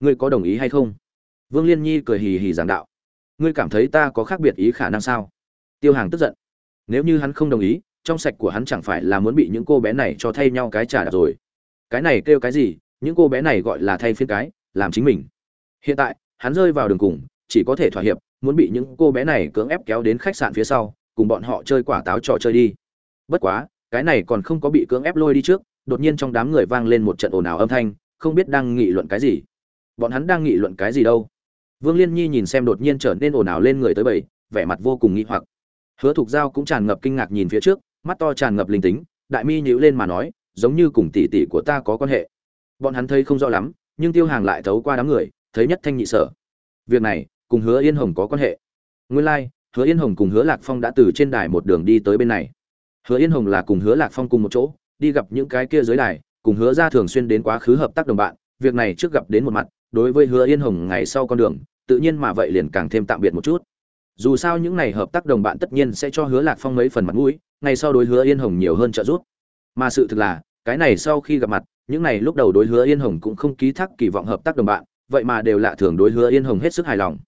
ngươi có đồng ý hay không? Vương liên nhi cười hì hì giảng đạo. Ngươi cảm thấy ta có khác biệt ý khả năng sao? Tiêu hàng tức giận. Nếu như hắn không đồng ý, trong sạch của hắn chẳng phải là muốn bị những cô bé này cho thay nhau cái trả đạp rồi. Cái này kêu cái gì? Những cô bé này gọi là thay phiên cái, làm chính mình. Hiện tại, hắn rơi vào đường cùng, chỉ có thể thỏa hiệp, muốn bị những cô bé này cưỡng ép kéo đến khách sạn phía sau, cùng bọn họ chơi quả táo trò chơi đi. Bất quá, cái này còn không có bị cưỡng ép lôi đi trước, đột nhiên trong đám người vang lên một trận ồn ào âm thanh, không biết đang nghị luận cái gì bọn hắn đang nghị luận cái gì đâu. Vương liên nhi nhìn xem đột nhiên trở nên ồn ào lên người tới bảy vẻ mặt vô cùng nghi hoặc. Hứa thục giao cũng tràn ngập kinh ngạc nhìn phía trước mắt to tràn ngập linh tính đại mi nhíu lên mà nói giống như cùng tỷ tỷ của ta có quan hệ. Bọn hắn thấy không rõ lắm nhưng tiêu hàng lại thấu qua đám người thấy nhất thanh nhị sở. Việc này cùng hứa yên hồng có quan hệ. Nguyên lai、like, hứa yên hồng cùng hứa lạc phong đã từ trên đài một đường đi tới bên này. Hứa yên hồng là cùng hứa lạc phong cùng một chỗ đi gặp những cái kia dưới đài cùng hứa ra thường xuyên đến quá khứ hợp tác đồng bạn việc này trước gặp đến một mặt đối với hứa yên hồng ngày sau con đường, tự nhiên mà vậy liền càng thêm tạm biệt một chút. Dù sao những này hợp tác đồng bạn tất nhiên sẽ cho hứa lạc phong mấy phần mặt mũi, ngày sau đối hứa yên hồng nhiều hơn trợ giúp. Mà sự thực là, cái này sau khi gặp mặt, những này lúc đầu đối hứa yên hồng cũng không ký thác kỳ vọng hợp tác đồng bạn, vậy mà đều lạ thường đối hứa yên hồng hết sức hài lòng.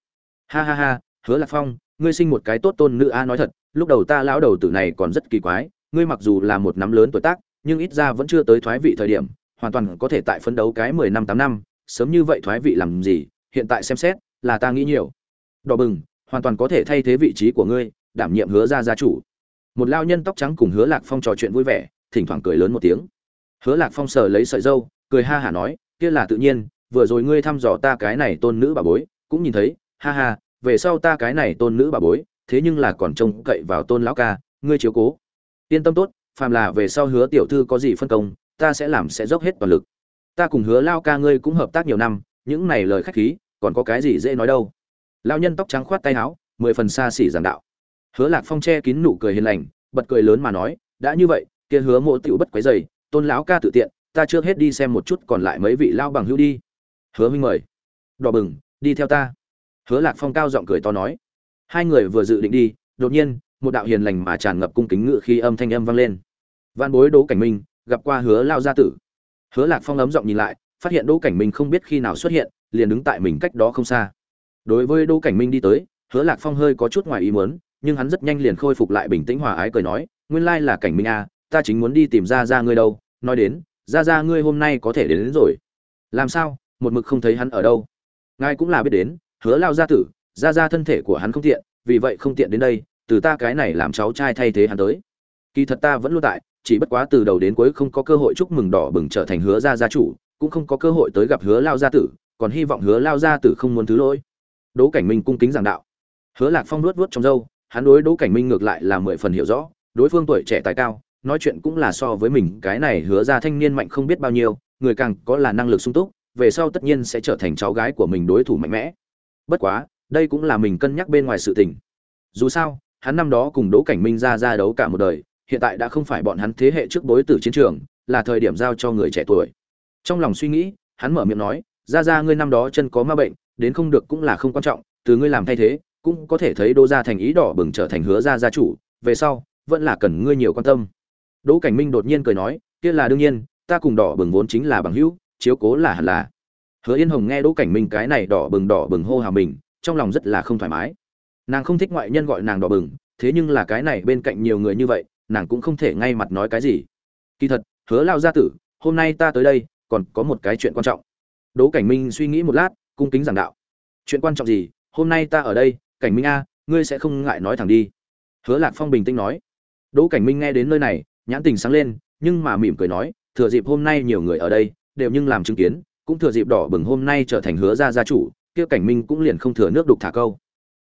Ha ha ha, hứa lạc phong, ngươi sinh một cái tốt tôn nữ a, nói thật, lúc đầu ta lão đầu tử này còn rất kỳ quái, ngươi mặc dù là một nắm lớn tuổi tác, nhưng ít ra vẫn chưa tới thoái vị thời điểm, hoàn toàn có thể tại phấn đấu cái mười năm tám năm sớm như vậy thoái vị làm gì, hiện tại xem xét, là ta nghĩ nhiều. Đỏ bừng, hoàn toàn có thể thay thế vị trí của ngươi, đảm nhiệm hứa ra gia chủ. Một lao nhân tóc trắng cùng hứa lạc phong trò chuyện vui vẻ, thỉnh thoảng cười lớn một tiếng. Hứa lạc phong sờ lấy sợi dâu, cười ha hả nói, kia là tự nhiên, vừa rồi ngươi thăm dò ta cái này tôn nữ bà bối, cũng nhìn thấy, ha ha, về sau ta cái này tôn nữ bà bối, thế nhưng là còn trông cậy vào tôn lão ca, ngươi chiếu cố. Yên tâm tốt, phàm là về sau hứa tiểu thư có gì phân công, ta sẽ làm sẽ dốc hết toàn lực ta cùng hứa lao ca ngươi cũng hợp tác nhiều năm, những này lời khách khí, còn có cái gì dễ nói đâu. Lao nhân tóc trắng khoát tay áo, mười phần xa xỉ giảng đạo. Hứa lạc phong che kín nụ cười hiền lành, bật cười lớn mà nói, đã như vậy, kia hứa mộ tiểu bất quấy dày tôn lão ca tự tiện, ta trước hết đi xem một chút còn lại mấy vị lao bằng hữu đi. Hứa minh mời. Đỏ bừng, đi theo ta. Hứa lạc phong cao giọng cười to nói. Hai người vừa dự định đi, đột nhiên, một đạo hiền lành mà tràn ngập cung kính ngự khi âm thanh âm vang lên. Văn bối đỗ cảnh minh, gặp qua hứa lao gia tử hứa lạc phong ấm giọng nhìn lại phát hiện đỗ cảnh minh không biết khi nào xuất hiện liền đứng tại mình cách đó không xa. Đối với đỗ cảnh minh đi tới hứa lạc phong hơi có chút ngoài ý muốn nhưng hắn rất nhanh liền khôi phục lại bình tĩnh hòa ái cười nói nguyên lai là cảnh minh a à, ta chính muốn đi tìm ra ra ngươi đâu nói đến ra ra ngươi hôm nay có thể đến, đến rồi. Làm sao? Một mực không thấy hắn ở đâu. Ngài cũng là biết đến hứa lao gia tử ra ra thân thể của hắn không tiện vì vậy không tiện đến đây từ ta cái này làm cháu trai thay thế hắn tới. Kỳ thật ta vẫn luôn tại chỉ bất quá từ đầu đến cuối không có cơ hội chúc mừng đỏ bừng trở thành hứa gia gia chủ, cũng không có cơ hội tới gặp hứa lao gia tử, còn hy vọng hứa lao gia tử không muốn thứ lỗi. Đỗ cảnh minh cung kính giảng đạo. Hứa lạc phong luốt vuốt trong râu, hắn đối đỗ cảnh minh ngược lại là mười phần hiểu rõ, đối phương tuổi trẻ tài cao, nói chuyện cũng là so với mình, cái này hứa ra thanh niên mạnh không biết bao nhiêu, người càng có là năng lực sung túc, về sau tất nhiên sẽ trở thành cháu gái của mình đối thủ mạnh mẽ. Bất quá, đây cũng là mình cân nhắc bên ngoài sự tình. Dù sao, hắn năm đó cùng đỗ cảnh minh ra ra đấu cả một đời hiện tại đã không phải bọn hắn thế hệ trước bối tử chiến trường, là thời điểm giao cho người trẻ tuổi. Trong lòng suy nghĩ, hắn mở miệng nói ra ra ngươi năm đó chân có ma bệnh, đến không được cũng là không quan trọng, từ ngươi làm thay thế, cũng có thể thấy đỗ gia thành ý đỏ bừng trở thành hứa gia gia chủ, về sau, vẫn là cần ngươi nhiều quan tâm. Đỗ cảnh minh đột nhiên cười nói, kia là đương nhiên, ta cùng đỏ bừng vốn chính là bằng hữu, chiếu cố là hẳn là. Hứa yên hồng nghe đỗ cảnh minh cái này đỏ bừng đỏ bừng hô hào mình, trong lòng rất là không thoải mái. Nàng không thích ngoại nhân gọi nàng đỏ bừng, thế nhưng là cái này bên cạnh nhiều người như vậy nàng cũng không thể ngay mặt nói cái gì. Kỳ thật, hứa lao gia tử, hôm nay ta tới đây, còn có một cái chuyện quan trọng. Đỗ cảnh minh suy nghĩ một lát, cung kính giảng đạo. Chuyện quan trọng gì? Hôm nay ta ở đây, cảnh minh a, ngươi sẽ không ngại nói thẳng đi. Hứa lạc phong bình tĩnh nói. Đỗ cảnh minh nghe đến nơi này, nhãn tình sáng lên, nhưng mà mỉm cười nói, thừa dịp hôm nay nhiều người ở đây, đều nhưng làm chứng kiến, cũng thừa dịp đỏ bừng hôm nay trở thành hứa gia gia chủ, kia cảnh minh cũng liền không thừa nước đục thả câu.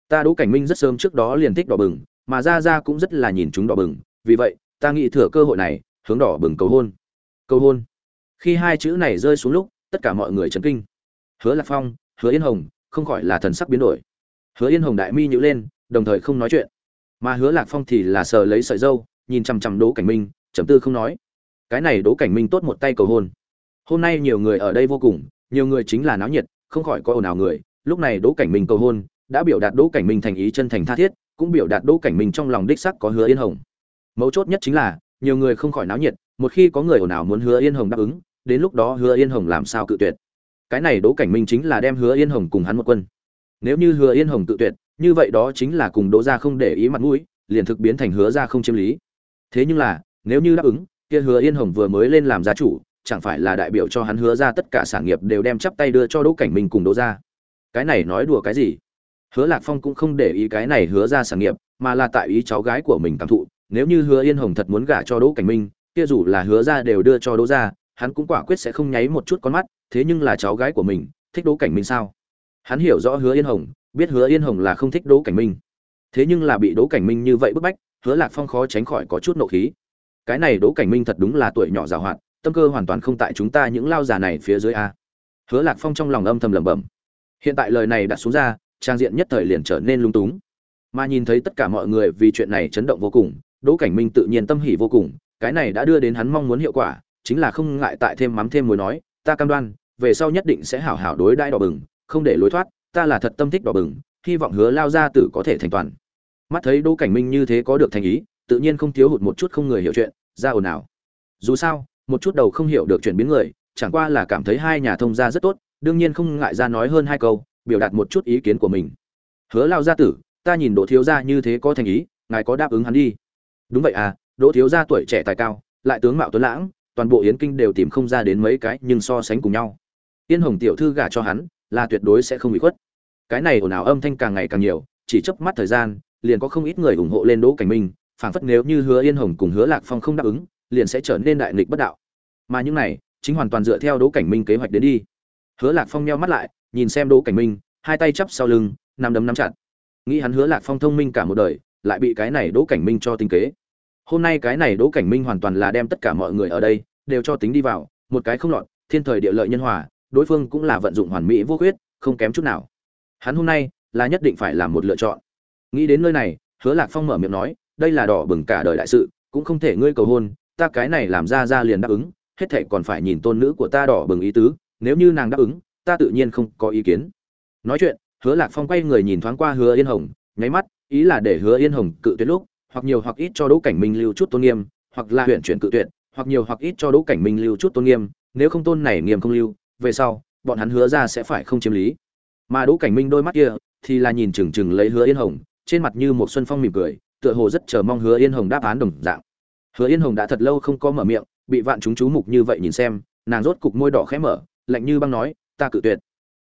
Ta đỗ cảnh minh rất sớm trước đó liền thích đỏ bừng, mà gia gia cũng rất là nhìn chúng đỏ bừng vì vậy, ta nghĩ thừa cơ hội này, hướng đỏ bừng cầu hôn. Cầu hôn. Khi hai chữ này rơi xuống lúc, tất cả mọi người chấn kinh. Hứa lạc phong, hứa yên hồng, không khỏi là thần sắc biến đổi. Hứa yên hồng đại mi nhữ lên, đồng thời không nói chuyện. Mà hứa lạc phong thì là sờ lấy sợi dâu, nhìn chằm chằm đỗ cảnh minh chấm tư không nói. Cái này đỗ cảnh minh tốt một tay cầu hôn. Hôm nay nhiều người ở đây vô cùng, nhiều người chính là náo nhiệt, không khỏi có ồn ào người. Lúc này đỗ cảnh minh cầu hôn, đã biểu đạt đỗ cảnh minh thành ý chân thành tha thiết, cũng biểu đạt đỗ cảnh minh trong lòng đích sắc có hứa yên hồng mấu chốt nhất chính là, nhiều người không khỏi náo nhiệt, một khi có người ồn ào muốn hứa yên hồng đáp ứng, đến lúc đó hứa yên hồng làm sao cự tuyệt? Cái này đỗ cảnh minh chính là đem hứa yên hồng cùng hắn một quân. Nếu như hứa yên hồng tự tuyệt, như vậy đó chính là cùng đỗ gia không để ý mặt mũi, liền thực biến thành hứa gia không chiếm lý. Thế nhưng là, nếu như đáp ứng, kia hứa yên hồng vừa mới lên làm gia chủ, chẳng phải là đại biểu cho hắn hứa ra tất cả sản nghiệp đều đem chắp tay đưa cho đỗ cảnh minh cùng đỗ gia? Cái này nói đùa cái gì? Hứa lạc phong cũng không để ý cái này hứa ra sản nghiệp, mà là tại ý cháu gái của mình cảm thụ nếu như hứa yên hồng thật muốn gả cho đỗ cảnh minh kia dù là hứa ra đều đưa cho đỗ ra, hắn cũng quả quyết sẽ không nháy một chút con mắt thế nhưng là cháu gái của mình thích đỗ cảnh minh sao? Hắn hiểu rõ hứa yên hồng biết hứa yên hồng là không thích đỗ cảnh minh. Thế nhưng là bị đỗ cảnh minh như vậy bức bách hứa lạc phong khó tránh khỏi có chút nộ khí. Cái này đỗ cảnh minh thật đúng là tuổi nhỏ già hoạt tâm cơ hoàn toàn không tại chúng ta những lao già này phía dưới a. Hứa lạc phong trong lòng âm thầm lẩm bẩm. Hiện tại lời này đặt xuống ra trang diện nhất thời liền trở nên lung túng. Mà nhìn thấy tất cả mọi người vì chuyện này chấn động vô cùng đỗ cảnh minh tự nhiên tâm hỉ vô cùng, cái này đã đưa đến hắn mong muốn hiệu quả, chính là không ngại tại thêm mắm thêm muối nói, ta cam đoan, về sau nhất định sẽ hảo hảo đối đãi đỏ bừng, không để lối thoát, ta là thật tâm thích đỏ bừng, hy vọng hứa lao ra tử có thể thành toàn. Mắt thấy đỗ cảnh minh như thế có được thành ý, tự nhiên không thiếu hụt một chút không người hiểu chuyện, ra ồn ào. Dù sao, một chút đầu không hiểu được chuyển biến người, chẳng qua là cảm thấy hai nhà thông gia rất tốt, đương nhiên không ngại ra nói hơn hai câu, biểu đạt một chút ý kiến của mình. Hứa lao gia tử, ta nhìn đỗ thiếu gia như thế có thành ý, ngài có đáp ứng hắn đi đúng vậy à đỗ thiếu gia tuổi trẻ tài cao, lại tướng mạo tuấn lãng, toàn bộ yến kinh đều tìm không ra đến mấy cái nhưng so sánh cùng nhau. Yên hồng tiểu thư gả cho hắn, là tuyệt đối sẽ không bị khuất. Cái này ồn ào âm thanh càng ngày càng nhiều, chỉ chớp mắt thời gian, liền có không ít người ủng hộ lên đỗ cảnh minh, phảng phất nếu như hứa yên hồng cùng hứa lạc phong không đáp ứng, liền sẽ trở nên đại nghịch bất đạo. Mà những này, chính hoàn toàn dựa theo đỗ cảnh minh kế hoạch đến đi. Hứa lạc phong nheo mắt lại, nhìn xem đỗ cảnh minh, hai tay chắp sau lưng nằm đấm nắm chặt. Nghĩ hắn hứa lạc phong thông minh cả một đời, lại bị cái này đỗ cảnh minh cho tinh kế hôm nay cái này đỗ cảnh minh hoàn toàn là đem tất cả mọi người ở đây đều cho tính đi vào, một cái không lọt, thiên thời địa lợi nhân hòa, đối phương cũng là vận dụng hoàn mỹ vô khuyết, không kém chút nào. Hắn hôm nay là nhất định phải làm một lựa chọn. Nghĩ đến nơi này, hứa lạc phong mở miệng nói, đây là đỏ bừng cả đời đại sự, cũng không thể ngươi cầu hôn, ta cái này làm ra ra liền đáp ứng, hết thệ còn phải nhìn tôn nữ của ta đỏ bừng ý tứ, nếu như nàng đáp ứng, ta tự nhiên không có ý kiến. Nói chuyện, hứa lạc phong quay người nhìn thoáng qua hứa yên hồng, nháy mắt, ý là để hứa yên hồng cự tuyệt lúc hoặc nhiều hoặc ít cho đỗ cảnh minh lưu chút tôn nghiêm, hoặc là huyện chuyển cự tuyệt, hoặc nhiều hoặc ít cho đỗ cảnh minh lưu chút tôn nghiêm, nếu không tôn này nghiêm không lưu, về sau, bọn hắn hứa ra sẽ phải không chiếm lý. Mà đỗ cảnh minh đôi mắt kia, thì là nhìn chừng chừng lấy hứa yên hồng, trên mặt như một xuân phong mỉm cười, tựa hồ rất chờ mong hứa yên hồng đáp án đồng dạng. Hứa yên hồng đã thật lâu không có mở miệng, bị vạn chúng chú mục như vậy nhìn xem, nàng rốt cục môi đỏ khẽ mở, lạnh như băng nói, ta cự tuyệt.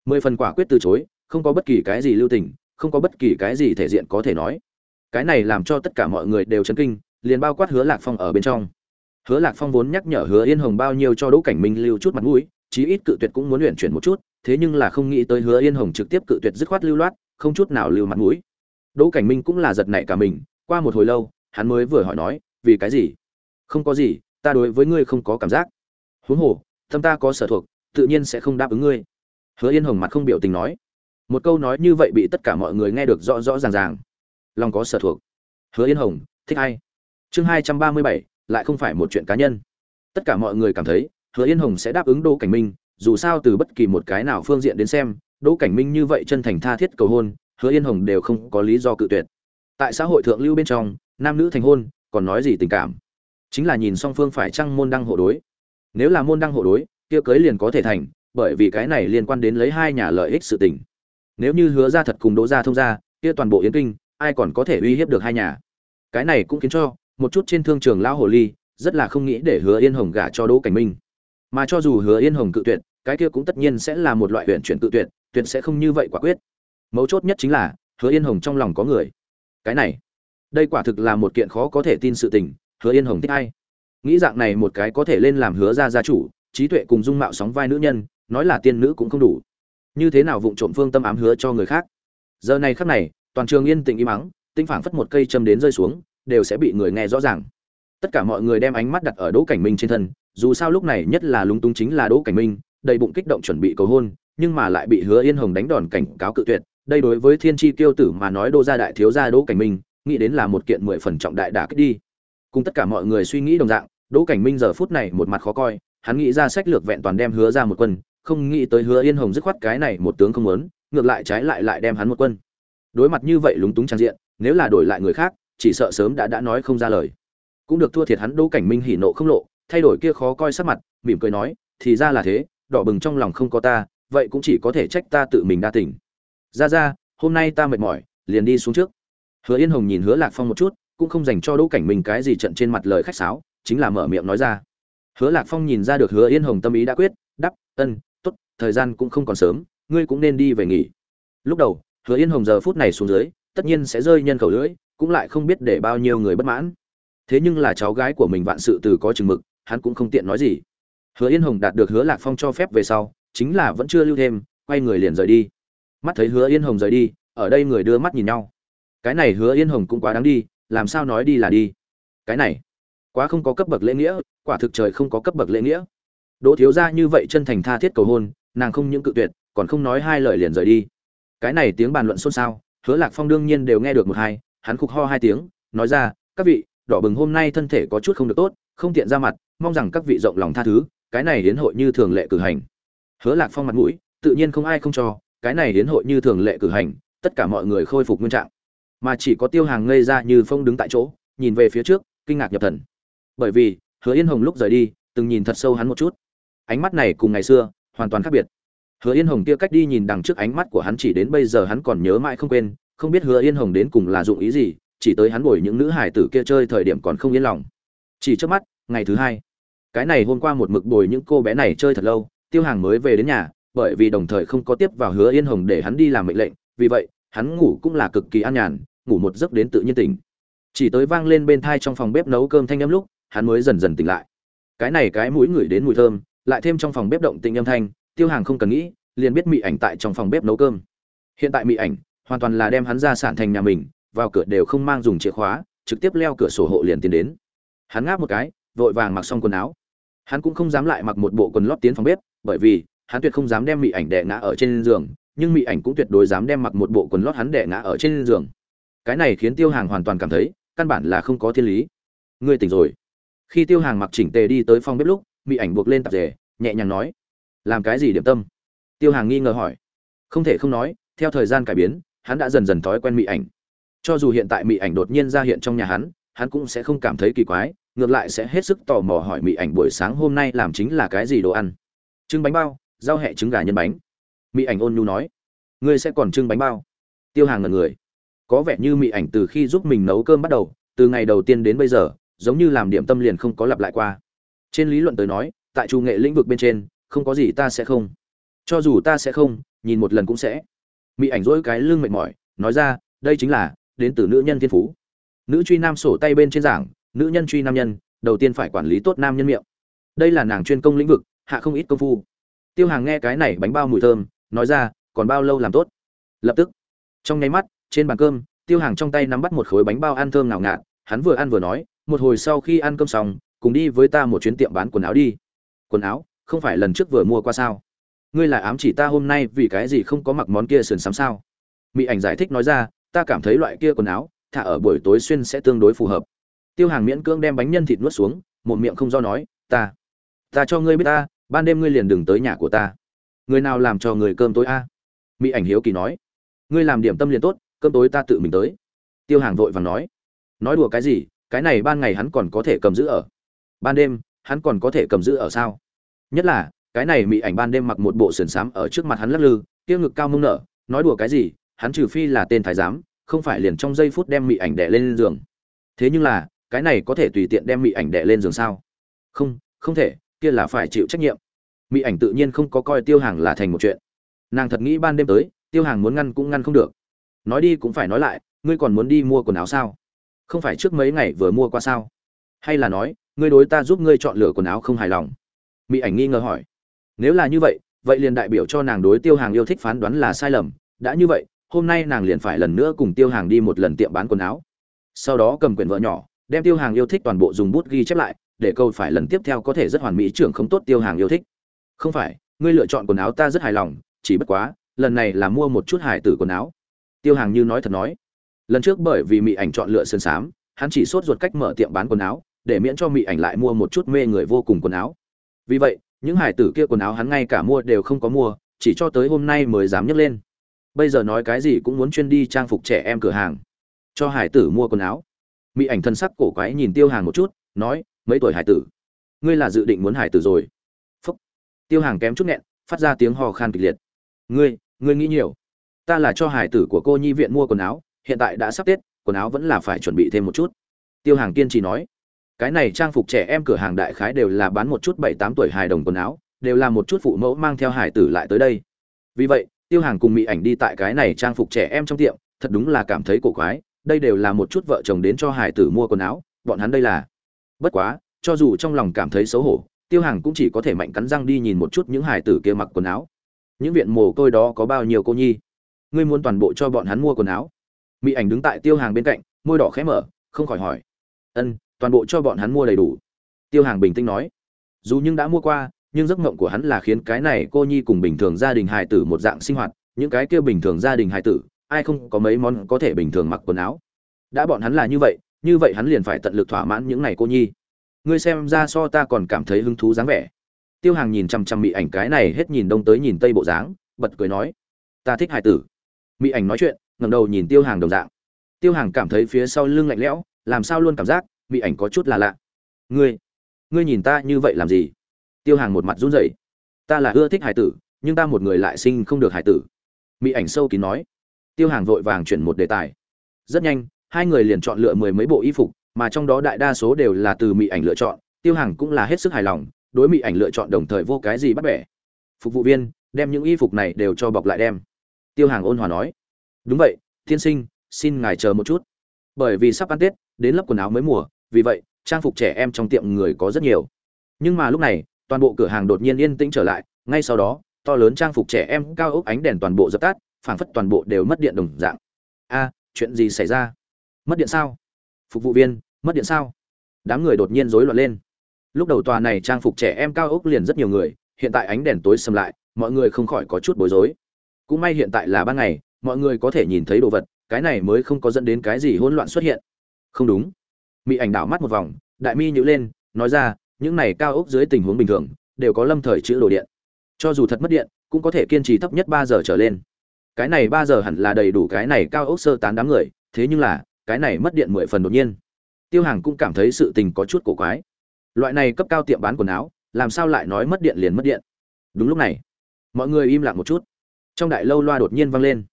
Mười phần quả quyết từ chối, không có bất kỳ cái gì lưu tình, không có bất kỳ cái gì thể diện có thể nói cái này làm cho tất cả mọi người đều chấn kinh, liền bao quát hứa lạc phong ở bên trong. Hứa lạc phong vốn nhắc nhở hứa yên hồng bao nhiêu cho đỗ cảnh minh lưu chút mặt mũi, chí ít cự tuyệt cũng muốn luyện chuyển một chút, thế nhưng là không nghĩ tới hứa yên hồng trực tiếp cự tuyệt dứt khoát lưu loát, không chút nào lưu mặt mũi. Đỗ cảnh minh cũng là giật nảy cả mình, qua một hồi lâu, hắn mới vừa hỏi nói, vì cái gì? Không có gì, ta đối với ngươi không có cảm giác. Huống hồ, tâm ta có sở thuộc, tự nhiên sẽ không đáp ứng ngươi. Hứa yên hồng mặt không biểu tình nói. Một câu nói như vậy bị tất cả mọi người nghe được rõ rõ ràng ràng lòng có sở thuộc. Hứa yên hồng, thích ai? Chương hai trăm ba mươi bảy, lại không phải một chuyện cá nhân. Tất cả mọi người cảm thấy, hứa yên hồng sẽ đáp ứng đỗ cảnh minh, dù sao từ bất kỳ một cái nào phương diện đến xem, đỗ cảnh minh như vậy chân thành tha thiết cầu hôn, hứa yên hồng đều không có lý do cự tuyệt. Tại xã hội thượng lưu bên trong, nam nữ thành hôn, còn nói gì tình cảm? Chính là nhìn song phương phải chăng môn đăng hộ đối. Nếu là môn đăng hộ đối, kia cưới liền có thể thành, bởi vì cái này liên quan đến lấy hai nhà lợi ích sự tình. Nếu như hứa ra thật cùng đỗ ra thông ra kia toàn bộ yến kinh ai còn có thể uy hiếp được hai nhà. Cái này cũng khiến cho một chút trên thương trường lão hồ ly rất là không nghĩ để hứa yên hồng gả cho đỗ cảnh minh. Mà cho dù hứa yên hồng cự tuyệt, cái kia cũng tất nhiên sẽ là một loại huyện chuyển tự tuyệt tuyệt sẽ không như vậy quả quyết. Mấu chốt nhất chính là, hứa yên hồng trong lòng có người. Cái này, đây quả thực là một kiện khó có thể tin sự tình, hứa yên hồng thích ai? Nghĩ dạng này một cái có thể lên làm hứa ra gia chủ, trí tuệ cùng dung mạo sóng vai nữ nhân, nói là tiên nữ cũng không đủ. Như thế nào vụng trộm phương tâm ám hứa cho người khác? Giờ này khắc này toàn trường yên tĩnh im mắng tinh phảng phất một cây châm đến rơi xuống, đều sẽ bị người nghe rõ ràng. Tất cả mọi người đem ánh mắt đặt ở đỗ cảnh minh trên thân, dù sao lúc này nhất là lúng túng chính là đỗ cảnh minh, đầy bụng kích động chuẩn bị cầu hôn, nhưng mà lại bị hứa yên hồng đánh đòn cảnh cáo cự tuyệt. Đây đối với thiên tri tiêu tử mà nói đô gia đại thiếu gia đỗ cảnh minh, nghĩ đến là một kiện mười phần trọng đại đả kích đi. Cùng tất cả mọi người suy nghĩ đồng dạng, đỗ cảnh minh giờ phút này một mặt khó coi, hắn nghĩ ra sách lược vẹn toàn đem hứa ra một quân, không nghĩ tới hứa yên hồng dứt khoát cái này một tướng không muốn, ngược lại trái lại lại đem hắn một quân đối mặt như vậy lúng túng trang diện, nếu là đổi lại người khác, chỉ sợ sớm đã đã nói không ra lời. Cũng được thua thiệt hắn đỗ cảnh minh hỉ nộ không lộ, thay đổi kia khó coi sắc mặt, mỉm cười nói, thì ra là thế, đỏ bừng trong lòng không có ta, vậy cũng chỉ có thể trách ta tự mình đa tình. Ra ra, hôm nay ta mệt mỏi, liền đi xuống trước. Hứa yên hồng nhìn hứa lạc phong một chút, cũng không dành cho đỗ cảnh Minh cái gì trận trên mặt lời khách sáo, chính là mở miệng nói ra. Hứa lạc phong nhìn ra được hứa yên hồng tâm ý đã quyết đắp ân t ố t thời gian cũng không còn sớm, ngươi cũng nên đi về nghỉ. Lúc đầu hứa yên hồng giờ phút này xuống dưới, tất nhiên sẽ rơi nhân khẩu lưỡi, cũng lại không biết để bao nhiêu người bất mãn. Thế nhưng là cháu gái của mình vạn sự từ có chừng mực, hắn cũng không tiện nói gì. Hứa yên hồng đạt được hứa lạc phong cho phép về sau, chính là vẫn chưa lưu thêm, quay người liền rời đi. Mắt thấy hứa yên hồng rời đi, ở đây người đưa mắt nhìn nhau. Cái này hứa yên hồng cũng quá đáng đi, làm sao nói đi là đi. Cái này, quá không có cấp bậc lễ nghĩa, quả thực trời không có cấp bậc lễ nghĩa. Đỗ thiếu gia như vậy chân thành tha thiết cầu hôn, nàng không những cự tuyệt, còn không nói hai lời liền rời đi cái này tiếng bàn luận xôn xao, hứa lạc phong đương nhiên đều nghe được một hai, hắn khục ho hai tiếng, nói ra, các vị, đỏ bừng hôm nay thân thể có chút không được tốt, không tiện ra mặt, mong rằng các vị rộng lòng tha thứ, cái này hiến hội như thường lệ cử hành. Hứa lạc phong mặt mũi, tự nhiên không ai không cho, cái này hiến hội như thường lệ cử hành, tất cả mọi người khôi phục nguyên trạng. Mà chỉ có tiêu hàng ngây ra như phong đứng tại chỗ, nhìn về phía trước, kinh ngạc nhập thần. Bởi vì, hứa yên hồng lúc rời đi, từng nhìn thật sâu hắn một chút. Ánh mắt này cùng ngày xưa, hoàn toàn khác biệt hứa yên hồng kia cách đi nhìn đằng trước ánh mắt của hắn chỉ đến bây giờ hắn còn nhớ mãi không quên, không biết hứa yên hồng đến cùng là dụng ý gì, chỉ tới hắn ngồi những nữ hải tử kia chơi thời điểm còn không yên lòng. Chỉ trước mắt, ngày thứ hai. Cái này hôm qua một mực bồi những cô bé này chơi thật lâu, tiêu hàng mới về đến nhà, bởi vì đồng thời không có tiếp vào hứa yên hồng để hắn đi làm mệnh lệnh, vì vậy, hắn ngủ cũng là cực kỳ an nhàn, ngủ một giấc đến tự nhiên tỉnh. Chỉ tới vang lên bên thai trong phòng bếp nấu cơm thanh âm lúc, hắn mới dần dần tỉnh lại. Cái này cái mũi ngửi đến mùi thơm, lại thêm trong phòng bếp động tĩnh âm thanh tiêu hàng không cần nghĩ, liền biết mị ảnh tại trong phòng bếp nấu cơm. Hiện tại mị ảnh hoàn toàn là đem hắn ra sản thành nhà mình, vào cửa đều không mang dùng chìa khóa, trực tiếp leo cửa sổ hộ liền tiến đến. Hắn ngáp một cái, vội vàng mặc xong quần áo. Hắn cũng không dám lại mặc một bộ quần lót tiến phòng bếp, bởi vì hắn tuyệt không dám đem mị ảnh đè ngã ở trên giường, nhưng mị ảnh cũng tuyệt đối dám đem mặc một bộ quần lót hắn đè ngã ở trên giường. Cái này khiến tiêu hàng hoàn toàn cảm thấy, căn bản là không có thiên lý. Ngươi tỉnh rồi. Khi tiêu hàng mặc chỉnh tề đi tới phòng bếp lúc, mị ảnh buộc lên tạp dề, nhẹ nhàng nói làm cái gì điểm tâm? Tiêu hàng nghi ngờ hỏi. Không thể không nói, theo thời gian cải biến, hắn đã dần dần thói quen mị ảnh. Cho dù hiện tại mị ảnh đột nhiên ra hiện trong nhà hắn hắn cũng sẽ không cảm thấy kỳ quái, ngược lại sẽ hết sức tò mò hỏi mị ảnh buổi sáng hôm nay làm chính là cái gì đồ ăn. Trứng bánh bao, rau hẹ trứng gà nhân bánh. Mị ảnh ôn nhu nói. Ngươi sẽ còn trưng bánh bao. Tiêu hàng ngần người. Có vẻ như mị ảnh từ khi giúp mình nấu cơm bắt đầu, từ ngày đầu tiên đến bây giờ, giống như làm điểm tâm liền không có lặp lại qua. Trên lý luận tới nói, tại chủ nghệ lĩnh vực bên trên không có gì ta sẽ không. Cho dù ta sẽ không, nhìn một lần cũng sẽ. Mỹ ảnh dỗi cái lưng mệt mỏi, nói ra, đây chính là, đến từ nữ nhân thiên phú. Nữ truy nam sổ tay bên trên giảng, nữ nhân truy nam nhân, đầu tiên phải quản lý tốt nam nhân miệng. Đây là nàng chuyên công lĩnh vực, hạ không ít công phu. Tiêu hàng nghe cái này bánh bao mùi thơm, nói ra, còn bao lâu làm tốt? Lập tức. Trong nháy mắt, trên bàn cơm, tiêu hàng trong tay nắm bắt một khối bánh bao ăn thơm nào ngạt, hắn vừa ăn vừa nói, một hồi sau khi ăn cơm xong, cùng đi với ta một chuyến tiệm bán quần áo đi. Quần áo? Không phải lần trước vừa mua qua sao? Ngươi là ám chỉ ta hôm nay vì cái gì không có mặc món kia sườn sắm sao? Mỹ ảnh giải thích nói ra, ta cảm thấy loại kia quần áo, thả ở buổi tối xuyên sẽ tương đối phù hợp. Tiêu hàng miễn cưỡng đem bánh nhân thịt nuốt xuống, một miệng không do nói, ta ta cho ngươi biết ta, ban đêm ngươi liền đừng tới nhà của ta. Người nào làm cho người cơm tối a? Mỹ ảnh hiếu kỳ nói, ngươi làm điểm tâm liền tốt, cơm tối ta tự mình tới. Tiêu hàng vội vàng nói nói đùa cái gì? Cái này ban ngày hắn còn có thể cầm giữ ở. Ban đêm, hắn còn có thể cầm giữ ở sao? Nhất là, cái này mỹ ảnh ban đêm mặc một bộ sườn xám ở trước mặt hắn lắc lư tiêu ngực cao mông nở, nói đùa cái gì, hắn trừ phi là tên thái giám, không phải liền trong giây phút đem mỹ ảnh đẻ lên giường. Thế nhưng là, cái này có thể tùy tiện đem mỹ ảnh đẻ lên giường sao? Không không thể, kia là phải chịu trách nhiệm. Mỹ ảnh tự nhiên không có coi tiêu hàng là thành một chuyện. Nàng thật nghĩ ban đêm tới, tiêu hàng muốn ngăn cũng ngăn không được. Nói đi cũng phải nói lại, ngươi còn muốn đi mua quần áo sao? Không phải trước mấy ngày vừa mua qua sao? Hay là nói, ngươi đối ta giúp ngươi chọn lựa quần áo không hài lòng? Mỹ ảnh nghi ngờ hỏi. Nếu là như vậy vậy liền đại biểu cho nàng đối tiêu hàng yêu thích phán đoán là sai lầm. Đã như vậy, hôm nay nàng liền phải lần nữa cùng tiêu hàng đi một lần tiệm bán quần áo. Sau đó cầm quyển vợ nhỏ, đem tiêu hàng yêu thích toàn bộ dùng bút ghi chép lại, để câu phải lần tiếp theo có thể rất hoàn mỹ trưởng không tốt tiêu hàng yêu thích. Không phải, ngươi lựa chọn quần áo ta rất hài lòng, chỉ bất quá, lần này là mua một chút hài tử quần áo. Tiêu hàng như nói thật nói. Lần trước bởi vì mỹ ảnh chọn lựa sơn sám, hắn chỉ sốt ruột cách mở tiệm bán quần áo, để miễn cho mỹ ảnh lại mua một chút mê người vô cùng quần áo vì vậy, những hải tử kia quần áo hắn ngay cả mua đều không có mua, chỉ cho tới hôm nay mới dám nhấc lên. Bây giờ nói cái gì cũng muốn chuyên đi trang phục trẻ em cửa hàng, cho hải tử mua quần áo. Mỹ ảnh thân sắc cổ quái nhìn tiêu hàng một chút, nói, mấy tuổi hải tử? Ngươi là dự định muốn hải tử rồi. Phúc. Tiêu hàng kém chút nghẹn, phát ra tiếng hò khan kịch liệt. Ngươi ngươi nghĩ nhiều. Ta là cho hải tử của cô nhi viện mua quần áo, hiện tại đã sắp tết, quần áo vẫn là phải chuẩn bị thêm một chút. Tiêu hàng kiên trì nói cái này trang phục trẻ em cửa hàng đại khái đều là bán một chút bảy tám tuổi hài đồng quần áo, đều là một chút phụ mẫu mang theo hải tử lại tới đây. Vì vậy, tiêu hàng cùng mỹ ảnh đi tại cái này trang phục trẻ em trong tiệm, thật đúng là cảm thấy cổ quái, đây đều là một chút vợ chồng đến cho hải tử mua quần áo, bọn hắn đây là. Bất quá, cho dù trong lòng cảm thấy xấu hổ, tiêu hàng cũng chỉ có thể mạnh cắn răng đi nhìn một chút những hải tử kia mặc quần áo. Những viện mồ côi đó có bao nhiêu cô nhi? Ngươi muốn toàn bộ cho bọn hắn mua quần áo? Mỹ ảnh đứng tại tiêu hàng bên cạnh, môi đỏ khẽ mở, không khỏi hỏi. Ân toàn bộ cho bọn hắn mua đầy đủ. Tiêu hàng bình tĩnh nói, dù nhưng đã mua qua, nhưng giấc mộng của hắn là khiến cái này cô nhi cùng bình thường gia đình hài tử một dạng sinh hoạt, những cái kia bình thường gia đình hài tử, ai không có mấy món có thể bình thường mặc quần áo. Đã bọn hắn là như vậy như vậy hắn liền phải tận lực thỏa mãn những này cô nhi. Ngươi xem ra so ta còn cảm thấy hứng thú dáng vẻ. Tiêu hàng nhìn chằm chằm mỹ ảnh cái này hết nhìn đông tới nhìn tây bộ dáng, bật cười nói, ta thích hài tử. Mỹ ảnh nói chuyện, ngẩng đầu nhìn tiêu hàng đồng dạng. Tiêu hàng cảm thấy phía sau lưng lạnh lẽo, làm sao luôn cảm giác mỹ ảnh có chút là lạ. Ngươi ngươi nhìn ta như vậy làm gì? Tiêu hàng một mặt run rẩy. Ta là ưa thích hải tử, nhưng ta một người lại sinh không được hải tử. Mỹ ảnh sâu kín nói. Tiêu hàng vội vàng chuyển một đề tài. Rất nhanh, hai người liền chọn lựa mười mấy bộ y phục, mà trong đó đại đa số đều là từ mỹ ảnh lựa chọn. Tiêu hàng cũng là hết sức hài lòng, đối mỹ ảnh lựa chọn đồng thời vô cái gì bắt bẻ. Phục vụ viên, đem những y phục này đều cho bọc lại đem. Tiêu hàng ôn hòa nói. Đúng vậy, tiên sinh, xin ngài chờ một chút. Bởi vì sắp ăn tết, đến lớp quần áo mới mùa vì vậy, trang phục trẻ em trong tiệm người có rất nhiều. Nhưng mà lúc này, toàn bộ cửa hàng đột nhiên yên tĩnh trở lại, ngay sau đó, to lớn trang phục trẻ em, cao ốc ánh đèn toàn bộ dập tắt, phảng phất toàn bộ đều mất điện đồng dạng. A, chuyện gì xảy ra? Mất điện sao? Phục vụ viên, mất điện sao? Đám người đột nhiên rối loạn lên. Lúc đầu tòa này trang phục trẻ em, cao ốc liền rất nhiều người, hiện tại ánh đèn tối xâm lại, mọi người không khỏi có chút bối rối. Cũng may hiện tại là ban ngày, mọi người có thể nhìn thấy đồ vật, cái này mới không có dẫn đến cái gì hỗn loạn xuất hiện. Không đúng mỹ ảnh đảo mắt một vòng, đại mi nhữ lên, nói ra, những này cao ốc dưới tình huống bình thường, đều có lâm thời chữ đồ điện. Cho dù thật mất điện, cũng có thể kiên trì thấp nhất ba giờ trở lên. Cái này ba giờ hẳn là đầy đủ cái này cao ốc sơ tán đám người, thế nhưng là, cái này mất điện mười phần đột nhiên. Tiêu hàng cũng cảm thấy sự tình có chút cổ quái. Loại này cấp cao tiệm bán quần áo, làm sao lại nói mất điện liền mất điện? Đúng lúc này, mọi người im lặng một chút. Trong đại lâu loa đột nhiên vang lên.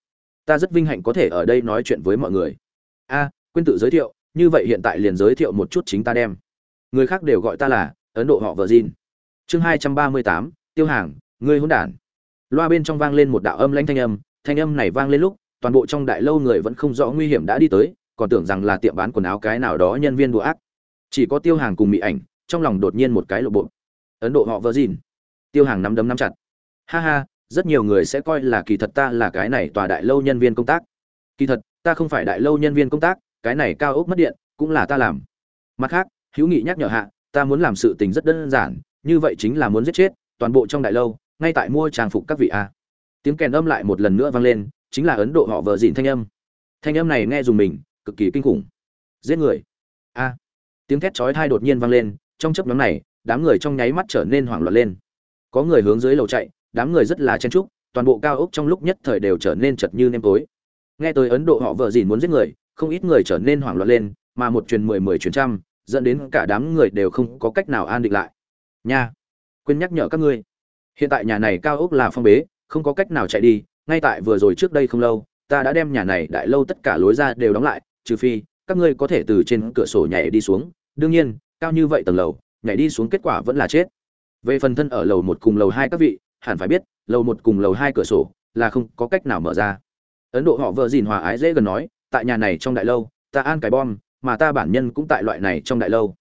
Ta rất vinh hạnh có thể ở đây nói chuyện với mọi người. A quên tự giới thiệu như vậy hiện tại liền giới thiệu một chút chính ta đem. Người khác đều gọi ta là ấn độ họ vợ gin chương hai trăm ba mươi tám, tiêu hàng ngươi hỗn đản. Loa bên trong vang lên một đạo âm lanh thanh âm thanh âm này vang lên lúc, toàn bộ trong đại lâu người vẫn không rõ nguy hiểm đã đi tới, còn tưởng rằng là tiệm bán quần áo cái nào đó nhân viên đùa ác. Chỉ có tiêu hàng cùng mỹ ảnh, trong lòng đột nhiên một cái lộ bộ. Ấn độ họ vợ gìn tiêu hàng nắm đấm nắm chặt. Ha ha, rất nhiều người sẽ coi là kỳ thật ta là cái này tòa đại lâu nhân viên công tác. Kỳ thật, ta không phải đại lâu nhân viên công tác cái này cao ốc mất điện, cũng là ta làm. Mặt khác, hữu nghị nhắc nhở hạ, ta muốn làm sự tình rất đơn giản, như vậy chính là muốn giết chết toàn bộ trong đại lâu, ngay tại mua trang phục các vị a. Tiếng kèn âm lại một lần nữa vang lên, chính là ấn độ họ vợ dịn thanh âm. Thanh âm này nghe dùng mình, cực kỳ kinh khủng. Giết người. A. Tiếng thét chói tai đột nhiên vang lên, trong chấp nhóm này, đám người trong nháy mắt trở nên hoảng loạn lên. Có người hướng dưới lầu chạy, đám người rất là chen trúc toàn bộ cao ốc trong lúc nhất thời đều trở nên chật như nêm tối. Nghe tới ấn độ họ vợ dìn muốn giết người không ít người trở nên hoảng loạn lên, mà một truyền mười mười truyền trăm, dẫn đến cả đám người đều không có cách nào an định lại. Nha, quên nhắc nhở các ngươi. Hiện tại nhà này cao ốc là phong bế, không có cách nào chạy đi, ngay tại vừa rồi trước đây không lâu, ta đã đem nhà này đại lâu tất cả lối ra đều đóng lại, trừ phi, các ngươi có thể từ trên cửa sổ nhảy đi xuống. Đương nhiên, cao như vậy tầng lầu, nhảy đi xuống kết quả vẫn là chết. Về phần thân ở lầu một cùng lầu hai các vị, hẳn phải biết, lầu một cùng lầu hai cửa sổ là không có cách nào mở ra. Ấn độ họ vợ dìn hòa ái dễ gần nói tại nhà này trong đại lâu, ta an cái bom, mà ta bản nhân cũng tại loại này trong đại lâu.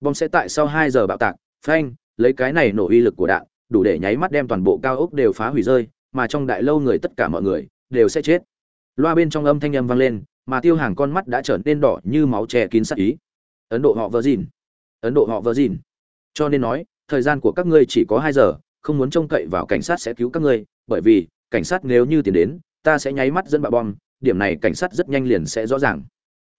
Bom sẽ tại sau hai giờ bạo tạc, phanh, lấy cái này nổ uy lực của đạn, đủ để nháy mắt đem toàn bộ cao ốc đều phá hủy rơi, mà trong đại lâu người tất cả mọi người đều sẽ chết. Loa bên trong âm thanh âm vang lên, mà tiêu hàng con mắt đã trở nên đỏ như máu che kín sắc ý. Ấn độ họ vợ dìn ấn độ họ vợ dìn cho nên nói, thời gian của các ngươi chỉ có hai giờ, không muốn trông cậy vào cảnh sát sẽ cứu các ngươi, bởi vì, cảnh sát nếu như tiền đến, ta sẽ nháy mắt dẫn bạo bom điểm này cảnh sát rất nhanh liền sẽ rõ ràng.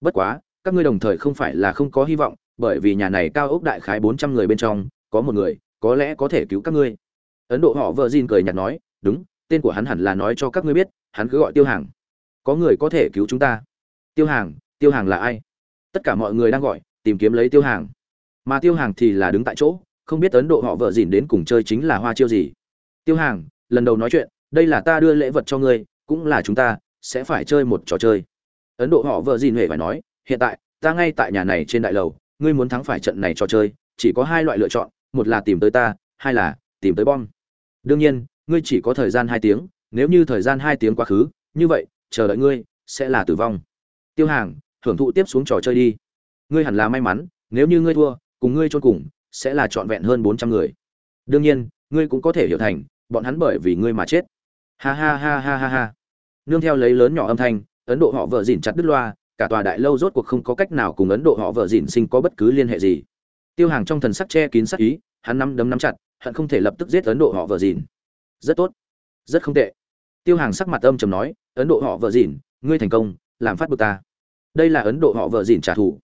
Bất quá, các ngươi đồng thời không phải là không có hy vọng, bởi vì nhà này cao ốc đại khái bốn trăm người bên trong, có một người, có lẽ có thể cứu các ngươi. Ấn độ họ vợ Jin cười nhạt nói, đúng, tên của hắn hẳn là nói cho các ngươi biết, hắn cứ gọi tiêu hàng. Có người có thể cứu chúng ta. Tiêu hàng tiêu hàng là ai? Tất cả mọi người đang gọi, tìm kiếm lấy tiêu hàng. Mà tiêu hàng thì là đứng tại chỗ, không biết ấn độ họ vợ dìn đến cùng chơi chính là hoa chiêu gì. Tiêu hàng, lần đầu nói chuyện, đây là ta đưa lễ vật cho ngươi, cũng là chúng ta sẽ phải chơi một trò chơi. Ấn độ họ vợ gì huệ phải nói, hiện tại, ta ngay tại nhà này trên đại lầu, ngươi muốn thắng phải trận này trò chơi, chỉ có hai loại lựa chọn, một là tìm tới ta, hai là tìm tới bom. Đương nhiên, ngươi chỉ có thời gian hai tiếng, nếu như thời gian hai tiếng quá khứ, như vậy, chờ đợi ngươi sẽ là tử vong. Tiêu hàng, hưởng thụ tiếp xuống trò chơi đi. Ngươi hẳn là may mắn, nếu như ngươi thua, cùng ngươi chôn cùng, sẽ là trọn vẹn hơn bốn trăm người. Đương nhiên, ngươi cũng có thể hiểu thành, bọn hắn bởi vì ngươi mà chết. Ha ha ha ha ha ha nương theo lấy lớn nhỏ âm thanh, ấn độ họ vợ dỉn chặt đứt loa, cả tòa đại lâu rốt cuộc không có cách nào cùng ấn độ họ vợ dỉn sinh có bất cứ liên hệ gì. Tiêu hàng trong thần sắc che kín sắc ý, hắn nắm đấm nắm chặt, hận không thể lập tức giết ấn độ họ vợ dỉn rất tốt, rất không tệ. Tiêu hàng sắc mặt âm trầm nói, ấn độ họ vợ dỉn ngươi thành công, làm phát bực ta. Đây là ấn độ họ vợ dỉn trả thù.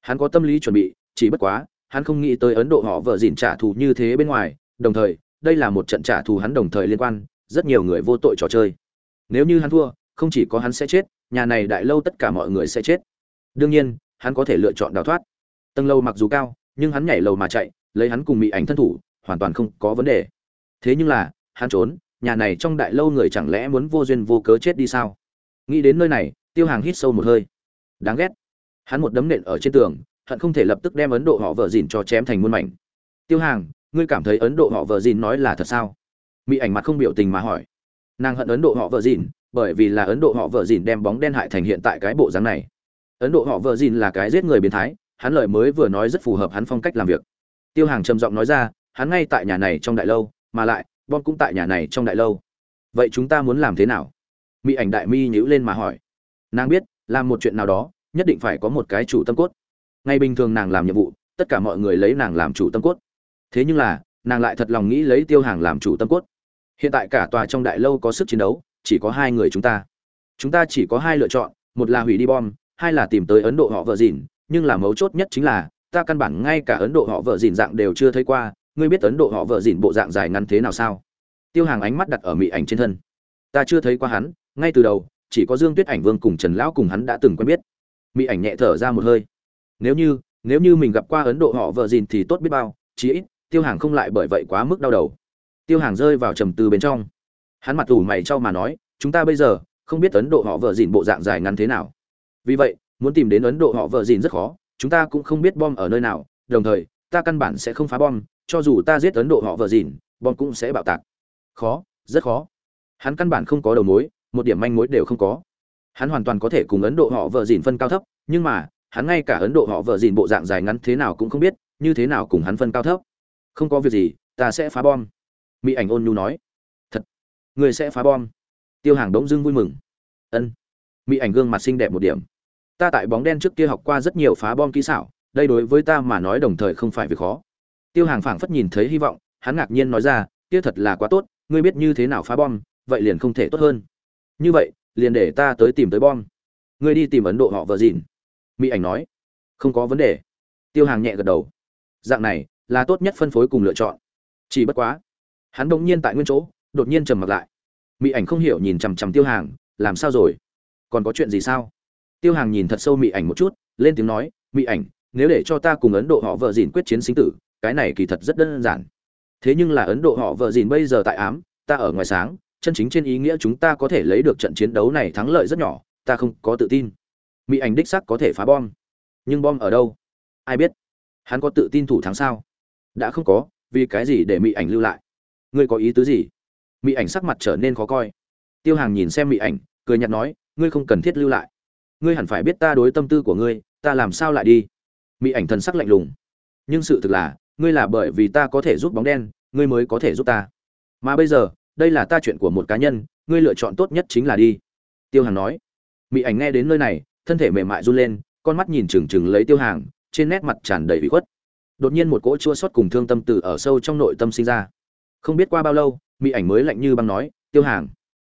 Hắn có tâm lý chuẩn bị, chỉ bất quá, hắn không nghĩ tới ấn độ họ vợ dỉn trả thù như thế bên ngoài, đồng thời, đây là một trận trả thù hắn đồng thời liên quan, rất nhiều người vô tội trò chơi nếu như hắn thua, không chỉ có hắn sẽ chết, nhà này đại lâu tất cả mọi người sẽ chết. Đương nhiên, hắn có thể lựa chọn đào thoát. Tầng lâu mặc dù cao, nhưng hắn nhảy lầu mà chạy, lấy hắn cùng mỹ ảnh thân thủ, hoàn toàn không có vấn đề. Thế nhưng là, hắn trốn, nhà này trong đại lâu người chẳng lẽ muốn vô duyên vô cớ chết đi sao? Nghĩ đến nơi này, tiêu hàng hít sâu một hơi. Đáng ghét. Hắn một đấm nện ở trên tường, hận không thể lập tức đem ấn độ họ vợ dìn cho chém thành muôn mảnh. Tiêu hàng, ngươi cảm thấy ấn độ họ vợ dìn nói là thật sao? Mỹ ảnh mặt không biểu tình mà hỏi nàng hận ấn độ họ vợ dìn, bởi vì là ấn độ họ vợ dìn đem bóng đen hại thành hiện tại cái bộ dáng này. Ấn độ họ vợ dìn là cái giết người biến thái, hắn lời mới vừa nói rất phù hợp hắn phong cách làm việc. Tiêu hàng trầm giọng nói ra, hắn ngay tại nhà này trong đại lâu, mà lại bom cũng tại nhà này trong đại lâu. Vậy chúng ta muốn làm thế nào? Mỹ ảnh đại mi nhíu lên mà hỏi. Nàng biết, làm một chuyện nào đó, nhất định phải có một cái chủ tâm cốt. Ngay bình thường nàng làm nhiệm vụ, tất cả mọi người lấy nàng làm chủ tâm cốt. Thế nhưng là, nàng lại thật lòng nghĩ lấy tiêu hàng làm chủ tâm cốt hiện tại cả tòa trong đại lâu có sức chiến đấu, chỉ có hai người chúng ta. Chúng ta chỉ có hai lựa chọn, một là hủy đi bom, hai là tìm tới ấn độ họ vợ dìn. Nhưng là mấu chốt nhất chính là, ta căn bản ngay cả ấn độ họ vợ dìn dạng đều chưa thấy qua. Ngươi biết ấn độ họ vợ dìn bộ dạng dài ngắn thế nào sao? Tiêu hàng ánh mắt đặt ở mỹ ảnh trên thân. Ta chưa thấy qua hắn, ngay từ đầu, chỉ có dương tuyết ảnh vương cùng trần lão cùng hắn đã từng quen biết. Mỹ ảnh nhẹ thở ra một hơi. Nếu như nếu như mình gặp qua ấn độ họ vợ dìn thì tốt biết bao, chí ít, tiêu hàng không lại bởi vậy quá mức đau đầu tiêu hàng rơi vào trầm tư bên trong. Hắn mặt ủ mày trao mà nói, chúng ta bây giờ không biết ấn độ họ vợ dìn bộ dạng dài ngắn thế nào. Vì vậy, muốn tìm đến ấn độ họ vợ dìn rất khó, chúng ta cũng không biết bom ở nơi nào, đồng thời, ta căn bản sẽ không phá bom, cho dù ta giết ấn độ họ vợ dìn, bom cũng sẽ bạo tạc. Khó, rất khó. Hắn căn bản không có đầu mối, một điểm manh mối đều không có. Hắn hoàn toàn có thể cùng ấn độ họ vợ dìn phân cao thấp, nhưng mà, hắn ngay cả ấn độ họ vợ dìn bộ dạng dài ngắn thế nào cũng không biết, như thế nào cùng hắn phân cao thấp. Không có việc gì, ta sẽ phá bom mỹ ảnh ôn nhu nói. Thật, người sẽ phá bom. Tiêu hàng đống dưng vui mừng. Ân. Mỹ ảnh gương mặt xinh đẹp một điểm. Ta tại bóng đen trước kia học qua rất nhiều phá bom kỹ xảo, đây đối với ta mà nói đồng thời không phải việc khó. Tiêu hàng phảng phất nhìn thấy hy vọng, hắn ngạc nhiên nói ra, kia thật là quá tốt, ngươi biết như thế nào phá bom, vậy liền không thể tốt hơn. Như vậy, liền để ta tới tìm tới bom. Ngươi đi tìm ấn độ họ vợ dìn mỹ ảnh nói. Không có vấn đề. Tiêu hàng nhẹ gật đầu. Dạng này, là tốt nhất phân phối cùng lựa chọn. Chỉ bất quá hắn bỗng nhiên tại nguyên chỗ, đột nhiên trầm mặc lại. Mỹ ảnh không hiểu nhìn chằm chằm tiêu hàng, làm sao rồi? Còn có chuyện gì sao? Tiêu hàng nhìn thật sâu mỹ ảnh một chút, lên tiếng nói mỹ ảnh, nếu để cho ta cùng ấn độ họ vợ dìn quyết chiến sinh tử, cái này kỳ thật rất đơn giản. Thế nhưng là ấn độ họ vợ dìn bây giờ tại ám, ta ở ngoài sáng, chân chính trên ý nghĩa chúng ta có thể lấy được trận chiến đấu này thắng lợi rất nhỏ, ta không có tự tin. Mỹ ảnh đích sắc có thể phá bom. Nhưng bom ở đâu? Ai biết? Hắn có tự tin thủ thắng sao? Đã không có, vì cái gì để mỹ ảnh lưu lại? Ngươi có ý tứ gì? Mỹ ảnh sắc mặt trở nên khó coi. Tiêu hàng nhìn xem mỹ ảnh, cười nhạt nói, ngươi không cần thiết lưu lại. Ngươi hẳn phải biết ta đối tâm tư của ngươi, ta làm sao lại đi? Mỹ ảnh thần sắc lạnh lùng. Nhưng sự thực là, ngươi là bởi vì ta có thể giúp bóng đen, ngươi mới có thể giúp ta. Mà bây giờ, đây là ta chuyện của một cá nhân, ngươi lựa chọn tốt nhất chính là đi. Tiêu hàng nói. Mỹ ảnh nghe đến nơi này, thân thể mềm mại run lên, con mắt nhìn trừng trừng lấy tiêu hàng, trên nét mặt tràn đầy bị khuất. Đột nhiên một cỗ chua xót cùng thương tâm từ ở sâu trong nội tâm sinh ra không biết qua bao lâu, mỹ ảnh mới lạnh như băng nói, tiêu hàng,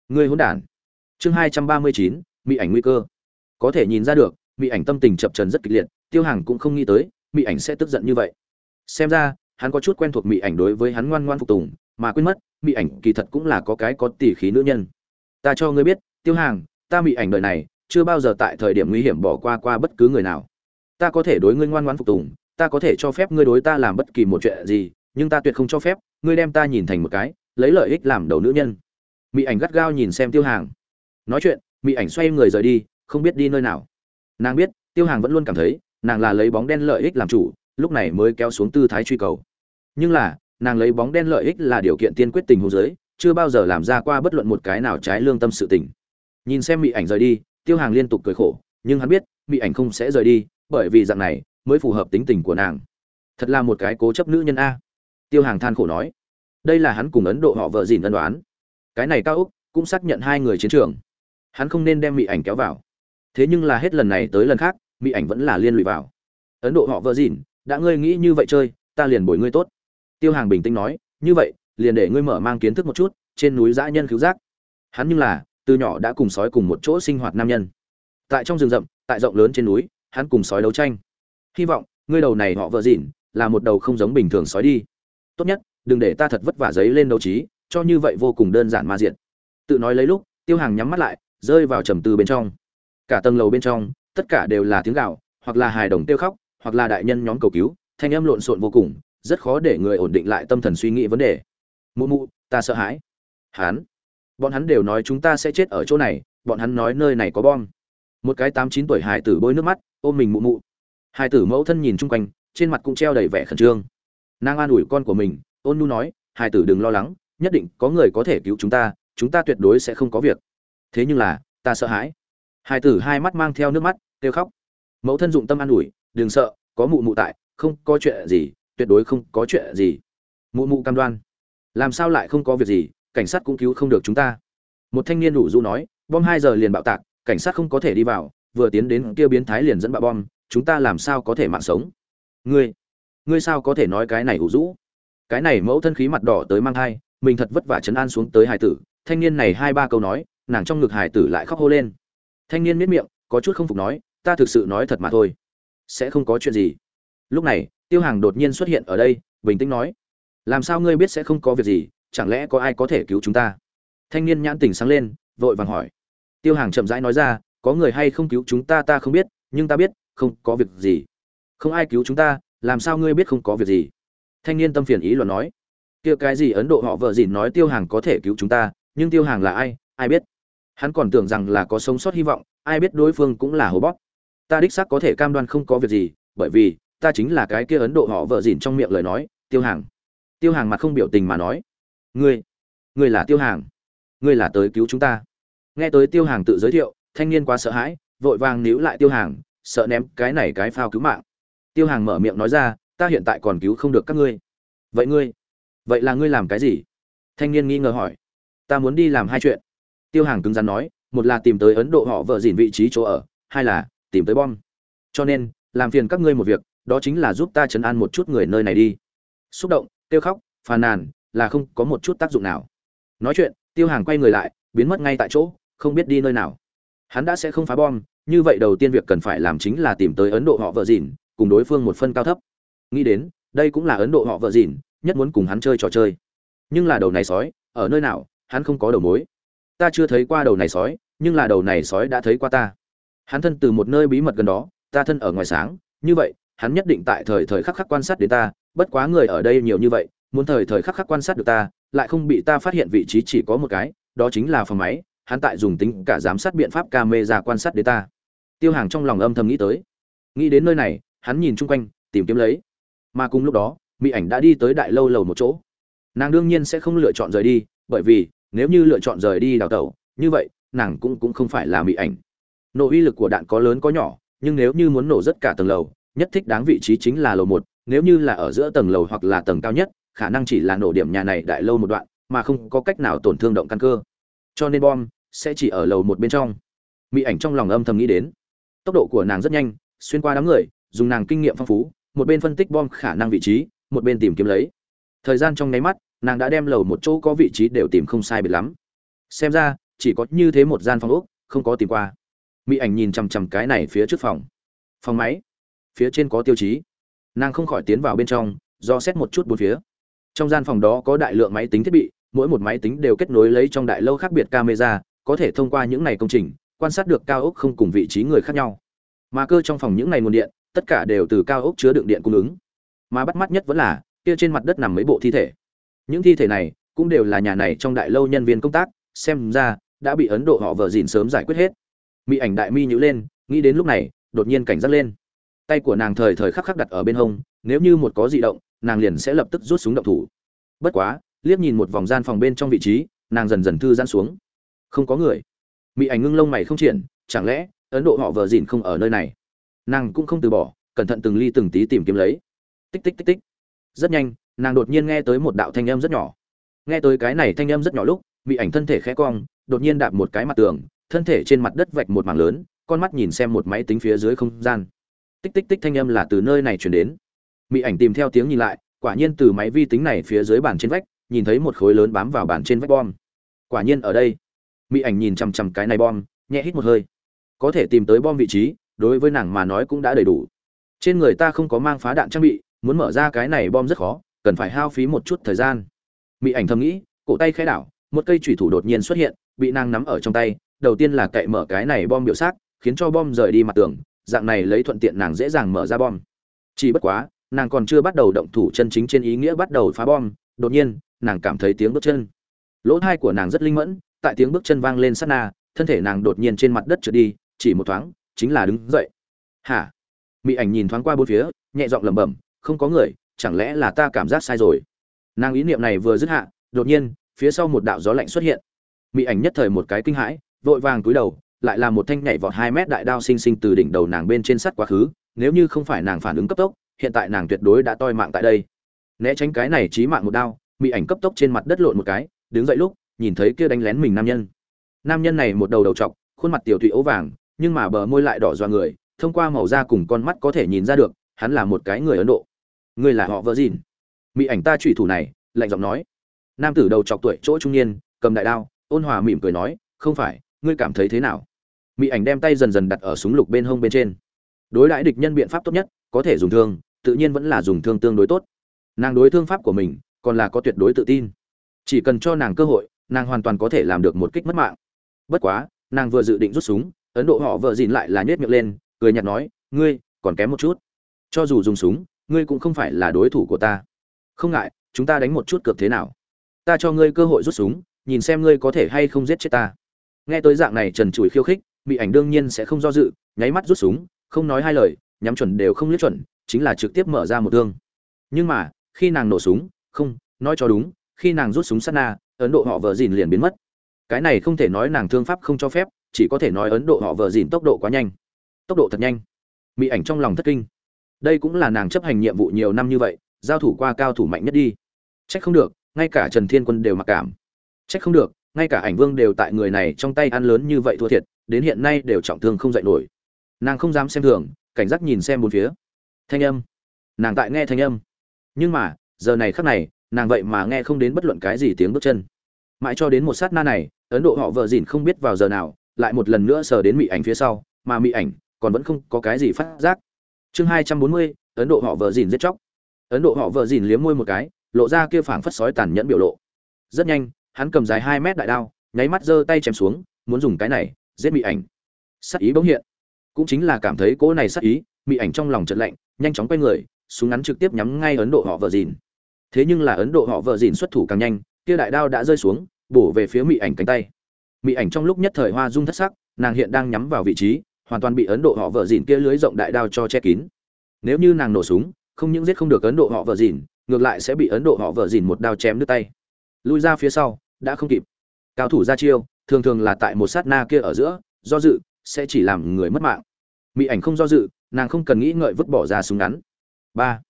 ngươi hỗn đản. Chương hai trăm ba mươi chín, mỹ ảnh nguy cơ. Có thể nhìn ra được, mỹ ảnh tâm tình chập trần rất kịch liệt, tiêu hàng cũng không nghĩ tới, mỹ ảnh sẽ tức giận như vậy. Xem ra, hắn có chút quen thuộc mỹ ảnh đối với hắn ngoan ngoan phục tùng, mà quên mất, mỹ ảnh kỳ thật cũng là có cái có tỷ khí nữ nhân. Ta cho ngươi biết, tiêu hàng, ta mỹ ảnh đời này, chưa bao giờ tại thời điểm nguy hiểm bỏ qua qua bất cứ người nào. Ta có thể đối ngươi ngoan ngoan phục tùng, ta có thể cho phép ngươi đối ta làm bất kỳ một chuyện gì nhưng ta tuyệt không cho phép, ngươi đem ta nhìn thành một cái, lấy lợi ích làm đầu nữ nhân. Mỹ ảnh gắt gao nhìn xem tiêu hàng. Nói chuyện mỹ ảnh xoay người rời đi, không biết đi nơi nào. Nàng biết, tiêu hàng vẫn luôn cảm thấy, nàng là lấy bóng đen lợi ích làm chủ, lúc này mới kéo xuống tư thái truy cầu. Nhưng là, nàng lấy bóng đen lợi ích là điều kiện tiên quyết tình huống giới chưa bao giờ làm ra qua bất luận một cái nào trái lương tâm sự tình. Nhìn xem mỹ ảnh rời đi, tiêu hàng liên tục cười khổ, nhưng hắn biết mỹ ảnh không sẽ rời đi, bởi vì dạng này, mới phù hợp tính tình của nàng. Thật là một cái cố chấp nữ nhân a tiêu hàng than khổ nói, đây là hắn cùng ấn độ họ vợ dìn ân đoán cái này cao úc cũng xác nhận hai người chiến trường. Hắn không nên đem mỹ ảnh kéo vào. Thế nhưng là hết lần này tới lần khác mỹ ảnh vẫn là liên lụy vào. Ấn độ họ vợ dìn, đã ngươi nghĩ như vậy chơi, ta liền bồi ngươi tốt. Tiêu hàng bình tĩnh nói, như vậy, liền để ngươi mở mang kiến thức một chút, trên núi dã nhân cứu giác hắn nhưng là, từ nhỏ đã cùng sói cùng một chỗ sinh hoạt nam nhân. Tại trong rừng rậm, tại rộng lớn trên núi, hắn cùng sói đấu tranh. Hy vọng, ngươi đầu này họ vợ dịn là một đầu không giống bình thường sói đi tốt nhất, đừng để ta thật vất vả giấy lên đấu trí, cho như vậy vô cùng đơn giản ma diện tự nói lấy lúc, tiêu hàng nhắm mắt lại, rơi vào trầm tư bên trong. Cả tầng lầu bên trong, tất cả đều là tiếng gạo hoặc là hài đồng tiêu khóc, hoặc là đại nhân nhóm cầu cứu, thanh âm lộn xộn vô cùng, rất khó để người ổn định lại tâm thần suy nghĩ vấn đề. Mụ mụ, ta sợ hãi. Hắn. Bọn hắn đều nói chúng ta sẽ chết ở chỗ này, bọn hắn nói nơi này có bom. Một cái tám chín tuổi hài tử bôi nước mắt, ôm mình mụ mụ. Hài tử mẫu thân nhìn chung quanh, trên mặt cũng treo đầy vẻ khẩn trương nàng an ủi con của mình, ôn nu nói Hai tử đừng lo lắng, nhất định có người có thể cứu chúng ta chúng ta tuyệt đối sẽ không có việc. Thế nhưng là, ta sợ hãi. Hai tử hai mắt mang theo nước mắt, kêu khóc. Mẫu thân dụng tâm an ủi, đừng sợ, có mụ mụ tại, không có chuyện gì, tuyệt đối không có chuyện gì. Mụ mụ cam đoan. Làm sao lại không có việc gì, cảnh sát cũng cứu không được chúng ta. Một thanh niên đủ du nói, bom hai giờ liền bạo tạc, cảnh sát không có thể đi vào, vừa tiến đến kia biến thái liền dẫn bạo bom, chúng ta làm sao có thể mạng sống? Ngươi ngươi sao có thể nói cái này hủ rũ? Cái này mẫu thân khí mặt đỏ tới mang thai, mình thật vất vả chấn an xuống tới hải tử. Thanh niên này hai ba câu nói, nàng trong ngực hải tử lại khóc hô lên. Thanh niên miết miệng, có chút không phục nói, ta thực sự nói thật mà thôi. Sẽ không có chuyện gì. Lúc này, tiêu hàng đột nhiên xuất hiện ở đây, bình tĩnh nói, làm sao ngươi biết sẽ không có việc gì? Chẳng lẽ có ai có thể cứu chúng ta? Thanh niên nhãn tình sáng lên, vội vàng hỏi. Tiêu hàng chậm rãi nói ra, có người hay không cứu chúng ta ta không biết, nhưng ta biết, không có việc gì. Không ai cứu chúng ta làm sao ngươi biết không có việc gì? Thanh niên tâm phiền ý luận nói. Kia cái gì ấn độ họ vợ dìn nói tiêu hàng có thể cứu chúng ta, nhưng tiêu hàng là ai? Ai biết? Hắn còn tưởng rằng là có sống sót hy vọng, ai biết đối phương cũng là hố bóp. Ta đích xác có thể cam đoan không có việc gì, bởi vì, ta chính là cái kia ấn độ họ vợ dìn trong miệng lời nói, tiêu hàng. Tiêu hàng mặt không biểu tình mà nói. Ngươi ngươi là tiêu hàng. Ngươi là tới cứu chúng ta. Nghe tới tiêu hàng tự giới thiệu, thanh niên quá sợ hãi, vội vàng níu lại tiêu hàng, sợ ném cái này cái phao cứu mạng tiêu hàng mở miệng nói ra, ta hiện tại còn cứu không được các ngươi. Vậy ngươi, vậy là ngươi làm cái gì? Thanh niên nghi ngờ hỏi. Ta muốn đi làm hai chuyện. Tiêu hàng cứng rắn nói, một là tìm tới ấn độ họ vợ dìn vị trí chỗ ở, hai là tìm tới bom. Cho nên, làm phiền các ngươi một việc, đó chính là giúp ta chấn an một chút người nơi này đi. Xúc động tiêu khóc, phàn nàn, là không có một chút tác dụng nào. Nói chuyện, tiêu hàng quay người lại, biến mất ngay tại chỗ, không biết đi nơi nào. Hắn đã sẽ không phá bom, như vậy đầu tiên việc cần phải làm chính là tìm tới ấn độ họ vợ dìn cùng đối phương một phân cao thấp. Nghĩ đến, đây cũng là ấn độ họ vợ dìn, nhất muốn cùng hắn chơi trò chơi. Nhưng là đầu này sói, ở nơi nào, hắn không có đầu mối. Ta chưa thấy qua đầu này sói, nhưng là đầu này sói đã thấy qua ta. Hắn thân từ một nơi bí mật gần đó, ta thân ở ngoài sáng, như vậy, hắn nhất định tại thời thời khắc khắc quan sát đến ta, bất quá người ở đây nhiều như vậy, muốn thời thời khắc khắc quan sát được ta, lại không bị ta phát hiện vị trí chỉ có một cái, đó chính là phòng máy, hắn tại dùng tính cả giám sát biện pháp camera quan sát đến ta. Tiêu hàng trong lòng âm thầm nghĩ tới. Nghĩ đến nơi này hắn nhìn chung quanh, tìm kiếm lấy. Mà cùng lúc đó, mỹ ảnh đã đi tới đại lâu lầu một chỗ. Nàng đương nhiên sẽ không lựa chọn rời đi, bởi vì nếu như lựa chọn rời đi đào tẩu, như vậy, nàng cũng cũng không phải là mỹ ảnh. Nổ uy lực của đạn có lớn có nhỏ, nhưng nếu như muốn nổ rất cả tầng lầu, nhất thích đáng vị trí chính là lầu một, nếu như là ở giữa tầng lầu hoặc là tầng cao nhất, khả năng chỉ là nổ điểm nhà này đại lâu một đoạn, mà không có cách nào tổn thương động căn cơ. Cho nên bom sẽ chỉ ở lầu một bên trong. Mỹ ảnh trong lòng âm thầm nghĩ đến. Tốc độ của nàng rất nhanh, xuyên qua đám người dùng nàng kinh nghiệm phong phú, một bên phân tích bom khả năng vị trí, một bên tìm kiếm lấy. Thời gian trong nháy mắt, nàng đã đem lầu một chỗ có vị trí đều tìm không sai biệt lắm. Xem ra, chỉ có như thế một gian phòng ốc, không có tìm qua. Mỹ ảnh nhìn chằm chằm cái này phía trước phòng. Phòng máy. Phía trên có tiêu chí. Nàng không khỏi tiến vào bên trong, do xét một chút bốn phía. Trong gian phòng đó có đại lượng máy tính thiết bị, mỗi một máy tính đều kết nối lấy trong đại lâu khác biệt camera, có thể thông qua những này công trình, quan sát được cao ốc không cùng vị trí người khác nhau. Mà cơ trong phòng những này nguồn điện tất cả đều từ cao ốc chứa đựng điện cung ứng. Mà bắt mắt nhất vẫn là, kia trên mặt đất nằm mấy bộ thi thể. Những thi thể này cũng đều là nhà này trong đại lâu nhân viên công tác, xem ra đã bị ấn độ họ vợ dìn sớm giải quyết hết. Mỹ ảnh đại mi nhữ lên, nghĩ đến lúc này, đột nhiên cảnh giác lên. Tay của nàng thời thời khắc khắc đặt ở bên hông, nếu như một có di động, nàng liền sẽ lập tức rút súng động thủ. Bất quá, liếc nhìn một vòng gian phòng bên trong vị trí, nàng dần dần thư giãn xuống. Không có người. Mỹ ảnh ngưng lông mày không triển chẳng lẽ ấn độ họ vợ dìn không ở nơi này? Nàng cũng không từ bỏ, cẩn thận từng ly từng tí tìm kiếm lấy. Tích tích tích tích. Rất nhanh, nàng đột nhiên nghe tới một đạo thanh âm rất nhỏ. Nghe tới cái này thanh âm rất nhỏ lúc mỹ ảnh thân thể khẽ cong, đột nhiên đạp một cái mặt tường, thân thể trên mặt đất vạch một mảng lớn, con mắt nhìn xem một máy tính phía dưới không gian. Tích tích tích thanh âm là từ nơi này chuyển đến. Mỹ ảnh tìm theo tiếng nhìn lại, quả nhiên từ máy vi tính này phía dưới bàn trên vách, nhìn thấy một khối lớn bám vào bàn trên vách bom. Quả nhiên ở đây. Mỹ ảnh nhìn chằm chằm cái này bom, nhẹ hít một hơi. Có thể tìm tới bom vị trí đối với nàng mà nói cũng đã đầy đủ. Trên người ta không có mang phá đạn trang bị muốn mở ra cái này bom rất khó cần phải hao phí một chút thời gian. Mỹ ảnh thầm nghĩ cổ tay khẽ đảo một cây thủy thủ đột nhiên xuất hiện bị nàng nắm ở trong tay đầu tiên là cậy mở cái này bom biểu sát, khiến cho bom rời đi mặt tường dạng này lấy thuận tiện nàng dễ dàng mở ra bom. Chỉ bất quá nàng còn chưa bắt đầu động thủ chân chính trên ý nghĩa bắt đầu phá bom đột nhiên nàng cảm thấy tiếng bước chân. Lỗ thai của nàng rất linh mẫn tại tiếng bước chân vang lên sát na thân thể nàng đột nhiên trên mặt đất trượt đi chỉ một thoáng chính là đứng dậy. Hả? Mỹ ảnh nhìn thoáng qua bốn phía, nhẹ giọng lẩm bẩm, không có người, chẳng lẽ là ta cảm giác sai rồi? Nàng ý niệm này vừa dứt hạ, đột nhiên, phía sau một đạo gió lạnh xuất hiện. Mỹ ảnh nhất thời một cái kinh hãi, vội vàng cúi đầu, lại là một thanh nhảy vọt hai mét đại đao sinh sinh từ đỉnh đầu nàng bên trên sắt quá khứ, nếu như không phải nàng phản ứng cấp tốc, hiện tại nàng tuyệt đối đã toi mạng tại đây. Né tránh cái này chí mạng một đao mỹ ảnh cấp tốc trên mặt đất lộn một cái, đứng dậy lúc, nhìn thấy kia đánh lén mình nam nhân. Nam nhân này một đầu đầu trọc, khuôn mặt tiểu thụy ấu vàng nhưng mà bờ môi lại đỏ doa người, thông qua màu da cùng con mắt có thể nhìn ra được, hắn là một cái người ấn độ. Người là họ vợ dìn mỹ ảnh ta trùy thủ này, lạnh giọng nói. Nam tử đầu chọc tuổi chỗ trung niên, cầm đại đao, ôn hòa mỉm cười nói, không phải, ngươi cảm thấy thế nào? Mỹ ảnh đem tay dần dần đặt ở súng lục bên hông bên trên. Đối đãi địch nhân biện pháp tốt nhất, có thể dùng thương, tự nhiên vẫn là dùng thương tương đối tốt. Nàng đối thương pháp của mình, còn là có tuyệt đối tự tin. Chỉ cần cho nàng cơ hội, nàng hoàn toàn có thể làm được một kích mất mạng. Bất quá, nàng vừa dự định rút súng ấn độ họ vợ dìn lại là nhét miệng lên, cười nhạt nói, ngươi, còn kém một chút. Cho dù dùng súng, ngươi cũng không phải là đối thủ của ta. Không ngại, chúng ta đánh một chút cược thế nào? Ta cho ngươi cơ hội rút súng, nhìn xem ngươi có thể hay không giết chết ta. Nghe tới dạng này trần trụi khiêu khích mỹ ảnh đương nhiên sẽ không do dự, nháy mắt rút súng, không nói hai lời, nhắm chuẩn đều không liếc chuẩn, chính là trực tiếp mở ra một thương. Nhưng mà, khi nàng nổ súng, không, nói cho đúng, khi nàng rút súng sát na, ấn độ họ vợ dìn liền biến mất. Cái này không thể nói nàng thương pháp không cho phép chỉ có thể nói ấn độ họ vợ dìn tốc độ quá nhanh. Tốc độ thật nhanh. Mỹ ảnh trong lòng thất kinh. Đây cũng là nàng chấp hành nhiệm vụ nhiều năm như vậy, giao thủ qua cao thủ mạnh nhất đi. Trách không được, ngay cả trần thiên quân đều mặc cảm. Trách không được, ngay cả ảnh vương đều tại người này trong tay ăn lớn như vậy thua thiệt, đến hiện nay đều trọng thương không dạy nổi. Nàng không dám xem thường, cảnh giác nhìn xem bốn phía. Thanh âm. Nàng tại nghe thanh âm. Nhưng mà, giờ này khắc này, nàng vậy mà nghe không đến bất luận cái gì tiếng bước chân. Mãi cho đến một sát na này, ấn độ họ vợ dìn không biết vào giờ nào lại một lần nữa sờ đến mị ảnh phía sau, mà mị ảnh còn vẫn không có cái gì phát giác. Chương hai trăm bốn mươi, ấn độ họ vợ dìn giết chóc. Ấn độ họ vợ dìn liếm môi một cái, lộ ra kia phảng phất sói tàn nhẫn biểu lộ. Rất nhanh, hắn cầm dài hai mét đại đao, nháy mắt giơ tay chém xuống, muốn dùng cái này giết mị ảnh. Sắc ý bỗng hiện. Cũng chính là cảm thấy cỗ này sắc ý, mị ảnh trong lòng chợt lạnh, nhanh chóng quay người, súng ngắn trực tiếp nhắm ngay ấn độ họ vợ dìn. Thế nhưng là ấn độ họ vợ dìn xuất thủ càng nhanh, kia đại đao đã rơi xuống, bổ về phía mị ảnh cánh tay mị ảnh trong lúc nhất thời hoa dung thất sắc, nàng hiện đang nhắm vào vị trí, hoàn toàn bị ấn độ họ vợ dìn kia lưới rộng đại đao cho che kín. Nếu như nàng nổ súng, không những giết không được ấn độ họ vợ dìn, ngược lại sẽ bị ấn độ họ vợ dìn một đao chém đứt tay. Lui ra phía sau, đã không kịp. Cao thủ ra chiêu, thường thường là tại một sát na kia ở giữa, do dự, sẽ chỉ làm người mất mạng. Mỹ ảnh không do dự, nàng không cần nghĩ ngợi vứt bỏ ra súng ngắn. Ba.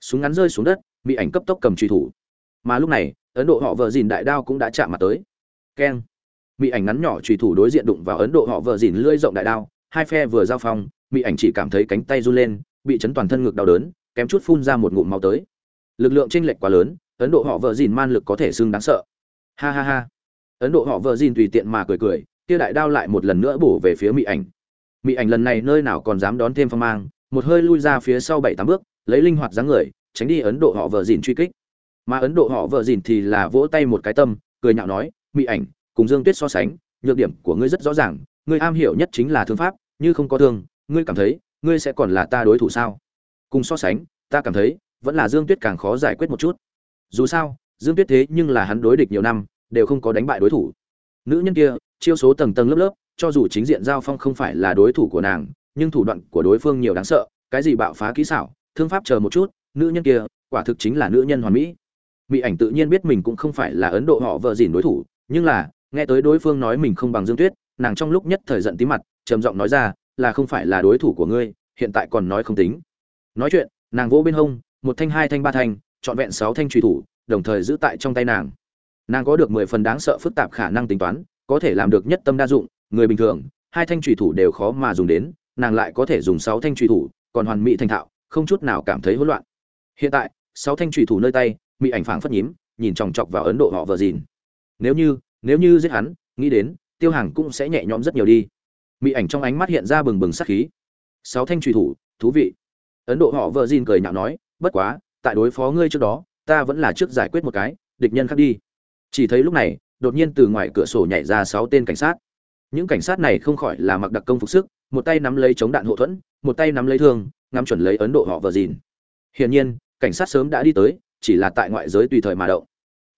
Súng ngắn rơi xuống đất, mỹ ảnh cấp tốc cầm truy thủ. Mà lúc này, ấn độ họ vợ dìn đại đao cũng đã chạm mặt tới. Keng mỹ ảnh ngắn nhỏ trùy thủ đối diện đụng vào ấn độ họ vợ dìn lưỡi rộng đại đao, hai phe vừa giao phong mỹ ảnh chỉ cảm thấy cánh tay run lên, bị chấn toàn thân ngực đau đớn, kém chút phun ra một ngụm máu tới. Lực lượng chênh lệch quá lớn, ấn độ họ vợ dìn man lực có thể xưng đáng sợ. Ha ha ha. Ấn độ họ vợ dìn tùy tiện mà cười cười, kia đại đao lại một lần nữa bổ về phía mỹ ảnh. Mỹ ảnh lần này nơi nào còn dám đón thêm phong mang, một hơi lui ra phía sau bảy tám bước, lấy linh hoạt dáng người, tránh đi ấn độ họ vợ dìn truy kích. Mà ấn độ họ vợ dìn thì là vỗ tay một cái tâm, cười nhạo nói mỹ ảnh cùng dương tuyết so sánh, nhược điểm của ngươi rất rõ ràng, ngươi am hiểu nhất chính là thương pháp, như không có thương, ngươi cảm thấy, ngươi sẽ còn là ta đối thủ sao? Cùng so sánh, ta cảm thấy, vẫn là dương tuyết càng khó giải quyết một chút. Dù sao, dương tuyết thế nhưng là hắn đối địch nhiều năm, đều không có đánh bại đối thủ. Nữ nhân kia, chiêu số tầng tầng lớp lớp, cho dù chính diện giao phong không phải là đối thủ của nàng, nhưng thủ đoạn của đối phương nhiều đáng sợ, cái gì bạo phá kỹ xảo, thương pháp chờ một chút, nữ nhân kia, quả thực chính là nữ nhân hoàn mỹ. Mỹ ảnh tự nhiên biết mình cũng không phải là ấn độ họ vợ gìn đối thủ, nhưng là nghe tới đối phương nói mình không bằng dương tuyết, nàng trong lúc nhất thời giận tí mặt, trầm giọng nói ra, là không phải là đối thủ của ngươi, hiện tại còn nói không tính. Nói chuyện, nàng vỗ bên hông, một thanh, hai thanh, ba thanh, trọn vẹn sáu thanh truy thủ, đồng thời giữ tại trong tay nàng. Nàng có được mười phần đáng sợ phức tạp khả năng tính toán, có thể làm được nhất tâm đa dụng, người bình thường, hai thanh truy thủ đều khó mà dùng đến, nàng lại có thể dùng sáu thanh truy thủ, còn hoàn mỹ thành thạo, không chút nào cảm thấy hỗn loạn. Hiện tại, sáu thanh truy thủ nơi tay mỹ ảnh phảng phất nhím, nhìn chòng chọc vào ấn độ họ vờ dìn nếu như nếu như giết hắn, nghĩ đến, tiêu hàng cũng sẽ nhẹ nhõm rất nhiều đi. Mỹ ảnh trong ánh mắt hiện ra bừng bừng sắc khí. Sáu thanh truy thủ, thú vị. Ấn độ họ vợ dìn cười nhạo nói, bất quá, tại đối phó ngươi trước đó, ta vẫn là trước giải quyết một cái, địch nhân khác đi. Chỉ thấy lúc này, đột nhiên từ ngoài cửa sổ nhảy ra sáu tên cảnh sát. Những cảnh sát này không khỏi là mặc đặc công phục sức, một tay nắm lấy chống đạn hộ thuẫn, một tay nắm lấy thương, ngắm chuẩn lấy ấn độ họ vợ dìn hiển nhiên, cảnh sát sớm đã đi tới, chỉ là tại ngoại giới tùy thời mà động.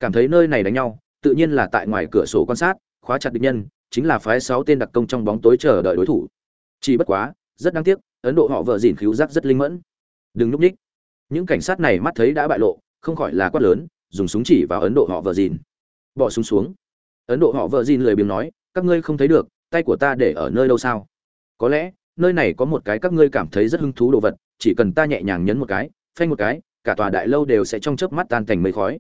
Cảm thấy nơi này đánh nhau tự nhiên là tại ngoài cửa sổ quan sát, khóa chặt địch nhân, chính là phái sáu tên đặc công trong bóng tối chờ đợi đối thủ. Chỉ bất quá, rất đáng tiếc, ấn độ họ vợ dìn khíu giác rất linh mẫn. Đừng núp ních. Những cảnh sát này mắt thấy đã bại lộ, không khỏi là quát lớn, dùng súng chỉ vào ấn độ họ vợ dìn. Bỏ súng xuống. Ấn độ họ vợ dìn lười biếng nói, các ngươi không thấy được, tay của ta để ở nơi đâu sao? Có lẽ, nơi này có một cái các ngươi cảm thấy rất hứng thú đồ vật, chỉ cần ta nhẹ nhàng nhấn một cái, phanh một cái, cả tòa đại lâu đều sẽ trong chớp mắt tan thành mây khói.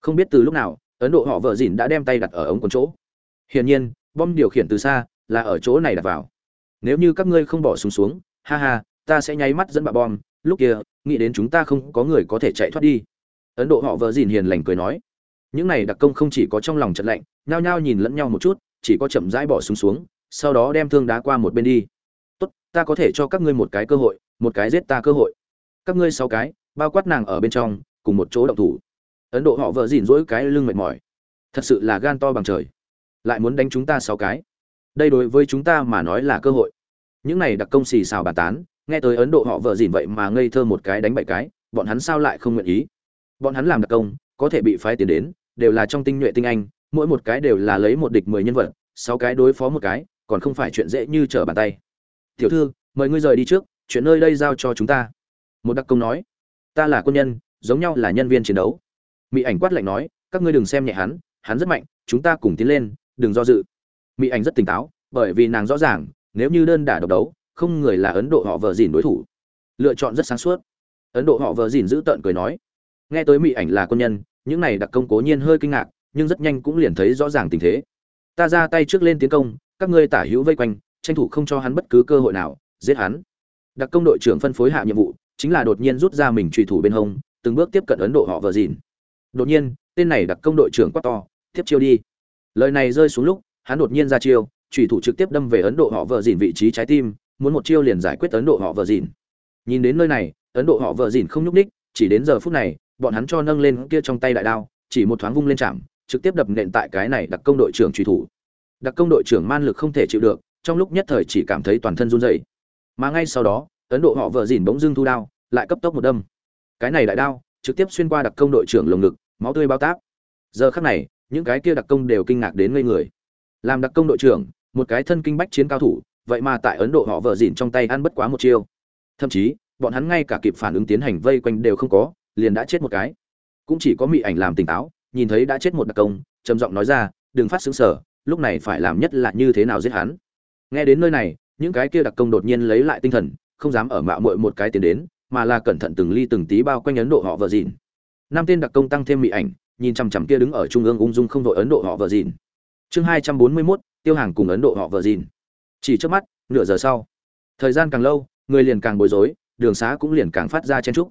Không biết từ lúc nào ấn độ họ vợ dìn đã đem tay đặt ở ống quần chỗ. Hiển nhiên bom điều khiển từ xa là ở chỗ này đặt vào. Nếu như các ngươi không bỏ súng xuống, xuống ha ha ta sẽ nháy mắt dẫn bà bom. Lúc kia nghĩ đến chúng ta không có người có thể chạy thoát đi. Ấn độ họ vợ dìn hiền lành cười nói. Những này đặc công không chỉ có trong lòng trận lạnh nhao nhao nhìn lẫn nhau một chút chỉ có chậm rãi bỏ súng xuống, xuống sau đó đem thương đá qua một bên đi. Tốt ta có thể cho các ngươi một cái cơ hội một cái giết ta cơ hội. Các ngươi sáu cái bao quát nàng ở bên trong cùng một chỗ động thủ ấn độ họ vợ dìn dỗi cái lưng mệt mỏi. Thật sự là gan to bằng trời. Lại muốn đánh chúng ta sáu cái. Đây đối với chúng ta mà nói là cơ hội. Những này đặc công xì xào bàn tán, nghe tới ấn độ họ vợ dìn vậy mà ngây thơ một cái đánh bảy cái, bọn hắn sao lại không nguyện ý? Bọn hắn làm đặc công, có thể bị phái tiền đến, đều là trong tinh nhuệ tinh anh, mỗi một cái đều là lấy một địch mười nhân vật, sáu cái đối phó một cái, còn không phải chuyện dễ như trở bàn tay. Tiểu thư, mời ngươi rời đi trước, chuyện nơi đây giao cho chúng ta. Một đặc công nói, ta là quân nhân, giống nhau là nhân viên chiến đấu mỹ ảnh quát lạnh nói, các ngươi đừng xem nhẹ hắn hắn rất mạnh, chúng ta cùng tiến lên, đừng do dự. Mỹ ảnh rất tỉnh táo, bởi vì nàng rõ ràng, nếu như đơn đả độc đấu, không người là ấn độ họ vợ dìn đối thủ. Lựa chọn rất sáng suốt. Ấn độ họ vợ dìn giữ tợn cười nói, nghe tới mỹ ảnh là quân nhân, những này đặc công cố nhiên hơi kinh ngạc, nhưng rất nhanh cũng liền thấy rõ ràng tình thế. Ta ra tay trước lên tiến công, các ngươi tả hữu vây quanh, tranh thủ không cho hắn bất cứ cơ hội nào, giết hắn. Đặc công đội trưởng phân phối hạ nhiệm vụ, chính là đột nhiên rút ra mình truy thủ bên hông, từng bước tiếp cận ấn độ họ vợ dìn đột nhiên, tên này đặc công đội trưởng quát to, tiếp chiêu đi. Lời này rơi xuống lúc, hắn đột nhiên ra chiêu thủy thủ trực tiếp đâm về ấn độ họ vợ dìn vị trí trái tim, muốn một chiêu liền giải quyết ấn độ họ vợ dìn. Nhìn đến nơi này, ấn độ họ vợ dìn không nhúc ních chỉ đến giờ phút này, bọn hắn cho nâng lên kia trong tay đại đao, chỉ một thoáng vung lên chạm, trực tiếp đập nện tại cái này đặc công đội trưởng truy thủ. Đặc công đội trưởng man lực không thể chịu được, trong lúc nhất thời chỉ cảm thấy toàn thân run rẩy. Mà ngay sau đó, ấn độ họ vợ dìn bỗng dưng thu đao, lại cấp tốc một đâm. Cái này đại đao trực tiếp xuyên qua đặc công đội trưởng lồng ngực, máu tươi bao táp. Giờ khắc này, những cái kia đặc công đều kinh ngạc đến ngây người. Làm đặc công đội trưởng, một cái thân kinh bách chiến cao thủ, vậy mà tại ấn độ họ vợ dịn trong tay ăn bất quá một chiêu. Thậm chí, bọn hắn ngay cả kịp phản ứng tiến hành vây quanh đều không có, liền đã chết một cái. Cũng chỉ có mị ảnh làm tỉnh táo, nhìn thấy đã chết một đặc công, trầm giọng nói ra, đừng phát xứng sở, lúc này phải làm nhất là như thế nào giết hắn? Nghe đến nơi này, những cái kia đặc công đột nhiên lấy lại tinh thần, không dám ở mạo muội một cái tiến đến mà là cẩn thận từng ly từng tí bao quanh ấn độ họ vợ dìn. Năm tên đặc công tăng thêm mỹ ảnh, nhìn chằm chằm kia đứng ở trung ương ung dung không đội ấn độ họ vợ dìn. Chương hai trăm bốn mươi mốt, tiêu hàng cùng ấn độ họ vợ dìn. Chỉ trước mắt, nửa giờ sau. Thời gian càng lâu, người liền càng bối rối, đường xá cũng liền càng phát ra chen trúc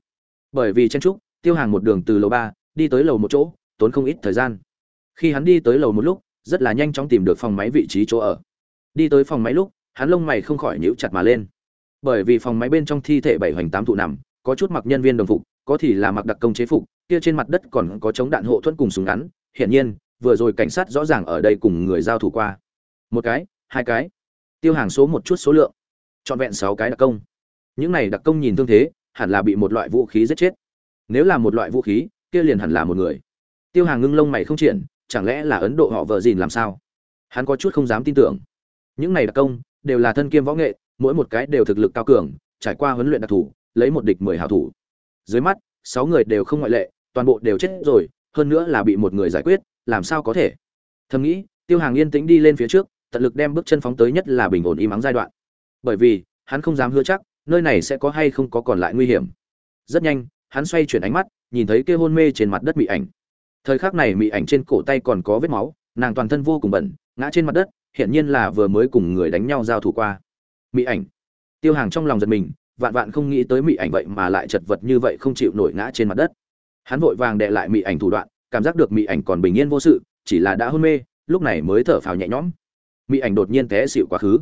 bởi vì chen trúc tiêu hàng một đường từ lầu ba, đi tới lầu một chỗ, tốn không ít thời gian. Khi hắn đi tới lầu một lúc, rất là nhanh chóng tìm được phòng máy vị trí chỗ ở. Đi tới phòng máy lúc, hắn lông mày không khỏi nhíu chặt mà lên bởi vì phòng máy bên trong thi thể bảy hoành tám thụ nằm, có chút mặc nhân viên đồng phục, có thì là mặc đặc công chế phục, kia trên mặt đất còn có chống đạn hộ thuẫn cùng súng ngắn. Hiển nhiên, vừa rồi cảnh sát rõ ràng ở đây cùng người giao thủ qua. Một cái, hai cái. Tiêu hàng số một chút số lượng. Trọn vẹn sáu cái đặc công. Những này đặc công nhìn thương thế, hẳn là bị một loại vũ khí giết chết. Nếu là một loại vũ khí, kia liền hẳn là một người. Tiêu hàng ngưng lông mày không triển, chẳng lẽ là ấn độ họ vợ dìn làm sao? Hắn có chút không dám tin tưởng. Những này đặc công đều là thân kiêm võ nghệ mỗi một cái đều thực lực cao cường, trải qua huấn luyện đặc thù, lấy một địch mười hảo thủ. Dưới mắt, sáu người đều không ngoại lệ, toàn bộ đều chết rồi, hơn nữa là bị một người giải quyết, làm sao có thể? Thầm nghĩ, tiêu hàng yên tĩnh đi lên phía trước, tận lực đem bước chân phóng tới nhất là bình ổn im ắng giai đoạn. Bởi vì, hắn không dám hứa chắc, nơi này sẽ có hay không có còn lại nguy hiểm. Rất nhanh, hắn xoay chuyển ánh mắt, nhìn thấy kia hôn mê trên mặt đất mị ảnh. Thời khắc này mị ảnh trên cổ tay còn có vết máu, nàng toàn thân vô cùng bẩn, ngã trên mặt đất hiện nhiên là vừa mới cùng người đánh nhau giao thủ qua mị ảnh. Tiêu hàng trong lòng giật mình, vạn vạn không nghĩ tới mị ảnh vậy mà lại chật vật như vậy không chịu nổi ngã trên mặt đất. Hắn vội vàng đệ lại mị ảnh thủ đoạn, cảm giác được mị ảnh còn bình yên vô sự, chỉ là đã hôn mê, lúc này mới thở phào nhẹ nhõm. Mị ảnh đột nhiên té xịu quá khứ.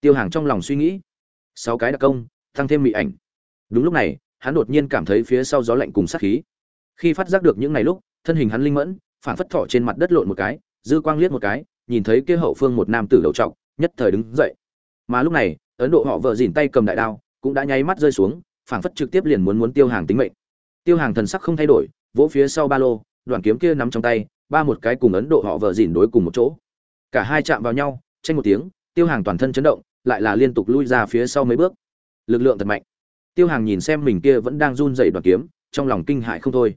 Tiêu hàng trong lòng suy nghĩ, sáu cái đặc công, tăng thêm mị ảnh. Đúng lúc này, hắn đột nhiên cảm thấy phía sau gió lạnh cùng sát khí. Khi phát giác được những ngày lúc, thân hình hắn linh mẫn phản phất thọ trên mặt đất lộn một cái, dư quang liếc một cái, nhìn thấy kia hậu phương một nam tử đầu trọc, nhất thời đứng dậy mà lúc này, ấn độ họ vợ dìn tay cầm đại đao, cũng đã nháy mắt rơi xuống, phảng phất trực tiếp liền muốn muốn tiêu hàng tính mệnh. Tiêu hàng thần sắc không thay đổi, vỗ phía sau ba lô, đoạn kiếm kia nắm trong tay, ba một cái cùng ấn độ họ vợ dìn đối cùng một chỗ. Cả hai chạm vào nhau, tranh một tiếng, tiêu hàng toàn thân chấn động, lại là liên tục lui ra phía sau mấy bước. Lực lượng thật mạnh. Tiêu hàng nhìn xem mình kia vẫn đang run dậy đoạn kiếm, trong lòng kinh hại không thôi.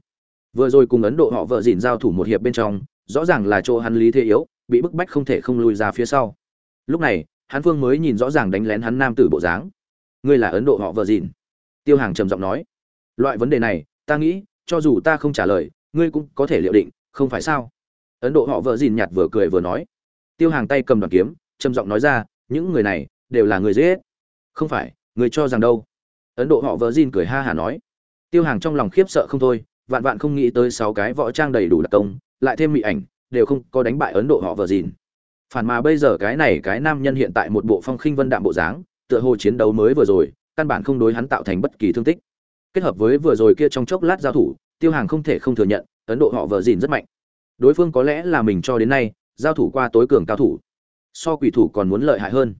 Vừa rồi cùng ấn độ họ vợ dìn giao thủ một hiệp bên trong, rõ ràng là chỗ hắn lý thế yếu, bị bức bách không thể không lui ra phía sau. Lúc này hắn phương mới nhìn rõ ràng đánh lén hắn nam tử bộ dáng. Ngươi là ấn độ họ vợ dìn tiêu hàng trầm giọng nói. Loại vấn đề này, ta nghĩ, cho dù ta không trả lời, ngươi cũng có thể liệu định, không phải sao? Ấn độ họ vợ dìn nhạt vừa cười vừa nói. Tiêu hàng tay cầm đoàn kiếm, trầm giọng nói ra, những người này, đều là người dễ không phải, người cho rằng đâu. Ấn độ họ vợ dìn cười ha hả nói. Tiêu hàng trong lòng khiếp sợ không thôi, vạn vạn không nghĩ tới sáu cái võ trang đầy đủ đặc công, lại thêm mị ảnh, đều không có đánh bại ấn độ họ vợ dìn phản mà bây giờ cái này cái nam nhân hiện tại một bộ phong khinh vân đạm bộ dáng, tựa hồ chiến đấu mới vừa rồi, căn bản không đối hắn tạo thành bất kỳ thương tích. Kết hợp với vừa rồi kia trong chốc lát giao thủ, tiêu hàng không thể không thừa nhận, ấn độ họ vợ dìn rất mạnh. Đối phương có lẽ là mình cho đến nay, giao thủ qua tối cường cao thủ. So quỷ thủ còn muốn lợi hại hơn.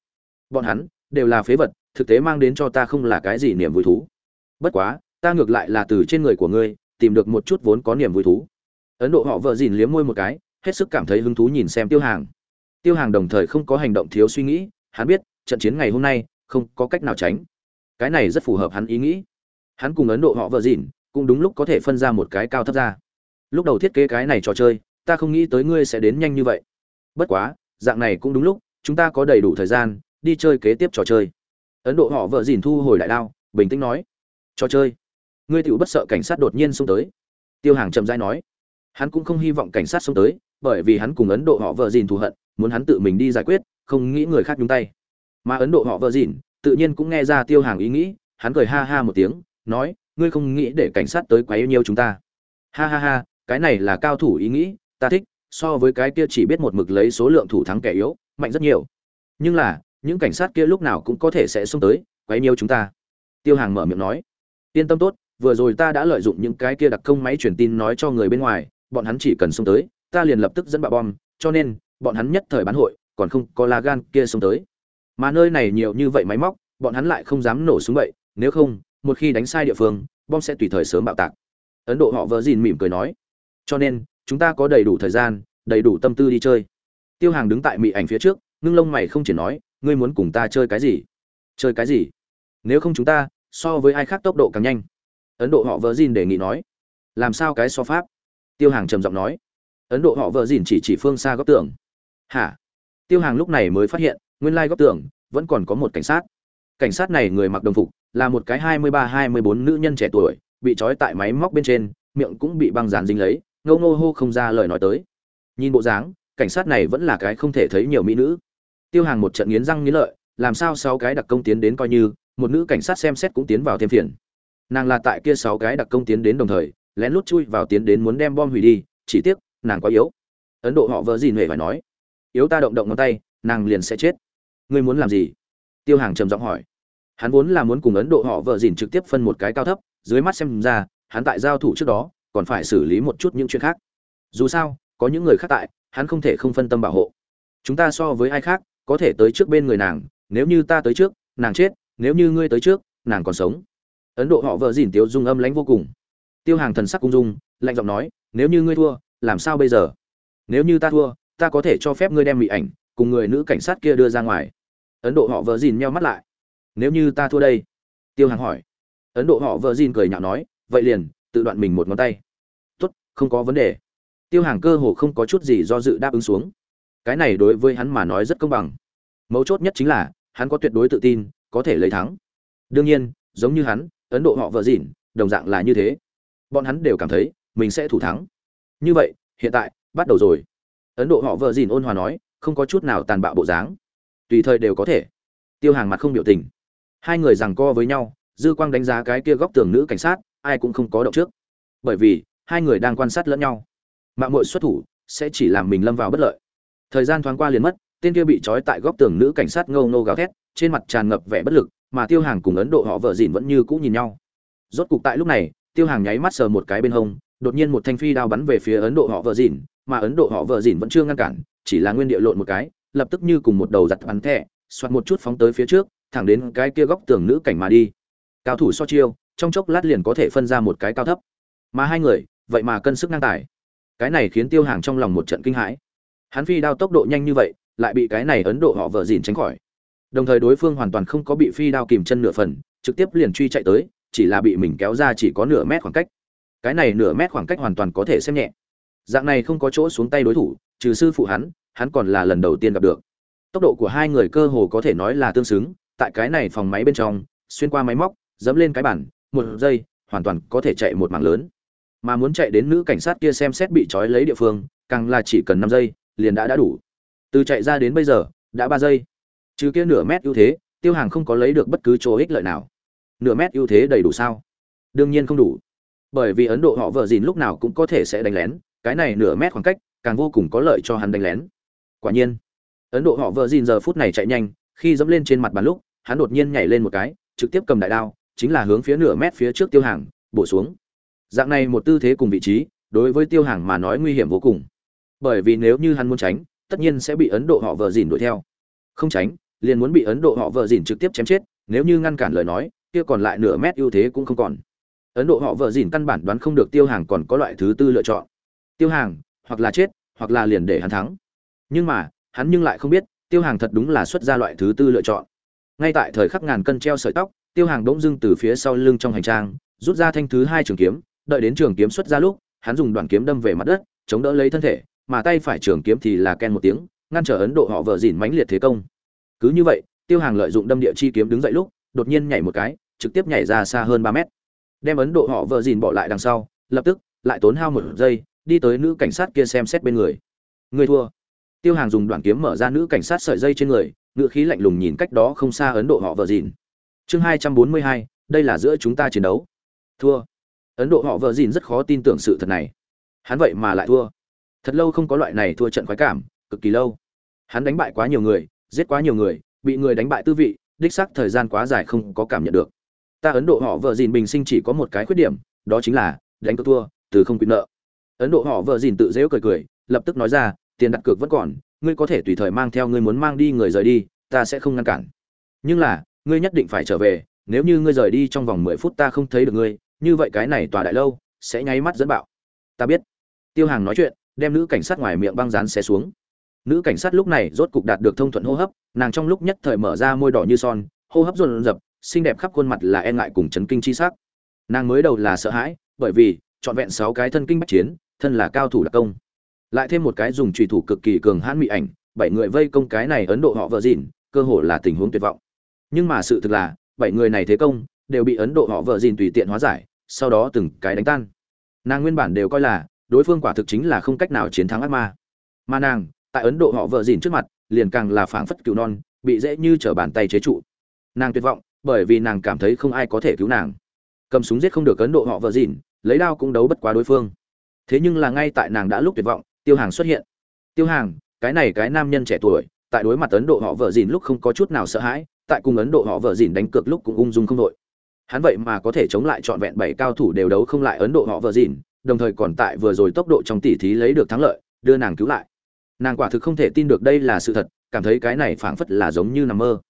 Bọn hắn đều là phế vật, thực tế mang đến cho ta không là cái gì niềm vui thú. Bất quá, ta ngược lại là từ trên người của ngươi, tìm được một chút vốn có niềm vui thú. Ấn độ họ vợ dìn liếm môi một cái, hết sức cảm thấy hứng thú nhìn xem tiêu hàng tiêu hàng đồng thời không có hành động thiếu suy nghĩ, hắn biết, trận chiến ngày hôm nay, không có cách nào tránh. Cái này rất phù hợp hắn ý nghĩ. Hắn cùng ấn độ họ vợ dìn cũng đúng lúc có thể phân ra một cái cao thấp ra. Lúc đầu thiết kế cái này trò chơi, ta không nghĩ tới ngươi sẽ đến nhanh như vậy. Bất quá, dạng này cũng đúng lúc, chúng ta có đầy đủ thời gian, đi chơi kế tiếp trò chơi. Ấn độ họ vợ dìn thu hồi đại đao, bình tĩnh nói, trò chơi? Ngươi tựu bất sợ cảnh sát đột nhiên xông tới. Tiêu hàng chậm rãi nói, hắn cũng không hy vọng cảnh sát xông tới bởi vì hắn cùng ấn độ họ vợ dìn thù hận, muốn hắn tự mình đi giải quyết, không nghĩ người khác nhúng tay. Mà ấn độ họ vợ dìn tự nhiên cũng nghe ra tiêu hàng ý nghĩ, hắn cười ha ha một tiếng, nói, ngươi không nghĩ để cảnh sát tới quấy nhiêu chúng ta? Ha ha ha, cái này là cao thủ ý nghĩ, ta thích, so với cái kia chỉ biết một mực lấy số lượng thủ thắng kẻ yếu, mạnh rất nhiều. Nhưng là, những cảnh sát kia lúc nào cũng có thể sẽ xông tới, quấy nhiêu chúng ta. Tiêu hàng mở miệng nói, yên tâm tốt, vừa rồi ta đã lợi dụng những cái kia đặc công máy truyền tin nói cho người bên ngoài, bọn hắn chỉ cần xông tới ta liền lập tức dẫn bạo bom, cho nên, bọn hắn nhất thời bán hội, còn không có la gan kia xông tới. Mà nơi này nhiều như vậy máy móc, bọn hắn lại không dám nổ súng vậy, nếu không, một khi đánh sai địa phương, bom sẽ tùy thời sớm bạo tạc. Ấn độ họ vỡ dìn mỉm cười nói, cho nên, chúng ta có đầy đủ thời gian, đầy đủ tâm tư đi chơi. Tiêu hàng đứng tại mị ảnh phía trước, ngưng lông mày không chỉ nói, ngươi muốn cùng ta chơi cái gì? Chơi cái gì? Nếu không chúng ta, so với ai khác tốc độ càng nhanh. Ấn độ họ vỡ dìn đề nghị nói, làm sao cái so pháp? Tiêu hàng trầm giọng nói ấn độ họ vợ dìn chỉ chỉ phương xa góc tường. Hả? Tiêu hàng lúc này mới phát hiện, nguyên lai góc tường vẫn còn có một cảnh sát. Cảnh sát này người mặc đồng phục, là một cái hai mươi ba, hai mươi bốn nữ nhân trẻ tuổi, bị trói tại máy móc bên trên, miệng cũng bị băng dàn dính lấy ngâu ngô hô không ra lời nói tới. Nhìn bộ dáng, cảnh sát này vẫn là cái không thể thấy nhiều mỹ nữ. Tiêu hàng một trận nghiến răng nghiến lợi, làm sao sáu cái đặc công tiến đến coi như, một nữ cảnh sát xem xét cũng tiến vào thêm phiền. Nàng là tại kia sáu cái đặc công tiến đến đồng thời, lén lút chui vào tiến đến muốn đem bom hủy đi, chỉ tiếc nàng quá yếu. Ấn độ họ vợ gì huệ phải nói. Yếu ta động động ngón tay, nàng liền sẽ chết. Ngươi muốn làm gì? Tiêu hàng trầm giọng hỏi. Hắn vốn là muốn cùng ấn độ họ vợ dìn trực tiếp phân một cái cao thấp, dưới mắt xem ra, hắn tại giao thủ trước đó, còn phải xử lý một chút những chuyện khác. Dù sao, có những người khác tại, hắn không thể không phân tâm bảo hộ. Chúng ta so với ai khác, có thể tới trước bên người nàng, nếu như ta tới trước, nàng chết, nếu như ngươi tới trước, nàng còn sống. Ấn độ họ vợ dìn tiêu dung âm lãnh vô cùng. Tiêu hàng thần sắc cung dung, lạnh giọng nói, nếu như ngươi thua làm sao bây giờ? Nếu như ta thua, ta có thể cho phép ngươi đem mỹ ảnh cùng người nữ cảnh sát kia đưa ra ngoài. Ấn độ họ vợ dìn meo mắt lại. Nếu như ta thua đây? Tiêu hàng hỏi. Ấn độ họ vợ dìn cười nhạo nói, vậy liền, tự đoạn mình một ngón tay. Tốt, không có vấn đề. Tiêu hàng cơ hồ không có chút gì do dự đáp ứng xuống. Cái này đối với hắn mà nói rất công bằng. Mấu chốt nhất chính là, hắn có tuyệt đối tự tin, có thể lấy thắng. Đương nhiên, giống như hắn, ấn độ họ vợ dìn đồng dạng là như thế. Bọn hắn đều cảm thấy, mình sẽ thủ thắng như vậy, hiện tại, bắt đầu rồi. Ấn độ họ vợ dìn ôn hòa nói, không có chút nào tàn bạo bộ dáng. Tùy thời đều có thể. Tiêu hàng mặt không biểu tình. Hai người rằng co với nhau, dư quang đánh giá cái kia góc tường nữ cảnh sát, ai cũng không có động trước. Bởi vì, hai người đang quan sát lẫn nhau. Mạng mội xuất thủ, sẽ chỉ làm mình lâm vào bất lợi. Thời gian thoáng qua liền mất, tên kia bị trói tại góc tường nữ cảnh sát ngâu ngâu gào thét, trên mặt tràn ngập vẻ bất lực, mà tiêu hàng cùng ấn độ họ vợ dìn vẫn như cũ nhìn nhau. Rốt cục tại lúc này, tiêu hàng nháy mắt sờ một cái bên hông đột nhiên một thanh phi đao bắn về phía ấn độ họ vợ dìn, mà ấn độ họ vợ dìn vẫn chưa ngăn cản, chỉ là nguyên địa lộn một cái, lập tức như cùng một đầu giặt bắn thẻ, xoạt một chút phóng tới phía trước, thẳng đến cái kia góc tường nữ cảnh mà đi. Cao thủ so chiêu, trong chốc lát liền có thể phân ra một cái cao thấp. Mà hai người, vậy mà cân sức ngang tài. Cái này khiến tiêu hàng trong lòng một trận kinh hãi. Hắn phi đao tốc độ nhanh như vậy, lại bị cái này ấn độ họ vợ dìn tránh khỏi. Đồng thời đối phương hoàn toàn không có bị phi đao kìm chân nửa phần, trực tiếp liền truy chạy tới, chỉ là bị mình kéo ra chỉ có nửa mét khoảng cách cái này nửa mét khoảng cách hoàn toàn có thể xem nhẹ. Dạng này không có chỗ xuống tay đối thủ, trừ sư phụ hắn hắn còn là lần đầu tiên gặp được. Tốc độ của hai người cơ hồ có thể nói là tương xứng, tại cái này phòng máy bên trong, xuyên qua máy móc, dẫm lên cái bản một giây, hoàn toàn có thể chạy một mảng lớn. Mà muốn chạy đến nữ cảnh sát kia xem xét bị trói lấy địa phương, càng là chỉ cần năm giây, liền đã đã đủ. Từ chạy ra đến bây giờ, đã ba giây. Trừ kia nửa mét ưu thế, tiêu hàng không có lấy được bất cứ chỗ ích lợi nào. Nửa mét ưu thế đầy đủ sao? Đương nhiên không đủ bởi vì ấn độ họ vợ dìn lúc nào cũng có thể sẽ đánh lén, cái này nửa mét khoảng cách càng vô cùng có lợi cho hắn đánh lén. Quả nhiên, ấn độ họ vợ dìn giờ phút này chạy nhanh, khi dẫm lên trên mặt bàn lúc, hắn đột nhiên nhảy lên một cái, trực tiếp cầm đại đao, chính là hướng phía nửa mét phía trước tiêu hàng, bổ xuống. Dạng này một tư thế cùng vị trí, đối với tiêu hàng mà nói nguy hiểm vô cùng. Bởi vì nếu như hắn muốn tránh, tất nhiên sẽ bị ấn độ họ vợ dìn đuổi theo. Không tránh, liền muốn bị ấn độ họ vợ dìn trực tiếp chém chết, nếu như ngăn cản lời nói, kia còn lại nửa mét ưu thế cũng không còn ấn độ họ vợ dìn căn bản đoán không được tiêu hàng còn có loại thứ tư lựa chọn. Tiêu hàng, hoặc là chết, hoặc là liền để hắn thắng. Nhưng mà, hắn nhưng lại không biết, tiêu hàng thật đúng là xuất ra loại thứ tư lựa chọn. Ngay tại thời khắc ngàn cân treo sợi tóc, tiêu hàng bỗng dưng từ phía sau lưng trong hành trang, rút ra thanh thứ hai trường kiếm, đợi đến trường kiếm xuất ra lúc, hắn dùng đoạn kiếm đâm về mặt đất, chống đỡ lấy thân thể, mà tay phải trường kiếm thì là ken một tiếng, ngăn trở ấn độ họ vợ dìn mãnh liệt thế công. Cứ như vậy, tiêu hàng lợi dụng đâm địa chi kiếm đứng dậy lúc, đột nhiên nhảy một cái, trực tiếp nhảy ra xa hơn ba mét đem ấn độ họ vợ dìn bỏ lại đằng sau, lập tức, lại tốn hao một giây, đi tới nữ cảnh sát kia xem xét bên người. Người thua. Tiêu hàng dùng đoạn kiếm mở ra nữ cảnh sát sợi dây trên người, ngữ khí lạnh lùng nhìn cách đó không xa ấn độ họ vợ dìn. Chương hai trăm bốn mươi hai, đây là giữa chúng ta chiến đấu. Thua. Ấn độ họ vợ dìn rất khó tin tưởng sự thật này. Hắn vậy mà lại thua. Thật lâu không có loại này thua trận khoái cảm, cực kỳ lâu. Hắn đánh bại quá nhiều người, giết quá nhiều người, bị người đánh bại tư vị, đích xác thời gian quá dài không có cảm nhận được ta ấn độ họ vợ dìn bình sinh chỉ có một cái khuyết điểm, đó chính là đánh cược thua, từ không quyền nợ. Ấn độ họ vợ dìn tự dễu cười cười, lập tức nói ra, tiền đặt cược vẫn còn, ngươi có thể tùy thời mang theo ngươi muốn mang đi người rời đi, ta sẽ không ngăn cản. Nhưng là, ngươi nhất định phải trở về, nếu như ngươi rời đi trong vòng mười phút ta không thấy được ngươi, như vậy cái này tòa đại lâu sẽ nháy mắt dẫn bạo. Ta biết. Tiêu hàng nói chuyện, đem nữ cảnh sát ngoài miệng băng rán xé xuống. Nữ cảnh sát lúc này rốt cục đạt được thông thuận hô hấp, nàng trong lúc nhất thời mở ra môi đỏ như son, hô hấp dồn dập xinh đẹp khắp khuôn mặt là e ngại cùng chấn kinh chi sắc. Nàng mới đầu là sợ hãi, bởi vì, trọn vẹn sáu cái thân kinh bách chiến, thân là cao thủ đặc công. Lại thêm một cái dùng chủy thủ cực kỳ cường hãn mỹ ảnh, bảy người vây công cái này ấn độ họ vợ dìn cơ hồ là tình huống tuyệt vọng. Nhưng mà sự thực là, bảy người này thế công, đều bị ấn độ họ vợ dìn tùy tiện hóa giải, sau đó từng cái đánh tan. Nàng nguyên bản đều coi là, đối phương quả thực chính là không cách nào chiến thắng ác ma. Mà nàng, tại ấn độ họ vợ dìn trước mặt, liền càng là phảng phất cừu non, bị dễ như trở bàn tay chế trụ. Nàng tuyệt vọng bởi vì nàng cảm thấy không ai có thể cứu nàng. Cầm súng giết không được ấn độ họ vợ dìn lấy đao cũng đấu bất quá đối phương. Thế nhưng là ngay tại nàng đã lúc tuyệt vọng, tiêu hàng xuất hiện. Tiêu hàng, cái này cái nam nhân trẻ tuổi, tại đối mặt ấn độ họ vợ dìn lúc không có chút nào sợ hãi, tại cùng ấn độ họ vợ dìn đánh cược lúc cũng ung dung không đội. Hắn vậy mà có thể chống lại trọn vẹn bảy cao thủ đều đấu không lại ấn độ họ vợ dìn đồng thời còn tại vừa rồi tốc độ trong tỷ thí lấy được thắng lợi, đưa nàng cứu lại. Nàng quả thực không thể tin được đây là sự thật, cảm thấy cái này phảng phất là giống như nằm mơ.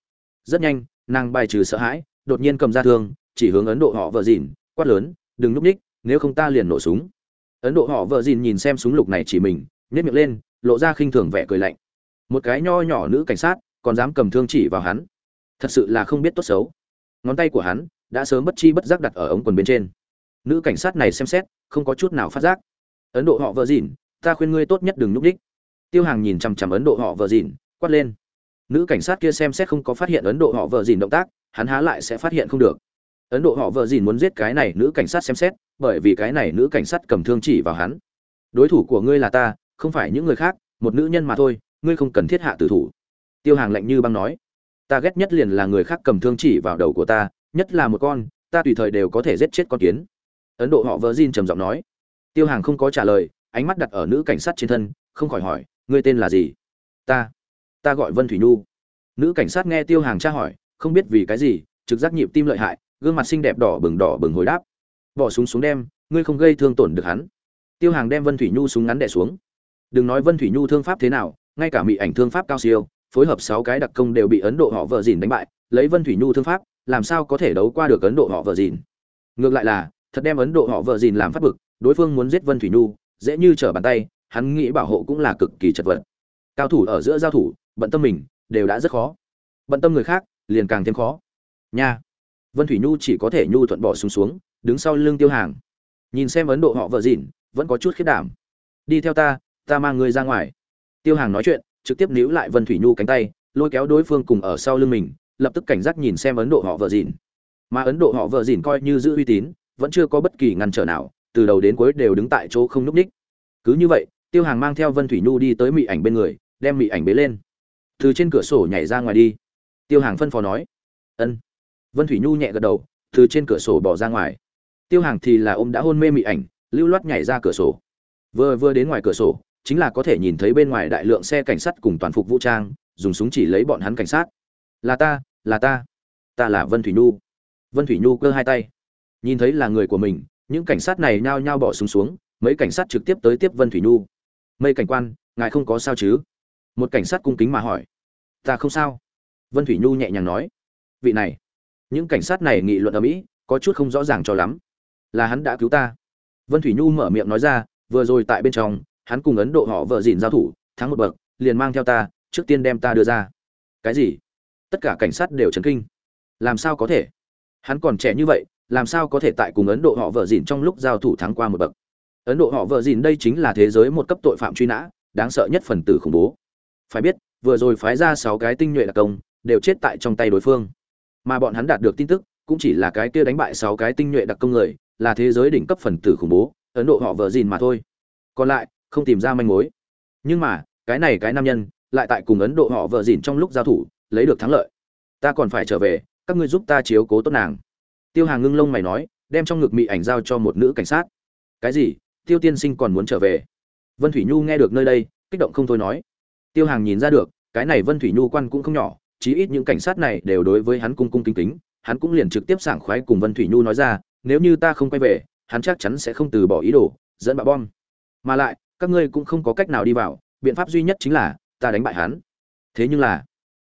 Rất nhanh nàng bài trừ sợ hãi đột nhiên cầm ra thương chỉ hướng ấn độ họ vợ dìn quát lớn đừng núp ních nếu không ta liền nổ súng. Ấn độ họ vợ dìn nhìn xem súng lục này chỉ mình nhét miệng lên lộ ra khinh thường vẻ cười lạnh. Một cái nho nhỏ nữ cảnh sát còn dám cầm thương chỉ vào hắn. Thật sự là không biết tốt xấu. Ngón tay của hắn đã sớm bất chi bất giác đặt ở ống quần bên trên. Nữ cảnh sát này xem xét không có chút nào phát giác. Ấn độ họ vợ dìn, ta khuyên ngươi tốt nhất đừng núp đích tiêu hàng nhìn chằm chằm ấn độ họ vợ dìn quát lên nữ cảnh sát kia xem xét không có phát hiện ấn độ họ vợ dìn động tác, hắn há lại sẽ phát hiện không được. Ấn độ họ vợ dìn muốn giết cái này nữ cảnh sát xem xét, bởi vì cái này nữ cảnh sát cầm thương chỉ vào hắn. Đối thủ của ngươi là ta, không phải những người khác, một nữ nhân mà thôi, ngươi không cần thiết hạ tử thủ. Tiêu hàng lạnh như băng nói. Ta ghét nhất liền là người khác cầm thương chỉ vào đầu của ta, nhất là một con, ta tùy thời đều có thể giết chết con kiến. Ấn độ họ vợ dìn trầm giọng nói. Tiêu hàng không có trả lời, ánh mắt đặt ở nữ cảnh sát trên thân, không khỏi hỏi, ngươi tên là gì? Ta ta gọi vân thủy nhu. Nữ cảnh sát nghe tiêu hàng tra hỏi, không biết vì cái gì, trực giác nhịp tim lợi hại, gương mặt xinh đẹp đỏ bừng đỏ bừng hồi đáp. Bỏ súng xuống đem, ngươi không gây thương tổn được hắn. Tiêu hàng đem vân thủy nhu súng ngắn đẻ xuống. Đừng nói vân thủy nhu thương pháp thế nào, ngay cả mỹ ảnh thương pháp cao siêu, phối hợp sáu cái đặc công đều bị ấn độ họ vợ dìn đánh bại, lấy vân thủy nhu thương pháp, làm sao có thể đấu qua được ấn độ họ vợ dìn? Ngược lại là, thật đem ấn độ họ vợ dìn làm phát bực, đối phương muốn giết vân thủy nhu, dễ như trở bàn tay, hắn nghĩ bảo hộ cũng là cực kỳ chật vật. Cao thủ ở giữa giao thủ bận tâm mình, đều đã rất khó. Bận tâm người khác, liền càng thêm khó. Nha. Vân thủy nhu chỉ có thể nhu thuận bỏ xuống xuống, đứng sau lưng tiêu hàng. Nhìn xem ấn độ họ vợ dịn, vẫn có chút khiết đảm. Đi theo ta ta mang người ra ngoài. Tiêu hàng nói chuyện, trực tiếp níu lại vân thủy nhu cánh tay, lôi kéo đối phương cùng ở sau lưng mình, lập tức cảnh giác nhìn xem ấn độ họ vợ dịn. Mà ấn độ họ vợ dịn coi như giữ uy tín, vẫn chưa có bất kỳ ngăn trở nào, từ đầu đến cuối đều đứng tại chỗ không núp ních. Cứ như vậy, tiêu hàng mang theo vân thủy nhu đi tới mị ảnh bên người, đem mị ảnh bế lên từ trên cửa sổ nhảy ra ngoài đi. Tiêu hàng phân phó nói. Ân. Vân thủy nhu nhẹ gật đầu, từ trên cửa sổ bỏ ra ngoài. Tiêu hàng thì là ông đã hôn mê mị ảnh, lưu loát nhảy ra cửa sổ. Vừa vừa đến ngoài cửa sổ, chính là có thể nhìn thấy bên ngoài đại lượng xe cảnh sát cùng toàn phục vũ trang, dùng súng chỉ lấy bọn hắn cảnh sát. Là ta là ta. Ta là vân thủy nhu. Vân thủy nhu cơ hai tay. Nhìn thấy là người của mình, những cảnh sát này nhao nhao bỏ súng xuống, mấy cảnh sát trực tiếp tới tiếp vân thủy nhu. Mây cảnh quan, ngài không có sao chứ? Một cảnh sát cung kính mà hỏi. Ta không sao. Vân thủy nhu nhẹ nhàng nói. Vị này. Những cảnh sát này nghị luận ở mỹ có chút không rõ ràng cho lắm. Là hắn đã cứu ta. Vân thủy nhu mở miệng nói ra, vừa rồi tại bên trong, hắn cùng ấn độ họ vợ dìn giao thủ, thắng một bậc, liền mang theo ta, trước tiên đem ta đưa ra. Cái gì? Tất cả cảnh sát đều chấn kinh. Làm sao có thể? Hắn còn trẻ như vậy, làm sao có thể tại cùng ấn độ họ vợ dìn trong lúc giao thủ thắng qua một bậc? Ấn độ họ vợ dìn đây chính là thế giới một cấp tội phạm truy nã, đáng sợ nhất phần tử khủng bố phải biết, vừa rồi phái ra sáu cái tinh nhuệ đặc công, đều chết tại trong tay đối phương. Mà bọn hắn đạt được tin tức, cũng chỉ là cái kia đánh bại sáu cái tinh nhuệ đặc công người, là thế giới đỉnh cấp phần tử khủng bố, ấn độ họ vợ gìn mà thôi. Còn lại, không tìm ra manh mối. Nhưng mà, cái này cái nam nhân, lại tại cùng ấn độ họ vợ gìn trong lúc giao thủ, lấy được thắng lợi. Ta còn phải trở về, các ngươi giúp ta chiếu cố tốt nàng. Tiêu hàng ngưng lông mày nói, đem trong ngực mị ảnh giao cho một nữ cảnh sát. Cái gì? Tiêu tiên sinh còn muốn trở về. Vân thủy nhu nghe được nơi đây, kích động không thôi nói tiêu hàng nhìn ra được, cái này vân thủy nhu quan cũng không nhỏ, chí ít những cảnh sát này đều đối với hắn cung cung kính kính, hắn cũng liền trực tiếp sảng khoái cùng vân thủy nhu nói ra, nếu như ta không quay về, hắn chắc chắn sẽ không từ bỏ ý đồ, dẫn bạo bom. Mà lại, các ngươi cũng không có cách nào đi vào, biện pháp duy nhất chính là, ta đánh bại hắn. Thế nhưng là,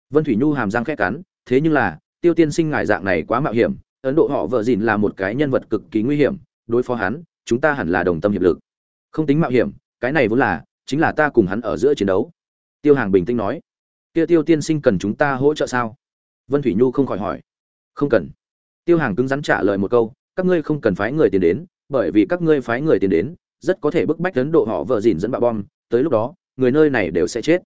vân thủy nhu hàm răng khét cắn, thế nhưng là, tiêu tiên sinh ngài dạng này quá mạo hiểm, ấn độ họ vợ dìn là một cái nhân vật cực kỳ nguy hiểm, đối phó hắn, chúng ta hẳn là đồng tâm hiệp lực. Không tính mạo hiểm, cái này vốn là, chính là ta cùng hắn ở giữa chiến đấu tiêu hàng bình tĩnh nói, kia tiêu tiên sinh cần chúng ta hỗ trợ sao? Vân thủy nhu không khỏi hỏi, không cần. Tiêu hàng cứng rắn trả lời một câu, các ngươi không cần phái người tiền đến, bởi vì các ngươi phái người tiền đến, rất có thể bức bách ấn độ họ vợ dìn dẫn bạo bom, tới lúc đó, người nơi này đều sẽ chết.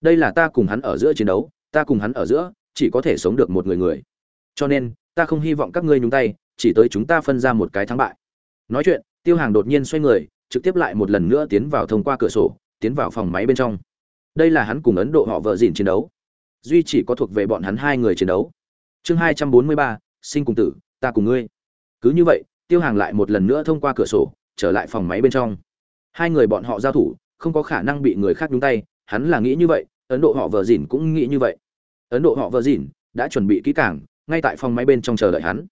Đây là ta cùng hắn ở giữa chiến đấu, ta cùng hắn ở giữa, chỉ có thể sống được một người người. Cho nên, ta không hy vọng các ngươi nhúng tay, chỉ tới chúng ta phân ra một cái thắng bại. Nói chuyện, tiêu hàng đột nhiên xoay người, trực tiếp lại một lần nữa tiến vào thông qua cửa sổ, tiến vào phòng máy bên trong đây là hắn cùng ấn độ họ vợ dìn chiến đấu. Duy chỉ có thuộc về bọn hắn hai người chiến đấu. Chương hai trăm bốn mươi ba, sinh cùng tử, ta cùng ngươi. Cứ như vậy, tiêu hàng lại một lần nữa thông qua cửa sổ, trở lại phòng máy bên trong. Hai người bọn họ giao thủ, không có khả năng bị người khác nhúng tay, hắn là nghĩ như vậy, ấn độ họ vợ dìn cũng nghĩ như vậy. Ấn độ họ vợ dìn đã chuẩn bị kỹ càng, ngay tại phòng máy bên trong chờ đợi hắn.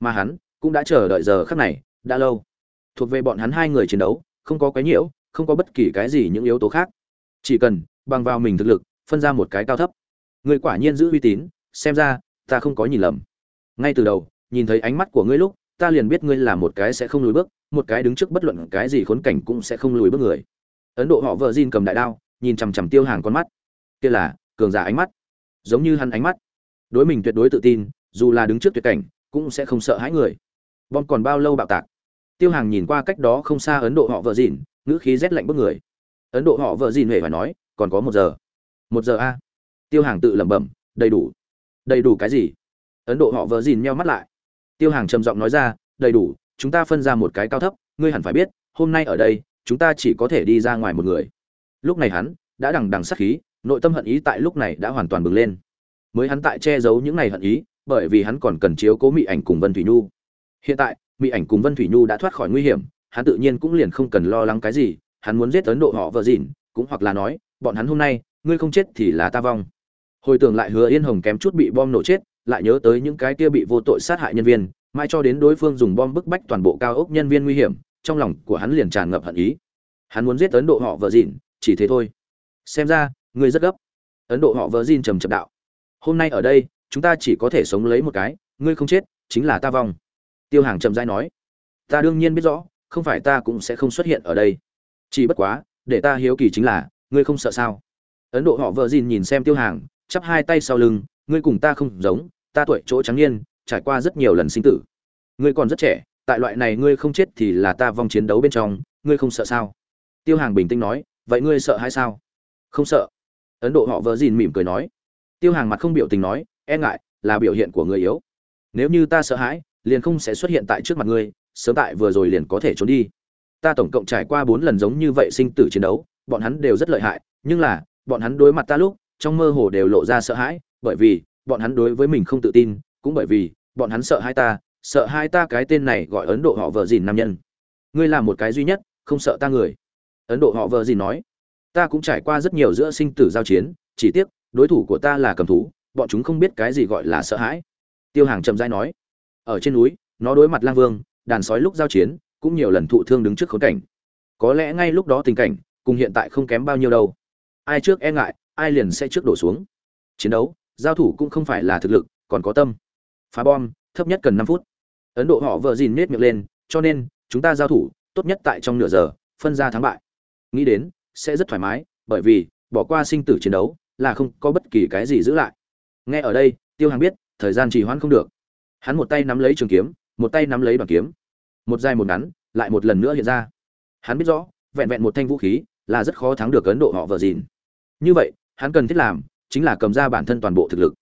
Mà hắn cũng đã chờ đợi giờ khắc này, đã lâu. Thuộc về bọn hắn hai người chiến đấu, không có cái nhiễu, không có bất kỳ cái gì những yếu tố khác. Chỉ cần bằng vào mình thực lực, phân ra một cái cao thấp. Người quả nhiên giữ uy tín, xem ra, ta không có nhìn lầm. Ngay từ đầu, nhìn thấy ánh mắt của ngươi lúc, ta liền biết ngươi là một cái sẽ không lùi bước, một cái đứng trước bất luận cái gì khốn cảnh cũng sẽ không lùi bước người. Ấn độ họ vợ Jin cầm đại đao, nhìn chằm chằm tiêu hàng con mắt. Kia là, cường giả ánh mắt. Giống như hắn ánh mắt. Đối mình tuyệt đối tự tin, dù là đứng trước tuyệt cảnh, cũng sẽ không sợ hãi người. Bom còn bao lâu bạo tạc? Tiêu hàng nhìn qua cách đó không xa ấn độ họ vợ dìn ngữ khí rét lạnh bức người. Ấn độ họ vợ dìn huệ phải nói còn có một giờ. Một giờ a? Tiêu hàng tự lẩm bẩm, đầy đủ. Đầy đủ cái gì? Ấn độ họ vỡ dìn meo mắt lại. Tiêu hàng trầm giọng nói ra, đầy đủ, chúng ta phân ra một cái cao thấp, ngươi hẳn phải biết, hôm nay ở đây, chúng ta chỉ có thể đi ra ngoài một người. Lúc này hắn đã đằng đằng sát khí, nội tâm hận ý tại lúc này đã hoàn toàn bừng lên. Mới hắn tại che giấu những này hận ý, bởi vì hắn còn cần chiếu cố mỹ ảnh cùng vân thủy nhu. Hiện tại mỹ ảnh cùng vân thủy nhu đã thoát khỏi nguy hiểm, hắn tự nhiên cũng liền không cần lo lắng cái gì, hắn muốn giết ấn độ họ vợ dìn, cũng hoặc là nói bọn hắn hôm nay, ngươi không chết thì là ta vong. Hồi tưởng lại hứa yên hồng kém chút bị bom nổ chết, lại nhớ tới những cái kia bị vô tội sát hại nhân viên, mãi cho đến đối phương dùng bom bức bách toàn bộ cao ốc nhân viên nguy hiểm, trong lòng của hắn liền tràn ngập hận ý. Hắn muốn giết ấn độ họ vợ dịn chỉ thế thôi. Xem ra, ngươi rất gấp. Ấn độ họ vợ dịn trầm chập đạo. Hôm nay ở đây, chúng ta chỉ có thể sống lấy một cái, ngươi không chết, chính là ta vong. Tiêu hàng trầm dai nói. Ta đương nhiên biết rõ, không phải ta cũng sẽ không xuất hiện ở đây. Chỉ bất quá, để ta hiếu kỳ chính là ngươi không sợ sao? Ấn độ họ vợ dìn nhìn xem tiêu hàng, chắp hai tay sau lưng, ngươi cùng ta không giống, ta tuổi chỗ trắng niên, trải qua rất nhiều lần sinh tử. Ngươi còn rất trẻ, tại loại này ngươi không chết thì là ta vong chiến đấu bên trong, ngươi không sợ sao? Tiêu hàng bình tĩnh nói, vậy ngươi sợ hay sao? Không sợ. Ấn độ họ vợ dìn mỉm cười nói. Tiêu hàng mặt không biểu tình nói e ngại, là biểu hiện của người yếu. Nếu như ta sợ hãi, liền không sẽ xuất hiện tại trước mặt ngươi, sớm tại vừa rồi liền có thể trốn đi. Ta tổng cộng trải qua bốn lần giống như vậy sinh tử chiến đấu bọn hắn đều rất lợi hại, nhưng là, bọn hắn đối mặt ta lúc, trong mơ hồ đều lộ ra sợ hãi, bởi vì, bọn hắn đối với mình không tự tin, cũng bởi vì, bọn hắn sợ hai ta, sợ hai ta cái tên này gọi ấn độ họ vợ dìn nam nhân. Ngươi là một cái duy nhất, không sợ ta người. Ấn độ họ vợ dìn nói, ta cũng trải qua rất nhiều giữa sinh tử giao chiến, chỉ tiếc, đối thủ của ta là cầm thú, bọn chúng không biết cái gì gọi là sợ hãi. Tiêu hàng trầm dai nói, ở trên núi, nó đối mặt lang vương, đàn sói lúc giao chiến, cũng nhiều lần thụ thương đứng trước khốn cảnh. Có lẽ ngay lúc đó tình cảnh cùng hiện tại không kém bao nhiêu đâu. Ai trước e ngại, ai liền sẽ trước đổ xuống. Chiến đấu, giao thủ cũng không phải là thực lực, còn có tâm. Phá bom, thấp nhất cần năm phút. Ấn độ họ vợ dìn nết miệng lên, cho nên, chúng ta giao thủ, tốt nhất tại trong nửa giờ, phân ra thắng bại. Nghĩ đến, sẽ rất thoải mái, bởi vì, bỏ qua sinh tử chiến đấu, là không có bất kỳ cái gì giữ lại. Nghe ở đây, tiêu hàng biết, thời gian trì hoãn không được. Hắn một tay nắm lấy trường kiếm, một tay nắm lấy bằng kiếm. Một dài một ngắn, lại một lần nữa hiện ra. Hắn biết rõ, vẹn vẹn một thanh vũ khí là rất khó thắng được ấn độ họ vợ dìn như vậy, hắn cần thiết làm chính là cầm ra bản thân toàn bộ thực lực.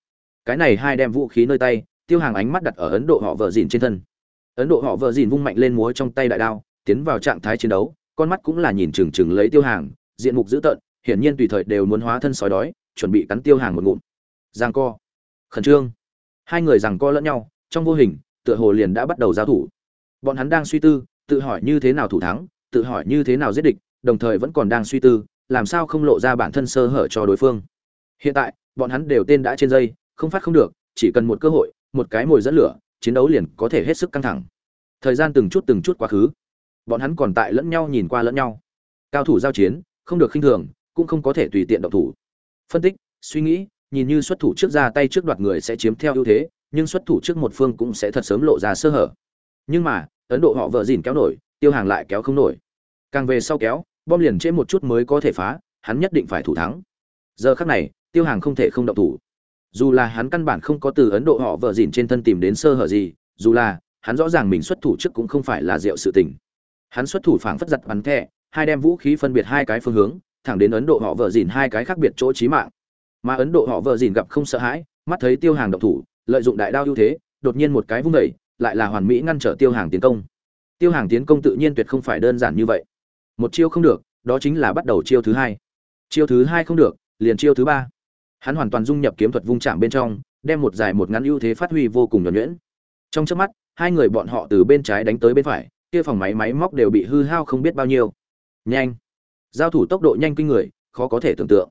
Cái này hai đem vũ khí nơi tay, tiêu hàng ánh mắt đặt ở ấn độ họ vợ dìn trên thân. Ấn độ họ vợ dìn vung mạnh lên múa trong tay đại đao, tiến vào trạng thái chiến đấu, con mắt cũng là nhìn chừng chừng lấy tiêu hàng, diện mục dữ tợn, hiển nhiên tùy thời đều muốn hóa thân sói đói, chuẩn bị cắn tiêu hàng một ngụm. Giang co. Khẩn trương. Hai người giằng co lẫn nhau, trong vô hình, tựa hồ liền đã bắt đầu giao thủ. Bọn hắn đang suy tư, tự hỏi như thế nào thủ thắng, tự hỏi như thế nào giết địch đồng thời vẫn còn đang suy tư, làm sao không lộ ra bản thân sơ hở cho đối phương. Hiện tại, bọn hắn đều tên đã trên dây, không phát không được, chỉ cần một cơ hội, một cái mồi dẫn lửa, chiến đấu liền có thể hết sức căng thẳng. Thời gian từng chút từng chút quá khứ. Bọn hắn còn tại lẫn nhau nhìn qua lẫn nhau. Cao thủ giao chiến, không được khinh thường, cũng không có thể tùy tiện động thủ. Phân tích, suy nghĩ, nhìn như xuất thủ trước ra tay trước đoạt người sẽ chiếm theo ưu thế, nhưng xuất thủ trước một phương cũng sẽ thật sớm lộ ra sơ hở. Nhưng mà, ấn độ họ vợ dìn kéo nổi, tiêu hàng lại kéo không nổi. Càng về sau kéo bom liền trễ một chút mới có thể phá, hắn nhất định phải thủ thắng. Giờ khắc này, tiêu hàng không thể không động thủ. Dù là hắn căn bản không có từ ấn độ họ vợ dìn trên thân tìm đến sơ hở gì, dù là hắn rõ ràng mình xuất thủ trước cũng không phải là diệu sự tình. Hắn xuất thủ phảng phất giật bắn thẻ, hai đem vũ khí phân biệt hai cái phương hướng, thẳng đến ấn độ họ vợ dìn hai cái khác biệt chỗ chí mạng. Mà ấn độ họ vợ dìn gặp không sợ hãi, mắt thấy tiêu hàng động thủ, lợi dụng đại đao ưu thế, đột nhiên một cái vung đẩy lại là hoàn mỹ ngăn trở tiêu hàng tiến công. Tiêu hàng tiến công tự nhiên tuyệt không phải đơn giản như vậy một chiêu không được, đó chính là bắt đầu chiêu thứ hai. Chiêu thứ hai không được, liền chiêu thứ ba. Hắn hoàn toàn dung nhập kiếm thuật vung chạm bên trong, đem một dài một ngắn ưu thế phát huy vô cùng nhuẩn nhuyễn. Trong trước mắt, hai người bọn họ từ bên trái đánh tới bên phải, kia phòng máy máy móc đều bị hư hao không biết bao nhiêu. Nhanh! Giao thủ tốc độ nhanh kinh người, khó có thể tưởng tượng.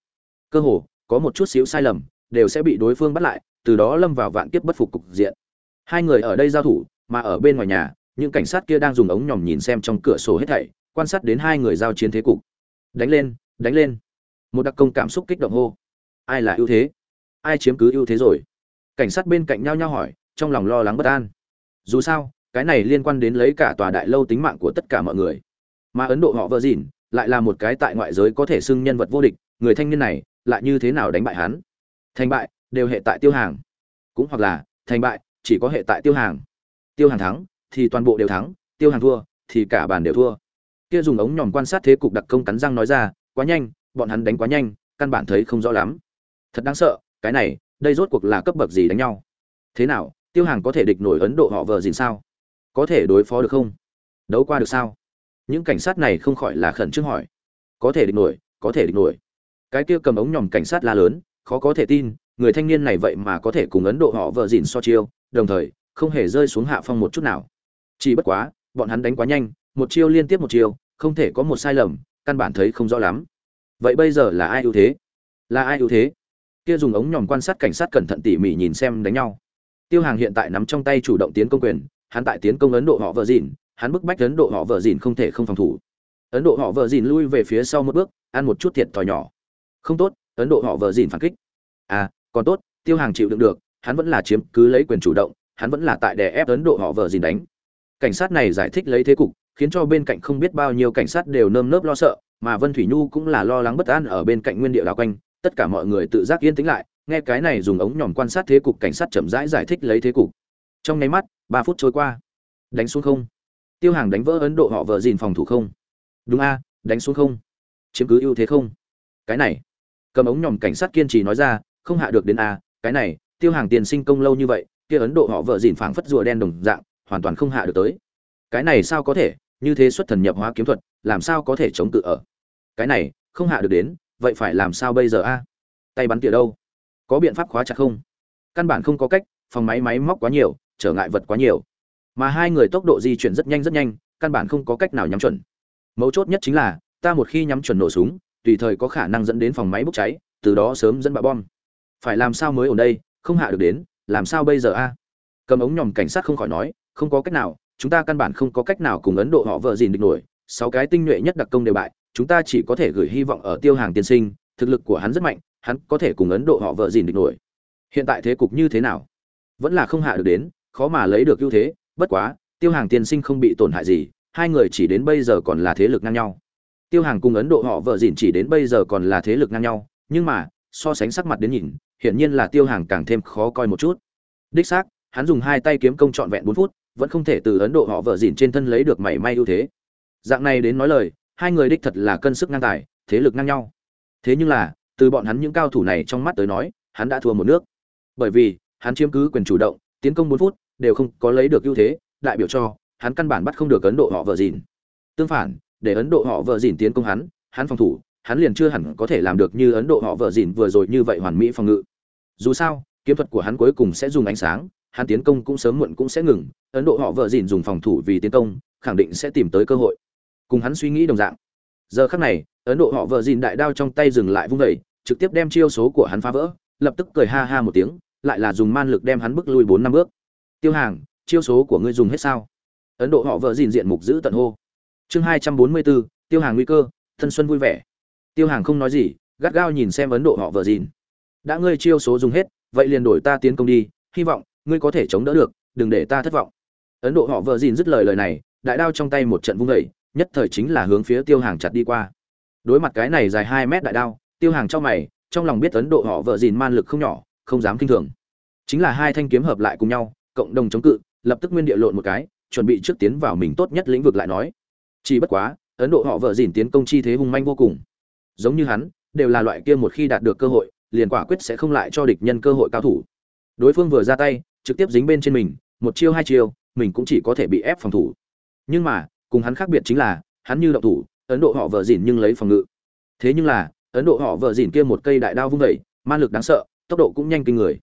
Cơ hồ, có một chút xíu sai lầm, đều sẽ bị đối phương bắt lại, từ đó lâm vào vạn kiếp bất phục cục diện. Hai người ở đây giao thủ, mà ở bên ngoài nhà, những cảnh sát kia đang dùng ống nhòm nhìn xem trong cửa sổ hết thảy quan sát đến hai người giao chiến thế cục. Đánh lên đánh lên. Một đặc công cảm xúc kích động hô. Ai là ưu thế? Ai chiếm cứ ưu thế rồi? Cảnh sát bên cạnh nhau nhau hỏi, trong lòng lo lắng bất an. Dù sao, cái này liên quan đến lấy cả tòa đại lâu tính mạng của tất cả mọi người. Mà ấn độ họ vợ dìn lại là một cái tại ngoại giới có thể xưng nhân vật vô địch, người thanh niên này, lại như thế nào đánh bại hắn? Thành bại, đều hệ tại tiêu hàng. Cũng hoặc là, thành bại, chỉ có hệ tại tiêu hàng. Tiêu hàng thắng, thì toàn bộ đều thắng, tiêu hàng thua, thì cả bàn đều thua kia dùng ống nhòm quan sát thế cục đặc công cắn răng nói ra, quá nhanh, bọn hắn đánh quá nhanh, căn bản thấy không rõ lắm. Thật đáng sợ, cái này, đây rốt cuộc là cấp bậc gì đánh nhau? Thế nào, tiêu hàng có thể địch nổi ấn độ họ vợ gì sao? Có thể đối phó được không? Đấu qua được sao? Những cảnh sát này không khỏi là khẩn trương hỏi. Có thể địch nổi, có thể địch nổi. Cái kia cầm ống nhòm cảnh sát la lớn, khó có thể tin, người thanh niên này vậy mà có thể cùng ấn độ họ vợ dìn so chiêu, đồng thời, không hề rơi xuống hạ phong một chút nào. Chỉ bất quá, bọn hắn đánh quá nhanh một chiêu liên tiếp một chiêu, không thể có một sai lầm, căn bản thấy không rõ lắm. Vậy bây giờ là ai ưu thế? Là ai ưu thế? Kia dùng ống nhòm quan sát cảnh sát cẩn thận tỉ mỉ nhìn xem đánh nhau. Tiêu hàng hiện tại nắm trong tay chủ động tiến công quyền, hắn tại tiến công ấn độ họ vợ dìn, hắn bức bách ấn độ họ vợ dìn không thể không phòng thủ. Ấn độ họ vợ dìn lui về phía sau một bước, ăn một chút thiệt thòi nhỏ. Không tốt, ấn độ họ vợ dìn phản kích. À còn tốt, tiêu hàng chịu đựng được, hắn vẫn là chiếm cứ lấy quyền chủ động, hắn vẫn là tại đè ép ấn độ họ vợ dìn đánh. Cảnh sát này giải thích lấy thế cục khiến cho bên cạnh không biết bao nhiêu cảnh sát đều nơm nớp lo sợ mà vân thủy nhu cũng là lo lắng bất an ở bên cạnh nguyên địa đảo quanh. Tất cả mọi người tự giác yên tĩnh lại nghe cái này dùng ống nhòm quan sát thế cục cảnh sát chậm rãi giải, giải thích lấy thế cục. Trong nháy mắt ba phút trôi qua. Đánh xuống không? Tiêu hàng đánh vỡ ấn độ họ vợ dìn phòng thủ không? Đúng a đánh xuống không? Chiếm cứ ưu thế không? Cái này. Cầm ống nhòm cảnh sát kiên trì nói ra không hạ được đến a cái này tiêu hàng tiền sinh công lâu như vậy kia ấn độ họ vợ dìn phảng phất rùa đen đồng dạng hoàn toàn không hạ được tới cái này sao có thể, như thế xuất thần nhập hóa kiếm thuật, làm sao có thể chống cự ở? Cái này, không hạ được đến, vậy phải làm sao bây giờ a? Tay bắn tỉa đâu? Có biện pháp khóa chặt không? Căn bản không có cách, phòng máy máy móc quá nhiều, trở ngại vật quá nhiều. Mà hai người tốc độ di chuyển rất nhanh rất nhanh, căn bản không có cách nào nhắm chuẩn. Mấu chốt nhất chính là, ta một khi nhắm chuẩn nổ súng, tùy thời có khả năng dẫn đến phòng máy bốc cháy, từ đó sớm dẫn bạo bom. Phải làm sao mới ở đây? Không hạ được đến, làm sao bây giờ a? Cầm ống nhòm cảnh sát không khỏi nói, không có cách nào chúng ta căn bản không có cách nào cùng ấn độ họ vợ dìn địch nổi, sáu cái tinh nhuệ nhất đặc công đều bại, chúng ta chỉ có thể gửi hy vọng ở tiêu hàng tiên sinh, thực lực của hắn rất mạnh, hắn có thể cùng ấn độ họ vợ dìn địch nổi. Hiện tại thế cục như thế nào? Vẫn là không hạ được đến, khó mà lấy được ưu thế, bất quá, tiêu hàng tiên sinh không bị tổn hại gì, hai người chỉ đến bây giờ còn là thế lực ngang nhau. Tiêu hàng cùng ấn độ họ vợ dìn chỉ đến bây giờ còn là thế lực ngang nhau, nhưng mà, so sánh sắc mặt đến nhìn, hiển nhiên là tiêu hàng càng thêm khó coi một chút. Đích xác, hắn dùng hai tay kiếm công trọn vẹn bốn phút vẫn không thể từ ấn độ họ vợ dìn trên thân lấy được mảy may ưu thế. Dạng này đến nói lời, hai người đích thật là cân sức ngang tài, thế lực ngang nhau. Thế nhưng là, từ bọn hắn những cao thủ này trong mắt tới nói, hắn đã thua một nước. Bởi vì, hắn chiếm cứ quyền chủ động, tiến công bốn phút, đều không có lấy được ưu thế, đại biểu cho, hắn căn bản bắt không được ấn độ họ vợ dìn. Tương phản, để ấn độ họ vợ dìn tiến công hắn hắn phòng thủ, hắn liền chưa hẳn có thể làm được như ấn độ họ vợ dìn vừa rồi như vậy hoàn mỹ phòng ngự. Dù sao, kiếm thuật của hắn cuối cùng sẽ dùng ánh sáng hắn tiến công cũng sớm muộn cũng sẽ ngừng, ấn độ họ vợ dìn dùng phòng thủ vì tiến công, khẳng định sẽ tìm tới cơ hội. Cùng hắn suy nghĩ đồng dạng. Giờ khắc này, ấn độ họ vợ dìn đại đao trong tay dừng lại vung vẩy, trực tiếp đem chiêu số của hắn phá vỡ, lập tức cười ha ha một tiếng, lại là dùng man lực đem hắn bước lui bốn năm bước. Tiêu hàng, chiêu số của ngươi dùng hết sao? Ấn độ họ vợ dìn diện mục giữ tận hô. Chương hai trăm bốn mươi bốn, tiêu hàng nguy cơ, thân xuân vui vẻ. Tiêu hàng không nói gì, gắt gao nhìn xem ấn độ họ vợ dìn. Đã ngươi chiêu số dùng hết, vậy liền đổi ta tiến công đi, hy vọng ngươi có thể chống đỡ được, đừng để ta thất vọng. Ấn độ họ vợ dìn dứt lời lời này, đại đao trong tay một trận vung vẩy nhất thời chính là hướng phía tiêu hàng chặt đi qua. Đối mặt cái này dài hai mét đại đao, tiêu hàng cho mày, trong lòng biết ấn độ họ vợ dìn man lực không nhỏ, không dám kinh thường. Chính là hai thanh kiếm hợp lại cùng nhau, cộng đồng chống cự, lập tức nguyên địa lộn một cái, chuẩn bị trước tiến vào mình tốt nhất lĩnh vực lại nói. Chỉ bất quá, ấn độ họ vợ dìn tiến công chi thế hung manh vô cùng. Giống như hắn, đều là loại kia một khi đạt được cơ hội, liền quả quyết sẽ không lại cho địch nhân cơ hội cao thủ. Đối phương vừa ra tay trực tiếp dính bên trên mình một chiêu hai chiêu mình cũng chỉ có thể bị ép phòng thủ. Nhưng mà cùng hắn khác biệt chính là hắn như động thủ ấn độ họ vợ dỉn nhưng lấy phòng ngự. Thế nhưng là ấn độ họ vợ dỉn kia một cây đại đao vung dậy, man lực đáng sợ tốc độ cũng nhanh kinh người.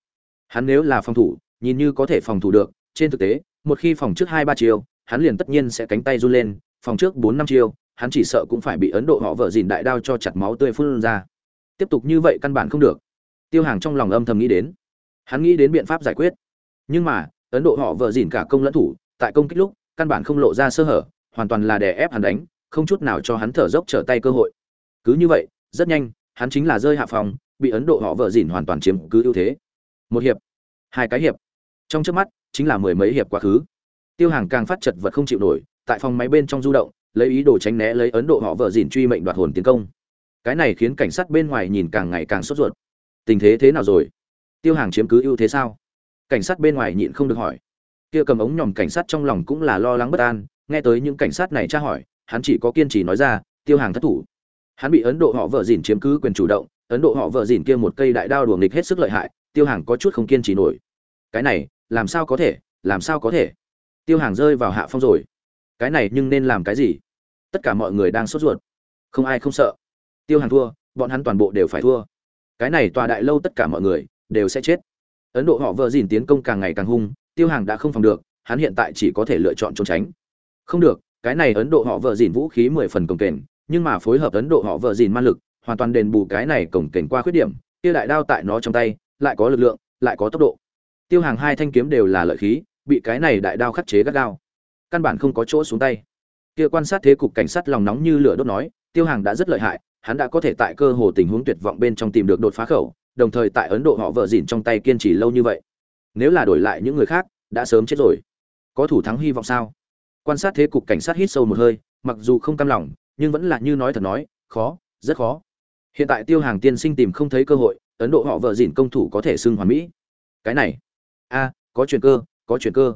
Hắn nếu là phòng thủ nhìn như có thể phòng thủ được trên thực tế một khi phòng trước hai ba chiêu hắn liền tất nhiên sẽ cánh tay run lên phòng trước bốn năm chiêu hắn chỉ sợ cũng phải bị ấn độ họ vợ dỉn đại đao cho chặt máu tươi phun ra. Tiếp tục như vậy căn bản không được. Tiêu hàng trong lòng âm thầm nghĩ đến. Hắn nghĩ đến biện pháp giải quyết nhưng mà, ấn độ họ vợ dìn cả công lẫn thủ, tại công kích lúc, căn bản không lộ ra sơ hở, hoàn toàn là đè ép hắn đánh, không chút nào cho hắn thở dốc trở tay cơ hội. Cứ như vậy, rất nhanh, hắn chính là rơi hạ phòng, bị ấn độ họ vợ dìn hoàn toàn chiếm cứ ưu thế. Một hiệp, hai cái hiệp. Trong trước mắt, chính là mười mấy hiệp quá khứ. Tiêu hàng càng phát chật vật không chịu nổi, tại phòng máy bên trong du động, lấy ý đồ tránh né lấy ấn độ họ vợ dìn truy mệnh đoạt hồn tiến công. Cái này khiến cảnh sát bên ngoài nhìn càng ngày càng sốt ruột. Tình thế thế nào rồi? Tiêu hàng chiếm cứ ưu thế sao? Cảnh sát bên ngoài nhịn không được hỏi. Kia cầm ống nhòm cảnh sát trong lòng cũng là lo lắng bất an, nghe tới những cảnh sát này tra hỏi, hắn chỉ có kiên trì nói ra, tiêu hàng thất thủ. Hắn bị ấn độ họ vợ dìn chiếm cứ quyền chủ động, ấn độ họ vợ dìn kia một cây đại đao đùa nghịch hết sức lợi hại, tiêu hàng có chút không kiên trì nổi. Cái này, làm sao có thể, làm sao có thể? Tiêu hàng rơi vào hạ phong rồi. Cái này nhưng nên làm cái gì? Tất cả mọi người đang sốt ruột. Không ai không sợ. Tiêu hàng thua, bọn hắn toàn bộ đều phải thua. Cái này tòa đại lâu tất cả mọi người đều sẽ chết ấn độ họ vợ dìn tiến công càng ngày càng hung, tiêu hàng đã không phòng được, hắn hiện tại chỉ có thể lựa chọn trốn tránh. Không được, cái này ấn độ họ vợ dìn vũ khí mười phần cồng kềnh, nhưng mà phối hợp ấn độ họ vợ dìn man lực, hoàn toàn đền bù cái này cồng kềnh qua khuyết điểm, Kia đại đao tại nó trong tay, lại có lực lượng, lại có tốc độ. Tiêu hàng hai thanh kiếm đều là lợi khí, bị cái này đại đao khắc chế gắt gao. Căn bản không có chỗ xuống tay. Kia quan sát thế cục cảnh sát lòng nóng như lửa đốt nói, tiêu hàng đã rất lợi hại, hắn đã có thể tại cơ hồ tình huống tuyệt vọng bên trong tìm được đột phá khẩu đồng thời tại ấn độ họ vợ dìn trong tay kiên trì lâu như vậy. Nếu là đổi lại những người khác, đã sớm chết rồi. Có thủ thắng hy vọng sao? Quan sát thế cục cảnh sát hít sâu một hơi, mặc dù không cam lòng, nhưng vẫn là như nói thật nói, khó, rất khó. Hiện tại tiêu hàng tiên sinh tìm không thấy cơ hội, ấn độ họ vợ dìn công thủ có thể xưng hoàn mỹ. Cái này, a, có chuyện cơ, có chuyện cơ.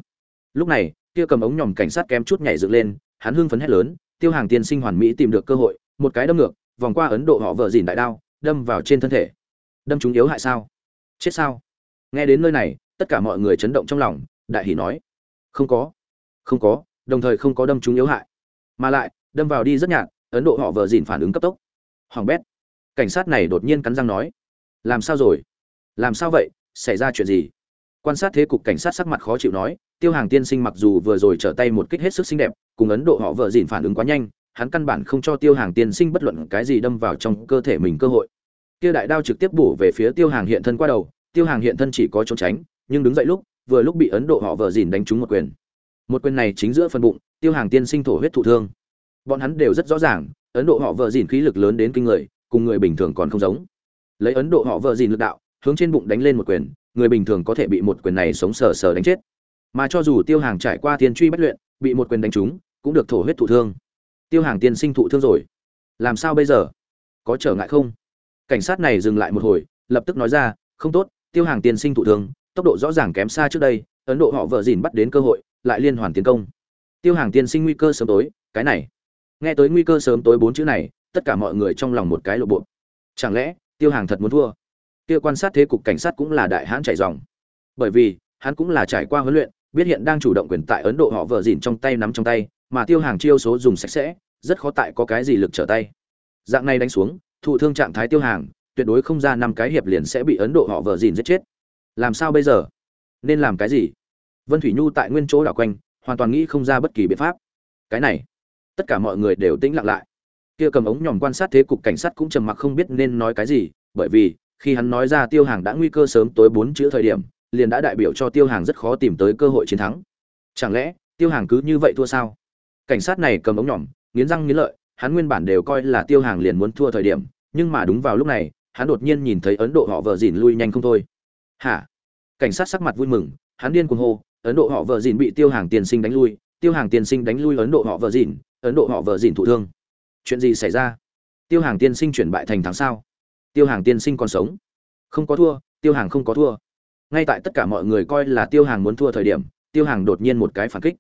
Lúc này, kia cầm ống nhòm cảnh sát kém chút nhảy dựng lên, hắn hưng phấn hét lớn, tiêu hàng tiên sinh hoàn mỹ tìm được cơ hội, một cái đâm ngược, vòng qua ấn độ họ vợ dìn đại đao, đâm vào trên thân thể đâm chúng yếu hại sao? Chết sao? Nghe đến nơi này, tất cả mọi người chấn động trong lòng, đại hỷ nói. Không có. Không có, đồng thời không có đâm chúng yếu hại. Mà lại, đâm vào đi rất nhạt, ấn độ họ vợ dìn phản ứng cấp tốc. Hoàng bét. Cảnh sát này đột nhiên cắn răng nói. Làm sao rồi? Làm sao vậy? Xảy ra chuyện gì? Quan sát thế cục cảnh sát sắc mặt khó chịu nói, tiêu hàng tiên sinh mặc dù vừa rồi trở tay một kích hết sức xinh đẹp, cùng ấn độ họ vợ dìn phản ứng quá nhanh, hắn căn bản không cho tiêu hàng tiên sinh bất luận cái gì đâm vào trong cơ thể mình cơ hội kia đại đao trực tiếp bổ về phía tiêu hàng hiện thân qua đầu, tiêu hàng hiện thân chỉ có trốn tránh, nhưng đứng dậy lúc, vừa lúc bị ấn độ họ vợ dìn đánh trúng một quyền. Một quyền này chính giữa phần bụng, tiêu hàng tiên sinh thổ huyết thụ thương. Bọn hắn đều rất rõ ràng, ấn độ họ vợ dìn khí lực lớn đến kinh người, cùng người bình thường còn không giống. Lấy ấn độ họ vợ dìn lực đạo, hướng trên bụng đánh lên một quyền, người bình thường có thể bị một quyền này sống sờ sờ đánh chết. Mà cho dù tiêu hàng trải qua thiên truy bất luyện, bị một quyền đánh trúng, cũng được thổ huyết thụ thương. Tiêu hàng tiên sinh thụ thương rồi. Làm sao bây giờ? Có trở ngại không? Cảnh sát này dừng lại một hồi, lập tức nói ra, không tốt, tiêu hàng tiên sinh thụ thương, tốc độ rõ ràng kém xa trước đây, ấn độ họ vợ dìn bắt đến cơ hội, lại liên hoàn tiến công. Tiêu hàng tiên sinh nguy cơ sớm tối, cái này. Nghe tới nguy cơ sớm tối bốn chữ này, tất cả mọi người trong lòng một cái lộ bộ. Chẳng lẽ, tiêu hàng thật muốn thua? Kia quan sát thế cục cảnh sát cũng là đại hãn chạy dòng. Bởi vì, hắn cũng là trải qua huấn luyện, biết hiện đang chủ động quyền tại ấn độ họ vợ dìn trong tay nắm trong tay, mà tiêu hàng chiêu số dùng sạch sẽ, rất khó tại có cái gì lực trở tay. Dạng này đánh xuống thụ thương trạng thái tiêu hàng, tuyệt đối không ra năm cái hiệp liền sẽ bị ấn độ họ vợ dìn giết chết. Làm sao bây giờ? Nên làm cái gì? Vân thủy nhu tại nguyên chỗ đảo quanh, hoàn toàn nghĩ không ra bất kỳ biện pháp. Cái này, tất cả mọi người đều tĩnh lặng lại. Kia cầm ống nhòm quan sát thế cục cảnh sát cũng trầm mặc không biết nên nói cái gì, bởi vì, khi hắn nói ra tiêu hàng đã nguy cơ sớm tối bốn chữ thời điểm, liền đã đại biểu cho tiêu hàng rất khó tìm tới cơ hội chiến thắng. Chẳng lẽ, tiêu hàng cứ như vậy thua sao? Cảnh sát này cầm ống nhỏm nghiến răng nghiến lợi, hắn nguyên bản đều coi là tiêu hàng liền muốn thua thời điểm nhưng mà đúng vào lúc này, hắn đột nhiên nhìn thấy ấn độ họ vợ dìn lui nhanh không thôi. Hả? Cảnh sát sắc mặt vui mừng, hắn điên cuồng hô, ấn độ họ vợ dìn bị tiêu hàng tiền sinh đánh lui, tiêu hàng tiền sinh đánh lui ấn độ họ vợ dìn, ấn độ họ vợ dìn thụ thương. Chuyện gì xảy ra? Tiêu hàng tiên sinh chuyển bại thành thắng sao? Tiêu hàng tiên sinh còn sống? Không có thua, tiêu hàng không có thua. Ngay tại tất cả mọi người coi là tiêu hàng muốn thua thời điểm, tiêu hàng đột nhiên một cái phản kích.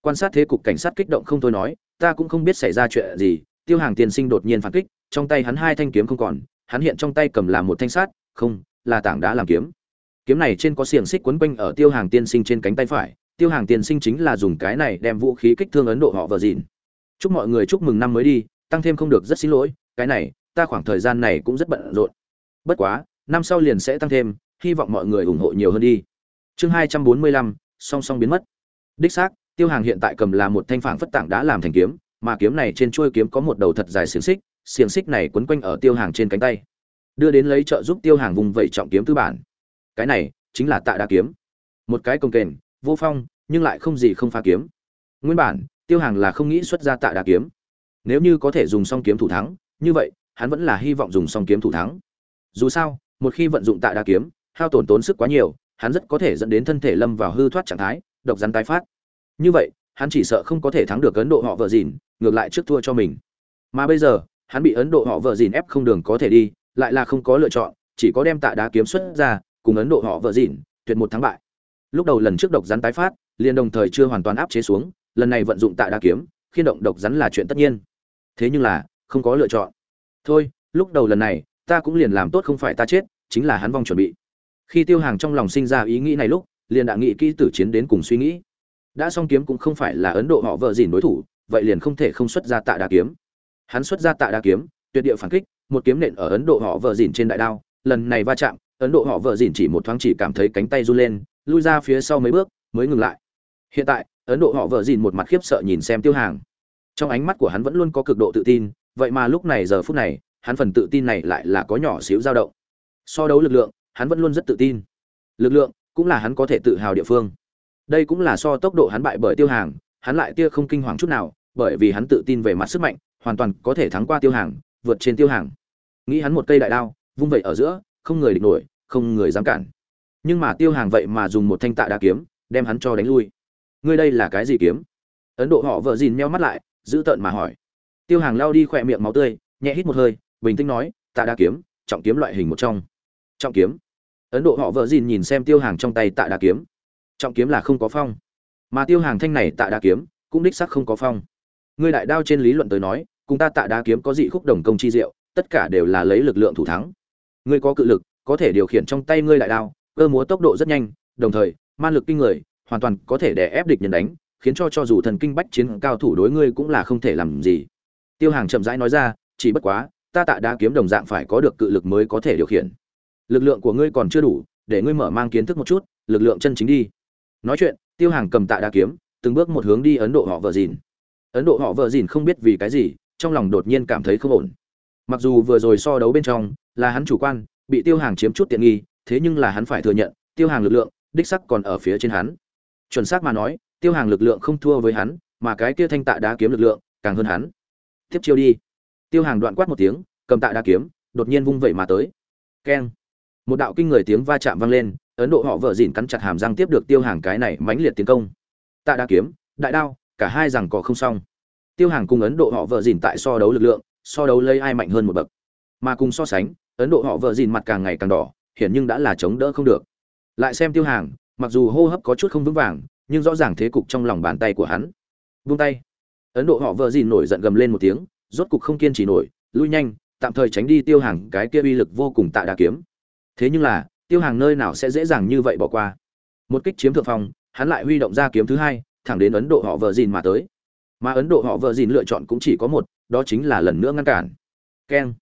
Quan sát thế cục cảnh sát kích động không thôi nói, ta cũng không biết xảy ra chuyện gì. Tiêu hàng tiên sinh đột nhiên phản kích trong tay hắn hai thanh kiếm không còn, hắn hiện trong tay cầm là một thanh sát không, là tảng đá làm kiếm. Kiếm này trên có xiềng xích quấn quanh ở tiêu hàng tiên sinh trên cánh tay phải, tiêu hàng tiên sinh chính là dùng cái này đem vũ khí kích thương ấn độ họ vợ dịn. chúc mọi người chúc mừng năm mới đi, tăng thêm không được rất xin lỗi, cái này, ta khoảng thời gian này cũng rất bận rộn. Bất quá, năm sau liền sẽ tăng thêm, hy vọng mọi người ủng hộ nhiều hơn đi. Chương hai trăm bốn mươi lăm, song song biến mất. Đích xác, tiêu hàng hiện tại cầm là một thanh phảng phất tảng đã làm thành kiếm, mà kiếm này trên chuôi kiếm có một đầu thật dài xiềng xích xiềng xích này quấn quanh ở tiêu hàng trên cánh tay, đưa đến lấy trợ giúp tiêu hàng vùng vẫy trọng kiếm tư bản. Cái này chính là tạ đa kiếm. Một cái công kềnh vô phong, nhưng lại không gì không phá kiếm. Nguyên bản, tiêu hàng là không nghĩ xuất ra tạ đa kiếm. Nếu như có thể dùng song kiếm thủ thắng, như vậy, hắn vẫn là hy vọng dùng song kiếm thủ thắng. Dù sao, một khi vận dụng tạ đa kiếm, hao tổn tốn sức quá nhiều, hắn rất có thể dẫn đến thân thể lâm vào hư thoát trạng thái, độc rắn tái phát. Như vậy, hắn chỉ sợ không có thể thắng được ấn độ họ vợ dìn, ngược lại trước thua cho mình. Mà bây giờ hắn bị ấn độ họ vợ dìn ép không đường có thể đi, lại là không có lựa chọn, chỉ có đem tạ đá kiếm xuất ra, cùng ấn độ họ vợ dìn, tuyệt một thắng bại. Lúc đầu lần trước độc rắn tái phát, liền đồng thời chưa hoàn toàn áp chế xuống, lần này vận dụng tạ đá kiếm khiên động độc rắn là chuyện tất nhiên. Thế nhưng là, không có lựa chọn. Thôi, lúc đầu lần này, ta cũng liền làm tốt không phải ta chết, chính là hắn vong chuẩn bị. Khi tiêu hàng trong lòng sinh ra ý nghĩ này lúc, liền đã nghĩ kỹ tử chiến đến cùng suy nghĩ. Đã song kiếm cũng không phải là ấn độ họ vợ dìn đối thủ, vậy liền không thể không xuất ra tạ đá kiếm hắn xuất ra tạ đa kiếm, tuyệt địa phản kích, một kiếm nện ở ấn độ họ vợ dìn trên đại đao. Lần này va chạm, ấn độ họ vợ dìn chỉ một thoáng chỉ cảm thấy cánh tay run lên, lui ra phía sau mấy bước, mới ngừng lại. Hiện tại, ấn độ họ vợ dìn một mặt khiếp sợ nhìn xem tiêu hàng. Trong ánh mắt của hắn vẫn luôn có cực độ tự tin, vậy mà lúc này giờ phút này, hắn phần tự tin này lại là có nhỏ xíu dao động. So đấu lực lượng, hắn vẫn luôn rất tự tin. Lực lượng, cũng là hắn có thể tự hào địa phương. Đây cũng là so tốc độ hắn bại bởi tiêu hàng, hắn lại tia không kinh hoàng chút nào, bởi vì hắn tự tin về mặt sức mạnh hoàn toàn có thể thắng qua tiêu hàng, vượt trên tiêu hàng. Nghĩ hắn một cây đại đao, vung vậy ở giữa, không người địch nổi, không người dám cản. Nhưng mà tiêu hàng vậy mà dùng một thanh tạ đa kiếm, đem hắn cho đánh lui. Ngươi đây là cái gì kiếm? Ấn độ họ vợ dìn meo mắt lại, giữ tợn mà hỏi. Tiêu hàng lao đi khỏe miệng máu tươi, nhẹ hít một hơi, bình tĩnh nói, tạ đa kiếm, trọng kiếm loại hình một trong. Trọng kiếm. Ấn độ họ vợ dìn nhìn xem tiêu hàng trong tay tạ đa kiếm. Trọng kiếm là không có phong. Mà tiêu hàng thanh này tạ đa kiếm, cũng đích sắc không có phong. Ngươi đại đao trên lý luận tới nói cùng ta tạ đá kiếm có dị khúc đồng công chi diệu, tất cả đều là lấy lực lượng thủ thắng. Ngươi có cự lực, có thể điều khiển trong tay ngươi lại đao, cơ múa tốc độ rất nhanh, đồng thời man lực kinh người, hoàn toàn có thể đè ép địch nhân đánh, khiến cho cho dù thần kinh bách chiến cao thủ đối ngươi cũng là không thể làm gì. Tiêu hàng chậm rãi nói ra, chỉ bất quá, ta tạ đá kiếm đồng dạng phải có được cự lực mới có thể điều khiển. Lực lượng của ngươi còn chưa đủ, để ngươi mở mang kiến thức một chút, lực lượng chân chính đi. Nói chuyện, tiêu hàng cầm tạ đá kiếm, từng bước một hướng đi ấn độ họ vợ dìn. Ấn độ họ vợ dìn không biết vì cái gì trong lòng đột nhiên cảm thấy không ổn. Mặc dù vừa rồi so đấu bên trong, là hắn chủ quan, bị tiêu hàng chiếm chút tiện nghi, thế nhưng là hắn phải thừa nhận, tiêu hàng lực lượng, đích sắc còn ở phía trên hắn. Chuẩn xác mà nói, tiêu hàng lực lượng không thua với hắn, mà cái kia thanh tạ đá kiếm lực lượng, càng hơn hắn. Tiếp chiêu đi. Tiêu hàng đoạn quát một tiếng, cầm tạ đá kiếm, đột nhiên vung vẩy mà tới. Keng. Một đạo kinh người tiếng va chạm vang lên, ấn độ họ vợ dìn cắn chặt hàm răng tiếp được tiêu hàng cái này mãnh liệt tiến công. Tạ đá kiếm, đại đao, cả hai rằng cọ không xong tiêu hàng cùng ấn độ họ vợ dìn tại so đấu lực lượng, so đấu lấy ai mạnh hơn một bậc. Mà cùng so sánh, ấn độ họ vợ dìn mặt càng ngày càng đỏ, hiển nhưng đã là chống đỡ không được. Lại xem tiêu hàng, mặc dù hô hấp có chút không vững vàng, nhưng rõ ràng thế cục trong lòng bàn tay của hắn. Vung tay. Ấn độ họ vợ dìn nổi giận gầm lên một tiếng, rốt cục không kiên trì nổi, lui nhanh, tạm thời tránh đi tiêu hàng, cái kia uy lực vô cùng tạ đà kiếm. Thế nhưng là, tiêu hàng nơi nào sẽ dễ dàng như vậy bỏ qua? Một kích chiếm thượng phong, hắn lại huy động ra kiếm thứ hai, thẳng đến ấn độ họ vợ dìn mà tới mà ấn độ họ vợ dìn lựa chọn cũng chỉ có một, đó chính là lần nữa ngăn cản. Keng.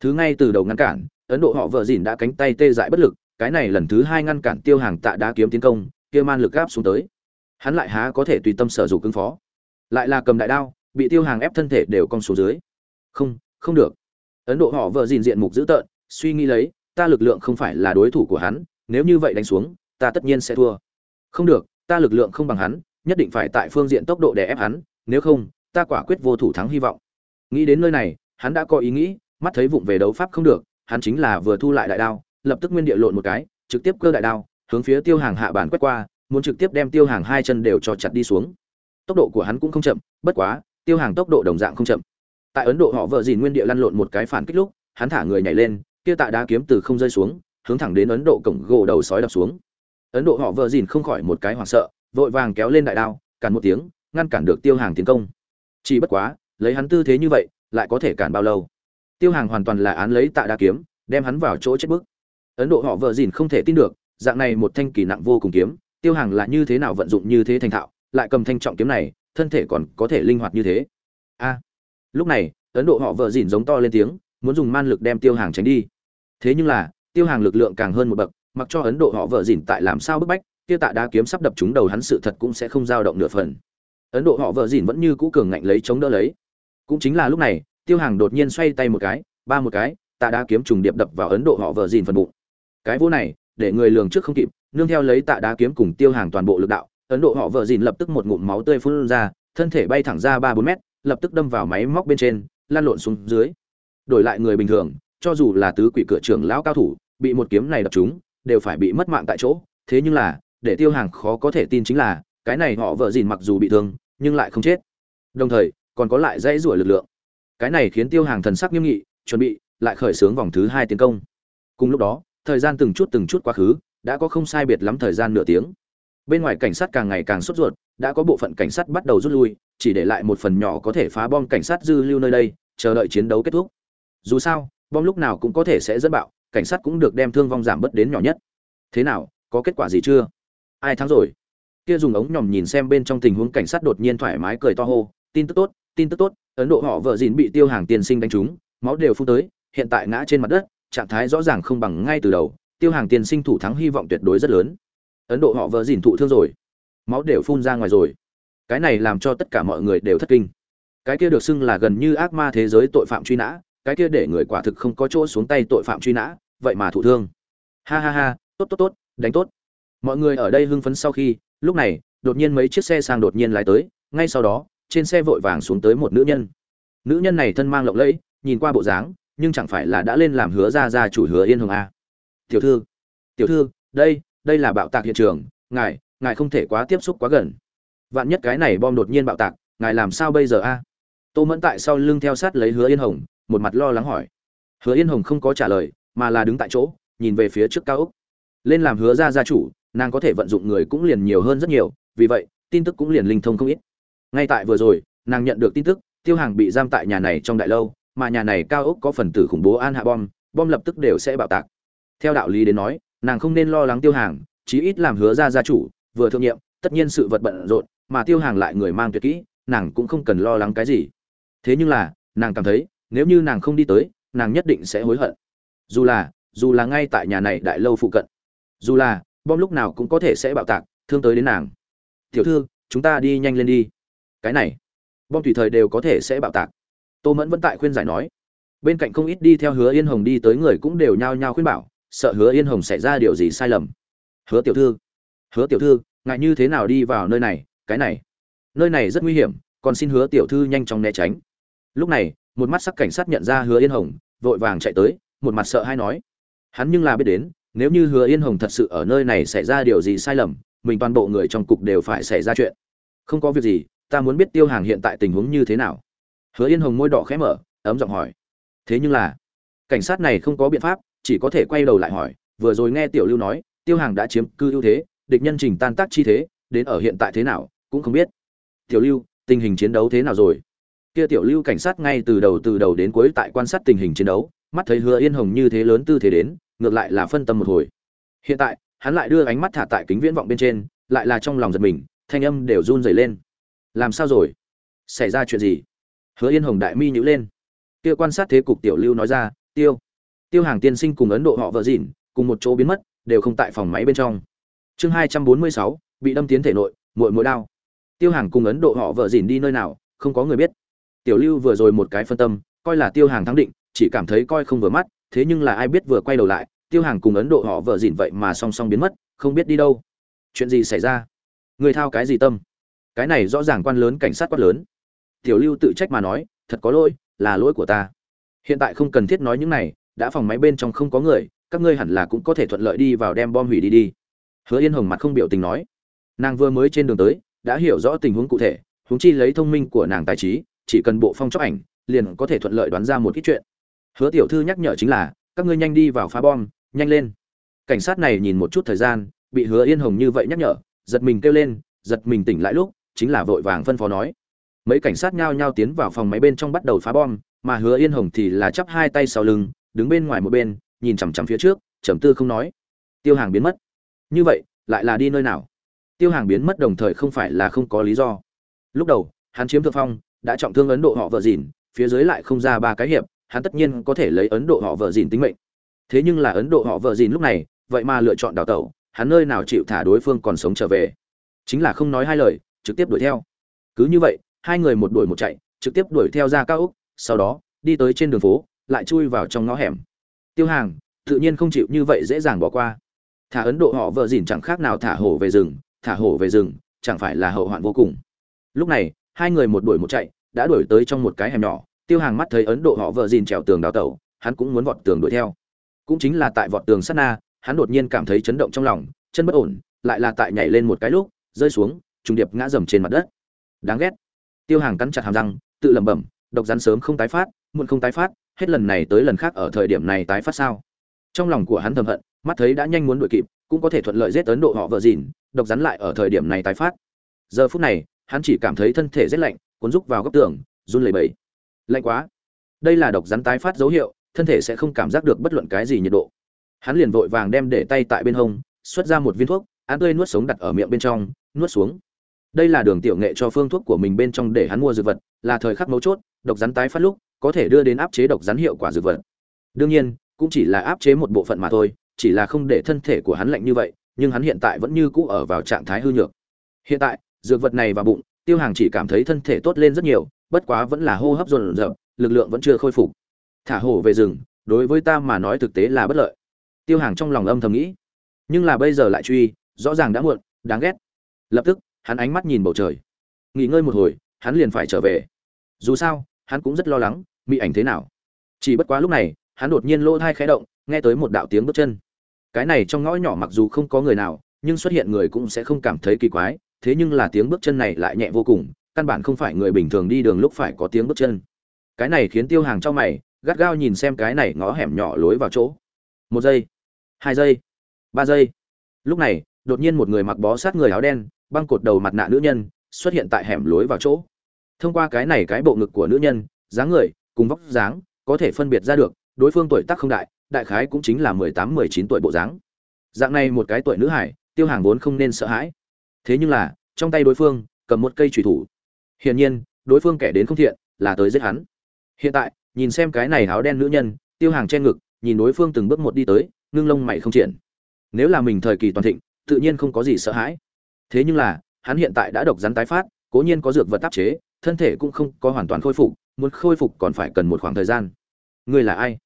Thứ ngay từ đầu ngăn cản, ấn độ họ vợ dìn đã cánh tay tê dại bất lực, cái này lần thứ hai ngăn cản tiêu hàng tạ đá kiếm tiến công, kia man lực gáp xuống tới. Hắn lại há có thể tùy tâm sở dụng cứng phó. Lại là cầm đại đao, bị tiêu hàng ép thân thể đều cong xuống dưới. Không không được. Ấn độ họ vợ dìn diện mục dữ tợn, suy nghĩ lấy, ta lực lượng không phải là đối thủ của hắn, nếu như vậy đánh xuống, ta tất nhiên sẽ thua. Không được, ta lực lượng không bằng hắn, nhất định phải tại phương diện tốc độ để ép hắn nếu không, ta quả quyết vô thủ thắng hy vọng. Nghĩ đến nơi này, hắn đã có ý nghĩ, mắt thấy vụng về đấu pháp không được, hắn chính là vừa thu lại đại đao, lập tức nguyên địa lộn một cái, trực tiếp cơ đại đao, hướng phía tiêu hàng hạ bản quét qua, muốn trực tiếp đem tiêu hàng hai chân đều cho chặt đi xuống. Tốc độ của hắn cũng không chậm, bất quá, tiêu hàng tốc độ đồng dạng không chậm. Tại ấn độ họ vợ dìn nguyên địa lăn lộn một cái phản kích lúc, hắn thả người nhảy lên, kia tạ đá kiếm từ không rơi xuống, hướng thẳng đến ấn độ cổng gỗ đầu sói đập xuống. Ấn độ họ vợ dìn không khỏi một cái hoảng sợ, vội vàng kéo lên đại đao cản một tiếng ngăn cản được tiêu hàng tiến công. Chỉ bất quá, lấy hắn tư thế như vậy, lại có thể cản bao lâu? Tiêu hàng hoàn toàn là án lấy tạ đa kiếm, đem hắn vào chỗ chết bức. Ấn độ họ vợ dìn không thể tin được, dạng này một thanh kỳ nặng vô cùng kiếm, tiêu hàng là như thế nào vận dụng như thế thành thạo, lại cầm thanh trọng kiếm này, thân thể còn có thể linh hoạt như thế. A! Lúc này, ấn độ họ vợ dìn giống to lên tiếng, muốn dùng man lực đem tiêu hàng tránh đi. Thế nhưng là, tiêu hàng lực lượng càng hơn một bậc, mặc cho ấn độ họ vợ dìn tại làm sao bức bách tiêu tạ đá kiếm sắp đập trúng đầu hắn sự thật cũng sẽ không dao động nửa phần ấn độ họ vợ dìn vẫn như cũ cường ngạnh lấy chống đỡ lấy. Cũng chính là lúc này, tiêu hàng đột nhiên xoay tay một cái, ba một cái, tạ đá kiếm trùng điệp đập vào ấn độ họ vợ dìn phần bụng. Cái vô này, để người lường trước không kịp, nương theo lấy tạ đá kiếm cùng tiêu hàng toàn bộ lực đạo, ấn độ họ vợ dìn lập tức một ngụm máu tươi phun ra, thân thể bay thẳng ra ba bốn mét, lập tức đâm vào máy móc bên trên lan lộn xuống dưới. Đổi lại người bình thường, cho dù là tứ quỷ cửa trưởng lão cao thủ, bị một kiếm này đập chúng đều phải bị mất mạng tại chỗ. Thế nhưng là, để tiêu hàng khó có thể tin chính là, cái này họ vợ dìn mặc dù bị thương nhưng lại không chết. Đồng thời, còn có lại dãy rủa lực lượng. Cái này khiến tiêu hàng thần sắc nghiêm nghị, chuẩn bị, lại khởi xướng vòng thứ hai tiến công. Cùng lúc đó, thời gian từng chút từng chút quá khứ, đã có không sai biệt lắm thời gian nửa tiếng. Bên ngoài cảnh sát càng ngày càng sốt ruột, đã có bộ phận cảnh sát bắt đầu rút lui, chỉ để lại một phần nhỏ có thể phá bom cảnh sát dư lưu nơi đây, chờ đợi chiến đấu kết thúc. Dù sao, bom lúc nào cũng có thể sẽ dẫn bạo, cảnh sát cũng được đem thương vong giảm bớt đến nhỏ nhất. Thế nào, có kết quả gì chưa? Ai thắng rồi? Kia dùng ống nhòm nhìn xem bên trong tình huống cảnh sát đột nhiên thoải mái cười to hô, tin tức tốt, tin tức tốt, ấn độ họ vợ dìn bị tiêu hàng tiền sinh đánh trúng, máu đều phun tới, hiện tại ngã trên mặt đất, trạng thái rõ ràng không bằng ngay từ đầu, tiêu hàng tiền sinh thủ thắng hy vọng tuyệt đối rất lớn. Ấn độ họ vợ dìn thụ thương rồi, máu đều phun ra ngoài rồi. Cái này làm cho tất cả mọi người đều thất kinh. Cái kia được xưng là gần như ác ma thế giới tội phạm truy nã, cái kia để người quả thực không có chỗ xuống tay tội phạm truy nã, vậy mà thụ thương. Ha ha ha, tốt tốt tốt, đánh tốt. Mọi người ở đây hưng phấn sau khi lúc này, đột nhiên mấy chiếc xe sang đột nhiên lái tới, ngay sau đó, trên xe vội vàng xuống tới một nữ nhân. Nữ nhân này thân mang lộng lẫy, nhìn qua bộ dáng, nhưng chẳng phải là đã lên làm hứa ra ra chủ hứa yên hồng a tiểu thư tiểu thư, đây đây là bạo tạc hiện trường, ngài ngài không thể quá tiếp xúc quá gần. Vạn nhất cái này bom đột nhiên bạo tạc, ngài làm sao bây giờ a tô mẫn tại sau lưng theo sát lấy hứa yên hồng, một mặt lo lắng hỏi. Hứa yên hồng không có trả lời, mà là đứng tại chỗ, nhìn về phía trước cao úc lên làm hứa ra gia chủ nàng có thể vận dụng người cũng liền nhiều hơn rất nhiều, vì vậy, tin tức cũng liền linh thông không ít. Ngay tại vừa rồi, nàng nhận được tin tức, tiêu hàng bị giam tại nhà này trong đại lâu, mà nhà này cao ốc có phần tử khủng bố an hạ bom bom lập tức đều sẽ bạo tạc. Theo đạo lý đến nói, nàng không nên lo lắng tiêu hàng, chí ít làm hứa ra gia chủ, vừa thương nhiệm, tất nhiên sự vật bận rộn, mà tiêu hàng lại người mang tuyệt kỹ, nàng cũng không cần lo lắng cái gì. Thế nhưng là, nàng cảm thấy, nếu như nàng không đi tới, nàng nhất định sẽ hối hận. Dù là dù là ngay tại nhà này đại lâu phụ cận. Dù là bom lúc nào cũng có thể sẽ bạo tạc, thương tới đến nàng. Tiểu thư, chúng ta đi nhanh lên đi. Cái này, bom tùy thời đều có thể sẽ bạo tạc. Tô mẫn vẫn tại khuyên giải nói. Bên cạnh không ít đi theo hứa yên hồng đi tới người cũng đều nhao nhao khuyên bảo, sợ hứa yên hồng xảy ra điều gì sai lầm. Hứa tiểu thư, hứa tiểu thư ngại như thế nào đi vào nơi này? Cái này, nơi này rất nguy hiểm, còn xin hứa tiểu thư nhanh chóng né tránh. Lúc này, một mắt sắc cảnh sát nhận ra hứa yên hồng, vội vàng chạy tới, một mặt sợ hay nói. Hắn nhưng là biết đến nếu như hứa yên hồng thật sự ở nơi này xảy ra điều gì sai lầm, mình toàn bộ người trong cục đều phải xảy ra chuyện. Không có việc gì, ta muốn biết tiêu hàng hiện tại tình huống như thế nào. Hứa yên hồng môi đỏ khẽ mở, ấm giọng hỏi. Thế nhưng là, cảnh sát này không có biện pháp, chỉ có thể quay đầu lại hỏi. Vừa rồi nghe tiểu lưu nói, tiêu hàng đã chiếm cư ưu thế, địch nhân trình tan tác chi thế, đến ở hiện tại thế nào, cũng không biết. Tiểu lưu, tình hình chiến đấu thế nào rồi? Kia tiểu lưu cảnh sát ngay từ đầu từ đầu đến cuối tại quan sát tình hình chiến đấu, mắt thấy hứa yên hồng như thế lớn tư thế đến ngược lại là phân tâm một hồi. Hiện tại, hắn lại đưa ánh mắt thả tại kính viễn vọng bên trên, lại là trong lòng giật mình, thanh âm đều run rẩy lên. Làm sao rồi? Xảy ra chuyện gì? Hứa yên hồng đại mi nhữ lên. Kia quan sát thế cục tiểu lưu nói ra, tiêu tiêu hàng tiên sinh cùng ấn độ họ vợ dịn, cùng một chỗ biến mất, đều không tại phòng máy bên trong. Chương hai trăm bốn mươi sáu, bị đâm tiến thể nội, muội muội đau. Tiêu hàng cùng ấn độ họ vợ dịn đi nơi nào, không có người biết. Tiểu lưu vừa rồi một cái phân tâm, coi là tiêu hàng thắng định, chỉ cảm thấy coi không vừa mắt thế nhưng là ai biết vừa quay đầu lại, tiêu hàng cùng ấn độ họ vợ dịn vậy mà song song biến mất, không biết đi đâu. Chuyện gì xảy ra? Người thao cái gì tâm? Cái này rõ ràng quan lớn cảnh sát quát lớn. Tiểu lưu tự trách mà nói, thật có lỗi, là lỗi của ta. Hiện tại không cần thiết nói những này, đã phòng máy bên trong không có người, các ngươi hẳn là cũng có thể thuận lợi đi vào đem bom hủy đi đi. Hứa yên hồng mặt không biểu tình nói. Nàng vừa mới trên đường tới, đã hiểu rõ tình huống cụ thể, huống chi lấy thông minh của nàng tài trí, chỉ cần bộ phong chóc ảnh, liền có thể thuận lợi đoán ra một ít chuyện hứa tiểu thư nhắc nhở chính là, các ngươi nhanh đi vào phá bom, nhanh lên. Cảnh sát này nhìn một chút thời gian, bị hứa yên hồng như vậy nhắc nhở, giật mình kêu lên, giật mình tỉnh lại lúc, chính là vội vàng phân phó nói. Mấy cảnh sát nhao nhao tiến vào phòng máy bên trong bắt đầu phá bom, mà hứa yên hồng thì là chắp hai tay sau lưng, đứng bên ngoài một bên, nhìn chằm chằm phía trước, trầm tư không nói. Tiêu hàng biến mất. Như vậy, lại là đi nơi nào? Tiêu hàng biến mất đồng thời không phải là không có lý do. Lúc đầu, hắn chiếm thượng phong, đã trọng thương ấn độ họ vợ dìn, phía dưới lại không ra ba cái hiệp hắn tất nhiên có thể lấy ấn độ họ vợ dìn tính mệnh. Thế nhưng là ấn độ họ vợ dìn lúc này, vậy mà lựa chọn đào tẩu, hắn nơi nào chịu thả đối phương còn sống trở về. Chính là không nói hai lời, trực tiếp đuổi theo. Cứ như vậy, hai người một đuổi một chạy, trực tiếp đuổi theo ra cao úc sau đó, đi tới trên đường phố, lại chui vào trong ngõ hẻm. Tiêu hàng, tự nhiên không chịu như vậy dễ dàng bỏ qua. Thả ấn độ họ vợ dìn chẳng khác nào thả hổ về rừng, thả hổ về rừng, chẳng phải là hậu hoạn vô cùng. Lúc này, hai người một đuổi một chạy, đã đuổi tới trong một cái hẻm nhỏ tiêu hàng mắt thấy ấn độ họ vợ dìn trèo tường đào tẩu, hắn cũng muốn vọt tường đuổi theo. Cũng chính là tại vọt tường sát na, hắn đột nhiên cảm thấy chấn động trong lòng, chân bất ổn, lại là tại nhảy lên một cái lúc, rơi xuống, trùng điệp ngã dầm trên mặt đất. Đáng ghét. Tiêu hàng cắn chặt hàm răng, tự lẩm bẩm, độc rắn sớm không tái phát, muộn không tái phát, hết lần này tới lần khác ở thời điểm này tái phát sao? Trong lòng của hắn thầm hận, mắt thấy đã nhanh muốn đuổi kịp, cũng có thể thuận lợi giết ấn độ họ vợ dìn, độc rắn lại ở thời điểm này tái phát. Giờ phút này, hắn chỉ cảm thấy thân thể rét lạnh, cuốn rúc vào góc tường, run lẩy bẩy lạnh quá. Đây là độc rắn tái phát dấu hiệu, thân thể sẽ không cảm giác được bất luận cái gì nhiệt độ. Hắn liền vội vàng đem để tay tại bên hông, xuất ra một viên thuốc án tươi nuốt sống đặt ở miệng bên trong, nuốt xuống. Đây là đường tiểu nghệ cho phương thuốc của mình bên trong để hắn mua dược vật, là thời khắc mấu chốt, độc rắn tái phát lúc, có thể đưa đến áp chế độc rắn hiệu quả dược vật. Đương nhiên, cũng chỉ là áp chế một bộ phận mà thôi, chỉ là không để thân thể của hắn lạnh như vậy, nhưng hắn hiện tại vẫn như cũ ở vào trạng thái hư nhược. Hiện tại, dược vật này vào bụng tiêu hàng chỉ cảm thấy thân thể tốt lên rất nhiều, bất quá vẫn là hô hấp dồn dập, lực lượng vẫn chưa khôi phục. Thả hổ về rừng, đối với ta mà nói thực tế là bất lợi. Tiêu hàng trong lòng âm thầm nghĩ. Nhưng là bây giờ lại truy, rõ ràng đã muộn, đáng ghét. Lập tức, hắn ánh mắt nhìn bầu trời. Nghỉ ngơi một hồi, hắn liền phải trở về. Dù sao, hắn cũng rất lo lắng mỹ ảnh thế nào. Chỉ bất quá lúc này, hắn đột nhiên lỗ thai khẽ động, nghe tới một đạo tiếng bước chân. Cái này trong ngõ nhỏ mặc dù không có người nào, nhưng xuất hiện người cũng sẽ không cảm thấy kỳ quái thế nhưng là tiếng bước chân này lại nhẹ vô cùng, căn bản không phải người bình thường đi đường lúc phải có tiếng bước chân. Cái này khiến tiêu hàng trong mày, gắt gao nhìn xem cái này ngõ hẻm nhỏ lối vào chỗ. Một giây, hai giây, ba giây. Lúc này, đột nhiên một người mặc bó sát người áo đen, băng cột đầu mặt nạ nữ nhân, xuất hiện tại hẻm lối vào chỗ. Thông qua cái này cái bộ ngực của nữ nhân, dáng người, cùng vóc dáng, có thể phân biệt ra được, đối phương tuổi tác không đại đại khái cũng chính là mười tám, mười chín tuổi bộ dáng. Dạng này một cái tuổi nữ hải, tiêu hàng vốn không nên sợ hãi thế nhưng là, trong tay đối phương, cầm một cây trùy thủ. Hiển nhiên, đối phương kẻ đến không thiện, là tới giết hắn. Hiện tại, nhìn xem cái này áo đen nữ nhân, tiêu hàng che ngực, nhìn đối phương từng bước một đi tới, ngưng lông mày không triển. Nếu là mình thời kỳ toàn thịnh, tự nhiên không có gì sợ hãi. Thế nhưng là, hắn hiện tại đã độc rắn tái phát, cố nhiên có dược vật tác chế, thân thể cũng không có hoàn toàn khôi phục, muốn khôi phục còn phải cần một khoảng thời gian. Ngươi là ai?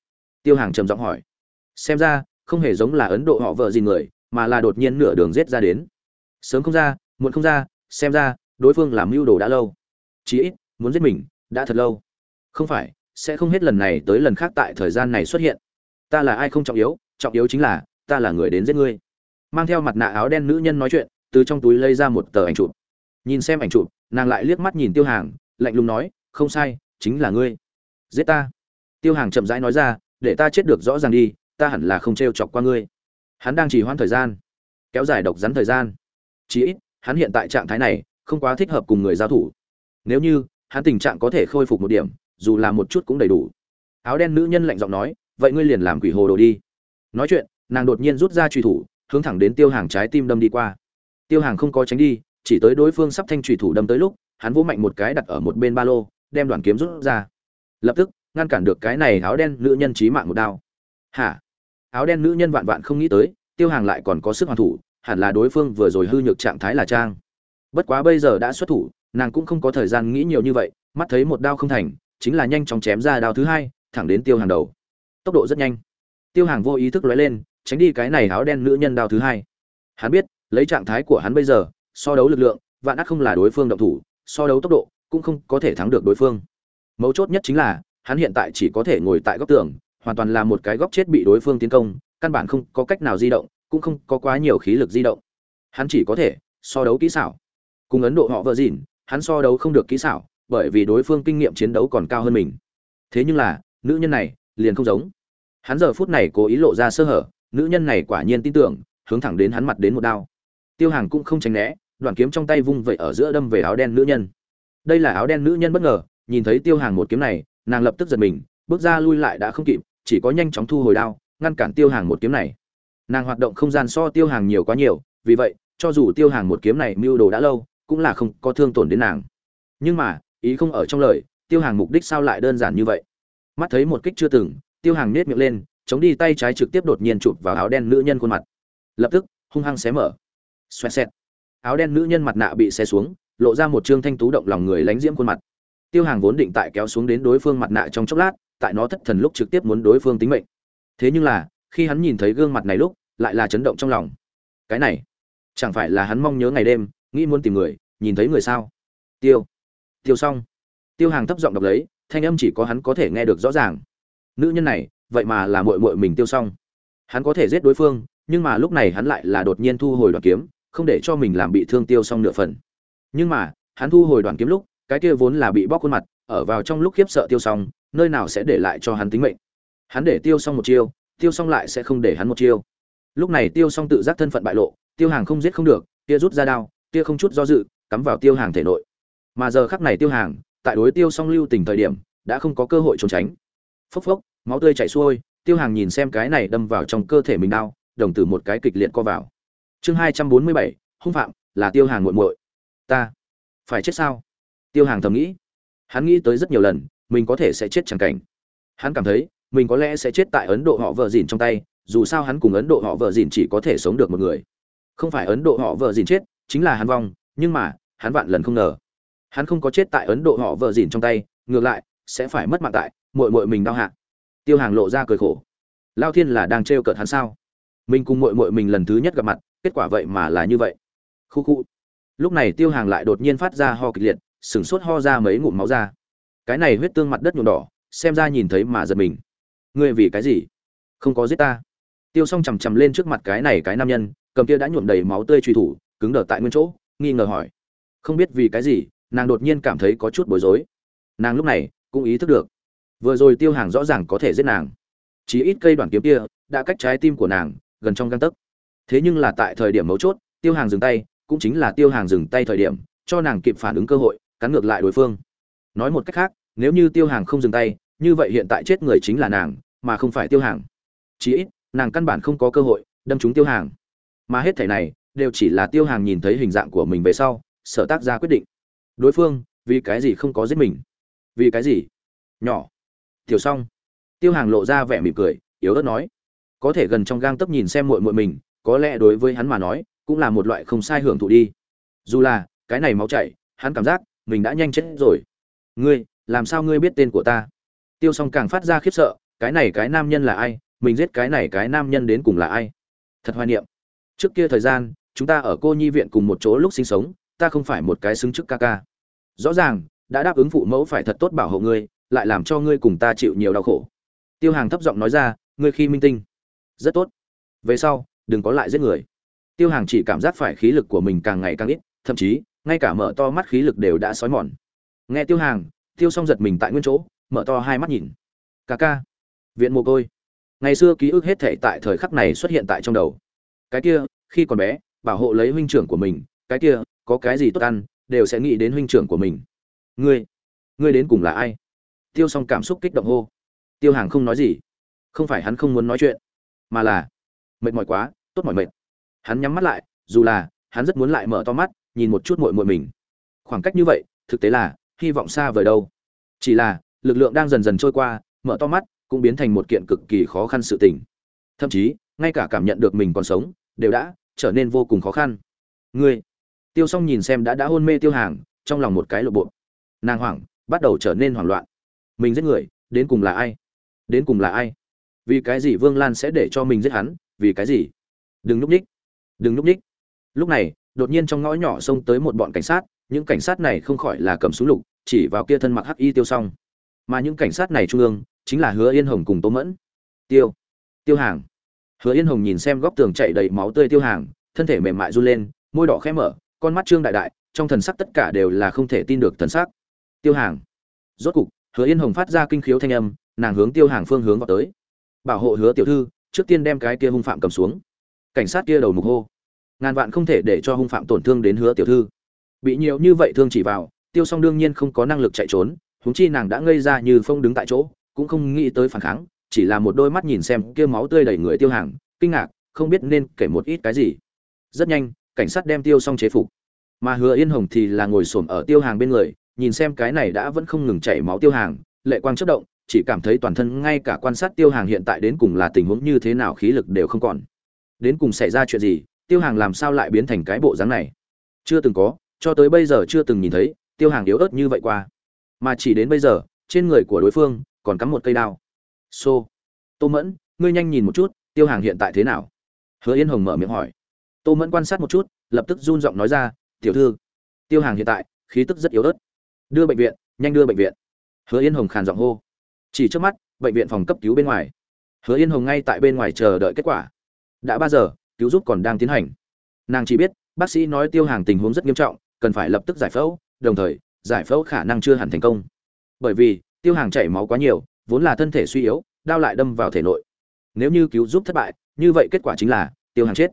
Tiêu hàng trầm giọng hỏi. Xem ra, không hề giống là ấn độ họ vợ gì người, mà là đột nhiên nửa đường rết ra đến sớm không ra, muộn không ra, xem ra, đối phương làm mưu đồ đã lâu. Chí ít, muốn giết mình, đã thật lâu. Không phải, sẽ không hết lần này tới lần khác tại thời gian này xuất hiện. Ta là ai không trọng yếu trọng yếu chính là, ta là người đến giết ngươi. Mang theo mặt nạ áo đen nữ nhân nói chuyện, từ trong túi lấy ra một tờ ảnh chụp. Nhìn xem ảnh chụp, nàng lại liếc mắt nhìn tiêu hàng, lạnh lùng nói, không sai, chính là ngươi. Giết ta. Tiêu hàng chậm rãi nói ra, để ta chết được rõ ràng đi, ta hẳn là không t r e o chọc qua ngươi. Hắn đang chỉ hoãn thời gian, kéo dài độc rắn thời gian chí ít, hắn hiện tại trạng thái này, không quá thích hợp cùng người giao thủ. Nếu như, hắn tình trạng có thể khôi phục một điểm, dù là một chút cũng đầy đủ. Áo đen nữ nhân lạnh giọng nói, vậy ngươi liền làm quỷ hồ đồ đi. Nói chuyện, nàng đột nhiên rút ra truy thủ, hướng thẳng đến tiêu hàng trái tim đâm đi qua. Tiêu hàng không có tránh đi, chỉ tới đối phương sắp thanh truy thủ đâm tới lúc, hắn vỗ mạnh một cái đặt ở một bên ba lô, đem đoàn kiếm rút ra. Lập tức, ngăn cản được cái này áo đen nữ nhân chí mạng một đao. Hả? Áo đen nữ nhân vạn vạn không nghĩ tới, tiêu hàng lại còn có sức hoàn thủ hẳn là đối phương vừa rồi hư nhược trạng thái là trang. Bất quá bây giờ đã xuất thủ, nàng cũng không có thời gian nghĩ nhiều như vậy, mắt thấy một đao không thành, chính là nhanh chóng chém ra đao thứ hai, thẳng đến tiêu hàng đầu. Tốc độ rất nhanh. Tiêu hàng vô ý thức lóe lên, tránh đi cái này áo đen nữ nhân đao thứ hai. Hắn biết, lấy trạng thái của hắn bây giờ, so đấu lực lượng, vạn ác không là đối phương động thủ, so đấu tốc độ, cũng không có thể thắng được đối phương. Mấu chốt nhất chính là, hắn hiện tại chỉ có thể ngồi tại góc tường, hoàn toàn là một cái góc chết bị đối phương tiến công, căn bản không có cách nào di động cũng không có quá nhiều khí lực di động. Hắn chỉ có thể so đấu kỹ xảo. Cùng ấn độ họ vợ dìn hắn so đấu không được kỹ xảo, bởi vì đối phương kinh nghiệm chiến đấu còn cao hơn mình. Thế nhưng là, nữ nhân này liền không giống. Hắn giờ phút này cố ý lộ ra sơ hở, nữ nhân này quả nhiên tin tưởng, hướng thẳng đến hắn mặt đến một đao. Tiêu hàng cũng không tránh né, đoạn kiếm trong tay vung vẩy ở giữa đâm về áo đen nữ nhân. Đây là áo đen nữ nhân bất ngờ, nhìn thấy tiêu hàng một kiếm này, nàng lập tức giật mình, bước ra lui lại đã không kịp, chỉ có nhanh chóng thu hồi đao, ngăn cản tiêu hàng một kiếm này nàng hoạt động không gian so tiêu hàng nhiều quá nhiều, vì vậy, cho dù tiêu hàng một kiếm này mưu đồ đã lâu, cũng là không có thương tổn đến nàng. Nhưng mà, ý không ở trong lời, tiêu hàng mục đích sao lại đơn giản như vậy? Mắt thấy một kích chưa từng, tiêu hàng nết miệng lên, chống đi tay trái trực tiếp đột nhiên chụp vào áo đen nữ nhân khuôn mặt. Lập tức, hung hăng xé mở. Xoẹt xẹt. Áo đen nữ nhân mặt nạ bị xé xuống, lộ ra một trương thanh tú động lòng người lánh diễm khuôn mặt. Tiêu hàng vốn định tại kéo xuống đến đối phương mặt nạ trong chốc lát, tại nó thất thần lúc trực tiếp muốn đối phương tính mệnh. Thế nhưng là khi hắn nhìn thấy gương mặt này lúc, lại là chấn động trong lòng. Cái này, chẳng phải là hắn mong nhớ ngày đêm, nghĩ muốn tìm người, nhìn thấy người sao? Tiêu. Tiêu xong. Tiêu hàng thấp giọng đọc lấy, thanh âm chỉ có hắn có thể nghe được rõ ràng. Nữ nhân này, vậy mà là muội muội mình tiêu xong. Hắn có thể giết đối phương, nhưng mà lúc này hắn lại là đột nhiên thu hồi đoạn kiếm, không để cho mình làm bị thương tiêu xong nửa phần. Nhưng mà, hắn thu hồi đoạn kiếm lúc, cái kia vốn là bị bóc khuôn mặt, ở vào trong lúc khiếp sợ tiêu xong, nơi nào sẽ để lại cho hắn tính mệnh? Hắn để tiêu xong một chiêu tiêu xong lại sẽ không để hắn một chiêu. Lúc này tiêu xong tự giác thân phận bại lộ, tiêu hàng không giết không được tia rút ra đao tia không chút do dự, cắm vào tiêu hàng thể nội. Mà giờ khắc này tiêu hàng, tại đối tiêu Song lưu tình thời điểm, đã không có cơ hội trốn tránh. Phốc phốc, máu tươi chảy xuôi, tiêu hàng nhìn xem cái này đâm vào trong cơ thể mình đau đồng tử một cái kịch liệt co vào. Chương hai trăm bốn mươi bảy, hung phạm, là tiêu hàng muộn muội. Ta, phải chết sao? Tiêu hàng thầm nghĩ. Hắn nghĩ tới rất nhiều lần, mình có thể sẽ chết chẳng cảnh. Hắn cảm thấy mình có lẽ sẽ chết tại ấn độ họ vợ dìn trong tay, dù sao hắn cùng ấn độ họ vợ dìn chỉ có thể sống được một người. Không phải ấn độ họ vợ dìn chết, chính là hắn vong, nhưng mà, hắn vạn lần không ngờ. Hắn không có chết tại ấn độ họ vợ dìn trong tay, ngược lại, sẽ phải mất mạng tại, muội muội mình đau hạ. Tiêu hàng lộ ra cười khổ. Lao thiên là đang trêu cợt hắn sao? Mình cùng muội muội mình lần thứ nhất gặp mặt, kết quả vậy mà là như vậy. Khu khu. Lúc này tiêu hàng lại đột nhiên phát ra ho kịch liệt, sửng sốt ho ra mấy ngụm máu ra. Cái này huyết tương mặt đất nhuộm đỏ, xem ra nhìn thấy mà giật mình ngươi vì cái gì? Không có giết ta. Tiêu s o n g chằm chằm lên trước mặt cái này cái nam nhân, cầm kia đã nhuộm đầy máu tươi truy thủ, cứng đờ tại nguyên chỗ, nghi ngờ hỏi. Không biết vì cái gì, nàng đột nhiên cảm thấy có chút bối rối. Nàng lúc này cũng ý thức được. Vừa rồi tiêu hàng rõ ràng có thể giết nàng. Chỉ ít cây đoàn kiếm kia đã cách trái tim của nàng gần trong găng tấc. Thế nhưng là tại thời điểm mấu chốt, tiêu hàng dừng tay, cũng chính là tiêu hàng dừng tay thời điểm, cho nàng kịp phản ứng cơ hội, cắn ngược lại đối phương. Nói một cách khác, nếu như tiêu hàng không dừng tay, như vậy hiện tại chết người chính là nàng mà không phải tiêu hàng. Chí ít, nàng căn bản không có cơ hội đâm trúng tiêu hàng. Mà hết thảy này đều chỉ là tiêu hàng nhìn thấy hình dạng của mình về sau, sở tác ra quyết định. Đối phương, vì cái gì không có giết mình? Vì cái gì? Nhỏ. Tiểu xong. Tiêu hàng lộ ra vẻ mỉm cười, yếu ớt nói. Có thể gần trong gang tấp nhìn xem muội muội mình, có lẽ đối với hắn mà nói, cũng là một loại không sai hưởng thụ đi. Dù là, cái này máu chảy, hắn cảm giác, mình đã nhanh chết rồi. Ngươi, làm sao ngươi biết tên của ta? Tiêu s o n g càng phát ra khiếp sợ cái này cái nam nhân là ai, mình giết cái này cái nam nhân đến cùng là ai? Thật hoài niệm. Trước kia thời gian, chúng ta ở cô nhi viện cùng một chỗ lúc sinh sống, ta không phải một cái xứng chức ca ca. Rõ ràng, đã đáp ứng phụ mẫu phải thật tốt bảo hộ ngươi, lại làm cho ngươi cùng ta chịu nhiều đau khổ. Tiêu hàng thấp giọng nói ra, ngươi khi minh tinh. Rất tốt. Về sau, đừng có lại giết người. Tiêu hàng chỉ cảm giác phải khí lực của mình càng ngày càng ít, thậm chí, ngay cả mở to mắt khí lực đều đã xói mòn. Nghe tiêu hàng, tiêu xong giật mình tại nguyên chỗ, mở to hai mắt nhìn. Ca ca viện mồ côi. Ngày xưa ký ức hết thể tại thời khắc này xuất hiện tại trong đầu. Cái kia, khi còn bé, bảo hộ lấy huynh trưởng của mình, cái kia, có cái gì tốt ăn, đều sẽ nghĩ đến huynh trưởng của mình. Ngươi ngươi đến cùng là ai? Tiêu xong cảm xúc kích động hô. Tiêu hàng không nói gì. Không phải hắn không muốn nói chuyện, mà là mệt mỏi quá, tốt mỏi mệt. Hắn nhắm mắt lại, dù là hắn rất muốn lại mở to mắt, nhìn một chút muội muội mình. Khoảng cách như vậy, thực tế là, hy vọng xa vời đâu. Chỉ là, lực lượng đang dần dần trôi qua, mở to mắt cũng biến thành một kiện cực kỳ khó khăn sự tình. Thậm chí ngay cả cảm nhận được mình còn sống đều đã trở nên vô cùng khó khăn. Ngươi tiêu s nhìn xem đã đã hôn mê tiêu hàng trong lòng một cái lộ bộ. Nàng hoảng bắt đầu trở nên hoảng loạn. Mình giết người đến cùng là ai? Đến cùng là ai? Vì cái gì vương lan sẽ để cho mình giết hắn? Vì cái gì? Đừng núp ních. Đừng núp ních. Lúc này đột nhiên trong ngõ nhỏ xông tới một bọn cảnh sát những cảnh sát này không khỏi là cầm súng lục chỉ vào kia thân mặc hắc y tiêu song, mà những cảnh sát này trung ương chính là hứa yên hồng cùng tô mẫn. Tiêu tiêu hàng. Hứa yên hồng nhìn xem góc tường chạy đầy máu tươi tiêu hàng, thân thể mềm mại run lên, môi đỏ khẽ mở, con mắt trương đại đại, trong thần sắc tất cả đều là không thể tin được thần sắc. Tiêu hàng. Rốt cục, hứa yên hồng phát ra kinh khiếu thanh âm, nàng hướng tiêu hàng phương hướng vào tới. Bảo hộ hứa tiểu thư, trước tiên đem cái kia hung phạm cầm xuống. Cảnh sát kia đầu mục hô. Ngàn vạn không thể để cho hung phạm tổn thương đến hứa tiểu thư. Bị nhiều như vậy thương chỉ vào, tiêu s o n g đương nhiên không có năng lực chạy trốn, huống chi nàng đã ngây ra như phong đứng tại chỗ cũng không nghĩ tới phản kháng, chỉ là một đôi mắt nhìn xem kia máu tươi đầy người tiêu hàng, kinh ngạc, không biết nên kể một ít cái gì. Rất nhanh, cảnh sát đem tiêu xong chế phục. Mà hứa yên hồng thì là ngồi s ổ m ở tiêu hàng bên người, nhìn xem cái này đã vẫn không ngừng chảy máu tiêu hàng, lệ quang chất động, chỉ cảm thấy toàn thân ngay cả quan sát tiêu hàng hiện tại đến cùng là tình huống như thế nào khí lực đều không còn. Đến cùng xảy ra chuyện gì, tiêu hàng làm sao lại biến thành cái bộ dáng này? Chưa từng có, cho tới bây giờ chưa từng nhìn thấy, tiêu hàng yếu ớt như vậy qua. Mà chỉ đến bây giờ, trên người của đối phương còn cắm một cây đao. Xô. Tô mẫn, ngươi nhanh nhìn một chút, tiêu hàng hiện tại thế nào? Hứa yên hồng mở miệng hỏi. Tô mẫn quan sát một chút, lập tức run giọng nói ra, tiểu thư, tiêu hàng hiện tại, khí tức rất yếu ớt. Đưa bệnh viện, nhanh đưa bệnh viện. Hứa yên hồng khàn giọng hô. Chỉ trước mắt, bệnh viện phòng cấp cứu bên ngoài. Hứa yên hồng ngay tại bên ngoài chờ đợi kết quả. Đã ba giờ, cứu giúp còn đang tiến hành. Nàng chỉ biết, bác sĩ nói tiêu hàng tình huống rất nghiêm trọng, cần phải lập tức giải phẫu, đồng thời, giải phẫu khả năng chưa hẳn thành công. Bởi vì tiêu hàng chảy máu quá nhiều, vốn là thân thể suy yếu đao lại đâm vào thể nội. Nếu như cứu giúp thất bại, như vậy kết quả chính là, tiêu hàng chết.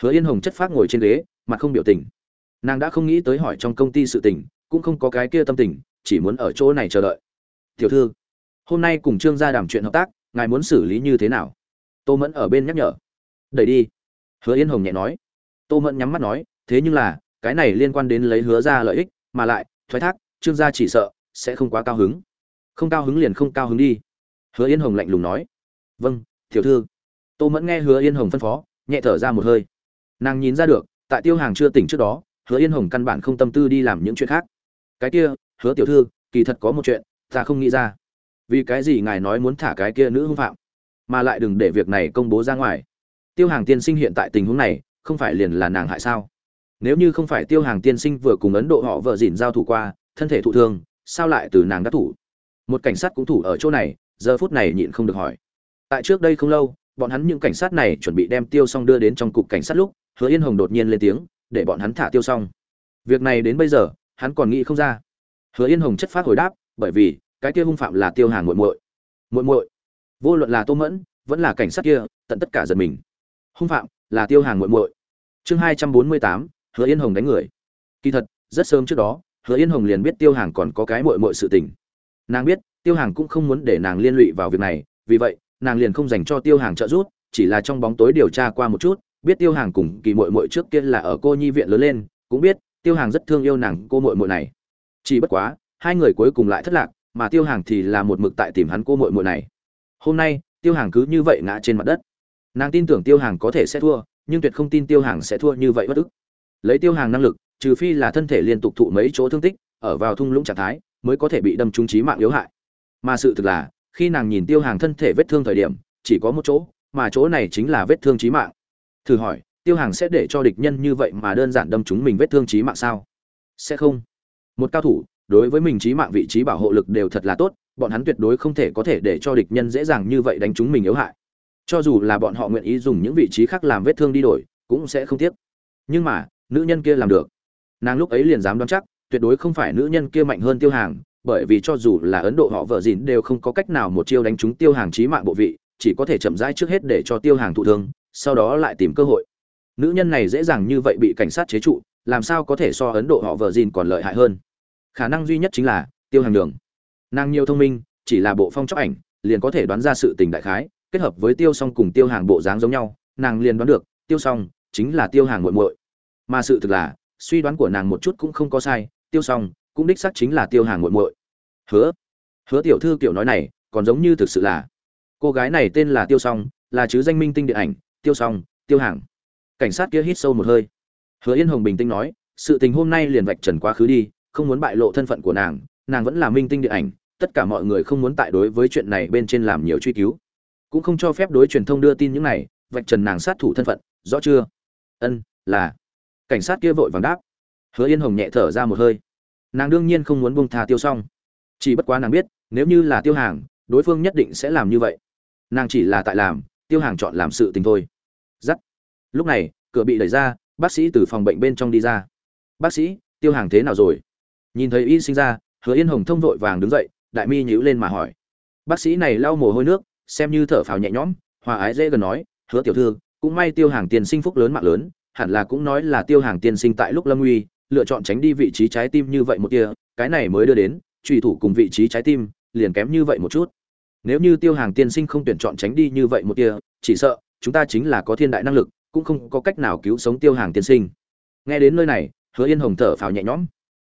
Hứa yên hồng chất phát ngồi trên ghế, mặt không biểu tình. Nàng đã không nghĩ tới hỏi trong công ty sự tình, cũng không có cái kia tâm tình, chỉ muốn ở chỗ này chờ đợi. Tiểu thư, hôm nay cùng trương gia đàm chuyện hợp tác, ngài muốn xử lý như thế nào? Tô mẫn ở bên nhắc nhở. Đẩy đi. Hứa yên hồng nhẹ nói. Tô mẫn nhắm mắt nói, thế nhưng là, cái này liên quan đến lấy hứa ra lợi ích, mà lại, thoái thác, trương gia chỉ sợ, sẽ không quá cao hứng không cao hứng liền không cao hứng đi. Hứa yên hồng lạnh lùng nói. Vâng tiểu thư. Tô mẫn nghe hứa yên hồng phân phó, nhẹ thở ra một hơi. Nàng nhìn ra được, tại tiêu hàng chưa tỉnh trước đó, hứa yên hồng căn bản không tâm tư đi làm những chuyện khác. Cái kia, hứa tiểu thư, kỳ thật có một chuyện, ta không nghĩ ra. Vì cái gì ngài nói muốn thả cái kia nữ hung phạm, mà lại đừng để việc này công bố ra ngoài. Tiêu hàng tiên sinh hiện tại tình huống này, không phải liền là nàng hại sao? Nếu như không phải tiêu hàng tiên sinh vừa cùng ấn độ họ vợ dìn giao thủ qua, thân thể thụ thương, sao lại từ nàng đắc thủ? Một cảnh sát cũng thủ ở chỗ này, giờ phút này nhịn không được hỏi. Tại trước đây không lâu, bọn hắn những cảnh sát này chuẩn bị đem tiêu xong đưa đến trong cục cảnh sát lúc, hứa yên hồng đột nhiên lên tiếng, để bọn hắn thả tiêu xong việc này đến bây giờ, hắn còn nghĩ không ra. Hứa yên hồng chất phát hồi đáp, bởi vì, cái kia hung phạm là tiêu hàng muội muội. Muội muội? Vô luận là tô mẫn, vẫn là cảnh sát kia, tận tất cả giật mình. Hung phạm là tiêu hàng muội muội. Chương hai trăm bốn mươi tám, hứa yên hồng đánh người. Kỳ thật, rất sớm trước đó, hứa yên hồng liền biết tiêu hàng còn có cái muội muội sự tình nàng biết, tiêu hàng cũng không muốn để nàng liên lụy vào việc này, vì vậy, nàng liền không dành cho tiêu hàng trợ giúp, chỉ là trong bóng tối điều tra qua một chút, biết tiêu hàng cùng kỳ muội muội trước kia là ở cô nhi viện lớn lên, cũng biết, tiêu hàng rất thương yêu nàng cô muội muội này. Chỉ bất quá, hai người cuối cùng lại thất lạc, mà tiêu hàng thì là một mực tại tìm hắn cô muội muội này. Hôm nay, tiêu hàng cứ như vậy ngã trên mặt đất. Nàng tin tưởng tiêu hàng có thể sẽ thua, nhưng tuyệt không tin tiêu hàng sẽ thua như vậy bất ức. Lấy tiêu hàng năng lực, trừ phi là thân thể liên tục thụ mấy chỗ thương tích, ở vào thung lũng trạng thái mới có thể bị đâm trúng trí mạng yếu hại. Mà sự thực là, khi nàng nhìn tiêu hàng thân thể vết thương thời điểm, chỉ có một chỗ, mà chỗ này chính là vết thương trí mạng. Thử hỏi, tiêu hàng sẽ để cho địch nhân như vậy mà đơn giản đâm trúng mình vết thương trí mạng sao? Sẽ không. Một cao thủ, đối với mình trí mạng vị trí bảo hộ lực đều thật là tốt, bọn hắn tuyệt đối không thể có thể để cho địch nhân dễ dàng như vậy đánh trúng mình yếu hại. Cho dù là bọn họ nguyện ý dùng những vị trí khác làm vết thương đi đổi, cũng sẽ không tiếc. Nhưng mà, nữ nhân kia làm được. Nàng lúc ấy liền dám đoán chắc tuyệt đối không phải nữ nhân kia mạnh hơn tiêu hàng, bởi vì cho dù là ấn độ họ vợ dìn đều không có cách nào một chiêu đánh trúng tiêu hàng trí mạng bộ vị, chỉ có thể chậm rãi trước hết để cho tiêu hàng thụ thương, sau đó lại tìm cơ hội. Nữ nhân này dễ dàng như vậy bị cảnh sát chế trụ, làm sao có thể so ấn độ họ vợ dìn còn lợi hại hơn? Khả năng duy nhất chính là tiêu hàng đường. Nàng nhiều thông minh, chỉ là bộ phong chóc ảnh, liền có thể đoán ra sự tình đại khái, kết hợp với tiêu song cùng tiêu hàng bộ dáng giống nhau, nàng liền đoán được, tiêu song chính là tiêu hàng muội muội. Mà sự thực là, suy đoán của nàng một chút cũng không có sai tiêu song cũng đích xác chính là tiêu hàng muội muội. Hứa hứa tiểu thư kiểu nói này, còn giống như thực sự là. Cô gái này tên là tiêu song, là chứ danh minh tinh điện ảnh, tiêu song, tiêu hàng cảnh sát kia hít sâu một hơi. Hứa yên hồng bình tĩnh nói, sự tình hôm nay liền vạch trần quá khứ đi, không muốn bại lộ thân phận của nàng nàng vẫn là minh tinh điện ảnh, tất cả mọi người không muốn tại đối với chuyện này bên trên làm nhiều truy cứu. Cũng không cho phép đối truyền thông đưa tin những này, vạch trần nàng sát thủ thân phận, rõ chưa? Ân, là. Cảnh sát kia vội vàng đáp hứa yên hồng nhẹ thở ra một hơi. Nàng đương nhiên không muốn buông tha tiêu xong chỉ bất quá nàng biết, nếu như là tiêu hàng, đối phương nhất định sẽ làm như vậy. Nàng chỉ là tại làm, tiêu hàng chọn làm sự tình thôi. Giắt. Lúc này, cửa bị đẩy ra, bác sĩ từ phòng bệnh bên trong đi ra. Bác sĩ, tiêu hàng thế nào rồi? Nhìn thấy y sinh ra, hứa yên hồng thông vội vàng đứng dậy, đại mi nhíu lên mà hỏi. Bác sĩ này lau mồ hôi nước, xem như thở phào nhẹ nhõm, hòa ái dễ gần nói, hứa tiểu thư, cũng may tiêu hàng tiền sinh phúc lớn mạng lớn, hẳn là cũng nói là tiêu hàng tiên sinh tại lúc lâm nguy lựa chọn tránh đi vị trí trái tim như vậy một kia, cái này mới đưa đến truy thủ cùng vị trí trái tim liền kém như vậy một chút. Nếu như tiêu hàng tiên sinh không tuyển chọn tránh đi như vậy một kia, chỉ sợ chúng ta chính là có thiên đại năng lực, cũng không có cách nào cứu sống tiêu hàng tiên sinh. Nghe đến nơi này, hứa yên hồng thở phào nhẹ nhõm.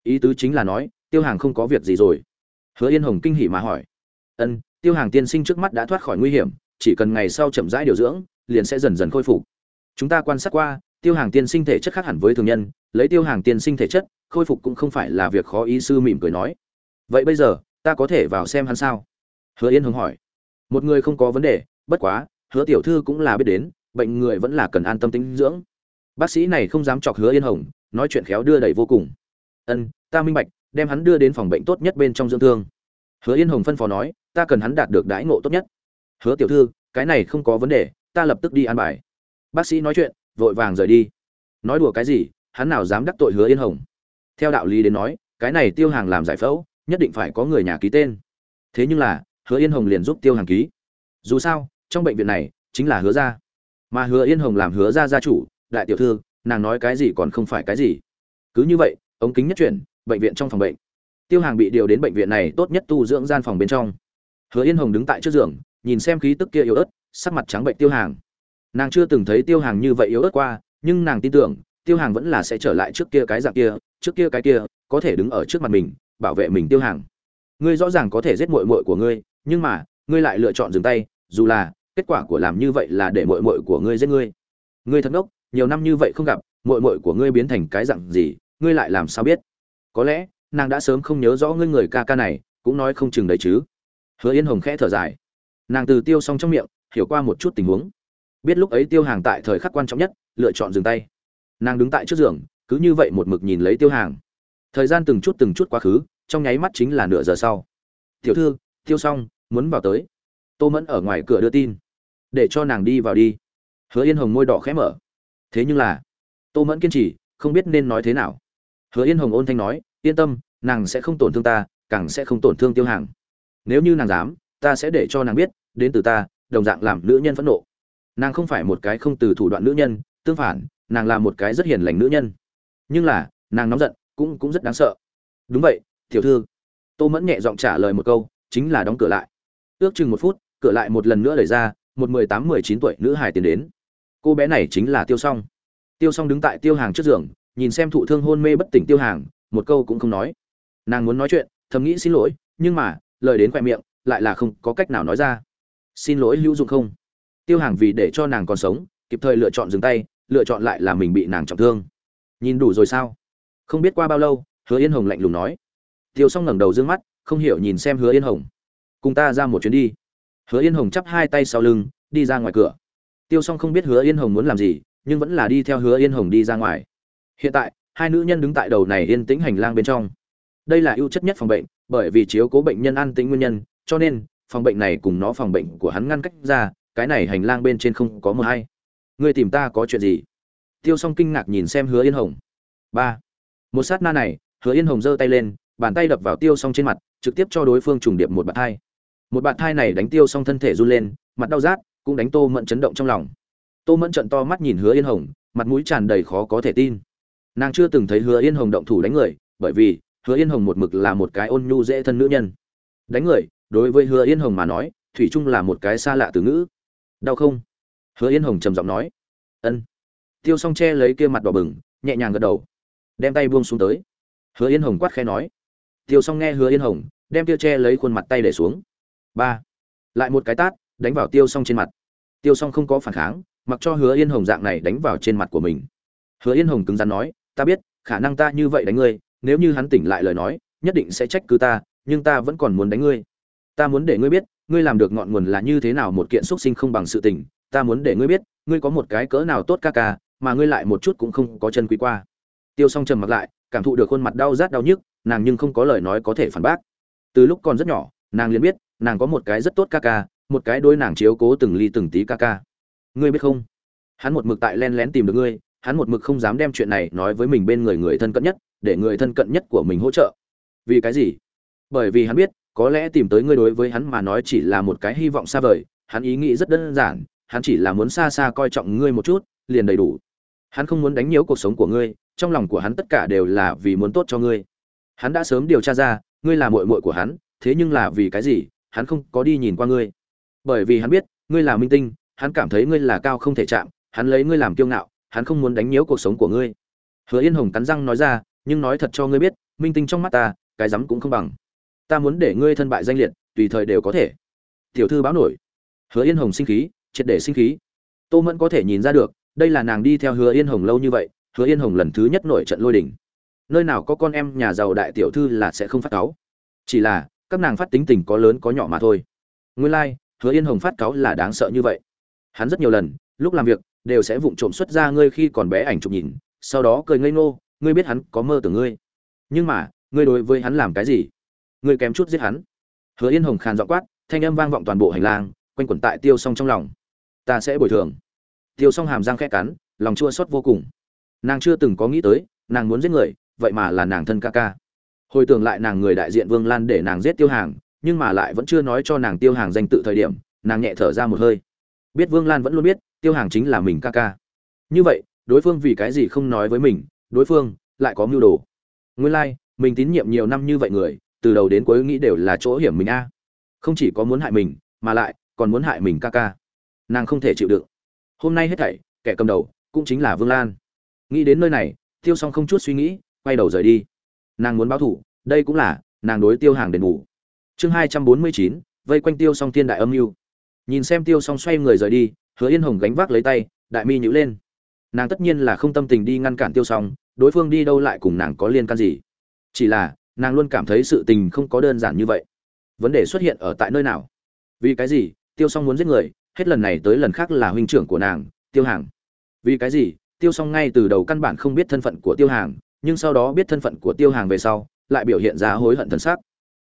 Ý tứ chính là nói, tiêu hàng không có việc gì rồi. Hứa yên hồng kinh hỉ mà hỏi. Ân, tiêu hàng tiên sinh trước mắt đã thoát khỏi nguy hiểm, chỉ cần ngày sau chậm rãi điều dưỡng, liền sẽ dần dần khôi phục. Chúng ta quan sát qua, tiêu hàng tiên sinh thể chất khác hẳn với thường nhân lấy tiêu hàng tiên sinh thể chất, khôi phục cũng không phải là việc khó ý sư mỉm cười nói. Vậy bây giờ, ta có thể vào xem hắn sao? Hứa yên hồng hỏi. Một người không có vấn đề, bất quá, hứa tiểu thư cũng là biết đến, bệnh người vẫn là cần an tâm tính dưỡng. Bác sĩ này không dám chọc hứa yên hồng, nói chuyện khéo đưa đẩy vô cùng. Ân, ta minh bạch, đem hắn đưa đến phòng bệnh tốt nhất bên trong dưỡng thương. Hứa yên hồng phân phó nói, ta cần hắn đạt được đãi ngộ tốt nhất. Hứa tiểu thư, cái này không có vấn đề, ta lập tức đi an bài. Bác sĩ nói chuyện, vội vàng rời đi. Nói đùa cái gì hắn nào dám đắc tội hứa yên hồng? Theo đạo lý đến nói, cái này tiêu hàng làm giải phẫu, nhất định phải có người nhà ký tên. Thế nhưng là, hứa yên hồng liền giúp tiêu hàng ký. Dù sao, trong bệnh viện này, chính là hứa gia. Mà hứa yên hồng làm hứa gia gia chủ, đại tiểu thư, nàng nói cái gì còn không phải cái gì. Cứ như vậy, ống kính nhất chuyển, bệnh viện trong phòng bệnh. Tiêu hàng bị điều đến bệnh viện này tốt nhất tu dưỡng gian phòng bên trong. Hứa yên hồng đứng tại trước giường, nhìn xem khí tức kia yếu ớt, sắc mặt trắng bệnh tiêu hàng. Nàng chưa từng thấy tiêu hàng như vậy yếu ớt qua, nhưng nàng tin tưởng tiêu hàng vẫn là sẽ trở lại trước kia cái dạng kia, trước kia cái kia, có thể đứng ở trước mặt mình, bảo vệ mình tiêu hàng. Ngươi rõ ràng có thể giết mội mội của ngươi, nhưng mà, ngươi lại lựa chọn dừng tay, dù là, kết quả của làm như vậy là để mội mội của ngươi giết ngươi. Ngươi thật ngốc, nhiều năm như vậy không gặp mội mội của ngươi biến thành cái dạng gì, ngươi lại làm sao biết? Có lẽ, nàng đã sớm không nhớ rõ ngươi người ca ca này, cũng nói không chừng đấy chứ. Hứa yên hồng khẽ thở dài. Nàng từ tiêu xong trong miệng, hiểu qua một chút tình huống. Biết lúc ấy tiêu hàng tại thời khắc quan trọng nhất, lựa chọn dừng tay nàng đứng tại trước giường, cứ như vậy một mực nhìn lấy tiêu hàng. Thời gian từng chút từng chút quá khứ, trong nháy mắt chính là nửa giờ sau. Tiểu thư, tiêu xong muốn vào tới. Tô mẫn ở ngoài cửa đưa tin. Để cho nàng đi vào đi. Hứa yên hồng môi đỏ khẽ mở. Thế nhưng là tô mẫn kiên trì, không biết nên nói thế nào. Hứa yên hồng ôn thanh nói, yên tâm, nàng sẽ không tổn thương ta, càng sẽ không tổn thương tiêu hàng. Nếu như nàng dám, ta sẽ để cho nàng biết, đến từ ta, đồng dạng làm nữ nhân phẫn nộ. Nàng không phải một cái không từ thủ đoạn nữ nhân, tương phản nàng là một cái rất hiền lành nữ nhân. Nhưng là, nàng nóng giận, cũng cũng rất đáng sợ. Đúng vậy, tiểu thư. Tô mẫn nhẹ giọng trả lời một câu, chính là đóng cửa lại. Ước chừng một phút, cửa lại một lần nữa đẩy ra, một mười tám, mười chín tuổi nữ hải tiến đến. Cô bé này chính là tiêu s o n g tiêu s o n g đứng tại tiêu hàng trước giường, nhìn xem thụ thương hôn mê bất tỉnh tiêu hàng, một câu cũng không nói. Nàng muốn nói chuyện, thầm nghĩ xin lỗi, nhưng mà, lời đến khoe miệng, lại là không có cách nào nói ra. Xin lỗi hữu dụng không? Tiêu hàng vì để cho nàng còn sống, kịp thời lựa chọn dừng tay lựa chọn lại là mình bị nàng trọng thương. Nhìn đủ rồi sao? Không biết qua bao lâu, hứa yên hồng lạnh lùng nói. Tiêu s o n g ngẩng đầu d ư ơ n g mắt, không hiểu nhìn xem hứa yên hồng. Cùng ta ra một chuyến đi. Hứa yên hồng chắp hai tay sau lưng, đi ra ngoài cửa. Tiêu s o n g không biết hứa yên hồng muốn làm gì, nhưng vẫn là đi theo hứa yên hồng đi ra ngoài. Hiện tại, hai nữ nhân đứng tại đầu này yên tĩnh hành lang bên trong. Đây là ưu chất nhất phòng bệnh, bởi vì chiếu cố bệnh nhân an tĩnh nguyên nhân, cho nên, phòng bệnh này cùng nó phòng bệnh của hắn ngăn cách ra, cái này hành lang bên trên không có mờ hay. Ngươi tìm ta có chuyện gì? Tiêu s o n g kinh ngạc nhìn xem hứa yên hồng. Ba. Một sát na này, hứa yên hồng giơ tay lên, bàn tay đập vào tiêu s o n g trên mặt, trực tiếp cho đối phương trùng điệp một bạn thai. Một bạn thai này đánh tiêu s o n g thân thể run lên, mặt đau rát, cũng đánh tô mẫn chấn động trong lòng. Tô mẫn trận to mắt nhìn hứa yên hồng, mặt mũi tràn đầy khó có thể tin. Nàng chưa từng thấy hứa yên hồng động thủ đánh người, bởi vì hứa yên hồng một mực là một cái ôn nhu dễ thân nữ nhân. Đánh người, đối với hứa yên hồng mà nói, thủy trung là một cái xa lạ từ ngữ. Đau không? Hứa yên hồng trầm giọng nói, ân. Tiêu s o n g che lấy kia mặt đỏ bừng, nhẹ nhàng gật đầu, đem tay buông xuống tới. Hứa yên hồng quát khe nói, tiêu s o n g nghe hứa yên hồng, đem tiêu che lấy khuôn mặt tay để xuống. Ba. Lại một cái tát, đánh vào tiêu s o n g trên mặt. Tiêu s o n g không có phản kháng, mặc cho hứa yên hồng dạng này đánh vào trên mặt của mình. Hứa yên hồng cứng rắn nói, ta biết, khả năng ta như vậy đánh ngươi, nếu như hắn tỉnh lại lời nói, nhất định sẽ trách cứ ta, nhưng ta vẫn còn muốn đánh ngươi. Ta muốn để ngươi biết, ngươi làm được ngọn nguồn là như thế nào một kiện xúc sinh không bằng sự tình ta muốn để ngươi biết, ngươi có một cái cỡ nào tốt ca ca, mà ngươi lại một chút cũng không có chân quý qua. Tiêu s o n g trầm mặc lại, cảm thụ được khuôn mặt đau rát đau nhức, nàng nhưng không có lời nói có thể phản bác. Từ lúc còn rất nhỏ, nàng liền biết, nàng có một cái rất tốt ca ca, một cái đôi nàng chiếu cố từng ly từng tí ca ca. Ngươi biết không? Hắn một mực tại len lén tìm được ngươi, hắn một mực không dám đem chuyện này nói với mình bên người người thân cận nhất, để người thân cận nhất của mình hỗ trợ. Vì cái gì? Bởi vì hắn biết, có lẽ tìm tới ngươi đối với hắn mà nói chỉ là một cái hy vọng xa vời, hắn ý nghĩ rất đơn giản hắn chỉ là muốn xa xa coi trọng ngươi một chút, liền đầy đủ. Hắn không muốn đánh nhiễu cuộc sống của ngươi, trong lòng của hắn tất cả đều là vì muốn tốt cho ngươi. Hắn đã sớm điều tra ra, ngươi là muội muội của hắn, thế nhưng là vì cái gì, hắn không có đi nhìn qua ngươi. Bởi vì hắn biết, ngươi là minh tinh, hắn cảm thấy ngươi là cao không thể chạm, hắn lấy ngươi làm kiêu ngạo, hắn không muốn đánh nhiễu cuộc sống của ngươi. Hứa yên hồng cắn răng nói ra, nhưng nói thật cho ngươi biết, minh tinh trong mắt ta, cái rắm cũng không bằng. Ta muốn để ngươi thân bại danh liệt, tùy thời đều có thể. Tiểu thư báo nổi. Hứa yên hồng sinh khí triệt để sinh khí. Tô mẫn có thể nhìn ra được đây là nàng đi theo hứa yên hồng lâu như vậy hứa yên hồng lần thứ nhất nổi trận lôi đình. Nơi nào có con em nhà giàu đại tiểu thư là sẽ không phát cáu. Chỉ là các nàng phát tính tình có lớn có nhỏ mà thôi. Nguyên lai、like, hứa yên hồng phát cáu là đáng sợ như vậy. Hắn rất nhiều lần lúc làm việc đều sẽ vụng trộm xuất ra ngươi khi còn bé ảnh chụp nhìn sau đó cười ngây ngô ngươi biết hắn có mơ tưởng ngươi. Nhưng mà ngươi đối với hắn làm cái gì? Ngươi kém chút giết hắn. Hứa yên hồng khàn dọ quát thanh âm vang vọng toàn bộ hành lang quanh quẩn tại tiêu song trong lòng ta sẽ bồi thường. Tiêu s hàm răng khẽ cắn lòng chua xót vô cùng. Nàng chưa từng có nghĩ tới nàng muốn giết người vậy mà là nàng thân ca ca. Hồi tưởng lại nàng người đại diện vương lan để nàng giết tiêu hàng nhưng mà lại vẫn chưa nói cho nàng tiêu hàng danh tự thời điểm nàng nhẹ thở ra một hơi. Biết vương lan vẫn luôn biết tiêu hàng chính là mình ca ca. Như vậy đối phương vì cái gì không nói với mình đối phương lại có mưu đồ. Nguyên lai、like, mình tín nhiệm nhiều năm như vậy người từ đầu đến cuối nghĩ đều là chỗ hiểm mình a. Không chỉ có muốn hại mình mà lại còn muốn hại mình ca ca nàng không thể chịu đựng. Hôm nay hết thảy, kẻ cầm đầu cũng chính là vương lan. Nghĩ đến nơi này, tiêu s o n g không chút suy nghĩ, quay đầu rời đi. Nàng muốn báo thủ đây cũng là nàng đối tiêu hàng đền bù. Chương hai trăm bốn mươi chín, vây quanh tiêu s o n g thiên đại âm mưu. Nhìn xem tiêu s o n g xoay người rời đi, hứa yên hồng gánh vác lấy tay, đại mi nhữ lên. Nàng tất nhiên là không tâm tình đi ngăn cản tiêu s o n g đối phương đi đâu lại cùng nàng có liên can gì. Chỉ là, nàng luôn cảm thấy sự tình không có đơn giản như vậy. Vấn đề xuất hiện ở tại nơi nào? Vì cái gì, tiêu s o n g muốn giết người hết lần này tới lần khác là huynh trưởng của nàng, tiêu hàng. Vì cái gì? Tiêu s o n g ngay từ đầu căn bản không biết thân phận của tiêu hàng, nhưng sau đó biết thân phận của tiêu hàng về sau, lại biểu hiện ra hối hận thần sắc.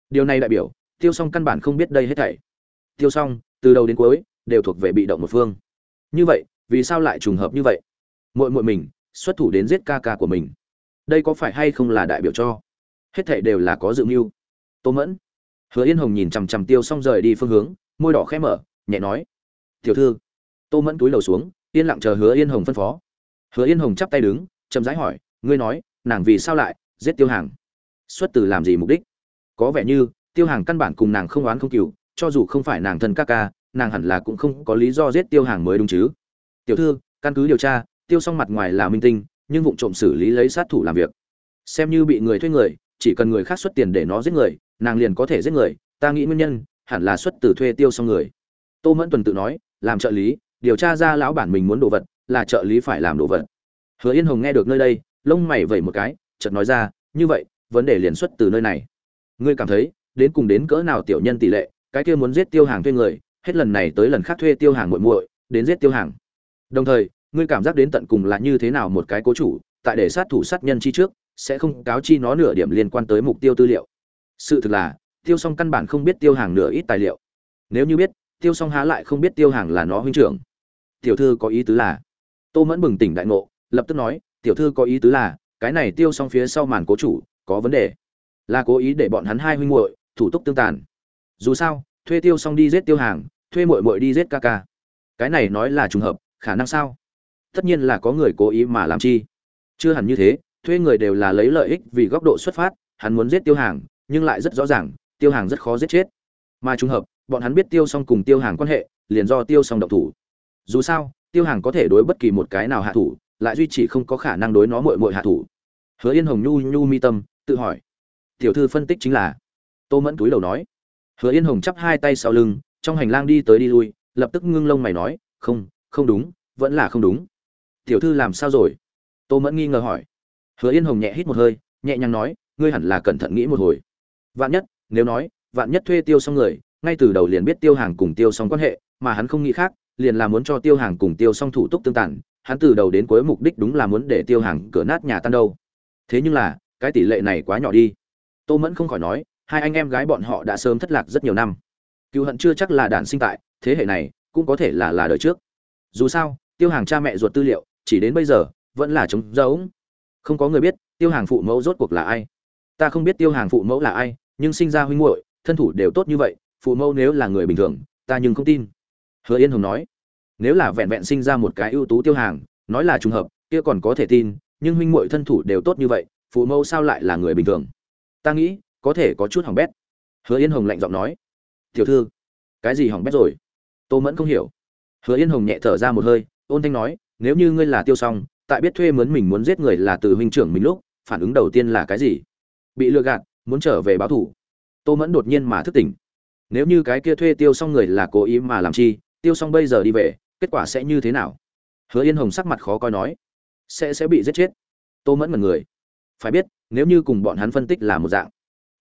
Điều này đại biểu, tiêu s o n g căn bản không biết đây hết thảy. Tiêu s o n g từ đầu đến cuối, đều thuộc về bị động một phương. Như vậy, vì sao lại trùng hợp như vậy? Mội mội mình, xuất thủ đến giết ca ca của mình. Đây có phải hay không là đại biểu cho? Hết thảy đều là có dự mưu. Tô mẫn. Hứa yên hồng nhìn chằm chằm tiêu s o n g rời đi phương hướng, môi đỏ khẽ mở, nhẹ nói tiểu thư. Tô mẫn túi đầu xuống, yên lặng chờ hứa yên hồng phân phó. Hứa yên hồng chắp tay đứng, chậm rãi hỏi, ngươi nói, nàng vì sao lại giết tiêu hàng? Xuất từ làm gì mục đích? Có vẻ như, tiêu hàng căn bản cùng nàng không oán không cừu, cho dù không phải nàng thân ca ca, nàng hẳn là cũng không có lý do giết tiêu hàng mới đúng chứ. Tiểu thư, căn cứ điều tra, tiêu xong mặt ngoài là minh tinh, nhưng vụ trộm xử lý lấy sát thủ làm việc. Xem như bị người thuê người, chỉ cần người khác xuất tiền để nó giết người, nàng liền có thể giết người, ta nghĩ nguyên nhân, hẳn là xuất từ thuê tiêu xong người. Tô mẫn tuần tự nói làm trợ lý, điều tra ra lão bản mình muốn đồ vật, là trợ lý phải làm đồ vật. Hứa yên hồng nghe được nơi đây, lông mày vẩy một cái, chợt nói ra, như vậy, vấn đề liền xuất từ nơi này. Ngươi cảm thấy, đến cùng đến cỡ nào tiểu nhân tỷ lệ, cái kia muốn giết tiêu hàng thuê người, hết lần này tới lần khác thuê tiêu hàng muội muội, đến giết tiêu hàng. Đồng thời, ngươi cảm giác đến tận cùng là như thế nào một cái cố chủ, tại để sát thủ sát nhân chi trước, sẽ không cáo chi nó nửa điểm liên quan tới mục tiêu tư liệu. Sự thực là, tiêu song căn bản không biết tiêu hàng nửa ít tài liệu. Nếu như biết tiêu song há lại không biết tiêu hàng là nó huynh trưởng. Tiểu thư có ý tứ là? Tô mẫn bừng tỉnh đại ngộ, lập tức nói, tiểu thư có ý tứ là, cái này tiêu song phía sau màn cố chủ, có vấn đề. Là cố ý để bọn hắn hai huynh muội, thủ tục tương tàn. Dù sao, thuê tiêu song đi giết tiêu hàng, thuê muội muội đi giết ca ca. Cái này nói là trùng hợp, khả năng sao? Tất nhiên là có người cố ý mà làm chi. Chưa hẳn như thế, thuê người đều là lấy lợi ích vì góc độ xuất phát, hắn muốn giết tiêu hàng, nhưng lại rất rõ ràng, tiêu hàng rất khó giết chết. Mà trùng hợp bọn hắn biết tiêu xong cùng tiêu hàng quan hệ, liền do tiêu xong độc thủ. Dù sao, tiêu hàng có thể đối bất kỳ một cái nào hạ thủ, lại duy trì không có khả năng đối nó mội mội hạ thủ. Hứa yên hồng nhu nhu mi tâm, tự hỏi. Tiểu thư phân tích chính là, tô mẫn túi đầu nói. Hứa yên hồng chắp hai tay sau lưng, trong hành lang đi tới đi lui, lập tức ngưng lông mày nói, không không đúng, vẫn là không đúng. Tiểu thư làm sao rồi? Tô mẫn nghi ngờ hỏi. Hứa yên hồng nhẹ hít một hơi, nhẹ nhàng nói, ngươi hẳn là cẩn thận nghĩ một hồi. Vạn nhất, nếu nói, vạn nhất thuê tiêu xong người ngay từ đầu liền biết tiêu hàng cùng tiêu xong quan hệ, mà hắn không nghĩ khác, liền là muốn cho tiêu hàng cùng tiêu xong thủ tục tương tản hắn từ đầu đến cuối mục đích đúng là muốn để tiêu hàng cửa nát nhà tan đâu. Thế nhưng là, cái tỷ lệ này quá nhỏ đi. Tô mẫn không khỏi nói, hai anh em gái bọn họ đã sớm thất lạc rất nhiều năm. Cựu hận chưa chắc là đản sinh tại, thế hệ này cũng có thể là là đời trước. Dù sao, tiêu hàng cha mẹ ruột tư liệu, chỉ đến bây giờ, vẫn là trống rỗng. Không có người biết, tiêu hàng phụ mẫu rốt cuộc là ai. Ta không biết tiêu hàng phụ mẫu là ai, nhưng sinh ra huynh muội, thân thủ đều tốt như vậy phụ mẫu nếu là người bình thường ta nhưng không tin. Hứa yên hồng nói nếu là vẹn vẹn sinh ra một cái ưu tú tiêu hàng nói là trùng hợp kia còn có thể tin nhưng huynh muội thân thủ đều tốt như vậy phụ mẫu sao lại là người bình thường? Ta nghĩ có thể có chút hỏng bét. Hứa yên hồng lạnh giọng nói tiểu thư cái gì hỏng bét rồi? Tô mẫn không hiểu. Hứa yên hồng nhẹ thở ra một hơi ôn thanh nói nếu như ngươi là tiêu Song, tại biết thuê mướn mình muốn giết người là từ huynh trưởng mình lúc phản ứng đầu tiên là cái gì? Bị lừa gạt muốn trở về báo thủ tô mẫn đột nhiên mà thức tỉnh nếu như cái kia thuê tiêu xong người là cố ý mà làm chi, tiêu xong bây giờ đi về, kết quả sẽ như thế nào? Hứa yên hồng sắc mặt khó coi nói. Sẽ sẽ bị giết chết. Tô mẫn mật người. Phải biết, nếu như cùng bọn hắn phân tích là một dạng.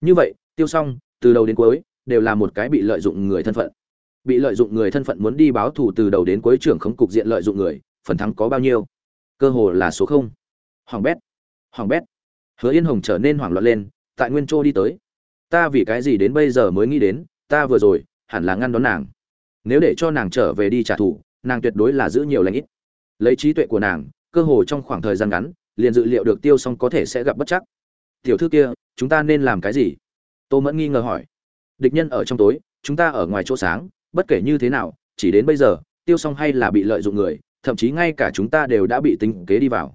Như vậy, tiêu xong từ đầu đến cuối, đều là một cái bị lợi dụng người thân phận. Bị lợi dụng người thân phận muốn đi báo thù từ đầu đến cuối trưởng khống cục diện lợi dụng người, phần thắng có bao nhiêu? Cơ hồ là số không. Hoàng bét. Hoàng bét. Hứa yên hồng trở nên hoảng loạn lên, tại nguyên châu đi tới. Ta vì cái gì đến bây giờ mới nghĩ đến ta vừa rồi, hẳn là ngăn đón nàng. Nếu để cho nàng trở về đi trả thù, nàng tuyệt đối là giữ nhiều lãnh ít. Lấy trí tuệ của nàng, cơ hồ trong khoảng thời gian ngắn, liền dự liệu được tiêu xong có thể sẽ gặp bất chắc. Tiểu thư kia, chúng ta nên làm cái gì? Tô mẫn nghi ngờ hỏi. Địch nhân ở trong tối, chúng ta ở ngoài chỗ sáng, bất kể như thế nào, chỉ đến bây giờ, tiêu xong hay là bị lợi dụng người, thậm chí ngay cả chúng ta đều đã bị tính kế đi vào.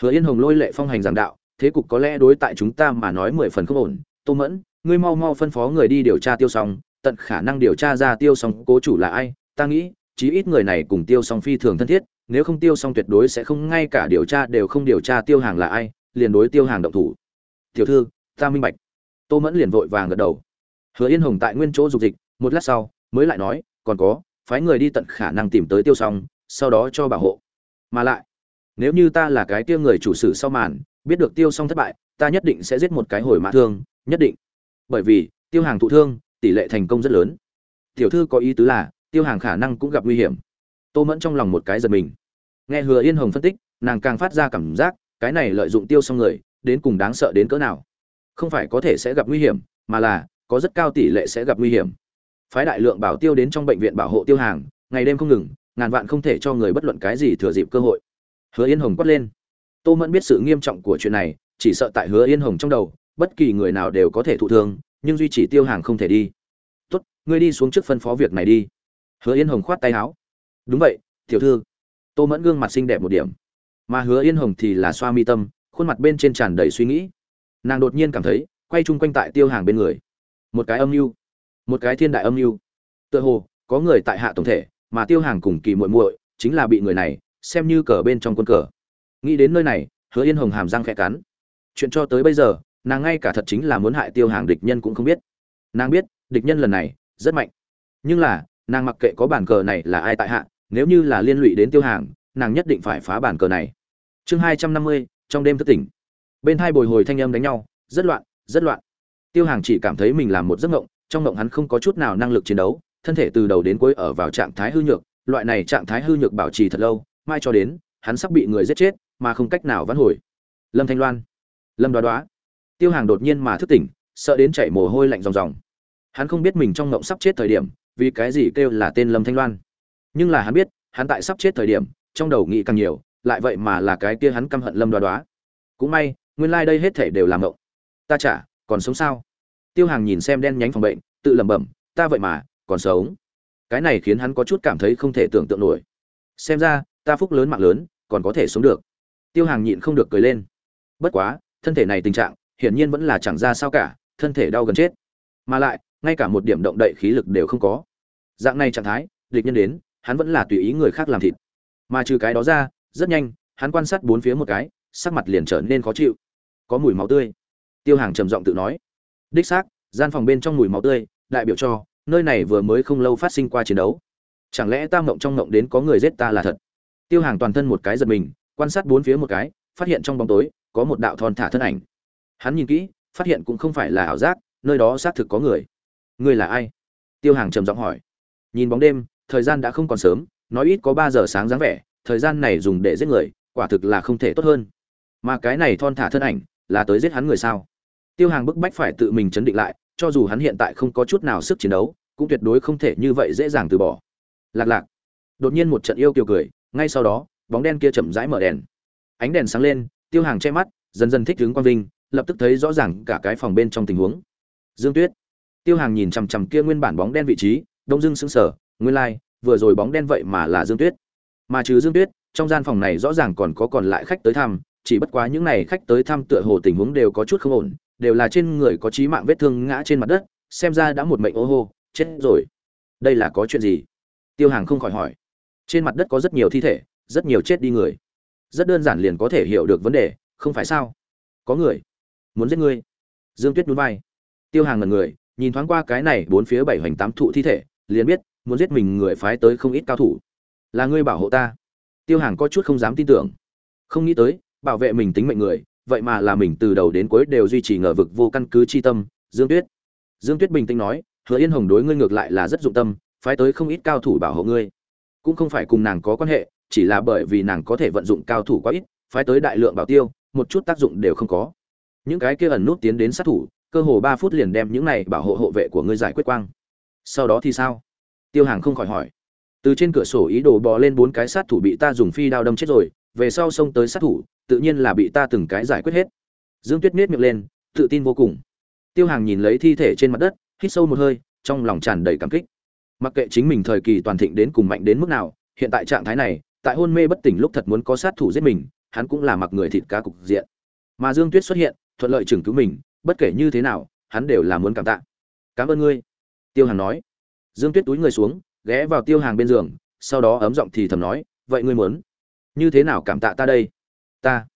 Hứa yên hồng lôi lệ phong hành giảng đạo, thế cục có lẽ đối tại chúng ta mà nói mười phần không ổn. Tô mẫn, ngươi mau mau phân phó người đi điều tra tiêu xong tận khả năng điều tra ra tiêu song cố chủ là ai ta nghĩ chí ít người này cùng tiêu song phi thường thân thiết nếu không tiêu song tuyệt đối sẽ không ngay cả điều tra đều không điều tra tiêu hàng là ai liền đối tiêu hàng động thủ. Tiểu thư ta minh bạch. Tô mẫn liền vội vàng gật đầu. Hứa yên hồng tại nguyên chỗ dục dịch một lát sau mới lại nói còn có phái người đi tận khả năng tìm tới tiêu song, sau đó cho bảo hộ. Mà lại nếu như ta là cái tiêu người chủ sử sau màn biết được tiêu song thất bại ta nhất định sẽ giết một cái hồi mã thương nhất định. Bởi vì tiêu hàng thụ thương tỷ lệ thành công rất lớn. Tiểu thư có ý tứ là, tiêu hàng khả năng cũng gặp nguy hiểm. Tô mẫn trong lòng một cái giật mình. Nghe hứa yên hồng phân tích, nàng càng phát ra cảm giác, cái này lợi dụng tiêu xong người, đến cùng đáng sợ đến cỡ nào. Không phải có thể sẽ gặp nguy hiểm, mà là, có rất cao tỷ lệ sẽ gặp nguy hiểm. Phái đại lượng bảo tiêu đến trong bệnh viện bảo hộ tiêu hàng, ngày đêm không ngừng, ngàn vạn không thể cho người bất luận cái gì thừa dịp cơ hội. Hứa yên hồng quát lên. Tô mẫn biết sự nghiêm trọng của chuyện này, chỉ sợ tại hứa yên hồng trong đầu, bất kỳ người nào đều có thể thụ thương nhưng duy chỉ tiêu hàng không thể đi. Tốt, ngươi đi xuống trước phân phó việc này đi. Hứa yên hồng khoát tay áo. Đúng vậy, tiểu thư. Tô mẫn gương mặt xinh đẹp một điểm. Mà hứa yên hồng thì là xoa mi tâm, khuôn mặt bên trên tràn đầy suy nghĩ. Nàng đột nhiên cảm thấy, quay chung quanh tại tiêu hàng bên người. Một cái âm mưu. Một cái thiên đại âm mưu. Tựa hồ, có người tại hạ tổng thể, mà tiêu hàng cùng kỳ muội muội chính là bị người này, xem như cờ bên trong quân cờ. Nghĩ đến nơi này, hứa yên hồng hàm răng khẽ cắn. Chuyện cho tới bây giờ nàng ngay cả thật chính là muốn hại tiêu hàng địch nhân cũng không biết. Nàng biết, địch nhân lần này rất mạnh. Nhưng là, nàng mặc kệ có bản cờ này là ai tại hạ, nếu như là liên lụy đến tiêu hàng, nàng nhất định phải phá bản cờ này. Chương hai trăm năm mươi, trong đêm thất tỉnh. Bên hai bồi hồi thanh âm đánh nhau, rất loạn rất loạn. Tiêu hàng chỉ cảm thấy mình làm một giấc mộng, trong mộng hắn không có chút nào năng lực chiến đấu, thân thể từ đầu đến cuối ở vào trạng thái hư nhược, loại này trạng thái hư nhược bảo trì thật lâu, mai cho đến, hắn sắp bị người giết chết, mà không cách nào vãn hồi. Lâm thanh loan. Lâm đoá đoá tiêu hàng đột nhiên mà thức tỉnh, sợ đến chảy mồ hôi lạnh ròng ròng. Hắn không biết mình trong ngộng sắp chết thời điểm, vì cái gì kêu là tên lâm thanh loan. Nhưng là hắn biết, hắn tại sắp chết thời điểm, trong đầu nghĩ càng nhiều, lại vậy mà là cái kia hắn căm hận lâm đoá đoá. Cũng may, nguyên lai đây hết thể đều làm ngộng. Ta chả, còn sống sao? Tiêu hàng nhìn xem đen nhánh phòng bệnh, tự lẩm bẩm, ta vậy mà, còn sống. Cái này khiến hắn có chút cảm thấy không thể tưởng tượng nổi. Xem ra, ta phúc lớn mạng lớn, còn có thể sống được. Tiêu hàng nhịn không được cười lên. Bất quá, thân thể này tình trạng hiển nhiên vẫn là chẳng ra sao cả, thân thể đau gần chết. Mà lại, ngay cả một điểm động đậy khí lực đều không có. Dạng này trạng thái, địch nhân đến, hắn vẫn là tùy ý người khác làm thịt. Mà trừ cái đó ra, rất nhanh, hắn quan sát bốn phía một cái, sắc mặt liền trở nên khó chịu. Có mùi máu tươi. Tiêu hàng trầm giọng tự nói. Đích xác, gian phòng bên trong mùi máu tươi, đại biểu cho, nơi này vừa mới không lâu phát sinh qua chiến đấu. Chẳng lẽ ta mộng trong mộng đến có người giết ta là thật? Tiêu hàng toàn thân một cái giật mình, quan sát bốn phía một cái, phát hiện trong bóng tối, có một đạo thon thả thân ảnh hắn nhìn kỹ, phát hiện cũng không phải là ảo giác, nơi đó xác thực có người. Người là ai? Tiêu hàng trầm giọng hỏi. Nhìn bóng đêm, thời gian đã không còn sớm, nói ít có ba giờ sáng dáng vẻ, thời gian này dùng để giết người, quả thực là không thể tốt hơn. Mà cái này thon thả thân ảnh, là tới giết hắn người sao? Tiêu hàng bức bách phải tự mình chấn định lại, cho dù hắn hiện tại không có chút nào sức chiến đấu, cũng tuyệt đối không thể như vậy dễ dàng từ bỏ. Lạc lạc. Đột nhiên một trận yêu kiều cười, ngay sau đó, bóng đen kia chậm rãi mở đèn. Ánh đèn sáng lên, tiêu hàng che mắt, dần dần thích ứng quang vinh lập tức thấy rõ ràng cả cái phòng bên trong tình huống. Dương tuyết tiêu hàng nhìn chằm chằm kia nguyên bản bóng đen vị trí đông dưng sững sờ nguyên lai、like, vừa rồi bóng đen vậy mà là dương tuyết. Mà trừ dương tuyết trong gian phòng này rõ ràng còn có còn lại khách tới thăm chỉ bất quá những n à y khách tới thăm tựa hồ tình huống đều có chút không ổn đều là trên người có chí mạng vết thương ngã trên mặt đất xem ra đã một mệnh ô hô chết rồi. Đây là có chuyện gì? Tiêu hàng không khỏi hỏi. Trên mặt đất có rất nhiều thi thể rất nhiều chết đi người. Rất đơn giản liền có thể hiểu được vấn đề không phải sao? Có người muốn giết ngươi. Dương tuyết núi vai. Tiêu hàng ngần người, nhìn thoáng qua cái này bốn phía bảy hoành tám thụ thi thể, liền biết, muốn giết mình người phái tới không ít cao thủ. Là ngươi bảo hộ ta. Tiêu hàng có chút không dám tin tưởng. Không nghĩ tới, bảo vệ mình tính mệnh người, vậy mà là mình từ đầu đến cuối đều duy trì ngờ vực vô căn cứ chi tâm, dương tuyết. Dương tuyết bình tĩnh nói, hứa yên hồng đối ngươi ngược lại là rất dụng tâm, phái tới không ít cao thủ bảo hộ ngươi. Cũng không phải cùng nàng có quan hệ, chỉ là bởi vì nàng có thể vận dụng cao thủ quá ít, phái tới đại lượng bảo tiêu, một chút tác dụng đều không có những cái kia ẩn nút tiến đến sát thủ, cơ hồ ba phút liền đem những này bảo hộ hộ vệ của ngươi giải quyết quang. Sau đó thì sao? Tiêu hàng không khỏi hỏi. Từ trên cửa sổ ý đồ bò lên bốn cái sát thủ bị ta dùng phi đao đâm chết rồi, về sau xông tới sát thủ, tự nhiên là bị ta từng cái giải quyết hết. Dương tuyết miết miệng lên, tự tin vô cùng. Tiêu hàng nhìn lấy thi thể trên mặt đất, hít sâu một hơi, trong lòng tràn đầy cảm kích. Mặc kệ chính mình thời kỳ toàn thịnh đến cùng mạnh đến mức nào, hiện tại trạng thái này, tại hôn mê bất tỉnh lúc thật muốn có sát thủ giết mình, hắn cũng là mặc người thịt cá cục diện. Mà dương tuyết xuất hiện thuận lợi chừng cứu mình, bất kể như thế nào, hắn đều là muốn cảm tạ. Cảm ơn ngươi. Tiêu hàng nói. Dương tuyết túi người xuống, ghé vào tiêu hàng bên giường, sau đó ấm giọng thì thầm nói, vậy ngươi muốn như thế nào cảm tạ ta đây? Ta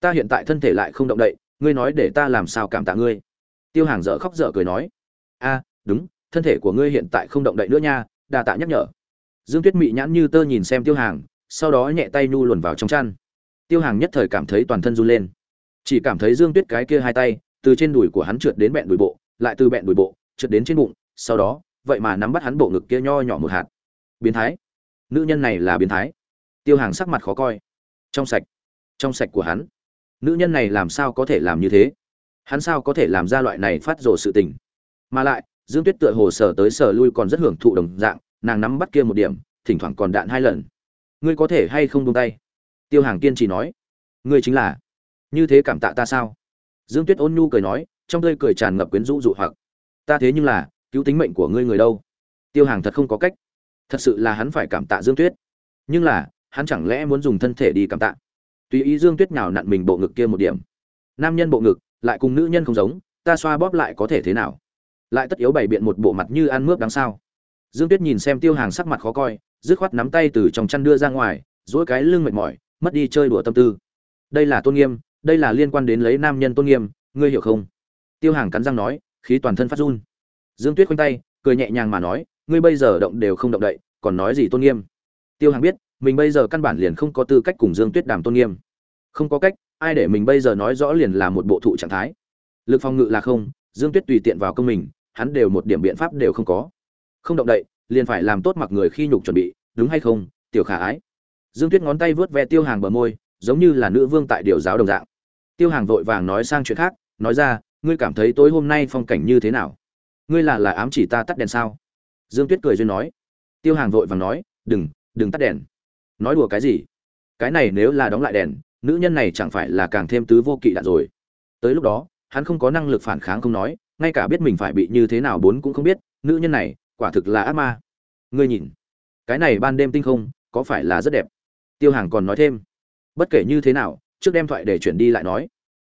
ta hiện tại thân thể lại không động đậy, ngươi nói để ta làm sao cảm tạ ngươi? Tiêu hàng dở khóc dở cười nói. A, đúng, thân thể của ngươi hiện tại không động đậy nữa nha, đa tạ nhắc nhở. Dương tuyết mị nhãn như tơ nhìn xem tiêu hàng sau đó nhẹ tay nhu luồn vào trong chăn. Tiêu hàng nhất thời cảm thấy toàn thân run lên chỉ cảm thấy dương tuyết cái kia hai tay, từ trên đùi của hắn trượt đến bẹn đùi bộ, lại từ bẹn đùi bộ, trượt đến trên bụng, sau đó, vậy mà nắm bắt hắn bộ ngực kia nho nhỏ một hạt. Biến thái. Nữ nhân này là biến thái. Tiêu hàng sắc mặt khó coi. Trong sạch. Trong sạch của hắn. Nữ nhân này làm sao có thể làm như thế? Hắn sao có thể làm ra loại này phát rồ sự tình? Mà lại, dương tuyết tựa hồ sở tới sở lui còn rất hưởng thụ đồng dạng, nàng nắm bắt kia một điểm, thỉnh thoảng còn đạn hai lần. Ngươi có thể hay không buông tay? Tiêu hàng kiên trì nói. Ngươi chính là như thế cảm tạ ta sao? Dương tuyết ôn nhu cười nói, trong tươi cười tràn ngập quyến rũ dụ hoặc. Ta thế nhưng là, cứu tính mệnh của ngươi người đâu? Tiêu hàng thật không có cách. Thật sự là hắn phải cảm tạ dương tuyết. Nhưng là, hắn chẳng lẽ muốn dùng thân thể đi cảm tạ? Tùy ý dương tuyết nào nặn mình bộ ngực kia một điểm. Nam nhân bộ ngực, lại cùng nữ nhân không giống, ta xoa bóp lại có thể thế nào? Lại tất yếu bày biện một bộ mặt như ăn mướp đáng sao? Dương tuyết nhìn xem tiêu hàng sắc mặt khó coi, dứt khoát nắm tay từ trong chăn đưa ra ngoài dỗi cái lưng mệt mỏi, mất đi chơi đùa tâm tư. Đây là tôn nghiêm đây là liên quan đến lấy nam nhân tôn nghiêm, ngươi hiểu không? Tiêu hàng cắn răng nói, khí toàn thân phát run. Dương tuyết khoanh tay, cười nhẹ nhàng mà nói, ngươi bây giờ động đều không động đậy, còn nói gì tôn nghiêm? Tiêu hàng biết, mình bây giờ căn bản liền không có tư cách cùng dương tuyết đàm tôn nghiêm. Không có cách, ai để mình bây giờ nói rõ liền là một bộ thụ trạng thái. Lực phòng ngự là không, dương tuyết tùy tiện vào công mình, hắn đều một điểm biện pháp đều không có. Không động đậy, liền phải làm tốt mặc người khi nhục chuẩn bị, đúng hay không, tiểu khả ái. Dương tuyết ngón tay vớt ve tiêu hàng bờ môi, giống như là nữ vương tại điều giáo đồng dạng tiêu hàng vội vàng nói sang chuyện khác, nói ra, ngươi cảm thấy tối hôm nay phong cảnh như thế nào? Ngươi là là ám chỉ ta tắt đèn sao? Dương tuyết cười duyên nói. Tiêu hàng vội vàng nói, đừng đừng tắt đèn. Nói đùa cái gì? Cái này nếu là đóng lại đèn, nữ nhân này chẳng phải là càng thêm tứ vô kỵ đạn rồi. Tới lúc đó, hắn không có năng lực phản kháng không nói, ngay cả biết mình phải bị như thế nào bốn cũng không biết, nữ nhân này, quả thực là ác ma. Ngươi nhìn, cái này ban đêm tinh không, có phải là rất đẹp? Tiêu hàng còn nói thêm, bất kể như thế nào trước đem thoại để chuyển đi lại nói.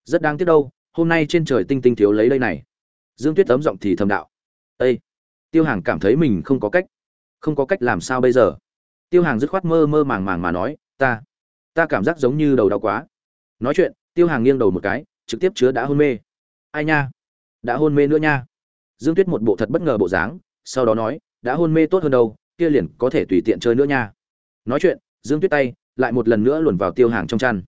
Rất đáng tiếc đâu, hôm nay trên trời tinh tinh thiếu lấy đây này. Dương tuyết tấm giọng thì thầm đạo. Ây tiêu hàng cảm thấy mình không có cách. Không có cách làm sao bây giờ? Tiêu hàng dứt khoát mơ mơ màng màng mà nói, ta ta cảm giác giống như đầu đau quá. Nói chuyện, tiêu hàng nghiêng đầu một cái, trực tiếp chứa đã hôn mê. Ai nha? Đã hôn mê nữa nha. Dương tuyết một bộ thật bất ngờ bộ dáng, sau đó nói, đã hôn mê tốt hơn đâu, kia liền có thể tùy tiện chơi nữa nha. Nói chuyện, dương tuyết tay lại một lần nữa luồn vào tiêu hàng trong chăn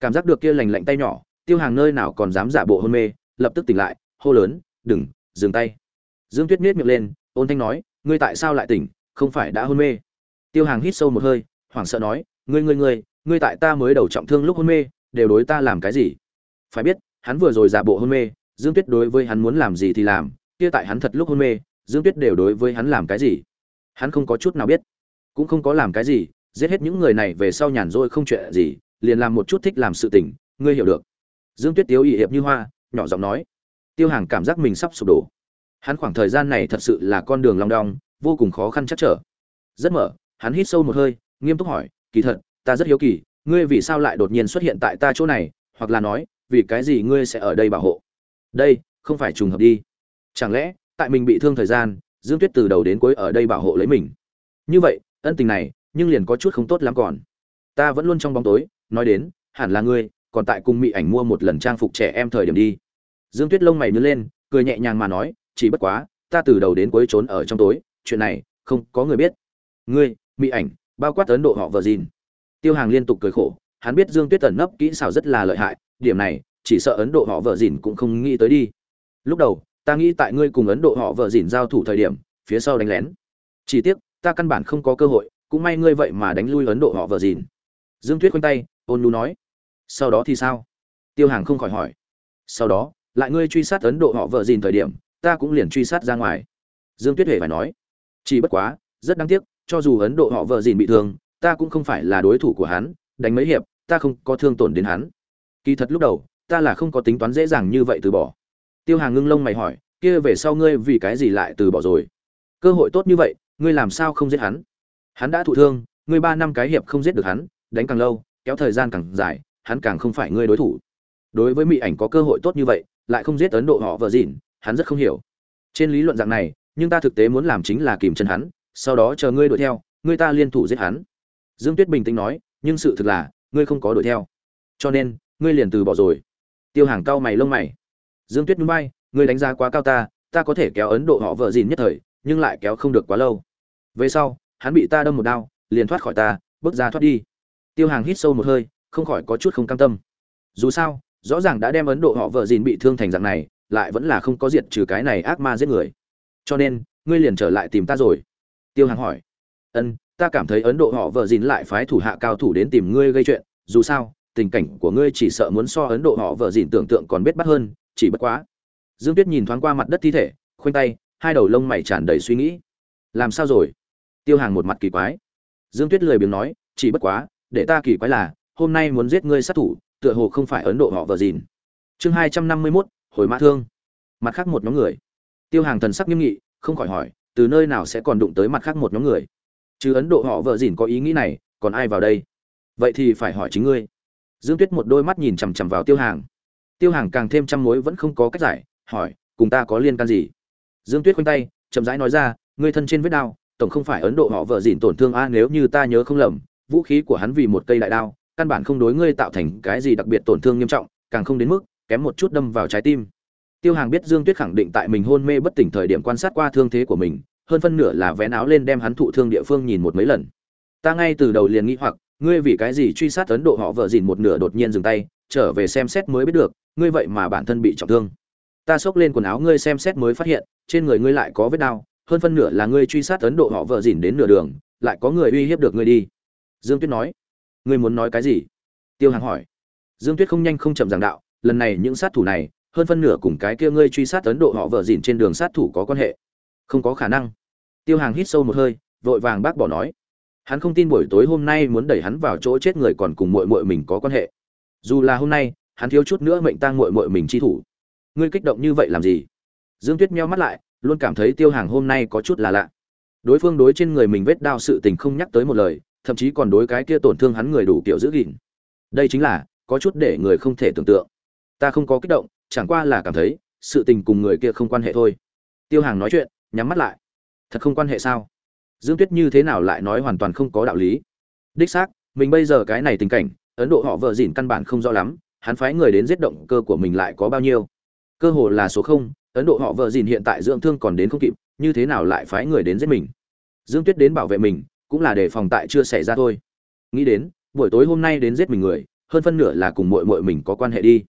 cảm giác được kia lành lạnh tay nhỏ, tiêu hàng nơi nào còn dám giả bộ hôn mê, lập tức tỉnh lại, hô lớn, đừng, dừng tay. Dương tuyết miết miệng lên, ôn thanh nói, ngươi tại sao lại tỉnh, không phải đã hôn mê? Tiêu hàng hít sâu một hơi, hoảng sợ nói, ngươi ngươi ngươi ngươi tại ta mới đầu trọng thương lúc hôn mê, đều đối ta làm cái gì? Phải biết, hắn vừa rồi giả bộ hôn mê, dương tuyết đối với hắn muốn làm gì thì làm, kia tại hắn thật lúc hôn mê, dương tuyết đều đối với hắn làm cái gì? Hắn không có chút nào biết, cũng không có làm cái gì, giết hết những người này về sau nhàn rỗi không chuyện gì liền làm một chút thích làm sự tình, ngươi hiểu được. Dương tuyết tiếu ỵ hiệp như hoa, nhỏ giọng nói. Tiêu hàng cảm giác mình sắp sụp đổ. Hắn khoảng thời gian này thật sự là con đường long đong, vô cùng khó khăn chắc trở. Rất mở, hắn hít sâu một hơi, nghiêm túc hỏi, kỳ thật, ta rất hiếu kỳ, ngươi vì sao lại đột nhiên xuất hiện tại ta chỗ này? Hoặc là nói, vì cái gì ngươi sẽ ở đây bảo hộ? Đây, không phải trùng hợp đi. Chẳng lẽ, tại mình bị thương thời gian, dương tuyết từ đầu đến cuối ở đây bảo hộ lấy mình? Như vậy, ân tình này, nhưng liền có chút không tốt lắm còn. Ta vẫn luôn trong bóng tối nói đến, hẳn là ngươi, còn tại cùng mỹ ảnh mua một lần trang phục trẻ em thời điểm đi. Dương tuyết lông mày nhớ lên, cười nhẹ nhàng mà nói, chỉ bất quá, ta từ đầu đến cuối trốn ở trong tối, chuyện này, không có người biết. Ngươi mỹ ảnh, bao quát ấn độ họ vợ gìn tiêu hàng liên tục cười khổ, hắn biết dương tuyết tẩn nấp kỹ xảo rất là lợi hại, điểm này, chỉ sợ ấn độ họ vợ dìn cũng không nghĩ tới đi. Lúc đầu, ta nghĩ tại ngươi cùng ấn độ họ vợ dìn giao thủ thời điểm, phía sau đánh lén. Chỉ tiếc, ta căn bản không có cơ hội, cũng may ngươi vậy mà đánh lui ấn độ họ vợ dìn dương tuyết khoanh tay ôn nu nói. Sau đó thì sao? Tiêu hàng không khỏi hỏi. Sau đó, lại ngươi truy sát ấn độ họ vợ dìn thời điểm, ta cũng liền truy sát ra ngoài. Dương tuyết hề phải nói. Chỉ bất quá, rất đáng tiếc, cho dù ấn độ họ vợ dìn bị thương, ta cũng không phải là đối thủ của hắn, đánh mấy hiệp, ta không có thương tổn đến hắn. Kỳ thật lúc đầu, ta là không có tính toán dễ dàng như vậy từ bỏ. Tiêu hàng ngưng lông mày hỏi, kia về sau ngươi vì cái gì lại từ bỏ rồi? Cơ hội tốt như vậy, ngươi làm sao không giết hắn? Hắn đã thụ thương, ngươi ba năm cái hiệp không giết được hắn, đánh càng lâu kéo thời gian càng dài, hắn càng không phải ngươi đối thủ. Đối với mỹ ảnh có cơ hội tốt như vậy, lại không giết ấn độ họ vợ dịn, hắn rất không hiểu. Trên lý luận dạng này, nhưng ta thực tế muốn làm chính là kìm chân hắn, sau đó chờ ngươi đuổi theo, ngươi ta liên thủ giết hắn. Dương tuyết bình tĩnh nói, nhưng sự thực là, ngươi không có đuổi theo. Cho nên, ngươi liền từ bỏ rồi. Tiêu hàng cao mày lông mày. Dương tuyết núi bay ngươi đánh giá quá cao ta ta có thể kéo ấn độ họ vợ dìn nhất thời, nhưng lại kéo không được quá lâu. Về sau, hắn bị ta đâm một đao, liền thoát khỏi ta, bước ra thoát đi tiêu hàng hít sâu một hơi, không khỏi có chút không cam tâm. Dù sao, rõ ràng đã đem ấn độ họ vợ dìn bị thương thành dạng này, lại vẫn là không có diệt trừ cái này ác ma giết người. Cho nên, ngươi liền trở lại tìm ta rồi. Tiêu hàng hỏi. Ân, ta cảm thấy ấn độ họ vợ dìn lại phái thủ hạ cao thủ đến tìm ngươi gây chuyện, dù sao, tình cảnh của ngươi chỉ sợ muốn so ấn độ họ vợ dìn tưởng tượng còn biết bắt hơn, chỉ bất quá. Dương tuyết nhìn thoáng qua mặt đất thi thể, khoanh tay, hai đầu lông mày tràn đầy suy nghĩ. Làm sao rồi? Tiêu hàng một mặt kỳ quái. Dương tuyết lười biếng nói, chỉ bất quá để ta kỳ quái là, hôm nay muốn giết ngươi sát thủ, tựa hồ không phải ấn độ họ vợ dìn chương hai trăm năm mươi mốt, hồi mã thương. Mặt khác một nhóm người. Tiêu hàng thần sắc nghiêm nghị, không khỏi hỏi, từ nơi nào sẽ còn đụng tới mặt khác một nhóm người? Chứ ấn độ họ vợ dìn có ý nghĩ này, còn ai vào đây? Vậy thì phải hỏi chính ngươi. Dương tuyết một đôi mắt nhìn chằm chằm vào tiêu hàng. Tiêu hàng càng thêm chăm mối vẫn không có cách giải, hỏi, cùng ta có liên can gì? Dương tuyết khoanh tay, chậm rãi nói ra, ngươi thân trên vết đao, tổng không phải ấn độ họ vợ dìn tổn thương a, nếu như ta nhớ không lầm vũ khí của hắn vì một cây đại đao, căn bản không đối ngươi tạo thành cái gì đặc biệt tổn thương nghiêm trọng, càng không đến mức kém một chút đâm vào trái tim. Tiêu hàng biết dương tuyết khẳng định tại mình hôn mê bất tỉnh thời điểm quan sát qua thương thế của mình, hơn phân nửa là vén áo lên đem hắn thụ thương địa phương nhìn một mấy lần. Ta ngay từ đầu liền nghĩ hoặc, ngươi vì cái gì truy sát ấn độ họ vợ dìn một nửa đột nhiên dừng tay, trở về xem xét mới biết được, ngươi vậy mà bản thân bị trọng thương. Ta xốc lên quần áo ngươi xem xét mới phát hiện, trên người ngươi lại có vết đau, hơn phân nửa là ngươi truy sát ấn độ họ vợ dìn đến nửa đường, lại có người uy hiếp được ngươi đi dương tuyết nói. Ngươi muốn nói cái gì? Tiêu hàng hỏi. Dương tuyết không nhanh không chậm giảng đạo, lần này những sát thủ này, hơn phân nửa cùng cái kia ngươi truy sát ấn độ họ vợ dìn trên đường sát thủ có quan hệ. Không có khả năng. Tiêu hàng hít sâu một hơi, vội vàng bác bỏ nói. Hắn không tin buổi tối hôm nay muốn đẩy hắn vào chỗ chết người còn cùng mội mội mình có quan hệ. Dù là hôm nay, hắn thiếu chút nữa mệnh tang mội mội mình chi thủ. Ngươi kích động như vậy làm gì? Dương tuyết meo mắt lại, luôn cảm thấy tiêu hàng hôm nay có chút là lạ. Đối phương đối trên người mình vết đao sự tình không nhắc tới một lời thậm chí còn đối cái kia tổn thương hắn người đủ kiểu giữ gìn. Đây chính là, có chút để người không thể tưởng tượng. Ta không có kích động, chẳng qua là cảm thấy, sự tình cùng người kia không quan hệ thôi. Tiêu hàng nói chuyện, nhắm mắt lại. Thật không quan hệ sao? Dương tuyết như thế nào lại nói hoàn toàn không có đạo lý? Đích xác, mình bây giờ cái này tình cảnh, ấn độ họ vợ dỉn căn bản không rõ lắm, hắn phái người đến giết động cơ của mình lại có bao nhiêu? Cơ hồ là số không, ấn độ họ vợ dìn hiện tại dưỡng thương còn đến không kịp, như thế nào lại phái người đến giết mình? Dương tuyết đến bảo vệ mình cũng là để phòng tại chưa xảy ra thôi. Nghĩ đến, buổi tối hôm nay đến giết mình người, hơn phân nửa là cùng mội mội mình có quan hệ đi.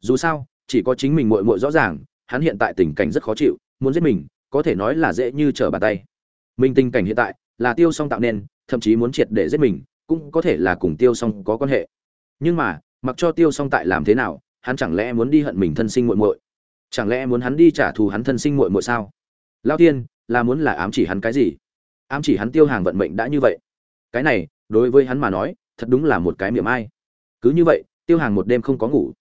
Dù sao, chỉ có chính mình mội mội rõ ràng, hắn hiện tại tình cảnh rất khó chịu, muốn giết mình, có thể nói là dễ như trở bàn tay. Mình tình cảnh hiện tại là tiêu song tạo nên, thậm chí muốn triệt để giết mình, cũng có thể là cùng tiêu song có quan hệ. Nhưng mà, mặc cho tiêu song tại làm thế nào, hắn chẳng lẽ muốn đi hận mình thân sinh muội muội? Chẳng lẽ muốn hắn đi trả thù hắn thân sinh muội muội sao? Lao tiên là muốn là ám chỉ hắn cái gì? Ám chỉ hắn tiêu hàng vận mệnh đã như vậy. Cái này, đối với hắn mà nói, thật đúng là một cái miệng ai. Cứ như vậy, tiêu hàng một đêm không có ngủ.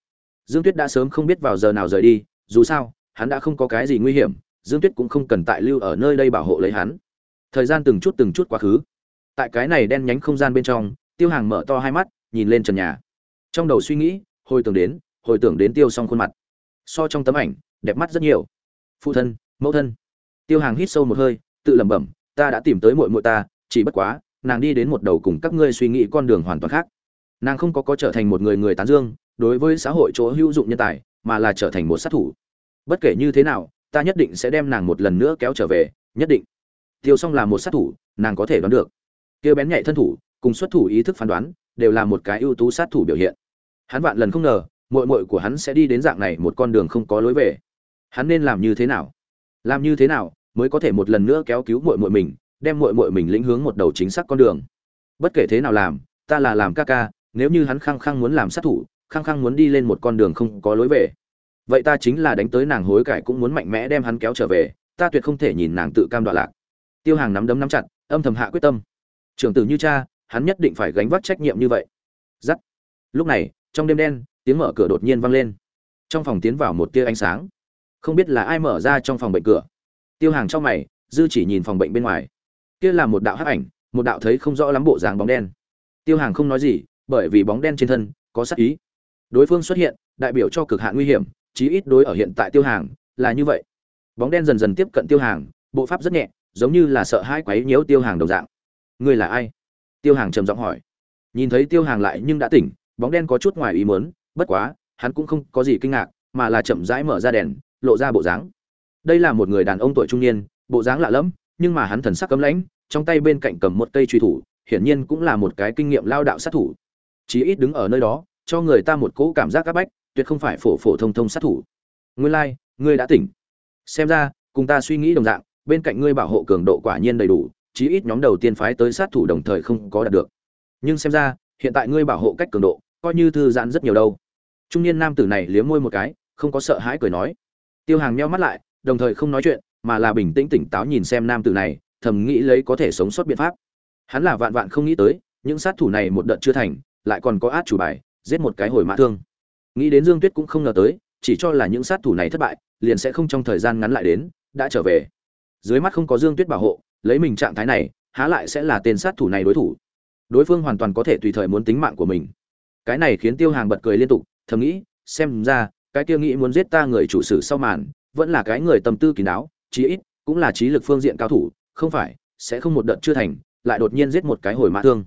Dương tuyết đã sớm không biết vào giờ nào rời đi, dù sao, hắn đã không có cái gì nguy hiểm, dương tuyết cũng không cần tại lưu ở nơi đây bảo hộ lấy hắn. Thời gian từng chút từng chút quá khứ. Tại cái này đen nhánh không gian bên trong, tiêu hàng mở to hai mắt, nhìn lên trần nhà. Trong đầu suy nghĩ, hồi tưởng đến, hồi tưởng đến tiêu xong khuôn mặt. So trong tấm ảnh, đẹp mắt rất nhiều. Phụ thân, mẫu thân. Tiêu hàng hít sâu một hơi, tự lẩm bẩm ta đã tìm tới muội muội ta, chỉ bất quá, nàng đi đến một đầu cùng các ngươi suy nghĩ con đường hoàn toàn khác. Nàng không có có trở thành một người người tán dương, đối với xã hội chỗ hữu dụng nhân tài, mà là trở thành một sát thủ. Bất kể như thế nào, ta nhất định sẽ đem nàng một lần nữa kéo trở về, nhất định. Tiêu Song là một sát thủ, nàng có thể đoán được. Kia bén nhạy thân thủ, cùng xuất thủ ý thức phán đoán, đều là một cái ưu tú sát thủ biểu hiện. Hắn vạn lần không ngờ, muội muội của hắn sẽ đi đến dạng này một con đường không có lối về. Hắn nên làm như thế nào? Làm như thế nào mới có thể một lần nữa kéo cứu muội muội mình, đem muội muội mình lĩnh hướng một đầu chính xác con đường. Bất kể thế nào làm, ta là làm ca ca, nếu như hắn khăng khăng muốn làm sát thủ, khăng khăng muốn đi lên một con đường không có lối về. Vậy ta chính là đánh tới nàng hối cải cũng muốn mạnh mẽ đem hắn kéo trở về, ta tuyệt không thể nhìn nàng tự cam đoạ lạc. Tiêu hàng nắm đấm nắm chặt, âm thầm hạ quyết tâm. Trưởng tử như cha, hắn nhất định phải gánh vác trách nhiệm như vậy. Giắt. Lúc này, trong đêm đen, tiếng mở cửa đột nhiên vang lên. Trong phòng tiến vào một tia ánh sáng. Không biết là ai mở ra trong phòng bệnh cửa tiêu hàng trong mày, dư chỉ nhìn phòng bệnh bên ngoài. Kia là một đạo hắc ảnh, một đạo thấy không rõ lắm bộ dáng bóng đen. Tiêu hàng không nói gì, bởi vì bóng đen trên thân có sắc ý. Đối phương xuất hiện, đại biểu cho cực hạn nguy hiểm, chí ít đối ở hiện tại tiêu hàng là như vậy. Bóng đen dần dần tiếp cận tiêu hàng, bộ pháp rất nhẹ, giống như là sợ hai quấy nhiễu tiêu hàng đồng dạng. Ngươi là ai? Tiêu hàng trầm giọng hỏi. Nhìn thấy tiêu hàng lại nhưng đã tỉnh, bóng đen có chút ngoài ý muốn, bất quá, hắn cũng không có gì kinh ngạc, mà là chậm rãi mở ra đèn, lộ ra bộ dáng đây là một người đàn ông tuổi trung niên bộ dáng lạ lẫm nhưng mà hắn thần sắc cấm lãnh trong tay bên cạnh cầm một cây truy thủ hiển nhiên cũng là một cái kinh nghiệm lao đạo sát thủ. Chí ít đứng ở nơi đó cho người ta một cỗ cảm giác áp bách tuyệt không phải phổ phổ thông thông sát thủ. Ngươi lai、like, ngươi đã tỉnh. Xem ra cùng ta suy nghĩ đồng dạng bên cạnh ngươi bảo hộ cường độ quả nhiên đầy đủ chí ít nhóm đầu tiên phái tới sát thủ đồng thời không có đạt được. Nhưng xem ra hiện tại ngươi bảo hộ cách cường độ coi như thư giãn rất nhiều đâu. Trung niên nam tử này liếm môi một cái không có sợ hãi cười nói. Tiêu hàng meo mắt lại đồng thời không nói chuyện, mà là bình tĩnh tỉnh táo nhìn xem nam tử này, thầm nghĩ lấy có thể sống sót biện pháp. Hắn là vạn vạn không nghĩ tới, những sát thủ này một đợt chưa thành, lại còn có át chủ bài, giết một cái hồi mã thương. Nghĩ đến dương tuyết cũng không ngờ tới, chỉ cho là những sát thủ này thất bại, liền sẽ không trong thời gian ngắn lại đến, đã trở về. Dưới mắt không có dương tuyết bảo hộ, lấy mình trạng thái này, há lại sẽ là tên sát thủ này đối thủ. Đối phương hoàn toàn có thể tùy thời muốn tính mạng của mình. Cái này khiến tiêu hàng bật cười liên tục, thầm nghĩ, xem ra, cái kia nghĩ muốn giết ta người chủ sử sau màn vẫn là cái người tâm tư kín đáo, chí ít cũng là trí lực phương diện cao thủ, không phải, sẽ không một đợt chưa thành, lại đột nhiên giết một cái hồi mã thương.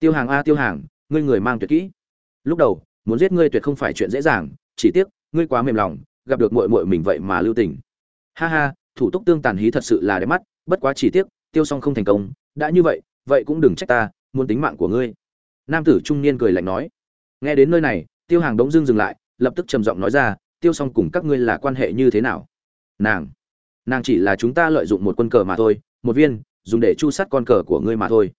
Tiêu hàng a, tiêu hàng, ngươi người mang tuyệt kỹ. Lúc đầu, muốn giết ngươi tuyệt không phải chuyện dễ dàng, chỉ tiếc, ngươi quá mềm lòng, gặp được muội muội mình vậy mà lưu tình. Ha ha, thủ túc tương tàn hí thật sự là đẹp mắt, bất quá chỉ tiếc, tiêu xong không thành công, đã như vậy vậy cũng đừng trách ta, muốn tính mạng của ngươi. Nam tử trung niên cười lạnh nói. Nghe đến nơi này, tiêu hàng đống dưng dừng lại, lập tức trầm giọng nói ra tiêu xong cùng các ngươi là quan hệ như thế nào? Nàng nàng chỉ là chúng ta lợi dụng một quân cờ mà thôi, một viên, dùng để chu sát con cờ của ngươi mà thôi.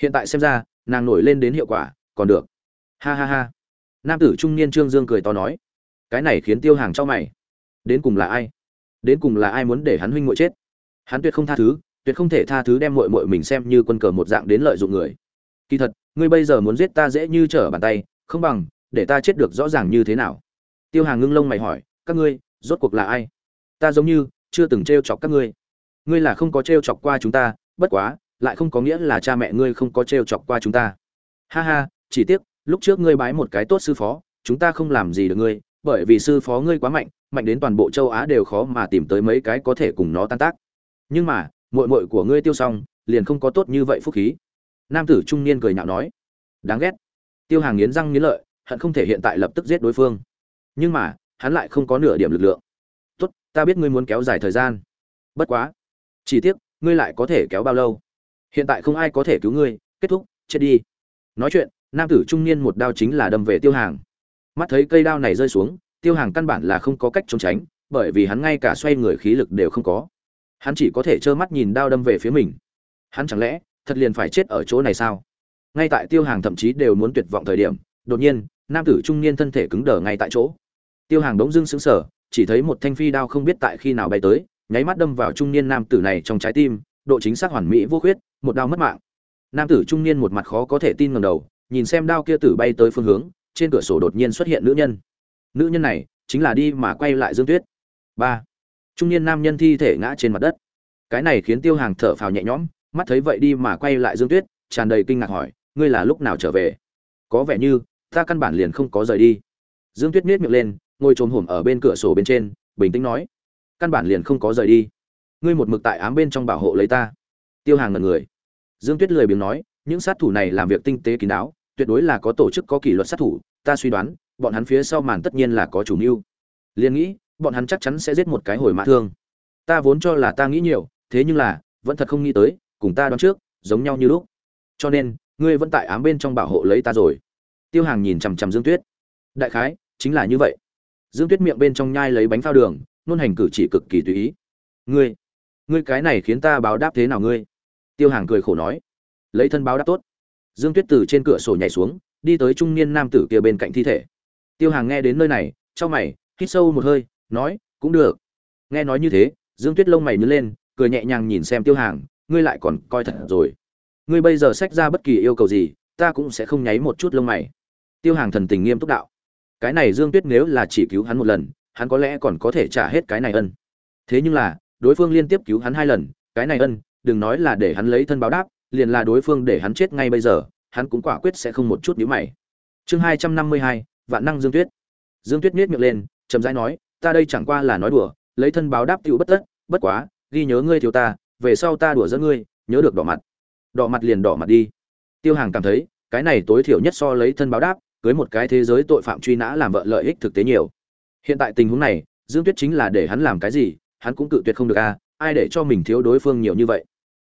Hiện tại xem ra, nàng nổi lên đến hiệu quả, còn được. Ha ha ha. Nam tử trung niên trương dương cười to nói, cái này khiến tiêu hàng cho mày. Đến cùng là ai? Đến cùng là ai muốn để hắn huynh muội chết? Hắn tuyệt không tha thứ, tuyệt không thể tha thứ đem muội muội mình xem như quân cờ một dạng đến lợi dụng người. Kỳ thật, ngươi bây giờ muốn giết ta dễ như trở bàn tay, không bằng, để ta chết được rõ ràng như thế nào? Tiêu hàng ngưng lông mày hỏi, các ngươi, rốt cuộc là ai? Ta giống như chưa từng t chọc các ngươi. Ngươi là không có t chọc qua chúng ta, bất quá, lại không có nghĩa là cha mẹ ngươi không có t chọc qua chúng ta. Ha ha, chỉ tiếc, lúc trước ngươi bái một cái tốt sư phó, chúng ta không làm gì được ngươi, bởi vì sư phó ngươi quá mạnh mạnh đến toàn bộ châu á đều khó mà tìm tới mấy cái có thể cùng nó tan tác. Nhưng mà, muội muội của ngươi tiêu xong, liền không có tốt như vậy phúc khí. Nam tử trung niên cười nhạo nói. Đáng ghét. Tiêu hàng nghiến răng nghiến lợi, hận không thể hiện tại lập tức giết đối phương nhưng mà, hắn lại không có nửa điểm lực lượng. Tốt, ta biết ngươi muốn kéo dài thời gian. Bất quá, chỉ tiếc, ngươi lại có thể kéo bao lâu? Hiện tại không ai có thể cứu ngươi, kết thúc, chết đi. Nói chuyện, nam tử trung niên một đao chính là đâm về tiêu hàng. Mắt thấy cây đao này rơi xuống, tiêu hàng căn bản là không có cách trốn tránh, bởi vì hắn ngay cả xoay người khí lực đều không có. Hắn chỉ có thể trơ mắt nhìn đao đâm về phía mình. Hắn chẳng lẽ, thật liền phải chết ở chỗ này sao? Ngay tại tiêu hàng thậm chí đều muốn tuyệt vọng thời điểm, đột nhiên, nam tử trung niên thân thể cứng đờ ngay tại chỗ tiêu hàng đống dưng sững sờ, chỉ thấy một thanh phi đao không biết tại khi nào bay tới, nháy mắt đâm vào trung niên nam tử này trong trái tim, độ chính xác hoàn mỹ vô khuyết, một đao mất mạng. Nam tử trung niên một mặt khó có thể tin ngầm đầu, nhìn xem đao kia tử bay tới phương hướng, trên cửa sổ đột nhiên xuất hiện nữ nhân. Nữ nhân này chính là đi mà quay lại dương tuyết. Ba. Trung niên nam nhân thi thể ngã trên mặt đất. Cái này khiến tiêu hàng thở phào nhẹ nhõm, mắt thấy vậy đi mà quay lại dương tuyết, tràn đầy kinh ngạc hỏi, ngươi là lúc nào trở về? Có vẻ như ta căn bản liền không có rời đi. Dương tuyết miết miệng lên ngồi trồm hổm ở bên cửa sổ bên trên, bình tĩnh nói, căn bản liền không có rời đi. Ngươi một mực tại ám bên trong bảo hộ lấy ta. Tiêu hàng ngần người. Dương tuyết lười biếng nói, những sát thủ này làm việc tinh tế kín đáo, tuyệt đối là có tổ chức, có kỷ luật sát thủ. Ta suy đoán, bọn hắn phía sau màn tất nhiên là có chủ mưu. Liền nghĩ, bọn hắn chắc chắn sẽ giết một cái hồi mã thương. Ta vốn cho là ta nghĩ nhiều, thế nhưng là, vẫn thật không nghĩ tới, cùng ta đoán trước, giống nhau như lúc. Cho nên, ngươi vẫn tại ám bên trong bảo hộ lấy ta rồi. Tiêu hàng nhìn chằm chằm dương tuyết. Đại khái, chính là như vậy dương tuyết miệng bên trong nhai lấy bánh phao đường, nôn hành cử chỉ cực kỳ tùy ý. Ngươi ngươi cái này khiến ta báo đáp thế nào ngươi? Tiêu hàng cười khổ nói. Lấy thân báo đáp tốt. Dương tuyết từ trên cửa sổ nhảy xuống, đi tới trung niên nam tử kia bên cạnh thi thể. Tiêu hàng nghe đến nơi này, trong mày, hít sâu một hơi, nói, cũng được. Nghe nói như thế, dương tuyết lông mày nhớ lên, cười nhẹ nhàng nhìn xem tiêu hàng, ngươi lại còn coi thật rồi. Ngươi bây giờ sách ra bất kỳ yêu cầu gì, ta cũng sẽ không nháy một chút lông mày. Tiêu hàng thần tình nghiêm túc đạo cái này dương tuyết nếu là chỉ cứu hắn một lần, hắn có lẽ còn có thể trả hết cái này ân. Thế nhưng là, đối phương liên tiếp cứu hắn hai lần, cái này ân, đừng nói là để hắn lấy thân báo đáp, liền là đối phương để hắn chết ngay bây giờ, hắn cũng quả quyết sẽ không một chút nhíu mày. Chương hai trăm năm mươi hai, vạn năng dương tuyết. Dương tuyết miết miệng lên, chậm rãi nói, ta đây chẳng qua là nói đùa, lấy thân báo đáp tựu bất tất, bất quá, ghi nhớ ngươi thiếu ta, về sau ta đùa dẫn ngươi, nhớ được đỏ mặt. Đỏ mặt liền đỏ mặt đi. Tiêu hàng cảm thấy, cái này tối thiểu nhất so lấy thân báo đáp cưới một cái thế giới tội phạm truy nã làm vợ lợi ích thực tế nhiều. Hiện tại tình huống này, dương tuyết chính là để hắn làm cái gì, hắn cũng cự tuyệt không được a ai để cho mình thiếu đối phương nhiều như vậy.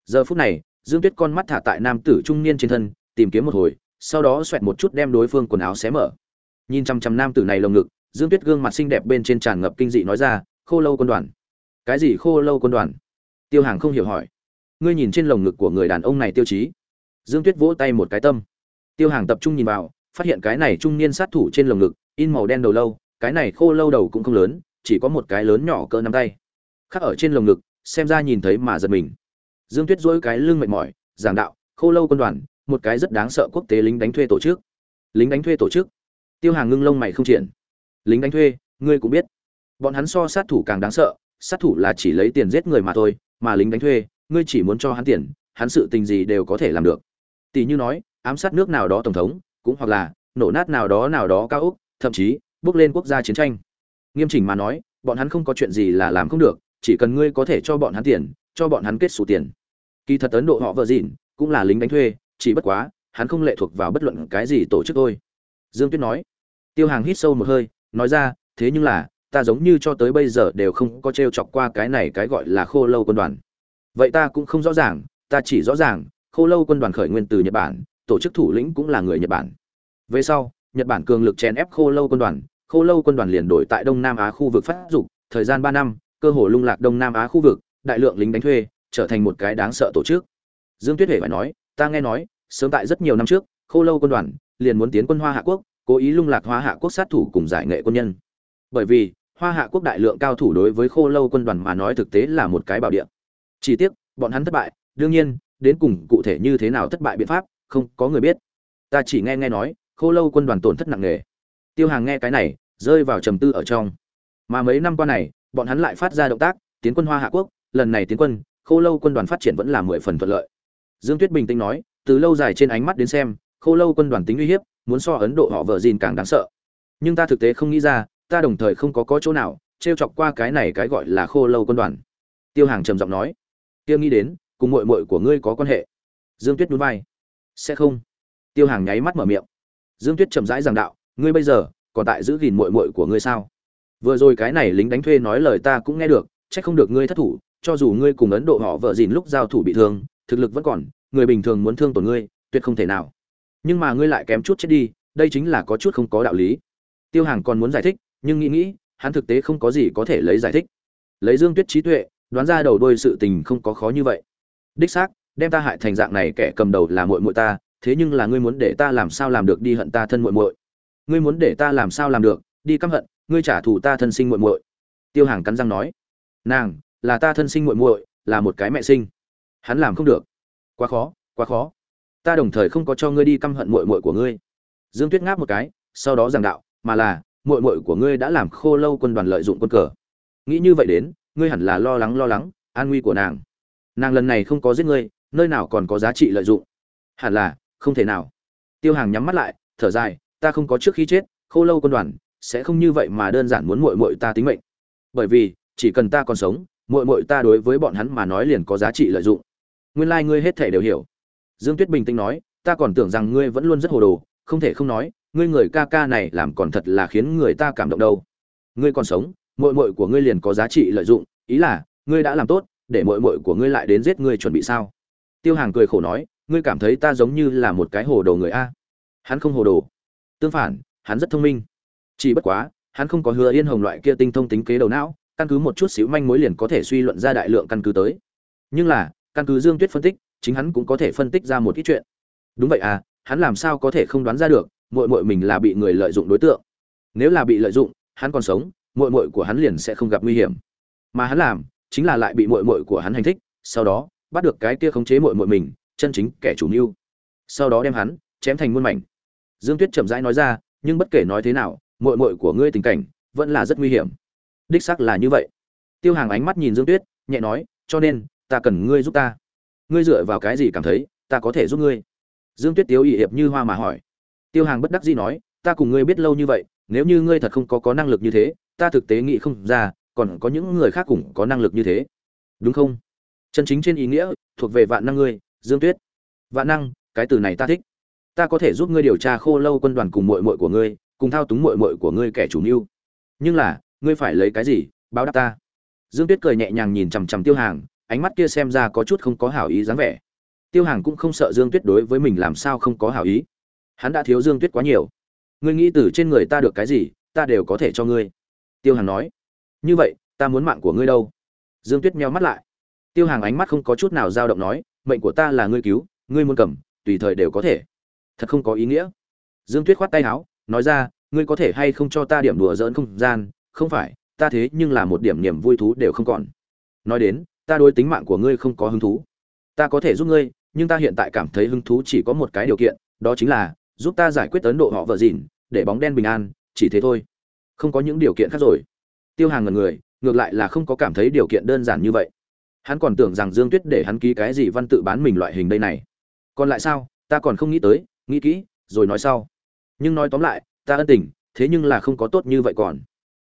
Giờ phút này, dương tuyết con mắt thả tại nam tử trung niên trên thân, tìm kiếm một hồi, sau đó xoẹt một chút đem đối phương quần áo xé mở. Nhìn chăm chăm nam tử này lồng ngực, dương tuyết gương mặt xinh đẹp bên trên tràn ngập kinh dị nói ra, khô lâu quân đoàn. Cái gì khô lâu quân đoàn? Tiêu hàng không hiểu hỏi. Ngươi nhìn trên lồng ngực của người đàn ông này tiêu chí. Dương tuyết vỗ tay một cái tâm. Tiêu hàng tập trung nhìn vào phát hiện cái này trung niên sát thủ trên lồng ngực, in màu đen đầu lâu, cái này khô lâu đầu cũng không lớn, chỉ có một cái lớn nhỏ cỡ nắm tay. Khắc ở trên lồng ngực, xem ra nhìn thấy mà giật mình. Dương tuyết dỗi cái lưng mệt mỏi, giảng đạo, khô lâu quân đoàn, một cái rất đáng sợ quốc tế lính đánh thuê tổ chức. Lính đánh thuê tổ chức? Tiêu hàng ngưng lông mày không triển lính đánh thuê, ngươi cũng biết. Bọn hắn so sát thủ càng đáng sợ, sát thủ là chỉ lấy tiền giết người mà thôi, mà lính đánh thuê, ngươi chỉ muốn cho hắn tiền, hắn sự tình gì đều có thể làm được. Tỷ như nói, ám sát nước nào đó tổng thống cũng hoặc là nổ nát nào đó nào đó cao ốc thậm chí bước lên quốc gia chiến tranh. Nghiêm chỉnh mà nói, bọn hắn không có chuyện gì là làm không được, chỉ cần ngươi có thể cho bọn hắn tiền, cho bọn hắn kết xù tiền. Kỳ thật ấn độ họ vợ dịn cũng là lính đánh thuê, chỉ bất quá, hắn không lệ thuộc vào bất luận cái gì tổ chức thôi. Dương tuyết nói, tiêu hàng hít sâu một hơi, nói ra, thế nhưng là, ta giống như cho tới bây giờ đều không có t r e o chọc qua cái này cái gọi là khô lâu quân đoàn. Vậy ta cũng không rõ ràng, ta chỉ rõ ràng, khô lâu quân đoàn khởi nguyên từ nhật bản tổ chức thủ lĩnh cũng là người nhật bản. Về sau, nhật bản cường lực chèn ép khô lâu quân đoàn. Khô lâu quân đoàn liền đổi tại đông nam á khu vực phát dục, thời gian ba năm, cơ hồ lung lạc đông nam á khu vực, đại lượng lính đánh thuê, trở thành một cái đáng sợ tổ chức. Dương tuyết hề phải nói, ta nghe nói, sớm tại rất nhiều năm trước, khô lâu quân đoàn liền muốn tiến quân hoa hạ quốc, cố ý lung lạc hoa hạ quốc sát thủ cùng giải nghệ quân nhân. Bởi vì, hoa hạ quốc đại lượng cao thủ đối với khô lâu quân đoàn mà nói thực tế là một cái bảo địa. Chỉ tiếc, bọn hắn thất bại, đương nhiên, đến cùng cụ thể như thế nào thất bại biện pháp không có người biết. Ta chỉ nghe nghe nói, khô lâu quân đoàn tổn thất nặng nề. Tiêu hàng nghe cái này, rơi vào trầm tư ở trong. Mà mấy năm qua này, bọn hắn lại phát ra động tác, tiến quân hoa hạ quốc, lần này tiến quân, khô lâu quân đoàn phát triển vẫn là mười phần thuận lợi. Dương tuyết bình tĩnh nói, từ lâu dài trên ánh mắt đến xem, khô lâu quân đoàn tính uy hiếp, muốn so ấn độ họ vợ dìn càng đáng sợ. Nhưng ta thực tế không nghĩ ra, ta đồng thời không có có chỗ nào t r e o chọc qua cái này cái gọi là khô lâu quân đoàn. Tiêu hàng trầm giọng nói, tiêu nghĩ đến, cùng mội mội của ngươi có quan hệ. Dương tuyết núi vai sẽ không. Tiêu hàng nháy mắt mở miệng. Dương tuyết chậm rãi giảng đạo, ngươi bây giờ còn tại giữ gìn mội mội của ngươi sao? Vừa rồi cái này lính đánh thuê nói lời ta cũng nghe được c h ắ c không được ngươi thất thủ, cho dù ngươi cùng ấn độ họ vợ dìn lúc giao thủ bị thương, thực lực vẫn còn, người bình thường muốn thương tổn ngươi, tuyệt không thể nào. Nhưng mà ngươi lại kém chút chết đi, đây chính là có chút không có đạo lý. Tiêu hàng còn muốn giải thích, nhưng nghĩ nghĩ, hắn thực tế không có gì có thể lấy giải thích. Lấy dương tuyết trí tuệ, đoán ra đầu đôi sự tình không có khó như vậy. Đích xác đem ta hại thành dạng này kẻ cầm đầu là muội muội ta, thế nhưng là ngươi muốn để ta làm sao làm được đi hận ta thân muội muội? Ngươi muốn để ta làm sao làm được, đi căm hận, ngươi trả thù ta thân sinh muội muội? Tiêu hàng cắn răng nói. Nàng, là ta thân sinh muội muội, là một cái mẹ sinh. Hắn làm không được. Quá khó quá khó. Ta đồng thời không có cho ngươi đi căm hận muội muội của ngươi. Dương tuyết ngáp một cái, sau đó giảng đạo, mà là, muội muội của ngươi đã làm khô lâu quân đoàn lợi dụng quân cờ. Nghĩ như vậy đến, ngươi hẳn là lo lắng lo lắng an nguy của nàng. Nàng lần này không có giết ngươi nơi nào còn có giá trị lợi dụng? Hẳn là không thể nào. Tiêu hàng nhắm mắt lại thở dài ta không có trước khi chết khô lâu quân đoàn sẽ không như vậy mà đơn giản muốn muội muội ta tính mệnh. Bởi vì chỉ cần ta còn sống muội muội ta đối với bọn hắn mà nói liền có giá trị lợi dụng. Nguyên lai ngươi hết thể đều hiểu. Dương Tuyết bình tĩnh nói, ta còn tưởng rằng ngươi vẫn luôn rất hồ đồ, không thể không nói, ngươi người ca ca này làm còn thật là khiến người ta cảm động đâu. Ngươi còn sống, muội muội của ngươi liền có giá trị lợi dụng, ý là, ngươi đã làm tốt, để muội muội của ngươi lại đến giết ngươi chuẩn bị sao? Tiêu Hàng cười khổ nói, ngươi cảm thấy ta giống như là một cái hồ đồ người a? Hắn không hồ đồ. Tương phản, hắn rất thông minh. Chỉ bất quá, hắn không có hứa yên hồng loại kia tinh thông tính kế đầu não, căn cứ một chút xíu manh mối liền có thể suy luận ra đại lượng căn cứ tới. Nhưng là, căn cứ Dương Tuyết phân tích, chính hắn cũng có thể phân tích ra một ít chuyện đúng vậy à hắn làm sao có thể không đoán ra được muội muội mình là bị người lợi dụng đối tượng nếu là bị lợi dụng hắn còn sống muội muội của hắn liền sẽ không gặp nguy hiểm mà hắn làm chính là lại bị muội muội của hắn hành thích sau đó bắt được cái kia khống chế muội muội mình, chân chính kẻ chủ mưu. Sau đó đem hắn chém thành muôn mảnh. Dương tuyết chậm rãi nói ra, nhưng bất kể nói thế nào, muội muội của ngươi tình cảnh vẫn là rất nguy hiểm. Đích xác là như vậy. Tiêu hàng ánh mắt nhìn dương tuyết, nhẹ nói, cho nên, ta cần ngươi giúp ta. Ngươi dựa vào cái gì cảm thấy ta có thể giúp ngươi? Dương tuyết tiếu ỵ hiệp như hoa mà hỏi. Tiêu hàng bất đắc dĩ nói, ta cùng ngươi biết lâu như vậy, nếu như ngươi thật không có có năng lực như thế, ta thực tế nghĩ không ra, còn có những người khác cũng có năng lực như thế. Đúng không? Chân chính trên ý nghĩa, thuộc về vạn năng ngươi, dương tuyết. Vạn năng, cái từ này ta thích. Ta có thể giúp ngươi điều tra khô lâu quân đoàn cùng muội muội của ngươi, cùng thao túng muội muội của ngươi kẻ chủ mưu. Nhưng là, ngươi phải lấy cái gì, báo đáp ta? Dương tuyết cười nhẹ nhàng nhìn chằm chằm tiêu hàng, ánh mắt kia xem ra có chút không có hảo ý dáng vẻ. Tiêu hàng cũng không sợ dương tuyết đối với mình làm sao không có hảo ý. Hắn đã thiếu dương tuyết quá nhiều. Ngươi nghĩ từ trên người ta được cái gì, ta đều có thể cho ngươi. Tiêu hàng nói. Như vậy, ta muốn mạng của ngươi đâu? Dương tuyết meo mắt lại tiêu hàng ánh mắt không có chút nào dao động nói, mệnh của ta là ngươi cứu, ngươi muốn cầm, tùy thời đều có thể. Thật không có ý nghĩa. Dương tuyết khoát tay áo, nói ra, ngươi có thể hay không cho ta điểm đùa dỡn không gian? Không phải, ta thế nhưng là một điểm niềm vui thú đều không còn. Nói đến, ta đối tính mạng của ngươi không có hứng thú. Ta có thể giúp ngươi, nhưng ta hiện tại cảm thấy hứng thú chỉ có một cái điều kiện, đó chính là giúp ta giải quyết ấn độ họ vợ dịn, để bóng đen bình an, chỉ thế thôi. Không có những điều kiện khác rồi. Tiêu hàng ngần người, ngược lại là không có cảm thấy điều kiện đơn giản như vậy hắn còn tưởng rằng dương tuyết để hắn ký cái gì văn tự bán mình loại hình đây này. Còn lại sao? Ta còn không nghĩ tới, nghĩ kỹ, rồi nói sau. Nhưng nói tóm lại, ta ân tình, thế nhưng là không có tốt như vậy còn.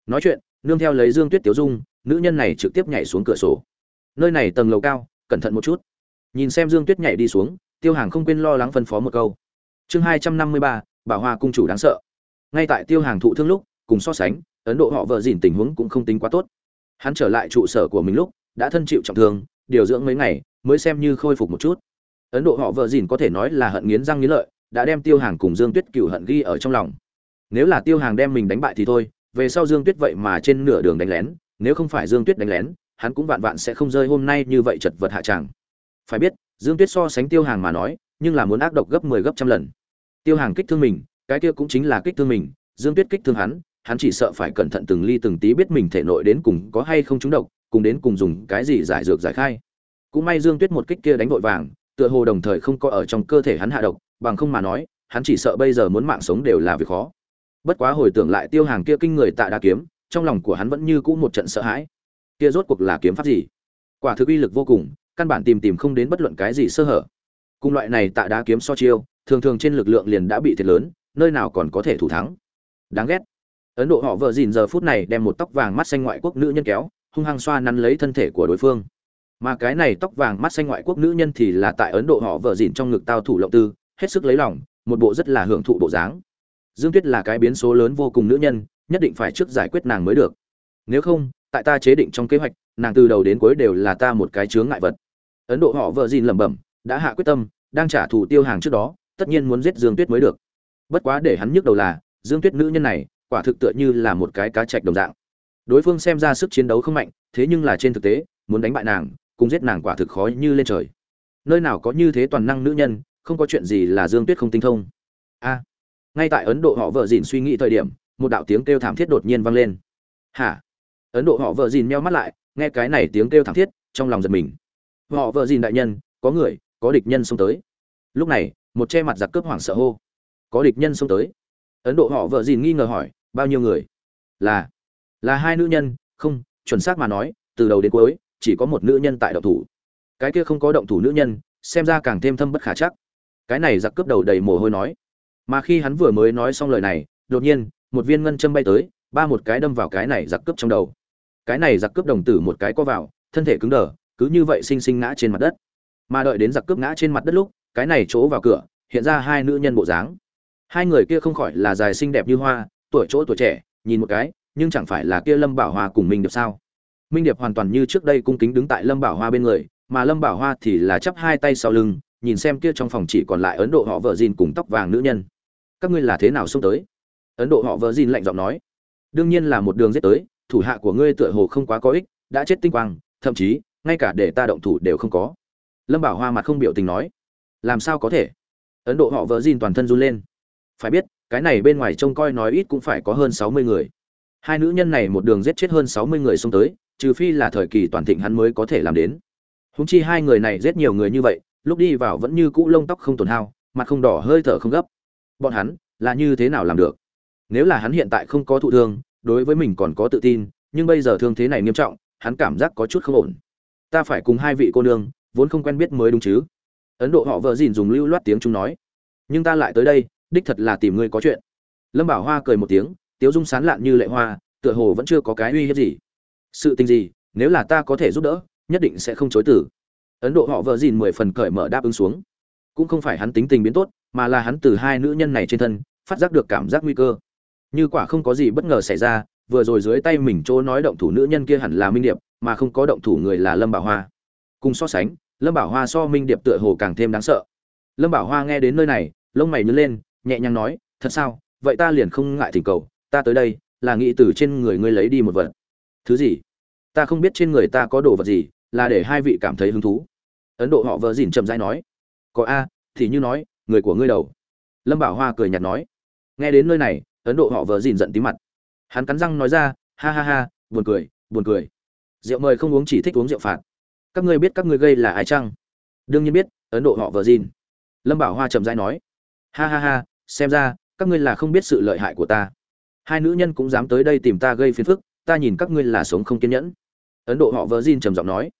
Nói chuyện, nương theo lấy dương tuyết tiếu dung, nữ nhân này trực tiếp nhảy xuống cửa sổ. Nơi này tầng lầu cao, cẩn thận một chút. Nhìn xem dương tuyết nhảy đi xuống, tiêu hàng không quên lo lắng phân phó một câu. Chương hai trăm năm mươi ba, bảo hoa cung chủ đáng sợ. Ngay tại tiêu hàng thụ thương lúc, cùng so sánh, ấn độ họ vợ dìn tình huống cũng không tính quá tốt. Hắn trở lại trụ sở của mình lúc đã thân chịu trọng thương, điều dưỡng mấy ngày, mới xem như khôi phục một chút. Ấn độ họ vợ dìn có thể nói là hận nghiến răng nghiến lợi, đã đem tiêu hàng cùng dương tuyết cựu hận ghi ở trong lòng. Nếu là tiêu hàng đem mình đánh bại thì thôi, về sau dương tuyết vậy mà trên nửa đường đánh lén, nếu không phải dương tuyết đánh lén, hắn cũng vạn vạn sẽ không rơi hôm nay như vậy chật vật hạ tràng. Phải biết, dương tuyết so sánh tiêu hàng mà nói, nhưng là muốn ác độc gấp mười 10 gấp trăm lần. Tiêu hàng kích thương mình, cái kia cũng chính là kích thương mình, dương tuyết kích thương hắn hắn chỉ sợ phải cẩn thận từng ly từng tí biết mình thể nội đến cùng có hay không trúng độc cùng đến cùng dùng cái gì giải dược giải khai. Cũng may dương tuyết một kích kia đánh vội vàng, tựa hồ đồng thời không có ở trong cơ thể hắn hạ độc, bằng không mà nói, hắn chỉ sợ bây giờ muốn mạng sống đều là việc khó. Bất quá hồi tưởng lại tiêu hàng kia kinh người tạ đa kiếm, trong lòng của hắn vẫn như cũ một trận sợ hãi. Kia rốt cuộc là kiếm pháp gì? Quả thực uy lực vô cùng, căn bản tìm tìm không đến bất luận cái gì sơ hở. Cùng loại này tạ đá kiếm so chiêu, thường thường trên lực lượng liền đã bị thiệt lớn, nơi nào còn có thể thủ thắng. Đáng ghét. Ấn độ họ vợ dìn giờ phút này đem một tóc vàng mắt xanh ngoại quốc nữ nhân kéo hung hăng xoa nắn lấy thân thể của đối phương. Mà cái này tóc vàng mắt xanh ngoại quốc nữ nhân thì là tại ấn độ họ vợ dìn trong ngực tao thủ lộng tư, hết sức lấy lòng, một bộ rất là hưởng thụ bộ dáng. Dương tuyết là cái biến số lớn vô cùng nữ nhân, nhất định phải trước giải quyết nàng mới được. Nếu không, tại ta chế định trong kế hoạch, nàng từ đầu đến cuối đều là ta một cái chướng ngại vật. Ấn độ họ vợ dìn lẩm bẩm, đã hạ quyết tâm, đang trả thù tiêu hàng trước đó, tất nhiên muốn giết dương tuyết mới được. Bất quá để hắn nhức đầu là, dương tuyết nữ nhân này, quả thực tựa như là một cái cá chạch đồng dạng đối phương xem ra sức chiến đấu không mạnh, thế nhưng là trên thực tế, muốn đánh bại nàng, cùng giết nàng quả thực khó như lên trời. Nơi nào có như thế toàn năng nữ nhân, không có chuyện gì là dương tuyết không tinh thông. A. Ngay tại ấn độ họ vợ dìn suy nghĩ thời điểm, một đạo tiếng kêu thảm thiết đột nhiên vang lên. Hả? Ấn độ họ vợ dìn meo mắt lại, nghe cái này tiếng kêu thảm thiết, trong lòng giật mình. Họ vợ dìn đại nhân, có người, có địch nhân xông tới. Lúc này, một che mặt giặc cướp hoảng sợ hô. Có địch nhân xông tới. Ấn độ họ vợ dìn nghi ngờ hỏi, bao nhiêu người? Là là hai nữ nhân, không, chuẩn xác mà nói, từ đầu đến cuối, chỉ có một nữ nhân tại động thủ. Cái kia không có động thủ nữ nhân, xem ra càng thêm thâm bất khả chắc. Cái này giặc cướp đầu đầy mồ hôi nói. Mà khi hắn vừa mới nói xong lời này, đột nhiên, một viên ngân châm bay tới, ba một cái đâm vào cái này giặc cướp trong đầu. Cái này giặc cướp đồng tử một cái co vào, thân thể cứng đờ, cứ như vậy xinh xinh ngã trên mặt đất. Mà đợi đến giặc cướp ngã trên mặt đất lúc, cái này chỗ vào cửa, hiện ra hai nữ nhân bộ dáng. Hai người kia không khỏi là dài xinh đẹp như hoa, tuổi chỗ tuổi trẻ, nhìn một cái nhưng chẳng phải là kia lâm bảo hoa cùng minh điệp sao? Minh điệp hoàn toàn như trước đây cung kính đứng tại lâm bảo hoa bên người, mà lâm bảo hoa thì là chắp hai tay sau lưng, nhìn xem kia trong phòng chỉ còn lại ấn độ họ vợ dìn cùng tóc vàng nữ nhân. Các ngươi là thế nào xông tới? Ấn độ họ vợ dìn lạnh giọng nói. Đương nhiên là một đường giết tới, thủ hạ của ngươi tựa hồ không quá có ích, đã chết tinh quang, thậm chí, ngay cả để ta động thủ đều không có. Lâm bảo hoa mặt không biểu tình nói. Làm sao có thể? Ấn độ họ vợ dìn toàn thân run lên. Phải biết, cái này bên ngoài trông coi nói ít cũng phải có hơn sáu mươi người hai nữ nhân này một đường giết chết hơn sáu mươi người xông tới, trừ phi là thời kỳ toàn thịnh hắn mới có thể làm đến. Huống chi hai người này giết nhiều người như vậy, lúc đi vào vẫn như cũ lông tóc không tổn hao, mặt không đỏ, hơi thở không gấp. Bọn hắn là như thế nào làm được? Nếu là hắn hiện tại không có thụ thương, đối với mình còn có tự tin, nhưng bây giờ thương thế này nghiêm trọng, hắn cảm giác có chút không ổn. Ta phải cùng hai vị cô nương, vốn không quen biết mới đúng chứ. Ấn độ họ vợ gìn dùng lưu loát tiếng chúng nói. Nhưng ta lại tới đây, đích thật là tìm ngươi có chuyện. Lâm bảo hoa cười một tiếng tiếu dung sán lạn như lệ hoa, tựa hồ vẫn chưa có cái uy hiếp gì. Sự tình gì, nếu là ta có thể giúp đỡ, nhất định sẽ không chối từ. Ấn độ họ vợ dìn mười phần cởi mở đáp ứng xuống. Cũng không phải hắn tính tình biến tốt, mà là hắn từ hai nữ nhân này trên thân, phát giác được cảm giác nguy cơ. Như quả không có gì bất ngờ xảy ra, vừa rồi dưới tay mình chỗ nói động thủ nữ nhân kia hẳn là minh điệp, mà không có động thủ người là lâm bảo hoa. Cùng so sánh, lâm bảo hoa so minh điệp tựa hồ càng thêm đáng sợ. Lâm bảo hoa nghe đến nơi này, lông mày nhớ lên, nhẹ nhàng nói, thật sao? Vậy ta liền không ngại thỉnh cầu ta tới đây, là nghĩ từ trên người ngươi lấy đi một vật. Thứ gì? Ta không biết trên người ta có đồ vật gì, là để hai vị cảm thấy hứng thú. Ấn độ họ vợ dìn chậm rãi nói. Có a, thì như nói, người của ngươi đầu. Lâm bảo hoa cười nhạt nói. Nghe đến nơi này, ấn độ họ vợ dìn giận tí mặt. Hắn cắn răng nói ra, ha ha ha, buồn cười buồn cười. Rượu mời không uống chỉ thích uống rượu phạt. Các ngươi biết các ngươi gây là ai chăng? Đương nhiên biết, ấn độ họ vợ dìn. Lâm bảo hoa chậm rãi nói. Ha ha ha, xem ra, các ngươi là không biết sự lợi hại của ta hai nữ nhân cũng dám tới đây tìm ta gây phiền phức, ta nhìn các ngươi là sống không kiên nhẫn. Ấn độ họ vợ dìn trầm giọng nói.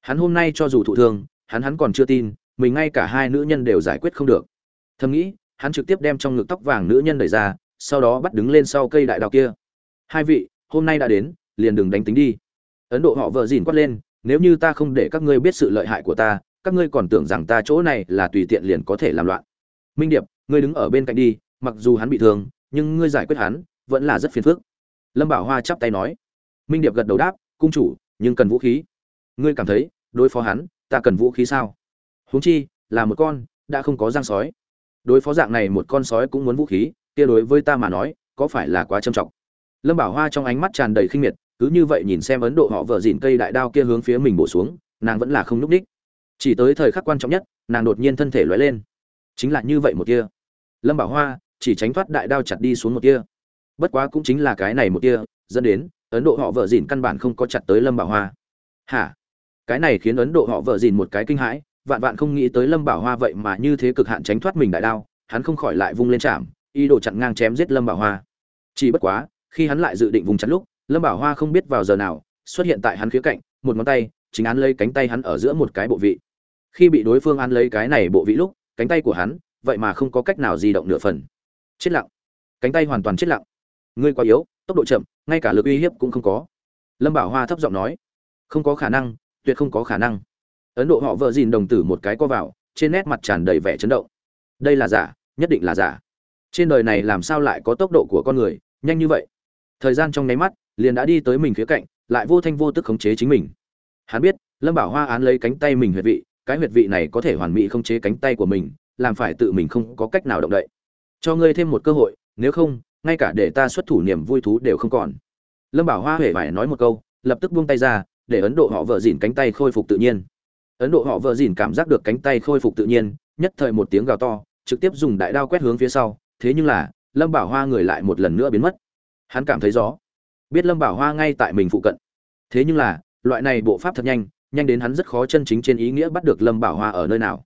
Hắn hôm nay cho dù thụ thương, hắn hắn còn chưa tin, mình ngay cả hai nữ nhân đều giải quyết không được. Thầm nghĩ, hắn trực tiếp đem trong ngực tóc vàng nữ nhân đẩy ra, sau đó bắt đứng lên sau cây đại đào kia. Hai vị, hôm nay đã đến, liền đừng đánh tính đi. Ấn độ họ vợ dìn quát lên, nếu như ta không để các ngươi biết sự lợi hại của ta, các ngươi còn tưởng rằng ta chỗ này là tùy tiện liền có thể làm loạn. Minh điệp, ngươi đứng ở bên cạnh đi, mặc dù hắn bị thương, nhưng ngươi giải quyết hắn vẫn là rất phiền phức. Lâm bảo hoa chắp tay nói. Minh điệp gật đầu đáp, cung chủ, nhưng cần vũ khí. Ngươi cảm thấy, đối phó hắn, ta cần vũ khí sao? Huống chi, là một con, đã không có răng sói. Đối phó dạng này một con sói cũng muốn vũ khí, kia đối với ta mà nói, có phải là quá trầm trọng? Lâm bảo hoa trong ánh mắt tràn đầy khinh miệt, cứ như vậy nhìn xem ấn độ họ vợ dìn cây đại đao kia hướng phía mình bổ xuống, nàng vẫn là không núp đích chỉ tới thời khắc quan trọng nhất, nàng đột nhiên thân thể lóe lên. Chính là như vậy một kia. Lâm bảo hoa chỉ tránh thoát đại đao chặt đi xuống một kia bất quá cũng chính là cái này một kia, dẫn đến ấn độ họ vợ dìn căn bản không có chặt tới lâm bảo hoa. Hả? Cái này khiến ấn độ họ vợ dìn một cái kinh hãi, vạn vạn không nghĩ tới lâm bảo hoa vậy mà như thế cực hạn tránh thoát mình đại đao, hắn không khỏi lại vung lên chạm, ý đồ chặn ngang chém giết lâm bảo hoa. Chỉ bất quá, khi hắn lại dự định vùng chặt lúc, lâm bảo hoa không biết vào giờ nào, xuất hiện tại hắn khía cạnh, một ngón tay, chính án lấy cánh tay hắn ở giữa một cái bộ vị. Khi bị đối phương án lấy cái này bộ vị lúc, cánh tay của hắn, vậy mà không có cách nào di động nửa phần. Chết lặng. Cánh tay hoàn toàn chết lặng ngươi quá yếu, tốc độ chậm, ngay cả lực uy hiếp cũng không có. Lâm bảo hoa thấp giọng nói, không có khả năng, tuyệt không có khả năng. Ấn độ họ vợ dìn đồng tử một cái co vào, trên nét mặt tràn đầy vẻ chấn động. Đây là giả, nhất định là giả. Trên đời này làm sao lại có tốc độ của con người, nhanh như vậy? Thời gian trong nháy mắt, liền đã đi tới mình khía cạnh, lại vô thanh vô tức khống chế chính mình. Hắn biết, lâm bảo hoa án lấy cánh tay mình huyệt vị, cái huyệt vị này có thể hoàn mỹ khống chế cánh tay của mình, làm phải tự mình không có cách nào động đậy. Cho ngươi thêm một cơ hội, nếu không ngay cả để ta xuất thủ niềm vui thú đều không còn. Lâm bảo hoa huệ phải nói một câu, lập tức buông tay ra, để ấn độ họ vợ dìn cánh tay khôi phục tự nhiên. Ấn độ họ vợ dìn cảm giác được cánh tay khôi phục tự nhiên, nhất thời một tiếng gào to, trực tiếp dùng đại đao quét hướng phía sau, thế nhưng là, lâm bảo hoa người lại một lần nữa biến mất. Hắn cảm thấy gió biết lâm bảo hoa ngay tại mình phụ cận. Thế nhưng là, loại này bộ pháp thật nhanh nhanh đến hắn rất khó chân chính trên ý nghĩa bắt được lâm bảo hoa ở nơi nào.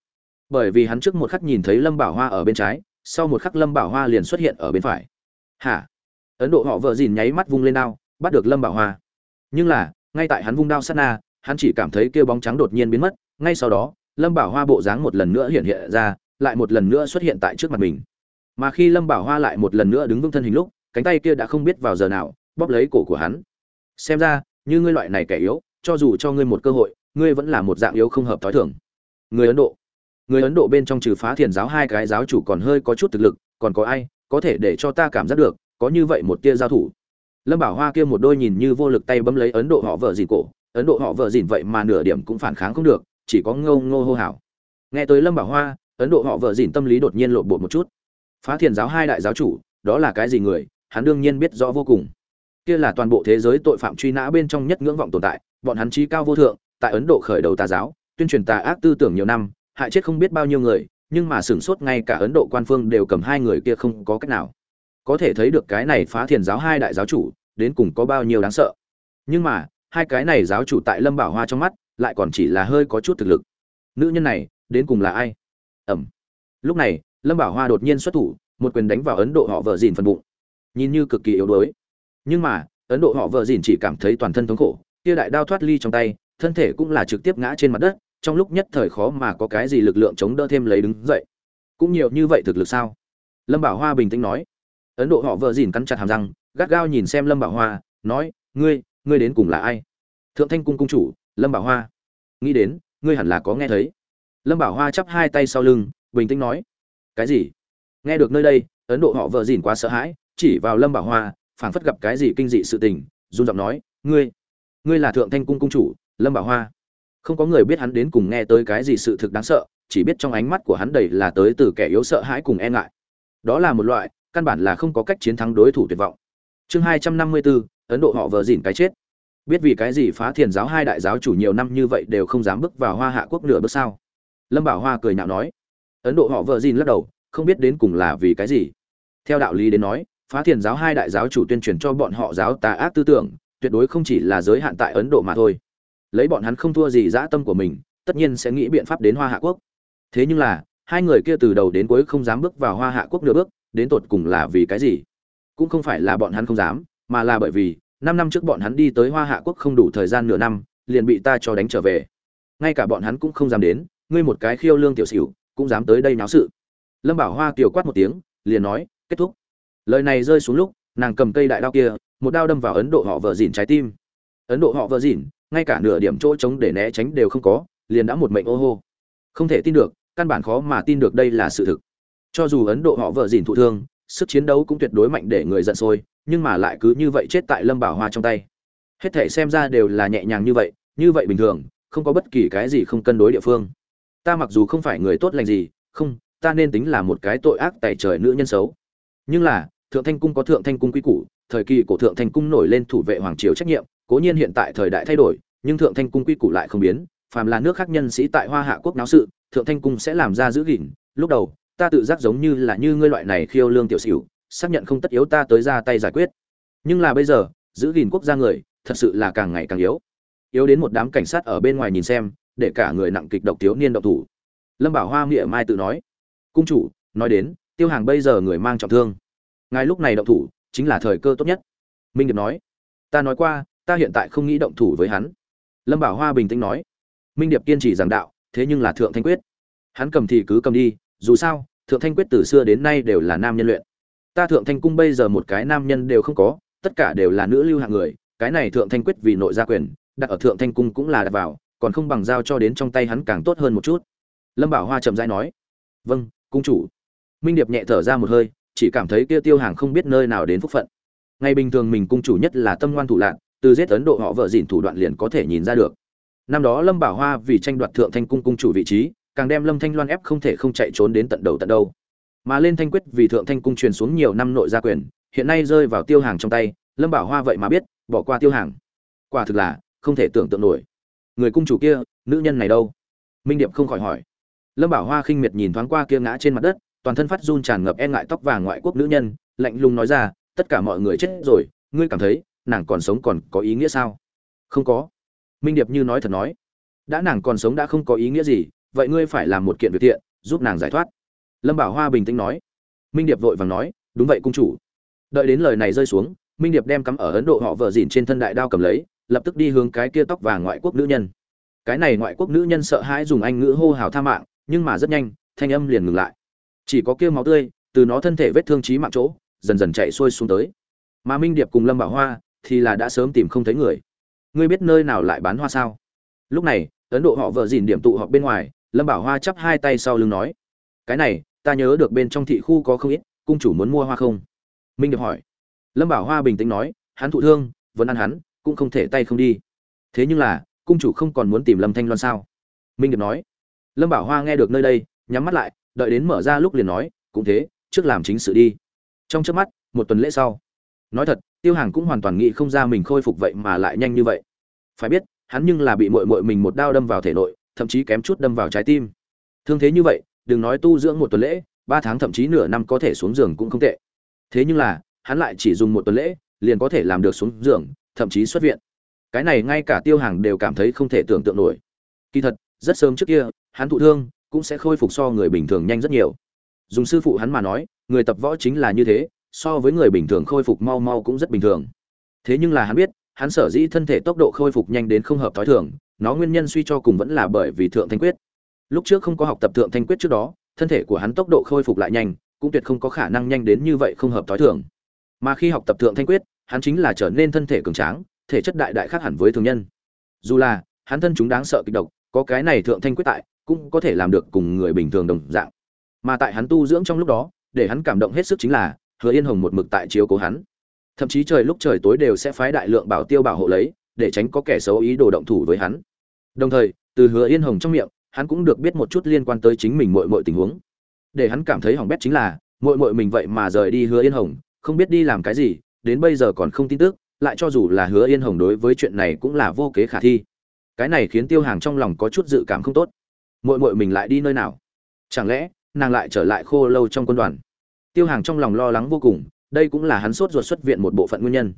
Bởi vì hắn trước một khắc nhìn thấy lâm bảo hoa ở bên trái, sau một khắc lâm bảo hoa liền xuất hiện ở bên phải hả? Ấn độ họ vợ dìn nháy mắt vung lên đao, bắt được lâm bảo hoa. Nhưng là, ngay tại hắn vung đao sát na, hắn chỉ cảm thấy kêu bóng trắng đột nhiên biến mất, ngay sau đó, lâm bảo hoa bộ dáng một lần nữa hiện hiện ra, lại một lần nữa xuất hiện tại trước mặt mình. Mà khi lâm bảo hoa lại một lần nữa đứng vững thân hình lúc, cánh tay kia đã không biết vào giờ nào, bóp lấy cổ của hắn. Xem ra, như ngươi loại này kẻ yếu, cho dù cho ngươi một cơ hội, ngươi vẫn là một dạng yếu không hợp thói thường. Người ấn độ. Người ấn độ bên trong trừ phá thiền giáo hai cái giáo chủ còn hơi có chút thực lực, còn có ai có thể để cho ta cảm giác được, có như vậy một tia giao thủ. Lâm bảo hoa kia một đôi nhìn như vô lực tay bấm lấy ấn độ họ vợ dìn cổ, ấn độ họ vợ dìn vậy mà nửa điểm cũng phản kháng không được, chỉ có ngâu ngô hô hào. Nghe tới lâm bảo hoa, ấn độ họ vợ dìn tâm lý đột nhiên lộn bột một chút. Phá thiền giáo hai đại giáo chủ, đó là cái gì người, hắn đương nhiên biết rõ vô cùng. Kia là toàn bộ thế giới tội phạm truy nã bên trong nhất ngưỡng vọng tồn tại, bọn hắn trí cao vô thượng, tại ấn độ khởi đầu tà giáo, tuyên truyền tà ác tư tưởng nhiều năm, hại chết không biết bao nhiêu người nhưng mà sửng sốt ngay cả ấn độ quan phương đều cầm hai người kia không có cách nào. Có thể thấy được cái này phá thiền giáo hai đại giáo chủ, đến cùng có bao nhiêu đáng sợ. Nhưng mà, hai cái này giáo chủ tại lâm bảo hoa trong mắt, lại còn chỉ là hơi có chút thực lực. Nữ nhân này, đến cùng là ai? Ẩm. Lúc này, lâm bảo hoa đột nhiên xuất thủ, một quyền đánh vào ấn độ họ vợ dìn phần bụng. Nhìn như cực kỳ yếu đuối. Nhưng mà, ấn độ họ vợ dìn chỉ cảm thấy toàn thân thống khổ, kia đại đao thoát ly trong tay, thân thể cũng là trực tiếp ngã trên mặt đất trong lúc nhất thời khó mà có cái gì lực lượng chống đỡ thêm lấy đứng dậy. Cũng nhiều như vậy thực lực sao? Lâm bảo hoa bình tĩnh nói. Ấn độ họ vợ dìn cắn chặt hàm răng, gắt gao nhìn xem lâm bảo hoa, nói, ngươi ngươi đến cùng là ai? Thượng thanh cung cung chủ, lâm bảo hoa. Nghĩ đến, ngươi hẳn là có nghe thấy. Lâm bảo hoa chắp hai tay sau lưng, bình tĩnh nói. Cái gì? Nghe được nơi đây, ấn độ họ vợ dìn quá sợ hãi, chỉ vào lâm bảo hoa, phảng phất gặp cái gì kinh dị sự tình, run giọng nói, ngươi ngươi là thượng thanh cung cung chủ, lâm bảo hoa không có người biết hắn đến cùng nghe tới cái gì sự thực đáng sợ, chỉ biết trong ánh mắt của hắn đầy là tới từ kẻ yếu sợ hãi cùng e ngại. Đó là một loại, căn bản là không có cách chiến thắng đối thủ tuyệt vọng. Chương hai trăm năm mươi bốn, ấn độ họ vờ dìn cái chết. Biết vì cái gì phá thiền giáo hai đại giáo chủ nhiều năm như vậy đều không dám bước vào hoa hạ quốc nửa bước sao? Lâm bảo hoa cười nhạo nói. Ấn độ họ vợ dìn lắc đầu, không biết đến cùng là vì cái gì. Theo đạo lý đến nói, phá thiền giáo hai đại giáo chủ tuyên truyền cho bọn họ giáo tà ác tư tưởng, tuyệt đối không chỉ là giới hạn tại ấn độ mà thôi lấy bọn hắn không thua gì dã tâm của mình, tất nhiên sẽ nghĩ biện pháp đến hoa hạ quốc. Thế nhưng là, hai người kia từ đầu đến cuối không dám bước vào hoa hạ quốc nửa bước, đến tột cùng là vì cái gì? Cũng không phải là bọn hắn không dám, mà là bởi vì, năm năm trước bọn hắn đi tới hoa hạ quốc không đủ thời gian nửa năm, liền bị ta cho đánh trở về. Ngay cả bọn hắn cũng không dám đến, ngươi một cái khiêu lương tiểu xỉu, cũng dám tới đây náo sự. Lâm bảo hoa tiểu quát một tiếng, liền nói, kết thúc. Lời này rơi xuống lúc, nàng cầm cây đại đao kia, một đao đâm vào ấn độ họ vợ dìn trái tim. Ấn độ họ vợ dìn ngay cả nửa điểm chỗ trống để né tránh đều không có, liền đã một mệnh ô hô. Không thể tin được, căn bản khó mà tin được đây là sự thực. Cho dù ấn độ họ vợ dìn thụ thương, sức chiến đấu cũng tuyệt đối mạnh để người giận sôi, nhưng mà lại cứ như vậy chết tại lâm bảo hoa trong tay. Hết thể xem ra đều là nhẹ nhàng như vậy như vậy bình thường, không có bất kỳ cái gì không cân đối địa phương. Ta mặc dù không phải người tốt lành gì, không, ta nên tính là một cái tội ác tại trời nữ nhân xấu. Nhưng là, thượng thanh cung có thượng thanh cung quy củ, thời kỳ cổ thượng thanh cung nổi lên thủ vệ hoàng triều trách nhiệm cố nhiên hiện tại thời đại thay đổi, nhưng thượng thanh cung quy củ lại không biến, phàm là nước khác nhân sĩ tại hoa hạ quốc náo sự, thượng thanh cung sẽ làm ra giữ gìn. Lúc đầu, ta tự giác giống như là như ngươi loại này khiêu lương tiểu xỉu, xác nhận không tất yếu ta tới ra tay giải quyết. Nhưng là bây giờ, giữ gìn quốc gia người, thật sự là càng ngày càng yếu. Yếu đến một đám cảnh sát ở bên ngoài nhìn xem, để cả người nặng kịch độc thiếu niên độc thủ. Lâm bảo hoa nghĩa mai tự nói, cung chủ, nói đến, tiêu hàng bây giờ người mang trọng thương. Ngài lúc này động thủ, chính là thời cơ tốt nhất. Minh điệp nói, ta nói qua ta hiện tại không nghĩ động thủ với hắn. Lâm bảo hoa bình tĩnh nói. Minh điệp kiên trì giảng đạo, thế nhưng là thượng thanh quyết. Hắn cầm thì cứ cầm đi, dù sao, thượng thanh quyết từ xưa đến nay đều là nam nhân luyện. Ta thượng thanh cung bây giờ một cái nam nhân đều không có, tất cả đều là nữ lưu hạng người, cái này thượng thanh quyết vì nội gia quyền, đặt ở thượng thanh cung cũng là đặt vào, còn không bằng giao cho đến trong tay hắn càng tốt hơn một chút. Lâm bảo hoa chậm rãi nói. Vâng cung chủ. Minh điệp nhẹ thở ra một hơi, chỉ cảm thấy kia tiêu hàng không biết nơi nào đến phúc phận. Ngày bình thường mình cung chủ nhất là tâm ngoan thủ lạc từ giết ấn độ họ vợ dìn thủ đoạn liền có thể nhìn ra được. Năm đó lâm bảo hoa vì tranh đoạt thượng thanh cung cung chủ vị trí, càng đem lâm thanh loan ép không thể không chạy trốn đến tận đầu tận đâu. Mà lên thanh quyết vì thượng thanh cung truyền xuống nhiều năm nội gia quyền, hiện nay rơi vào tiêu hàng trong tay, lâm bảo hoa vậy mà biết, bỏ qua tiêu hàng. Quả thực là, không thể tưởng tượng nổi. Người cung chủ kia, nữ nhân này đâu? Minh điệp không khỏi hỏi. Lâm bảo hoa khinh miệt nhìn thoáng qua kia ngã trên mặt đất, toàn thân phát run tràn ngập e ngại tóc vàng ngoại quốc nữ nhân, lạnh lùng nói ra, tất cả mọi người chết rồi, ngươi cảm thấy nàng còn sống còn có ý nghĩa sao? Không có. Minh điệp như nói thật nói. Đã nàng còn sống đã không có ý nghĩa gì, vậy ngươi phải làm một kiện việc thiện, giúp nàng giải thoát. Lâm bảo hoa bình tĩnh nói. Minh điệp vội vàng nói, đúng vậy cung chủ. Đợi đến lời này rơi xuống, minh điệp đem cắm ở ấn độ họ vợ dìn trên thân đại đao cầm lấy, lập tức đi hướng cái kia tóc vàng ngoại quốc nữ nhân. Cái này ngoại quốc nữ nhân sợ hãi dùng anh ngữ hô hào tha mạng, nhưng mà rất nhanh, thanh âm liền ngừng lại. Chỉ có kia máu tươi, từ nó thân thể vết thương trí mạng chỗ, dần dần chạy xuôi xuống tới. Mà minh điệp cùng lâm bảo hoa thì là đã sớm tìm không thấy người. Ngươi biết nơi nào lại bán hoa sao? Lúc này, ấn độ họ vợ dìn điểm tụ họp bên ngoài, lâm bảo hoa chắp hai tay sau lưng nói, cái này, ta nhớ được bên trong thị khu có không ít, cung chủ muốn mua hoa không? Minh điệp hỏi. Lâm bảo hoa bình tĩnh nói, hắn thụ thương, vẫn ăn hắn, cũng không thể tay không đi. Thế nhưng là, cung chủ không còn muốn tìm lâm thanh loan sao? Minh điệp nói. Lâm bảo hoa nghe được nơi đây, nhắm mắt lại, đợi đến mở ra lúc liền nói, cũng thế, trước làm chính sự đi. Trong trước mắt, một tuần lễ sau nói thật, tiêu hàng cũng hoàn toàn nghĩ không ra mình khôi phục vậy mà lại nhanh như vậy. Phải biết, hắn nhưng là bị mội mội mình một đao đâm vào thể nội, thậm chí kém chút đâm vào trái tim. Thương thế như vậy, đừng nói tu dưỡng một tuần lễ, ba tháng thậm chí nửa năm có thể xuống giường cũng không tệ. Thế nhưng là, hắn lại chỉ dùng một tuần lễ, liền có thể làm được xuống giường, thậm chí xuất viện. Cái này ngay cả tiêu hàng đều cảm thấy không thể tưởng tượng nổi. Kỳ thật, rất sớm trước kia, hắn thụ thương, cũng sẽ khôi phục so người bình thường nhanh rất nhiều. Dùng sư phụ hắn mà nói, người tập võ chính là như thế so với người bình thường khôi phục mau mau cũng rất bình thường. Thế nhưng là hắn biết, hắn sở dĩ thân thể tốc độ khôi phục nhanh đến không hợp thói thường, nó nguyên nhân suy cho cùng vẫn là bởi vì thượng thanh quyết. Lúc trước không có học tập thượng thanh quyết trước đó, thân thể của hắn tốc độ khôi phục lại nhanh, cũng tuyệt không có khả năng nhanh đến như vậy không hợp thói thường. Mà khi học tập thượng thanh quyết, hắn chính là trở nên thân thể cường tráng, thể chất đại đại khác hẳn với thường nhân. Dù là, hắn thân chúng đáng sợ kịch độc, có cái này thượng thanh quyết tại, cũng có thể làm được cùng người bình thường đồng dạng. Mà tại hắn tu dưỡng trong lúc đó, để hắn cảm động hết sức chính là hứa yên hồng một mực tại chiếu cố hắn. Thậm chí trời lúc trời tối đều sẽ phái đại lượng bảo tiêu bảo hộ lấy, để tránh có kẻ xấu ý đồ động thủ với hắn. Đồng thời, từ hứa yên hồng trong miệng, hắn cũng được biết một chút liên quan tới chính mình mọi mọi tình huống. Để hắn cảm thấy hỏng bét chính là mọi mọi mình vậy mà rời đi hứa yên hồng, không biết đi làm cái gì, đến bây giờ còn không tin tức, lại cho dù là hứa yên hồng đối với chuyện này cũng là vô kế khả thi. Cái này khiến tiêu hàng trong lòng có chút dự cảm không tốt. Mội mội mình lại đi nơi nào? Chẳng lẽ, nàng lại trở lại khô lâu trong quân đoàn? Tiêu hàng trong lòng lo lắng vô cùng, đây cũng là hắn sốt ruột xuất viện một bộ phận nguyên nhân.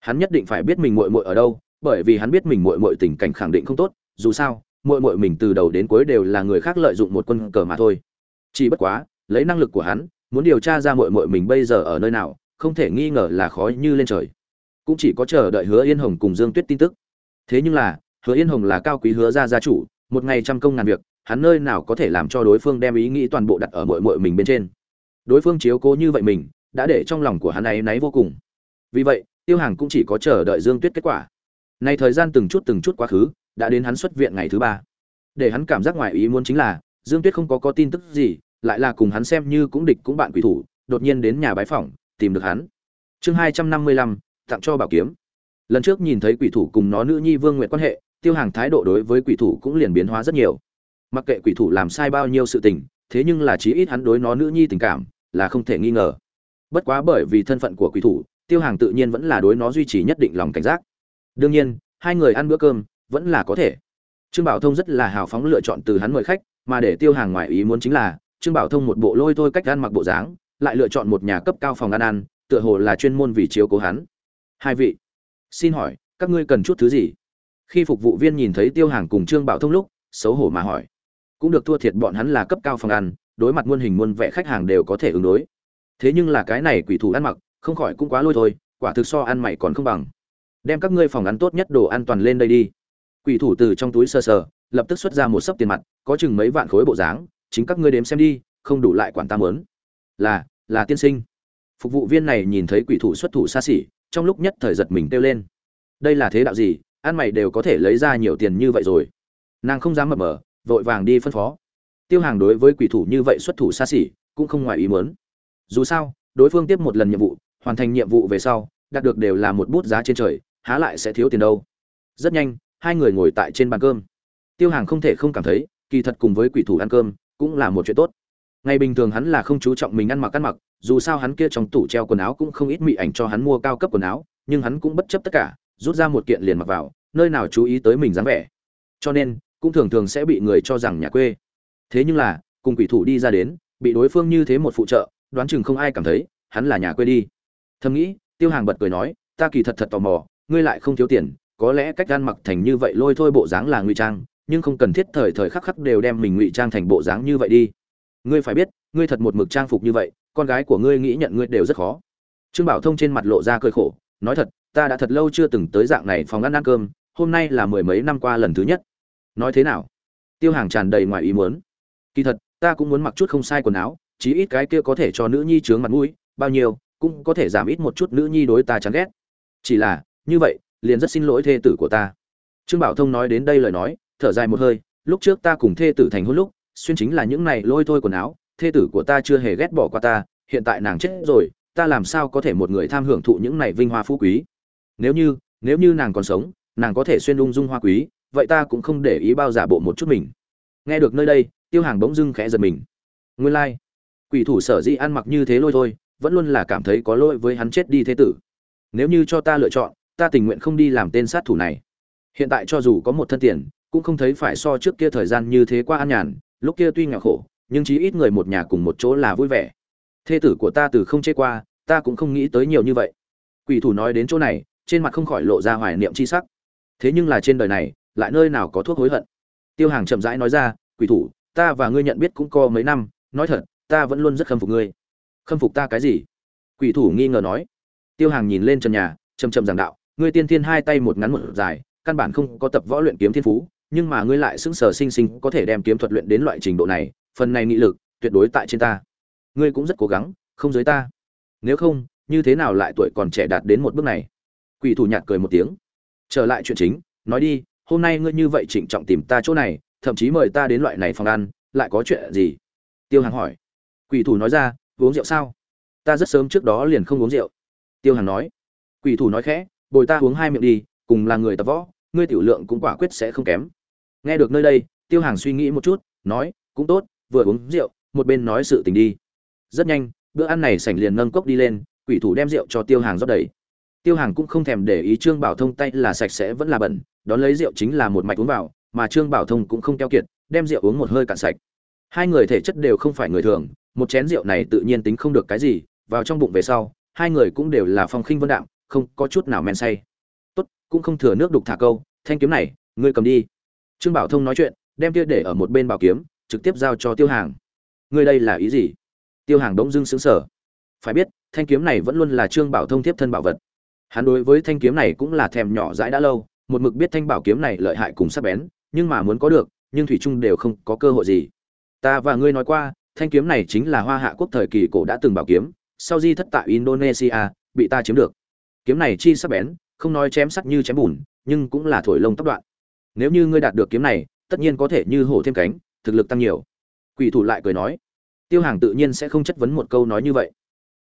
Hắn nhất định phải biết mình muội muội ở đâu, bởi vì hắn biết mình muội muội tình cảnh khẳng định không tốt, dù sao, muội muội mình từ đầu đến cuối đều là người khác lợi dụng một quân cờ mà thôi. Chỉ bất quá, lấy năng lực của hắn, muốn điều tra ra muội muội mình bây giờ ở nơi nào, không thể nghi ngờ là khó như lên trời. Cũng chỉ có chờ đợi hứa yên hồng cùng dương tuyết tin tức. Thế nhưng là, hứa yên hồng là cao quý hứa gia gia chủ, một ngày trăm công ngàn việc, hắn nơi nào có thể làm cho đối phương đem ý nghĩ toàn bộ đặt ở mội mội mình bên trên? Đối phương chiếu cố như vậy mình, đã để trong lòng của hắn ấy náy vô cùng. Vì vậy, tiêu hàng cũng chỉ có chờ đợi dương tuyết kết quả. Nay thời gian từng chút từng chút quá khứ, đã đến hắn xuất viện ngày thứ ba. Để hắn cảm giác ngoài ý muốn chính là, dương tuyết không có có tin tức gì, lại là cùng hắn xem như cũng địch cũng bạn quỷ thủ, đột nhiên đến nhà bái phỏng, tìm được hắn. Chương hai trăm năm mươi lăm, tặng cho bảo kiếm. Lần trước nhìn thấy quỷ thủ cùng nó nữ nhi vương nguyện quan hệ, tiêu hàng thái độ đối với quỷ thủ cũng liền biến hóa rất nhiều. Mặc kệ quỷ thủ làm sai bao nhiêu sự tình, thế nhưng là chí ít hắn đối nó nữ nhi tình cảm là không thể nghi ngờ. Bất quá bởi vì thân phận của quỷ thủ, tiêu hàng tự nhiên vẫn là đối nó duy trì nhất định lòng cảnh giác. Đương nhiên, hai người ăn bữa cơm vẫn là có thể. Trương bảo thông rất là hào phóng lựa chọn từ hắn mời khách, mà để tiêu hàng ngoài ý muốn chính là, trương bảo thông một bộ lôi thôi cách ăn mặc bộ dáng, lại lựa chọn một nhà cấp cao phòng ăn ăn, tựa hồ là chuyên môn vì chiếu cố hắn. Hai vị, xin hỏi, các ngươi cần chút thứ gì? Khi phục vụ viên nhìn thấy tiêu hàng cùng trương bảo thông lúc, xấu hổ mà hỏi. Cũng được thua thiệt bọn hắn là cấp cao phòng ăn đối mặt muôn hình muôn vẻ khách hàng đều có thể ứng đối. Thế nhưng là cái này quỷ thủ ăn mặc, không khỏi cũng quá lôi thôi, quả thực so ăn mày còn không bằng. Đem các ngươi phòng ăn tốt nhất đồ an toàn lên đây đi. Quỷ thủ từ trong túi sờ sờ, lập tức xuất ra một sấp tiền mặt, có chừng mấy vạn khối bộ dáng, chính các ngươi đếm xem đi, không đủ lại quản ta mớn là là tiên sinh. Phục vụ viên này nhìn thấy quỷ thủ xuất thủ xa xỉ, trong lúc nhất thời giật mình kêu lên. Đây là thế đạo gì? Ăn mày đều có thể lấy ra nhiều tiền như vậy rồi. Nàng không dám mập mờ, vội vàng đi phân phó tiêu hàng đối với quỷ thủ như vậy xuất thủ xa xỉ, cũng không ngoài ý muốn. Dù sao, đối phương tiếp một lần nhiệm vụ, hoàn thành nhiệm vụ về sau, đạt được đều là một bút giá trên trời, há lại sẽ thiếu tiền đâu. Rất nhanh, hai người ngồi tại trên bàn cơm. Tiêu hàng không thể không cảm thấy, kỳ thật cùng với quỷ thủ ăn cơm, cũng là một chuyện tốt. Ngày bình thường hắn là không chú trọng mình ăn mặc ăn mặc, dù sao hắn kia trong tủ treo quần áo cũng không ít mị ảnh cho hắn mua cao cấp quần áo, nhưng hắn cũng bất chấp tất cả, rút ra một kiện liền mặc vào, nơi nào chú ý tới mình dáng vẻ. Cho nên, cũng thường thường sẽ bị người cho rằng nhà quê thế nhưng là, cùng quỷ thủ đi ra đến, bị đối phương như thế một phụ trợ, đoán chừng không ai cảm thấy, hắn là nhà quê đi. Thầm nghĩ, tiêu hàng bật cười nói, ta kỳ thật thật tò mò, ngươi lại không thiếu tiền, có lẽ cách gan mặc thành như vậy lôi thôi bộ dáng là ngụy trang, nhưng không cần thiết thời thời khắc khắc đều đem mình ngụy trang thành bộ dáng như vậy đi. Ngươi phải biết, ngươi thật một mực trang phục như vậy, con gái của ngươi nghĩ nhận ngươi đều rất khó. Trương bảo thông trên mặt lộ ra cơi khổ, nói thật, ta đã thật lâu chưa từng tới dạng này phòng ăn ăn cơm, hôm nay là mười mấy năm qua lần thứ nhất. Nói thế nào? Tiêu hàng tràn đầy ngoài ý muốn kỳ thật, ta cũng muốn mặc chút không sai quần áo, chí ít cái kia có thể cho nữ nhi trướng mặt mũi, bao nhiêu, cũng có thể giảm ít một chút nữ nhi đối ta chán ghét. Chỉ là, như vậy, liền rất xin lỗi thê tử của ta. Trương bảo thông nói đến đây lời nói, thở dài một hơi, lúc trước ta cùng thê tử thành hôn lúc, xuyên chính là những này lôi thôi quần áo, thê tử của ta chưa hề ghét bỏ qua ta, hiện tại nàng chết rồi, ta làm sao có thể một người tham hưởng thụ những này vinh hoa phú quý? Nếu như nếu như nàng còn sống, nàng có thể xuyên ung dung hoa quý, vậy ta cũng không để ý bao giả bộ một chút mình. Nghe được nơi đây tiêu hàng bỗng dưng khẽ giật mình. Nguyên lai、like. quỷ thủ sở dĩ ăn mặc như thế lôi thôi, vẫn luôn là cảm thấy có lỗi với hắn chết đi thế tử. Nếu như cho ta lựa chọn, ta tình nguyện không đi làm tên sát thủ này. Hiện tại cho dù có một thân tiền, cũng không thấy phải so trước kia thời gian như thế qua an nhàn, lúc kia tuy nghèo khổ, nhưng chí ít người một nhà cùng một chỗ là vui vẻ. Thê tử của ta từ không chê qua, ta cũng không nghĩ tới nhiều như vậy. Quỷ thủ nói đến chỗ này, trên mặt không khỏi lộ ra hoài niệm c h i sắc. Thế nhưng là trên đời này, lại nơi nào có thuốc hối hận? Tiêu hàng chậm rãi nói ra, quỷ thủ ta và ngươi nhận biết cũng có mấy năm, nói thật, ta vẫn luôn rất khâm phục ngươi. Khâm phục ta cái gì? Quỷ thủ nghi ngờ nói. Tiêu hàng nhìn lên trần nhà chầm chậm giảng đạo, ngươi tiên thiên hai tay một ngắn một dài, căn bản không có tập võ luyện kiếm thiên phú, nhưng mà ngươi lại sững sờ sinh sinh có thể đem kiếm thuật luyện đến loại trình độ này, phần này nghị lực, tuyệt đối tại trên ta. Ngươi cũng rất cố gắng, không dưới ta. Nếu không, như thế nào lại tuổi còn trẻ đạt đến một bước này? Quỷ thủ nhạt cười một tiếng. Trở lại chuyện chính, nói đi, hôm nay ngươi như vậy trịnh trọng tìm ta chỗ này thậm chí mời ta đến loại này phòng ăn, lại có chuyện gì? Tiêu hàng hỏi. Quỷ thủ nói ra, uống rượu sao? Ta rất sớm trước đó liền không uống rượu. Tiêu hàng nói. Quỷ thủ nói khẽ, bồi ta uống hai miệng đi, cùng là người tập võ, ngươi tiểu lượng cũng quả quyết sẽ không kém. Nghe được nơi đây, tiêu hàng suy nghĩ một chút, nói, cũng tốt, vừa uống rượu, một bên nói sự tình đi. Rất nhanh, bữa ăn này sảnh liền nâng cốc đi lên, quỷ thủ đem rượu cho tiêu hàng rót đầy. Tiêu hàng cũng không thèm để ý trương bảo thông tay là sạch sẽ vẫn là bẩn, đón lấy rượu chính là một mạch uống vào mà trương bảo thông cũng không keo kiệt, đem rượu uống một hơi cạn sạch. Hai người thể chất đều không phải người thường, một chén rượu này tự nhiên tính không được cái gì, vào trong bụng về sau, hai người cũng đều là phong khinh vân đạm, không có chút nào men say. Tốt, cũng không thừa nước đục thả câu, thanh kiếm này, ngươi cầm đi. Trương bảo thông nói chuyện, đem kia để ở một bên bảo kiếm, trực tiếp giao cho tiêu hàng. Ngươi đây là ý gì? Tiêu hàng đống dưng xứng sở phải biết, thanh kiếm này vẫn luôn là trương bảo thông tiếp thân bảo vật. Hắn đối với thanh kiếm này cũng là thèm nhỏ dãi đã lâu, một mực biết thanh bảo kiếm này lợi hại cùng sắc bén nhưng mà muốn có được, nhưng thủy trung đều không có cơ hội gì. Ta và ngươi nói qua, thanh kiếm này chính là hoa hạ quốc thời kỳ cổ đã từng bảo kiếm, sau di thất tại indonesia, bị ta chiếm được. Kiếm này chi sắc bén, không nói chém sắc như chém bùn, nhưng cũng là thổi lông tóc đoạn. Nếu như ngươi đạt được kiếm này, tất nhiên có thể như hổ thêm cánh, thực lực tăng nhiều. Quỷ thủ lại cười nói, tiêu hàng tự nhiên sẽ không chất vấn một câu nói như vậy.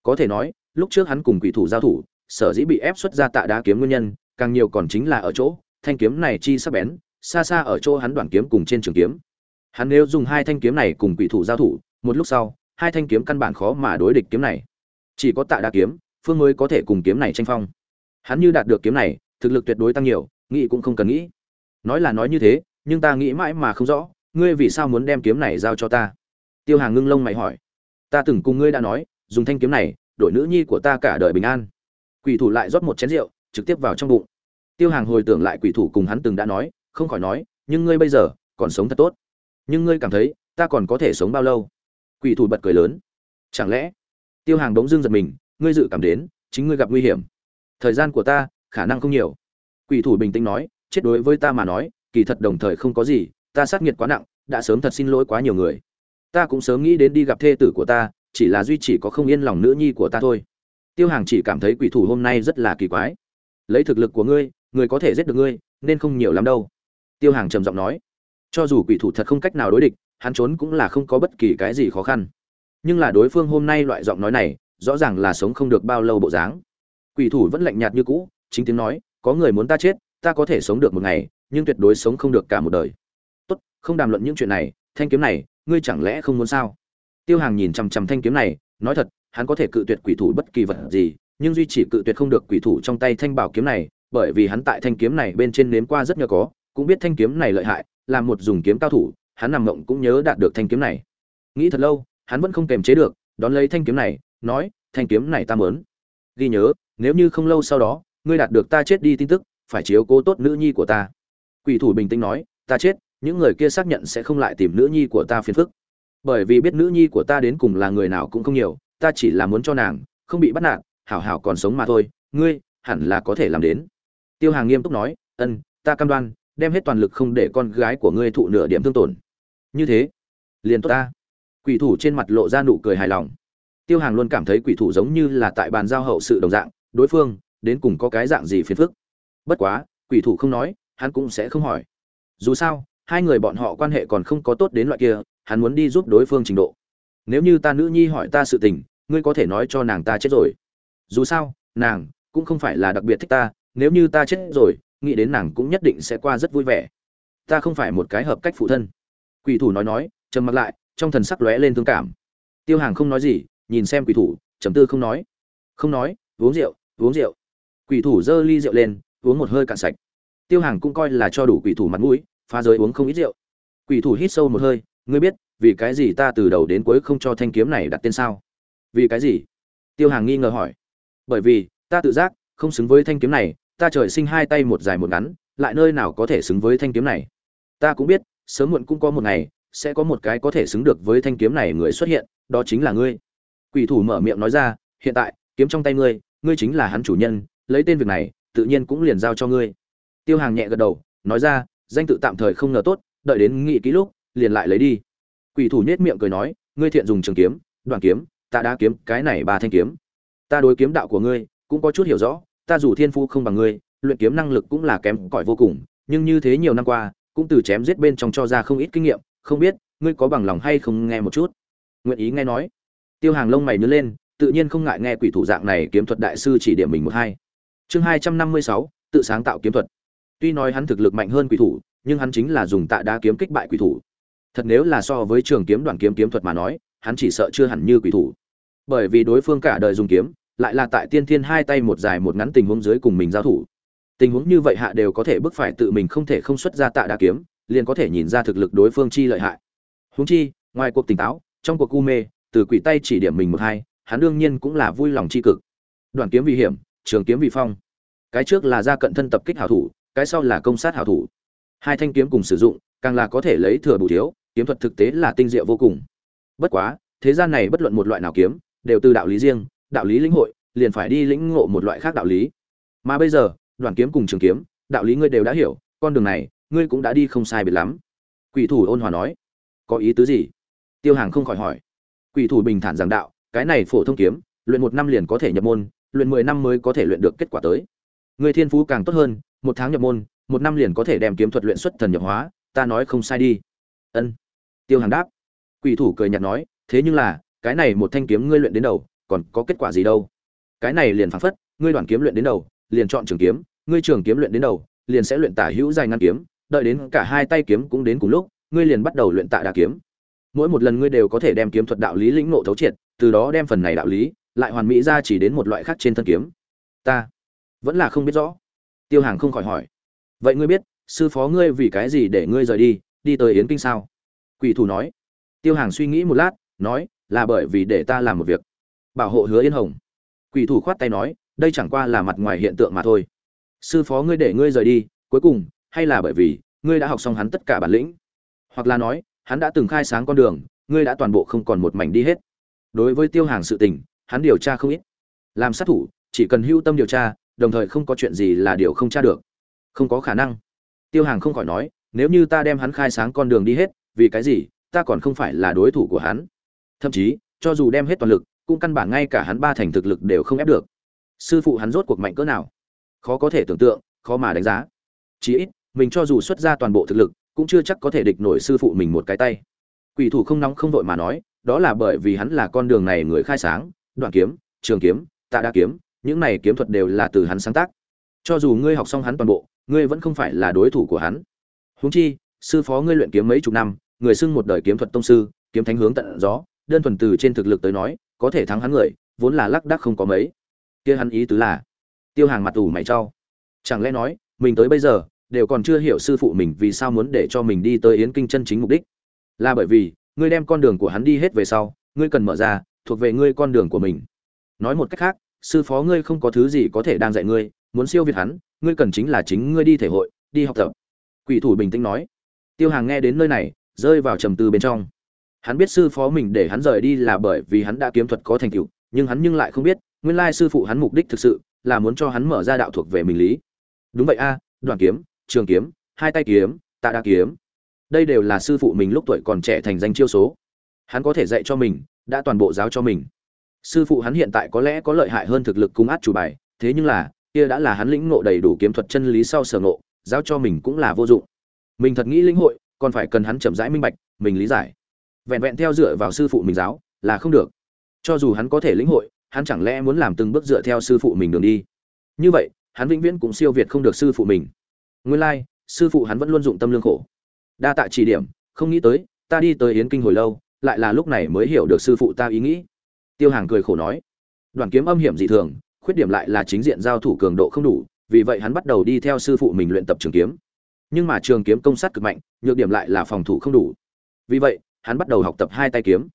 Có thể nói, lúc trước hắn cùng quỷ thủ giao thủ, sở dĩ bị ép xuất ra tạ đá kiếm nguyên nhân, càng nhiều còn chính là ở chỗ, thanh kiếm này chi sắc bén xa xa ở chỗ hắn đoạn kiếm cùng trên trường kiếm. Hắn nếu dùng hai thanh kiếm này cùng quỷ thủ giao thủ, một lúc sau, hai thanh kiếm căn bản khó mà đối địch kiếm này. Chỉ có tạ Đa kiếm, phương mới có thể cùng kiếm này tranh phong. Hắn như đạt được kiếm này, thực lực tuyệt đối tăng nhiều, nghĩ cũng không cần nghĩ. Nói là nói như thế, nhưng ta nghĩ mãi mà không rõ, ngươi vì sao muốn đem kiếm này giao cho ta? Tiêu hàng ngưng lông mày hỏi. Ta từng cùng ngươi đã nói, dùng thanh kiếm này, đổi nữ nhi của ta cả đời bình an. Quỷ thủ lại rót một chén rượu, trực tiếp vào trong bụng. Tiêu hàng hồi tưởng lại quỷ thủ cùng hắn từng đã nói không khỏi nói, nhưng ngươi bây giờ còn sống thật tốt. Nhưng ngươi cảm thấy ta còn có thể sống bao lâu? Quỷ thủ bật cười lớn. Chẳng lẽ? Tiêu hàng đống dưng giật mình, ngươi dự cảm đến chính ngươi gặp nguy hiểm. Thời gian của ta khả năng không nhiều. Quỷ thủ bình tĩnh nói, chết đối với ta mà nói, kỳ thật đồng thời không có gì, ta sát nghiệt quá nặng, đã sớm thật xin lỗi quá nhiều người. Ta cũng sớm nghĩ đến đi gặp thê tử của ta, chỉ là duy chỉ có không yên lòng nữ nhi của ta thôi. Tiêu hàng chỉ cảm thấy quỷ thủ hôm nay rất là kỳ quái. Lấy thực lực của ngươi, người có thể giết được ngươi, nên không nhiều lắm đâu tiêu hàng trầm giọng nói, cho dù quỷ thủ thật không cách nào đối địch, hắn trốn cũng là không có bất kỳ cái gì khó khăn. Nhưng là đối phương hôm nay loại giọng nói này, rõ ràng là sống không được bao lâu bộ dáng. Quỷ thủ vẫn lạnh nhạt như cũ, chính tiếng nói, có người muốn ta chết, ta có thể sống được một ngày, nhưng tuyệt đối sống không được cả một đời. Tốt, không đàm luận những chuyện này, thanh kiếm này, ngươi chẳng lẽ không muốn sao? Tiêu hàng nhìn chằm chằm thanh kiếm này, nói thật, hắn có thể cự tuyệt quỷ thủ bất kỳ vật gì, nhưng duy chỉ cự tuyệt không được quỷ thủ trong tay thanh bảo kiếm này, bởi vì hắn tại thanh kiếm này bên trên nếm qua rất nhờ có cũng biết thanh kiếm này lợi hại, là một dùng kiếm cao thủ, hắn nằm mộng cũng nhớ đạt được thanh kiếm này. Nghĩ thật lâu, hắn vẫn không kềm chế được, đón lấy thanh kiếm này, nói, thanh kiếm này ta mớn ghi nhớ, nếu như không lâu sau đó, ngươi đạt được ta chết đi tin tức, phải chiếu cố tốt nữ nhi của ta. Quỷ thủ bình tĩnh nói, ta chết, những người kia xác nhận sẽ không lại tìm nữ nhi của ta phiền phức. Bởi vì biết nữ nhi của ta đến cùng là người nào cũng không nhiều, ta chỉ là muốn cho nàng, không bị bắt nạt, hảo hảo còn sống mà thôi, ngươi hẳn là có thể làm đến. Tiêu hàng nghiêm túc nói, ân, ta cam đoan đem hết toàn lực không để con gái của ngươi thụ nửa điểm thương tổn. Như thế, liền tốt ta. Quỷ thủ trên mặt lộ ra nụ cười hài lòng. Tiêu hàng luôn cảm thấy quỷ thủ giống như là tại bàn giao hậu sự đồng dạng, đối phương, đến cùng có cái dạng gì phiền phức. Bất quá, quỷ thủ không nói, hắn cũng sẽ không hỏi. Dù sao, hai người bọn họ quan hệ còn không có tốt đến loại kia, hắn muốn đi giúp đối phương trình độ. Nếu như ta nữ nhi hỏi ta sự tình, ngươi có thể nói cho nàng ta chết rồi. Dù sao, nàng cũng không phải là đặc biệt thích ta, nếu như ta chết rồi nghĩ đến nàng cũng nhất định sẽ qua rất vui vẻ. Ta không phải một cái hợp cách phụ thân. Quỷ thủ nói nói, trầm mặc lại, trong thần sắc lóe lên thương cảm. Tiêu hàng không nói gì, nhìn xem quỷ thủ, trầm tư không nói. Không nói, uống rượu uống rượu. Quỷ thủ giơ ly rượu lên, uống một hơi cạn sạch. Tiêu hàng cũng coi là cho đủ quỷ thủ mặt mũi, phá giới uống không ít rượu. Quỷ thủ hít sâu một hơi, ngươi biết, vì cái gì ta từ đầu đến cuối không cho thanh kiếm này đặt tên sao? Vì cái gì? Tiêu hàng nghi ngờ hỏi. Bởi vì, ta tự giác, không xứng với thanh kiếm này ta trời sinh hai tay một dài một ngắn, lại nơi nào có thể xứng với thanh kiếm này? Ta cũng biết, sớm muộn cũng có một ngày, sẽ có một cái có thể xứng được với thanh kiếm này người xuất hiện, đó chính là ngươi. Quỷ thủ mở miệng nói ra, hiện tại, kiếm trong tay ngươi ngươi chính là hắn chủ nhân, lấy tên việc này, tự nhiên cũng liền giao cho ngươi. Tiêu hàng nhẹ gật đầu, nói ra, danh tự tạm thời không ngờ tốt, đợi đến nghị ký lúc, liền lại lấy đi. Quỷ thủ nhếch miệng cười nói, ngươi thiện dùng trường kiếm đoàn kiếm, ta đã kiếm cái này ba thanh kiếm. Ta đối kiếm đạo của ngươi, cũng có chút hiểu rõ ta dù thiên phu không bằng ngươi, luyện kiếm năng lực cũng là kém cỏi vô cùng, nhưng như thế nhiều năm qua, cũng từ chém giết bên trong cho ra không ít kinh nghiệm, không biết, ngươi có bằng lòng hay không nghe một chút? Nguyện ý nghe nói. Tiêu hàng lông mày nhớ lên, tự nhiên không ngại nghe quỷ thủ dạng này kiếm thuật đại sư chỉ điểm mình một hai. Chương hai trăm năm mươi sáu, tự sáng tạo kiếm thuật. Tuy nói hắn thực lực mạnh hơn quỷ thủ, nhưng hắn chính là dùng tạ đá kiếm kích bại quỷ thủ. Thật nếu là so với trường kiếm đoàn kiếm kiếm thuật mà nói, hắn chỉ sợ chưa hẳn như quỷ thủ. Bởi vì đối phương cả đời dùng kiếm lại là tại tiên thiên hai tay một dài một ngắn tình huống dưới cùng mình giao thủ. Tình huống như vậy hạ đều có thể bức phải tự mình không thể không xuất ra tạ đa kiếm, liền có thể nhìn ra thực lực đối phương chi lợi hại. Huống chi, ngoài cuộc tỉnh táo, trong cuộc u mê, từ quỷ tay chỉ điểm mình một hai, hắn đương nhiên cũng là vui lòng chi cực. Đoàn kiếm vì hiểm, trường kiếm vì phong. Cái trước là ra cận thân tập kích hảo thủ, cái sau là công sát hảo thủ. Hai thanh kiếm cùng sử dụng, càng là có thể lấy thừa bù thiếu, kiếm thuật thực tế là tinh diệu vô cùng. Bất quá, thế gian này bất luận một loại nào kiếm, đều từ đạo lý riêng đạo lý lĩnh hội, liền phải đi lĩnh ngộ một loại khác đạo lý. Mà bây giờ, đoàn kiếm cùng trường kiếm, đạo lý ngươi đều đã hiểu, con đường này, ngươi cũng đã đi không sai biệt lắm. Quỷ thủ ôn hòa nói. Có ý tứ gì? Tiêu hàng không khỏi hỏi. Quỷ thủ bình thản giảng đạo, cái này phổ thông kiếm, luyện một năm liền có thể nhập môn, luyện mười năm mới có thể luyện được kết quả tới. Người thiên phú càng tốt hơn, một tháng nhập môn, một năm liền có thể đem kiếm thuật luyện xuất thần nhập hóa, ta nói không sai đi. Ân. Tiêu hàng đáp. Quỷ thủ cười nhạt nói, thế nhưng là, cái này một thanh kiếm ngươi luyện đến đầu còn có kết quả gì đâu? Cái này liền phảng phất, ngươi đoàn kiếm luyện đến đầu, liền chọn trường kiếm, ngươi trường kiếm luyện đến đầu, liền sẽ luyện tả hữu dài ngăn kiếm, đợi đến cả hai tay kiếm cũng đến cùng lúc, ngươi liền bắt đầu luyện tạ đà kiếm. Mỗi một lần ngươi đều có thể đem kiếm thuật đạo lý lĩnh ngộ thấu triệt, từ đó đem phần này đạo lý lại hoàn mỹ ra chỉ đến một loại khác trên thân kiếm. Ta vẫn là không biết rõ. Tiêu hàng không khỏi hỏi. Vậy ngươi biết, sư phó ngươi vì cái gì để ngươi rời đi đi tới yến kinh sao? Quỷ thủ nói. Tiêu hàng suy nghĩ một lát, nói, là bởi vì để ta làm một việc bảo hộ hứa yên hồng. Quỷ thủ khoát tay nói, đây chẳng qua là mặt ngoài hiện tượng mà thôi. Sư phó ngươi để ngươi rời đi, cuối cùng, hay là bởi vì, ngươi đã học xong hắn tất cả bản lĩnh. Hoặc là nói, hắn đã từng khai sáng con đường, ngươi đã toàn bộ không còn một mảnh đi hết. Đối với tiêu hàng sự tình, hắn điều tra không ít. Làm sát thủ, chỉ cần hưu tâm điều tra, đồng thời không có chuyện gì là điều không tra được. Không có khả năng. Tiêu hàng không khỏi nói, nếu như ta đem hắn khai sáng con đường đi hết, vì cái gì, ta còn không phải là đối thủ của hắn. Thậm chí, cho dù đem hết toàn lực cũng căn bản ngay cả hắn ba thành thực lực đều không ép được. Sư phụ hắn rốt cuộc mạnh cỡ nào? Khó có thể tưởng tượng, khó mà đánh giá. Chí ít, mình cho dù xuất ra toàn bộ thực lực, cũng chưa chắc có thể địch nổi sư phụ mình một cái tay. Quỷ thủ không nóng không vội mà nói, đó là bởi vì hắn là con đường này người khai sáng, đoạn kiếm, trường kiếm, tạ đa kiếm, những này kiếm thuật đều là từ hắn sáng tác. Cho dù ngươi học xong hắn toàn bộ, ngươi vẫn không phải là đối thủ của hắn. Huống chi, sư phó ngươi luyện kiếm mấy chục năm, người xưng một đời kiếm thuật tông sư, kiếm thánh hướng tận gió đơn thuần từ trên thực lực tới nói, có thể thắng hắn người, vốn là lắc đắc không có mấy. Kia hắn ý tứ là, tiêu hàng mặt ủ mày trao chẳng lẽ nói, mình tới bây giờ, đều còn chưa hiểu sư phụ mình vì sao muốn để cho mình đi tới yến kinh chân chính mục đích. Là bởi vì, ngươi đem con đường của hắn đi hết về sau, ngươi cần mở ra, thuộc về ngươi con đường của mình. Nói một cách khác, sư phó ngươi không có thứ gì có thể đang dạy ngươi, muốn siêu việt hắn, ngươi cần chính là chính ngươi đi thể hội, đi học tập. Quỷ thủ bình tĩnh nói. Tiêu hàng nghe đến nơi này, rơi vào trầm tư bên trong hắn biết sư phó mình để hắn rời đi là bởi vì hắn đã kiếm thuật có thành tựu, nhưng hắn nhưng lại không biết, nguyên lai sư phụ hắn mục đích thực sự là muốn cho hắn mở ra đạo thuộc về mình lý. Đúng vậy a đoàn kiếm, trường kiếm, hai tay kiếm, tạ đa kiếm. Đây đều là sư phụ mình lúc tuổi còn trẻ thành danh chiêu số. Hắn có thể dạy cho mình, đã toàn bộ giáo cho mình. Sư phụ hắn hiện tại có lẽ có lợi hại hơn thực lực cung át chủ bài, thế nhưng là, kia đã là hắn lĩnh ngộ đầy đủ kiếm thuật chân lý sau sở ngộ, giáo cho mình cũng là vô dụng. Mình thật nghĩ lĩnh hội, còn phải cần hắn chậm rãi minh bạch, mình lý giải vẹn vẹn theo dựa vào sư phụ mình giáo là không được. Cho dù hắn có thể lĩnh hội, hắn chẳng lẽ muốn làm từng bước dựa theo sư phụ mình đường đi? Như vậy, hắn vĩnh viễn cũng siêu việt không được sư phụ mình. Nguyên lai, sư phụ hắn vẫn luôn dụng tâm lương khổ. Đa tạ chỉ điểm, không nghĩ tới, ta đi tới yến kinh hồi lâu, lại là lúc này mới hiểu được sư phụ ta ý nghĩ. Tiêu hàng cười khổ nói, đoàn kiếm âm hiểm dị thường, khuyết điểm lại là chính diện giao thủ cường độ không đủ, vì vậy hắn bắt đầu đi theo sư phụ mình luyện tập trường kiếm. Nhưng mà trường kiếm công sát cực mạnh, nhược điểm lại là phòng thủ không đủ. Vì vậy hắn bắt đầu học tập hai tay kiếm.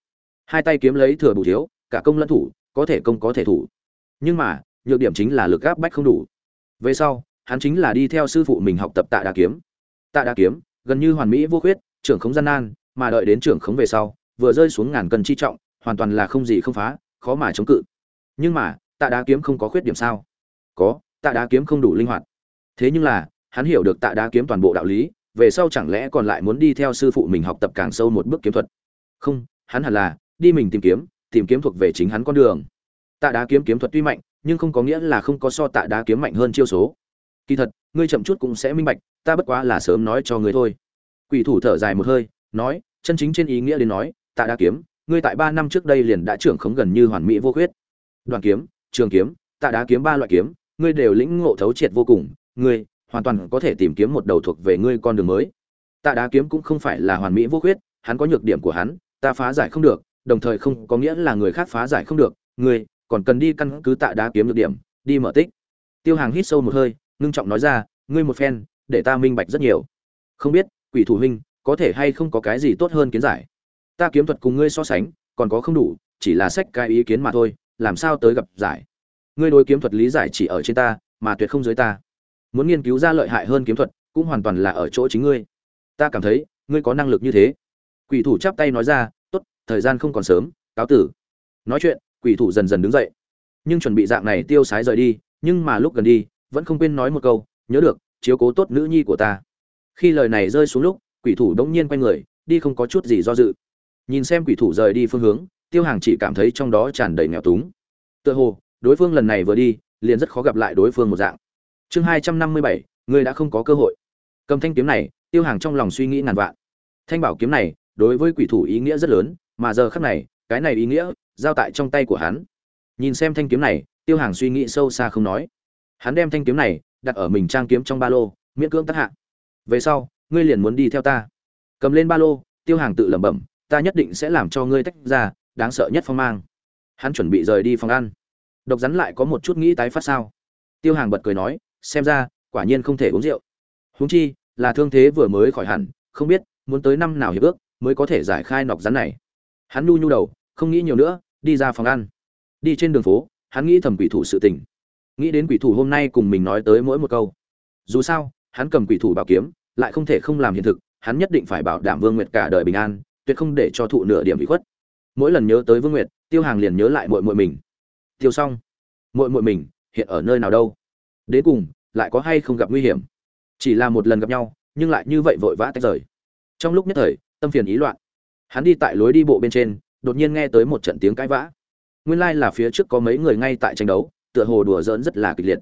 Hai tay kiếm lấy thừa bù thiếu, cả công lẫn thủ, có thể công có thể thủ. Nhưng mà, nhược điểm chính là lực áp bách không đủ. Về sau, hắn chính là đi theo sư phụ mình học tập tạ đà kiếm. Tạ đà kiếm, gần như hoàn mỹ vô khuyết, trưởng khống gian nan, mà đợi đến trưởng khống về sau, vừa rơi xuống ngàn cân chi trọng, hoàn toàn là không gì không phá, khó mà chống cự. Nhưng mà, tạ đá kiếm không có khuyết điểm sao? Có, tạ đá kiếm không đủ linh hoạt. Thế nhưng là, hắn hiểu được tạ đá kiếm toàn bộ đạo lý về sau chẳng lẽ còn lại muốn đi theo sư phụ mình học tập càng sâu một bước kiếm thuật? Không, hắn hẳn là đi mình tìm kiếm tìm kiếm thuộc về chính hắn con đường. Tạ đá kiếm kiếm thuật tuy mạnh, nhưng không có nghĩa là không có so tạ đá kiếm mạnh hơn chiêu số. Kỳ thật, ngươi chậm chút cũng sẽ minh bạch, ta bất quá là sớm nói cho ngươi thôi. Quỷ thủ thở dài một hơi, nói, chân chính trên ý nghĩa đến nói, tạ đá kiếm, ngươi tại ba năm trước đây liền đã trưởng khống gần như hoàn mỹ vô khuyết. Đoàn kiếm, trường kiếm, tạ đá kiếm ba loại kiếm, ngươi đều lĩnh ngộ thấu triệt vô cùng. Ngươi hoàn toàn có thể tìm kiếm một đầu thuộc về ngươi con đường mới. Tạ đá kiếm cũng không phải là hoàn mỹ vô khuyết, hắn có nhược điểm của hắn, ta phá giải không được, đồng thời không có nghĩa là người khác phá giải không được, ngươi còn cần đi căn cứ tạ đá kiếm nhược điểm, đi mở tích. Tiêu hàng hít sâu một hơi, ngưng trọng nói ra, ngươi một phen, để ta minh bạch rất nhiều. Không biết, quỷ thủ huynh, có thể hay không có cái gì tốt hơn kiến giải? Ta kiếm thuật cùng ngươi so sánh, còn có không đủ, chỉ là sách cái ý kiến mà thôi, làm sao tới gặp giải? Ngươi đối kiếm thuật lý giải chỉ ở trên ta, mà tuyệt không dưới ta muốn nghiên cứu ra lợi hại hơn kiếm thuật, cũng hoàn toàn là ở chỗ chính ngươi. Ta cảm thấy, ngươi có năng lực như thế. Quỷ thủ chắp tay nói ra, tốt, thời gian không còn sớm, cáo tử. Nói chuyện, quỷ thủ dần dần đứng dậy. Nhưng chuẩn bị dạng này tiêu sái rời đi, nhưng mà lúc gần đi, vẫn không quên nói một câu, nhớ được, chiếu cố tốt nữ nhi của ta. Khi lời này rơi xuống lúc, quỷ thủ đống nhiên quay người, đi không có chút gì do dự. Nhìn xem quỷ thủ rời đi phương hướng, tiêu hàng chỉ cảm thấy trong đó tràn đầy nghèo túng. Tựa hồ, đối phương lần này vừa đi, liền rất khó gặp lại đối phương một dạng chương hai trăm năm mươi bảy, ngươi đã không có cơ hội. Cầm thanh kiếm này, tiêu hàng trong lòng suy nghĩ ngàn vạn. Thanh bảo kiếm này, đối với quỷ thủ ý nghĩa rất lớn, mà giờ khắc này, cái này ý nghĩa, giao tại trong tay của hắn. Nhìn xem thanh kiếm này, tiêu hàng suy nghĩ sâu xa không nói. Hắn đem thanh kiếm này, đặt ở mình trang kiếm trong ba lô, miễn cưỡng tác hạ. Về sau, ngươi liền muốn đi theo ta. Cầm lên ba lô, tiêu hàng tự lẩm bẩm, ta nhất định sẽ làm cho ngươi tách ra, đáng sợ nhất phong mang. Hắn chuẩn bị rời đi phòng ăn. Độc rắn lại có một chút nghĩ tái phát sao? Tiêu hàng bật cười nói xem ra, quả nhiên không thể uống rượu. Huống chi, là thương thế vừa mới khỏi hẳn, không biết, muốn tới năm nào hiệp ước, mới có thể giải khai nọc rắn này. Hắn nhu nhu đầu, không nghĩ nhiều nữa, đi ra phòng ăn. Đi trên đường phố, hắn nghĩ thầm quỷ thủ sự tình. Nghĩ đến quỷ thủ hôm nay cùng mình nói tới mỗi một câu. Dù sao, hắn cầm quỷ thủ bảo kiếm, lại không thể không làm hiện thực, hắn nhất định phải bảo đảm vương nguyệt cả đời bình an, tuyệt không để cho thụ nửa điểm bị khuất. Mỗi lần nhớ tới vương nguyệt, tiêu hàng liền nhớ lại mội mội mình. Tiêu xong mội mội mình, hiện ở nơi nào đâu? Đến cùng lại có hay không gặp nguy hiểm? Chỉ là một lần gặp nhau, nhưng lại như vậy vội vã tách rời. Trong lúc nhất thời, tâm phiền ý loạn. Hắn đi tại lối đi bộ bên trên, đột nhiên nghe tới một trận tiếng cãi vã. Nguyên lai là phía trước có mấy người ngay tại tranh đấu, tựa hồ đùa giỡn rất là kịch liệt.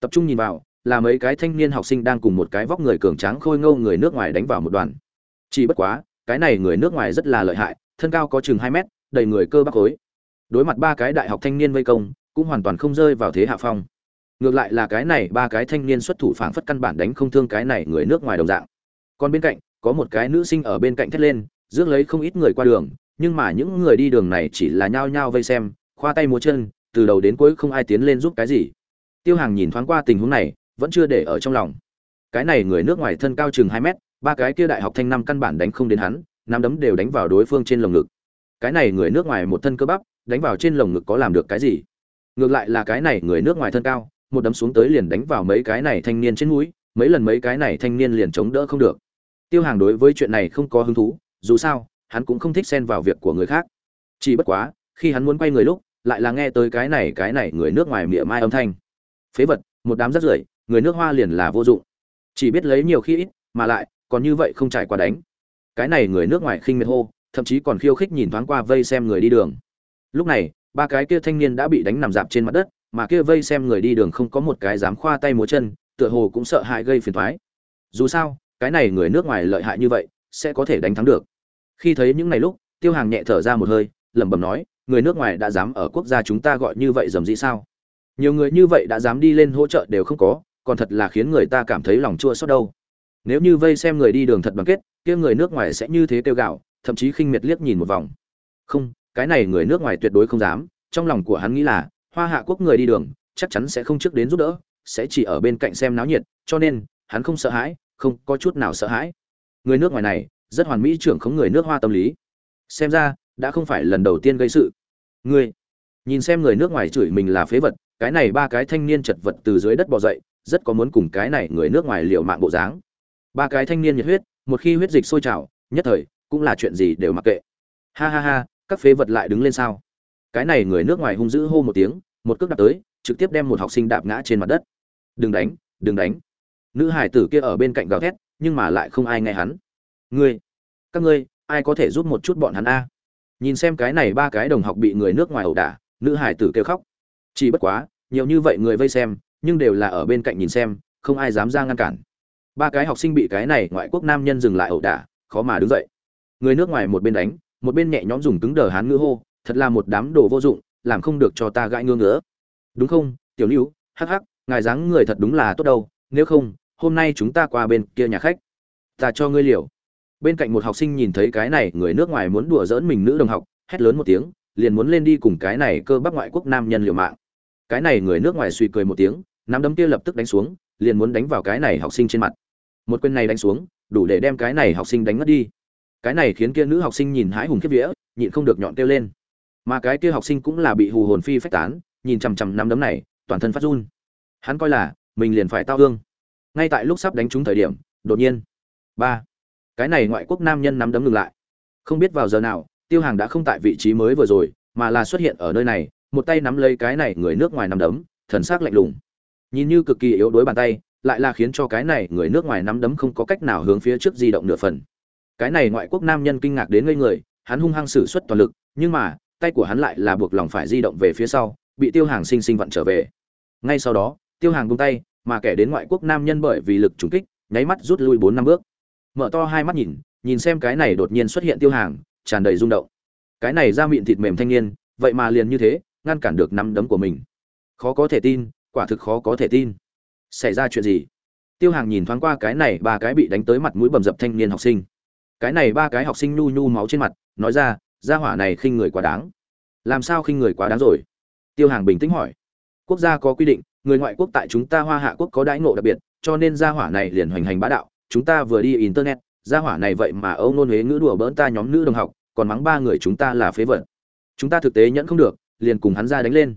Tập trung nhìn vào, là mấy cái thanh niên học sinh đang cùng một cái vóc người cường tráng khôi ngâu người nước ngoài đánh vào một đoàn. Chỉ bất quá, cái này người nước ngoài rất là lợi hại, thân cao có chừng hai mét, đầy người cơ bắp khối. Đối mặt ba cái đại học thanh niên vây công, cũng hoàn toàn không rơi vào thế hạ phong ngược lại là cái này ba cái thanh niên xuất thủ phảng phất căn bản đánh không thương cái này người nước ngoài đồng dạng. Còn bên cạnh, có một cái nữ sinh ở bên cạnh thét lên, rước lấy không ít người qua đường, nhưng mà những người đi đường này chỉ là nhao nhao vây xem, khoa tay múa chân, từ đầu đến cuối không ai tiến lên giúp cái gì. Tiêu hàng nhìn thoáng qua tình huống này, vẫn chưa để ở trong lòng. Cái này người nước ngoài thân cao chừng hai mét, ba cái kia đại học thanh năm căn bản đánh không đến hắn, năm đấm đều đánh vào đối phương trên lồng ngực. Cái này người nước ngoài một thân cơ bắp, đánh vào trên lồng ngực có làm được cái gì? Ngược lại là cái này người nước ngoài thân cao một đấm xuống tới liền đánh vào mấy cái này thanh niên trên mũi, mấy lần mấy cái này thanh niên liền chống đỡ không được. Tiêu hàng đối với chuyện này không có hứng thú, dù sao, hắn cũng không thích xen vào việc của người khác. Chỉ bất quá, khi hắn muốn quay người lúc, lại là nghe tới cái này cái này người nước ngoài mỉa mai âm thanh. Phế vật, một đám rất rưởi, người nước hoa liền là vô dụng. Chỉ biết lấy nhiều khi ít, mà lại, còn như vậy không trải qua đánh. Cái này người nước ngoài khinh miệt hô, thậm chí còn khiêu khích nhìn thoáng qua vây xem người đi đường. Lúc này, ba cái kia thanh niên đã bị đánh nằm dạp trên mặt đất mà kia vây xem người đi đường không có một cái dám khoa tay múa chân, tựa hồ cũng sợ hãi gây phiền toái. dù sao, cái này người nước ngoài lợi hại như vậy, sẽ có thể đánh thắng được. Khi thấy những này lúc, tiêu hàng nhẹ thở ra một hơi, lẩm bẩm nói, người nước ngoài đã dám ở quốc gia chúng ta gọi như vậy dầm dĩ sao? Nhiều người như vậy đã dám đi lên hỗ trợ đều không có, còn thật là khiến người ta cảm thấy lòng chua xót đâu. Nếu như vây xem người đi đường thật bằng kết, kia người nước ngoài sẽ như thế kêu gạo thậm chí khinh miệt liếc nhìn một vòng. Không, cái này người nước ngoài tuyệt đối không dám, trong lòng của hắn nghĩ là hoa hạ quốc người đi đường, chắc chắn sẽ không trước đến giúp đỡ, sẽ chỉ ở bên cạnh xem náo nhiệt, cho nên, hắn không sợ hãi, không có chút nào sợ hãi. Người nước ngoài này, rất hoàn mỹ trưởng khống người nước hoa tâm lý. Xem ra, đã không phải lần đầu tiên gây sự. Ngươi nhìn xem người nước ngoài chửi mình là phế vật, cái này ba cái thanh niên chật vật từ dưới đất bò dậy, rất có muốn cùng cái này người nước ngoài liều mạng bộ dáng. Ba cái thanh niên nhiệt huyết, một khi huyết dịch sôi trào, nhất thời, cũng là chuyện gì đều mặc kệ. Ha ha ha, các phế vật lại đứng lên sao? Cái này người nước ngoài hung dữ hô một tiếng, một cước đạp tới, trực tiếp đem một học sinh đạp ngã trên mặt đất. Đừng đánh đừng đánh. Nữ hải tử kia ở bên cạnh gào thét, nhưng mà lại không ai nghe hắn. Ngươi, các ngươi, ai có thể giúp một chút bọn hắn a? Nhìn xem cái này ba cái đồng học bị người nước ngoài ẩu đả, nữ hải tử kêu khóc. Chỉ bất quá, nhiều như vậy người vây xem, nhưng đều là ở bên cạnh nhìn xem, không ai dám ra ngăn cản. Ba cái học sinh bị cái này ngoại quốc nam nhân dừng lại ẩu đả, khó mà đứng dậy. Người nước ngoài một bên đánh, một bên nhẹ nhõm dùng cứng đờ hán ngữ hô thật là một đám đồ vô dụng, làm không được cho ta gãi ngưỡng nữa đúng không, tiểu lưu? Hắc hắc, ngài dáng người thật đúng là tốt đâu, nếu không, hôm nay chúng ta qua bên kia nhà khách. Ta cho ngươi liều. Bên cạnh một học sinh nhìn thấy cái này, người nước ngoài muốn đùa giỡn mình nữ đồng học, hét lớn một tiếng, liền muốn lên đi cùng cái này cơ bắp ngoại quốc nam nhân liều mạng. Cái này người nước ngoài suy cười một tiếng, nắm đấm kia lập tức đánh xuống, liền muốn đánh vào cái này học sinh trên mặt. Một quyền này đánh xuống, đủ để đem cái này học sinh đánh ngất đi. Cái này khiến kia nữ học sinh nhìn hãi hùng kiếp vía, nhịn không được nhọn kêu lên mà cái kia học sinh cũng là bị hù hồn phi phách tán, nhìn chằm chằm nắm đấm này, toàn thân phát run. Hắn coi là, mình liền phải tao hương ngay tại lúc sắp đánh trúng thời điểm, đột nhiên, ba, cái này ngoại quốc nam nhân nắm đấm ngừng lại. Không biết vào giờ nào, tiêu hàng đã không tại vị trí mới vừa rồi, mà là xuất hiện ở nơi này, một tay nắm lấy cái này người nước ngoài nắm đấm, thần s ắ c lạnh lùng. Nhìn như cực kỳ yếu đuối bàn tay, lại là khiến cho cái này người nước ngoài nắm đấm không có cách nào hướng phía trước di động nửa phần. Cái này ngoại quốc nam nhân kinh ngạc đến ngây người, hắn hung hăng sử xuất toàn lực, nhưng mà tay của hắn lại là buộc lòng phải di động về phía sau, bị tiêu hàng sinh sinh vặn trở về. Ngay sau đó, tiêu hàng bung tay, mà kẻ đến ngoại quốc nam nhân bởi vì lực trúng kích, nháy mắt rút lui bốn năm bước. Mở to hai mắt nhìn nhìn xem cái này đột nhiên xuất hiện tiêu hàng, tràn đầy rung động. Cái này ra miệng thịt mềm thanh niên, vậy mà liền như thế, ngăn cản được nắm đấm của mình. Khó có thể tin, quả thực khó có thể tin. Xảy ra chuyện gì? Tiêu hàng nhìn thoáng qua cái này ba cái bị đánh tới mặt mũi bầm dập thanh niên học sinh. Cái này ba cái học sinh nhu nhu máu trên mặt, nói ra gia hỏa này khinh người quá đáng. Làm sao khinh người quá đáng rồi? Tiêu hàng bình tĩnh hỏi. Quốc gia có quy định, người ngoại quốc tại chúng ta hoa hạ quốc có đãi ngộ đặc biệt, cho nên gia hỏa này liền hoành hành bá đạo. Chúng ta vừa đi internet, gia hỏa này vậy mà âu nôn huế ngữ đùa bỡn ta nhóm nữ đồng học, còn mắng ba người chúng ta là phế vật. Chúng ta thực tế nhẫn không được, liền cùng hắn ra đánh lên.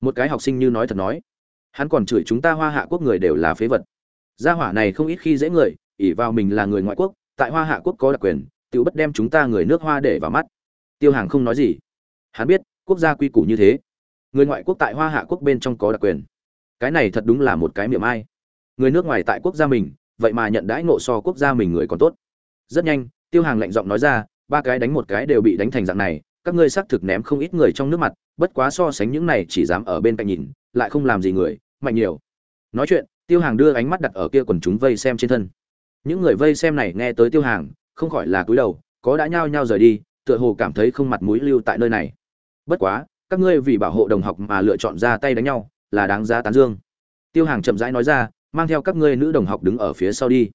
Một cái học sinh như nói thật nói. Hắn còn chửi chúng ta hoa hạ quốc người đều là phế vật. Gia hỏa này không ít khi dễ người ỉ vào mình là người ngoại quốc, tại hoa hạ quốc có đặc quyền, tự bất đem chúng ta người nước hoa để vào mắt tiêu hàng không nói gì. Hắn biết, quốc gia quy củ như thế. Người ngoại quốc tại hoa hạ quốc bên trong có đặc quyền. Cái này thật đúng là một cái miệng ai. Người nước ngoài tại quốc gia mình, vậy mà nhận đãi ngộ so quốc gia mình người còn tốt. Rất nhanh, tiêu hàng lạnh giọng nói ra, ba cái đánh một cái đều bị đánh thành dạng này, các ngươi xác thực ném không ít người trong nước mặt, bất quá so sánh những này chỉ dám ở bên cạnh nhìn, lại không làm gì người, mạnh nhiều. Nói chuyện, tiêu hàng đưa ánh mắt đặt ở kia quần chúng vây xem trên thân. Những người vây xem này nghe tới tiêu hàng, không khỏi là cúi đầu, có đã nhao nhao rời đi tựa hồ cảm thấy không mặt mũi lưu tại nơi này. Bất quá, các ngươi vì bảo hộ đồng học mà lựa chọn ra tay đánh nhau, là đáng giá tán dương. Tiêu hàng chậm rãi nói ra, mang theo các ngươi nữ đồng học đứng ở phía sau đi.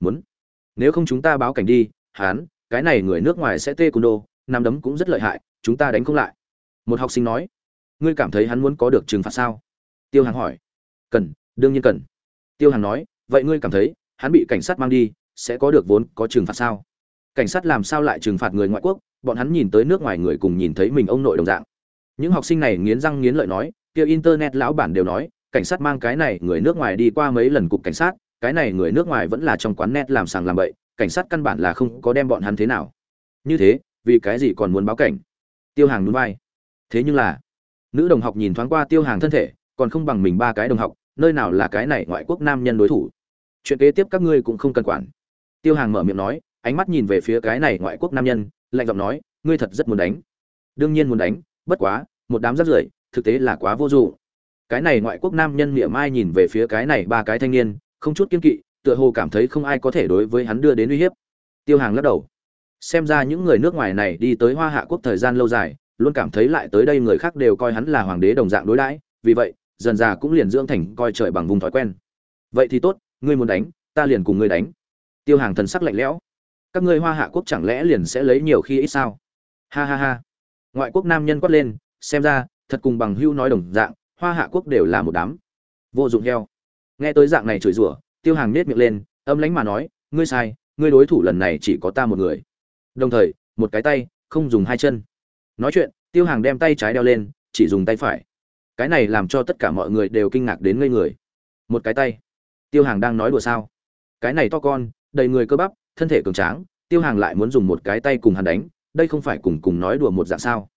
Muốn. Nếu không chúng ta báo cảnh đi hán cái này người nước ngoài sẽ tê cung đô nằm đấm cũng rất lợi hại, chúng ta đánh không lại. Một học sinh nói. Ngươi cảm thấy hắn muốn có được trừng phạt sao? Tiêu hàng hỏi. Cần, đương nhiên cần. Tiêu hàng nói, vậy ngươi cảm thấy, hắn bị cảnh sát mang đi, sẽ có được vốn có trừng phạt sao? Cảnh sát làm sao lại trừng phạt người ngoại quốc bọn hắn nhìn tới nước ngoài người cùng nhìn thấy mình ông nội đồng dạng. Những học sinh này nghiến răng nghiến lợi nói, kia internet lão bản đều nói, cảnh sát mang cái này người nước ngoài đi qua mấy lần cục cảnh sát, cái này người nước ngoài vẫn là trong quán net làm sàng làm bậy, cảnh sát căn bản là không có đem bọn hắn thế nào. Như thế, vì cái gì còn muốn báo cảnh? Tiêu hàng núi vai. Thế nhưng là, nữ đồng học nhìn thoáng qua tiêu hàng thân thể, còn không bằng mình ba cái đồng học, nơi nào là cái này ngoại quốc nam nhân đối thủ? Chuyện kế tiếp các ngươi cũng không cần quản. Tiêu hàng mở miệng nói, ánh mắt nhìn về phía cái này ngoại quốc nam nhân lạnh giọng nói, ngươi thật rất muốn đánh. Đương nhiên muốn đánh, bất quá, một đám rác rưởi, thực tế là quá vô dụng cái này ngoại quốc nam nhân miệng mai nhìn về phía cái này ba cái thanh niên, không chút kiên kỵ, tựa hồ cảm thấy không ai có thể đối với hắn đưa đến uy hiếp. Tiêu hàng lắc đầu. Xem ra những người nước ngoài này đi tới hoa hạ quốc thời gian lâu dài, luôn cảm thấy lại tới đây người khác đều coi hắn là hoàng đế đồng dạng đối đãi, vì vậy, dần già cũng liền dưỡng thành coi trời bằng vùng thói quen. Vậy thì tốt, ngươi muốn đánh, ta liền cùng ngươi đánh. Tiêu hàng thần sắc lạnh lẽo các ngươi hoa hạ quốc chẳng lẽ liền sẽ lấy nhiều khi ít sao? Ha ha ha. Ngoại quốc nam nhân quát lên, xem ra, thật cùng bằng hưu nói đồng dạng, hoa hạ quốc đều là một đám. Vô dụng heo. Nghe tới dạng này chửi rủa, tiêu hàng nết miệng lên, âm lánh mà nói, ngươi sai, ngươi đối thủ lần này chỉ có ta một người. Đồng thời, một cái tay, không dùng hai chân. Nói chuyện, tiêu hàng đem tay trái đeo lên, chỉ dùng tay phải. Cái này làm cho tất cả mọi người đều kinh ngạc đến ngây người. Một cái tay. Tiêu hàng đang nói đùa sao? Cái này to con, đầy người cơ bắp thân thể cường tráng, tiêu hàng lại muốn dùng một cái tay cùng hắn đánh, đây không phải cùng cùng nói đùa một dạng sao?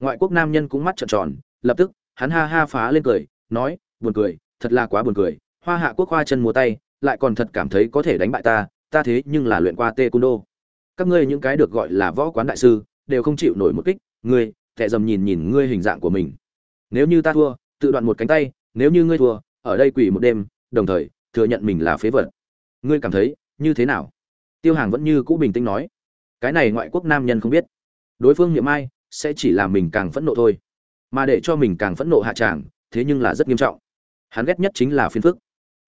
Ngoại quốc nam nhân cũng mắt trợn tròn, lập tức, hắn ha ha phá lên cười, nói, buồn cười, thật là quá buồn cười, hoa hạ quốc khoa chân múa tay, lại còn thật cảm thấy có thể đánh bại ta ta thế nhưng là luyện qua tê cung đô các ngươi những cái được gọi là võ quán đại sư, đều không chịu nổi một kích, ngươi tệ dầm nhìn nhìn ngươi hình dạng của mình. Nếu như ta thua, tự đoạn một cánh tay, nếu như ngươi thua, ở đây quỳ một đêm, đồng thời, thừa nhận mình là phế vật. Ngươi cảm thấy, như thế nào? Tiêu hàng vẫn như cũ bình tĩnh nói, cái này ngoại quốc nam nhân không biết. Đối phương niệm ai sẽ chỉ làm mình càng phẫn nộ thôi. Mà để cho mình càng phẫn nộ hạ tràng, thế nhưng là rất nghiêm trọng. Hắn ghét nhất chính là phiền phức.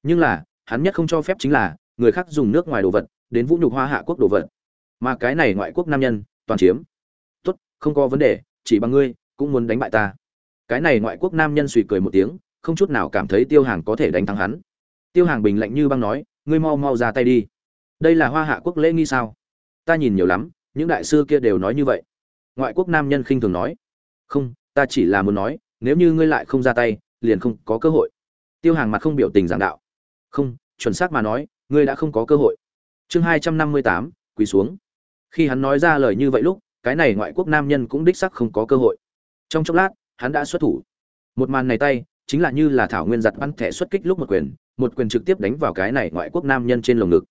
Nhưng là, hắn nhất không cho phép chính là người khác dùng nước ngoài đồ vật đến vũ nhục hoa hạ quốc đồ vật. Mà cái này ngoại quốc nam nhân, toàn chiếm. Tốt, không có vấn đề, chỉ bằng ngươi, cũng muốn đánh bại ta. Cái này ngoại quốc nam nhân suy cười một tiếng, không chút nào cảm thấy tiêu hàng có thể đánh thắng hắn. Tiêu hàng bình lạnh như băng nói, ngươi mau mau ra tay đi đây là hoa hạ quốc lễ nghi sao? Ta nhìn nhiều lắm, những đại sư kia đều nói như vậy. Ngoại quốc nam nhân khinh thường nói. Không, ta chỉ là muốn nói, nếu như ngươi lại không ra tay, liền không có cơ hội. Tiêu hàng mặt không biểu tình giảng đạo. Không, chuẩn xác mà nói, ngươi đã không có cơ hội. Chương hai trăm năm mươi tám, quỳ xuống. Khi hắn nói ra lời như vậy lúc, cái này ngoại quốc nam nhân cũng đích sắc không có cơ hội. Trong chốc lát, hắn đã xuất thủ. Một màn này tay, chính là như là thảo nguyên giặt bắn thẻ xuất kích lúc một quyền một quyền trực tiếp đánh vào cái này ngoại quốc nam nhân trên lồng ngực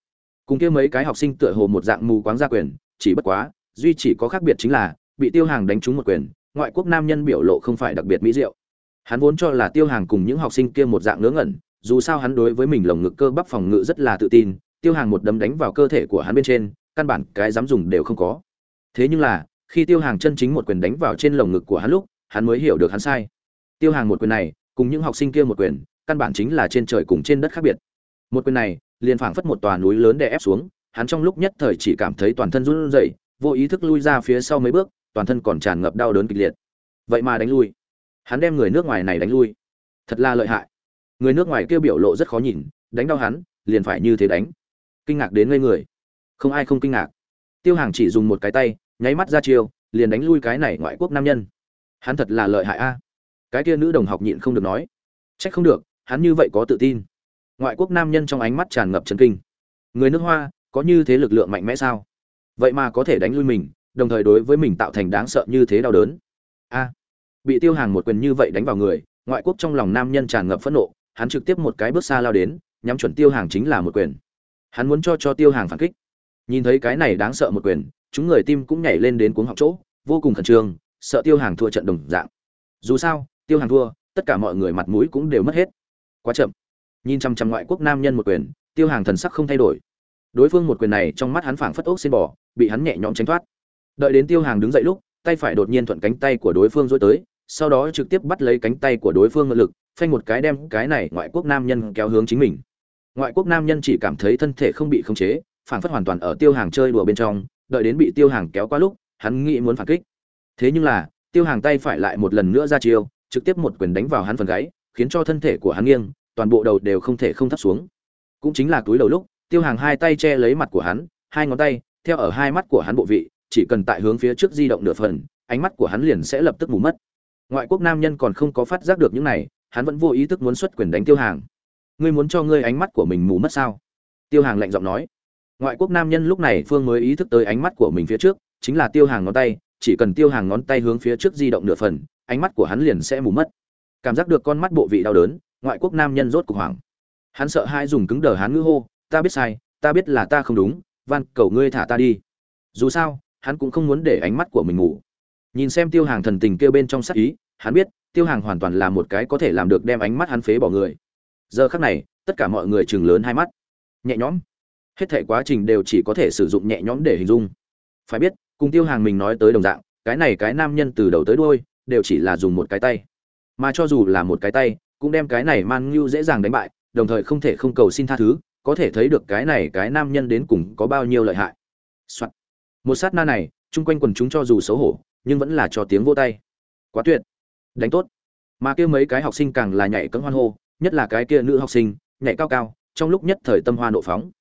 cùng kia mấy cái học sinh tựa hồ một dạng mù quáng ra quyền, chỉ bất quá, duy chỉ có khác biệt chính là, bị tiêu hàng đánh trúng một quyền, ngoại quốc nam nhân biểu lộ không phải đặc biệt mỹ diệu. Hắn vốn cho là tiêu hàng cùng những học sinh kia một dạng ngớ ngẩn, dù sao hắn đối với mình lồng ngực cơ bắp phòng ngự rất là tự tin, tiêu hàng một đấm đánh vào cơ thể của hắn bên trên, căn bản cái dám dùng đều không có. Thế nhưng là, khi tiêu hàng chân chính một quyền đánh vào trên lồng ngực của hắn lúc, hắn mới hiểu được hắn sai. Tiêu hàng một quyền này, cùng những học sinh kia một quyền, căn bản chính là trên trời cùng trên đất khác biệt. Một quyền này liền phảng phất một tòa núi lớn đè ép xuống, hắn trong lúc nhất thời chỉ cảm thấy toàn thân run rẩy, vô ý thức lui ra phía sau mấy bước, toàn thân còn tràn ngập đau đớn kịch liệt. Vậy mà đánh lui. Hắn đem người nước ngoài này đánh lui. Thật là lợi hại. Người nước ngoài kia biểu lộ rất khó nhìn, đánh đau hắn, liền phải như thế đánh. Kinh ngạc đến ngây người. Không ai không kinh ngạc. Tiêu hàng chỉ dùng một cái tay, nháy mắt ra chiêu, liền đánh lui cái này ngoại quốc nam nhân. Hắn thật là lợi hại a. Cái kia nữ đồng học nhịn không được nói. Trách không được, hắn như vậy có tự tin ngoại quốc nam nhân trong ánh mắt tràn ngập chấn kinh. Người nước hoa, có như thế lực lượng mạnh mẽ sao? Vậy mà có thể đánh lui mình, đồng thời đối với mình tạo thành đáng sợ như thế đau đớn. A, bị tiêu hàng một quyền như vậy đánh vào người, ngoại quốc trong lòng nam nhân tràn ngập phẫn nộ, hắn trực tiếp một cái bước xa lao đến, nhắm chuẩn tiêu hàng chính là một quyền. Hắn muốn cho cho tiêu hàng phản kích. Nhìn thấy cái này đáng sợ một quyền, chúng người tim cũng nhảy lên đến cuống học chỗ, vô cùng khẩn trương, sợ tiêu hàng thua trận đồng dạng. Dù sao, tiêu hàng thua, tất cả mọi người mặt mũi cũng đều mất hết. Quá chậm nhìn chăm chăm ngoại quốc nam nhân một quyền, tiêu hàng thần sắc không thay đổi. Đối phương một quyền này trong mắt hắn phảng phất ốc xin bỏ bị hắn nhẹ nhõm tránh thoát. Đợi đến tiêu hàng đứng dậy lúc, tay phải đột nhiên thuận cánh tay của đối phương dối tới, sau đó trực tiếp bắt lấy cánh tay của đối phương ngự lực, phanh một cái đem cái này ngoại quốc nam nhân kéo hướng chính mình. Ngoại quốc nam nhân chỉ cảm thấy thân thể không bị khống chế, phảng phất hoàn toàn ở tiêu hàng chơi đùa bên trong, đợi đến bị tiêu hàng kéo qua lúc, hắn nghĩ muốn phản kích. Thế nhưng là, tiêu hàng tay phải lại một lần nữa ra chiêu, trực tiếp một quyền đánh vào hắn phần gáy, khiến cho thân thể của hắn nghiêng toàn bộ đầu đều không thể không thấp xuống. Cũng chính là túi đầu lúc, tiêu hàng hai tay che lấy mặt của hắn, hai ngón tay, theo ở hai mắt của hắn bộ vị, chỉ cần tại hướng phía trước di động nửa phần, ánh mắt của hắn liền sẽ lập tức mù mất. Ngoại quốc nam nhân còn không có phát giác được những này, hắn vẫn vô ý thức muốn xuất quyền đánh tiêu hàng. Ngươi muốn cho ngươi ánh mắt của mình mù mất sao? Tiêu hàng lạnh giọng nói. Ngoại quốc nam nhân lúc này phương mới ý thức tới ánh mắt của mình phía trước, chính là tiêu hàng ngón tay, chỉ cần tiêu hàng ngón tay hướng phía trước di động nửa phần, ánh mắt của hắn liền sẽ mù mất. Cảm giác được con mắt bộ vị đau đớn ngoại quốc nam nhân rốt cục hoảng. Hắn sợ hai dùng cứng đờ hắn ngữ hô, ta biết sai, ta biết là ta không đúng, van, cầu ngươi thả ta đi. Dù sao, hắn cũng không muốn để ánh mắt của mình ngủ. Nhìn xem tiêu hàng thần tình kêu bên trong sắc ý, hắn biết, tiêu hàng hoàn toàn là một cái có thể làm được đem ánh mắt hắn phế bỏ người. Giờ khắc này, tất cả mọi người chừng lớn hai mắt. Nhẹ nhõm. Hết thể quá trình đều chỉ có thể sử dụng nhẹ nhõm để hình dung. Phải biết, cùng tiêu hàng mình nói tới đồng dạng, cái này cái nam nhân từ đầu tới đuôi, đều chỉ là dùng một cái tay. Mà cho dù là một cái tay cũng đem cái này man ngưu dễ dàng đánh bại, đồng thời không thể không cầu xin tha thứ, có thể thấy được cái này cái nam nhân đến cùng có bao nhiêu lợi hại、Soạn. một sát na này, chung quanh quần chúng cho dù xấu hổ, nhưng vẫn là cho tiếng vô tay. Quá tuyệt. Đánh tốt. Mà kia mấy cái học sinh càng là nhảy cẫng hoan hô, nhất là cái kia nữ học sinh, nhảy cao cao, trong lúc nhất thời tâm hoa nộ phóng.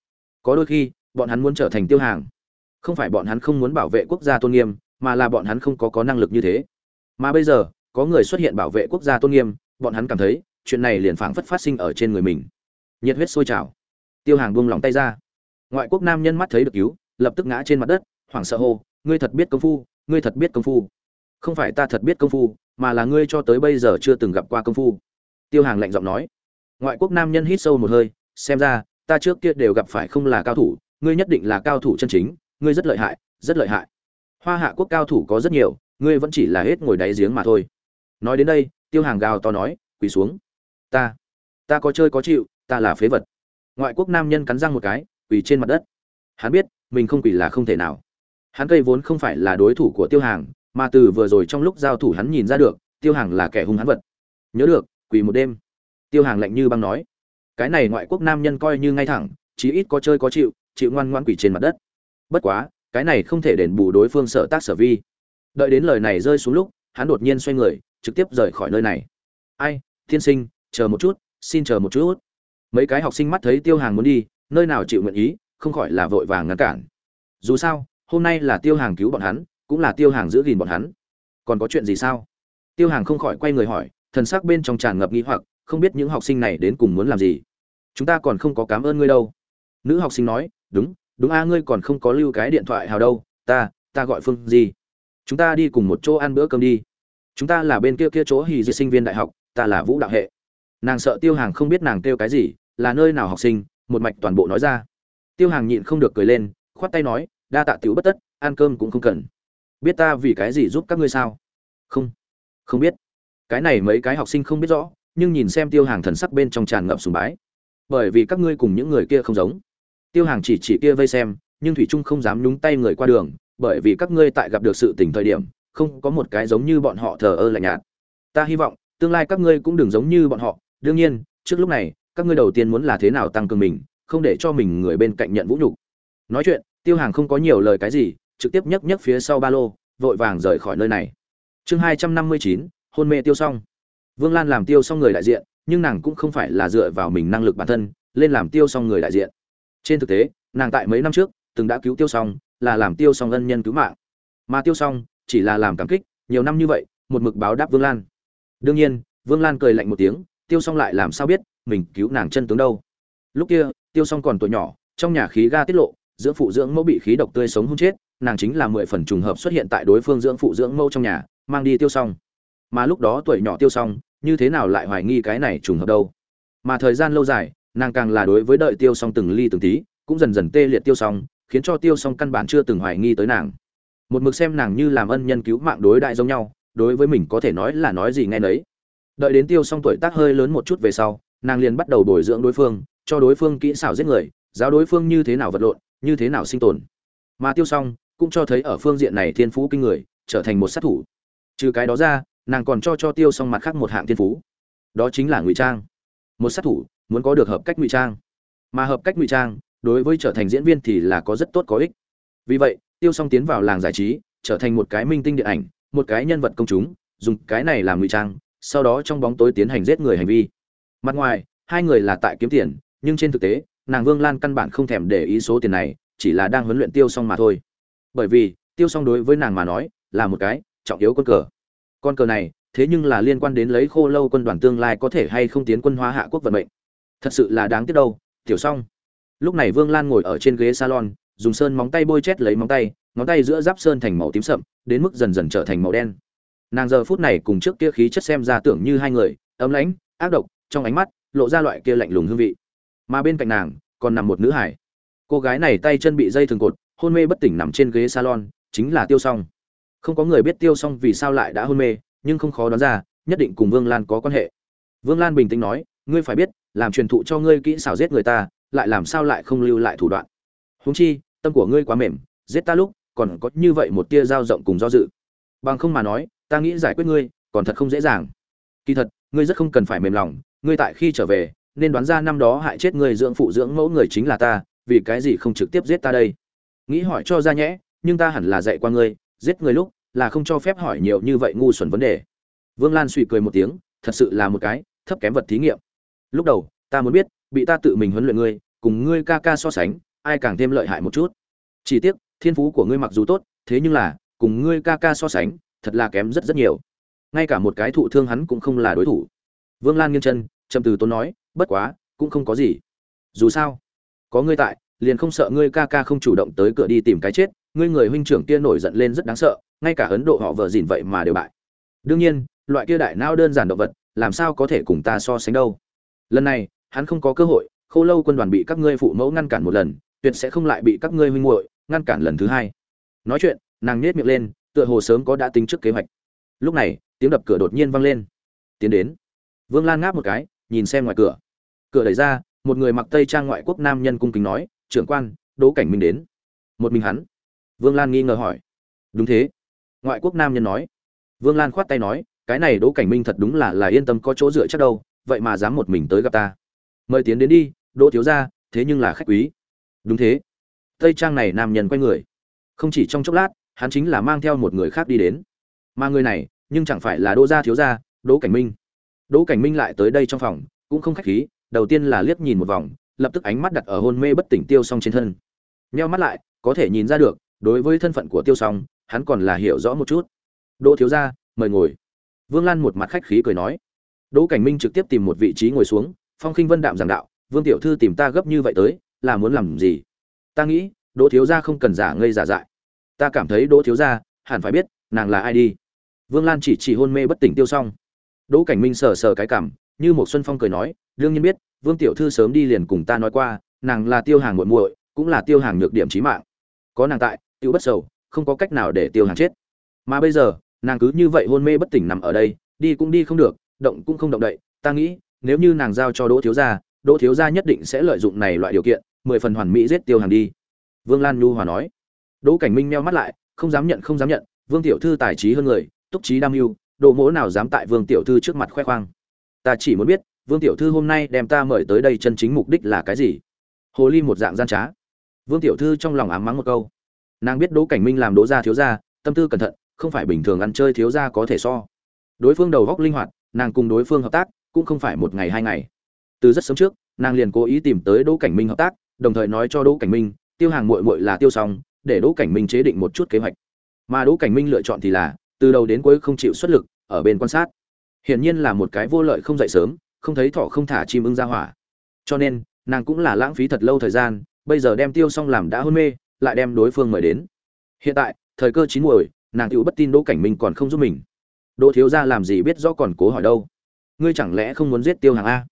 Có đôi khi, bọn hắn muốn trở thành tiêu hàng. Không phải bọn hắn không muốn bảo vệ quốc gia tôn nghiêm, mà là bọn hắn không có có năng lực như thế. Mà bây giờ, có người xuất hiện bảo vệ quốc gia tôn nghiêm, bọn hắn cảm thấy chuyện này liền phảng phất phát sinh ở trên người mình. Nhiệt huyết sôi trào. Tiêu hàng buông lòng tay ra. Ngoại quốc nam nhân mắt thấy được cứu, lập tức ngã trên mặt đất, hoảng sợ hô, ngươi thật biết công phu, ngươi thật biết công phu. Không phải ta thật biết công phu, mà là ngươi cho tới bây giờ chưa từng gặp qua công phu. Tiêu hàng lạnh giọng nói. Ngoại quốc nam nhân hít sâu một hơi, xem ra, ta trước kia đều gặp phải không là cao thủ, ngươi nhất định là cao thủ chân chính, ngươi rất lợi hại, rất lợi hại. Hoa hạ quốc cao thủ có rất nhiều, ngươi vẫn chỉ là hết ngồi đáy giếng mà thôi. Nói đến đây, tiêu hàng gào to nói, quỳ xuống ta ta có chơi có chịu, ta là phế vật. Ngoại quốc nam nhân cắn răng một cái, quỳ trên mặt đất. Hắn biết, mình không quỳ là không thể nào. Hắn cây vốn không phải là đối thủ của tiêu hàng, mà từ vừa rồi trong lúc giao thủ hắn nhìn ra được, tiêu hàng là kẻ hung hắn vật. Nhớ được, quỳ một đêm. Tiêu hàng lạnh như băng nói. Cái này ngoại quốc nam nhân coi như ngay thẳng, chí ít có chơi có chịu chịu ngoan ngoan quỳ trên mặt đất. Bất quá, cái này không thể đền bù đối phương sở tác sở vi. Đợi đến lời này rơi xuống lúc, hắn đột nhiên xoay người, trực tiếp rời khỏi nơi này. Ai Thiên sinh chờ một chút, xin chờ một chút. Mấy cái học sinh mắt thấy tiêu hàng muốn đi, nơi nào chịu nguyện ý, không khỏi là vội vàng ngăn cản. Dù sao, hôm nay là tiêu hàng cứu bọn hắn, cũng là tiêu hàng giữ gìn bọn hắn. Còn có chuyện gì sao? Tiêu hàng không khỏi quay người hỏi, thần sắc bên trong tràn ngập nghi hoặc, không biết những học sinh này đến cùng muốn làm gì. Chúng ta còn không có cảm ơn ngươi đâu. Nữ học sinh nói, đúng đúng a, ngươi còn không có lưu cái điện thoại hào đâu, ta ta gọi phương gì chúng ta đi cùng một chỗ ăn bữa cơm đi. Chúng ta là bên kia kia chỗ hì di sinh viên đại học, ta là vũ đạo hệ nàng sợ tiêu hàng không biết nàng kêu cái gì, là nơi nào học sinh, một mạch toàn bộ nói ra. Tiêu hàng nhịn không được cười lên, khoát tay nói, đa tạ tiểu bất tất, ăn cơm cũng không cần. Biết ta vì cái gì giúp các ngươi sao? Không. Không biết. Cái này mấy cái học sinh không biết rõ, nhưng nhìn xem tiêu hàng thần sắc bên trong tràn ngập sùng bái. Bởi vì các ngươi cùng những người kia không giống. Tiêu hàng chỉ chỉ kia vây xem, nhưng thủy trung không dám nhúng tay người qua đường, bởi vì các ngươi tại gặp được sự tình thời điểm, không có một cái giống như bọn họ thờ ơ lạnh nhạt. Ta hy vọng, tương lai các ngươi cũng đừng giống như bọn họ đương nhiên, trước lúc này, các ngươi đầu tiên muốn là thế nào tăng cường mình, không để cho mình người bên cạnh nhận vũ nhục. Nói chuyện, tiêu hàng không có nhiều lời cái gì, trực tiếp nhấc nhấc phía sau ba lô, vội vàng rời khỏi nơi này. Chương hai trăm năm mươi chín, hôn mê tiêu xong vương lan làm tiêu xong người đại diện, nhưng nàng cũng không phải là dựa vào mình năng lực bản thân, lên làm tiêu xong người đại diện. Trên thực tế, nàng tại mấy năm trước, từng đã cứu tiêu xong là làm tiêu xong ân nhân cứu mạng. Mà tiêu xong chỉ là làm cảm kích, nhiều năm như vậy, một mực báo đáp vương lan. Đương nhiên, vương lan cười lạnh một tiếng tiêu xong lại làm sao biết mình cứu nàng chân tướng đâu? Lúc kia, tiêu xong còn tuổi nhỏ, trong nhà khí ga tiết lộ dưỡng phụ dưỡng mẫu bị khí độc tươi sống hôn chết, nàng chính là mười phần trùng hợp xuất hiện tại đối phương dưỡng phụ dưỡng mẫu trong nhà, mang đi tiêu xong mà lúc đó tuổi nhỏ tiêu xong như thế nào lại hoài nghi cái này trùng hợp đâu? Mà thời gian lâu dài, nàng càng là đối với đợi tiêu xong từng ly từng tí, cũng dần dần tê liệt tiêu xong khiến cho tiêu xong căn bản chưa từng hoài nghi tới nàng. Một mực xem nàng như làm ân nhân cứu mạng đối đại giống nhau, đối với mình có thể nói là nói gì nghe nấy đợi đến tiêu xong tuổi tác hơi lớn một chút về sau, nàng liền bắt đầu bồi dưỡng đối phương, cho đối phương kỹ xảo giết người, giáo đối phương như thế nào vật lộn, như thế nào sinh tồn. Mà tiêu xong, cũng cho thấy ở phương diện này thiên phú kinh người, trở thành một sát thủ. Trừ cái đó ra, nàng còn cho cho tiêu xong mặt khác một hạng thiên phú. Đó chính là ngụy trang. Một sát thủ, muốn có được hợp cách ngụy trang. Mà hợp cách ngụy trang, đối với trở thành diễn viên thì là có rất tốt có ích. Vì vậy, tiêu xong tiến vào làng giải trí, trở thành một cái minh tinh điện ảnh, một cái nhân vật công chúng, dùng cái này làm ngụy trang sau đó trong bóng tối tiến hành giết người hành vi. Mặt ngoài, hai người là tại kiếm tiền, nhưng trên thực tế, nàng vương lan căn bản không thèm để ý số tiền này, chỉ là đang huấn luyện tiêu xong mà thôi. Bởi vì, tiêu xong đối với nàng mà nói, là một cái trọng yếu con cờ. Con cờ này, thế nhưng là liên quan đến lấy khô lâu quân đoàn tương lai có thể hay không tiến quân hóa hạ quốc vận mệnh. Thật sự là đáng tiếc đâu, tiểu xong lúc này vương lan ngồi ở trên ghế salon, dùng sơn móng tay bôi chét lấy móng tay, ngón tay giữa giáp sơn thành màu tím sậm, đến mức dần dần trở thành màu đen nàng giờ phút này cùng trước kia khí chất xem ra tưởng như hai người, ấm lãnh, ác độc, trong ánh mắt lộ ra loại kia lạnh lùng hương vị. Mà bên cạnh nàng, còn nằm một nữ hải. Cô gái này tay chân bị dây thường cột, hôn mê bất tỉnh nằm trên ghế salon, chính là tiêu s o n g không có người biết tiêu s o n g vì sao lại đã hôn mê, nhưng không khó đoán ra, nhất định cùng vương lan có quan hệ. Vương lan bình tĩnh nói, ngươi phải biết, làm truyền thụ cho ngươi kỹ xảo giết người ta, lại làm sao lại không lưu lại thủ đoạn? Húng chi, tâm của ngươi quá mềm, giết ta lúc còn có như vậy một tia dao rộng cùng do dự. Bằng không mà nói ta nghĩ giải quyết ngươi, còn thật không dễ dàng. Kỳ thật, ngươi rất không cần phải mềm lòng, ngươi tại khi trở về, nên đoán ra năm đó hại chết người dưỡng phụ dưỡng mẫu người chính là ta, vì cái gì không trực tiếp giết ta đây? Nghĩ hỏi cho ra nhẽ, nhưng ta hẳn là dạy qua ngươi, giết người lúc là không cho phép hỏi nhiều như vậy ngu xuẩn vấn đề. Vương lan suy cười một tiếng, thật sự là một cái thấp kém vật thí nghiệm. Lúc đầu, ta muốn biết, bị ta tự mình huấn luyện ngươi, cùng ngươi ca ca so sánh, ai càng thêm lợi hại một chút? Chỉ tiếc, thiên phú của ngươi mặc dù tốt, thế nhưng là, cùng ngươi ca ca so sánh thật là kém rất rất nhiều. Ngay cả một cái thụ thương hắn cũng không là đối thủ. Vương lan nghiêng chân, chậm từ tốn nói, bất quá, cũng không có gì. Dù sao, có ngươi tại, liền không sợ ngươi ca ca không chủ động tới cửa đi tìm cái chết, ngươi người huynh trưởng kia nổi giận lên rất đáng sợ, ngay cả ấn độ họ vợ dìn vậy mà đều bại. Đương nhiên, loại kia đại não đơn giản động vật, làm sao có thể cùng ta so sánh đâu. Lần này, hắn không có cơ hội khô lâu quân đoàn bị các ngươi phụ mẫu ngăn cản một lần, tuyệt sẽ không lại bị các ngươi huynh muội ngăn cản lần thứ hai. Nói chuyện, nàng nhét miệng lên tựa hồ sớm có đã tính trước kế hoạch. Lúc này, tiếng đập cửa đột nhiên vang lên. Tiến đến. Vương lan ngáp một cái, nhìn xem ngoài cửa. Cửa đẩy ra, một người mặc tây trang ngoại quốc nam nhân cung kính nói, trưởng quan đỗ cảnh minh đến. Một mình hắn. Vương lan nghi ngờ hỏi. Đúng thế. Ngoại quốc nam nhân nói. Vương lan khoát tay nói, cái này đỗ cảnh minh thật đúng là là yên tâm có chỗ dựa chắc đâu, vậy mà dám một mình tới gặp ta. Mời tiến đến đi đỗ thiếu ra thế nhưng là khách quý. Đúng thế. Tây trang này nam nhân quay người. Không chỉ trong chốc lát hắn chính là mang theo một người khác đi đến. Mà người này, nhưng chẳng phải là đỗ gia thiếu gia, đỗ cảnh minh. Đỗ cảnh minh lại tới đây trong phòng, cũng không khách khí, đầu tiên là liếc nhìn một vòng, lập tức ánh mắt đặt ở hôn mê bất tỉnh tiêu s trên thân. Nheo mắt lại, có thể nhìn ra được, đối với thân phận của tiêu s hắn còn là hiểu rõ một chút. Đỗ thiếu gia, mời ngồi. Vương lan một mặt khách khí cười nói. Đỗ cảnh minh trực tiếp tìm một vị trí ngồi xuống, phong khinh vân đạm giảng đạo, vương tiểu thư tìm ta gấp như vậy tới, là muốn làm gì? Ta nghĩ, đỗ thiếu gia không cần giả ngây giả dại ta cảm thấy đỗ thiếu gia hẳn phải biết nàng là ai đi. Vương lan chỉ chỉ hôn mê bất tỉnh tiêu xong đỗ cảnh minh sờ sờ cái cảm, như một xuân phong cười nói, đương nhiên biết, vương tiểu thư sớm đi liền cùng ta nói qua, nàng là tiêu hàng muội muội, cũng là tiêu hàng nhược điểm trí mạng. Có nàng tại tiêu bất sầu, không có cách nào để tiêu hàng chết. Mà bây giờ, nàng cứ như vậy hôn mê bất tỉnh nằm ở đây, đi cũng đi không được, động cũng không động đậy, ta nghĩ, nếu như nàng giao cho đỗ thiếu gia, đỗ thiếu gia nhất định sẽ lợi dụng này loại điều kiện, mười phần hoàn mỹ giết tiêu hàng đi. Vương lan nhu hòa nói đỗ cảnh minh meo mắt lại, không dám nhận, không dám nhận, vương tiểu thư tài trí hơn người, túc trí đam mưu độ mỗ nào dám tại vương tiểu thư trước mặt khoe khoang. Ta chỉ muốn biết, vương tiểu thư hôm nay đem ta mời tới đây chân chính mục đích là cái gì? Hồ ly một dạng gian trá. Vương tiểu thư trong lòng ám mắng một câu. Nàng biết đỗ cảnh minh làm đỗ gia thiếu gia, tâm tư cẩn thận, không phải bình thường ăn chơi thiếu gia có thể so. Đối phương đầu góc linh hoạt, nàng cùng đối phương hợp tác, cũng không phải một ngày hai ngày. Từ rất sớm trước, nàng liền cố ý tìm tới đỗ cảnh minh hợp tác, đồng thời nói cho đỗ cảnh minh, tiêu hàng muội muội là tiêu xong để đỗ cảnh minh chế định một chút kế hoạch. Mà đỗ cảnh minh lựa chọn thì là, từ đầu đến cuối không chịu xuất lực, ở bên quan sát. Hiển nhiên là một cái vô lợi không dậy sớm, không thấy thỏ không thả chim ưng ra hỏa. Cho nên, nàng cũng là lãng phí thật lâu thời gian, bây giờ đem tiêu xong làm đã hôn mê, lại đem đối phương mời đến. Hiện tại, thời cơ chín muồi, nàng tựu bất tin đỗ cảnh minh còn không giúp mình. Đỗ thiếu gia làm gì biết rõ còn cố hỏi đâu. Ngươi chẳng lẽ không muốn giết tiêu hàng a?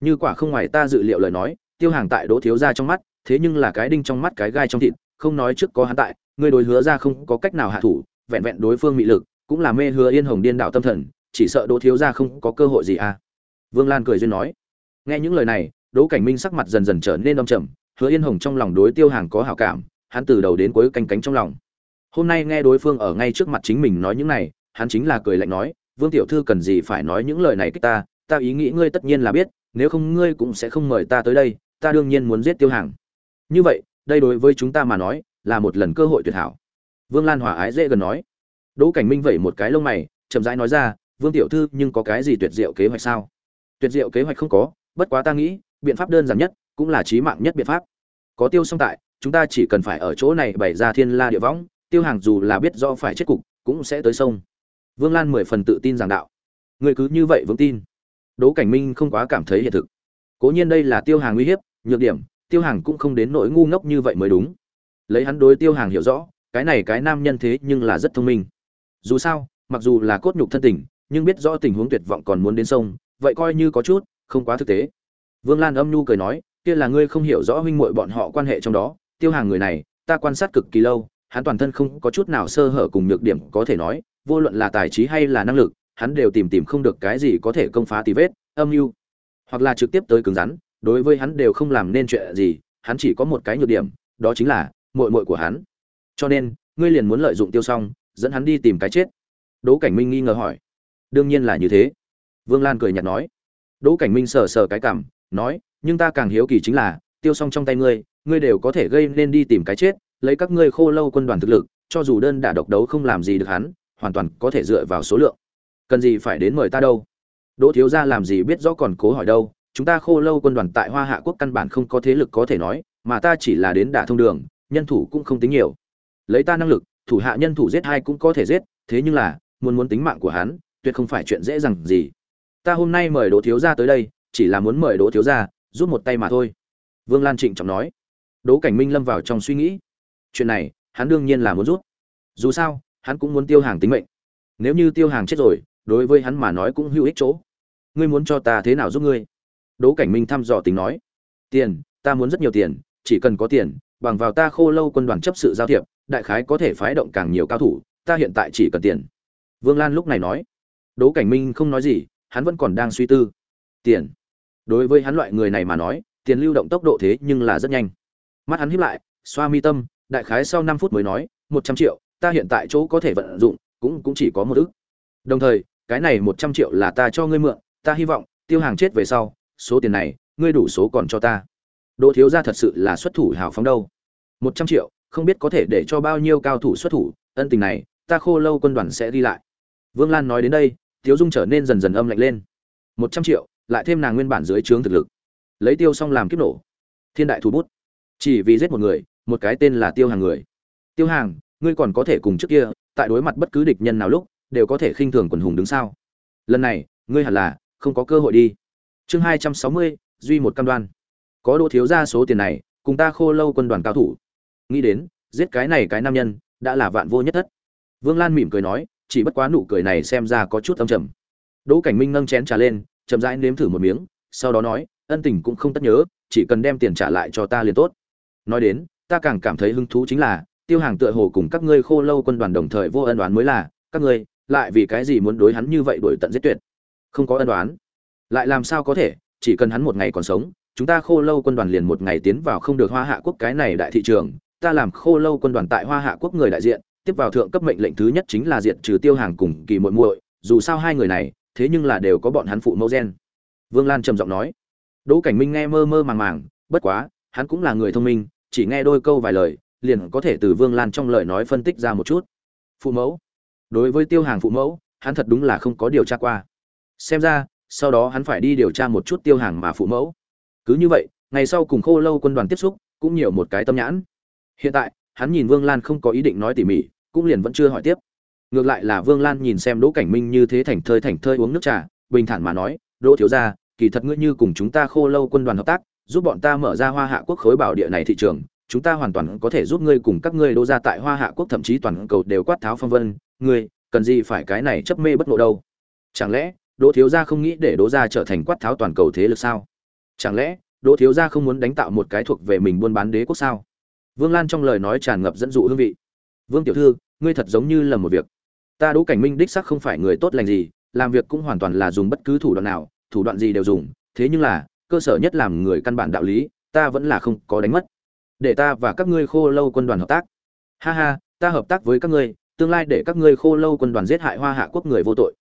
Như quả không ngoài ta dự liệu lời nói, tiêu hàng tại đỗ thiếu gia trong mắt, thế nhưng là cái đinh trong mắt cái gai trong thịt không nói trước có hắn tại, ngươi đối hứa ra không có cách nào hạ thủ, vẹn vẹn đối phương mị lực, cũng là mê hứa yên hồng điên đảo tâm thần, chỉ sợ đỗ thiếu gia không có cơ hội gì à? Vương lan cười duyên nói. Nghe những lời này, đỗ cảnh minh sắc mặt dần dần trở nên âm trầm, hứa yên hồng trong lòng đối tiêu hàng có hảo cảm, hắn từ đầu đến cuối canh cánh trong lòng. Hôm nay nghe đối phương ở ngay trước mặt chính mình nói những này, hắn chính là cười lạnh nói, vương tiểu thư cần gì phải nói những lời này kích ta ta ý nghĩ ngươi tất nhiên là biết, nếu không ngươi cũng sẽ không mời ta tới đây, ta đương nhiên muốn giết tiêu hàng. Như vậy đây đối với chúng ta mà nói là một lần cơ hội tuyệt hảo. Vương lan hòa ái dễ gần nói. Đỗ cảnh minh vẩy một cái lông mày, chậm rãi nói ra, vương tiểu thư, nhưng có cái gì tuyệt diệu kế hoạch sao? Tuyệt diệu kế hoạch không có, bất quá ta nghĩ, biện pháp đơn giản nhất cũng là trí mạng nhất biện pháp. Có tiêu song tại, chúng ta chỉ cần phải ở chỗ này bày ra thiên la địa võng, tiêu hàng dù là biết do phải chết cục, cũng sẽ tới sông. Vương lan mười phần tự tin giảng đạo. Người cứ như vậy vững tin. Đỗ cảnh minh không quá cảm thấy hiện thực. Cố nhiên đây là tiêu hàng uy hiếp, nhược điểm tiêu hàng cũng không đến nỗi ngu ngốc như vậy mới đúng. Lấy hắn đối tiêu hàng hiểu rõ, cái này cái nam nhân thế nhưng là rất thông minh. Dù sao, mặc dù là cốt nhục thân tình, nhưng biết rõ tình huống tuyệt vọng còn muốn đến sông, vậy coi như có chút, không quá thực tế. Vương lan âm nhu cười nói, kia là ngươi không hiểu rõ huynh muội bọn họ quan hệ trong đó, tiêu hàng người này, ta quan sát cực kỳ lâu, hắn toàn thân không có chút nào sơ hở cùng nhược điểm có thể nói, vô luận là tài trí hay là năng lực, hắn đều tìm tìm không được cái gì có thể công phá tì vết, âm mưu hoặc là trực tiếp tới cứng rắn đối với hắn đều không làm nên chuyện gì, hắn chỉ có một cái nhược điểm, đó chính là muội muội của hắn. Cho nên, ngươi liền muốn lợi dụng tiêu xong dẫn hắn đi tìm cái chết. Đỗ cảnh minh nghi ngờ hỏi. Đương nhiên là như thế. Vương lan cười nhạt nói. Đỗ cảnh minh sờ sờ cái cảm, nói, nhưng ta càng hiếu kỳ chính là, tiêu xong trong tay ngươi ngươi đều có thể gây nên đi tìm cái chết, lấy các ngươi khô lâu quân đoàn thực lực, cho dù đơn đả độc đấu không làm gì được hắn, hoàn toàn có thể dựa vào số lượng. Cần gì phải đến mời ta đâu? Đỗ thiếu gia làm gì biết rõ còn cố hỏi đâu chúng ta khô lâu quân đoàn tại hoa hạ quốc căn bản không có thế lực có thể nói, mà ta chỉ là đến đả thông đường, nhân thủ cũng không tính nhiều. Lấy ta năng lực, thủ hạ nhân thủ giết hai cũng có thể giết, thế nhưng là, muốn muốn tính mạng của hắn, tuyệt không phải chuyện dễ dàng gì. Ta hôm nay mời đỗ thiếu gia tới đây, chỉ là muốn mời đỗ thiếu gia, giúp một tay mà thôi. Vương lan trịnh trọng nói. Đỗ cảnh minh lâm vào trong suy nghĩ. Chuyện này, hắn đương nhiên là muốn rút. dù sao, hắn cũng muốn tiêu hàng tính mệnh. Nếu như tiêu hàng chết rồi, đối với hắn mà nói cũng hữu ích chỗ. Ngươi muốn cho ta thế nào giúp ngươi? Đỗ cảnh minh thăm dò tính nói, tiền, ta muốn rất nhiều tiền, chỉ cần có tiền, bằng vào ta khô lâu quân đoàn chấp sự giao thiệp, đại khái có thể phái động càng nhiều cao thủ, ta hiện tại chỉ cần tiền. Vương lan lúc này nói. Đỗ cảnh minh không nói gì, hắn vẫn còn đang suy tư. Tiền? Đối với hắn loại người này mà nói, tiền lưu động tốc độ thế nhưng là rất nhanh. Mắt hắn híp lại, xoa mi tâm, đại khái sau năm phút mới nói, một trăm triệu, ta hiện tại chỗ có thể vận dụng, cũng cũng chỉ có một ức. Đồng thời, cái này một trăm triệu là ta cho ngươi mượn, ta hy vọng, tiêu hàng chết về sau số tiền này, ngươi đủ số còn cho ta. Đỗ thiếu gia thật sự là xuất thủ hào phóng đâu. Một trăm triệu, không biết có thể để cho bao nhiêu cao thủ xuất thủ, ân tình này, ta khô lâu quân đoàn sẽ đi lại. Vương lan nói đến đây, tiếu dung trở nên dần dần âm lạnh lên. Một trăm triệu, lại thêm nàng nguyên bản dưới trướng thực lực. Lấy tiêu xong làm kiếp nổ. Thiên đại thủ bút. Chỉ vì giết một người, một cái tên là tiêu hàng người. Tiêu hàng, ngươi còn có thể cùng trước kia, tại đối mặt bất cứ địch nhân nào lúc, đều có thể khinh thường quần hùng đứng sau. Lần này, ngươi hẳn là không có cơ hội đi chương hai trăm sáu mươi, duy một cam đoan. Có đỗ thiếu ra số tiền này, cùng ta khô lâu quân đoàn cao thủ. Nghĩ đến, giết cái này cái nam nhân, đã là vạn vô nhất thất. Vương lan mỉm cười nói, chỉ bất quá nụ cười này xem ra có chút âm trầm. Đỗ cảnh minh nâng chén trà lên, chậm rãi nếm thử một miếng, sau đó nói, ân tình cũng không tất nhớ, chỉ cần đem tiền trả lại cho ta liền tốt. Nói đến, ta càng cảm thấy hứng thú chính là, tiêu hàng tựa hồ cùng các ngươi khô lâu quân đoàn đồng thời vô ân đoán mới là, các ngươi, lại vì cái gì muốn đối hắn như vậy đuổi tận giết tuyệt? Không có ân đoán lại làm sao có thể, chỉ cần hắn một ngày còn sống, chúng ta khô lâu quân đoàn liền một ngày tiến vào không được hoa hạ quốc cái này đại thị trường, ta làm khô lâu quân đoàn tại hoa hạ quốc người đại diện, tiếp vào thượng cấp mệnh lệnh thứ nhất chính là diệt trừ tiêu hàng cùng kỳ muội muội, dù sao hai người này, thế nhưng là đều có bọn hắn phụ mẫu gen. Vương lan trầm giọng nói. Đỗ cảnh minh nghe mơ mơ màng màng, bất quá, hắn cũng là người thông minh, chỉ nghe đôi câu vài lời, liền có thể từ vương lan trong lời nói phân tích ra một chút. Phụ mẫu. Đối với tiêu hàng phụ mẫu, hắn thật đúng là không có điều tra qua. Xem ra sau đó hắn phải đi điều tra một chút tiêu hàng mà phụ mẫu. Cứ như vậy, ngày sau cùng khô lâu quân đoàn tiếp xúc, cũng nhiều một cái tâm nhãn. Hiện tại, hắn nhìn vương lan không có ý định nói tỉ mỉ, cũng liền vẫn chưa hỏi tiếp. Ngược lại là vương lan nhìn xem đỗ cảnh minh như thế thành thơi thành thơi uống nước trà, bình thản mà nói, đỗ thiếu ra kỳ thật ngươi như cùng chúng ta khô lâu quân đoàn hợp tác, giúp bọn ta mở ra hoa hạ quốc khối bảo địa này thị trường, chúng ta hoàn toàn có thể giúp ngươi cùng các ngươi đô ra tại hoa hạ quốc thậm chí toàn cầu đều quát tháo phong vân. Ngươi, cần gì phải cái này chấp mê bất ngộ đâu? Chẳng lẽ đỗ thiếu gia không nghĩ để đỗ gia trở thành quát tháo toàn cầu thế lực sao? Chẳng lẽ, đỗ thiếu gia không muốn đánh tạo một cái thuộc về mình buôn bán đế quốc sao? Vương lan trong lời nói tràn ngập dẫn dụ hương vị. Vương tiểu thư, ngươi thật giống như là một việc. Ta đỗ cảnh minh đích sắc không phải người tốt lành gì, làm việc cũng hoàn toàn là dùng bất cứ thủ đoạn nào, thủ đoạn gì đều dùng. Thế nhưng là, cơ sở nhất làm người căn bản đạo lý, ta vẫn là không có đánh mất. Để ta và các ngươi khô lâu quân đoàn hợp tác. Ha ha, ta hợp tác với các ngươi, tương lai để các ngươi khô lâu quân đoàn giết hại hoa hạ quốc người vô tội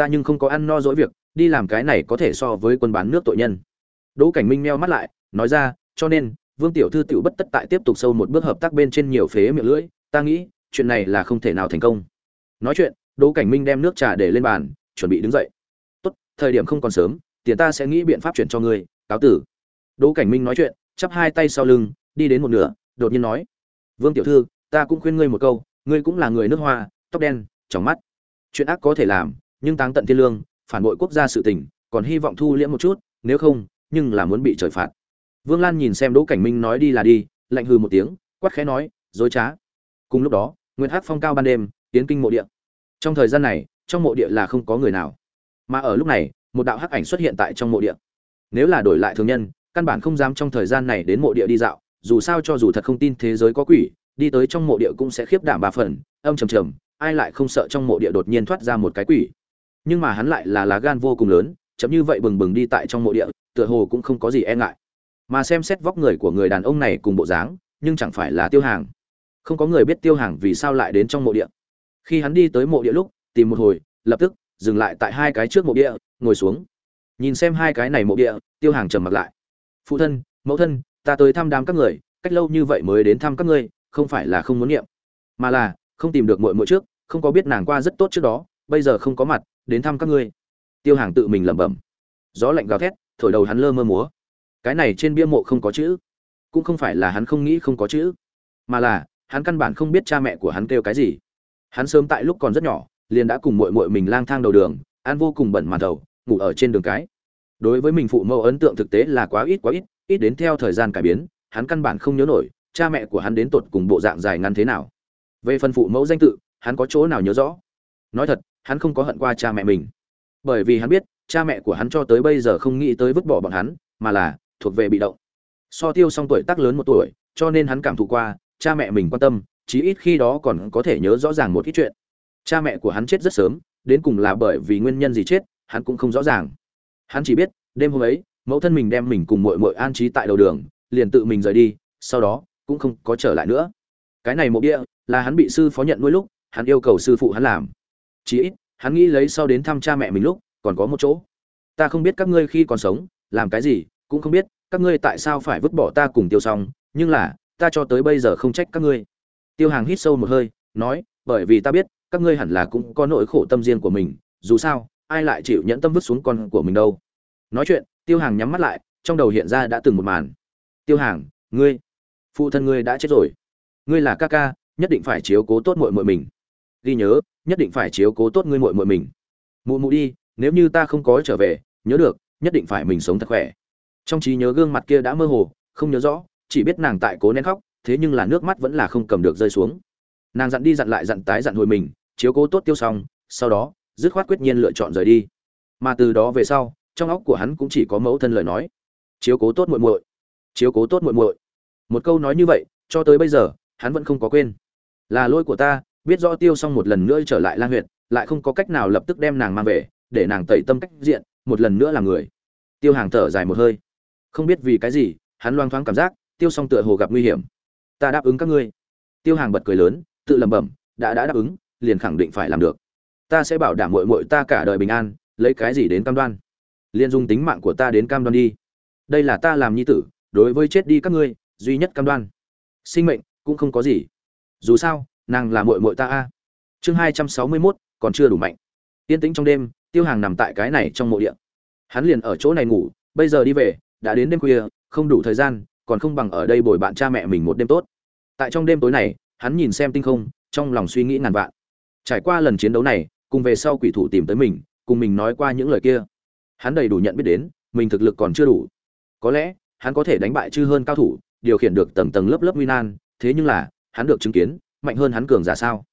ta nhưng không có ăn no dỗi việc, đi làm cái này có thể so với quân bán nước tội nhân. Đỗ cảnh minh meo mắt lại, nói ra, cho nên, vương tiểu thư tiểu bất tất tại tiếp tục sâu một bước hợp tác bên trên nhiều phế miệng lưỡi, ta nghĩ, chuyện này là không thể nào thành công. Nói chuyện, đỗ cảnh minh đem nước trà để lên bàn, chuẩn bị đứng dậy. Tốt, thời điểm không còn sớm, tiền ta sẽ nghĩ biện pháp chuyển cho ngươi, cáo tử. Đỗ cảnh minh nói chuyện, chắp hai tay sau lưng, đi đến một nửa, đột nhiên nói, vương tiểu thư, ta cũng khuyên ngươi một câu, ngươi cũng là người nước hoa, tóc đen trong mắt. Chuyện ác có thể làm nhưng táng tận thiên lương, phản bội quốc gia sự tình, còn hy vọng thu liễm một chút, nếu không, nhưng là muốn bị trời phạt. Vương lan nhìn xem đỗ cảnh minh nói đi là đi, lạnh hư một tiếng, quát khẽ nói, dối trá. Cùng lúc đó nguyễn hát phong cao ban đêm, tiến kinh mộ địa. Trong thời gian này, trong mộ địa là không có người nào. Mà ở lúc này, một đạo hắc ảnh xuất hiện tại trong mộ địa. Nếu là đổi lại thường nhân, căn bản không dám trong thời gian này đến mộ địa đi dạo, dù sao cho dù thật không tin thế giới có quỷ, đi tới trong mộ địa cũng sẽ khiếp đảm ba phần, âm trầm trầm, ai lại không sợ trong mộ địa đột nhiên thoát ra một cái quỷ? Nhưng mà hắn lại là lá gan vô cùng lớn chấm như vậy bừng bừng đi tại trong mộ địa, tựa hồ cũng không có gì e ngại. Mà xem xét vóc người của người đàn ông này cùng bộ dáng, nhưng chẳng phải là tiêu hàng. Không có người biết tiêu hàng vì sao lại đến trong mộ địa. Khi hắn đi tới mộ địa lúc, tìm một hồi, lập tức, dừng lại tại hai cái trước mộ địa, ngồi xuống. Nhìn xem hai cái này mộ địa, tiêu hàng trầm mặc lại. Phụ thân, mẫu thân, ta tới thăm đám các người, cách lâu như vậy mới đến thăm các ngươi, không phải là không muốn niệm. Mà là, không tìm được muội muội trước, không có biết nàng qua rất tốt trước đó, bây giờ không có mặt đến thăm các ngươi. Tiêu hàng tự mình lẩm bẩm. Gió lạnh gào thét, thổi đầu hắn lơ mơ múa. Cái này trên bia mộ không có chữ. Cũng không phải là hắn không nghĩ không có chữ, mà là hắn căn bản không biết cha mẹ của hắn kêu cái gì. Hắn sớm tại lúc còn rất nhỏ, liền đã cùng muội muội mình lang thang đầu đường, ăn vô cùng bẩn màn đầu, ngủ ở trên đường cái. Đối với mình phụ mẫu ấn tượng thực tế là quá ít quá ít ít đến theo thời gian cải biến, hắn căn bản không nhớ nổi cha mẹ của hắn đến tột cùng bộ dạng dài ngắn thế nào. Về phần phụ mẫu danh tự, hắn có chỗ nào nhớ rõ? Nói thật, hắn không có hận qua cha mẹ mình. Bởi vì hắn biết, cha mẹ của hắn cho tới bây giờ không nghĩ tới vứt bỏ bọn hắn, mà là thuộc về bị động. So tiêu xong tuổi tác lớn một tuổi, cho nên hắn cảm thụ qua, cha mẹ mình quan tâm, chí ít khi đó còn có thể nhớ rõ ràng một ít chuyện. Cha mẹ của hắn chết rất sớm, đến cùng là bởi vì nguyên nhân gì chết, hắn cũng không rõ ràng. Hắn chỉ biết, đêm hôm ấy, mẫu thân mình đem mình cùng mội mội an trí tại đầu đường, liền tự mình rời đi, sau đó, cũng không có trở lại nữa. Cái này mộ địa là hắn bị sư phó nhận nuôi lúc, hắn yêu cầu sư phụ hắn làm chí ít, hắn nghĩ lấy sau đến thăm cha mẹ mình lúc, còn có một chỗ. Ta không biết các ngươi khi còn sống, làm cái gì, cũng không biết, các ngươi tại sao phải vứt bỏ ta cùng tiêu xong nhưng là, ta cho tới bây giờ không trách các ngươi. Tiêu hàng hít sâu một hơi, nói, bởi vì ta biết, các ngươi hẳn là cũng có nỗi khổ tâm riêng của mình, dù sao, ai lại chịu nhẫn tâm vứt xuống con của mình đâu. Nói chuyện, tiêu hàng nhắm mắt lại, trong đầu hiện ra đã từng một màn. Tiêu hàng, ngươi, phụ thân ngươi đã chết rồi. Ngươi là ca ca, nhất định phải chiếu cố tốt muội muội mình ghi nhớ, nhất định phải chiếu cố tốt ngươi muội muội mình. Mụ mụ đi, nếu như ta không có trở về, nhớ được, nhất định phải mình sống thật khỏe. Trong trí nhớ gương mặt kia đã mơ hồ, không nhớ rõ, chỉ biết nàng tại cố nén khóc, thế nhưng là nước mắt vẫn là không cầm được rơi xuống. Nàng dặn đi dặn lại dặn tái dặn hồi mình, chiếu cố tốt tiêu xong sau đó, dứt khoát quyết nhiên lựa chọn rời đi. Mà từ đó về sau, trong óc của hắn cũng chỉ có mẫu thân lời nói. Chiếu cố tốt muội muội. Chiếu cố tốt muội muội. Một câu nói như vậy, cho tới bây giờ, hắn vẫn không có quên. Là lỗi của ta biết rõ tiêu xong một lần nữa trở lại lang huyện lại không có cách nào lập tức đem nàng mang về, để nàng tẩy tâm cách diện, một lần nữa là người. Tiêu hàng thở dài một hơi. Không biết vì cái gì, hắn loang thoáng cảm giác, tiêu xong tựa hồ gặp nguy hiểm. Ta đáp ứng các ngươi. Tiêu hàng bật cười lớn, tự lẩm bẩm, đã đã đáp ứng, liền khẳng định phải làm được. Ta sẽ bảo đảm muội muội ta cả đời bình an, lấy cái gì đến cam đoan? Liên dung tính mạng của ta đến cam đoan đi. Đây là ta làm nhi tử, đối với chết đi các ngươi, duy nhất cam đoan. Sinh mệnh cũng không có gì. Dù sao nàng là muội muội ta a. Chương hai trăm sáu mươi mốt, còn chưa đủ mạnh. Yên tĩnh trong đêm, tiêu hàng nằm tại cái này trong mộ địa. Hắn liền ở chỗ này ngủ, bây giờ đi về, đã đến đêm khuya, không đủ thời gian, còn không bằng ở đây bồi bạn cha mẹ mình một đêm tốt. Tại trong đêm tối này, hắn nhìn xem tinh không, trong lòng suy nghĩ ngàn vạn. Trải qua lần chiến đấu này, cùng về sau quỷ thủ tìm tới mình, cùng mình nói qua những lời kia. Hắn đầy đủ nhận biết đến, mình thực lực còn chưa đủ. Có lẽ, hắn có thể đánh bại chư hơn cao thủ, điều khiển được tầng tầng lớp lớp nguy nan, thế nhưng là, hắn được chứng kiến mạnh hơn hắn cường giả sao?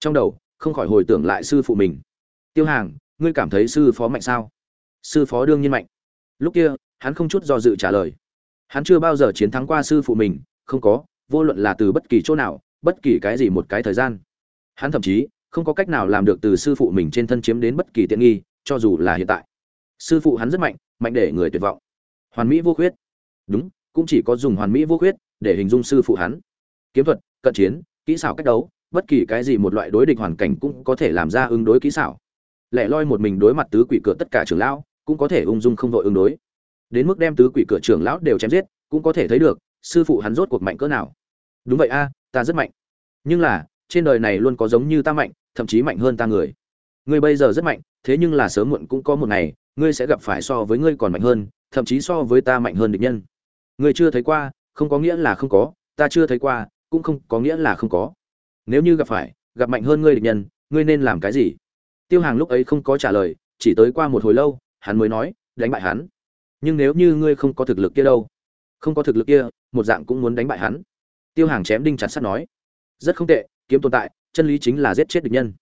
Trong đầu, không khỏi hồi tưởng lại sư phụ mình. Tiêu hàng, ngươi cảm thấy sư phó mạnh sao? Sư phó đương nhiên mạnh. Lúc kia, hắn không chút do dự trả lời. Hắn chưa bao giờ chiến thắng qua sư phụ mình, không có, vô luận là từ bất kỳ chỗ nào, bất kỳ cái gì một cái thời gian. Hắn thậm chí, không có cách nào làm được từ sư phụ mình trên thân chiếm đến bất kỳ tiện nghi, cho dù là hiện tại. Sư phụ hắn rất mạnh mạnh để người tuyệt vọng. Hoàn mỹ vô khuyết. Đúng, cũng chỉ có dùng hoàn mỹ vô khuyết để hình dung sư phụ hắn. Kiếm thuật, cận chiến kỹ xảo cách đấu, bất kỳ cái gì một loại đối địch hoàn cảnh cũng có thể làm ra ứng đối kỹ xảo. Lẻ loi một mình đối mặt tứ quỷ cửa tất cả trưởng lão, cũng có thể ung dung không đội ứng đối. Đến mức đem tứ quỷ cửa trưởng lão đều chém giết, cũng có thể thấy được, sư phụ hắn rốt cuộc mạnh cỡ nào. Đúng vậy a, ta rất mạnh. Nhưng là, trên đời này luôn có giống như ta mạnh, thậm chí mạnh hơn ta người. Ngươi bây giờ rất mạnh, thế nhưng là sớm muộn cũng có một ngày, ngươi sẽ gặp phải so với ngươi còn mạnh hơn, thậm chí so với ta mạnh hơn địch nhân. Ngươi chưa thấy qua, không có nghĩa là không có, ta chưa thấy qua cũng không có nghĩa là không có. Nếu như gặp phải, gặp mạnh hơn ngươi địch nhân, ngươi nên làm cái gì? Tiêu hàng lúc ấy không có trả lời, chỉ tới qua một hồi lâu, hắn mới nói, đánh bại hắn. Nhưng nếu như ngươi không có thực lực kia đâu? Không có thực lực kia, một dạng cũng muốn đánh bại hắn. Tiêu hàng chém đinh chặt sắt nói, rất không tệ, kiếm tồn tại, chân lý chính là giết chết địch nhân.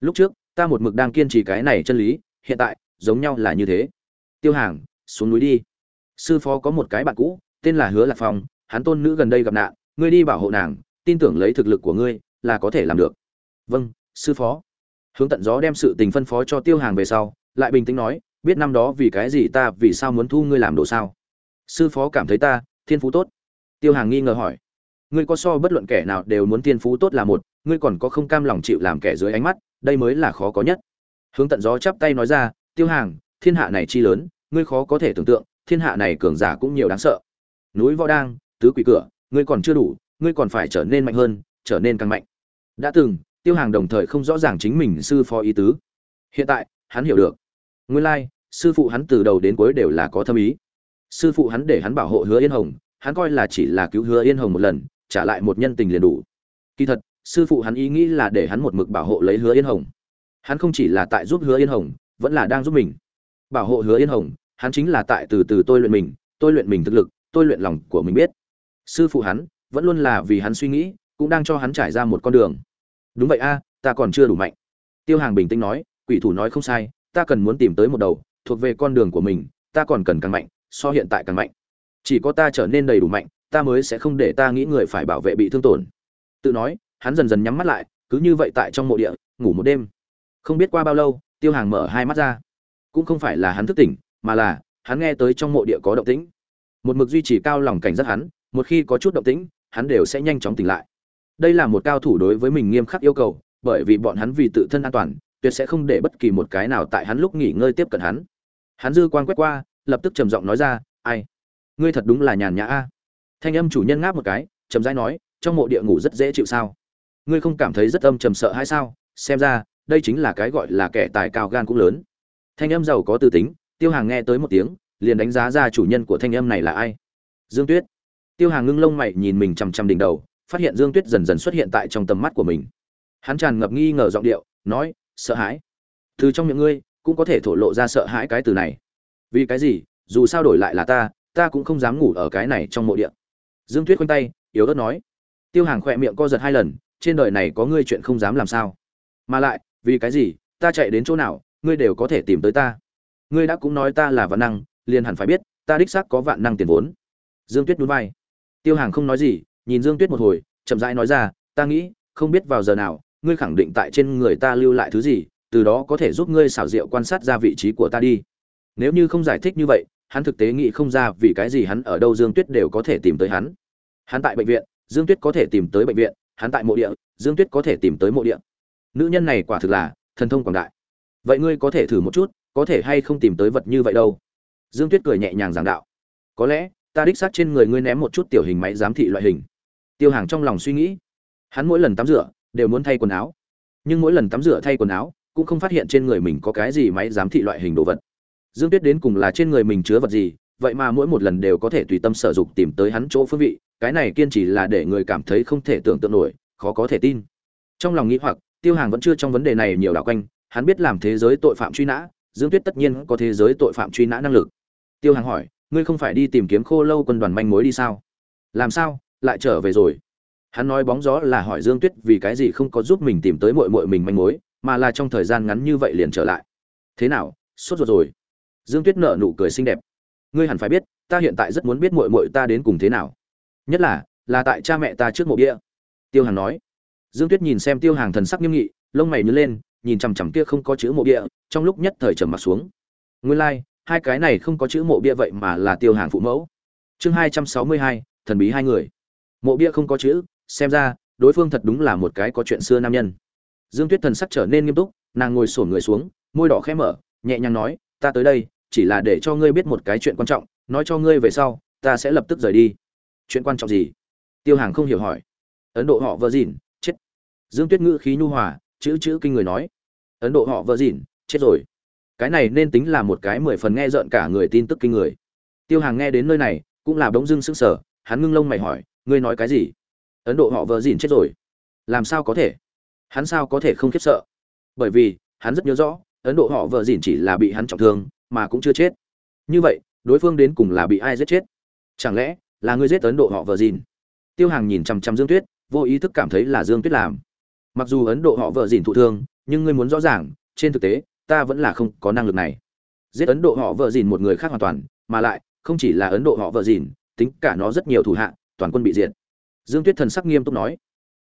Lúc trước, ta một mực đang kiên trì cái này chân lý, hiện tại, giống nhau là như thế. Tiêu hàng, xuống núi đi. Sư phó có một cái bạn cũ, tên là hứa lạc phong, hắn tôn nữ gần đây gặp nạn ngươi đi bảo hộ nàng, tin tưởng lấy thực lực của ngươi là có thể làm được. Vâng sư phó. Hướng tận gió đem sự tình phân phó cho tiêu hàng về sau, lại bình tĩnh nói, biết năm đó vì cái gì ta, vì sao muốn thu ngươi làm đồ sao? Sư phó cảm thấy ta, thiên phú tốt. Tiêu hàng nghi ngờ hỏi, ngươi có so bất luận kẻ nào đều muốn thiên phú tốt là một, ngươi còn có không cam lòng chịu làm kẻ dưới ánh mắt, đây mới là khó có nhất. Hướng tận gió chắp tay nói ra, tiêu hàng, thiên hạ này chi lớn, ngươi khó có thể tưởng tượng, thiên hạ này cường giả cũng nhiều đáng sợ. Núi võ đang, tứ quỷ cửa ngươi còn chưa đủ, ngươi còn phải trở nên mạnh hơn, trở nên càng mạnh. Đã từng, tiêu hàng đồng thời không rõ ràng chính mình sư phó ý tứ. Hiện tại, hắn hiểu được. Nguyên lai, sư phụ hắn từ đầu đến cuối đều là có thâm ý. Sư phụ hắn để hắn bảo hộ hứa yên hồng, hắn coi là chỉ là cứu hứa yên hồng một lần, trả lại một nhân tình liền đủ. Kỳ thật, sư phụ hắn ý nghĩ là để hắn một mực bảo hộ lấy hứa yên hồng. Hắn không chỉ là tại giúp hứa yên hồng, vẫn là đang giúp mình. Bảo hộ hứa yên hồng, hắn chính là tại từ từ tôi luyện mình, tôi luyện mình thực lực, tôi luyện lòng của mình biết sư phụ hắn vẫn luôn là vì hắn suy nghĩ, cũng đang cho hắn trải ra một con đường. Đúng vậy a, ta còn chưa đủ mạnh. Tiêu hàng bình tĩnh nói, quỷ thủ nói không sai, ta cần muốn tìm tới một đầu, thuộc về con đường của mình, ta còn cần càng mạnh, so hiện tại càng mạnh. Chỉ có ta trở nên đầy đủ mạnh, ta mới sẽ không để ta nghĩ người phải bảo vệ bị thương tổn. Tự nói, hắn dần dần nhắm mắt lại, cứ như vậy tại trong mộ địa, ngủ một đêm. Không biết qua bao lâu, tiêu hàng mở hai mắt ra. Cũng không phải là hắn thức tỉnh, mà là, hắn nghe tới trong mộ địa có động tĩnh. Một mực duy trì cao lòng cảnh giác hắn một khi có chút động tĩnh, hắn đều sẽ nhanh chóng tỉnh lại. Đây là một cao thủ đối với mình nghiêm khắc yêu cầu, bởi vì bọn hắn vì tự thân an toàn, tuyệt sẽ không để bất kỳ một cái nào tại hắn lúc nghỉ ngơi tiếp cận hắn. Hắn dư quan quét qua, lập tức trầm giọng nói ra, ai? Ngươi thật đúng là nhàn nhã a. Thanh âm chủ nhân ngáp một cái trầm rãi nói, trong mộ địa ngủ rất dễ chịu sao? Ngươi không cảm thấy rất âm trầm sợ hay sao? Xem ra, đây chính là cái gọi là kẻ tài cao gan cũng lớn. Thanh âm giàu có tư tính, tiêu hàng nghe tới một tiếng, liền đánh giá ra chủ nhân của thanh âm này là ai. Dương tuyết tiêu hàng ngưng lông mày nhìn mình chằm chằm đỉnh đầu, phát hiện dương tuyết dần dần xuất hiện tại trong tầm mắt của mình. Hắn tràn ngập nghi ngờ giọng điệu, nói, sợ hãi. Từ trong miệng ngươi, cũng có thể thổ lộ ra sợ hãi cái từ này. Vì cái gì? Dù sao đổi lại là ta ta cũng không dám ngủ ở cái này trong mộ địa. Dương tuyết khoanh tay, yếu ớt nói. Tiêu hàng khỏe miệng co giật hai lần, trên đời này có ngươi chuyện không dám làm sao. Mà lại, vì cái gì? Ta chạy đến chỗ nào, ngươi đều có thể tìm tới ta. Ngươi đã cũng nói ta là vạn năng, liền hẳn phải biết, ta đích xác có vạn năng tiền vốn. Dương tuyết núi vai tiêu hàng không nói gì, nhìn dương tuyết một hồi, chậm rãi nói ra, ta nghĩ, không biết vào giờ nào, ngươi khẳng định tại trên người ta lưu lại thứ gì, từ đó có thể giúp ngươi xảo diệu quan sát ra vị trí của ta đi. Nếu như không giải thích như vậy, hắn thực tế nghĩ không ra vì cái gì hắn ở đâu dương tuyết đều có thể tìm tới hắn. Hắn tại bệnh viện, dương tuyết có thể tìm tới bệnh viện, hắn tại mộ địa, dương tuyết có thể tìm tới mộ địa. Nữ nhân này quả thực là thần thông quảng đại. Vậy ngươi có thể thử một chút, có thể hay không tìm tới vật như vậy đâu? Dương tuyết cười nhẹ nhàng giảng đạo. Có lẽ ta đích xác trên người ngươi ném một chút tiểu hình máy giám thị loại hình. Tiêu hàng trong lòng suy nghĩ. Hắn mỗi lần tắm rửa, đều muốn thay quần áo. Nhưng mỗi lần tắm rửa thay quần áo, cũng không phát hiện trên người mình có cái gì máy giám thị loại hình đồ vật. Dương tuyết đến cùng là trên người mình chứa vật gì, vậy mà mỗi một lần đều có thể tùy tâm sở dục tìm tới hắn chỗ phương vị, cái này kiên trì là để người cảm thấy không thể tưởng tượng nổi, khó có thể tin. Trong lòng nghĩ hoặc, tiêu hàng vẫn chưa trong vấn đề này nhiều đảo quanh, hắn biết làm thế giới tội phạm truy nã, dương tuyết tất nhiên có thế giới tội phạm truy nã năng lực. Tiêu hàng hỏi ngươi không phải đi tìm kiếm khô lâu quân đoàn manh mối đi sao? Làm sao lại trở về rồi? Hắn nói bóng gió là hỏi dương tuyết vì cái gì không có giúp mình tìm tới mội mội mình manh mối mà là trong thời gian ngắn như vậy liền trở lại. Thế nào sốt ruột rồi? Dương tuyết nở nụ cười xinh đẹp. Ngươi hẳn phải biết ta hiện tại rất muốn biết mội mội ta đến cùng thế nào. Nhất là là tại cha mẹ ta trước mộ bia. Tiêu hàng nói. Dương tuyết nhìn xem tiêu hàng thần sắc nghiêm nghị lông mày nhớ lên nhìn chằm chằm kia không có chữ mộ bia trong lúc nhất thời trầm mặt xuống. Nguyên lai、like, hai cái này không có chữ mộ bia vậy mà là tiêu hàng phụ mẫu. Chương hai trăm sáu mươi hai, thần bí hai người. Mộ bia không có chữ, xem ra, đối phương thật đúng là một cái có chuyện xưa nam nhân. Dương tuyết thần sắc trở nên nghiêm túc, nàng ngồi sổn người xuống, môi đỏ khẽ mở, nhẹ nhàng nói, ta tới đây, chỉ là để cho ngươi biết một cái chuyện quan trọng, nói cho ngươi về sau, ta sẽ lập tức rời đi. Chuyện quan trọng gì? Tiêu hàng không hiểu hỏi. Ấn độ họ vợ dìn, chết. Dương tuyết ngữ khí nhu hòa, chữ chữ kinh người nói. Ấn độ họ vợ dìn, chết rồi cái này nên tính là một cái mười phần nghe rợn cả người tin tức kinh người. Tiêu hàng nghe đến nơi này, cũng là bỗng dưng sững sờ, hắn ngưng lông mày hỏi, ngươi nói cái gì? Ấn độ họ vợ dìn chết rồi. Làm sao có thể? Hắn sao có thể không khiếp sợ? Bởi vì, hắn rất nhớ rõ, ấn độ họ vợ dìn chỉ là bị hắn trọng thương, mà cũng chưa chết. Như vậy, đối phương đến cùng là bị ai giết chết? Chẳng lẽ là ngươi giết ấn độ họ vợ dìn? Tiêu hàng nhìn chằm chằm dương tuyết, vô ý thức cảm thấy là dương tuyết làm. Mặc dù ấn độ họ vợ dìn thụ thương, nhưng ngươi muốn rõ ràng, trên thực tế ta vẫn là không có năng lực này. Giết ấn độ họ vợ dìn một người khác hoàn toàn, mà lại, không chỉ là ấn độ họ vợ dìn, tính cả nó rất nhiều thủ hạ, toàn quân bị diệt. Dương tuyết thần sắc nghiêm túc nói,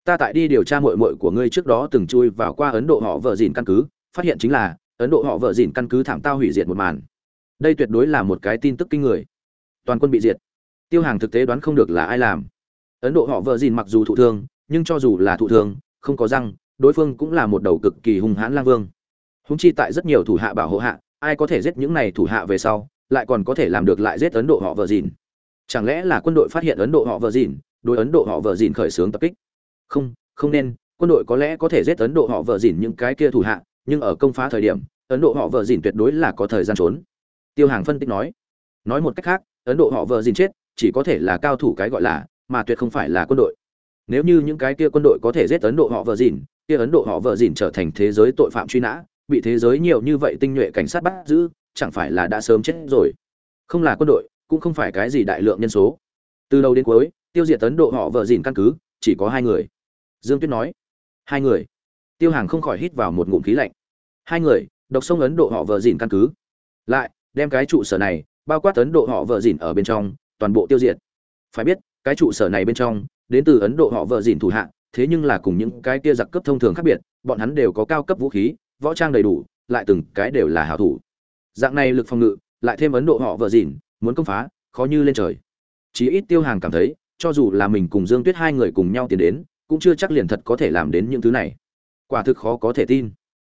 ta tại đi điều tra mội mội của ngươi trước đó từng chui vào qua ấn độ họ vợ dìn căn cứ, phát hiện chính là, ấn độ họ vợ dìn căn cứ thảm tao hủy diệt một màn. Đây tuyệt đối là một cái tin tức kinh người. Toàn quân bị diệt. Tiêu hàng thực tế đoán không được là ai làm. Ấn độ họ vợ dìn mặc dù thụ thương, nhưng cho dù là thụ thương, không có răng, đối phương cũng là một đầu cực kỳ hung hãn lang vương húng chi tại rất nhiều thủ hạ bảo hộ hạ, ai có thể giết những này thủ hạ về sau, lại còn có thể làm được lại giết ấn độ họ vợ dìn. Chẳng lẽ là quân đội phát hiện ấn độ họ vợ dìn, đối ấn độ họ vợ dìn khởi xướng tập kích? Không không nên, quân đội có lẽ có thể giết ấn độ họ vợ dìn những cái kia thủ hạ, nhưng ở công phá thời điểm, ấn độ họ vợ dìn tuyệt đối là có thời gian trốn. Tiêu hàng phân tích nói. Nói một cách khác, ấn độ họ vợ dìn chết, chỉ có thể là cao thủ cái gọi là, mà tuyệt không phải là quân đội. Nếu như những cái kia quân đội có thể giết ấn độ họ vợ dìn, kia ấn độ họ vợ dìn trở thành thế giới tội phạm truy nã bị thế giới nhiều như vậy tinh nhuệ cảnh sát bắt giữ, chẳng phải là đã sớm chết rồi? Không là quân đội, cũng không phải cái gì đại lượng nhân số. Từ đầu đến cuối, tiêu diệt ấn độ họ vợ dìn căn cứ, chỉ có hai người. Dương tuyết nói, hai người. Tiêu hàng không khỏi hít vào một ngụm khí lạnh. Hai người, độc sông ấn độ họ vợ dìn căn cứ. Lại, đem cái trụ sở này bao quát ấn độ họ vợ dìn ở bên trong, toàn bộ tiêu diệt. Phải biết, cái trụ sở này bên trong, đến từ ấn độ họ vợ dìn thủ hạ, thế nhưng là cùng những cái kia giặc cấp thông thường khác biệt, bọn hắn đều có cao cấp vũ khí võ trang đầy đủ, lại từng cái đều là hảo thủ. Dạng này lực phòng ngự, lại thêm ấn độ họ vợ dìn, muốn công phá, khó như lên trời. Chí ít tiêu hàng cảm thấy, cho dù là mình cùng dương tuyết hai người cùng nhau tiến đến, cũng chưa chắc liền thật có thể làm đến những thứ này. Quả thực khó có thể tin.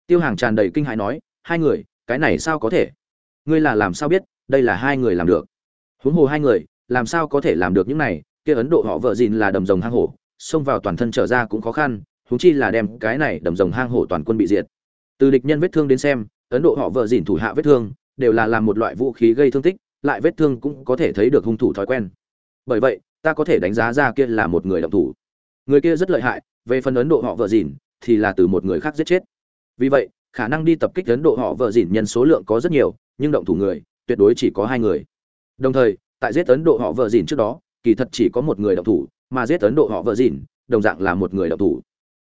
Tiêu hàng tràn đầy kinh hãi nói, hai người, cái này sao có thể? Ngươi là làm sao biết, đây là hai người làm được? Huống hồ hai người, làm sao có thể làm được những này? Kia ấn độ họ vợ dìn là đầm rồng hang hổ, xông vào toàn thân trở ra cũng khó khăn, huống chi là đem cái này đầm rồng hang hổ toàn quân bị diệt từ địch nhân vết thương đến xem, ấn độ họ vợ dìn thủ hạ vết thương, đều là làm một loại vũ khí gây thương tích, lại vết thương cũng có thể thấy được hung thủ thói quen. Bởi vậy, ta có thể đánh giá ra kia là một người động thủ. Người kia rất lợi hại, về phần ấn độ họ vợ dìn, thì là từ một người khác giết chết. Vì vậy, khả năng đi tập kích ấn độ họ vợ dìn nhân số lượng có rất nhiều, nhưng động thủ người, tuyệt đối chỉ có hai người. Đồng thời, tại giết ấn độ họ vợ dìn trước đó, kỳ thật chỉ có một người động thủ, mà giết ấn độ họ vợ dìn, đồng dạng là một người động thủ.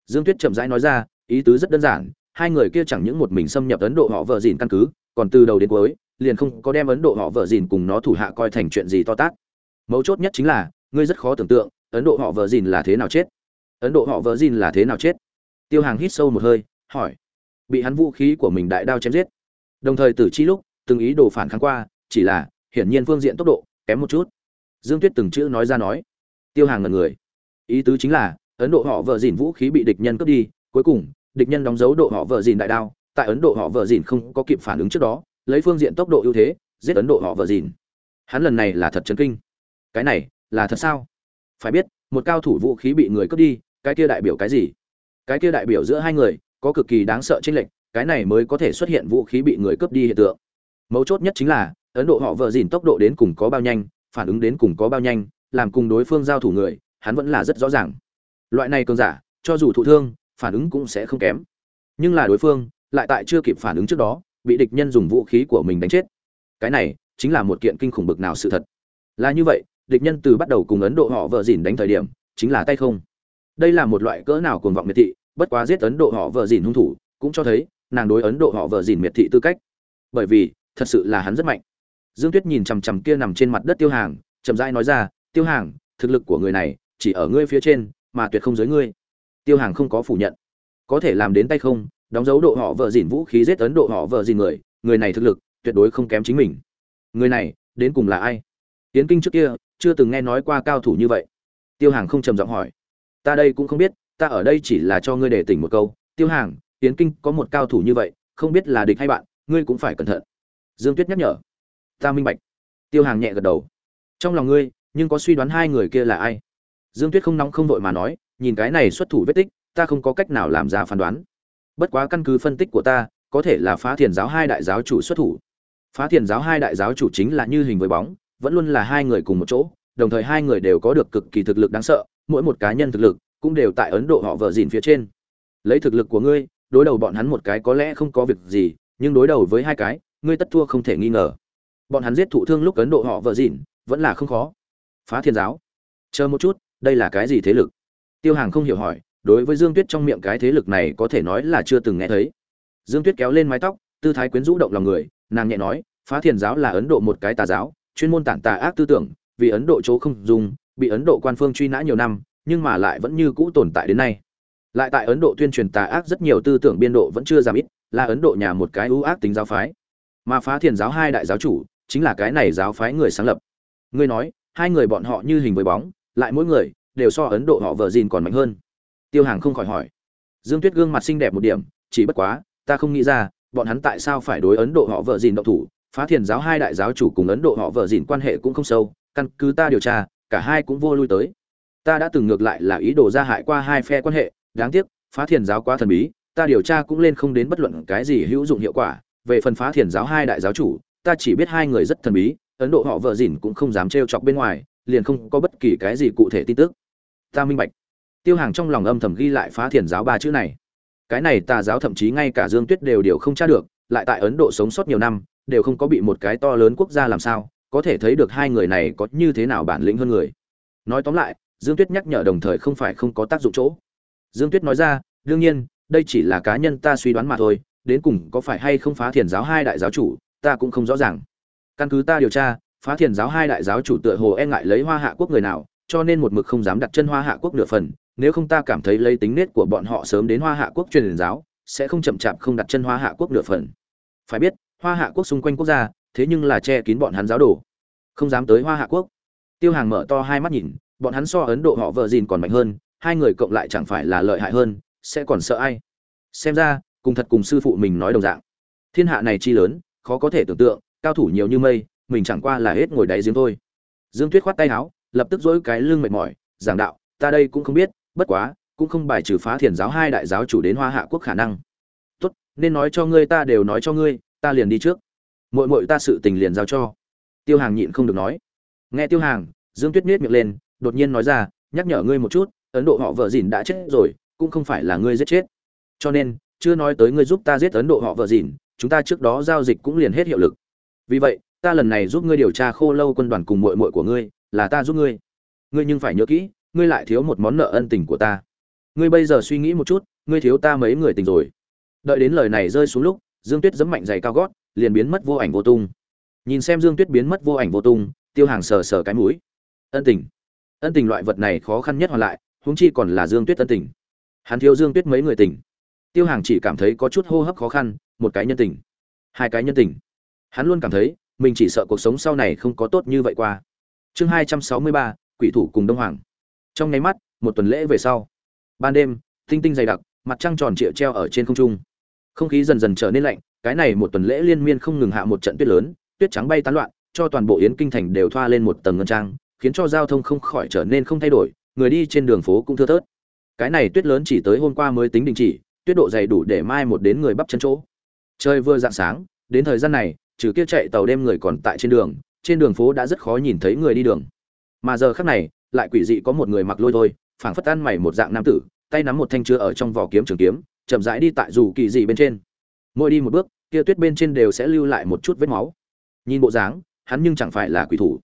Dương tuyết chậm rãi nói ra, ý tứ rất đơn giản hai người kia chẳng những một mình xâm nhập ấn độ họ vợ dìn căn cứ, còn từ đầu đến cuối, liền không có đem ấn độ họ vợ dìn cùng nó thủ hạ coi thành chuyện gì to tát. Mấu chốt nhất chính là, ngươi rất khó tưởng tượng, ấn độ họ vợ dìn là thế nào chết. Ấn độ họ vợ dìn là thế nào chết? Tiêu hàng hít sâu một hơi, hỏi. Bị hắn vũ khí của mình đại đao chém giết. Đồng thời từ chi lúc, từng ý đồ phản kháng qua, chỉ là, hiển nhiên phương diện tốc độ, kém một chút. Dương tuyết từng chữ nói ra nói. Tiêu hàng ngần người. Ý tứ chính là, ấn độ họ vợ dìn vũ khí bị địch nhân cướp đi, cuối cùng địch nhân đóng dấu độ họ vợ dìn đại đao, tại ấn độ họ vợ dìn không có kịp phản ứng trước đó, lấy phương diện tốc độ ưu thế, giết ấn độ họ vợ dìn. Hắn lần này là thật chấn kinh. Cái này là thật sao? Phải biết, một cao thủ vũ khí bị người cướp đi, cái kia đại biểu cái gì? Cái kia đại biểu giữa hai người, có cực kỳ đáng sợ chênh lệch, cái này mới có thể xuất hiện vũ khí bị người cướp đi hiện tượng. Mấu chốt nhất chính là, ấn độ họ vợ dìn tốc độ đến cùng có bao nhanh, phản ứng đến cùng có bao nhanh, làm cùng đối phương giao thủ người, hắn vẫn là rất rõ ràng. Loại này cường giả, cho dù thụ thương phản ứng cũng sẽ không kém. Nhưng là đối phương, lại tại chưa kịp phản ứng trước đó, bị địch nhân dùng vũ khí của mình đánh chết. Cái này chính là một kiện kinh khủng bực nào sự thật. Là như vậy, địch nhân từ bắt đầu cùng ấn độ họ vợ dìn đánh thời điểm, chính là tay không. Đây là một loại cỡ nào cuồng vọng miệt thị, bất quá giết ấn độ họ vợ dìn hung thủ, cũng cho thấy nàng đối ấn độ họ vợ dìn miệt thị tư cách. Bởi vì, thật sự là hắn rất mạnh. Dương tuyết nhìn chằm chằm kia nằm trên mặt đất tiêu hàng, chậm rãi nói ra, tiêu hàng, thực lực của người này chỉ ở ngươi phía trên, mà tuyệt không dưới ngươi tiêu hàng không có phủ nhận. Có thể làm đến tay không, đóng dấu độ họ vợ dìn vũ khí giết ấn độ họ vợ dìn người người này thực lực tuyệt đối không kém chính mình. Người này, đến cùng là ai? Tiến kinh trước kia, chưa từng nghe nói qua cao thủ như vậy. Tiêu hàng không trầm giọng hỏi. Ta đây cũng không biết, ta ở đây chỉ là cho ngươi để tỉnh một câu. Tiêu hàng, tiến kinh có một cao thủ như vậy, không biết là địch hay bạn, ngươi cũng phải cẩn thận. Dương tuyết nhắc nhở. Ta minh bạch. Tiêu hàng nhẹ gật đầu. Trong lòng ngươi, nhưng có suy đoán hai người kia là ai? Dương tuyết không nóng không vội mà nói nhìn cái này xuất thủ vết tích, ta không có cách nào làm ra phán đoán. Bất quá căn cứ phân tích của ta, có thể là phá thiền giáo hai đại giáo chủ xuất thủ. Phá thiền giáo hai đại giáo chủ chính là như hình với bóng, vẫn luôn là hai người cùng một chỗ, đồng thời hai người đều có được cực kỳ thực lực đáng sợ, mỗi một cá nhân thực lực cũng đều tại ấn độ họ vợ dìn phía trên. Lấy thực lực của ngươi, đối đầu bọn hắn một cái có lẽ không có việc gì, nhưng đối đầu với hai cái, ngươi tất thua không thể nghi ngờ. Bọn hắn giết thụ thương lúc ấn độ họ vợ dìn vẫn là không khó. Phá thiên giáo. Chờ một chút, đây là cái gì thế lực? Tiêu hàng không hiểu hỏi, đối với dương tuyết trong miệng cái thế lực này có thể nói là chưa từng nghe thấy. Dương tuyết kéo lên mái tóc, tư thái quyến rũ động lòng người, nàng nhẹ nói, phá thiền giáo là ấn độ một cái tà giáo, chuyên môn tản tà ác tư tưởng, vì ấn độ chỗ không dùng, bị ấn độ quan phương truy nã nhiều năm, nhưng mà lại vẫn như cũ tồn tại đến nay. Lại tại ấn độ tuyên truyền tà ác rất nhiều tư tưởng biên độ vẫn chưa giảm ít, là ấn độ nhà một cái ưu ác tính giáo phái. Mà phá thiền giáo hai đại giáo chủ, chính là cái này giáo phái người sáng lập. Ngươi nói, hai người bọn họ như hình với bóng, lại mỗi người đều so ấn độ họ vợ dìn còn mạnh hơn. Tiêu hàng không khỏi hỏi. Dương tuyết gương mặt xinh đẹp một điểm, chỉ bất quá, ta không nghĩ ra, bọn hắn tại sao phải đối ấn độ họ vợ dìn động thủ? Phá thiền giáo hai đại giáo chủ cùng ấn độ họ vợ dìn quan hệ cũng không sâu, căn cứ ta điều tra, cả hai cũng vô lui tới. Ta đã từng ngược lại là ý đồ ra hại qua hai phe quan hệ, đáng tiếc, phá thiền giáo quá thần bí, ta điều tra cũng lên không đến bất luận cái gì hữu dụng hiệu quả. Về phần phá thiền giáo hai đại giáo chủ, ta chỉ biết hai người rất thần bí, ấn độ họ vợ dìn cũng không dám trêu chọc bên ngoài, liền không có bất kỳ cái gì cụ thể tin tức ta minh bạch. Tiêu hàng trong lòng âm thầm ghi lại phá thiền giáo ba chữ này. Cái này tà giáo thậm chí ngay cả dương tuyết đều đều không tra được, lại tại ấn độ sống sót nhiều năm, đều không có bị một cái to lớn quốc gia làm sao, có thể thấy được hai người này có như thế nào bản lĩnh hơn người. Nói tóm lại, dương tuyết nhắc nhở đồng thời không phải không có tác dụng chỗ. Dương tuyết nói ra, đương nhiên, đây chỉ là cá nhân ta suy đoán mà thôi, đến cùng có phải hay không phá thiền giáo hai đại giáo chủ, ta cũng không rõ ràng. Căn cứ ta điều tra, phá thiền giáo hai đại giáo chủ tựa hồ e ngại lấy hoa hạ quốc người nào cho nên một mực không dám đặt chân hoa hạ quốc nửa phần, nếu không ta cảm thấy lấy tính nết của bọn họ sớm đến hoa hạ quốc truyền giáo, sẽ không chậm chạp không đặt chân hoa hạ quốc nửa phần. Phải biết, hoa hạ quốc xung quanh quốc gia, thế nhưng là che kín bọn hắn giáo đồ. Không dám tới hoa hạ quốc. Tiêu hàng mở to hai mắt nhìn, bọn hắn so ấn độ họ vợ dìn còn mạnh hơn, hai người cộng lại chẳng phải là lợi hại hơn, sẽ còn sợ ai? Xem ra, cùng thật cùng sư phụ mình nói đồng dạng. Thiên hạ này chi lớn, khó có thể tưởng tượng, cao thủ nhiều như mây, mình chẳng qua là hết ngồi đáy giếng thôi. Dương tuyết khoát tay áo lập tức dỗi cái lưng mệt mỏi, giảng đạo, ta đây cũng không biết, bất quá, cũng không bài trừ phá thiền giáo hai đại giáo chủ đến hoa hạ quốc khả năng. Tốt, nên nói cho ngươi ta đều nói cho ngươi, ta liền đi trước. Mội mội ta sự tình liền giao cho. Tiêu hàng nhịn không được nói. Nghe tiêu hàng, dương tuyết miết miệng lên, đột nhiên nói ra, nhắc nhở ngươi một chút, ấn độ họ vợ dìn đã chết rồi, cũng không phải là ngươi giết chết. Cho nên, chưa nói tới ngươi giúp ta giết ấn độ họ vợ dìn, chúng ta trước đó giao dịch cũng liền hết hiệu lực. Vì vậy, ta lần này giúp ngươi điều tra khô lâu quân đoàn cùng mội mội của ngươi là ta giúp ngươi. Ngươi nhưng phải nhớ kỹ, ngươi lại thiếu một món nợ ân tình của ta. Ngươi bây giờ suy nghĩ một chút, ngươi thiếu ta mấy người tình rồi. Đợi đến lời này rơi xuống lúc, dương tuyết giẫm mạnh giày cao gót, liền biến mất vô ảnh vô tung. Nhìn xem dương tuyết biến mất vô ảnh vô tung, tiêu hàng sờ sờ cái mũi. Ân tình. Ân tình loại vật này khó khăn nhất hoàn lại, huống chi còn là dương tuyết ân tình. Hắn thiếu dương tuyết mấy người tình. Tiêu hàng chỉ cảm thấy có chút hô hấp khó khăn, một cái nhân tình. Hai cái nhân tình. Hắn luôn cảm thấy, mình chỉ sợ cuộc sống sau này không có tốt như vậy qua chương hai trăm sáu mươi ba, quỷ thủ cùng đông hoàng. Trong nháy mắt, một tuần lễ về sau. Ban đêm, tinh tinh dày đặc, mặt trăng tròn trịa treo ở trên không trung. Không khí dần dần trở nên lạnh, cái này một tuần lễ liên miên không ngừng hạ một trận tuyết lớn, tuyết trắng bay tán loạn, cho toàn bộ yến kinh thành đều thoa lên một tầng ngân trang, khiến cho giao thông không khỏi trở nên không thay đổi, người đi trên đường phố cũng thưa thớt. Cái này tuyết lớn chỉ tới hôm qua mới tính đình chỉ, tuyết độ dày đủ để mai một đến người bắp chân chỗ. Trời vừa dạng sáng, đến thời gian này, trừ kia chạy tàu đêm người còn tại trên đường trên đường phố đã rất khó nhìn thấy người đi đường. Mà giờ khắc này, lại quỷ dị có một người mặc lôi thôi, phảng phất ăn mày một dạng nam tử, tay nắm một thanh chứa ở trong vỏ kiếm trường kiếm, chậm rãi đi tại dù kỳ dị bên trên. Mỗi đi một bước, kia tuyết bên trên đều sẽ lưu lại một chút vết máu. Nhìn bộ dáng, hắn nhưng chẳng phải là quỷ thủ.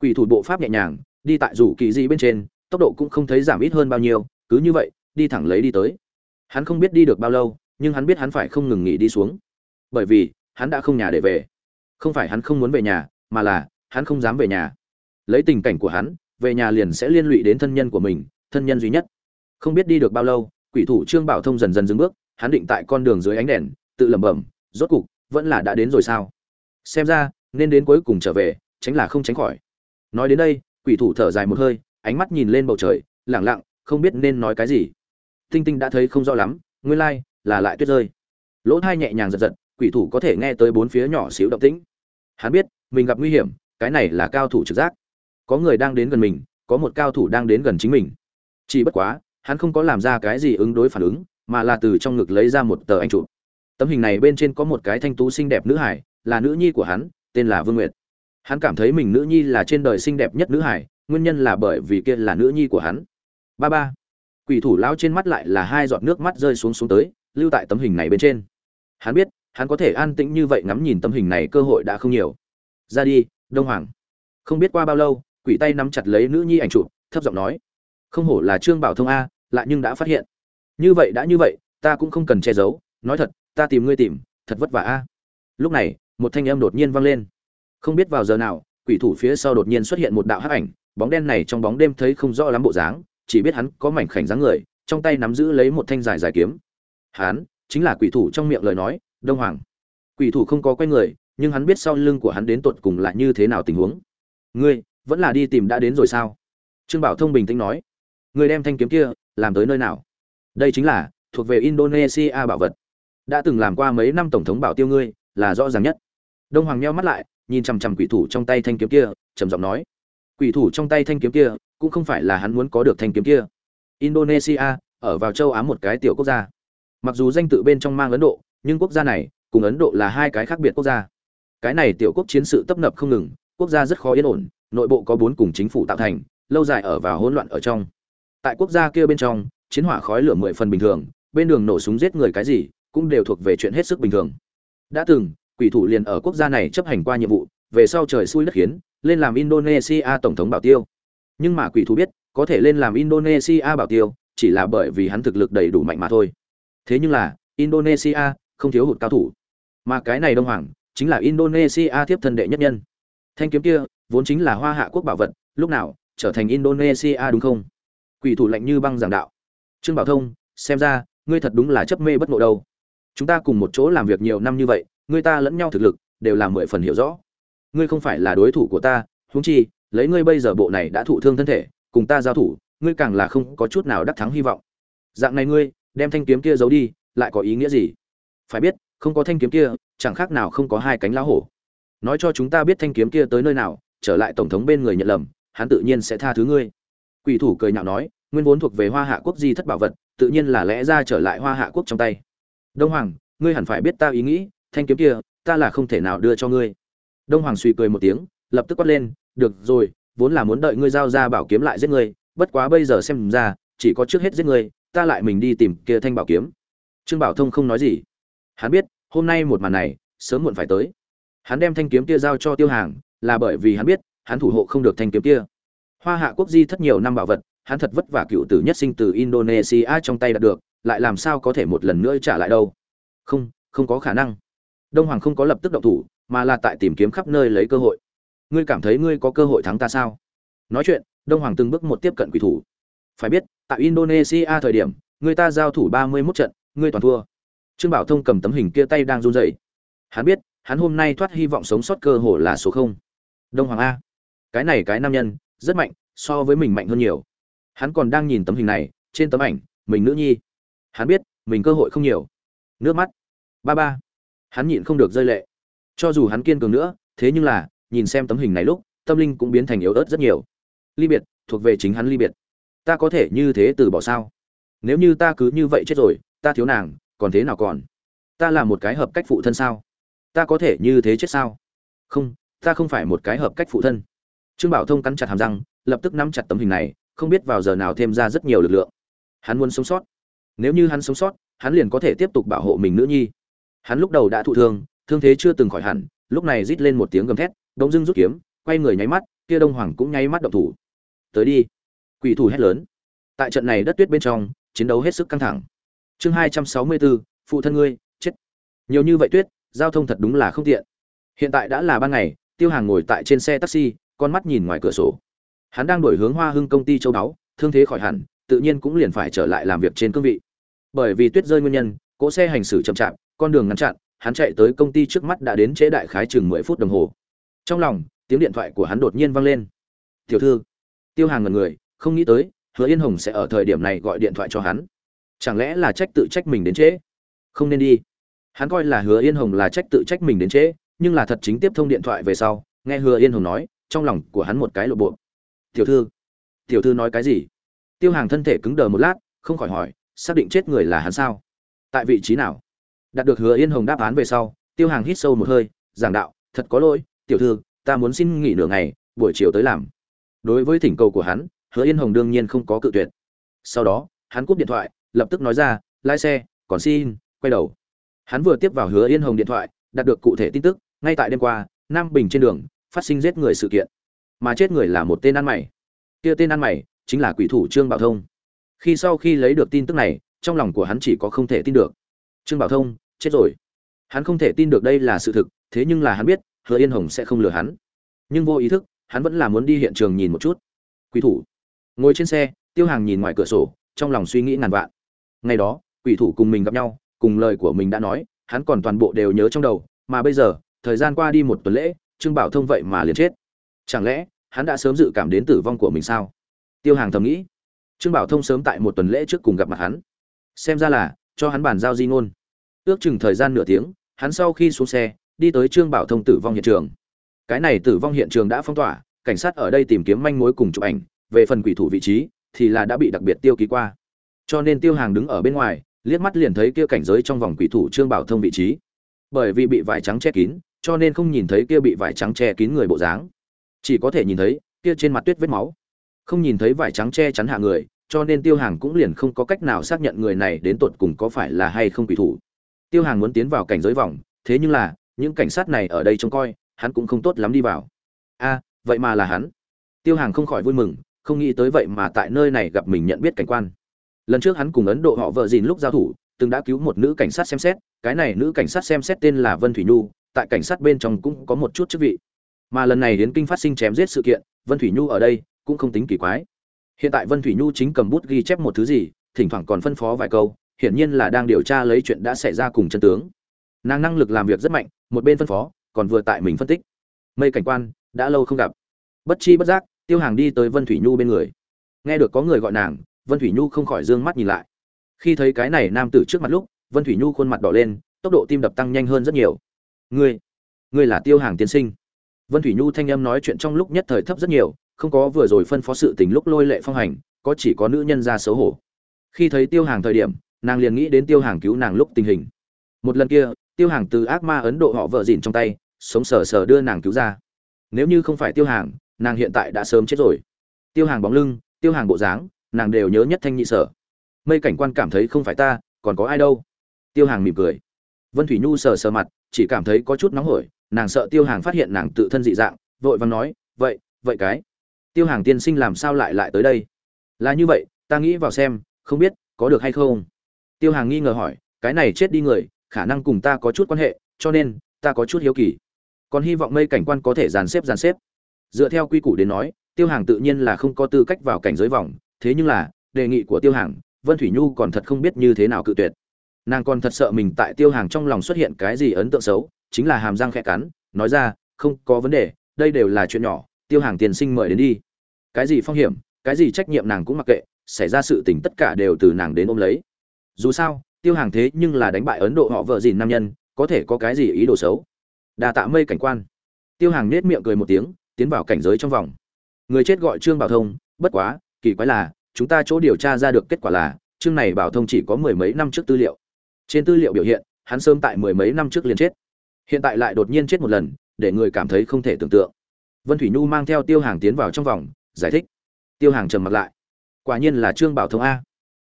Quỷ thủ bộ pháp nhẹ nhàng, đi tại dù kỳ dị bên trên, tốc độ cũng không thấy giảm ít hơn bao nhiêu, cứ như vậy, đi thẳng lấy đi tới. Hắn không biết đi được bao lâu, nhưng hắn biết hắn phải không ngừng nghỉ đi xuống. Bởi vì, hắn đã không nhà để về. Không phải hắn không muốn về nhà mà là hắn không dám về nhà. Lấy tình cảnh của hắn về nhà liền sẽ liên lụy đến thân nhân của mình thân nhân duy nhất. Không biết đi được bao lâu quỷ thủ trương bảo thông dần dần dừng bước hắn định tại con đường dưới ánh đèn tự lẩm bẩm rốt cục vẫn là đã đến rồi sao? Xem ra nên đến cuối cùng trở về tránh là không tránh khỏi. Nói đến đây quỷ thủ thở dài một hơi ánh mắt nhìn lên bầu trời lẳng lặng không biết nên nói cái gì. Tinh tinh đã thấy không rõ lắm nguyên lai、like, là lại tuyết rơi. Lỗ thai nhẹ nhàng giật giật quỷ thủ có thể nghe tới bốn phía nhỏ xíu động tĩnh. Hắn biết mình gặp nguy hiểm, cái này là cao thủ trực giác. Có người đang đến gần mình, có một cao thủ đang đến gần chính mình. Chỉ bất quá, hắn không có làm ra cái gì ứng đối phản ứng, mà là từ trong ngực lấy ra một tờ anh chụp. Tấm hình này bên trên có một cái thanh tú xinh đẹp nữ hải, là nữ nhi của hắn, tên là vương nguyệt. Hắn cảm thấy mình nữ nhi là trên đời xinh đẹp nhất nữ hải, nguyên nhân là bởi vì kia là nữ nhi của hắn. Ba ba. Quỷ thủ lão trên mắt lại là hai giọt nước mắt rơi xuống xuống tới, lưu tại tấm hình này bên trên. Hắn biết, hắn có thể an tĩnh như vậy ngắm nhìn tấm hình này cơ hội đã không nhiều ra đi, đông hoàng. Không biết qua bao lâu, quỷ tay nắm chặt lấy nữ nhi ảnh chụp, thấp giọng nói, không hổ là trương bảo thông a, lại nhưng đã phát hiện. Như vậy đã như vậy, ta cũng không cần che giấu, nói thật, ta tìm ngươi tìm, thật vất vả a. Lúc này, một thanh âm đột nhiên vang lên. Không biết vào giờ nào, quỷ thủ phía sau đột nhiên xuất hiện một đạo hắc ảnh, bóng đen này trong bóng đêm thấy không rõ lắm bộ dáng, chỉ biết hắn có mảnh khảnh dáng người, trong tay nắm giữ lấy một thanh dài dài kiếm. Hắn chính là quỷ thủ trong miệng lời nói, đông hoàng. Quỷ thủ không có quay người nhưng hắn biết sau lưng của hắn đến tột cùng là như thế nào tình huống. Ngươi, vẫn là đi tìm đã đến rồi sao? Trương bảo thông bình tĩnh nói. Người đem thanh kiếm kia, làm tới nơi nào? Đây chính là, thuộc về indonesia bảo vật. Đã từng làm qua mấy năm tổng thống bảo tiêu ngươi, là rõ ràng nhất. Đông hoàng nheo mắt lại, nhìn chằm chằm quỷ thủ trong tay thanh kiếm kia, trầm giọng nói. Quỷ thủ trong tay thanh kiếm kia, cũng không phải là hắn muốn có được thanh kiếm kia. Indonesia, ở vào châu á một cái tiểu quốc gia. Mặc dù danh tự bên trong mang ấn độ, nhưng quốc gia này, cùng ấn độ là hai cái khác biệt quốc gia cái này tiểu quốc chiến sự tấp nập không ngừng, quốc gia rất khó yên ổn, nội bộ có bốn cùng chính phủ tạo thành, lâu dài ở và hỗn loạn ở trong. Tại quốc gia kia bên trong, chiến hỏa khói lửa mười phần bình thường, bên đường nổ súng giết người cái gì, cũng đều thuộc về chuyện hết sức bình thường. Đã từng, quỷ thủ liền ở quốc gia này chấp hành qua nhiệm vụ, về sau trời xui đất khiến, lên làm indonesia tổng thống bảo tiêu. Nhưng mà quỷ thủ biết, có thể lên làm indonesia bảo tiêu, chỉ là bởi vì hắn thực lực đầy đủ mạnh mà thôi. Thế nhưng là, indonesia không thiếu hụt cao thủ. Mà cái này đông hoàng chính là indonesia tiếp thân đệ nhất nhân. Thanh kiếm kia, vốn chính là hoa hạ quốc bảo vật, lúc nào trở thành indonesia đúng không? Quỷ thủ lạnh như băng giảng đạo. Trương bảo thông, xem ra, ngươi thật đúng là chấp mê bất ngộ đâu. Chúng ta cùng một chỗ làm việc nhiều năm như vậy, ngươi ta lẫn nhau thực lực, đều là mười phần hiểu rõ. Ngươi không phải là đối thủ của ta, huống chi, lấy ngươi bây giờ bộ này đã thụ thương thân thể, cùng ta giao thủ, ngươi càng là không có chút nào đắc thắng hy vọng. Dạng này ngươi, đem thanh kiếm kia giấu đi, lại có ý nghĩa gì? Phải biết, không có thanh kiếm kia chẳng khác nào không có hai cánh lá hổ. Nói cho chúng ta biết thanh kiếm kia tới nơi nào, trở lại tổng thống bên người nhận lầm, hắn tự nhiên sẽ tha thứ ngươi. Quỷ thủ cười nhạo nói, nguyên vốn thuộc về hoa hạ quốc di thất bảo vật, tự nhiên là lẽ ra trở lại hoa hạ quốc trong tay. Đông hoàng, ngươi hẳn phải biết ta ý nghĩ, thanh kiếm kia, ta là không thể nào đưa cho ngươi. Đông hoàng suy cười một tiếng, lập tức quát lên, được rồi, vốn là muốn đợi ngươi giao ra bảo kiếm lại giết ngươi, bất quá bây giờ xem ra, chỉ có trước hết giết ngươi, ta lại mình đi tìm kia thanh bảo kiếm. Trương bảo thông không nói gì. Hắn biết hôm nay một màn này, sớm muộn phải tới. Hắn đem thanh kiếm kia giao cho tiêu hàng, là bởi vì hắn biết, hắn thủ hộ không được thanh kiếm kia. Hoa hạ quốc di thất nhiều năm bảo vật, hắn thật vất vả cựu tử nhất sinh từ indonesia trong tay đạt được, lại làm sao có thể một lần nữa trả lại đâu? Không không có khả năng. Đông hoàng không có lập tức động thủ, mà là tại tìm kiếm khắp nơi lấy cơ hội. Ngươi cảm thấy ngươi có cơ hội thắng ta sao? Nói chuyện, đông hoàng từng bước một tiếp cận quỷ thủ. Phải biết, tại indonesia thời điểm, người ta giao thủ ba mươi 31 trận, ngươi toàn thua trương bảo thông cầm tấm hình kia tay đang run rẩy. Hắn biết, hắn hôm nay thoát hy vọng sống sót cơ hồ là số không. Đông hoàng a. Cái này cái nam nhân, rất mạnh, so với mình mạnh hơn nhiều. Hắn còn đang nhìn tấm hình này, trên tấm ảnh, mình nữ nhi. Hắn biết, mình cơ hội không nhiều. Nước mắt. Ba ba. Hắn nhịn không được rơi lệ. Cho dù hắn kiên cường nữa, thế nhưng là, nhìn xem tấm hình này lúc, tâm linh cũng biến thành yếu ớt rất nhiều. Ly biệt, thuộc về chính hắn ly biệt. Ta có thể như thế từ bỏ sao? Nếu như ta cứ như vậy chết rồi, ta thiếu nàng còn thế nào còn? Ta là một cái hợp cách phụ thân sao? Ta có thể như thế chết sao? Không, ta không phải một cái hợp cách phụ thân. Trương bảo thông cắn chặt hàm răng, lập tức nắm chặt tấm hình này, không biết vào giờ nào thêm ra rất nhiều lực lượng. Hắn muốn sống sót. Nếu như hắn sống sót, hắn liền có thể tiếp tục bảo hộ mình nữ nhi. Hắn lúc đầu đã thụ thương thương thế chưa từng khỏi hẳn, lúc này rít lên một tiếng gầm thét đông dưng rút kiếm, quay người nháy mắt, kia đông hoàng cũng nháy mắt động thủ. Tới đi. Quỷ thủ hét lớn. Tại trận này đất tuyết bên trong, chiến đấu hết sức căng thẳng chương hai trăm sáu mươi bốn phụ thân ngươi, chết. Nhiều như vậy tuyết, giao thông thật đúng là không tiện. Hiện tại đã là ban ngày, tiêu hàng ngồi tại trên xe taxi, con mắt nhìn ngoài cửa sổ. Hắn đang đổi hướng hoa hưng công ty châu đáo thương thế khỏi hẳn, tự nhiên cũng liền phải trở lại làm việc trên cương vị. Bởi vì tuyết rơi nguyên nhân, cỗ xe hành xử chậm chạp, con đường ngăn chặn, hắn chạy tới công ty trước mắt đã đến trễ đại khái chừng mười phút đồng hồ. Trong lòng, tiếng điện thoại của hắn đột nhiên vang lên. Tiểu thư. Tiêu hàng ngần người, không nghĩ tới, hứa yên hồng sẽ ở thời điểm này gọi điện thoại cho hắn chẳng lẽ là trách tự trách mình đến trễ? Không nên đi. Hắn coi là hứa yên hồng là trách tự trách mình đến trễ, nhưng là thật chính tiếp thông điện thoại về sau, nghe hứa yên hồng nói, trong lòng của hắn một cái lộ bộ. Tiểu thư tiểu thư nói cái gì? Tiêu hàng thân thể cứng đờ một lát, không khỏi hỏi, xác định chết người là hắn sao? Tại vị trí nào? Đạt được hứa yên hồng đáp án về sau, tiêu hàng hít sâu một hơi, giảng đạo, thật có lỗi, tiểu thư, ta muốn xin nghỉ nửa ngày, buổi chiều tới làm. Đối với thỉnh cầu của hắn, hứa yên hồng đương nhiên không có cự tuyệt. Sau đó, hắn cúp điện thoại lập tức nói ra, lái xe, còn xin, quay đầu. Hắn vừa tiếp vào hứa yên hồng điện thoại, đạt được cụ thể tin tức, ngay tại đêm qua, nam bình trên đường, phát sinh giết người sự kiện. Mà chết người là một tên ăn mày. Kia tên ăn mày chính là quỷ thủ trương bảo thông. Khi sau khi lấy được tin tức này, trong lòng của hắn chỉ có không thể tin được. Trương bảo thông, chết rồi. Hắn không thể tin được đây là sự thực, thế nhưng là hắn biết, hứa yên hồng sẽ không lừa hắn. Nhưng vô ý thức, hắn vẫn là muốn đi hiện trường nhìn một chút. Quỷ thủ. Ngồi trên xe, tiêu hàng nhìn ngoài cửa sổ, trong lòng suy nghĩ ngàn vạn ngày đó, quỷ thủ cùng mình gặp nhau, cùng lời của mình đã nói, hắn còn toàn bộ đều nhớ trong đầu, mà bây giờ, thời gian qua đi một tuần lễ, trương bảo thông vậy mà liền chết. Chẳng lẽ, hắn đã sớm dự cảm đến tử vong của mình sao? Tiêu hàng thầm nghĩ. Trương bảo thông sớm tại một tuần lễ trước cùng gặp mặt hắn. Xem ra là, cho hắn bàn giao di ngôn. Ước chừng thời gian nửa tiếng, hắn sau khi xuống xe, đi tới trương bảo thông tử vong hiện trường. Cái này tử vong hiện trường đã phong tỏa, cảnh sát ở đây tìm kiếm manh mối cùng chụp ảnh. Về phần quỷ thủ vị trí, thì là đã bị đặc biệt tiêu ký qua cho nên tiêu hàng đứng ở bên ngoài, liếc mắt liền thấy kia cảnh giới trong vòng quỷ thủ trương bảo thông vị trí. Bởi vì bị vải trắng che kín, cho nên không nhìn thấy kia bị vải trắng che kín người bộ dáng. Chỉ có thể nhìn thấy, kia trên mặt tuyết vết máu. Không nhìn thấy vải trắng che chắn hạ người, cho nên tiêu hàng cũng liền không có cách nào xác nhận người này đến tột cùng có phải là hay không quỷ thủ. Tiêu hàng muốn tiến vào cảnh giới vòng, thế nhưng là, những cảnh sát này ở đây trông coi, hắn cũng không tốt lắm đi vào. A, vậy mà là hắn. Tiêu hàng không khỏi vui mừng, không nghĩ tới vậy mà tại nơi này gặp mình nhận biết cảnh quan lần trước hắn cùng ấn độ họ vợ dìn lúc giao thủ, từng đã cứu một nữ cảnh sát xem xét, cái này nữ cảnh sát xem xét tên là vân thủy nhu, tại cảnh sát bên trong cũng có một chút chức vị. Mà lần này đến kinh phát sinh chém giết sự kiện, vân thủy nhu ở đây cũng không tính kỳ quái. Hiện tại vân thủy nhu chính cầm bút ghi chép một thứ gì, thỉnh thoảng còn phân phó vài câu, hiển nhiên là đang điều tra lấy chuyện đã xảy ra cùng chân tướng. Nàng năng lực làm việc rất mạnh, một bên phân phó, còn vừa tại mình phân tích. Mây cảnh quan, đã lâu không gặp. Bất chi bất giác, tiêu hàng đi tới vân thủy nhu bên người. Nghe được có người gọi nàng vân thủy nhu không khỏi d ư ơ n g mắt nhìn lại. Khi thấy cái này nam tử trước mặt lúc, vân thủy nhu khuôn mặt đỏ lên, tốc độ tim đập tăng nhanh hơn rất nhiều. Ngươi ngươi là tiêu hàng tiên sinh. Vân thủy nhu thanh âm nói chuyện trong lúc nhất thời thấp rất nhiều, không có vừa rồi phân phó sự tình lúc lôi lệ phong hành, có chỉ có nữ nhân ra xấu hổ. Khi thấy tiêu hàng thời điểm, nàng liền nghĩ đến tiêu hàng cứu nàng lúc tình hình. Một lần kia, tiêu hàng từ ác ma ấn độ họ vợ dìn trong tay, sống sờ sờ đưa nàng cứu ra. Nếu như không phải tiêu hàng, nàng hiện tại đã sớm chết rồi. Tiêu hàng bóng lưng, tiêu hàng bộ dáng nàng đều nhớ nhất thanh nhị sở. Mây cảnh quan cảm thấy không phải ta, còn có ai đâu? Tiêu hàng mỉm cười. Vân thủy nhu sờ sờ mặt, chỉ cảm thấy có chút nóng hổi, nàng sợ tiêu hàng phát hiện nàng tự thân dị dạng, vội vàng nói, vậy vậy cái, tiêu hàng tiên sinh làm sao lại lại tới đây? Là như vậy, ta nghĩ vào xem, không biết có được hay không? Tiêu hàng nghi ngờ hỏi, cái này chết đi người, khả năng cùng ta có chút quan hệ, cho nên, ta có chút hiếu kỳ. Còn hy vọng mây cảnh quan có thể dàn xếp dàn xếp. Dựa theo quy củ đến nói, tiêu hàng tự nhiên là không có tư cách vào cảnh giới vòng thế nhưng là, đề nghị của tiêu hàng, vân thủy nhu còn thật không biết như thế nào cự tuyệt. Nàng còn thật sợ mình tại tiêu hàng trong lòng xuất hiện cái gì ấn tượng xấu, chính là hàm răng khẽ cắn, nói ra, không có vấn đề, đây đều là chuyện nhỏ, tiêu hàng tiền sinh mời đến đi. Cái gì phong hiểm, cái gì trách nhiệm nàng cũng mặc kệ, xảy ra sự tình tất cả đều từ nàng đến ôm lấy. Dù sao, tiêu hàng thế nhưng là đánh bại ấn độ họ vợ dìn nam nhân, có thể có cái gì ý đồ xấu? Đà tạ mây cảnh quan. Tiêu hàng nết miệng cười một tiếng, tiến vào cảnh giới trong vòng. Người chết gọi trương bảo thông, bất quá kỳ quái là, chúng ta chỗ điều tra ra được kết quả là trương này bảo thông chỉ có mười mấy năm trước tư liệu. Trên tư liệu biểu hiện, hắn sớm tại mười mấy năm trước liền chết. Hiện tại lại đột nhiên chết một lần, để người cảm thấy không thể tưởng tượng. Vân thủy nhu mang theo tiêu hàng tiến vào trong vòng, giải thích. Tiêu hàng trầm mặt lại. Quả nhiên là trương bảo thông a.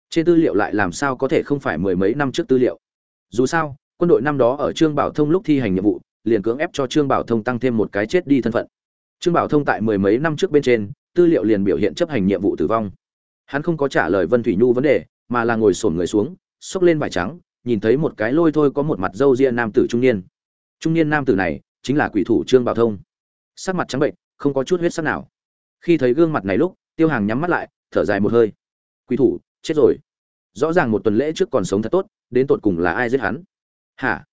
Trên tư liệu lại làm sao có thể không phải mười mấy năm trước tư liệu? Dù sao, quân đội năm đó ở trương bảo thông lúc thi hành nhiệm vụ, liền cưỡng ép cho trương bảo thông tăng thêm một cái chết đi thân phận. Trương bảo thông tại mười mấy năm trước bên trên tư liệu liền biểu hiện chấp hành nhiệm vụ tử vong. Hắn không có trả lời vân thủy nhu vấn đề, mà là ngồi sổn người xuống, xốc lên vải trắng, nhìn thấy một cái lôi thôi có một mặt râu ria nam tử trung niên. Trung niên nam tử này chính là quỷ thủ trương bảo thông. Sắc mặt trắng bệnh, không có chút huyết sắc nào. Khi thấy gương mặt này lúc, tiêu hàng nhắm mắt lại, thở dài một hơi. Quỷ thủ, chết rồi. Rõ ràng một tuần lễ trước còn sống thật tốt, đến tột cùng là ai giết hắn? Hả?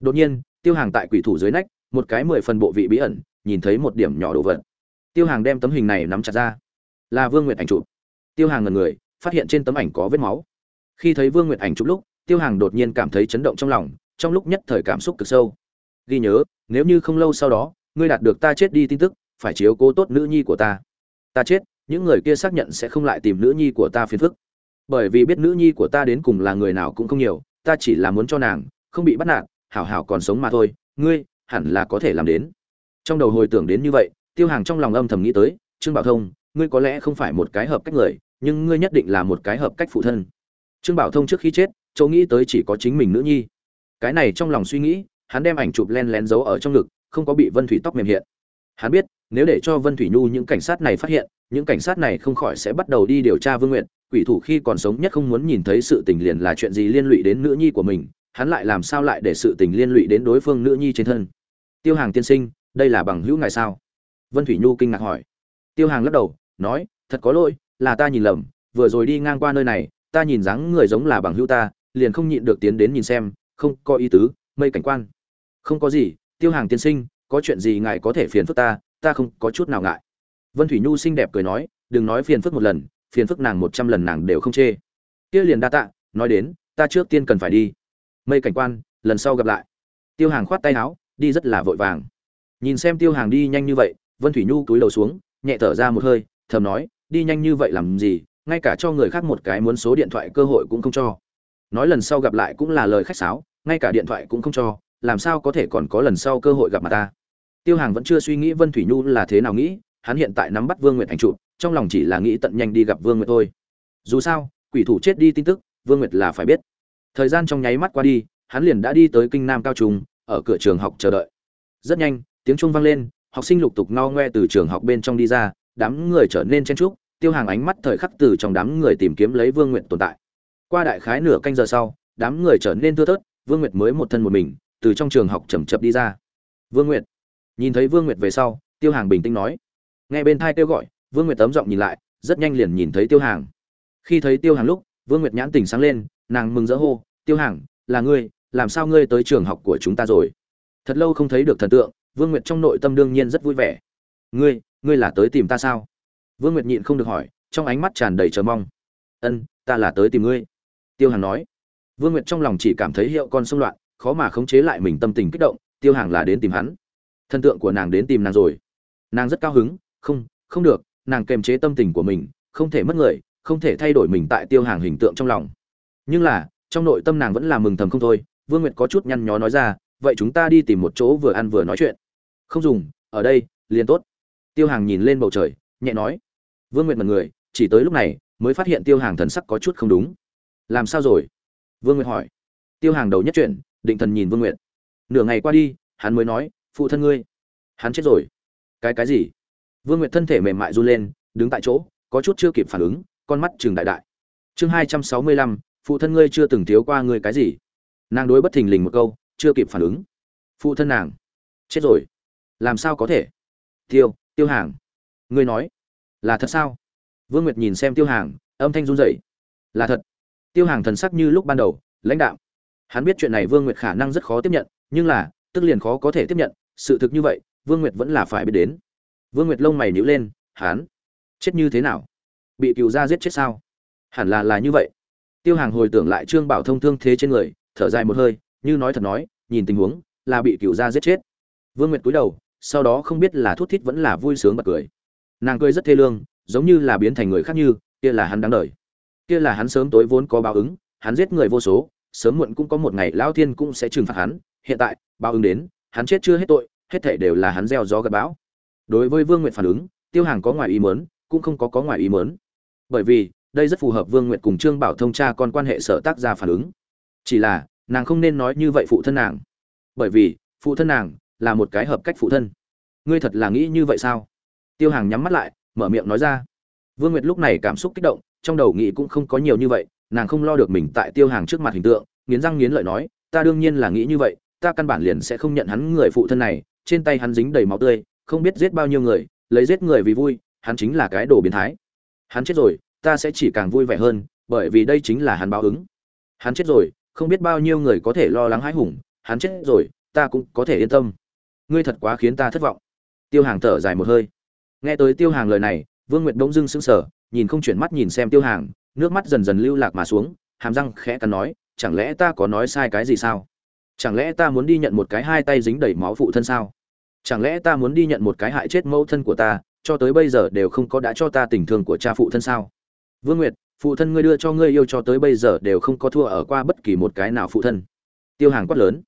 Đột nhiên, tiêu hàng tại quỷ thủ dưới nách, một cái mười phần bộ vị bí ẩn, nhìn thấy một điểm nhỏ đồ vật tiêu hàng đem tấm hình này nắm chặt ra. Là vương nguyệt ảnh chụp. Tiêu hàng ngần người, phát hiện trên tấm ảnh có vết máu. Khi thấy vương nguyệt ảnh chụp lúc, tiêu hàng đột nhiên cảm thấy chấn động trong lòng, trong lúc nhất thời cảm xúc cực sâu. Ghi nhớ, nếu như không lâu sau đó, ngươi đạt được ta chết đi tin tức, phải chiếu cố tốt nữ nhi của ta. Ta chết, những người kia xác nhận sẽ không lại tìm nữ nhi của ta phiền phức. Bởi vì biết nữ nhi của ta đến cùng là người nào cũng không nhiều, ta chỉ là muốn cho nàng không bị bắt nạt, hảo hảo còn sống mà thôi, ngươi hẳn là có thể làm đến. Trong đầu hồi tưởng đến như vậy tiêu hàng trong lòng âm thầm nghĩ tới, trương bảo thông, ngươi có lẽ không phải một cái hợp cách người, nhưng ngươi nhất định là một cái hợp cách phụ thân. Trương bảo thông trước khi chết châu nghĩ tới chỉ có chính mình nữ nhi. Cái này trong lòng suy nghĩ, hắn đem ảnh chụp len lén giấu ở trong ngực, không có bị vân thủy tóc mềm hiện. Hắn biết, nếu để cho vân thủy nhu những cảnh sát này phát hiện, những cảnh sát này không khỏi sẽ bắt đầu đi điều tra vương nguyện quỷ thủ khi còn sống nhất không muốn nhìn thấy sự tình liền là chuyện gì liên lụy đến nữ nhi của mình, hắn lại làm sao lại để sự tình liên lụy đến đối phương nữ nhi trên thân. Tiêu hàng tiên sinh, đây là bằng hữu ngài sao? Vân thủy nhu kinh ngạc hỏi. Tiêu hàng lắc đầu, nói, thật có lỗi, là ta nhìn lầm, vừa rồi đi ngang qua nơi này, ta nhìn dáng người giống là bằng hữu ta, liền không nhịn được tiến đến nhìn xem, không có ý tứ, mây cảnh quan. Không có gì, tiêu hàng tiên sinh, có chuyện gì ngài có thể phiền phức ta ta không có chút nào ngại. Vân thủy nhu xinh đẹp cười nói, đừng nói phiền phức một lần, phiền phức nàng một trăm lần nàng đều không chê. Kia liền đa tạ, nói đến, ta trước tiên cần phải đi. Mây cảnh quan, lần sau gặp lại. Tiêu hàng khoát tay áo, đi rất là vội vàng. Nhìn xem tiêu hàng đi nhanh như vậy vân thủy nhu cúi đầu xuống, nhẹ thở ra một hơi, thầm nói, đi nhanh như vậy làm gì, ngay cả cho người khác một cái muốn số điện thoại cơ hội cũng không cho. Nói lần sau gặp lại cũng là lời khách sáo, ngay cả điện thoại cũng không cho, làm sao có thể còn có lần sau cơ hội gặp mặt ta? Tiêu hàng vẫn chưa suy nghĩ vân thủy nhu là thế nào nghĩ, hắn hiện tại nắm bắt vương nguyệt ảnh trụ trong lòng chỉ là nghĩ tận nhanh đi gặp vương nguyệt thôi. Dù sao, quỷ thủ chết đi tin tức, vương nguyệt là phải biết. Thời gian trong nháy mắt qua đi, hắn liền đã đi tới kinh nam cao trung, ở cửa trường học chờ đợi. Rất nhanh, tiếng chuông vang lên học sinh lục tục no ngoe từ trường học bên trong đi ra, đám người trở nên chen trúc tiêu hàng ánh mắt thời khắc từ trong đám người tìm kiếm lấy vương nguyệt tồn tại. Qua đại khái nửa canh giờ sau, đám người trở nên thưa thớt, vương nguyệt mới một thân một mình, từ trong trường học chậm chậm đi ra. Vương nguyệt. Nhìn thấy vương nguyệt về sau, tiêu hàng bình tĩnh nói. Nghe bên tai kêu gọi, vương nguyệt tấm giọng nhìn lại, rất nhanh liền nhìn thấy tiêu hàng. Khi thấy tiêu hàng lúc, vương nguyệt nhãn tỉnh sáng lên, nàng mừng rỡ hô, tiêu hàng, là ngươi, làm sao ngươi tới trường học của chúng ta rồi? Thật lâu không thấy được thần tượng vương nguyệt trong nội tâm đương nhiên rất vui vẻ. Ngươi ngươi là tới tìm ta sao? Vương nguyệt nhịn không được hỏi, trong ánh mắt tràn đầy chờ mong. Ân, ta là tới tìm ngươi. Tiêu hàng nói. Vương nguyệt trong lòng chỉ cảm thấy hiệu con xung loạn, khó mà khống chế lại mình tâm tình kích động, tiêu hàng là đến tìm hắn. Thân tượng của nàng đến tìm nàng rồi. Nàng rất cao hứng, không không được, nàng kềm chế tâm tình của mình, không thể mất người, không thể thay đổi mình tại tiêu hàng hình tượng trong lòng. Nhưng là, trong nội tâm nàng vẫn là mừng thầm không thôi, vương nguyệt có chút nhăn nhó nói ra, vậy chúng ta đi tìm một chỗ vừa ăn vừa nói chuyện không dùng, ở đây, liền tốt. Tiêu hàng nhìn lên bầu trời, nhẹ nói. Vương nguyệt mật người, chỉ tới lúc này, mới phát hiện tiêu hàng thần sắc có chút không đúng. Làm sao rồi? Vương nguyệt hỏi. Tiêu hàng đầu nhất chuyển định thần nhìn vương nguyệt. Nửa ngày qua đi, hắn mới nói, phụ thân ngươi, hắn chết rồi. Cái cái gì? Vương nguyệt thân thể mềm mại run lên, đứng tại chỗ, có chút chưa kịp phản ứng, con mắt chừng đại đại. Chương hai trăm sáu mươi lăm, phụ thân ngươi chưa từng thiếu qua ngươi cái gì? Nàng đối bất thình lình một câu, chưa kịp phản ứng. Phụ thân nàng, chết rồi làm sao có thể? Tiêu tiêu hàng. Ngươi nói, là thật sao? Vương nguyệt nhìn xem tiêu hàng, âm thanh run rẩy. Là thật. Tiêu hàng thần sắc như lúc ban đầu, lãnh đạo hắn biết chuyện này vương nguyệt khả năng rất khó tiếp nhận, nhưng là, tức liền khó có thể tiếp nhận. Sự thực như vậy, vương nguyệt vẫn là phải biết đến. Vương nguyệt lông mày nhíu lên, hắn chết như thế nào? Bị cựu gia giết chết sao? Hẳn là là như vậy. Tiêu hàng hồi tưởng lại trương bảo thông thương thế trên người, thở dài một hơi, như nói thật nói, nhìn tình huống, là bị cựu gia giết chết. Vương nguyệt cúi đầu sau đó không biết là thút thít vẫn là vui sướng bật cười. Nàng cười rất thê lương, giống như là biến thành người khác như, kia là hắn đáng đời. Kia là hắn sớm tối vốn có báo ứng, hắn giết người vô số, sớm muộn cũng có một ngày lao thiên cũng sẽ trừng phạt hắn. Hiện tại, báo ứng đến, hắn chết chưa hết tội, hết thể đều là hắn gieo gió gặt bão. Đối với vương nguyệt phản ứng, tiêu hàng có ngoài ý mớn cũng không có có ngoài ý mớn bởi vì, đây rất phù hợp vương nguyệt cùng trương bảo thông cha con quan hệ sở tác ra phản ứng. Chỉ là, nàng không nên nói như vậy phụ thân nàng. Bởi vì, phụ thân nàng là một cái hợp cách phụ thân. Ngươi thật là nghĩ như vậy sao? Tiêu hàng nhắm mắt lại, mở miệng nói ra. Vương nguyệt lúc này cảm xúc kích động, trong đầu nghĩ cũng không có nhiều như vậy, nàng không lo được mình tại tiêu hàng trước mặt hình tượng, nghiến răng nghiến lợi nói, ta đương nhiên là nghĩ như vậy, ta căn bản liền sẽ không nhận hắn người phụ thân này, trên tay hắn dính đầy máu tươi, không biết giết bao nhiêu người, lấy giết người vì vui, hắn chính là cái đồ biến thái. Hắn chết rồi, ta sẽ chỉ càng vui vẻ hơn, bởi vì đây chính là hắn báo ứng. Hắn chết rồi, không biết bao nhiêu người có thể lo lắng hãi hùng, hắn chết rồi, ta cũng có thể yên tâm ngươi thật quá khiến ta thất vọng. Tiêu hàng thở dài một hơi. Nghe tới tiêu hàng lời này, vương nguyệt bỗng dưng sững sờ, nhìn không chuyển mắt nhìn xem tiêu hàng, nước mắt dần dần lưu lạc mà xuống, hàm răng khẽ cắn nói, chẳng lẽ ta có nói sai cái gì sao? Chẳng lẽ ta muốn đi nhận một cái hai tay dính đầy máu phụ thân sao? Chẳng lẽ ta muốn đi nhận một cái hại chết mẫu thân của ta, cho tới bây giờ đều không có đã cho ta tình thương của cha phụ thân sao? Vương nguyệt, phụ thân ngươi đưa cho ngươi yêu cho tới bây giờ đều không có thua ở qua bất kỳ một cái nào phụ thân. Tiêu hàng quát lớn.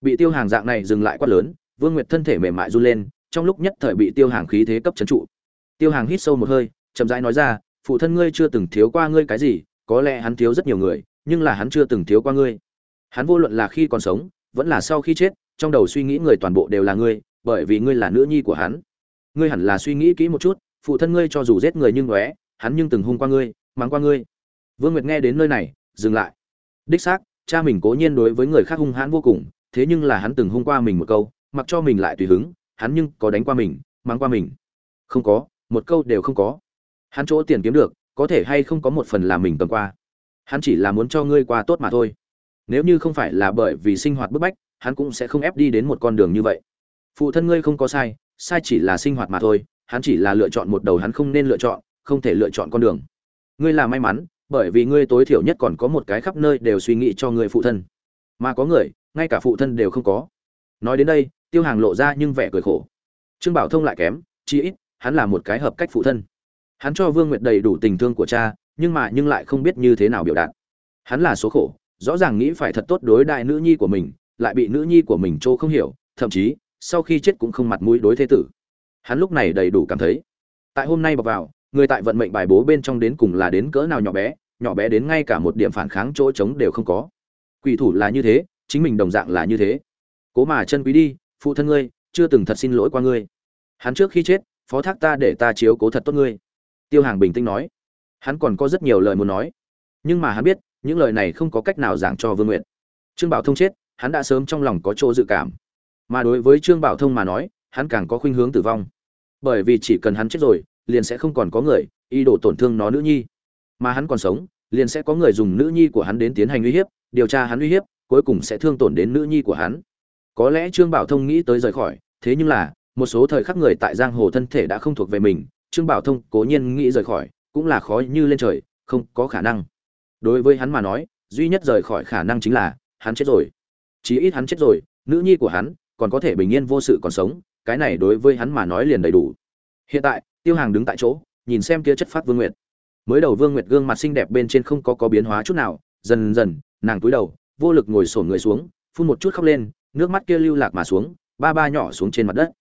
Bị tiêu hàng dạng này dừng lại quát lớn vương nguyệt thân thể mềm mại run lên trong lúc nhất thời bị tiêu hàng khí thế cấp trấn trụ. Tiêu hàng hít sâu một hơi chậm rãi nói ra phụ thân ngươi chưa từng thiếu qua ngươi cái gì có lẽ hắn thiếu rất nhiều người nhưng là hắn chưa từng thiếu qua ngươi. Hắn vô luận là khi còn sống vẫn là sau khi chết trong đầu suy nghĩ người toàn bộ đều là ngươi bởi vì ngươi là nữ nhi của hắn. Ngươi hẳn là suy nghĩ kỹ một chút phụ thân ngươi cho dù giết người nhưng ngoé, hắn nhưng từng hung qua ngươi mắng qua ngươi. Vương nguyệt nghe đến nơi này dừng lại. Đích xác cha mình cố nhiên đối với người khác hung hãn vô cùng thế nhưng là hắn từng hung qua mình một câu mặc cho mình lại tùy hứng, hắn nhưng có đánh qua mình mang qua mình. Không có, một câu đều không có. Hắn chỗ tiền kiếm được, có thể hay không có một phần là mình cầm qua. Hắn chỉ là muốn cho ngươi qua tốt mà thôi. Nếu như không phải là bởi vì sinh hoạt bức bách, hắn cũng sẽ không ép đi đến một con đường như vậy. Phụ thân ngươi không có sai sai chỉ là sinh hoạt mà thôi, hắn chỉ là lựa chọn một đầu hắn không nên lựa chọn, không thể lựa chọn con đường. Ngươi là may mắn, bởi vì ngươi tối thiểu nhất còn có một cái khắp nơi đều suy nghĩ cho người phụ thân. Mà có người, ngay cả phụ thân đều không có. Nói đến đây tiêu hàng lộ ra nhưng vẻ cười khổ. Trương bảo thông lại kém, chí ít, hắn là một cái hợp cách phụ thân. Hắn cho vương nguyệt đầy đủ tình thương của cha, nhưng mà nhưng lại không biết như thế nào biểu đạt. Hắn là số khổ, rõ ràng nghĩ phải thật tốt đối đại nữ nhi của mình, lại bị nữ nhi của mình chỗ không hiểu, thậm chí, sau khi chết cũng không mặt mũi đối thế tử. Hắn lúc này đầy đủ cảm thấy. Tại hôm nay bọc vào, người tại vận mệnh bài bố bên trong đến cùng là đến cỡ nào nhỏ bé nhỏ bé đến ngay cả một điểm phản kháng chỗ trống đều không có. Quỷ thủ là như thế, chính mình đồng dạng là như thế. Cố mà chân quý đi phụ thân ngươi, chưa từng thật xin lỗi qua ngươi. Hắn trước khi chết, phó thác ta để ta chiếu cố thật tốt ngươi. Tiêu hàng bình tĩnh nói. Hắn còn có rất nhiều lời muốn nói. Nhưng mà hắn biết, những lời này không có cách nào giảng cho vương nguyện trương bảo thông chết, hắn đã sớm trong lòng có chỗ dự cảm. Mà đối với trương bảo thông mà nói, hắn càng có khuynh hướng tử vong. Bởi vì chỉ cần hắn chết rồi, liền sẽ không còn có người, ý đồ tổn thương nó nữ nhi. Mà hắn còn sống, liền sẽ có người dùng nữ nhi của hắn đến tiến hành uy hiếp, điều tra hắn uy hiếp, cuối cùng sẽ thương tổn đến nữ nhi của hắn có lẽ trương bảo thông nghĩ tới rời khỏi, thế nhưng là, một số thời khắc người tại giang hồ thân thể đã không thuộc về mình, trương bảo thông cố nhiên nghĩ rời khỏi, cũng là khó như lên trời, không có khả năng. Đối với hắn mà nói, duy nhất rời khỏi khả năng chính là, hắn chết rồi. Chí ít hắn chết rồi, nữ nhi của hắn, còn có thể bình yên vô sự còn sống, cái này đối với hắn mà nói liền đầy đủ. Hiện tại, tiêu hàng đứng tại chỗ, nhìn xem kia chất phát vương nguyệt. Mới đầu vương nguyệt gương mặt xinh đẹp bên trên không có có biến hóa chút nào, dần dần, nàng cúi đầu, vô lực ngồi sổn người xuống, phun một chút khóc lên nước mắt kia lưu lạc mà xuống, ba ba nhỏ xuống trên mặt đất.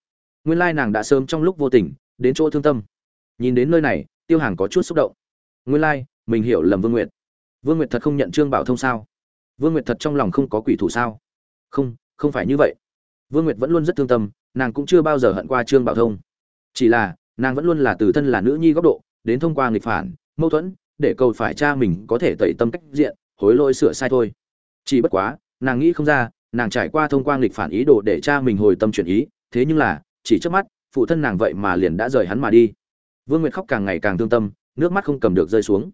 Nguyên lai nàng đã sớm trong lúc vô tình, đến chỗ thương tâm. Nhìn đến nơi này, tiêu hàng có chút xúc động. Nguyên lai, mình hiểu lầm vương nguyệt. Vương nguyệt thật không nhận trương bảo thông sao? Vương nguyệt thật trong lòng không có quỷ thủ sao? Không không phải như vậy. Vương nguyệt vẫn luôn rất thương tâm, nàng cũng chưa bao giờ hận qua trương bảo thông. Chỉ là, nàng vẫn luôn là từ thân là nữ nhi góc độ, đến thông qua nghịch phản, mâu thuẫn, để cầu phải cha mình có thể tẩy tâm cách diện, hối lỗi sửa sai thôi. Chỉ bất quá, nàng nghĩ không ra nàng trải qua thông qua nghịch phản ý đồ để cha mình hồi tâm chuyển ý, thế nhưng là, chỉ trước mắt, phụ thân nàng vậy mà liền đã rời hắn mà đi. Vương nguyệt khóc càng ngày càng thương tâm, nước mắt không cầm được rơi xuống.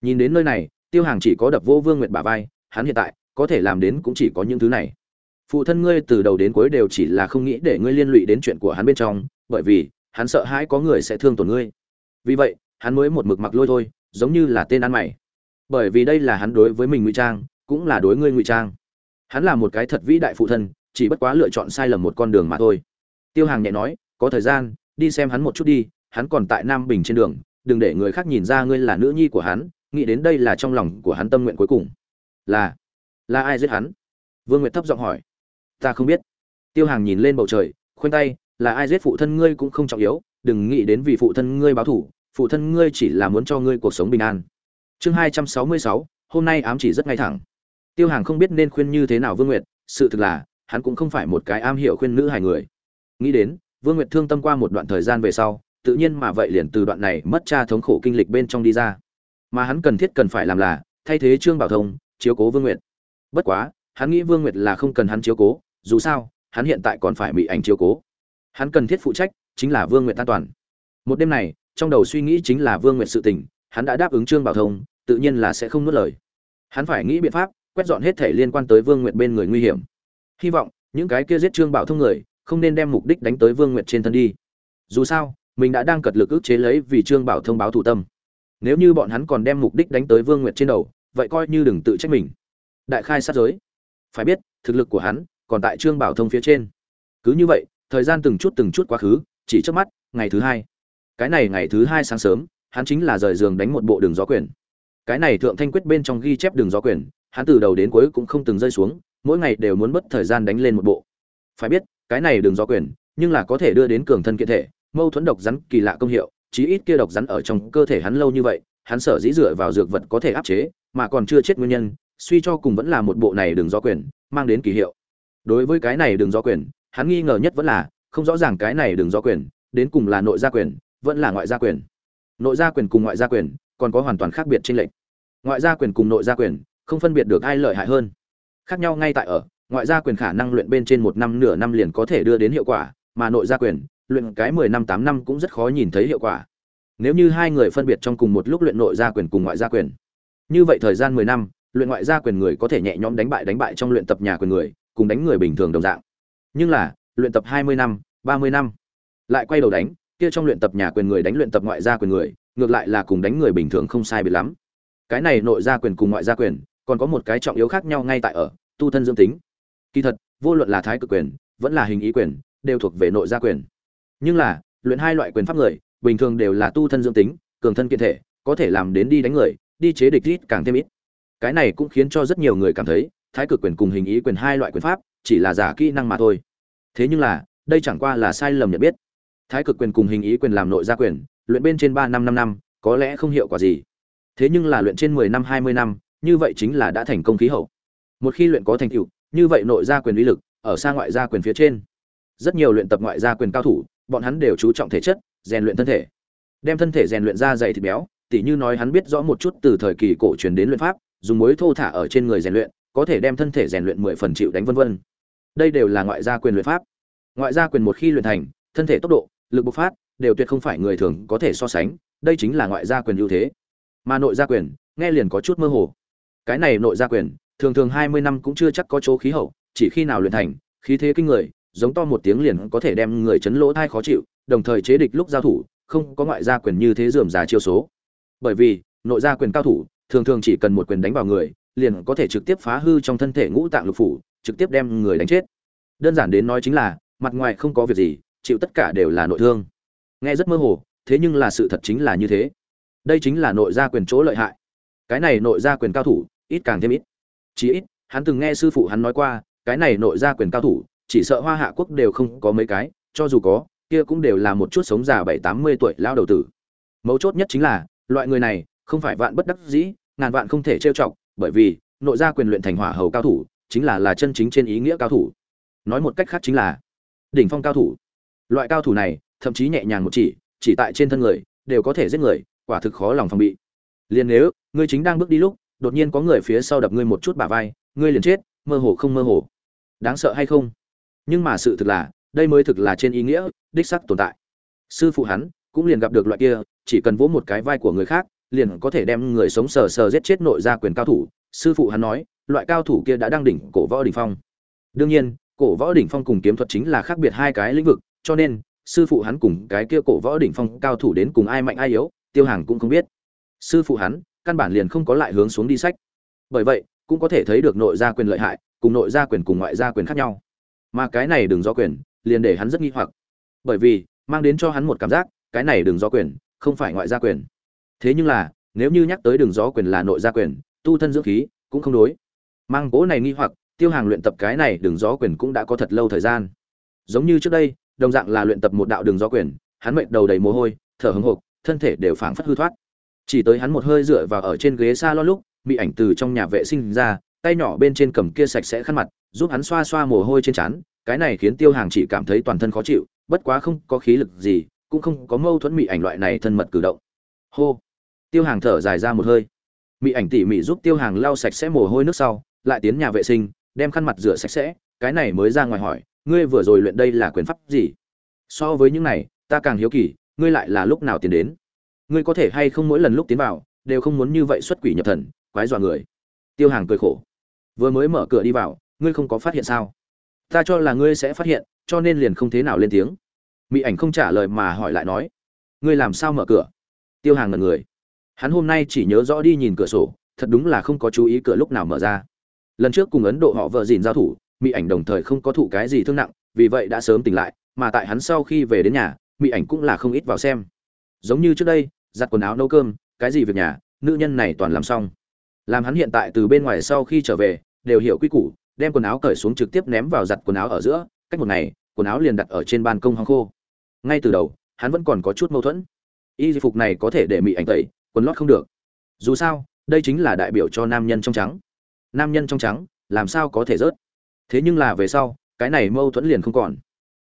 Nhìn đến nơi này, tiêu hàng chỉ có đập vô vương nguyệt bả vai, hắn hiện tại, có thể làm đến cũng chỉ có những thứ này. Phụ thân ngươi từ đầu đến cuối đều chỉ là không nghĩ để ngươi liên lụy đến chuyện của hắn bên trong, bởi vì, hắn sợ hãi có người sẽ thương tổn ngươi. Vì vậy, hắn mới một mực mặc lôi thôi, giống như là tên ăn mày. Bởi vì đây là hắn đối với mình ngụy trang, cũng là đối ngươi ngụy trang hắn là một cái thật vĩ đại phụ thân, chỉ bất quá lựa chọn sai lầm một con đường mà thôi. Tiêu hàng nhẹ nói, có thời gian, đi xem hắn một chút đi, hắn còn tại nam bình trên đường, đừng để người khác nhìn ra ngươi là nữ nhi của hắn, nghĩ đến đây là trong lòng của hắn tâm nguyện cuối cùng. Là là ai giết hắn? Vương nguyệt thấp giọng hỏi. Ta không biết. Tiêu hàng nhìn lên bầu trời khoanh tay, là ai giết phụ thân ngươi cũng không trọng yếu, đừng nghĩ đến vì phụ thân ngươi báo thủ phụ thân ngươi chỉ là muốn cho ngươi cuộc sống bình an. Chương hai trăm sáu mươi sáu, hôm nay ám chỉ rất ngay thẳng tiêu hàng không biết nên khuyên như thế nào vương nguyệt, sự thực là, hắn cũng không phải một cái am hiểu khuyên nữ hài người. Nghĩ đến, vương nguyệt thương tâm qua một đoạn thời gian về sau, tự nhiên mà vậy liền từ đoạn này mất cha thống khổ kinh lịch bên trong đi ra. Mà hắn cần thiết cần phải làm là, thay thế trương bảo thông, chiếu cố vương nguyệt. Bất quá, hắn nghĩ vương nguyệt là không cần hắn chiếu cố, dù sao, hắn hiện tại còn phải bị ảnh chiếu cố. Hắn cần thiết phụ trách, chính là vương nguyệt an toàn. Một đêm này, trong đầu suy nghĩ chính là vương nguyệt sự tình, hắn đã đáp ứng trương bảo thông, tự nhiên là sẽ không nuốt lời. Hắn phải nghĩ biện pháp quét dọn hết thể liên quan tới vương nguyệt bên người nguy hiểm. Hy vọng, những cái kia giết trương bảo thông người, không nên đem mục đích đánh tới vương nguyệt trên thân đi. Dù sao, mình đã đang cật lực ức chế lấy vì trương bảo thông báo thủ tâm. Nếu như bọn hắn còn đem mục đích đánh tới vương nguyệt trên đầu, vậy coi như đừng tự trách mình. Đại khai sát giới. Phải biết, thực lực của hắn còn tại trương bảo thông phía trên. Cứ như vậy, thời gian từng chút từng chút quá khứ, chỉ trước mắt, ngày thứ hai. Cái này ngày thứ hai sáng sớm, hắn chính là rời giường đánh một bộ đường gió quyền. Cái này thượng thanh quyết bên trong ghi chép đường gió quyền hắn từ đầu đến cuối cũng không từng rơi xuống, mỗi ngày đều muốn mất thời gian đánh lên một bộ. Phải biết, cái này đường gió quyền, nhưng là có thể đưa đến cường thân kiện thể, mâu thuẫn độc rắn kỳ lạ công hiệu, chí ít kia độc rắn ở trong cơ thể hắn lâu như vậy, hắn sở dĩ dựa vào dược vật có thể áp chế, mà còn chưa chết nguyên nhân, suy cho cùng vẫn là một bộ này đường gió quyền, mang đến kỳ hiệu. Đối với cái này đường gió quyền, hắn nghi ngờ nhất vẫn là, không rõ ràng cái này đường gió quyền, đến cùng là nội gia quyền, vẫn là ngoại gia quyền. Nội gia quyền cùng ngoại gia quyền, còn có hoàn toàn khác biệt trên lệnh ngoại gia quyền cùng nội gia quyền không phân biệt được ai lợi hại hơn. Khác nhau ngay tại ở, ngoại gia quyền khả năng luyện bên trên một năm nửa năm liền có thể đưa đến hiệu quả, mà nội gia quyền, luyện cái mười năm tám năm cũng rất khó nhìn thấy hiệu quả. Nếu như hai người phân biệt trong cùng một lúc luyện nội gia quyền cùng ngoại gia quyền, như vậy thời gian mười năm, luyện ngoại gia quyền người có thể nhẹ nhõm đánh bại đánh bại trong luyện tập nhà quyền người, cùng đánh người bình thường đồng dạng. Nhưng là, luyện tập hai mươi năm, ba mươi năm, lại quay đầu đánh, kia trong luyện tập nhà quyền người đánh luyện tập ngoại gia quyền người, ngược lại là cùng đánh người bình thường không sai biệt lắm. Cái này nội gia quyền cùng ngoại gia quyền còn có một cái trọng yếu khác nhau ngay tại ở, tu thân dương tính. Kỳ thật, vô luận là thái cực quyền, vẫn là hình ý quyền, đều thuộc về nội gia quyền. Nhưng là, luyện hai loại quyền pháp người, bình thường đều là tu thân dương tính, cường thân kiện thể, có thể làm đến đi đánh người, đi chế địch ít càng thêm ít. Cái này cũng khiến cho rất nhiều người cảm thấy, thái cực quyền cùng hình ý quyền hai loại quyền pháp, chỉ là giả kỹ năng mà thôi. Thế nhưng là, đây chẳng qua là sai lầm nhận biết. Thái cực quyền cùng hình ý quyền làm nội gia quyền, luyện bên trên ba năm năm năm, có lẽ không hiệu quả gì. Thế nhưng là luyện trên mười năm, hai mươi năm như vậy chính là đã thành công khí hậu. Một khi luyện có thành tựu, như vậy nội gia quyền uy lực ở xa ngoại gia quyền phía trên. Rất nhiều luyện tập ngoại gia quyền cao thủ, bọn hắn đều chú trọng thể chất, rèn luyện thân thể. Đem thân thể rèn luyện ra dày thịt béo, tỉ như nói hắn biết rõ một chút từ thời kỳ cổ truyền đến luyện pháp, dùng muối thô thả ở trên người rèn luyện, có thể đem thân thể rèn luyện mười phần chịu đánh vân vân. Đây đều là ngoại gia quyền luyện pháp. Ngoại gia quyền một khi luyện thành, thân thể tốc độ, lực bộc phát đều tuyệt không phải người thường có thể so sánh, đây chính là ngoại gia quyền ưu thế. Mà nội gia quyền, nghe liền có chút mơ hồ cái này nội gia quyền, thường thường hai mươi năm cũng chưa chắc có chỗ khí hậu, chỉ khi nào luyện thành, khí thế kinh người, giống to một tiếng liền có thể đem người chấn lỗ thai khó chịu, đồng thời chế địch lúc giao thủ, không có ngoại gia quyền như thế dườm già chiêu số. Bởi vì, nội gia quyền cao thủ, thường thường chỉ cần một quyền đánh vào người, liền có thể trực tiếp phá hư trong thân thể ngũ tạng lục phủ, trực tiếp đem người đánh chết. Đơn giản đến nói chính là, mặt ngoài không có việc gì, chịu tất cả đều là nội thương. Nghe rất mơ hồ, thế nhưng là sự thật chính là như thế. Đây chính là nội gia quyền chỗ lợi hại. Cái này nội gia quyền cao thủ ít càng thêm ít. Chí ít, hắn từng nghe sư phụ hắn nói qua, cái này nội gia quyền cao thủ, chỉ sợ hoa hạ quốc đều không có mấy cái, cho dù có, kia cũng đều là một chút sống già bảy, tám mươi tuổi lao đầu tử. Mấu chốt nhất chính là, loại người này, không phải vạn bất đắc dĩ, ngàn vạn không thể trêu chọc, bởi vì, nội gia quyền luyện thành hỏa hầu cao thủ, chính là là chân chính trên ý nghĩa cao thủ. Nói một cách khác chính là, đỉnh phong cao thủ. Loại cao thủ này, thậm chí nhẹ nhàng một chỉ chỉ tại trên thân người, đều có thể giết người, quả thực khó lòng phòng bị. Liền nếu, ngươi chính đang bước đi lúc đột nhiên có người phía sau đập ngươi một chút bả vai, ngươi liền chết, mơ hồ không mơ hồ. Đáng sợ hay không? Nhưng mà sự thực là, đây mới thực là trên ý nghĩa, đích sắc tồn tại. Sư phụ hắn cũng liền gặp được loại kia, chỉ cần vỗ một cái vai của người khác, liền có thể đem người sống sờ sờ giết chết nội gia quyền cao thủ. Sư phụ hắn nói, loại cao thủ kia đã đang đỉnh cổ võ đỉnh phong. Đương nhiên, cổ võ đỉnh phong cùng kiếm thuật chính là khác biệt hai cái lĩnh vực, cho nên, sư phụ hắn cùng cái kia cổ võ đỉnh phong cao thủ đến cùng ai mạnh ai yếu, tiêu hàng cũng không biết. Sư phụ hắn căn bản liền không có lại hướng xuống đi sách. Bởi vậy, cũng có thể thấy được nội gia quyền lợi hại, cùng nội gia quyền cùng ngoại gia quyền khác nhau. Mà cái này đừng do quyền, liền để hắn rất nghi hoặc. Bởi vì, mang đến cho hắn một cảm giác, cái này đừng do quyền, không phải ngoại gia quyền. Thế nhưng là, nếu như nhắc tới đường gió quyền là nội gia quyền, tu thân dưỡng khí cũng không đối. Mang cố này nghi hoặc, tiêu hàng luyện tập cái này đường gió quyền cũng đã có thật lâu thời gian. Giống như trước đây, đồng dạng là luyện tập một đạo đường gió quyền, hắn mệt đầu đầy mồ hôi, thở hững hộc, thân thể đều phảng phất hư thoát chỉ tới hắn một hơi dựa vào ở trên ghế xa lo lúc bị ảnh từ trong nhà vệ sinh ra, tay nhỏ bên trên cầm kia sạch sẽ khăn mặt, giúp hắn xoa xoa mồ hôi trên trán, cái này khiến tiêu hàng chỉ cảm thấy toàn thân khó chịu, bất quá không có khí lực gì, cũng không có mâu thuẫn mị ảnh loại này thân mật cử động. Hô! Tiêu hàng thở dài ra một hơi. Mị ảnh tỉ mỉ giúp tiêu hàng lau sạch sẽ mồ hôi nước sau, lại tiến nhà vệ sinh, đem khăn mặt rửa sạch sẽ, cái này mới ra ngoài hỏi, ngươi vừa rồi luyện đây là quyền pháp gì? So với những này, ta càng hiếu kỳ, ngươi lại là lúc nào tiến đến? Ngươi có thể hay không mỗi lần lúc tiến vào, đều không muốn như vậy xuất quỷ nhập thần, quái dọa người. Tiêu hàng cười khổ. Vừa mới mở cửa đi vào, ngươi không có phát hiện sao? Ta cho là ngươi sẽ phát hiện, cho nên liền không thế nào lên tiếng. Mỹ ảnh không trả lời mà hỏi lại nói, ngươi làm sao mở cửa? Tiêu hàng ngần người. Hắn hôm nay chỉ nhớ rõ đi nhìn cửa sổ, thật đúng là không có chú ý cửa lúc nào mở ra. Lần trước cùng ấn độ họ vợ dìn giao thủ mỹ ảnh đồng thời không có thụ cái gì thương nặng, vì vậy đã sớm tỉnh lại, mà tại hắn sau khi về đến nhà mỹ ảnh cũng là không ít vào xem. Giống như trước đây giặt quần áo nấu cơm, cái gì việc nhà, nữ nhân này toàn làm xong. Làm hắn hiện tại từ bên ngoài sau khi trở về, đều hiểu quy củ, đem quần áo cởi xuống trực tiếp ném vào giặt quần áo ở giữa, cách một ngày, quần áo liền đặt ở trên ban công hong khô. Ngay từ đầu, hắn vẫn còn có chút mâu thuẫn. Y phục này có thể để mị ảnh tẩy, quần lót không được. Dù sao, đây chính là đại biểu cho nam nhân trong trắng. Nam nhân trong trắng, làm sao có thể rớt? Thế nhưng là về sau, cái này mâu thuẫn liền không còn.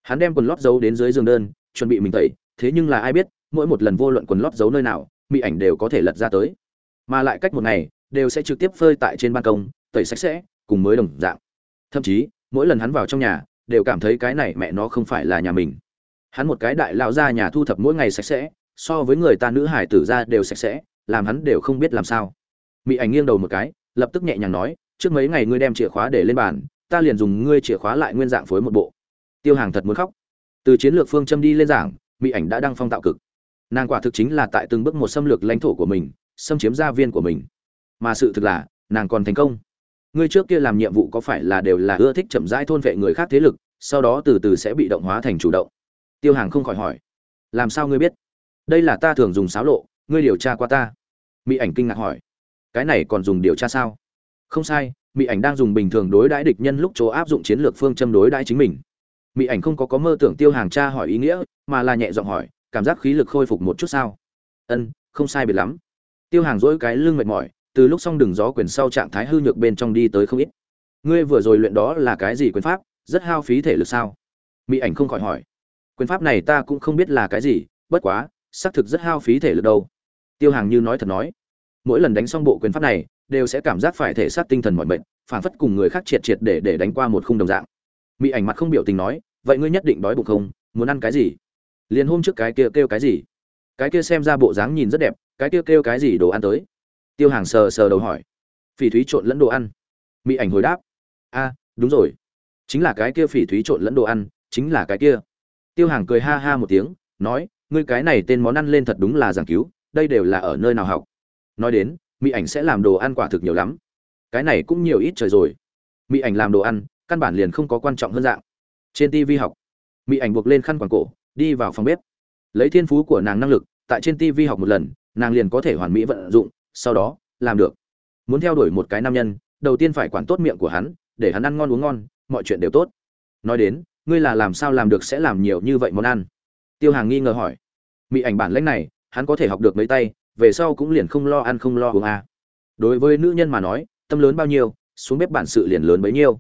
Hắn đem quần lót giấu đến dưới giường đơn, chuẩn bị mình tẩy, thế nhưng là ai biết mỗi một lần vô luận quần lót giấu nơi nào mỹ ảnh đều có thể lật ra tới. Mà lại cách một ngày, đều sẽ trực tiếp phơi tại trên ban công, tẩy sạch sẽ, cùng mới đồng dạng. Thậm chí, mỗi lần hắn vào trong nhà, đều cảm thấy cái này mẹ nó không phải là nhà mình. Hắn một cái đại lao ra nhà thu thập mỗi ngày sạch sẽ, so với người ta nữ hải tử ra đều sạch sẽ, làm hắn đều không biết làm sao. Mỹ ảnh nghiêng đầu một cái, lập tức nhẹ nhàng nói, trước mấy ngày ngươi đem chìa khóa để lên bàn, ta liền dùng ngươi chìa khóa lại nguyên dạng phối một bộ. Tiêu hàng thật muốn khóc. Từ chiến lược phương châm đi lên giảng mỹ ảnh đã đăng phong tạo cực nàng quả thực chính là tại từng bước một xâm lược lãnh thổ của mình, xâm chiếm gia viên của mình. Mà sự thực là, nàng còn thành công. Ngươi trước kia làm nhiệm vụ có phải là đều là ưa thích chậm rãi thôn vệ người khác thế lực, sau đó từ từ sẽ bị động hóa thành chủ động? Tiêu hàng không khỏi hỏi. Làm sao ngươi biết? Đây là ta thường dùng xáo lộ, ngươi điều tra qua ta. Mỹ ảnh kinh ngạc hỏi. Cái này còn dùng điều tra sao? Không sai mỹ ảnh đang dùng bình thường đối đãi địch nhân lúc chỗ áp dụng chiến lược phương châm đối đãi chính mình. Mỹ ảnh không có có mơ tưởng tiêu hàng tra hỏi ý nghĩa, mà là nhẹ giọng hỏi cảm giác khí lực khôi phục một chút sao? Ân, không sai biệt lắm. Tiêu hàng dỗi cái lưng mệt mỏi, từ lúc xong đường gió quyền sau trạng thái hư nhược bên trong đi tới không ít. Ngươi vừa rồi luyện đó là cái gì quyền pháp? Rất hao phí thể lực sao? Mỹ ảnh không khỏi hỏi. Quyền pháp này ta cũng không biết là cái gì, bất quá, xác thực rất hao phí thể lực đâu. Tiêu hàng như nói thật nói. Mỗi lần đánh xong bộ quyền pháp này, đều sẽ cảm giác phải thể xác tinh thần mọi mệnh phản phất cùng người khác triệt triệt để để đánh qua một khung đồng dạng. Mỹ ảnh mặt không biểu tình nói, vậy ngươi nhất định đói bụng không? Muốn ăn cái gì? Liền hôm trước cái kia kêu, kêu cái gì? Cái kia xem ra bộ dáng nhìn rất đẹp cái kia kêu, kêu cái gì đồ ăn tới? Tiêu hàng sờ sờ đầu hỏi. Phỉ thúy trộn lẫn đồ ăn. Mỹ ảnh hồi đáp. A đúng rồi. Chính là cái kia phỉ thúy trộn lẫn đồ ăn chính là cái kia. Tiêu hàng cười ha ha một tiếng nói ngươi cái này tên món ăn lên thật đúng là giảng cứu đây đều là ở nơi nào học? Nói đến mỹ ảnh sẽ làm đồ ăn quả thực nhiều lắm. Cái này cũng nhiều ít trời rồi. Mỹ ảnh làm đồ ăn căn bản liền không có quan trọng hơn dạng. Trên tv học mỹ ảnh buộc lên khăn quàng cổ đi vào phòng bếp. Lấy thiên phú của nàng năng lực, tại trên tv học một lần, nàng liền có thể hoàn mỹ vận dụng, sau đó, làm được. Muốn theo đuổi một cái nam nhân, đầu tiên phải quản tốt miệng của hắn, để hắn ăn ngon uống ngon, mọi chuyện đều tốt. Nói đến, ngươi là làm sao làm được sẽ làm nhiều như vậy món ăn? Tiêu hàng nghi ngờ hỏi. Mỹ ảnh bản lãnh này, hắn có thể học được mấy tay, về sau cũng liền không lo ăn không lo uống à. đối với nữ nhân mà nói, tâm lớn bao nhiêu, xuống bếp bản sự liền lớn bấy nhiêu.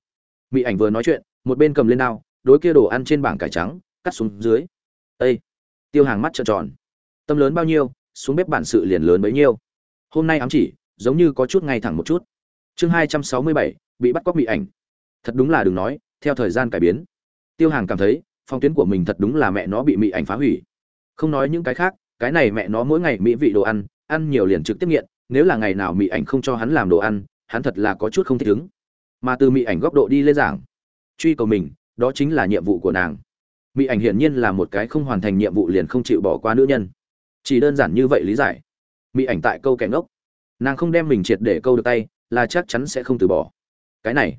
Mỹ ảnh vừa nói chuyện, một bên cầm lên đao, đối kia đồ ăn trên bảng cải trắng, cắt xuống dưới. Ê! tiêu hàng mắt trợn tròn. Tâm lớn bao nhiêu, xuống bếp bản sự liền lớn bấy nhiêu. Hôm nay ám chỉ, giống như có chút ngay thẳng một chút. Chương hai trăm sáu mươi bảy, bị bắt cóc bị ảnh. Thật đúng là đừng nói, theo thời gian cải biến. Tiêu hàng cảm thấy phong tuyến của mình thật đúng là mẹ nó bị mỹ ảnh phá hủy. Không nói những cái khác, cái này mẹ nó mỗi ngày mỹ vị đồ ăn ăn nhiều liền trực tiếp nghiện, nếu là ngày nào mỹ ảnh không cho hắn làm đồ ăn, hắn thật là có chút không thích ứng. Mà từ mỹ ảnh góc độ đi lên giảng, truy cầu mình, đó chính là nhiệm vụ của nàng mỹ ảnh hiển nhiên là một cái không hoàn thành nhiệm vụ liền không chịu bỏ qua nữ nhân. Chỉ đơn giản như vậy lý giải. Mỹ ảnh tại câu kẻ ngốc. Nàng không đem mình triệt để câu được tay, là chắc chắn sẽ không từ bỏ. Cái này,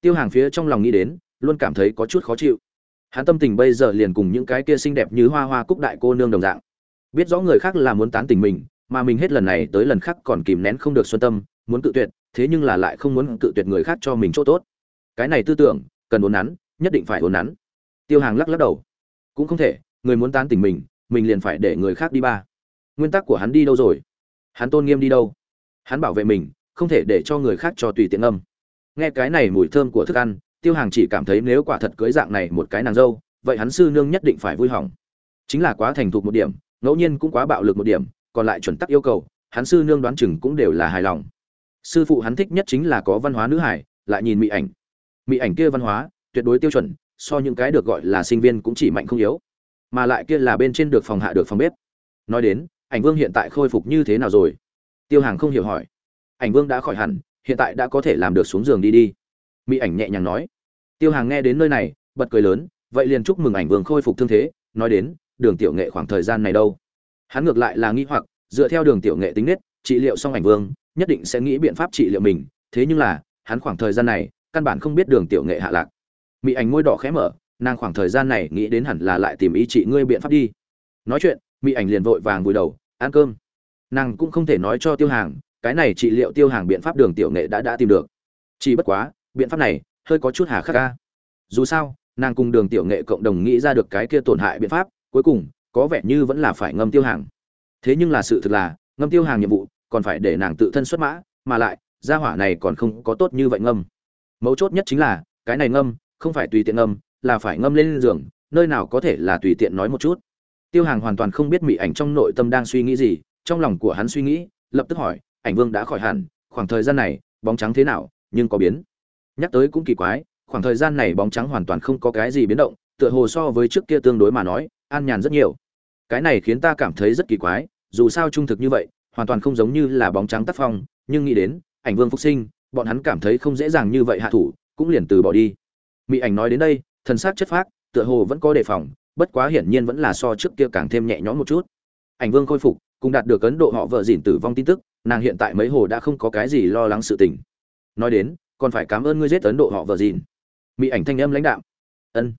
tiêu hàng phía trong lòng nghĩ đến, luôn cảm thấy có chút khó chịu. Hắn tâm tình bây giờ liền cùng những cái kia xinh đẹp như hoa hoa cúc đại cô nương đồng dạng. Biết rõ người khác là muốn tán tình mình, mà mình hết lần này tới lần khác còn kìm nén không được xuân tâm, muốn cự tuyệt, thế nhưng là lại không muốn cự tuyệt người khác cho mình chỗ tốt. Cái này tư tưởng, cần uốn nắn, nhất định phải uốn nắn tiêu hàng lắc lắc đầu. Cũng không thể, người muốn tán tỉnh mình mình liền phải để người khác đi ba. Nguyên tắc của hắn đi đâu rồi? Hắn tôn nghiêm đi đâu? Hắn bảo vệ mình, không thể để cho người khác cho tùy tiện âm. Nghe cái này mùi thơm của thức ăn, tiêu hàng chỉ cảm thấy nếu quả thật cưới dạng này một cái nàng dâu, vậy hắn sư nương nhất định phải vui hỏng. Chính là quá thành thục một điểm, ngẫu nhiên cũng quá bạo lực một điểm, còn lại chuẩn tắc yêu cầu, hắn sư nương đoán chừng cũng đều là hài lòng. Sư phụ hắn thích nhất chính là có văn hóa nữ hải lại nhìn mỹ ảnh. Mỹ ảnh kia văn hóa, tuyệt đối tiêu chuẩn so những cái được gọi là sinh viên cũng chỉ mạnh không yếu, mà lại kia là bên trên được phòng hạ được phòng bếp. Nói đến, ảnh vương hiện tại khôi phục như thế nào rồi? Tiêu hàng không hiểu hỏi. Ảnh vương đã khỏi hẳn, hiện tại đã có thể làm được xuống giường đi đi. Mỹ ảnh nhẹ nhàng nói. Tiêu hàng nghe đến nơi này, bật cười lớn, vậy liền chúc mừng ảnh vương khôi phục thương thế, nói đến, đường tiểu nghệ khoảng thời gian này đâu? Hắn ngược lại là nghĩ hoặc, dựa theo đường tiểu nghệ tính nết, trị liệu xong ảnh vương, nhất định sẽ nghĩ biện pháp trị liệu mình, thế nhưng là, hắn khoảng thời gian này, căn bản không biết đường tiểu nghệ hạ lạc mỹ ảnh môi đỏ khẽ mở, nàng khoảng thời gian này nghĩ đến hẳn là lại tìm ý chị ngươi biện pháp đi. Nói chuyện mỹ ảnh liền vội vàng vùi đầu, ăn cơm. Nàng cũng không thể nói cho tiêu hàng, cái này trị liệu tiêu hàng biện pháp đường tiểu nghệ đã đã tìm được. Chỉ bất quá, biện pháp này, hơi có chút hà khắc ca. Dù sao, nàng cùng đường tiểu nghệ cộng đồng nghĩ ra được cái kia tổn hại biện pháp, cuối cùng, có vẻ như vẫn là phải ngâm tiêu hàng. Thế nhưng là sự thực là, ngâm tiêu hàng nhiệm vụ, còn phải để nàng tự thân xuất mã, mà lại, gia hỏa này còn không có tốt như vậy ngâm. Mấu chốt nhất chính là, cái này ngâm không phải tùy tiện ngâm, là phải ngâm lên giường, nơi nào có thể là tùy tiện nói một chút. Tiêu hàng hoàn toàn không biết mỹ ảnh trong nội tâm đang suy nghĩ gì, trong lòng của hắn suy nghĩ, lập tức hỏi, ảnh vương đã khỏi hẳn, khoảng thời gian này, bóng trắng thế nào, nhưng có biến? Nhắc tới cũng kỳ quái, khoảng thời gian này bóng trắng hoàn toàn không có cái gì biến động, tựa hồ so với trước kia tương đối mà nói, an nhàn rất nhiều. Cái này khiến ta cảm thấy rất kỳ quái, dù sao trung thực như vậy, hoàn toàn không giống như là bóng trắng tác phong, nhưng nghĩ đến, ảnh vương phục sinh, bọn hắn cảm thấy không dễ dàng như vậy hạ thủ, cũng liền từ bỏ đi mỹ ảnh nói đến đây, thần sắc chất phác, tựa hồ vẫn có đề phòng, bất quá hiển nhiên vẫn là so trước kia càng thêm nhẹ nhõm một chút. Ảnh vương khôi phục cũng đạt được ấn độ họ vợ dìn tử vong tin tức, nàng hiện tại mấy hồ đã không có cái gì lo lắng sự tình. Nói đến, còn phải cảm ơn ngươi giết ấn độ họ vợ dìn mỹ ảnh thanh âm lãnh đạo ân.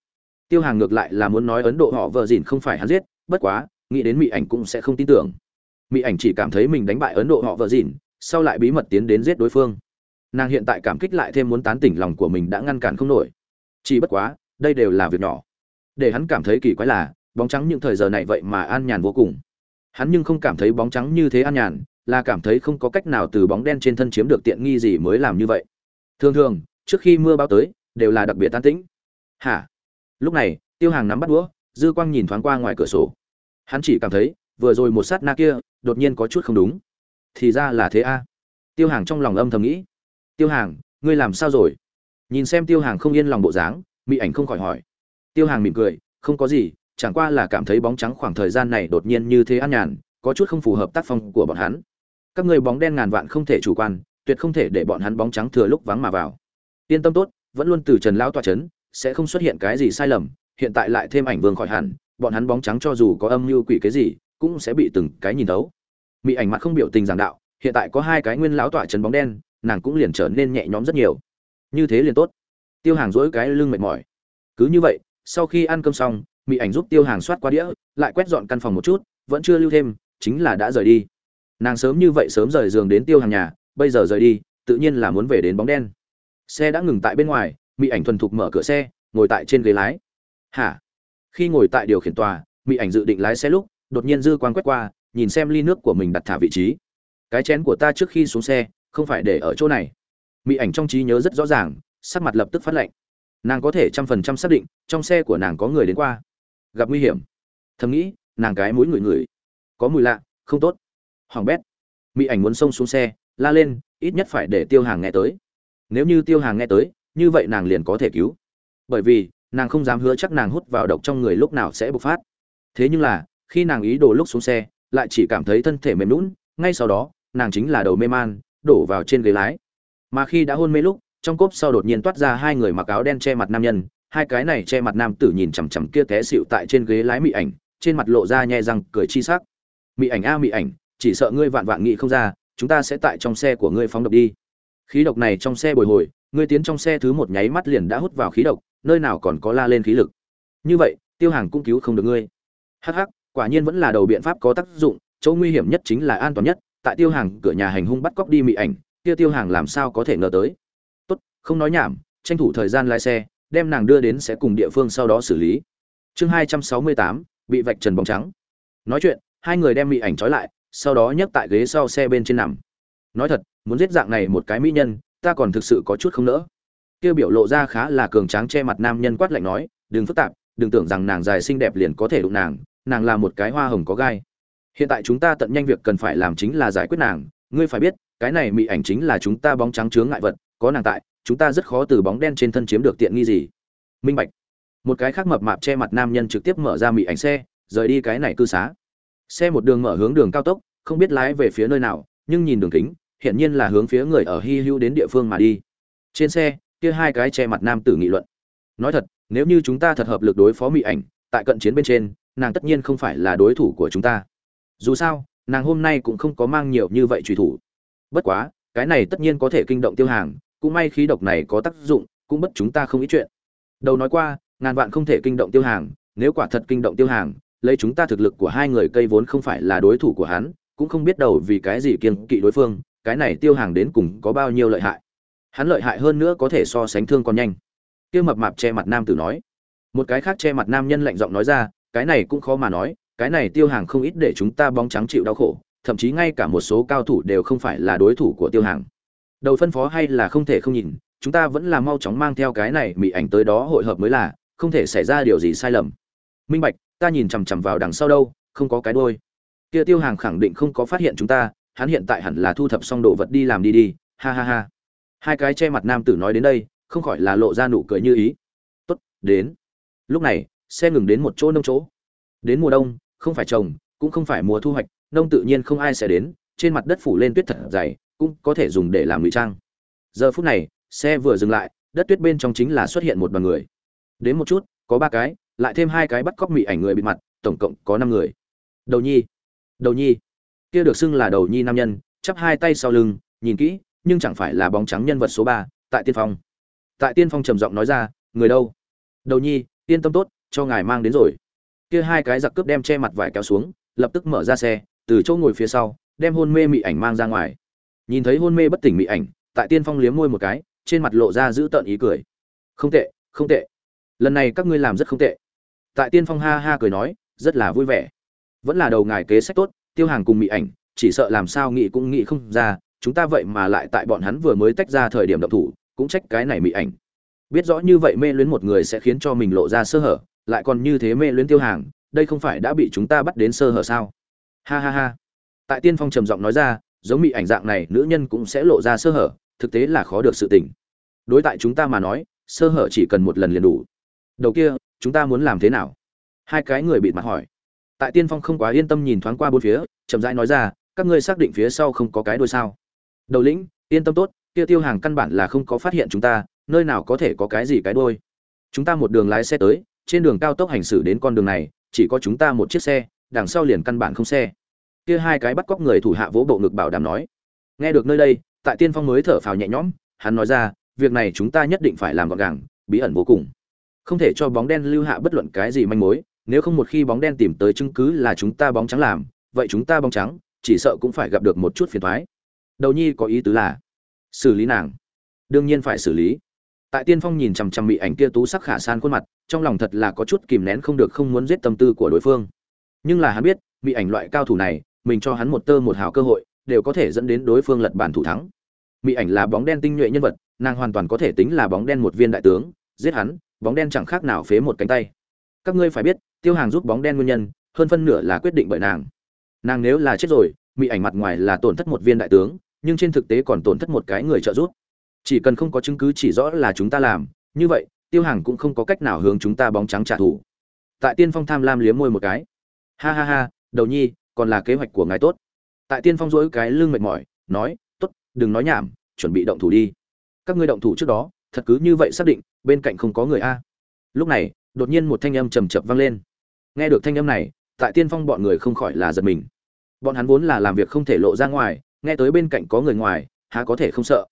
Tiêu hàng ngược lại là muốn nói ấn độ họ vợ dìn không phải hắn giết, bất quá, nghĩ đến mỹ ảnh cũng sẽ không tin tưởng. Mỹ ảnh chỉ cảm thấy mình đánh bại ấn độ họ vợ dìn sau lại bí mật tiến đến giết đối phương. Nàng hiện tại cảm kích lại thêm muốn tán tỉnh lòng của mình đã ngăn cản không nổi chỉ bất quá, đây đều là việc nhỏ. Để hắn cảm thấy kỳ quái là, bóng trắng những thời giờ này vậy mà an nhàn vô cùng. Hắn nhưng không cảm thấy bóng trắng như thế an nhàn, là cảm thấy không có cách nào từ bóng đen trên thân chiếm được tiện nghi gì mới làm như vậy. Thường thường, trước khi mưa bao tới, đều là đặc biệt tan tĩnh. Hả? Lúc này, tiêu hàng nắm bắt đũa, dư quang nhìn thoáng qua ngoài cửa sổ. Hắn chỉ cảm thấy, vừa rồi một sát na kia, đột nhiên có chút không đúng. Thì ra là thế a. Tiêu hàng trong lòng âm thầm nghĩ. Tiêu hàng, ngươi làm sao rồi? Nhìn xem tiêu hàng không yên lòng bộ dáng mỹ ảnh không khỏi hỏi. Tiêu hàng mỉm cười, không có gì, chẳng qua là cảm thấy bóng trắng khoảng thời gian này đột nhiên như thế an nhàn, có chút không phù hợp tác phong của bọn hắn. Các người bóng đen ngàn vạn không thể chủ quan, tuyệt không thể để bọn hắn bóng trắng thừa lúc vắng mà vào. Yên tâm tốt, vẫn luôn từ trần lão tọa chấn, sẽ không xuất hiện cái gì sai lầm, hiện tại lại thêm ảnh vương khỏi hẳn, bọn hắn bóng trắng cho dù có âm mưu quỷ cái gì, cũng sẽ bị từng cái nhìn thấu. Mỹ ảnh mặt không biểu tình giảng đạo, hiện tại có hai cái nguyên lão tọa trấn bóng đen, nàng cũng liền trở nên nhẹ nhõm rất nhiều như thế liền tốt. Tiêu hàng dỗi cái lưng mệt mỏi. Cứ như vậy, sau khi ăn cơm xong mỹ ảnh giúp tiêu hàng soát qua đĩa, lại quét dọn căn phòng một chút, vẫn chưa lưu thêm, chính là đã rời đi. Nàng sớm như vậy sớm rời giường đến tiêu hàng nhà, bây giờ rời đi, tự nhiên là muốn về đến bóng đen. Xe đã ngừng tại bên ngoài mỹ ảnh thuần thục mở cửa xe, ngồi tại trên ghế lái. Hả? Khi ngồi tại điều khiển tòa mỹ ảnh dự định lái xe lúc, đột nhiên dư quan quét qua, nhìn xem ly nước của mình đặt thả vị trí. Cái chén của ta trước khi xuống xe, không phải để ở chỗ này mỹ ảnh trong trí nhớ rất rõ ràng, sắc mặt lập tức phát lệnh nàng có thể trăm phần trăm xác định, trong xe của nàng có người đến qua. Gặp nguy hiểm. Thầm nghĩ, nàng cái mũi ngửi ngửi có mùi lạ, không tốt. Hoàng bét. Mỹ ảnh muốn xông xuống xe, la lên, ít nhất phải để tiêu hàng nghe tới. Nếu như tiêu hàng nghe tới, như vậy nàng liền có thể cứu. Bởi vì, nàng không dám hứa chắc nàng hút vào độc trong người lúc nào sẽ bộc phát. Thế nhưng là, khi nàng ý đồ lúc xuống xe, lại chỉ cảm thấy thân thể mềm lún ngay sau đó, nàng chính là đầu mê man, đổ vào trên ghế lái mà khi đã hôn mê lúc, trong cốp sau đột nhiên toát ra hai người mặc áo đen che mặt nam nhân, hai cái này che mặt nam tử nhìn chằm chằm kia té xịu tại trên ghế lái mị ảnh, trên mặt lộ ra nhẹ răng, cười chi sắc. Mị ảnh a, mị ảnh, chỉ sợ ngươi vạn vạn nghị không ra, chúng ta sẽ tại trong xe của ngươi phóng độc đi. Khí độc này trong xe bồi hồi, ngươi tiến trong xe thứ một nháy mắt liền đã hút vào khí độc, nơi nào còn có la lên khí lực. Như vậy, tiêu hàng cũng cứu không được ngươi. Hắc hắc, quả nhiên vẫn là đầu biện pháp có tác dụng, chỗ nguy hiểm nhất chính là an toàn nhất. Tại tiêu hàng cửa nhà hành hung bắt cóc đi mị ảnh kia tiêu hàng làm sao có thể ngờ tới? Tốt, không nói nhảm, tranh thủ thời gian lái xe, đem nàng đưa đến sẽ cùng địa phương sau đó xử lý. Chương hai trăm sáu mươi tám, bị vạch trần bóng trắng. Nói chuyện, hai người đem mỹ ảnh trói lại, sau đó nhấc tại ghế sau xe bên trên nằm. Nói thật, muốn giết dạng này một cái mỹ nhân, ta còn thực sự có chút không nỡ. Kia biểu lộ ra khá là cường tráng che mặt nam nhân quát lạnh nói, đừng phức tạp, đừng tưởng rằng nàng dài xinh đẹp liền có thể đụng nàng nàng là một cái hoa hồng có gai. Hiện tại chúng ta tận nhanh việc cần phải làm chính là giải quyết nàng, ngươi phải biết cái này mị ảnh chính là chúng ta bóng trắng chướng ngại vật, có nàng tại, chúng ta rất khó từ bóng đen trên thân chiếm được tiện nghi gì. Minh bạch. Một cái khác mập mạp che mặt nam nhân trực tiếp mở ra mị ảnh xe, rời đi cái này cư xá. Xe một đường mở hướng đường cao tốc, không biết lái về phía nơi nào, nhưng nhìn đường kính hiện nhiên là hướng phía người ở hy hữu đến địa phương mà đi. Trên xe, kia hai cái che mặt nam tử nghị luận. Nói thật, nếu như chúng ta thật hợp lực đối phó mỹ ảnh, tại cận chiến bên trên, nàng tất nhiên không phải là đối thủ của chúng ta. Dù sao, nàng hôm nay cũng không có mang nhiều như vậy truy thủ bất quá, cái này tất nhiên có thể kinh động tiêu hàng, cũng may khí độc này có tác dụng, cũng bất chúng ta không ít chuyện. Đầu nói qua, ngàn vạn không thể kinh động tiêu hàng, nếu quả thật kinh động tiêu hàng, lấy chúng ta thực lực của hai người cây vốn không phải là đối thủ của hắn, cũng không biết đầu vì cái gì kiêng kỵ đối phương, cái này tiêu hàng đến cùng có bao nhiêu lợi hại. Hắn lợi hại hơn nữa có thể so sánh thương còn nhanh. Kia mập mạp che mặt nam tử nói. Một cái khác che mặt nam nhân lạnh giọng nói ra, cái này cũng khó mà nói, cái này tiêu hàng không ít để chúng ta bóng trắng chịu đau khổ thậm chí ngay cả một số cao thủ đều không phải là đối thủ của tiêu hàng. Đầu phân phó hay là không thể không nhìn, chúng ta vẫn là mau chóng mang theo cái này mỹ ảnh tới đó hội hợp mới là, không thể xảy ra điều gì sai lầm. Minh bạch, ta nhìn chằm chằm vào đằng sau đâu, không có cái đôi kia tiêu hàng khẳng định không có phát hiện chúng ta, hắn hiện tại hẳn là thu thập xong đồ vật đi làm đi đi, ha ha ha. Hai cái che mặt nam tử nói đến đây, không khỏi là lộ ra nụ cười như ý. Tốt, đến. Lúc này, xe ngừng đến một chỗ nông chỗ. Đến mùa đông, không phải trồng, cũng không phải mùa thu hoạch nông tự nhiên không ai sẽ đến, trên mặt đất phủ lên tuyết thật dày, cũng có thể dùng để làm ngụy trang. Giờ phút này, xe vừa dừng lại, đất tuyết bên trong chính là xuất hiện một đoàn người. Đến một chút, có ba cái, lại thêm hai cái bắt cóc mị ảnh người bị mặt, tổng cộng có năm người. Đầu nhi. Đầu nhi. Kia được xưng là đầu nhi nam nhân, chắp hai tay sau lưng, nhìn kỹ, nhưng chẳng phải là bóng trắng nhân vật số ba, tại tiên phong. Tại tiên phong trầm giọng nói ra, người đâu? Đầu nhi, yên tâm tốt, cho ngài mang đến rồi. Kia hai cái giặc cướp đem che mặt vải kéo xuống, lập tức mở ra xe từ chỗ ngồi phía sau, đem hôn mê mị ảnh mang ra ngoài. Nhìn thấy hôn mê bất tỉnh mị ảnh, tại tiên phong liếm môi một cái, trên mặt lộ ra giữ tợn ý cười. Không tệ không tệ. Lần này các ngươi làm rất không tệ. Tại tiên phong ha ha cười nói, rất là vui vẻ. Vẫn là đầu ngài kế sách tốt, tiêu hàng cùng mị ảnh, chỉ sợ làm sao nghĩ cũng nghĩ không ra, chúng ta vậy mà lại tại bọn hắn vừa mới tách ra thời điểm động thủ, cũng trách cái này mị ảnh. Biết rõ như vậy mê luyến một người sẽ khiến cho mình lộ ra sơ hở, lại còn như thế mê luyến tiêu hàng, đây không phải đã bị chúng ta bắt đến sơ hở sao? Ha ha ha. Tại tiên phong trầm giọng nói ra, giống mị ảnh dạng này, nữ nhân cũng sẽ lộ ra sơ hở, thực tế là khó được sự tình. Đối tại chúng ta mà nói, sơ hở chỉ cần một lần liền đủ. Đầu kia, chúng ta muốn làm thế nào? Hai cái người bịt mặt hỏi. Tại tiên phong không quá yên tâm nhìn thoáng qua bốn phía, chậm rãi nói ra, các ngươi xác định phía sau không có cái đuôi sao? Đầu lĩnh, yên tâm tốt, kia tiêu hàng căn bản là không có phát hiện chúng ta, nơi nào có thể có cái gì cái đuôi? Chúng ta một đường lái xe tới, trên đường cao tốc hành xử đến con đường này, chỉ có chúng ta một chiếc xe đằng sau liền căn bản không xe. Kia hai cái bắt cóc người thủ hạ vỗ bộ ngực bảo đảm nói, nghe được nơi đây, tại tiên phong mới thở phào nhẹ nhõm, hắn nói ra, việc này chúng ta nhất định phải làm gọn gàng, bí ẩn vô cùng. Không thể cho bóng đen lưu hạ bất luận cái gì manh mối, nếu không một khi bóng đen tìm tới chứng cứ là chúng ta bóng trắng làm, vậy chúng ta bóng trắng, chỉ sợ cũng phải gặp được một chút phiền thoái đầu nhi có ý tứ là, xử lý nàng. Đương nhiên phải xử lý. Tại tiên phong nhìn chằm chằm bị ảnh kia tú sắc khả san khuôn mặt, trong lòng thật là có chút kìm nén không được không muốn giết tâm tư của đối phương nhưng là hắn biết, bị ảnh loại cao thủ này, mình cho hắn một tơ một hào cơ hội, đều có thể dẫn đến đối phương lật bản thủ thắng. Mỹ ảnh là bóng đen tinh nhuệ nhân vật, nàng hoàn toàn có thể tính là bóng đen một viên đại tướng, giết hắn, bóng đen chẳng khác nào phế một cánh tay. Các ngươi phải biết, tiêu hàng giúp bóng đen nguyên nhân, hơn phân nửa là quyết định bởi nàng. Nàng nếu là chết rồi mỹ ảnh mặt ngoài là tổn thất một viên đại tướng, nhưng trên thực tế còn tổn thất một cái người trợ giúp. Chỉ cần không có chứng cứ chỉ rõ là chúng ta làm, như vậy, tiêu hàng cũng không có cách nào hướng chúng ta bóng trắng trả thù. Tại tiên phong tham lam liếm môi một cái ha ha ha, đầu nhi, còn là kế hoạch của ngài tốt. Tại tiên phong dỗi cái lưng mệt mỏi, nói, tốt, đừng nói nhảm, chuẩn bị động thủ đi. Các ngươi động thủ trước đó, thật cứ như vậy xác định, bên cạnh không có người a. Lúc này, đột nhiên một thanh âm trầm chập vang lên. Nghe được thanh âm này, tại tiên phong bọn người không khỏi là giật mình. Bọn hắn vốn là làm việc không thể lộ ra ngoài, nghe tới bên cạnh có người ngoài, há có thể không sợ.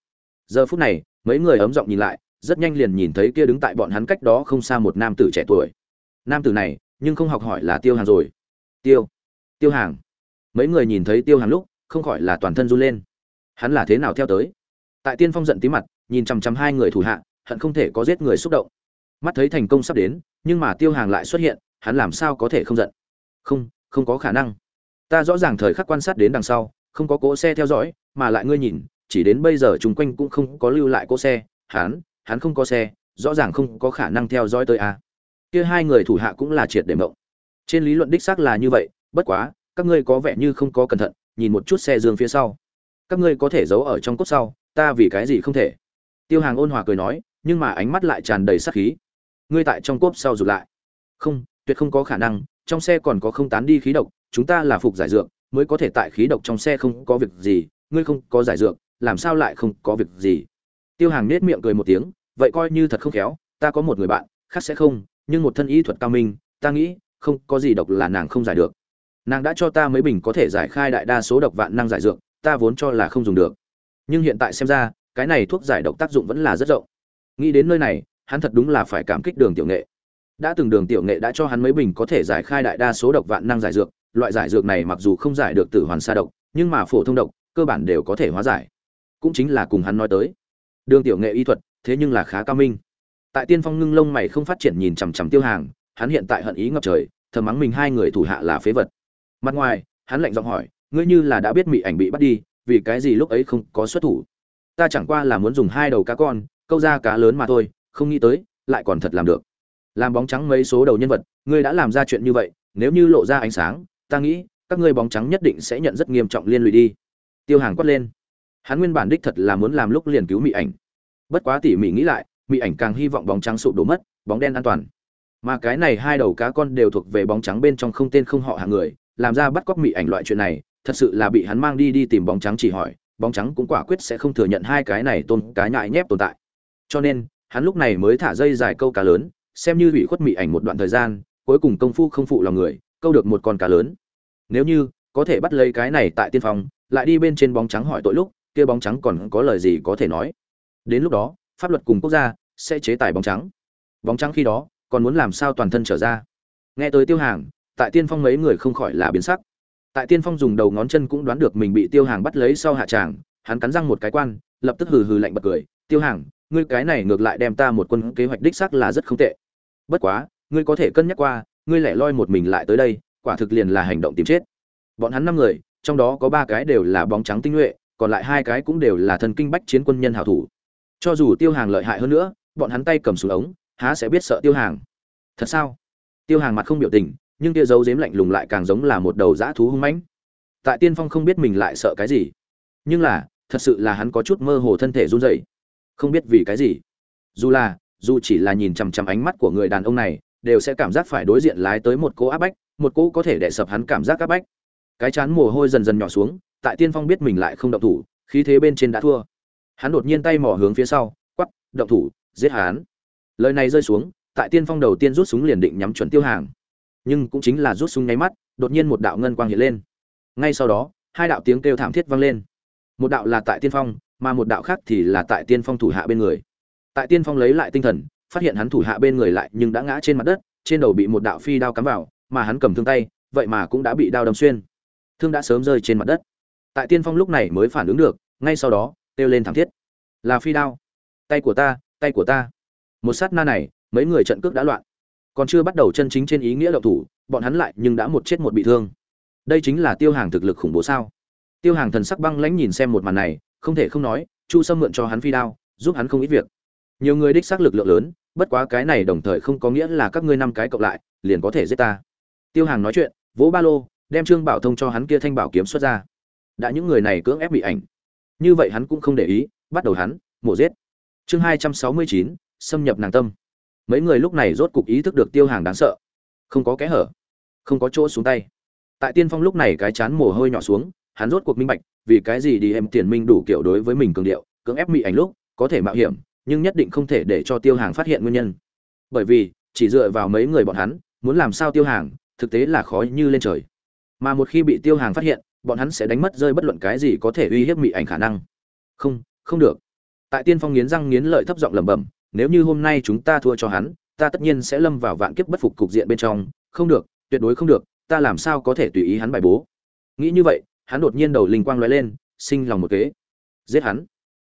Giờ phút này, mấy người ấm giọng nhìn lại, rất nhanh liền nhìn thấy kia đứng tại bọn hắn cách đó không xa một nam tử trẻ tuổi. Nam tử này, nhưng không học hỏi là tiêu hàng rồi tiêu. Tiêu hàng. Mấy người nhìn thấy tiêu hàng lúc, không khỏi là toàn thân run lên. Hắn là thế nào theo tới? Tại tiên phong giận tí mặt, nhìn chằm chằm hai người thủ hạ, hận không thể có giết người xúc động. Mắt thấy thành công sắp đến, nhưng mà tiêu hàng lại xuất hiện, hắn làm sao có thể không giận? Không không có khả năng. Ta rõ ràng thời khắc quan sát đến đằng sau, không có cỗ xe theo dõi, mà lại ngươi nhìn, chỉ đến bây giờ chung quanh cũng không có lưu lại cỗ xe. Hắn hắn không có xe, rõ ràng không có khả năng theo dõi tới a. À. kia hai người thủ hạ cũng là triệt để mộng trên lý luận đích xác là như vậy, bất quá, các ngươi có vẻ như không có cẩn thận, nhìn một chút xe dương phía sau. Các ngươi có thể giấu ở trong cốt sau, ta vì cái gì không thể? Tiêu hàng ôn hòa cười nói, nhưng mà ánh mắt lại tràn đầy sát khí. Ngươi tại trong cốp sau rụt lại. Không, tuyệt không có khả năng, trong xe còn có không tán đi khí độc, chúng ta là phục giải dược, mới có thể tại khí độc trong xe không có việc gì, ngươi không có giải dược, làm sao lại không có việc gì? Tiêu hàng nết miệng cười một tiếng, vậy coi như thật không khéo, ta có một người bạn, khác sẽ không, nhưng một thân y thuật cao minh, ta nghĩ không có gì độc là nàng không giải được. Nàng đã cho ta mấy bình có thể giải khai đại đa số độc vạn năng giải dược, ta vốn cho là không dùng được. Nhưng hiện tại xem ra, cái này thuốc giải độc tác dụng vẫn là rất rộng. Nghĩ đến nơi này, hắn thật đúng là phải cảm kích đường tiểu nghệ. Đã từng đường tiểu nghệ đã cho hắn mấy bình có thể giải khai đại đa số độc vạn năng giải dược, loại giải dược này mặc dù không giải được tử hoàn sa độc, nhưng mà phổ thông độc, cơ bản đều có thể hóa giải. Cũng chính là cùng hắn nói tới. Đường tiểu nghệ y thuật, thế nhưng là khá cao minh. Tại tiên phong ngưng lông mày không phát triển nhìn chằm chằm tiêu hàng hắn hiện tại hận ý ngập trời, thầm mắng mình hai người thủ hạ là phế vật. Mặt ngoài, hắn lạnh giọng hỏi, ngươi như là đã biết mị ảnh bị bắt đi, vì cái gì lúc ấy không có xuất thủ? Ta chẳng qua là muốn dùng hai đầu cá con, câu ra cá lớn mà thôi, không nghĩ tới, lại còn thật làm được. Làm bóng trắng mấy số đầu nhân vật, ngươi đã làm ra chuyện như vậy, nếu như lộ ra ánh sáng, ta nghĩ, các ngươi bóng trắng nhất định sẽ nhận rất nghiêm trọng liên lụy đi. Tiêu hàng quát lên. Hắn nguyên bản đích thật là muốn làm lúc liền cứu mị ảnh. Bất quá tỉ mỉ nghĩ lại, mị ảnh càng hy vọng bóng trắng sụp đổ mất, bóng đen an toàn mà cái này hai đầu cá con đều thuộc về bóng trắng bên trong không tên không họ hàng người, làm ra bắt cóc mị ảnh loại chuyện này, thật sự là bị hắn mang đi đi tìm bóng trắng chỉ hỏi, bóng trắng cũng quả quyết sẽ không thừa nhận hai cái này tôn cá nhại nhép tồn tại. Cho nên, hắn lúc này mới thả dây dài câu cá lớn, xem như bị khuất mị ảnh một đoạn thời gian, cuối cùng công phu không phụ lòng người, câu được một con cá lớn. Nếu như, có thể bắt lấy cái này tại tiên phòng lại đi bên trên bóng trắng hỏi tội lúc, kia bóng trắng còn có lời gì có thể nói? Đến lúc đó, pháp luật cùng quốc gia sẽ chế tài bóng trắng. Bóng trắng khi đó còn muốn làm sao toàn thân trở ra. Nghe tới tiêu hàng, tại tiên phong mấy người không khỏi là biến sắc. Tại tiên phong dùng đầu ngón chân cũng đoán được mình bị tiêu hàng bắt lấy sau hạ tràng, hắn cắn răng một cái quan, lập tức hừ hừ lạnh bật cười, tiêu hàng, ngươi cái này ngược lại đem ta một quân kế hoạch đích xác là rất không tệ. Bất quá, ngươi có thể cân nhắc qua, ngươi lẻ loi một mình lại tới đây, quả thực liền là hành động tìm chết. Bọn hắn năm người, trong đó có ba cái đều là bóng trắng tinh nhuệ, còn lại hai cái cũng đều là thần kinh bách chiến quân nhân hảo thủ. Cho dù tiêu hàng lợi hại hơn nữa, bọn hắn tay cầm súng ống há sẽ biết sợ tiêu hàng. Thật sao? Tiêu hàng mặt không biểu tình, nhưng tia dấu dếm lạnh lùng lại càng giống là một đầu dã thú hung mãnh. Tại tiên phong không biết mình lại sợ cái gì, nhưng là, thật sự là hắn có chút mơ hồ thân thể run rẩy. Không biết vì cái gì. Dù là, dù chỉ là nhìn chằm chằm ánh mắt của người đàn ông này, đều sẽ cảm giác phải đối diện lái tới một cỗ áp bách, một cỗ có thể đè sập hắn cảm giác áp bách. Cái chán mồ hôi dần dần nhỏ xuống, tại tiên phong biết mình lại không động thủ, khí thế bên trên đã thua. Hắn đột nhiên tay mỏ hướng phía sau quắp động thủ, giết hắn lời này rơi xuống, tại tiên phong đầu tiên rút súng liền định nhắm chuẩn tiêu hàng. Nhưng cũng chính là rút súng nháy mắt, đột nhiên một đạo ngân quang hiện lên. Ngay sau đó, hai đạo tiếng kêu thảm thiết vang lên. Một đạo là tại tiên phong, mà một đạo khác thì là tại tiên phong thủ hạ bên người. Tại tiên phong lấy lại tinh thần, phát hiện hắn thủ hạ bên người lại nhưng đã ngã trên mặt đất, trên đầu bị một đạo phi đao cắm vào, mà hắn cầm thương tay, vậy mà cũng đã bị đao đâm xuyên. Thương đã sớm rơi trên mặt đất. Tại tiên phong lúc này mới phản ứng được, ngay sau đó, kêu lên thảm thiết. Là phi đao. Tay của ta, tay của ta một sát na này, mấy người trận cước đã loạn. Còn chưa bắt đầu chân chính trên ý nghĩa động thủ, bọn hắn lại nhưng đã một chết một bị thương. Đây chính là tiêu hàng thực lực khủng bố sao? Tiêu hàng thần sắc băng lãnh nhìn xem một màn này, không thể không nói, chu sâm mượn cho hắn phi đao, giúp hắn không ít việc. Nhiều người đích xác lực lượng lớn, bất quá cái này đồng thời không có nghĩa là các ngươi năm cái cộng lại, liền có thể giết ta. Tiêu hàng nói chuyện, vỗ ba lô, đem trương bảo thông cho hắn kia thanh bảo kiếm xuất ra. Đã những người này cưỡng ép bị ảnh. Như vậy hắn cũng không để ý, bắt đầu hắn, mổ giết. Chương hai trăm sáu mươi chín xâm nhập nàng tâm. Mấy người lúc này rốt cục ý thức được tiêu hàng đáng sợ. Không có kẽ hở, không có chỗ xuống tay. Tại tiên phong lúc này cái chán mồ hôi nhỏ xuống, hắn rốt cuộc minh bạch, vì cái gì đi em tiền minh đủ kiểu đối với mình cường điệu, cưỡng ép mị ảnh lúc, có thể mạo hiểm, nhưng nhất định không thể để cho tiêu hàng phát hiện nguyên nhân. Bởi vì, chỉ dựa vào mấy người bọn hắn, muốn làm sao tiêu hàng, thực tế là khó như lên trời. Mà một khi bị tiêu hàng phát hiện, bọn hắn sẽ đánh mất rơi bất luận cái gì có thể uy hiếp mị ảnh khả năng. Không không được. Tại tiên phong nghiến răng nghiến lợi thấp giọng lẩm bẩm nếu như hôm nay chúng ta thua cho hắn, ta tất nhiên sẽ lâm vào vạn kiếp bất phục cục diện bên trong. Không được, tuyệt đối không được, ta làm sao có thể tùy ý hắn bài bố? Nghĩ như vậy, hắn đột nhiên đầu linh quang lóe lên, sinh lòng một kế. Giết hắn.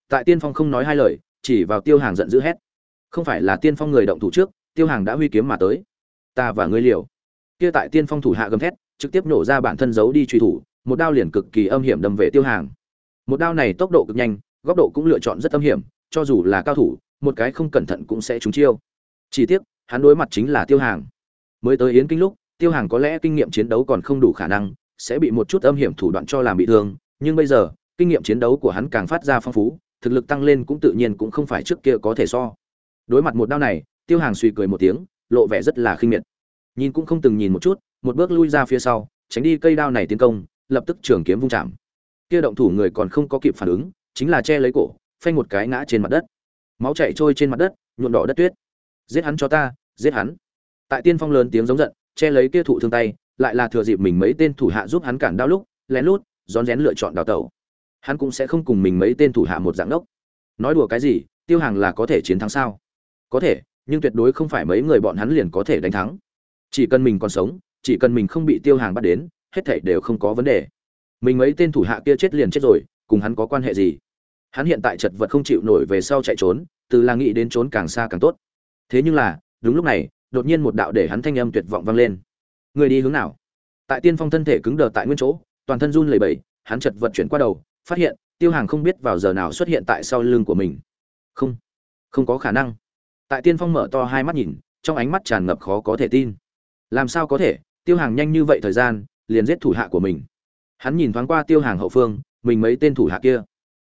Tại tiên phong không nói hai lời, chỉ vào tiêu hàng giận dữ hét. Không phải là tiên phong người động thủ trước, tiêu hàng đã huy kiếm mà tới. Ta và ngươi liều. Kia tại tiên phong thủ hạ gầm thét, trực tiếp nổ ra bản thân giấu đi truy thủ, một đao liền cực kỳ âm hiểm đâm về tiêu hàng. Một đao này tốc độ cực nhanh, góc độ cũng lựa chọn rất âm hiểm, cho dù là cao thủ một cái không cẩn thận cũng sẽ trúng chiêu. Chỉ tiếc, hắn đối mặt chính là tiêu hàng. Mới tới yến kinh lúc, tiêu hàng có lẽ kinh nghiệm chiến đấu còn không đủ khả năng, sẽ bị một chút âm hiểm thủ đoạn cho làm bị thương, nhưng bây giờ, kinh nghiệm chiến đấu của hắn càng phát ra phong phú, thực lực tăng lên cũng tự nhiên cũng không phải trước kia có thể so. Đối mặt một đao này, tiêu hàng suy cười một tiếng, lộ vẻ rất là khinh miệt. Nhìn cũng không từng nhìn một chút, một bước lui ra phía sau, tránh đi cây đao này tiến công, lập tức trường kiếm vung chạm. Kia động thủ người còn không có kịp phản ứng, chính là che lấy cổ, phanh một cái ngã trên mặt đất máu chảy trôi trên mặt đất, nhuộm đỏ đất tuyết. Giết hắn cho ta, giết hắn. Tại tiên phong lớn tiếng giống giận, che lấy kia thụ thương tay, lại là thừa dịp mình mấy tên thủ hạ giúp hắn cản đao lúc, lén lút, rón rén lựa chọn đào tẩu. Hắn cũng sẽ không cùng mình mấy tên thủ hạ một dạng đốc. Nói đùa cái gì, tiêu hàng là có thể chiến thắng sao? Có thể, nhưng tuyệt đối không phải mấy người bọn hắn liền có thể đánh thắng. Chỉ cần mình còn sống, chỉ cần mình không bị tiêu hàng bắt đến, hết thảy đều không có vấn đề. Mình mấy tên thủ hạ kia chết liền chết rồi, cùng hắn có quan hệ gì? Hắn hiện tại chật vật không chịu nổi về sau chạy trốn, từ là nghĩ đến trốn càng xa càng tốt. Thế nhưng là, đúng lúc này, đột nhiên một đạo để hắn thanh âm tuyệt vọng vang lên. Người đi hướng nào? Tại tiên phong thân thể cứng đờ tại nguyên chỗ, toàn thân run lẩy bẩy, hắn chật vật chuyển qua đầu, phát hiện, tiêu hàng không biết vào giờ nào xuất hiện tại sau lưng của mình. Không không có khả năng. Tại tiên phong mở to hai mắt nhìn, trong ánh mắt tràn ngập khó có thể tin. Làm sao có thể? Tiêu hàng nhanh như vậy thời gian, liền giết thủ hạ của mình. Hắn nhìn thoáng qua tiêu hàng hậu phương, mình mấy tên thủ hạ kia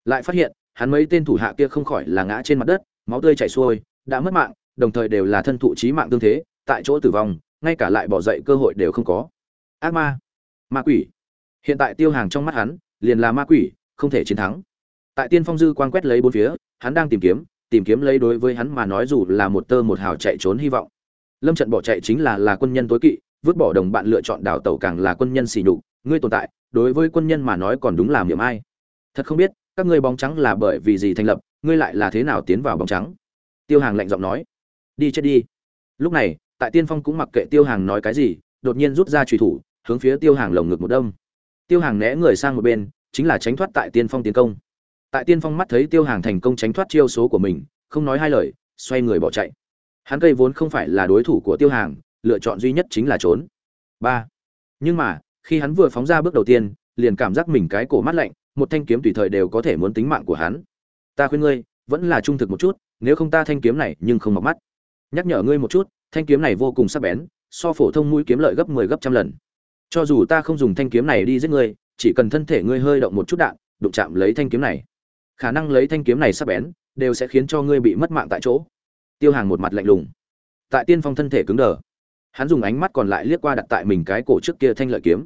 lại phát hiện, hắn mấy tên thủ hạ kia không khỏi là ngã trên mặt đất, máu tươi chảy xuôi, đã mất mạng, đồng thời đều là thân thụ trí mạng tương thế, tại chỗ tử vong, ngay cả lại bỏ dậy cơ hội đều không có. Ác ma. Ma quỷ. Hiện tại tiêu hàng trong mắt hắn, liền là ma quỷ, không thể chiến thắng. Tại tiên phong dư quan quét lấy bốn phía, hắn đang tìm kiếm tìm kiếm lấy đối với hắn mà nói dù là một tơ một hào chạy trốn hy vọng. Lâm trận bỏ chạy chính là là quân nhân tối kỵ, vứt bỏ đồng bạn lựa chọn đảo tàu càng là quân nhân xỉ nhục, ngươi tồn tại, đối với quân nhân mà nói còn đúng làm niệm ai. Thật không biết các ngươi bóng trắng là bởi vì gì thành lập, ngươi lại là thế nào tiến vào bóng trắng? Tiêu hàng lạnh giọng nói. Đi chết đi. Lúc này, tại tiên phong cũng mặc kệ tiêu hàng nói cái gì, đột nhiên rút ra trùy thủ, hướng phía tiêu hàng lồng ngực một đông tiêu hàng né người sang một bên, chính là tránh thoát tại tiên phong tiến công. Tại tiên phong mắt thấy tiêu hàng thành công tránh thoát chiêu số của mình, không nói hai lời, xoay người bỏ chạy. Hắn cây vốn không phải là đối thủ của tiêu hàng, lựa chọn duy nhất chính là trốn. Ba. Nhưng mà, khi hắn vừa phóng ra bước đầu tiên, liền cảm giác mình cái cổ mắt lạnh một thanh kiếm tùy thời đều có thể muốn tính mạng của hắn. Ta khuyên ngươi, vẫn là trung thực một chút, nếu không ta thanh kiếm này nhưng không mọc mắt. Nhắc nhở ngươi một chút, thanh kiếm này vô cùng sắc bén, so phổ thông mũi kiếm lợi gấp 10 gấp trăm lần. Cho dù ta không dùng thanh kiếm này đi giết ngươi, chỉ cần thân thể ngươi hơi động một chút đạn, đụng chạm lấy thanh kiếm này, khả năng lấy thanh kiếm này sắc bén, đều sẽ khiến cho ngươi bị mất mạng tại chỗ. Tiêu hàng một mặt lạnh lùng. Tại tiên phong thân thể cứng đờ, hắn dùng ánh mắt còn lại liếc qua đặt tại mình cái cổ trước kia thanh lợi kiếm.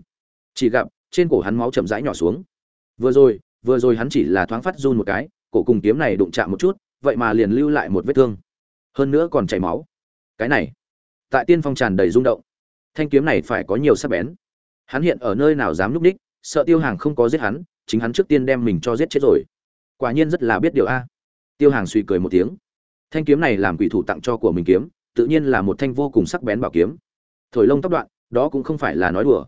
Chỉ gặp, trên cổ hắn máu chậm rãi nhỏ xuống vừa rồi vừa rồi hắn chỉ là thoáng phát run một cái, cổ cùng kiếm này đụng chạm một chút, vậy mà liền lưu lại một vết thương. Hơn nữa còn chảy máu. Cái này, tại tiên phong tràn đầy rung động. Thanh kiếm này phải có nhiều sắc bén. Hắn hiện ở nơi nào dám núp ních sợ tiêu hàng không có giết hắn, chính hắn trước tiên đem mình cho giết chết rồi. Quả nhiên rất là biết điều a. Tiêu hàng suy cười một tiếng. Thanh kiếm này làm quỷ thủ tặng cho của mình kiếm, tự nhiên là một thanh vô cùng sắc bén bảo kiếm. Thổi lông tóc đoạn, đó cũng không phải là nói đùa.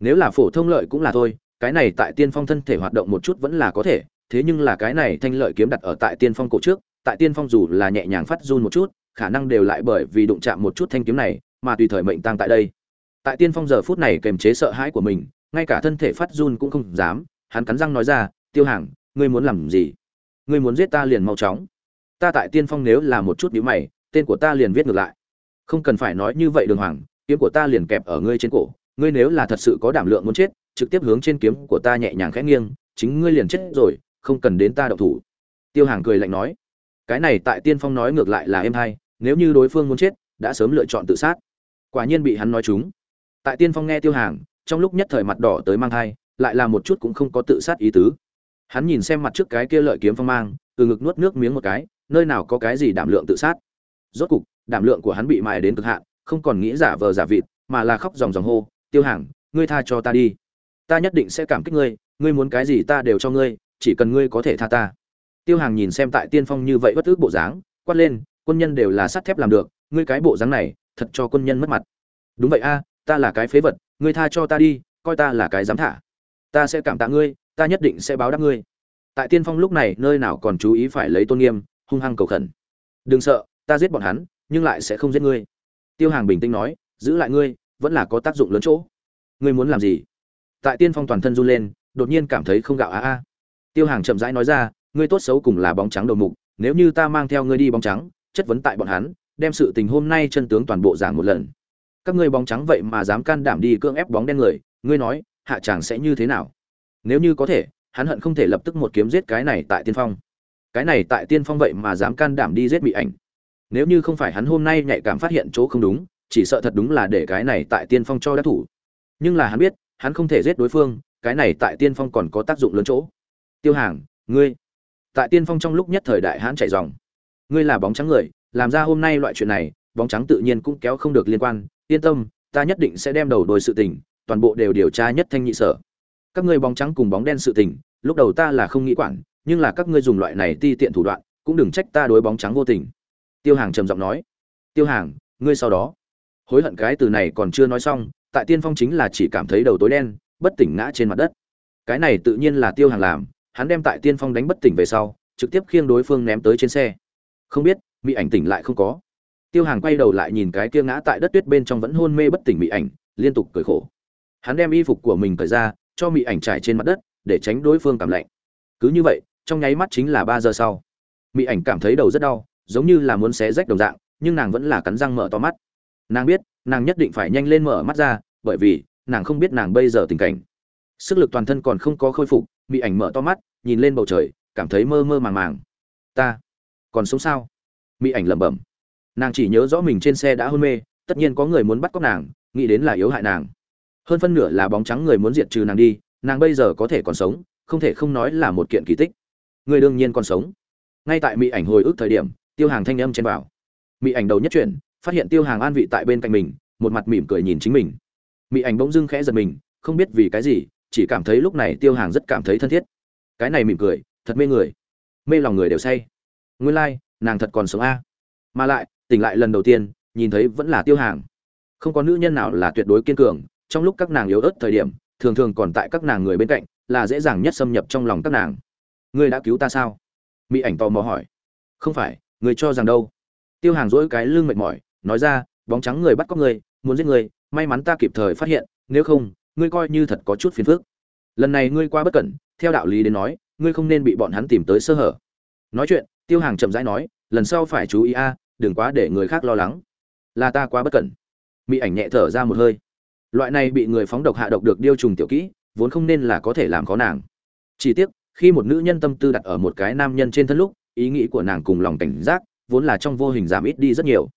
Nếu là phổ thông lợi cũng là thôi cái này tại tiên phong thân thể hoạt động một chút vẫn là có thể, thế nhưng là cái này thanh lợi kiếm đặt ở tại tiên phong cổ trước, tại tiên phong dù là nhẹ nhàng phát run một chút, khả năng đều lại bởi vì đụng chạm một chút thanh kiếm này mà tùy thời mệnh tăng tại đây. Tại tiên phong giờ phút này kềm chế sợ hãi của mình, ngay cả thân thể phát run cũng không dám, hắn cắn răng nói ra, tiêu hàng ngươi muốn làm gì? Ngươi muốn giết ta liền mau chóng. Ta tại tiên phong nếu là một chút nhíu mày, tên của ta liền viết ngược lại. Không cần phải nói như vậy đường hoàng, kiếm của ta liền kẹp ở ngươi trên cổ, ngươi nếu là thật sự có đảm lượng muốn chết trực tiếp hướng trên kiếm của ta nhẹ nhàng khẽ nghiêng, chính ngươi liền chết rồi, không cần đến ta động thủ. Tiêu hàng cười lạnh nói. Cái này tại tiên phong nói ngược lại là em hay, nếu như đối phương muốn chết, đã sớm lựa chọn tự sát. Quả nhiên bị hắn nói trúng. Tại tiên phong nghe tiêu hàng, trong lúc nhất thời mặt đỏ tới mang thai, lại là một chút cũng không có tự sát ý tứ. Hắn nhìn xem mặt trước cái kia lợi kiếm phong mang, từ ngực nuốt nước miếng một cái, nơi nào có cái gì đảm lượng tự sát. Rốt cục, đảm lượng của hắn bị mài đến cực hạn, không còn nghĩ giả vờ giả vịt, mà là khóc dòng dòng hô, tiêu hàng, ngươi tha cho ta đi ta nhất định sẽ cảm kích ngươi ngươi muốn cái gì ta đều cho ngươi, chỉ cần ngươi có thể tha ta. Tiêu hàng nhìn xem tại tiên phong như vậy bất ước bộ dáng, quát lên, quân nhân đều là sắt thép làm được, ngươi cái bộ dáng này, thật cho quân nhân mất mặt. Đúng vậy a, ta là cái phế vật, ngươi tha cho ta đi, coi ta là cái dám thả. Ta sẽ cảm tạ ngươi, ta nhất định sẽ báo đáp ngươi. Tại tiên phong lúc này, nơi nào còn chú ý phải lấy tôn nghiêm, hung hăng cầu khẩn. Đừng sợ, ta giết bọn hắn, nhưng lại sẽ không giết ngươi. Tiêu hàng bình tĩnh nói, giữ lại ngươi, vẫn là có tác dụng lớn chỗ. Ngươi muốn làm gì? Tại tiên phong toàn thân run lên, đột nhiên cảm thấy không gạo a a tiêu hàng chậm rãi nói ra, ngươi tốt xấu cùng là bóng trắng đầu mục, nếu như ta mang theo ngươi đi bóng trắng, chất vấn tại bọn hắn, đem sự tình hôm nay chân tướng toàn bộ giảng một lần. Các ngươi bóng trắng vậy mà dám can đảm đi cưỡng ép bóng đen người, ngươi nói, hạ chàng sẽ như thế nào? Nếu như có thể, hắn hận không thể lập tức một kiếm giết cái này tại tiên phong. Cái này tại tiên phong vậy mà dám can đảm đi giết bị ảnh. Nếu như không phải hắn hôm nay nhạy cảm phát hiện chỗ không đúng, chỉ sợ thật đúng là để cái này tại tiên phong cho đắc thủ. Nhưng là hắn biết hắn không thể giết đối phương, cái này tại tiên phong còn có tác dụng lớn chỗ. Tiêu hàng, ngươi. Tại tiên phong trong lúc nhất thời đại hãn chạy dòng. Ngươi là bóng trắng người, làm ra hôm nay loại chuyện này, bóng trắng tự nhiên cũng kéo không được liên quan. Yên tâm, ta nhất định sẽ đem đầu đôi sự tình, toàn bộ đều điều tra nhất thanh nhị sở. Các ngươi bóng trắng cùng bóng đen sự tình, lúc đầu ta là không nghĩ quản, nhưng là các ngươi dùng loại này ti tiện thủ đoạn, cũng đừng trách ta đối bóng trắng vô tình. Tiêu hàng trầm giọng nói. Tiêu hàng, ngươi sau đó. Hối hận cái từ này còn chưa nói xong tại tiên phong chính là chỉ cảm thấy đầu tối đen, bất tỉnh ngã trên mặt đất. Cái này tự nhiên là tiêu hàng làm, hắn đem tại tiên phong đánh bất tỉnh về sau, trực tiếp khiêng đối phương ném tới trên xe. Không biết mỹ ảnh tỉnh lại không có. Tiêu hàng quay đầu lại nhìn cái kia ngã tại đất tuyết bên trong vẫn hôn mê bất tỉnh mỹ ảnh, liên tục cười khổ. Hắn đem y phục của mình cởi ra, cho mỹ ảnh trải trên mặt đất, để tránh đối phương cảm lạnh. Cứ như vậy, trong nháy mắt chính là ba giờ sau. Mỹ ảnh cảm thấy đầu rất đau, giống như là muốn xé rách đồng dạng, nhưng nàng vẫn là cắn răng mở to mắt. Nàng biết, nàng nhất định phải nhanh lên mở mắt ra bởi vì nàng không biết nàng bây giờ tình cảnh. Sức lực toàn thân còn không có khôi phục mỹ ảnh mở to mắt nhìn lên bầu trời cảm thấy mơ mơ màng màng. Ta còn sống sao? Mỹ ảnh lẩm bẩm. Nàng chỉ nhớ rõ mình trên xe đã hôn mê tất nhiên có người muốn bắt cóc nàng nghĩ đến là yếu hại nàng. Hơn phân nửa là bóng trắng người muốn diệt trừ nàng đi nàng bây giờ có thể còn sống không thể không nói là một kiện kỳ tích. Người đương nhiên còn sống. Ngay tại mỹ ảnh hồi ức thời điểm tiêu hàng thanh âm trên bảo, mỹ ảnh đầu nhất chuyển phát hiện tiêu hàng an vị tại bên cạnh mình một mặt mỉm cười nhìn chính mình mỹ ảnh bỗng dưng khẽ giật mình không biết vì cái gì chỉ cảm thấy lúc này tiêu hàng rất cảm thấy thân thiết. Cái này mỉm cười thật mê người. Mê lòng người đều say. Nguyên lai、like, nàng thật còn sống a. Mà lại tỉnh lại lần đầu tiên nhìn thấy vẫn là tiêu hàng. Không có nữ nhân nào là tuyệt đối kiên cường trong lúc các nàng yếu ớt thời điểm thường thường còn tại các nàng người bên cạnh là dễ dàng nhất xâm nhập trong lòng các nàng. Ngươi đã cứu ta sao? Mỹ ảnh tò mò hỏi. Không phải người cho rằng đâu? Tiêu hàng dỗi cái lưng mệt mỏi nói ra bóng trắng người bắt cóc người muốn giết người, may mắn ta kịp thời phát hiện, nếu không, ngươi coi như thật có chút phiền phức. Lần này ngươi quá bất cẩn, theo đạo lý đến nói, ngươi không nên bị bọn hắn tìm tới sơ hở. Nói chuyện, tiêu hàng chậm rãi nói, lần sau phải chú ý a, đừng quá để người khác lo lắng. Là ta quá bất cẩn. Mỹ ảnh nhẹ thở ra một hơi. Loại này bị người phóng độc hạ độc được điêu trùng tiểu kỹ, vốn không nên là có thể làm khó nàng. Chỉ tiếc, khi một nữ nhân tâm tư đặt ở một cái nam nhân trên thân lúc, ý nghĩ của nàng cùng lòng cảnh giác, vốn là trong vô hình giảm ít đi rất nhiều.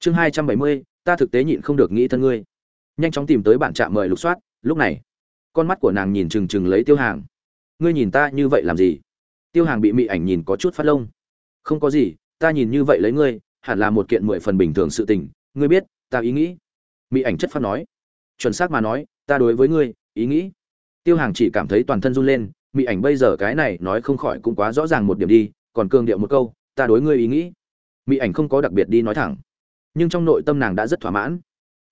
Chương hai trăm bảy mươi ta thực tế nhịn không được nghĩ thân ngươi. Nhanh chóng tìm tới bạn trạm mời lục soát, lúc này, con mắt của nàng nhìn trừng trừng lấy tiêu hàng. Ngươi nhìn ta như vậy làm gì? Tiêu hàng bị mị ảnh nhìn có chút phát lông. Không có gì, ta nhìn như vậy lấy ngươi, hẳn là một kiện mười phần bình thường sự tình. Ngươi biết, ta ý nghĩ. Mị ảnh chất phát nói. Chuẩn xác mà nói, ta đối với ngươi, ý nghĩ. Tiêu hàng chỉ cảm thấy toàn thân run lên, mị ảnh bây giờ cái này nói không khỏi cũng quá rõ ràng một điểm đi, còn cường điệu một câu, ta đối ngươi ý nghĩ. Mị ảnh không có đặc biệt đi nói thẳng nhưng trong nội tâm nàng đã rất thỏa mãn.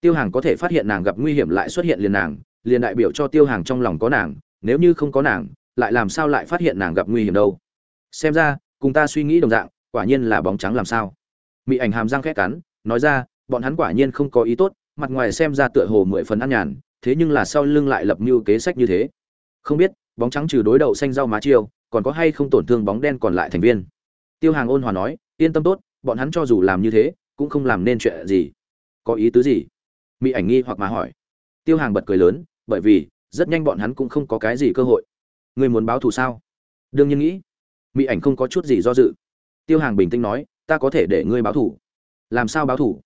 Tiêu hàng có thể phát hiện nàng gặp nguy hiểm lại xuất hiện liền nàng, liền đại biểu cho tiêu hàng trong lòng có nàng, nếu như không có nàng, lại làm sao lại phát hiện nàng gặp nguy hiểm đâu? Xem ra, cùng ta suy nghĩ đồng dạng, quả nhiên là bóng trắng làm sao. Mị ảnh hàm răng khét cắn, nói ra, bọn hắn quả nhiên không có ý tốt, mặt ngoài xem ra tựa hồ mười phần ăn nhàn, thế nhưng là sau lưng lại lập mưu kế sách như thế. Không biết, bóng trắng trừ đối đầu xanh rau má chiêu, còn có hay không tổn thương bóng đen còn lại thành viên? Tiêu hàng ôn hòa nói, yên tâm tốt, bọn hắn cho dù làm như thế cũng không làm nên chuyện gì. Có ý tứ gì? Mỹ ảnh nghi hoặc mà hỏi. Tiêu hàng bật cười lớn, bởi vì, rất nhanh bọn hắn cũng không có cái gì cơ hội. Người muốn báo thù sao? Đương nhiên nghĩ. Mỹ ảnh không có chút gì do dự. Tiêu hàng bình tĩnh nói, ta có thể để ngươi báo thù. Làm sao báo thù?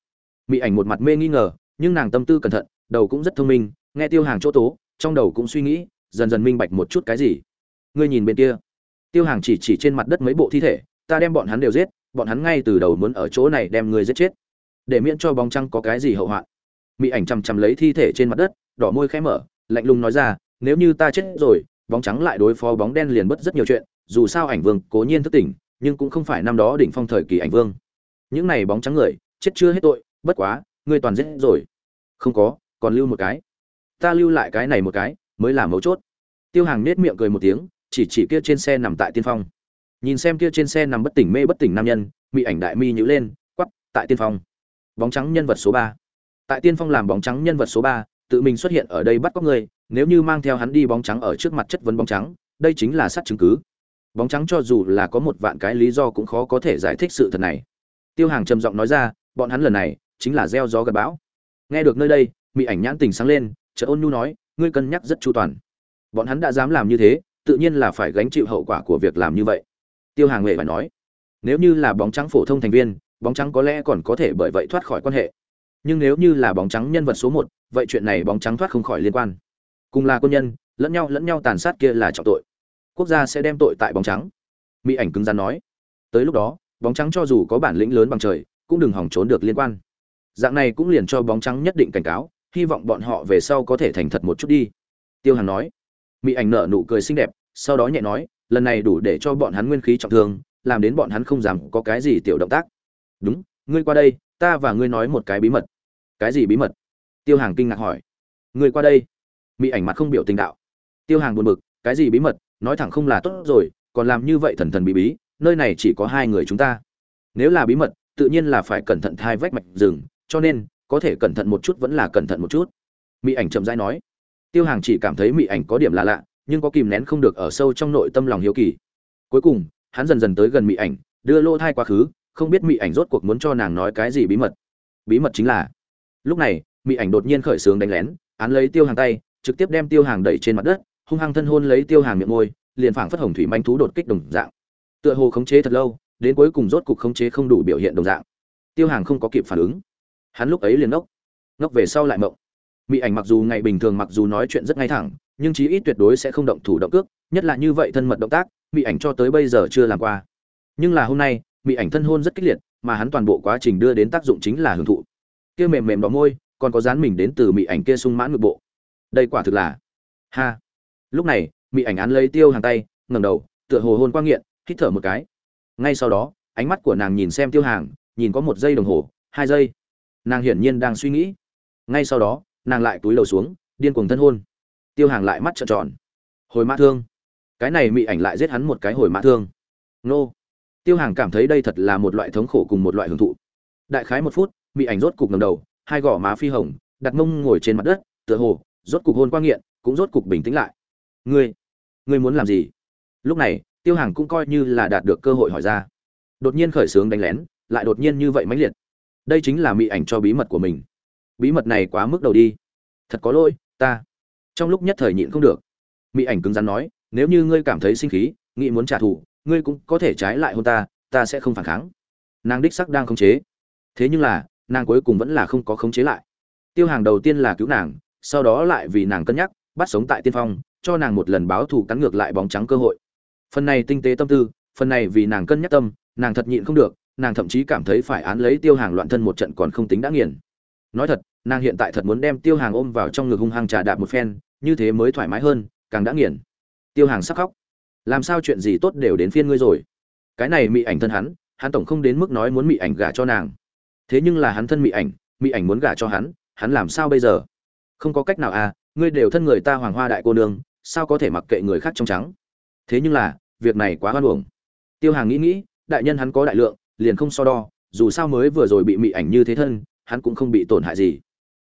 Mỹ ảnh một mặt mê nghi ngờ, nhưng nàng tâm tư cẩn thận, đầu cũng rất thông minh, nghe tiêu hàng chỗ tố, trong đầu cũng suy nghĩ, dần dần minh bạch một chút cái gì. Ngươi nhìn bên kia. Tiêu hàng chỉ chỉ trên mặt đất mấy bộ thi thể, ta đem bọn hắn đều giết bọn hắn ngay từ đầu muốn ở chỗ này đem ngươi giết chết, để miễn cho bóng trăng có cái gì hậu hoạn. Mỹ ảnh chằm chằm lấy thi thể trên mặt đất, đỏ môi khẽ mở, lạnh lùng nói ra, nếu như ta chết rồi, bóng trắng lại đối phó bóng đen liền bất rất nhiều chuyện, dù sao ảnh vương cố nhiên thức tỉnh, nhưng cũng không phải năm đó đỉnh phong thời kỳ ảnh vương. Những này bóng trắng người, chết chưa hết tội, bất quá, ngươi toàn giết rồi. Không có, còn lưu một cái. Ta lưu lại cái này một cái, mới là mấu chốt. Tiêu hàng nết miệng cười một tiếng, chỉ chỉ kia trên xe nằm tại tiên phong nhìn xem kia trên xe nằm bất tỉnh mê bất tỉnh nam nhân mỹ ảnh đại mi nhữ lên quắp tại tiên phong. Bóng trắng nhân vật số ba. Tại tiên phong làm bóng trắng nhân vật số ba, tự mình xuất hiện ở đây bắt cóc người, nếu như mang theo hắn đi bóng trắng ở trước mặt chất vấn bóng trắng, đây chính là sát chứng cứ. Bóng trắng cho dù là có một vạn cái lý do cũng khó có thể giải thích sự thật này. Tiêu hàng trầm giọng nói ra, bọn hắn lần này chính là gieo gió gặp bão. Nghe được nơi đây mỹ ảnh nhãn tình sáng lên chợ ôn nhu nói, ngươi cân nhắc rất chu toàn. Bọn hắn đã dám làm như thế, tự nhiên là phải gánh chịu hậu quả của việc làm như vậy tiêu hàng huệ phải nói, nếu như là bóng trắng phổ thông thành viên, bóng trắng có lẽ còn có thể bởi vậy thoát khỏi quan hệ. Nhưng nếu như là bóng trắng nhân vật số một, vậy chuyện này bóng trắng thoát không khỏi liên quan. Cùng là quân nhân, lẫn nhau lẫn nhau tàn sát kia là trọng tội. Quốc gia sẽ đem tội tại bóng trắng. Mỹ ảnh cứng rắn nói, tới lúc đó, bóng trắng cho dù có bản lĩnh lớn bằng trời, cũng đừng hỏng trốn được liên quan. Dạng này cũng liền cho bóng trắng nhất định cảnh cáo, hy vọng bọn họ về sau có thể thành thật một chút đi. Tiêu hàn nói, mỹ ảnh nở nụ cười xinh đẹp, sau đó nhẹ nói lần này đủ để cho bọn hắn nguyên khí trọng thương, làm đến bọn hắn không dám có cái gì tiểu động tác. Đúng, ngươi qua đây, ta và ngươi nói một cái bí mật. Cái gì bí mật? Tiêu hàng kinh ngạc hỏi. Ngươi qua đây? Mị ảnh mặt không biểu tình đạo. Tiêu hàng buồn bực, cái gì bí mật? Nói thẳng không là tốt rồi, còn làm như vậy thần thần bí bí, nơi này chỉ có hai người chúng ta. Nếu là bí mật, tự nhiên là phải cẩn thận thai vách mạch rừng, cho nên, có thể cẩn thận một chút vẫn là cẩn thận một chút. Mị ảnh chậm rãi nói. Tiêu hàng chỉ cảm thấy Mị ảnh có điểm lạ lạ nhưng có kìm nén không được ở sâu trong nội tâm lòng hiếu kỳ. Cuối cùng, hắn dần dần tới gần mỹ ảnh, đưa lô thai quá khứ, không biết mỹ ảnh rốt cuộc muốn cho nàng nói cái gì bí mật. Bí mật chính là, lúc này mỹ ảnh đột nhiên khởi xướng đánh lén, án lấy tiêu hàng tay, trực tiếp đem tiêu hàng đẩy trên mặt đất, hung hăng thân hôn lấy tiêu hàng miệng môi, liền phảng phất hồng thủy manh thú đột kích đồng dạng. Tựa hồ khống chế thật lâu, đến cuối cùng rốt cục khống chế không đủ biểu hiện đồng dạng. Tiêu hàng không có kịp phản ứng. Hắn lúc ấy liền ngốc. Ngốc về sau lại mộng. Mỹ ảnh mặc dù ngày bình thường mặc dù nói chuyện rất ngay thẳng nhưng chí ít tuyệt đối sẽ không động thủ động cước, nhất là như vậy thân mật động tác mỹ ảnh cho tới bây giờ chưa làm qua. Nhưng là hôm nay mỹ ảnh thân hôn rất kích liệt, mà hắn toàn bộ quá trình đưa đến tác dụng chính là hưởng thụ. Kia mềm mềm đỏ môi, còn có dán mình đến từ mỹ ảnh kia sung mãn ngực bộ. Đây quả thực là, ha. Lúc này mỹ ảnh án lấy tiêu hàng tay, ngẩng đầu, tựa hồ hôn quang nghiện, hít thở một cái. Ngay sau đó, ánh mắt của nàng nhìn xem tiêu hàng, nhìn có một giây đồng hồ, hai giây. Nàng hiển nhiên đang suy nghĩ. Ngay sau đó, nàng lại túi lầu xuống, điên cuồng thân hôn tiêu hàng lại mắt trợn tròn. Hồi mã thương. Cái này mị ảnh lại giết hắn một cái hồi mã thương. Nô. Tiêu hàng cảm thấy đây thật là một loại thống khổ cùng một loại hưởng thụ. Đại khái một phút, mị ảnh rốt cục ngầm đầu, hai gò má phi hồng, đặt mông ngồi trên mặt đất, tựa hồ, rốt cục hôn quang nghiện, cũng rốt cục bình tĩnh lại. Ngươi ngươi muốn làm gì? Lúc này, tiêu hàng cũng coi như là đạt được cơ hội hỏi ra. Đột nhiên khởi xướng đánh lén, lại đột nhiên như vậy mãnh liệt. Đây chính là mị ảnh cho bí mật của mình. Bí mật này quá mức đầu đi. Thật có lỗi, ta trong lúc nhất thời nhịn không được. Mỹ ảnh cứng rắn nói, nếu như ngươi cảm thấy sinh khí, nghĩ muốn trả thù, ngươi cũng có thể trái lại hôn ta ta sẽ không phản kháng. Nàng đích sắc đang khống chế. Thế nhưng là, nàng cuối cùng vẫn là không có khống chế lại. Tiêu hàng đầu tiên là cứu nàng, sau đó lại vì nàng cân nhắc, bắt sống tại tiên phong, cho nàng một lần báo thù cắn ngược lại bóng trắng cơ hội. Phần này tinh tế tâm tư, phần này vì nàng cân nhắc tâm, nàng thật nhịn không được, nàng thậm chí cảm thấy phải án lấy tiêu hàng loạn thân một trận còn không tính đã nghiền. Nói thật, nàng hiện tại thật muốn đem tiêu hàng ôm vào trong ngực hung hăng trà đạp một phen như thế mới thoải mái hơn, càng đã nghiền. Tiêu hàng sắc khóc. Làm sao chuyện gì tốt đều đến phiên ngươi rồi. Cái này mị ảnh thân hắn hắn tổng không đến mức nói muốn mị ảnh gả cho nàng. Thế nhưng là hắn thân mị ảnh mị ảnh muốn gả cho hắn hắn làm sao bây giờ? Không có cách nào à ngươi đều thân người ta hoàng hoa đại cô nương, sao có thể mặc kệ người khác trong trắng? Thế nhưng là, việc này quá hoan uổng. Tiêu hàng nghĩ nghĩ, đại nhân hắn có đại lượng, liền không so đo, dù sao mới vừa rồi bị mị ảnh như thế thân, hắn cũng không bị tổn hại gì.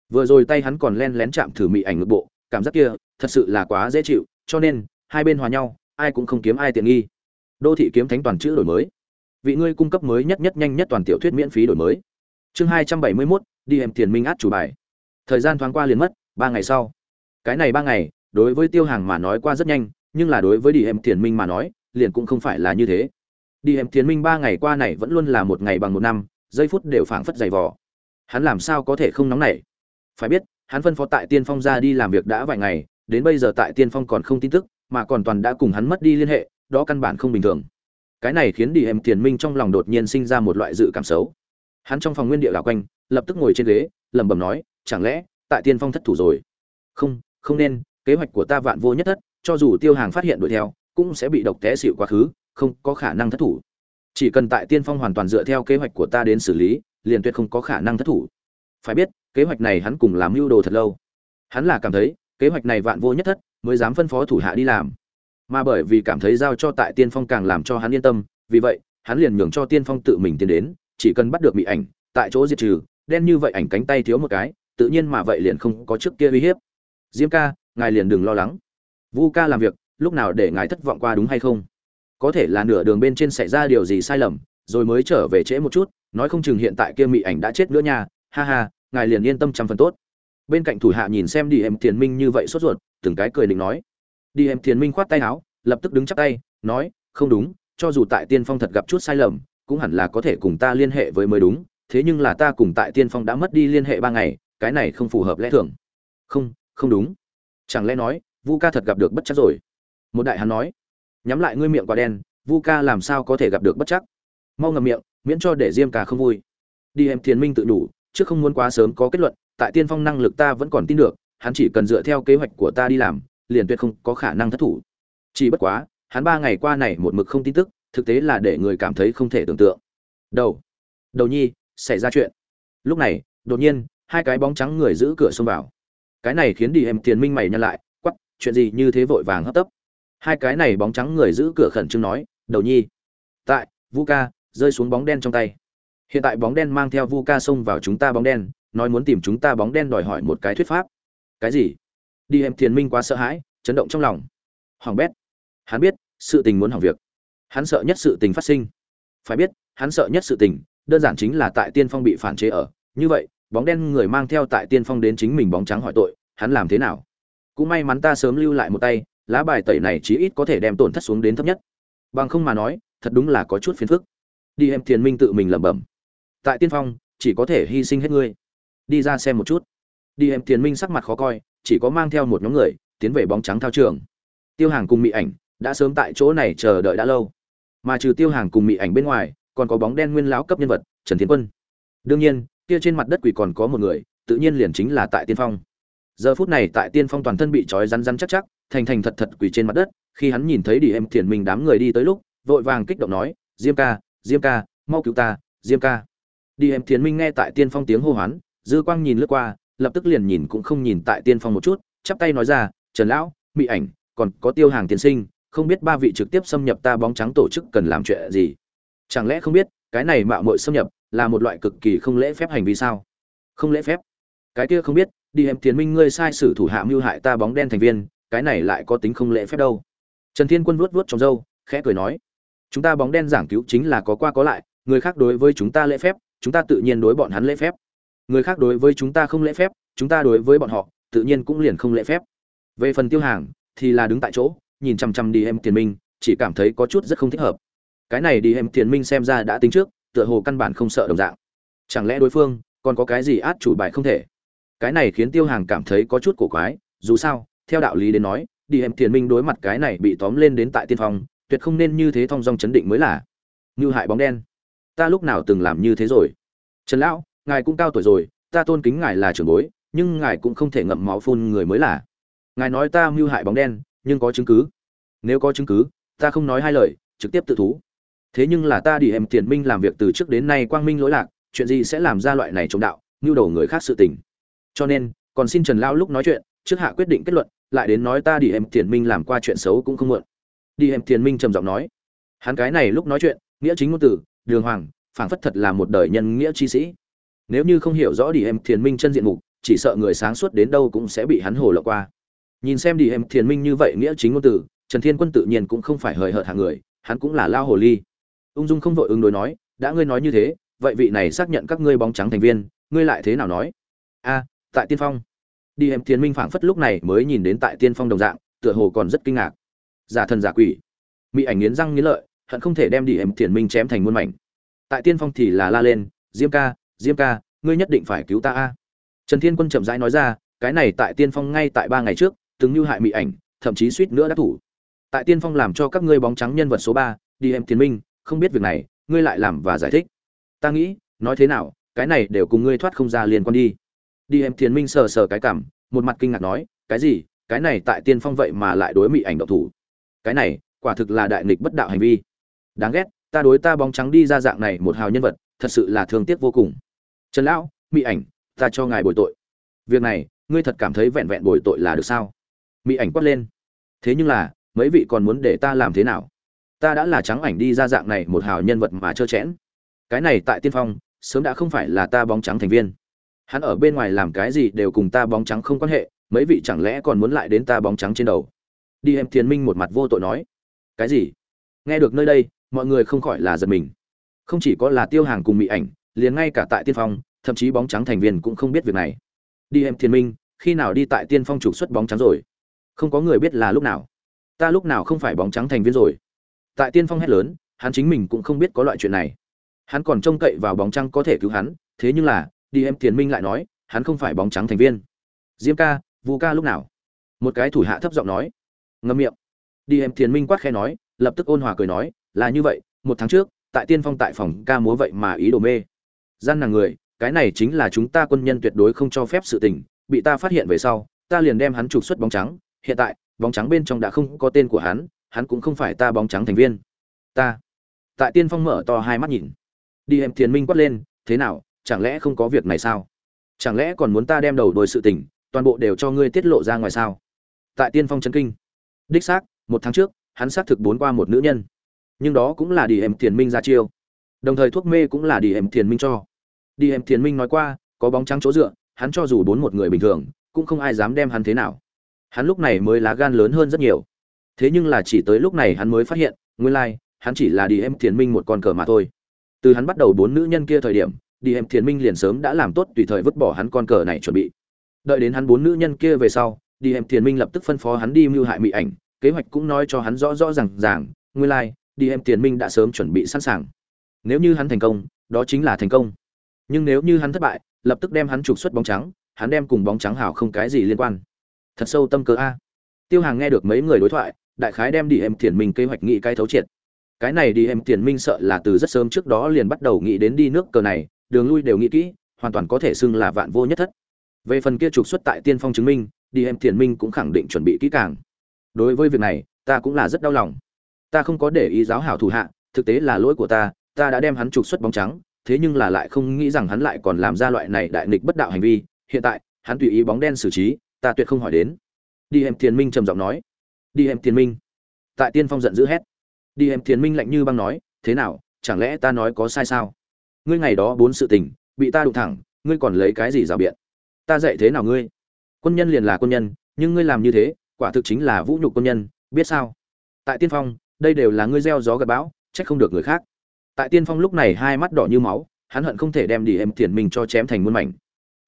Vừa rồi tay hắn còn len lén chạm thử mị ảnh ngực bộ cảm giác kia thật sự là quá dễ chịu, cho nên hai bên hòa nhau, ai cũng không kiếm ai tiện nghi. Đô thị kiếm thánh toàn chữ đổi mới. Vị ngươi cung cấp mới nhất nhất nhanh nhất toàn tiểu thuyết miễn phí đổi mới. Chương hai trăm bảy mươi mốt, đi em tiền minh át chủ bài. Thời gian thoáng qua liền mất, ba ngày sau. Cái này ba ngày, đối với tiêu hàng mà nói qua rất nhanh, nhưng là đối với đi em tiền minh mà nói, liền cũng không phải là như thế. Đi em tiền minh ba ngày qua này vẫn luôn là một ngày bằng một năm, giây phút đều phảng phất dày vò. Hắn làm sao có thể không nóng nảy? Phải biết hắn phân phó tại tiên phong ra đi làm việc đã vài ngày, đến bây giờ tại tiên phong còn không tin tức, mà còn toàn đã cùng hắn mất đi liên hệ, đó căn bản không bình thường. Cái này khiến đi em tiền minh trong lòng đột nhiên sinh ra một loại dự cảm xấu. Hắn trong phòng nguyên địa đảo quanh, lập tức ngồi trên ghế, lẩm bẩm nói, chẳng lẽ, tại tiên phong thất thủ rồi? Không không nên, kế hoạch của ta vạn vô nhất thất, cho dù tiêu hàng phát hiện đuổi theo, cũng sẽ bị độc té xịu quá khứ, không có khả năng thất thủ. Chỉ cần tại tiên phong hoàn toàn dựa theo kế hoạch của ta đến xử lý, liền tuyệt không có khả năng thất thủ. Phải biết kế hoạch này hắn cùng làm mưu đồ thật lâu. Hắn là cảm thấy, kế hoạch này vạn vô nhất thất, mới dám phân phó thủ hạ đi làm. Mà bởi vì cảm thấy giao cho tại tiên phong càng làm cho hắn yên tâm, vì vậy, hắn liền nhường cho tiên phong tự mình tiến đến, chỉ cần bắt được bị ảnh, tại chỗ diệt trừ, đen như vậy ảnh cánh tay thiếu một cái, tự nhiên mà vậy liền không có trước kia uy hiếp. Diêm ca, ngài liền đừng lo lắng. Vu ca làm việc, lúc nào để ngài thất vọng qua đúng hay không? Có thể là nửa đường bên trên xảy ra điều gì sai lầm, rồi mới trở về trễ một chút, nói không chừng hiện tại kia mị ảnh đã chết nữa nha, ha ha ngài liền yên tâm trăm phần tốt. Bên cạnh thủ hạ nhìn xem đi em thiền minh như vậy sốt ruột, từng cái cười định nói. Đi em thiền minh khoát tay áo, lập tức đứng chắp tay, nói, không đúng, cho dù tại tiên phong thật gặp chút sai lầm, cũng hẳn là có thể cùng ta liên hệ với mới đúng, thế nhưng là ta cùng tại tiên phong đã mất đi liên hệ ba ngày, cái này không phù hợp lẽ thường. Không không đúng. Chẳng lẽ nói, vu ca thật gặp được bất chắc rồi? Một đại hắn nói, nhắm lại ngươi miệng quả đen, vu ca làm sao có thể gặp được bất chắc? Mau ngầm miệng, miễn cho để diêm ca không vui. Đi em thiền minh tự đủ trước không muốn quá sớm có kết luận tại tiên phong năng lực ta vẫn còn tin được hắn chỉ cần dựa theo kế hoạch của ta đi làm liền tuyệt không có khả năng thất thủ. Chỉ bất quá hắn ba ngày qua này một mực không tin tức thực tế là để người cảm thấy không thể tưởng tượng. Đầu. Đầu nhi xảy ra chuyện. Lúc này đột nhiên hai cái bóng trắng người giữ cửa xông vào. Cái này khiến đi em tiền minh mày nhăn lại quắc, chuyện gì như thế vội vàng hấp tấp. Hai cái này bóng trắng người giữ cửa khẩn trương nói đầu nhi. Tại vu ca rơi xuống bóng đen trong tay hiện tại bóng đen mang theo vu ca xông vào chúng ta bóng đen, nói muốn tìm chúng ta bóng đen đòi hỏi một cái thuyết pháp. Cái gì? Đi em thiền minh quá sợ hãi, chấn động trong lòng. Hoàng bét. Hắn biết, sự tình muốn hỏng việc. Hắn sợ nhất sự tình phát sinh. Phải biết, hắn sợ nhất sự tình, đơn giản chính là tại tiên phong bị phản chế ở. Như vậy, bóng đen người mang theo tại tiên phong đến chính mình bóng trắng hỏi tội, hắn làm thế nào? Cũng may mắn ta sớm lưu lại một tay, lá bài tẩy này chí ít có thể đem tổn thất xuống đến thấp nhất. Bằng không mà nói, thật đúng là có chút phiền phức. Đi em thiền minh tự mình lẩm bẩm tại tiên phong, chỉ có thể hy sinh hết ngươi. Đi ra xem một chút. Đi em thiền minh sắc mặt khó coi, chỉ có mang theo một nhóm người, tiến về bóng trắng thao trường. Tiêu hàng cùng mỹ ảnh đã sớm tại chỗ này chờ đợi đã lâu. Mà trừ tiêu hàng cùng mỹ ảnh bên ngoài, còn có bóng đen nguyên lão cấp nhân vật, trần tiến quân. Đương nhiên, kia trên mặt đất quỷ còn có một người, tự nhiên liền chính là tại tiên phong. Giờ phút này tại tiên phong toàn thân bị trói rắn rắn chắc chắc, thành thành thật thật quỷ trên mặt đất, khi hắn nhìn thấy đi em thiền minh đám người đi tới lúc, vội vàng kích động nói, diêm ca diêm ca, mau cứu ta, diêm ca đi em Thiến minh nghe tại tiên phong tiếng hô hoán, dư quang nhìn lướt qua, lập tức liền nhìn cũng không nhìn tại tiên phong một chút, chắp tay nói ra, trần lão, mỹ ảnh, còn có tiêu hàng tiên sinh, không biết ba vị trực tiếp xâm nhập ta bóng trắng tổ chức cần làm chuyện gì? Chẳng lẽ không biết, cái này mạo muội xâm nhập, là một loại cực kỳ không lễ phép hành vi sao? Không lễ phép. Cái kia không biết, đi em Thiến minh ngươi sai sử thủ hạ mưu hại ta bóng đen thành viên, cái này lại có tính không lễ phép đâu. Trần thiên quân vuốt vuốt trong râu, khẽ cười nói, chúng ta bóng đen giảng cứu chính là có qua có lại, người khác đối với chúng ta lễ phép chúng ta tự nhiên đối bọn hắn lễ phép. Người khác đối với chúng ta không lễ phép, chúng ta đối với bọn họ, tự nhiên cũng liền không lễ phép. Về phần tiêu hàng, thì là đứng tại chỗ, nhìn chằm chằm đi em tiền minh, chỉ cảm thấy có chút rất không thích hợp. Cái này đi em tiền minh xem ra đã tính trước, tựa hồ căn bản không sợ đồng dạng. Chẳng lẽ đối phương còn có cái gì át chủ bài không thể? Cái này khiến tiêu hàng cảm thấy có chút cổ quái, dù sao, theo đạo lý đến nói, đi em thiền minh đối mặt cái này bị tóm lên đến tại tiên phong, tuyệt không nên như thế thong dong chấn định mới là. Như hại bóng đen ta lúc nào từng làm như thế rồi? Trần lão, ngài cũng cao tuổi rồi, ta tôn kính ngài là trưởng bối, nhưng ngài cũng không thể ngậm máu phun người mới là. Ngài nói ta mưu hại bóng đen, nhưng có chứng cứ. Nếu có chứng cứ, ta không nói hai lời, trực tiếp tự thú. Thế nhưng là ta đi em tiền minh làm việc từ trước đến nay quang minh lỗi lạc, chuyện gì sẽ làm ra loại này chống đạo, mưu đồ người khác sự tình. Cho nên, còn xin trần Lão lúc nói chuyện, trước hạ quyết định kết luận, lại đến nói ta đi em tiền minh làm qua chuyện xấu cũng không muộn. Đi em tiền minh trầm giọng nói, hắn cái này lúc nói chuyện, nghĩa chính ngôn từ đường hoàng, phảng phất thật là một đời nhân nghĩa chi sĩ. Nếu như không hiểu rõ đi em thiền minh chân diện mục, chỉ sợ người sáng suốt đến đâu cũng sẽ bị hắn hồ lọc qua. Nhìn xem đi em thiền minh như vậy nghĩa chính ngôn từ, trần thiên quân tự nhiên cũng không phải hời hợt hàng người, hắn cũng là lao hồ ly. Ung dung không vội ứng đối nói, đã ngươi nói như thế, vậy vị này xác nhận các ngươi bóng trắng thành viên, ngươi lại thế nào nói? A, tại tiên phong. Đi em thiền minh phảng phất lúc này mới nhìn đến tại tiên phong đồng dạng, tựa hồ còn rất kinh ngạc. Giả thần giả quỷ. Mỹ ảnh nghiến răng nghiến lợi hận không thể đem đi em thiền minh chém thành muôn mảnh. Tại tiên phong thì là la lên, diêm ca diêm ca, ngươi nhất định phải cứu ta a. Trần thiên quân chậm rãi nói ra, cái này tại tiên phong ngay tại ba ngày trước, từng như hại mỹ ảnh, thậm chí suýt nữa đã thủ. Tại tiên phong làm cho các ngươi bóng trắng nhân vật số ba, đi em thiền minh, không biết việc này, ngươi lại làm và giải thích. Ta nghĩ, nói thế nào, cái này đều cùng ngươi thoát không ra liên quan đi. Đi em thiền minh sờ sờ cái cảm, một mặt kinh ngạc nói, cái gì? Cái này tại tiên phong vậy mà lại đối mỹ ảnh độc thủ? Cái này, quả thực là đại nghịch bất đạo hành vi đáng ghét, ta đối ta bóng trắng đi ra dạng này một hào nhân vật, thật sự là thương tiếc vô cùng. Trần lão mỹ ảnh, ta cho ngài bồi tội. Việc này, ngươi thật cảm thấy vẹn vẹn bồi tội là được sao? Mỹ ảnh quát lên. Thế nhưng là, mấy vị còn muốn để ta làm thế nào? Ta đã là trắng ảnh đi ra dạng này một hào nhân vật mà trơ chẽn cái này tại tiên phong, sớm đã không phải là ta bóng trắng thành viên. Hắn ở bên ngoài làm cái gì đều cùng ta bóng trắng không quan hệ, mấy vị chẳng lẽ còn muốn lại đến ta bóng trắng trên đầu? Đi em thiền minh một mặt vô tội nói. Cái gì? Nghe được nơi đây mọi người không khỏi là giật mình. Không chỉ có là tiêu hàng cùng mỹ ảnh, liền ngay cả tại tiên phong, thậm chí bóng trắng thành viên cũng không biết việc này. Đi em thiên minh, khi nào đi tại tiên phong trục xuất bóng trắng rồi? Không có người biết là lúc nào. Ta lúc nào không phải bóng trắng thành viên rồi? Tại tiên phong hét lớn, hắn chính mình cũng không biết có loại chuyện này. Hắn còn trông cậy vào bóng trắng có thể cứu hắn, thế nhưng là, đi em thiên minh lại nói, hắn không phải bóng trắng thành viên. Diêm ca, vu ca lúc nào? Một cái thủ hạ thấp giọng nói. Ngâm miệng. Đi em thiên minh quát khe nói, lập tức ôn hòa cười nói là như vậy, một tháng trước, tại tiên phong tại phòng ca múa vậy mà ý đồ mê. Gian nàng người, cái này chính là chúng ta quân nhân tuyệt đối không cho phép sự tình, bị ta phát hiện về sau, ta liền đem hắn trục xuất bóng trắng. Hiện tại, bóng trắng bên trong đã không có tên của hắn hắn cũng không phải ta bóng trắng thành viên. Ta. Tại tiên phong mở to hai mắt nhìn. Đi em thiền minh quát lên, thế nào, chẳng lẽ không có việc này sao? Chẳng lẽ còn muốn ta đem đầu đôi sự tình, toàn bộ đều cho ngươi tiết lộ ra ngoài sao? Tại tiên phong chấn kinh. Đích xác, một tháng trước, hắn xác thực bốn qua một nữ nhân nhưng đó cũng là đi em thiền minh ra chiêu. Đồng thời thuốc mê cũng là đi em thiền minh cho. Đi em thiền minh nói qua có bóng trắng chỗ dựa hắn cho dù bốn một người bình thường cũng không ai dám đem hắn thế nào. Hắn lúc này mới lá gan lớn hơn rất nhiều. Thế nhưng là chỉ tới lúc này hắn mới phát hiện nguyên lai、like, hắn chỉ là đi em thiền minh một con cờ mà thôi. Từ hắn bắt đầu bốn nữ nhân kia thời điểm đi em thiền minh liền sớm đã làm tốt tùy thời vứt bỏ hắn con cờ này chuẩn bị. Đợi đến hắn bốn nữ nhân kia về sau đi em thiền minh lập tức phân phó hắn đi mưu hại mỹ ảnh kế hoạch cũng nói cho hắn rõ rõ r à n g ràng nguyên lai、like, đi em tiền minh đã sớm chuẩn bị sẵn sàng. Nếu như hắn thành công, đó chính là thành công. Nhưng nếu như hắn thất bại, lập tức đem hắn trục xuất bóng trắng, hắn đem cùng bóng trắng hảo không cái gì liên quan. Thật sâu tâm cơ a. Tiêu hàng nghe được mấy người đối thoại, đại khái đem đi em tiền minh kế hoạch nghị cái thấu triệt. Cái này đi em tiền minh sợ là từ rất sớm trước đó liền bắt đầu nghĩ đến đi nước cờ này, đường lui đều nghĩ kỹ, hoàn toàn có thể xưng là vạn vô nhất thất. Về phần kia trục xuất tại tiên phong chứng minh, đi em tiền minh cũng khẳng định chuẩn bị kỹ càng. Đối với việc này, ta cũng là rất đau lòng ta không có để ý giáo hảo thủ hạ, thực tế là lỗi của ta ta đã đem hắn trục xuất bóng trắng, thế nhưng là lại không nghĩ rằng hắn lại còn làm ra loại này đại nghịch bất đạo hành vi, hiện tại, hắn tùy ý bóng đen xử trí, ta tuyệt không hỏi đến. Đi em thiền minh trầm giọng nói. Đi em thiền minh. Tại tiên phong giận dữ hét. Đi em thiền minh lạnh như băng nói, thế nào, chẳng lẽ ta nói có sai sao? Ngươi ngày đó bốn sự tình, bị ta đụng thẳng, ngươi còn lấy cái gì rào biện? Ta dạy thế nào ngươi? Quân nhân liền là quân nhân, nhưng ngươi làm như thế, quả thực chính là vũ nhục quân nhân, biết sao? Tại tiên phong đây đều là ngươi gieo gió gặt bão, trách không được người khác. Tại tiên phong lúc này hai mắt đỏ như máu, hắn hận không thể đem đi em thiền minh cho chém thành muôn mảnh.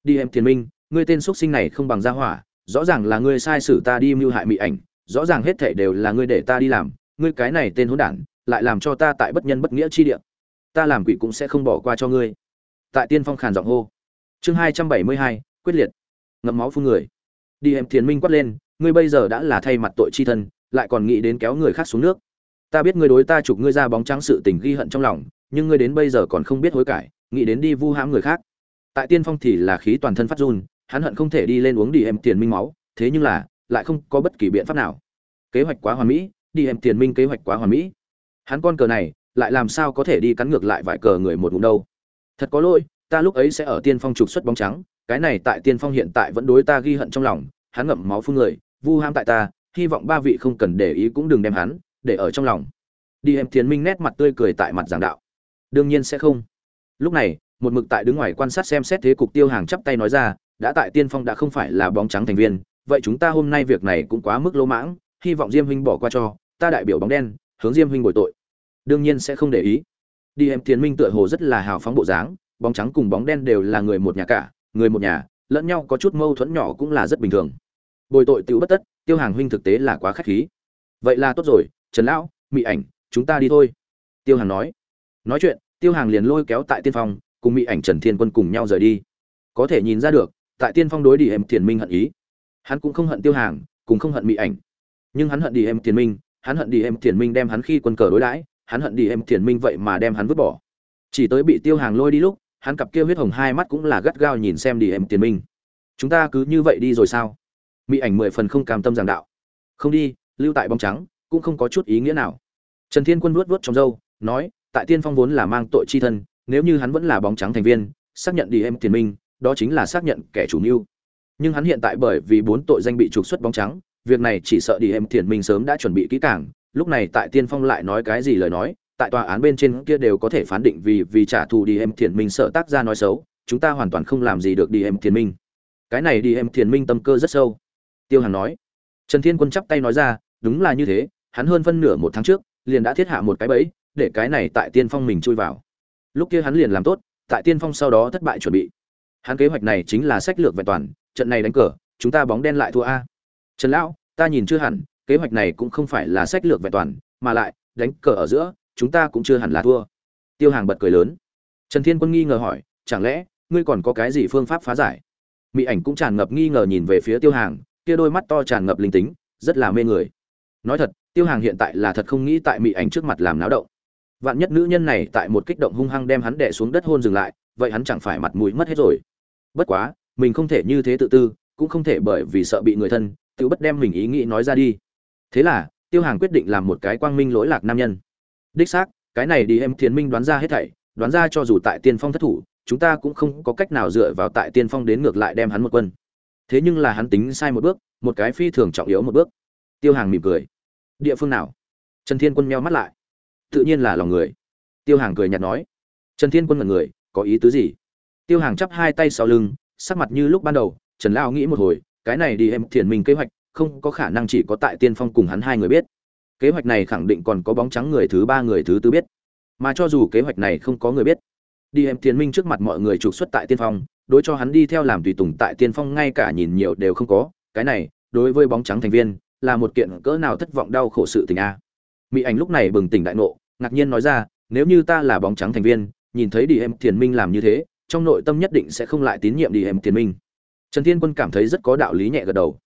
Đi em thiền minh, ngươi tên xuất sinh này không bằng gia hỏa, rõ ràng là ngươi sai sử ta đi mưu hại mỹ ảnh, rõ ràng hết thảy đều là ngươi để ta đi làm, ngươi cái này tên hỗn đản, lại làm cho ta tại bất nhân bất nghĩa chi địa. Ta làm quỷ cũng sẽ không bỏ qua cho ngươi. Tại tiên phong khàn giọng hô. Chương hai trăm bảy mươi hai, quyết liệt. Ngậm máu phun người. Đi em thiền minh quát lên, ngươi bây giờ đã là thay mặt tội chi thân, lại còn nghĩ đến kéo người khác xuống nước ta biết ngươi đối ta chụp ngươi ra bóng trắng sự tình ghi hận trong lòng, nhưng ngươi đến bây giờ còn không biết hối cải, nghĩ đến đi vu hãm người khác. Tại tiên phong thì là khí toàn thân phát run, hắn hận không thể đi lên uống đi em tiền minh máu, thế nhưng là, lại không có bất kỳ biện pháp nào. Kế hoạch quá hoàn mỹ, đi em tiền minh kế hoạch quá hoàn mỹ. Hắn con cờ này, lại làm sao có thể đi cắn ngược lại vài cờ người một vùng đâu. Thật có lỗi, ta lúc ấy sẽ ở tiên phong trục xuất bóng trắng, cái này tại tiên phong hiện tại vẫn đối ta ghi hận trong lòng, hắn ngậm máu phun người, vu ham tại ta, hy vọng ba vị không cần để ý cũng đừng đem hắn để ở trong lòng. Đi em tiến minh nét mặt tươi cười tại mặt giảng đạo. Đương nhiên sẽ không. Lúc này, một mực tại đứng ngoài quan sát xem xét thế cục tiêu hàng chắp tay nói ra, đã tại tiên phong đã không phải là bóng trắng thành viên, vậy chúng ta hôm nay việc này cũng quá mức lỗ mãng, hy vọng diêm huynh bỏ qua cho, ta đại biểu bóng đen, hướng diêm huynh bồi tội. Đương nhiên sẽ không để ý. Đi em tiến minh tựa hồ rất là hào phóng bộ dáng, bóng trắng cùng bóng đen đều là người một nhà cả, người một nhà, lẫn nhau có chút mâu thuẫn nhỏ cũng là rất bình thường. Bồi tội tiểu bất tất, tiêu hàng huynh thực tế là quá khách khí. Vậy là tốt rồi trần lão, Mị ảnh, chúng ta đi thôi. Tiêu hàng nói. Nói chuyện, tiêu hàng liền lôi kéo tại tiên phong, cùng Mị ảnh, trần thiên quân cùng nhau rời đi. Có thể nhìn ra được, tại tiên phong đối đi em thiền minh hận ý. Hắn cũng không hận tiêu hàng cùng không hận Mị ảnh. Nhưng hắn hận đi em thiền minh, hắn hận đi em thiền minh đem hắn khi quân cờ đối đãi, hắn hận đi em thiền minh vậy mà đem hắn vứt bỏ. Chỉ tới bị tiêu hàng lôi đi lúc, hắn cặp kia huyết hồng hai mắt cũng là gắt gao nhìn xem đi em thiền minh. Chúng ta cứ như vậy đi rồi sao? Mỹ ảnh mười phần không cam tâm giảng đạo. Không đi, lưu tại bóng trắng cũng không có chút ý nghĩa nào. Trần thiên quân vuốt vuốt trong râu, nói, tại tiên phong vốn là mang tội chi thân, nếu như hắn vẫn là bóng trắng thành viên, xác nhận đi em tiền minh, đó chính là xác nhận kẻ chủ mưu. Nhưng hắn hiện tại bởi vì bốn tội danh bị trục xuất bóng trắng, việc này chỉ sợ đi em tiền minh sớm đã chuẩn bị kỹ càng, lúc này tại tiên phong lại nói cái gì lời nói, tại tòa án bên trên kia đều có thể phán định vì vì trả thù đi em tiền minh sợ tác ra nói xấu, chúng ta hoàn toàn không làm gì được đi em tiền minh. Cái này đi em tiền minh tâm cơ rất sâu. Tiêu hàn nói. Trần thiên quân chắp tay nói ra đúng là như thế, hắn hơn phân nửa một tháng trước, liền đã thiết hạ một cái bẫy, để cái này tại tiên phong mình chui vào. Lúc kia hắn liền làm tốt, tại tiên phong sau đó thất bại chuẩn bị. Hắn kế hoạch này chính là sách lược vẹn toàn, trận này đánh cờ, chúng ta bóng đen lại thua a. Trần lão, ta nhìn chưa hẳn, kế hoạch này cũng không phải là sách lược vẹn toàn, mà lại, đánh cờ ở giữa, chúng ta cũng chưa hẳn là thua. Tiêu hàng bật cười lớn. Trần thiên quân nghi ngờ hỏi, chẳng lẽ, ngươi còn có cái gì phương pháp phá giải? Mỹ ảnh cũng tràn ngập nghi ngờ nhìn về phía tiêu hàng, kia đôi mắt to tràn ngập linh tính, rất là mê người nói thật, tiêu hàng hiện tại là thật không nghĩ tại mỹ ảnh trước mặt làm náo động. Vạn nhất nữ nhân này tại một kích động hung hăng đem hắn đè xuống đất hôn dừng lại, vậy hắn chẳng phải mặt mũi mất hết rồi. Bất quá, mình không thể như thế tự tư, cũng không thể bởi vì sợ bị người thân, tự bất đem mình ý nghĩ nói ra đi. Thế là, tiêu hàng quyết định làm một cái quang minh lỗi lạc nam nhân. Đích xác, cái này đi em thiền minh đoán ra hết thảy, đoán ra cho dù tại tiên phong thất thủ, chúng ta cũng không có cách nào dựa vào tại tiên phong đến ngược lại đem hắn một quân. Thế nhưng là hắn tính sai một bước, một cái phi thường trọng yếu một bước. Tiêu hàng mỉm cười địa phương nào? Trần thiên quân meo mắt lại. Tự nhiên là lòng người. Tiêu hàng cười nhạt nói. Trần thiên quân mật người, có ý tứ gì? Tiêu hàng chắp hai tay sau lưng, sắc mặt như lúc ban đầu. Trần lao nghĩ một hồi, cái này đi em thiền mình kế hoạch, không có khả năng chỉ có tại tiên phong cùng hắn hai người biết. Kế hoạch này khẳng định còn có bóng trắng người thứ ba, người thứ tư biết. Mà cho dù kế hoạch này không có người biết, đi em thiền minh trước mặt mọi người trục xuất tại tiên phong, đối cho hắn đi theo làm tùy tùng tại tiên phong ngay cả nhìn nhiều đều không có. Cái này, đối với bóng trắng thành viên là một kiện cỡ nào thất vọng đau khổ sự tình a. Mỹ ảnh lúc này bừng tỉnh đại ngộ, ngạc nhiên nói ra, nếu như ta là bóng trắng thành viên, nhìn thấy đi em thiền minh làm như thế, trong nội tâm nhất định sẽ không lại tín nhiệm đi em thiền minh. Trần thiên quân cảm thấy rất có đạo lý nhẹ gật đầu.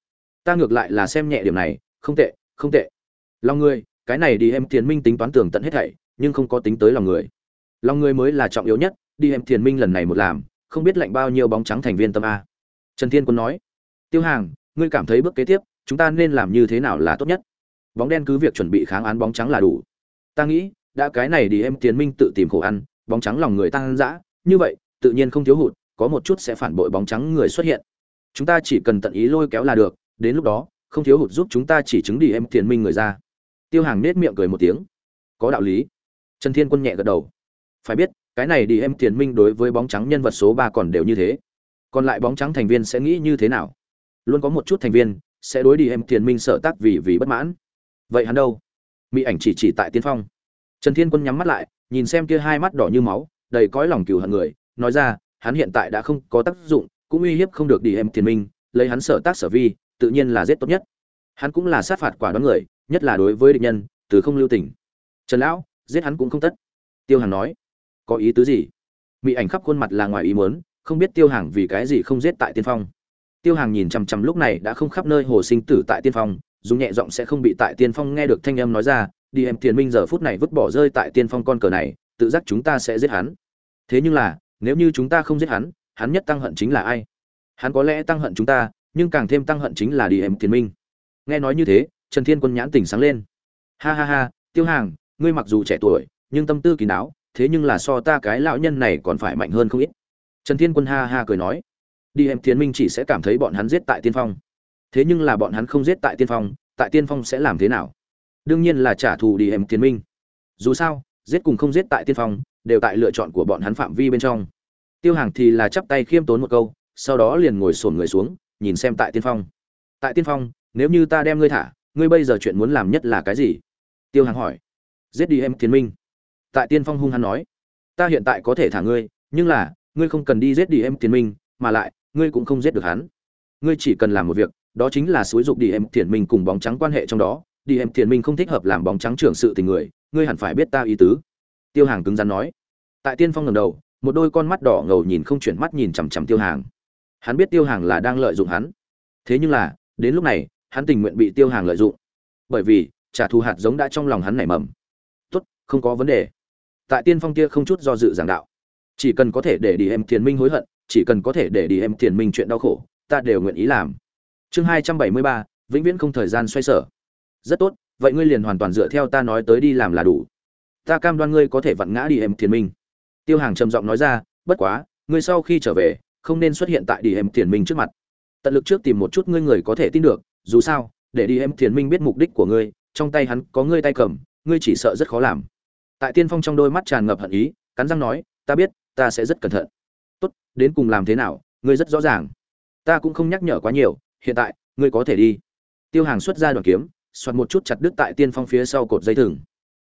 Ta ngược lại là xem nhẹ điểm này, không tệ không tệ. Lòng người, cái này đi em thiền minh tính toán tường tận hết thảy, nhưng không có tính tới lòng người. Lòng người mới là trọng yếu nhất, đi em thiền minh lần này một làm, không biết lạnh bao nhiêu bóng trắng thành viên tâm a. Trần thiên quân nói, tiêu hàng, ngươi cảm thấy bước kế tiếp chúng ta nên làm như thế nào là tốt nhất? Bóng đen cứ việc chuẩn bị kháng án bóng trắng là đủ. Ta nghĩ, đã cái này đi em tiến minh tự tìm khổ ăn, bóng trắng lòng người tăng dã. Như vậy, tự nhiên không thiếu hụt, có một chút sẽ phản bội bóng trắng người xuất hiện. Chúng ta chỉ cần tận ý lôi kéo là được, đến lúc đó, không thiếu hụt giúp chúng ta chỉ chứng đi em tiền minh người ra. Tiêu hàng nết miệng cười một tiếng. Có đạo lý. Trần thiên quân nhẹ gật đầu. Phải biết, cái này đi em tiền minh đối với bóng trắng nhân vật số ba còn đều như thế. Còn lại bóng trắng thành viên sẽ nghĩ như thế nào? Luôn có một chút thành viên sẽ đối đi em thiền minh sợ tác vì vì bất mãn. Vậy hắn đâu? Mỹ ảnh chỉ chỉ tại tiên phong. Trần thiên quân nhắm mắt lại, nhìn xem kia hai mắt đỏ như máu, đầy cõi lòng cừu hận người, nói ra, hắn hiện tại đã không có tác dụng, cũng uy hiếp không được đi em thiền minh, lấy hắn sợ tác sở vi, tự nhiên là giết tốt nhất. Hắn cũng là sát phạt quả đoán người, nhất là đối với địch nhân, từ không lưu tình. Trần lão, giết hắn cũng không tất. Tiêu hằng nói, có ý tứ gì? Mỹ ảnh khắp khuôn mặt là ngoài ý muốn, không biết tiêu hàng vì cái gì không giết tại tiên phong tiêu hàng nhìn chằm chằm lúc này đã không khắp nơi hồ sinh tử tại tiên phong, dùng nhẹ giọng sẽ không bị tại tiên phong nghe được thanh âm nói ra, đi em tiền minh giờ phút này vứt bỏ rơi tại tiên phong con cờ này, tự giác chúng ta sẽ giết hắn. Thế nhưng là, nếu như chúng ta không giết hắn hắn nhất tăng hận chính là ai? Hắn có lẽ tăng hận chúng ta, nhưng càng thêm tăng hận chính là đi em tiền minh. Nghe nói như thế, trần thiên quân nhãn tỉnh sáng lên. Ha ha ha, tiêu hàng, ngươi mặc dù trẻ tuổi, nhưng tâm tư kỳ đáo, thế nhưng là so ta cái lão nhân này còn phải mạnh hơn không ít. Trần thiên quân ha ha cười nói đi em tiến minh chỉ sẽ cảm thấy bọn hắn giết tại tiên phong. Thế nhưng là bọn hắn không giết tại tiên phong, tại tiên phong sẽ làm thế nào? Đương nhiên là trả thù đi em tiến minh. Dù sao, giết cùng không giết tại tiên phong, đều tại lựa chọn của bọn hắn phạm vi bên trong. Tiêu hàng thì là chắp tay khiêm tốn một câu, sau đó liền ngồi sổn người xuống, nhìn xem tại tiên phong. Tại tiên phong, nếu như ta đem ngươi thả, ngươi bây giờ chuyện muốn làm nhất là cái gì? Tiêu hàng hỏi. Giết đi em tiến minh. Tại tiên phong hung hắn nói. Ta hiện tại có thể thả ngươi, nhưng là, ngươi không cần đi giết đi em tiến minh, mà lại ngươi cũng không giết được hắn. Ngươi chỉ cần làm một việc, đó chính là xúi dục đi em thiền minh cùng bóng trắng quan hệ trong đó. Đi em thiền minh không thích hợp làm bóng trắng trưởng sự tình người, ngươi hẳn phải biết ta ý tứ. Tiêu hàng cứng rắn nói. Tại tiên phong ngầm đầu, một đôi con mắt đỏ ngầu nhìn không chuyển mắt nhìn chằm chằm tiêu hàng. Hắn biết tiêu hàng là đang lợi dụng hắn. Thế nhưng là, đến lúc này, hắn tình nguyện bị tiêu hàng lợi dụng. Bởi vì, trả thù hạt giống đã trong lòng hắn nảy mầm. Tốt, không có vấn đề. Tại tiên phong kia không chút do dự giảng đạo. Chỉ cần có thể để đi em thiền minh hối hận chỉ cần có thể để đi em thiền minh chuyện đau khổ, ta đều nguyện ý làm. Chương hai trăm bảy mươi ba, vĩnh viễn không thời gian xoay sở. Rất tốt, vậy ngươi liền hoàn toàn dựa theo ta nói tới đi làm là đủ. Ta cam đoan ngươi có thể vặn ngã đi em thiền minh. Tiêu hàng trầm giọng nói ra, bất quá, ngươi sau khi trở về, không nên xuất hiện tại đi em thiền minh trước mặt. Tận lực trước tìm một chút ngươi người có thể tin được, dù sao, để đi em thiền minh biết mục đích của ngươi, trong tay hắn có ngươi tay cầm, ngươi chỉ sợ rất khó làm. Tại tiên phong trong đôi mắt tràn ngập hận ý, cắn răng nói, ta biết, ta sẽ rất cẩn thận đến cùng làm thế nào, ngươi rất rõ ràng. Ta cũng không nhắc nhở quá nhiều, hiện tại, ngươi có thể đi. Tiêu hàng xuất ra đoàn kiếm xoặt một chút chặt đứt tại tiên phong phía sau cột dây thừng.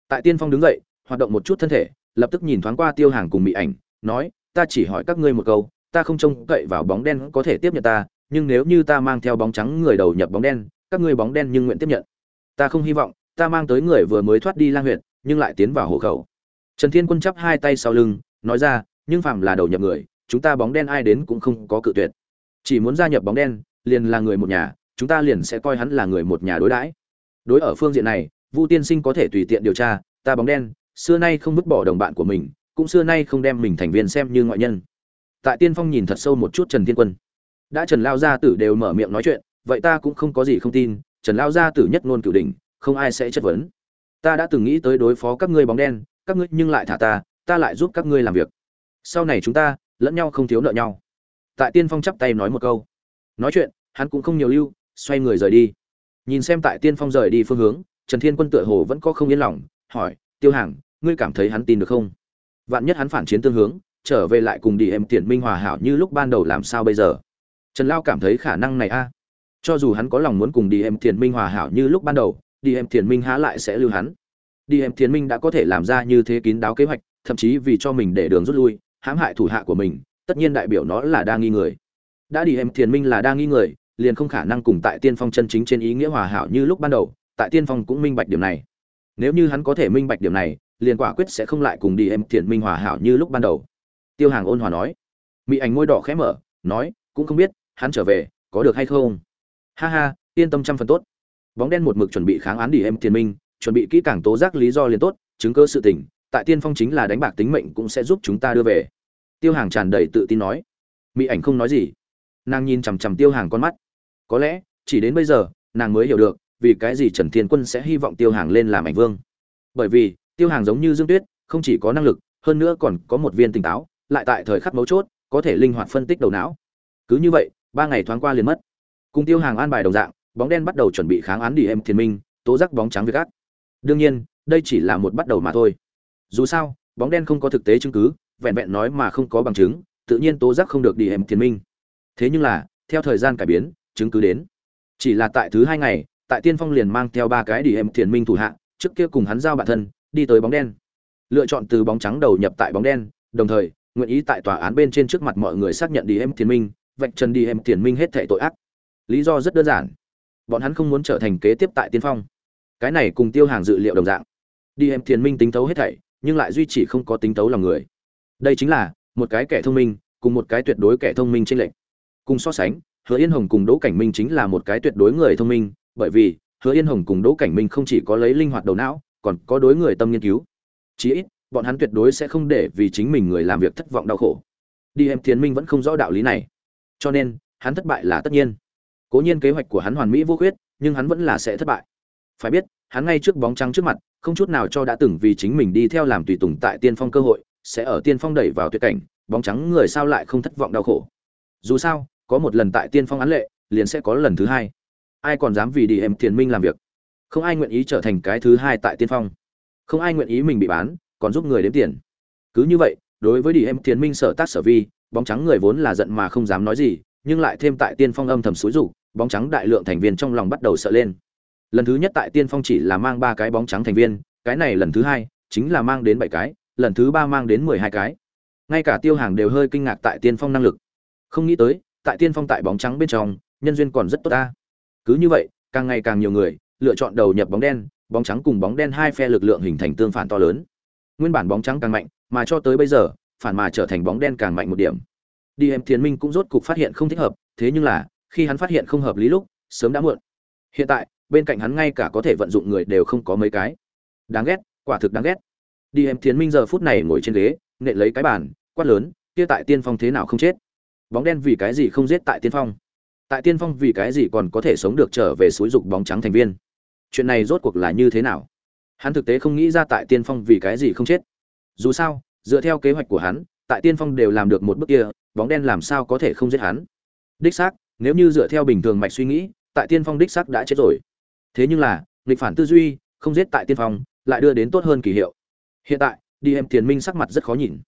Tại tiên phong đứng dậy, hoạt động một chút thân thể, lập tức nhìn thoáng qua tiêu hàng cùng mỹ ảnh, nói, ta chỉ hỏi các ngươi một câu, ta không trông cậy vào bóng đen có thể tiếp nhận ta, nhưng nếu như ta mang theo bóng trắng người đầu nhập bóng đen, các ngươi bóng đen nhưng nguyện tiếp nhận. Ta không hy vọng, ta mang tới người vừa mới thoát đi lang huyện nhưng lại tiến vào hộ khẩu. Trần thiên quân chắp hai tay sau lưng, nói ra, nhưng phạm là đầu nhập người chúng ta bóng đen ai đến cũng không có cự tuyệt. Chỉ muốn gia nhập bóng đen, liền là người một nhà, chúng ta liền sẽ coi hắn là người một nhà đối đãi. Đối ở phương diện này, vu tiên sinh có thể tùy tiện điều tra, ta bóng đen, xưa nay không vứt bỏ đồng bạn của mình, cũng xưa nay không đem mình thành viên xem như ngoại nhân. Tại tiên phong nhìn thật sâu một chút trần thiên quân. Đã trần lao gia tử đều mở miệng nói chuyện, vậy ta cũng không có gì không tin, trần lao gia tử nhất ngôn cửu đỉnh, không ai sẽ chất vấn. Ta đã từng nghĩ tới đối phó các ngươi bóng đen, các ngươi nhưng lại thả ta ta lại giúp các ngươi làm việc. Sau này chúng ta lẫn nhau không thiếu nợ nhau. Tại tiên phong chắp tay nói một câu. Nói chuyện, hắn cũng không nhiều lưu, xoay người rời đi. Nhìn xem tại tiên phong rời đi phương hướng, trần thiên quân tựa hồ vẫn có không yên lòng, hỏi, tiêu hàng, ngươi cảm thấy hắn tin được không? Vạn nhất hắn phản chiến tương hướng, trở về lại cùng đi em tiền minh hòa hảo như lúc ban đầu làm sao bây giờ? Trần lao cảm thấy khả năng này a. Cho dù hắn có lòng muốn cùng đi em tiền minh hòa hảo như lúc ban đầu đi em tiền minh há lại sẽ lưu hắn. Đi em tiền minh đã có thể làm ra như thế kín đáo kế hoạch, thậm chí vì cho mình để đường rút lui hãm hại thủ hạ của mình, tất nhiên đại biểu nó là đa nghi người. Đã đi em thiền minh là đa nghi người, liền không khả năng cùng tại tiên phong chân chính trên ý nghĩa hòa hảo như lúc ban đầu, tại tiên phong cũng minh bạch điểm này. Nếu như hắn có thể minh bạch điểm này, liền quả quyết sẽ không lại cùng đi em thiền minh hòa hảo như lúc ban đầu. Tiêu hàng ôn hòa nói. Mỹ ảnh môi đỏ khẽ mở, nói, cũng không biết, hắn trở về, có được hay không? Ha ha, yên tâm trăm phần tốt. Bóng đen một mực chuẩn bị kháng án đi em thiền minh, chuẩn bị kỹ càng tố giác lý do liền tốt, chứng cơ sự tình tại tiên phong chính là đánh bạc tính mệnh cũng sẽ giúp chúng ta đưa về. Tiêu hàng tràn đầy tự tin nói. Mỹ ảnh không nói gì. Nàng nhìn chằm chằm tiêu hàng con mắt. Có lẽ, chỉ đến bây giờ, nàng mới hiểu được, vì cái gì trần thiên quân sẽ hy vọng tiêu hàng lên làm ảnh vương. Bởi vì, tiêu hàng giống như dương tuyết, không chỉ có năng lực, hơn nữa còn có một viên tỉnh táo, lại tại thời khắc mấu chốt, có thể linh hoạt phân tích đầu não. Cứ như vậy, ba ngày thoáng qua liền mất. Cùng tiêu hàng an bài đồng dạng, bóng đen bắt đầu chuẩn bị kháng án đi em thiên minh, tố giác bóng trắng với gác. Đương nhiên, đây chỉ là một bắt đầu mà thôi dù sao, bóng đen không có thực tế chứng cứ, vẹn vẹn nói mà không có bằng chứng, tự nhiên tố giác không được đi em thiên minh. Thế nhưng là, theo thời gian cải biến, chứng cứ đến. Chỉ là tại thứ hai ngày, tại tiên phong liền mang theo ba cái đi em thiền minh thủ hạ, trước kia cùng hắn giao bản thân, đi tới bóng đen. Lựa chọn từ bóng trắng đầu nhập tại bóng đen, đồng thời, nguyện ý tại tòa án bên trên trước mặt mọi người xác nhận đi em thiền minh, vạch trần đi em thiền minh hết thệ tội ác. Lý do rất đơn giản. Bọn hắn không muốn trở thành kế tiếp tại tiên phong. Cái này cùng tiêu hàng dự liệu đồng dạng. Đi em thiền minh tính thấu hết thảy nhưng lại duy trì không có tính tấu lòng người. Đây chính là một cái kẻ thông minh cùng một cái tuyệt đối kẻ thông minh trên lệnh cùng so sánh, hứa yên hồng cùng đỗ cảnh minh chính là một cái tuyệt đối người thông minh, bởi vì hứa yên hồng cùng đỗ cảnh minh không chỉ có lấy linh hoạt đầu não, còn có đối người tâm nghiên cứu. Chí ít, bọn hắn tuyệt đối sẽ không để vì chính mình người làm việc thất vọng đau khổ. Đi em, thiền minh vẫn không rõ đạo lý này. Cho nên, hắn thất bại là tất nhiên. Cố nhiên kế hoạch của hắn hoàn mỹ vô khuyết, nhưng hắn vẫn là sẽ thất bại phải biết, hắn ngay trước bóng trắng trước mặt, không chút nào cho đã từng vì chính mình đi theo làm tùy tùng tại tiên phong cơ hội, sẽ ở tiên phong đẩy vào tuyệt cảnh, bóng trắng người sao lại không thất vọng đau khổ. Dù sao, có một lần tại tiên phong án lệ, liền sẽ có lần thứ hai. Ai còn dám vì đi em thiền minh làm việc? Không ai nguyện ý trở thành cái thứ hai tại tiên phong. Không ai nguyện ý mình bị bán, còn giúp người đếm tiền. Cứ như vậy, đối với đi em thiền minh sở tác sở vi, bóng trắng người vốn là giận mà không dám nói gì, nhưng lại thêm tại tiên phong âm thầm xúi rủ bóng trắng đại lượng thành viên trong lòng bắt đầu sợ lên lần thứ nhất tại tiên phong chỉ là mang ba cái bóng trắng thành viên, cái này lần thứ hai chính là mang đến bảy cái, lần thứ ba mang đến mười hai cái. Ngay cả tiêu hàng đều hơi kinh ngạc tại tiên phong năng lực. Không nghĩ tới, tại tiên phong tại bóng trắng bên trong, nhân duyên còn rất tốt ta. Cứ như vậy, càng ngày càng nhiều người lựa chọn đầu nhập bóng đen, bóng trắng cùng bóng đen hai phe lực lượng hình thành tương phản to lớn. Nguyên bản bóng trắng càng mạnh, mà cho tới bây giờ, phản mà trở thành bóng đen càng mạnh một điểm. Đi em thiền minh cũng rốt cục phát hiện không thích hợp, thế nhưng là, khi hắn phát hiện không hợp lý lúc, sớm đã muộn. Hiện tại bên cạnh hắn ngay cả có thể vận dụng người đều không có mấy cái. Đáng ghét, quả thực đáng ghét. Đi em thiến minh giờ phút này ngồi trên ghế, nện lấy cái bàn, quát lớn, kia tại tiên phong thế nào không chết? Bóng đen vì cái gì không giết tại tiên phong? Tại tiên phong vì cái gì còn có thể sống được trở về suối dục bóng trắng thành viên? Chuyện này rốt cuộc là như thế nào? Hắn thực tế không nghĩ ra tại tiên phong vì cái gì không chết. Dù sao, dựa theo kế hoạch của hắn, tại tiên phong đều làm được một bước kia, bóng đen làm sao có thể không giết hắn? Đích xác, nếu như dựa theo bình thường mạch suy nghĩ, tại tiên phong đích xác đã chết rồi thế nhưng là, nghịch phản tư duy, không giết tại tiên phong, lại đưa đến tốt hơn kỳ hiệu. Hiện tại, đi em tiền minh sắc mặt rất khó nhìn.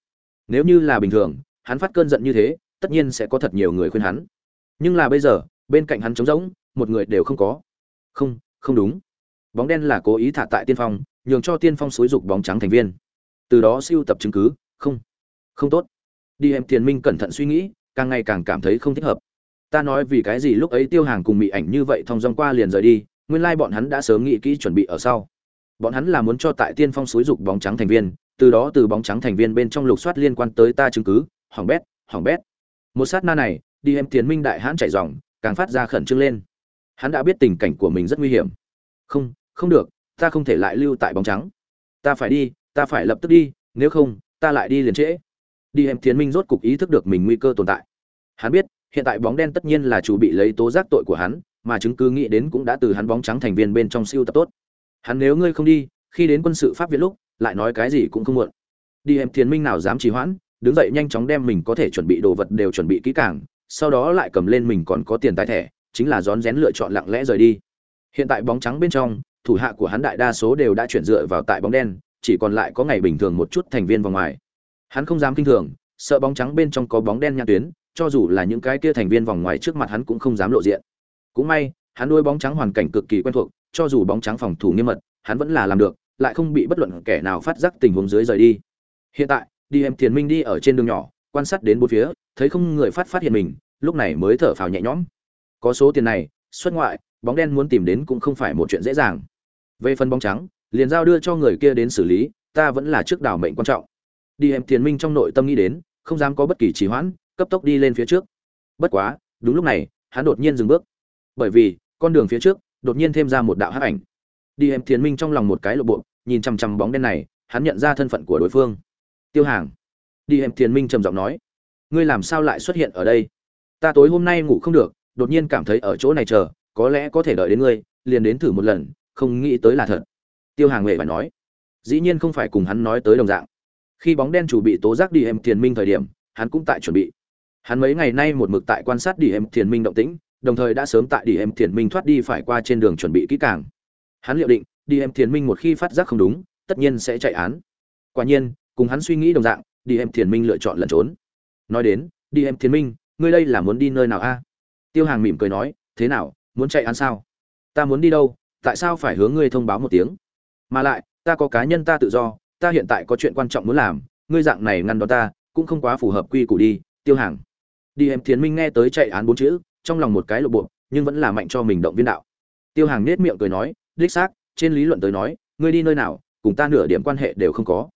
Nếu như là bình thường, hắn phát cơn giận như thế, tất nhiên sẽ có thật nhiều người khuyên hắn. Nhưng là bây giờ, bên cạnh hắn trống rỗng, một người đều không có. Không không đúng. Bóng đen là cố ý thả tại tiên phong, nhường cho tiên phong xối dục bóng trắng thành viên. Từ đó siêu tập chứng cứ, không không tốt. Đi em tiền minh cẩn thận suy nghĩ, càng ngày càng cảm thấy không thích hợp. Ta nói vì cái gì lúc ấy tiêu hàng cùng mỹ ảnh như vậy thong dong qua liền rời đi nguyên lai bọn hắn đã sớm nghĩ kỹ chuẩn bị ở sau. Bọn hắn là muốn cho tại tiên phong Suối dục bóng trắng thành viên từ đó từ bóng trắng thành viên bên trong lục soát liên quan tới ta chứng cứ hỏng bét hỏng bét. Một sát na này đi em tiền minh đại hãn chạy ròng, càng phát ra khẩn trương lên. Hắn đã biết tình cảnh của mình rất nguy hiểm. Không không được ta không thể lại lưu tại bóng trắng. Ta phải đi ta phải lập tức đi nếu không ta lại đi liền trễ. Đi em tiến minh rốt cục ý thức được mình nguy cơ tồn tại. Hắn biết hiện tại bóng đen tất nhiên là chủ bị lấy tố giác tội của hắn mà chứng cứ nghĩ đến cũng đã từ hắn bóng trắng thành viên bên trong siêu tập tốt. Hắn nếu ngươi không đi, khi đến quân sự pháp viện lúc, lại nói cái gì cũng không muộn. Đi em thiền minh nào dám trì hoãn, đứng dậy nhanh chóng đem mình có thể chuẩn bị đồ vật đều chuẩn bị kỹ càng, sau đó lại cầm lên mình còn có tiền tài thẻ, chính là rón rén lựa chọn lặng lẽ rời đi. Hiện tại bóng trắng bên trong, thủ hạ của hắn đại đa số đều đã chuyển dựa vào tại bóng đen, chỉ còn lại có ngày bình thường một chút thành viên vào ngoài. Hắn không dám kinh thường, sợ bóng trắng bên trong có bóng đen nhãn tuyến, cho dù là những cái kia thành viên vòng ngoài trước mặt hắn cũng không dám lộ diện cũng may, hắn nuôi bóng trắng hoàn cảnh cực kỳ quen thuộc, cho dù bóng trắng phòng thủ nghiêm mật, hắn vẫn là làm được, lại không bị bất luận kẻ nào phát giác tình huống dưới rời đi. Hiện tại, đi em thiền minh đi ở trên đường nhỏ, quan sát đến bốn phía, thấy không người phát phát hiện mình, lúc này mới thở phào nhẹ nhõm. Có số tiền này, xuất ngoại, bóng đen muốn tìm đến cũng không phải một chuyện dễ dàng. Về phần bóng trắng, liền giao đưa cho người kia đến xử lý, ta vẫn là trước đảo mệnh quan trọng. Đi em thiền minh trong nội tâm nghĩ đến, không dám có bất kỳ trì hoãn, cấp tốc đi lên phía trước. Bất quá, đúng lúc này, hắn đột nhiên dừng bước bởi vì, con đường phía trước, đột nhiên thêm ra một đạo hắc ảnh. Đi em thiền minh trong lòng một cái lộ bộ, nhìn chằm chằm bóng đen này, hắn nhận ra thân phận của đối phương. Tiêu hàng. Đi em thiền minh trầm giọng nói, ngươi làm sao lại xuất hiện ở đây? Ta tối hôm nay ngủ không được, đột nhiên cảm thấy ở chỗ này chờ, có lẽ có thể đợi đến ngươi, liền đến thử một lần, không nghĩ tới là thật. Tiêu hàng huệ phải nói. Dĩ nhiên không phải cùng hắn nói tới đồng dạng. Khi bóng đen chủ bị tố giác đi em thiền minh thời điểm, hắn cũng tại chuẩn bị. Hắn mấy ngày nay một mực tại quan sát đi em thiền minh động tĩnh đồng thời đã sớm tại đi em thiền minh thoát đi phải qua trên đường chuẩn bị kỹ càng. Hắn liệu định đi em thiền minh một khi phát giác không đúng, tất nhiên sẽ chạy án. Quả nhiên, cùng hắn suy nghĩ đồng dạng đi em thiền minh lựa chọn lẩn trốn. Nói đến đi em thiền minh, ngươi đây là muốn đi nơi nào a? Tiêu hàng mỉm cười nói, thế nào, muốn chạy án sao? Ta muốn đi đâu, tại sao phải hướng ngươi thông báo một tiếng? Mà lại, ta có cá nhân ta tự do, ta hiện tại có chuyện quan trọng muốn làm, ngươi dạng này ngăn đó ta, cũng không quá phù hợp quy củ đi, tiêu hàng. Đi em thiền minh nghe tới chạy án bốn chữ trong lòng một cái lộ bộ, nhưng vẫn là mạnh cho mình động viên đạo. Tiêu hàng nết miệng cười nói, đích xác, trên lý luận tới nói, ngươi đi nơi nào, cùng ta nửa điểm quan hệ đều không có.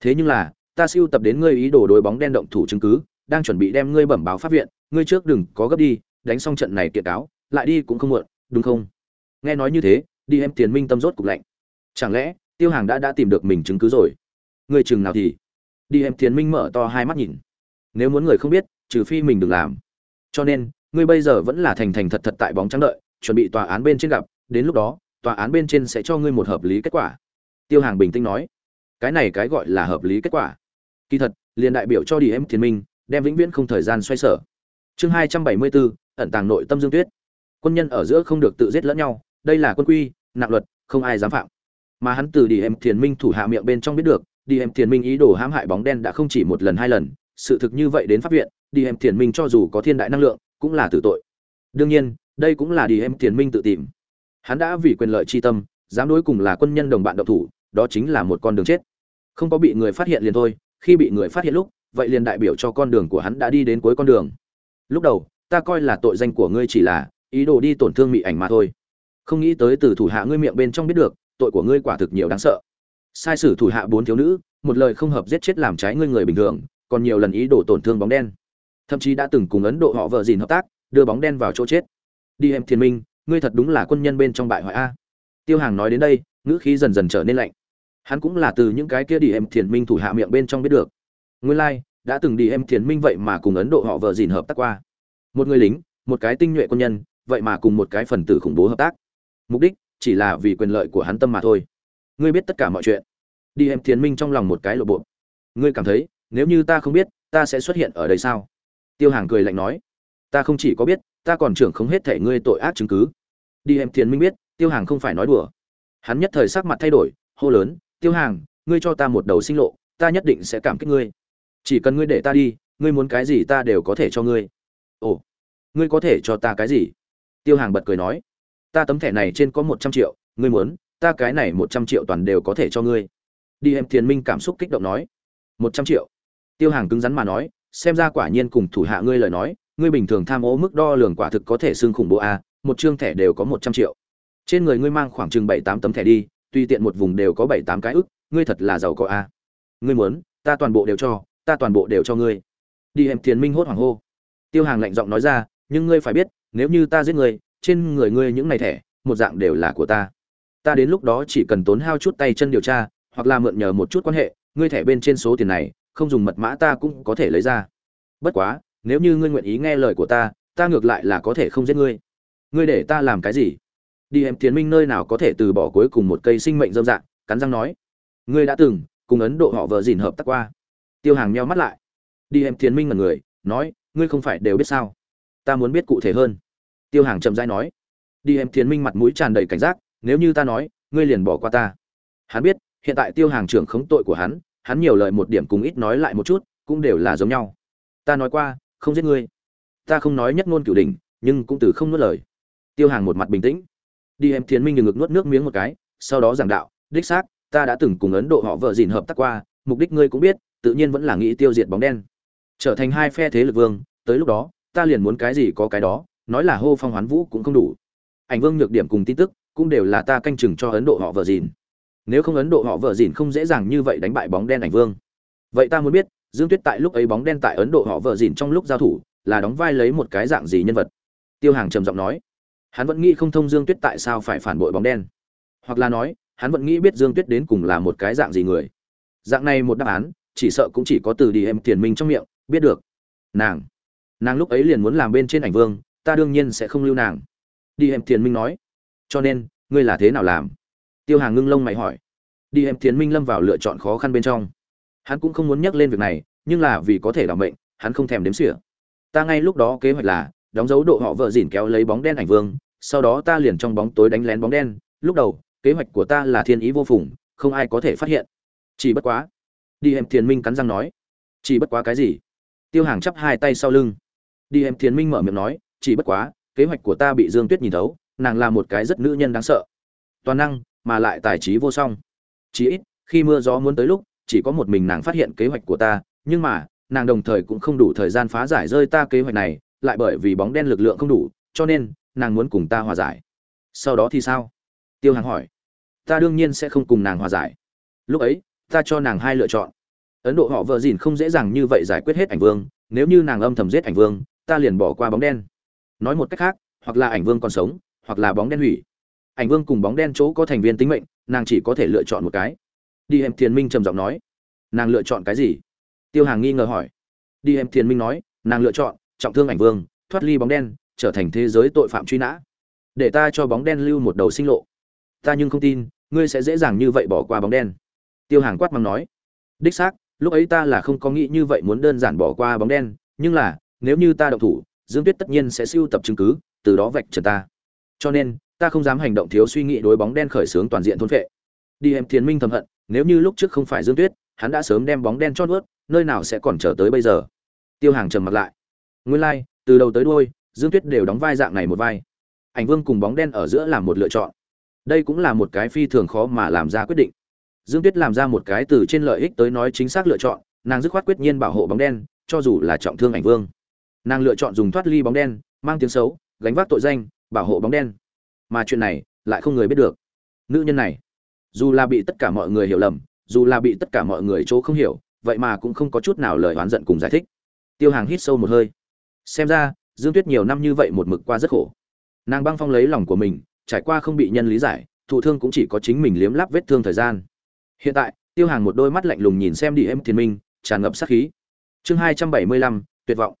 Thế nhưng là, ta siêu tập đến ngươi ý đồ đối bóng đen động thủ chứng cứ, đang chuẩn bị đem ngươi bẩm báo pháp viện, ngươi trước đừng có gấp đi, đánh xong trận này kiện cáo, lại đi cũng không muộn, đúng không? Nghe nói như thế, đi em tiền minh tâm rốt cục lạnh. Chẳng lẽ, tiêu hàng đã đã tìm được mình chứng cứ rồi? Người chừng nào thì? Đi em tiền minh mở to hai mắt nhìn. Nếu muốn người không biết, trừ phi mình đừng làm. Cho nên ngươi bây giờ vẫn là thành thành thật thật tại bóng trắng đợi, chuẩn bị tòa án bên trên gặp, đến lúc đó, tòa án bên trên sẽ cho ngươi một hợp lý kết quả. Tiêu hàng bình tĩnh nói. Cái này cái gọi là hợp lý kết quả. Kỳ thật, liền đại biểu cho đi em thiên minh, đem vĩnh viễn không thời gian xoay sở. Chương hai trăm bảy mươi bốn ẩn tàng nội tâm dương tuyết. Quân nhân ở giữa không được tự giết lẫn nhau, đây là quân quy, nặng luật, không ai dám phạm. Mà hắn từ đi em thiền minh thủ hạ miệng bên trong biết được, đi em thiền minh ý đồ hãm hại bóng đen đã không chỉ một lần hai lần, sự thực như vậy đến pháp viện, đi em thiền minh cho dù có thiên đại năng lượng cũng là tử tội. Đương nhiên, đây cũng là đi em Tiền minh tự tìm. Hắn đã vì quyền lợi chi tâm, dám đối cùng là quân nhân đồng bạn độc thủ, đó chính là một con đường chết. Không có bị người phát hiện liền thôi, khi bị người phát hiện lúc, vậy liền đại biểu cho con đường của hắn đã đi đến cuối con đường. Lúc đầu, ta coi là tội danh của ngươi chỉ là ý đồ đi tổn thương mị ảnh mà thôi. Không nghĩ tới từ thủ hạ ngươi miệng bên trong biết được, tội của ngươi quả thực nhiều đáng sợ. Sai sử thủ hạ bốn thiếu nữ, một lời không hợp giết chết làm trái ngươi người bình thường, còn nhiều lần ý đồ tổn thương bóng đen thậm chí đã từng cùng ấn độ họ vợ dìn hợp tác đưa bóng đen vào chỗ chết. Đi em thiên minh ngươi thật đúng là quân nhân bên trong bại hoại a. Tiêu hàng nói đến đây ngữ khí dần dần trở nên lạnh. Hắn cũng là từ những cái kia đi em thiền minh thủ hạ miệng bên trong biết được. Nguyên lai、like, đã từng đi em thiền minh vậy mà cùng ấn độ họ vợ dìn hợp tác qua. Một người lính một cái tinh nhuệ quân nhân vậy mà cùng một cái phần tử khủng bố hợp tác. Mục đích chỉ là vì quyền lợi của hắn tâm mà thôi. Ngươi biết tất cả mọi chuyện. Đi em thiền minh trong lòng một cái lộ bộ. Ngươi cảm thấy nếu như ta không biết ta sẽ xuất hiện ở đây sao? Tiêu hàng cười lạnh nói, ta không chỉ có biết, ta còn trưởng không hết thể ngươi tội ác chứng cứ. Đi em thiền minh biết, tiêu hàng không phải nói đùa. Hắn nhất thời sắc mặt thay đổi, hô lớn, tiêu hàng, ngươi cho ta một đầu sinh lộ, ta nhất định sẽ cảm kích ngươi. Chỉ cần ngươi để ta đi, ngươi muốn cái gì ta đều có thể cho ngươi. Ồ, ngươi có thể cho ta cái gì? Tiêu hàng bật cười nói, ta tấm thẻ này trên có một trăm triệu, ngươi muốn, ta cái này một trăm triệu toàn đều có thể cho ngươi. Đi em thiền minh cảm xúc kích động nói, một trăm triệu? Tiêu hàng cứng rắn mà nói xem ra quả nhiên cùng thủ hạ ngươi lời nói, ngươi bình thường tham ô mức đo lường quả thực có thể xưng khủng bố a một chương thẻ đều có một trăm triệu. Trên người ngươi mang khoảng chừng bảy tám tấm thẻ đi, tùy tiện một vùng đều có bảy tám cái ức, ngươi thật là giàu có a ngươi muốn, ta toàn bộ đều cho, ta toàn bộ đều cho ngươi. Đi em tiền minh hốt hoảng hô. Tiêu hàng lạnh giọng nói ra, nhưng ngươi phải biết, nếu như ta giết ngươi, trên người ngươi những này thẻ, một dạng đều là của ta. Ta đến lúc đó chỉ cần tốn hao chút tay chân điều tra, hoặc là mượn nhờ một chút quan hệ, ngươi thẻ bên trên số tiền này không dùng mật mã ta cũng có thể lấy ra. Bất quá, nếu như ngươi nguyện ý nghe lời của ta ta ngược lại là có thể không giết ngươi. Ngươi để ta làm cái gì? Đi em tiến minh nơi nào có thể từ bỏ cuối cùng một cây sinh mệnh dâm dạng, cắn răng nói. Ngươi đã từng cùng ấn độ họ vợ dìn hợp tác qua. Tiêu hàng meo mắt lại. Đi em tiến minh là người, nói, ngươi không phải đều biết sao? Ta muốn biết cụ thể hơn. Tiêu hàng chậm rãi nói. Đi em tiến minh mặt mũi tràn đầy cảnh giác, nếu như ta nói, ngươi liền bỏ qua ta. Hắn biết, hiện tại tiêu hàng trưởng khống tội của hắn hắn nhiều lời một điểm cùng ít nói lại một chút, cũng đều là giống nhau. Ta nói qua, không giết ngươi. Ta không nói nhất ngôn cửu đỉnh, nhưng cũng từ không nuốt lời. Tiêu hàng một mặt bình tĩnh. Đi em thiến minh ngừng ngực nuốt nước miếng một cái, sau đó giảng đạo, đích xác, ta đã từng cùng ấn độ họ vợ dìn hợp tác qua, mục đích ngươi cũng biết, tự nhiên vẫn là nghĩ tiêu diệt bóng đen. Trở thành hai phe thế lực vương, tới lúc đó, ta liền muốn cái gì có cái đó, nói là hô phong hoán vũ cũng không đủ. Ảnh vương nhược điểm cùng tin tức, cũng đều là ta canh chừng cho ấn độ họ vợ dìn nếu không ấn độ họ vợ dìn không dễ dàng như vậy đánh bại bóng đen ảnh vương. Vậy ta muốn biết, dương tuyết tại lúc ấy bóng đen tại ấn độ họ vợ dìn trong lúc giao thủ, là đóng vai lấy một cái dạng gì nhân vật? Tiêu hàng trầm giọng nói. Hắn vẫn nghĩ không thông dương tuyết tại sao phải phản bội bóng đen. Hoặc là nói, hắn vẫn nghĩ biết dương tuyết đến cùng là một cái dạng gì người. Dạng này một đáp án, chỉ sợ cũng chỉ có từ đi em tiền minh trong miệng, biết được. Nàng. Nàng lúc ấy liền muốn làm bên trên ảnh vương, ta đương nhiên sẽ không lưu nàng. Đi em tiền minh nói. Cho nên, ngươi là thế nào làm? Tiêu hàng ngưng lông mày hỏi. Đi em tiến minh lâm vào lựa chọn khó khăn bên trong. Hắn cũng không muốn nhắc lên việc này, nhưng là vì có thể đảm bệnh hắn không thèm đếm xỉa. Ta ngay lúc đó kế hoạch là, đóng dấu độ họ vợ dỉn kéo lấy bóng đen ảnh vương, sau đó ta liền trong bóng tối đánh lén bóng đen. Lúc đầu, kế hoạch của ta là thiên ý vô phùng, không ai có thể phát hiện. Chỉ bất quá. Đi em thiền minh cắn răng nói. Chỉ bất quá cái gì? Tiêu hàng chắp hai tay sau lưng. Đi em thiền minh mở miệng nói. Chỉ bất quá, kế hoạch của ta bị dương tuyết nhìn thấu, nàng là một cái rất nữ nhân đáng sợ. Toàn năng mà lại tài trí vô song. Chí ít, khi mưa gió muốn tới lúc, chỉ có một mình nàng phát hiện kế hoạch của ta, nhưng mà, nàng đồng thời cũng không đủ thời gian phá giải rơi ta kế hoạch này, lại bởi vì bóng đen lực lượng không đủ, cho nên, nàng muốn cùng ta hòa giải. Sau đó thì sao? Tiêu hàng hỏi. Ta đương nhiên sẽ không cùng nàng hòa giải. Lúc ấy, ta cho nàng hai lựa chọn. Ấn độ họ vợ dìn không dễ dàng như vậy giải quyết hết ảnh vương, nếu như nàng âm thầm giết ảnh vương, ta liền bỏ qua bóng đen. Nói một cách khác, hoặc là ảnh vương còn sống, hoặc là bóng đen hủy ảnh vương cùng bóng đen chỗ có thành viên tính mệnh, nàng chỉ có thể lựa chọn một cái. Đi em thiền minh trầm giọng nói, nàng lựa chọn cái gì? Tiêu hàng nghi ngờ hỏi. Đi em thiền minh nói, nàng lựa chọn trọng thương ảnh vương, thoát ly bóng đen, trở thành thế giới tội phạm truy nã. Để ta cho bóng đen lưu một đầu sinh lộ. Ta nhưng không tin, ngươi sẽ dễ dàng như vậy bỏ qua bóng đen. Tiêu hàng quát mắng nói. Đích xác, lúc ấy ta là không có nghĩ như vậy muốn đơn giản bỏ qua bóng đen, nhưng là, nếu như ta động thủ, dương tuyết tất nhiên sẽ siêu tập chứng cứ, từ đó vạch trần ta. Cho nên ta không dám hành động thiếu suy nghĩ đối bóng đen khởi xướng toàn diện thôn phệ đi em thiền minh thầm hận nếu như lúc trước không phải dương tuyết hắn đã sớm đem bóng đen chót vớt nơi nào sẽ còn chờ tới bây giờ. Tiêu hàng trầm mặt lại. Nguyên lai、like, từ đầu tới đôi dương tuyết đều đóng vai dạng này một vai. Ảnh vương cùng bóng đen ở giữa làm một lựa chọn. Đây cũng là một cái phi thường khó mà làm ra quyết định. Dương tuyết làm ra một cái từ trên lợi ích tới nói chính xác lựa chọn nàng dứt khoát quyết nhiên bảo hộ bóng đen cho dù là trọng thương ảnh vương. Nàng lựa chọn dùng thoát ly bóng đen mang tiếng xấu gánh vác tội danh bảo hộ bóng đen mà chuyện này lại không người biết được. Nữ nhân này, dù là bị tất cả mọi người hiểu lầm, dù là bị tất cả mọi người chỗ không hiểu, vậy mà cũng không có chút nào lời oán giận cùng giải thích. Tiêu hàng hít sâu một hơi. Xem ra, dương tuyết nhiều năm như vậy một mực qua rất khổ. Nàng băng phong lấy lòng của mình, trải qua không bị nhân lý giải, thụ thương cũng chỉ có chính mình liếm láp vết thương thời gian. Hiện tại, tiêu hàng một đôi mắt lạnh lùng nhìn xem đi em thiên minh, tràn ngập sát khí. Chương hai trăm bảy mươi lăm, tuyệt vọng.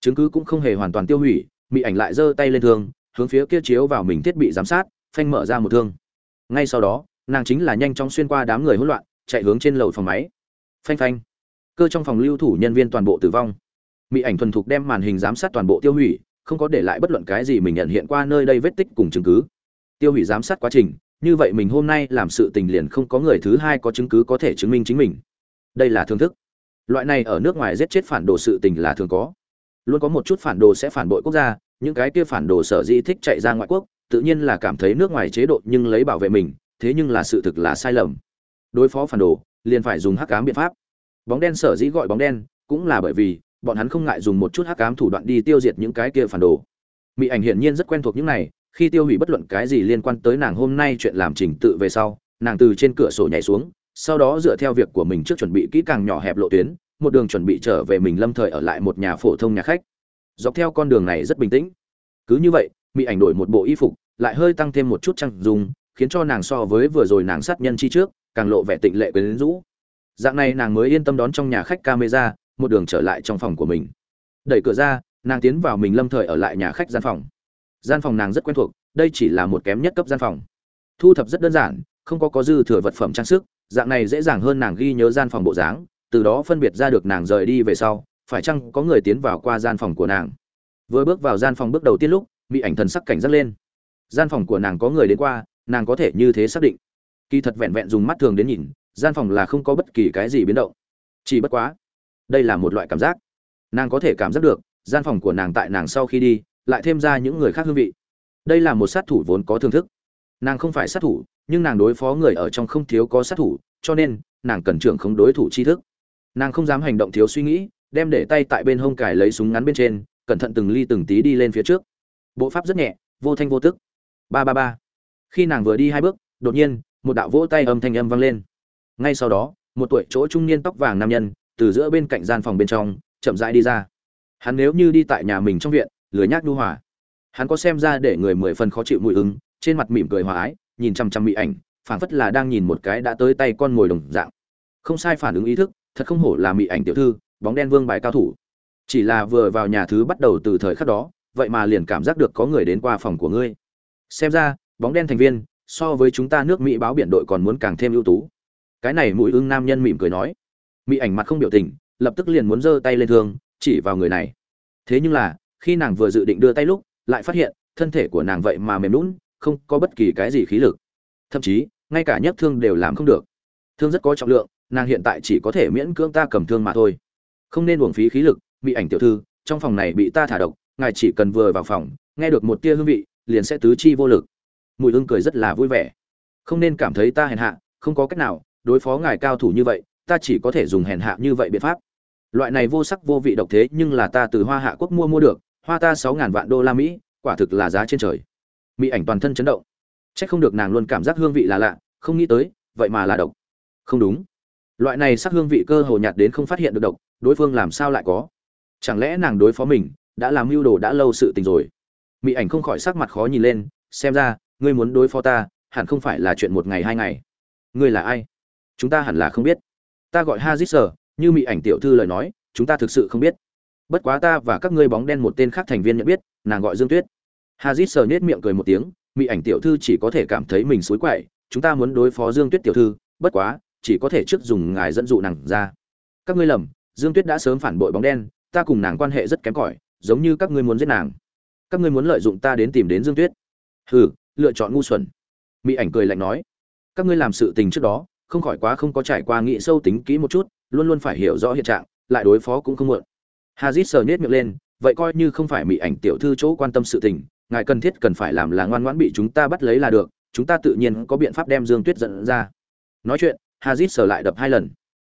Chứng cứ cũng không hề hoàn toàn tiêu hủy mỹ ảnh lại giơ tay lên thương hướng phía kia chiếu vào mình thiết bị giám sát, phanh mở ra một thương. Ngay sau đó, nàng chính là nhanh chóng xuyên qua đám người hỗn loạn, chạy hướng trên lầu phòng máy. Phanh phanh. Cơ trong phòng lưu thủ nhân viên toàn bộ tử vong. Mỹ ảnh thuần thục đem màn hình giám sát toàn bộ tiêu hủy, không có để lại bất luận cái gì mình nhận hiện qua nơi đây vết tích cùng chứng cứ. Tiêu hủy giám sát quá trình, như vậy mình hôm nay làm sự tình liền không có người thứ hai có chứng cứ có thể chứng minh chính mình. Đây là thương thức. Loại này ở nước ngoài giết chết phản đồ sự tình là thường có. Luôn có một chút phản đồ sẽ phản bội quốc gia những cái kia phản đồ sở dĩ thích chạy ra ngoại quốc, tự nhiên là cảm thấy nước ngoài chế độ nhưng lấy bảo vệ mình, thế nhưng là sự thực là sai lầm. Đối phó phản đồ, liền phải dùng hắc ám biện pháp. Bóng đen sở dĩ gọi bóng đen, cũng là bởi vì, bọn hắn không ngại dùng một chút hắc ám thủ đoạn đi tiêu diệt những cái kia phản đồ. Mị ảnh hiển nhiên rất quen thuộc những này, khi tiêu hủy bất luận cái gì liên quan tới nàng hôm nay chuyện làm trình tự về sau, nàng từ trên cửa sổ nhảy xuống, sau đó dựa theo việc của mình trước chuẩn bị kỹ càng nhỏ hẹp lộ tuyến, một đường chuẩn bị trở về mình lâm thời ở lại một nhà phổ thông nhà khách dọc theo con đường này rất bình tĩnh. Cứ như vậy mỹ ảnh đổi một bộ y phục, lại hơi tăng thêm một chút trang dùng khiến cho nàng so với vừa rồi nàng sát nhân chi trước, càng lộ vẻ tịnh lệ quyến rũ. Dạng này nàng mới yên tâm đón trong nhà khách camera, một đường trở lại trong phòng của mình. Đẩy cửa ra, nàng tiến vào mình lâm thời ở lại nhà khách gian phòng. Gian phòng nàng rất quen thuộc, đây chỉ là một kém nhất cấp gian phòng. Thu thập rất đơn giản, không có có dư thừa vật phẩm trang sức, dạng này dễ dàng hơn nàng ghi nhớ gian phòng bộ dáng, từ đó phân biệt ra được nàng rời đi về sau phải chăng có người tiến vào qua gian phòng của nàng? Vừa bước vào gian phòng bước đầu tiên lúc bị ảnh thần sắc cảnh giác lên. Gian phòng của nàng có người đến qua, nàng có thể như thế xác định. Kỳ thật vẹn vẹn dùng mắt thường đến nhìn, gian phòng là không có bất kỳ cái gì biến động. Chỉ bất quá, đây là một loại cảm giác. Nàng có thể cảm giác được, gian phòng của nàng tại nàng sau khi đi, lại thêm ra những người khác hương vị. Đây là một sát thủ vốn có thưởng thức. Nàng không phải sát thủ, nhưng nàng đối phó người ở trong không thiếu có sát thủ, cho nên nàng cần trưởng không đối thủ tri thức. Nàng không dám hành động thiếu suy nghĩ đem để tay tại bên hông cài lấy súng ngắn bên trên, cẩn thận từng ly từng tí đi lên phía trước. Bộ pháp rất nhẹ, vô thanh vô tức. Ba ba ba. Khi nàng vừa đi hai bước, đột nhiên, một đạo vỗ tay âm thanh âm vang lên. Ngay sau đó, một tuổi chỗ trung niên tóc vàng nam nhân, từ giữa bên cạnh gian phòng bên trong, chậm rãi đi ra. Hắn nếu như đi tại nhà mình trong viện, lười nhác nhu hòa. Hắn có xem ra để người mười phần khó chịu mùi ứng trên mặt mỉm cười hòa ái, nhìn chăm chăm mỹ ảnh, phảng phất là đang nhìn một cái đã tới tay con mồi đồng dạng. Không sai phản ứng ý thức, thật không hổ là mỹ ảnh tiểu thư bóng đen vương bài cao thủ. Chỉ là vừa vào nhà thứ bắt đầu từ thời khắc đó, vậy mà liền cảm giác được có người đến qua phòng của ngươi. Xem ra, bóng đen thành viên, so với chúng ta nước mỹ báo biển đội còn muốn càng thêm ưu tú. Cái này mũi ưng nam nhân mỉm cười nói. Mỹ ảnh mặt không biểu tình, lập tức liền muốn giơ tay lên thương, chỉ vào người này. Thế nhưng là, khi nàng vừa dự định đưa tay lúc, lại phát hiện, thân thể của nàng vậy mà mềm lún không có bất kỳ cái gì khí lực. Thậm chí, ngay cả nhấc thương đều làm không được. Thương rất có trọng lượng, nàng hiện tại chỉ có thể miễn cưỡng ta cầm thương mà thôi không nên uổng phí khí lực, bị ảnh tiểu thư, trong phòng này bị ta thả độc, ngài chỉ cần vừa vào phòng, nghe được một tia hương vị, liền sẽ tứ chi vô lực. Mùi hương cười rất là vui vẻ. Không nên cảm thấy ta hèn hạ, không có cách nào, đối phó ngài cao thủ như vậy, ta chỉ có thể dùng hèn hạ như vậy biện pháp. Loại này vô sắc vô vị độc thế nhưng là ta từ hoa hạ quốc mua mua được, hoa ta sáu ngàn vạn đô la mỹ, quả thực là giá trên trời. Mỹ ảnh toàn thân chấn động. C h ắ c không được nàng luôn cảm giác hương vị là lạ, không nghĩ tới, vậy mà là độc. Không đúng. Loại này sắc hương vị cơ hồ nhạt đến không phát hiện được độc đối phương làm sao lại có? Chẳng lẽ nàng đối phó mình, đã làm mưu đồ đã lâu sự tình rồi? Mỹ ảnh không khỏi sắc mặt khó nhìn lên, xem ra, ngươi muốn đối phó ta, hẳn không phải là chuyện một ngày hai ngày. Ngươi là ai? Chúng ta hẳn là không biết. Ta gọi ha dít sờ như mỹ ảnh tiểu thư lời nói, chúng ta thực sự không biết. Bất quá ta và các ngươi bóng đen một tên khác thành viên nhận biết, nàng gọi dương tuyết. Ha dít sờ nết miệng cười một tiếng mỹ ảnh tiểu thư chỉ có thể cảm thấy mình xối quậy, chúng ta muốn đối phó dương tuyết tiểu thư, bất quá, chỉ có thể trước dùng ngài dẫn dụ nàng ra. Các ngươi lầm dương tuyết đã sớm phản bội bóng đen, ta cùng nàng quan hệ rất kém cỏi, giống như các ngươi muốn giết nàng. Các ngươi muốn lợi dụng ta đến tìm đến dương tuyết. Hừ, lựa chọn ngu xuẩn. Mỹ ảnh cười lạnh nói. Các ngươi làm sự tình trước đó, không khỏi quá không có trải qua nghĩ sâu tính kỹ một chút, luôn luôn phải hiểu rõ hiện trạng, lại đối phó cũng không muộn. Hazit sờ nhếch miệng lên, vậy coi như không phải mỹ ảnh tiểu thư chỗ quan tâm sự tình, ngài cần thiết cần phải làm là ngoan ngoãn bị chúng ta bắt lấy là được, chúng ta tự nhiên có biện pháp đem dương tuyết dẫn ra. Nói chuyện, hazit sờ lại đập hai lần.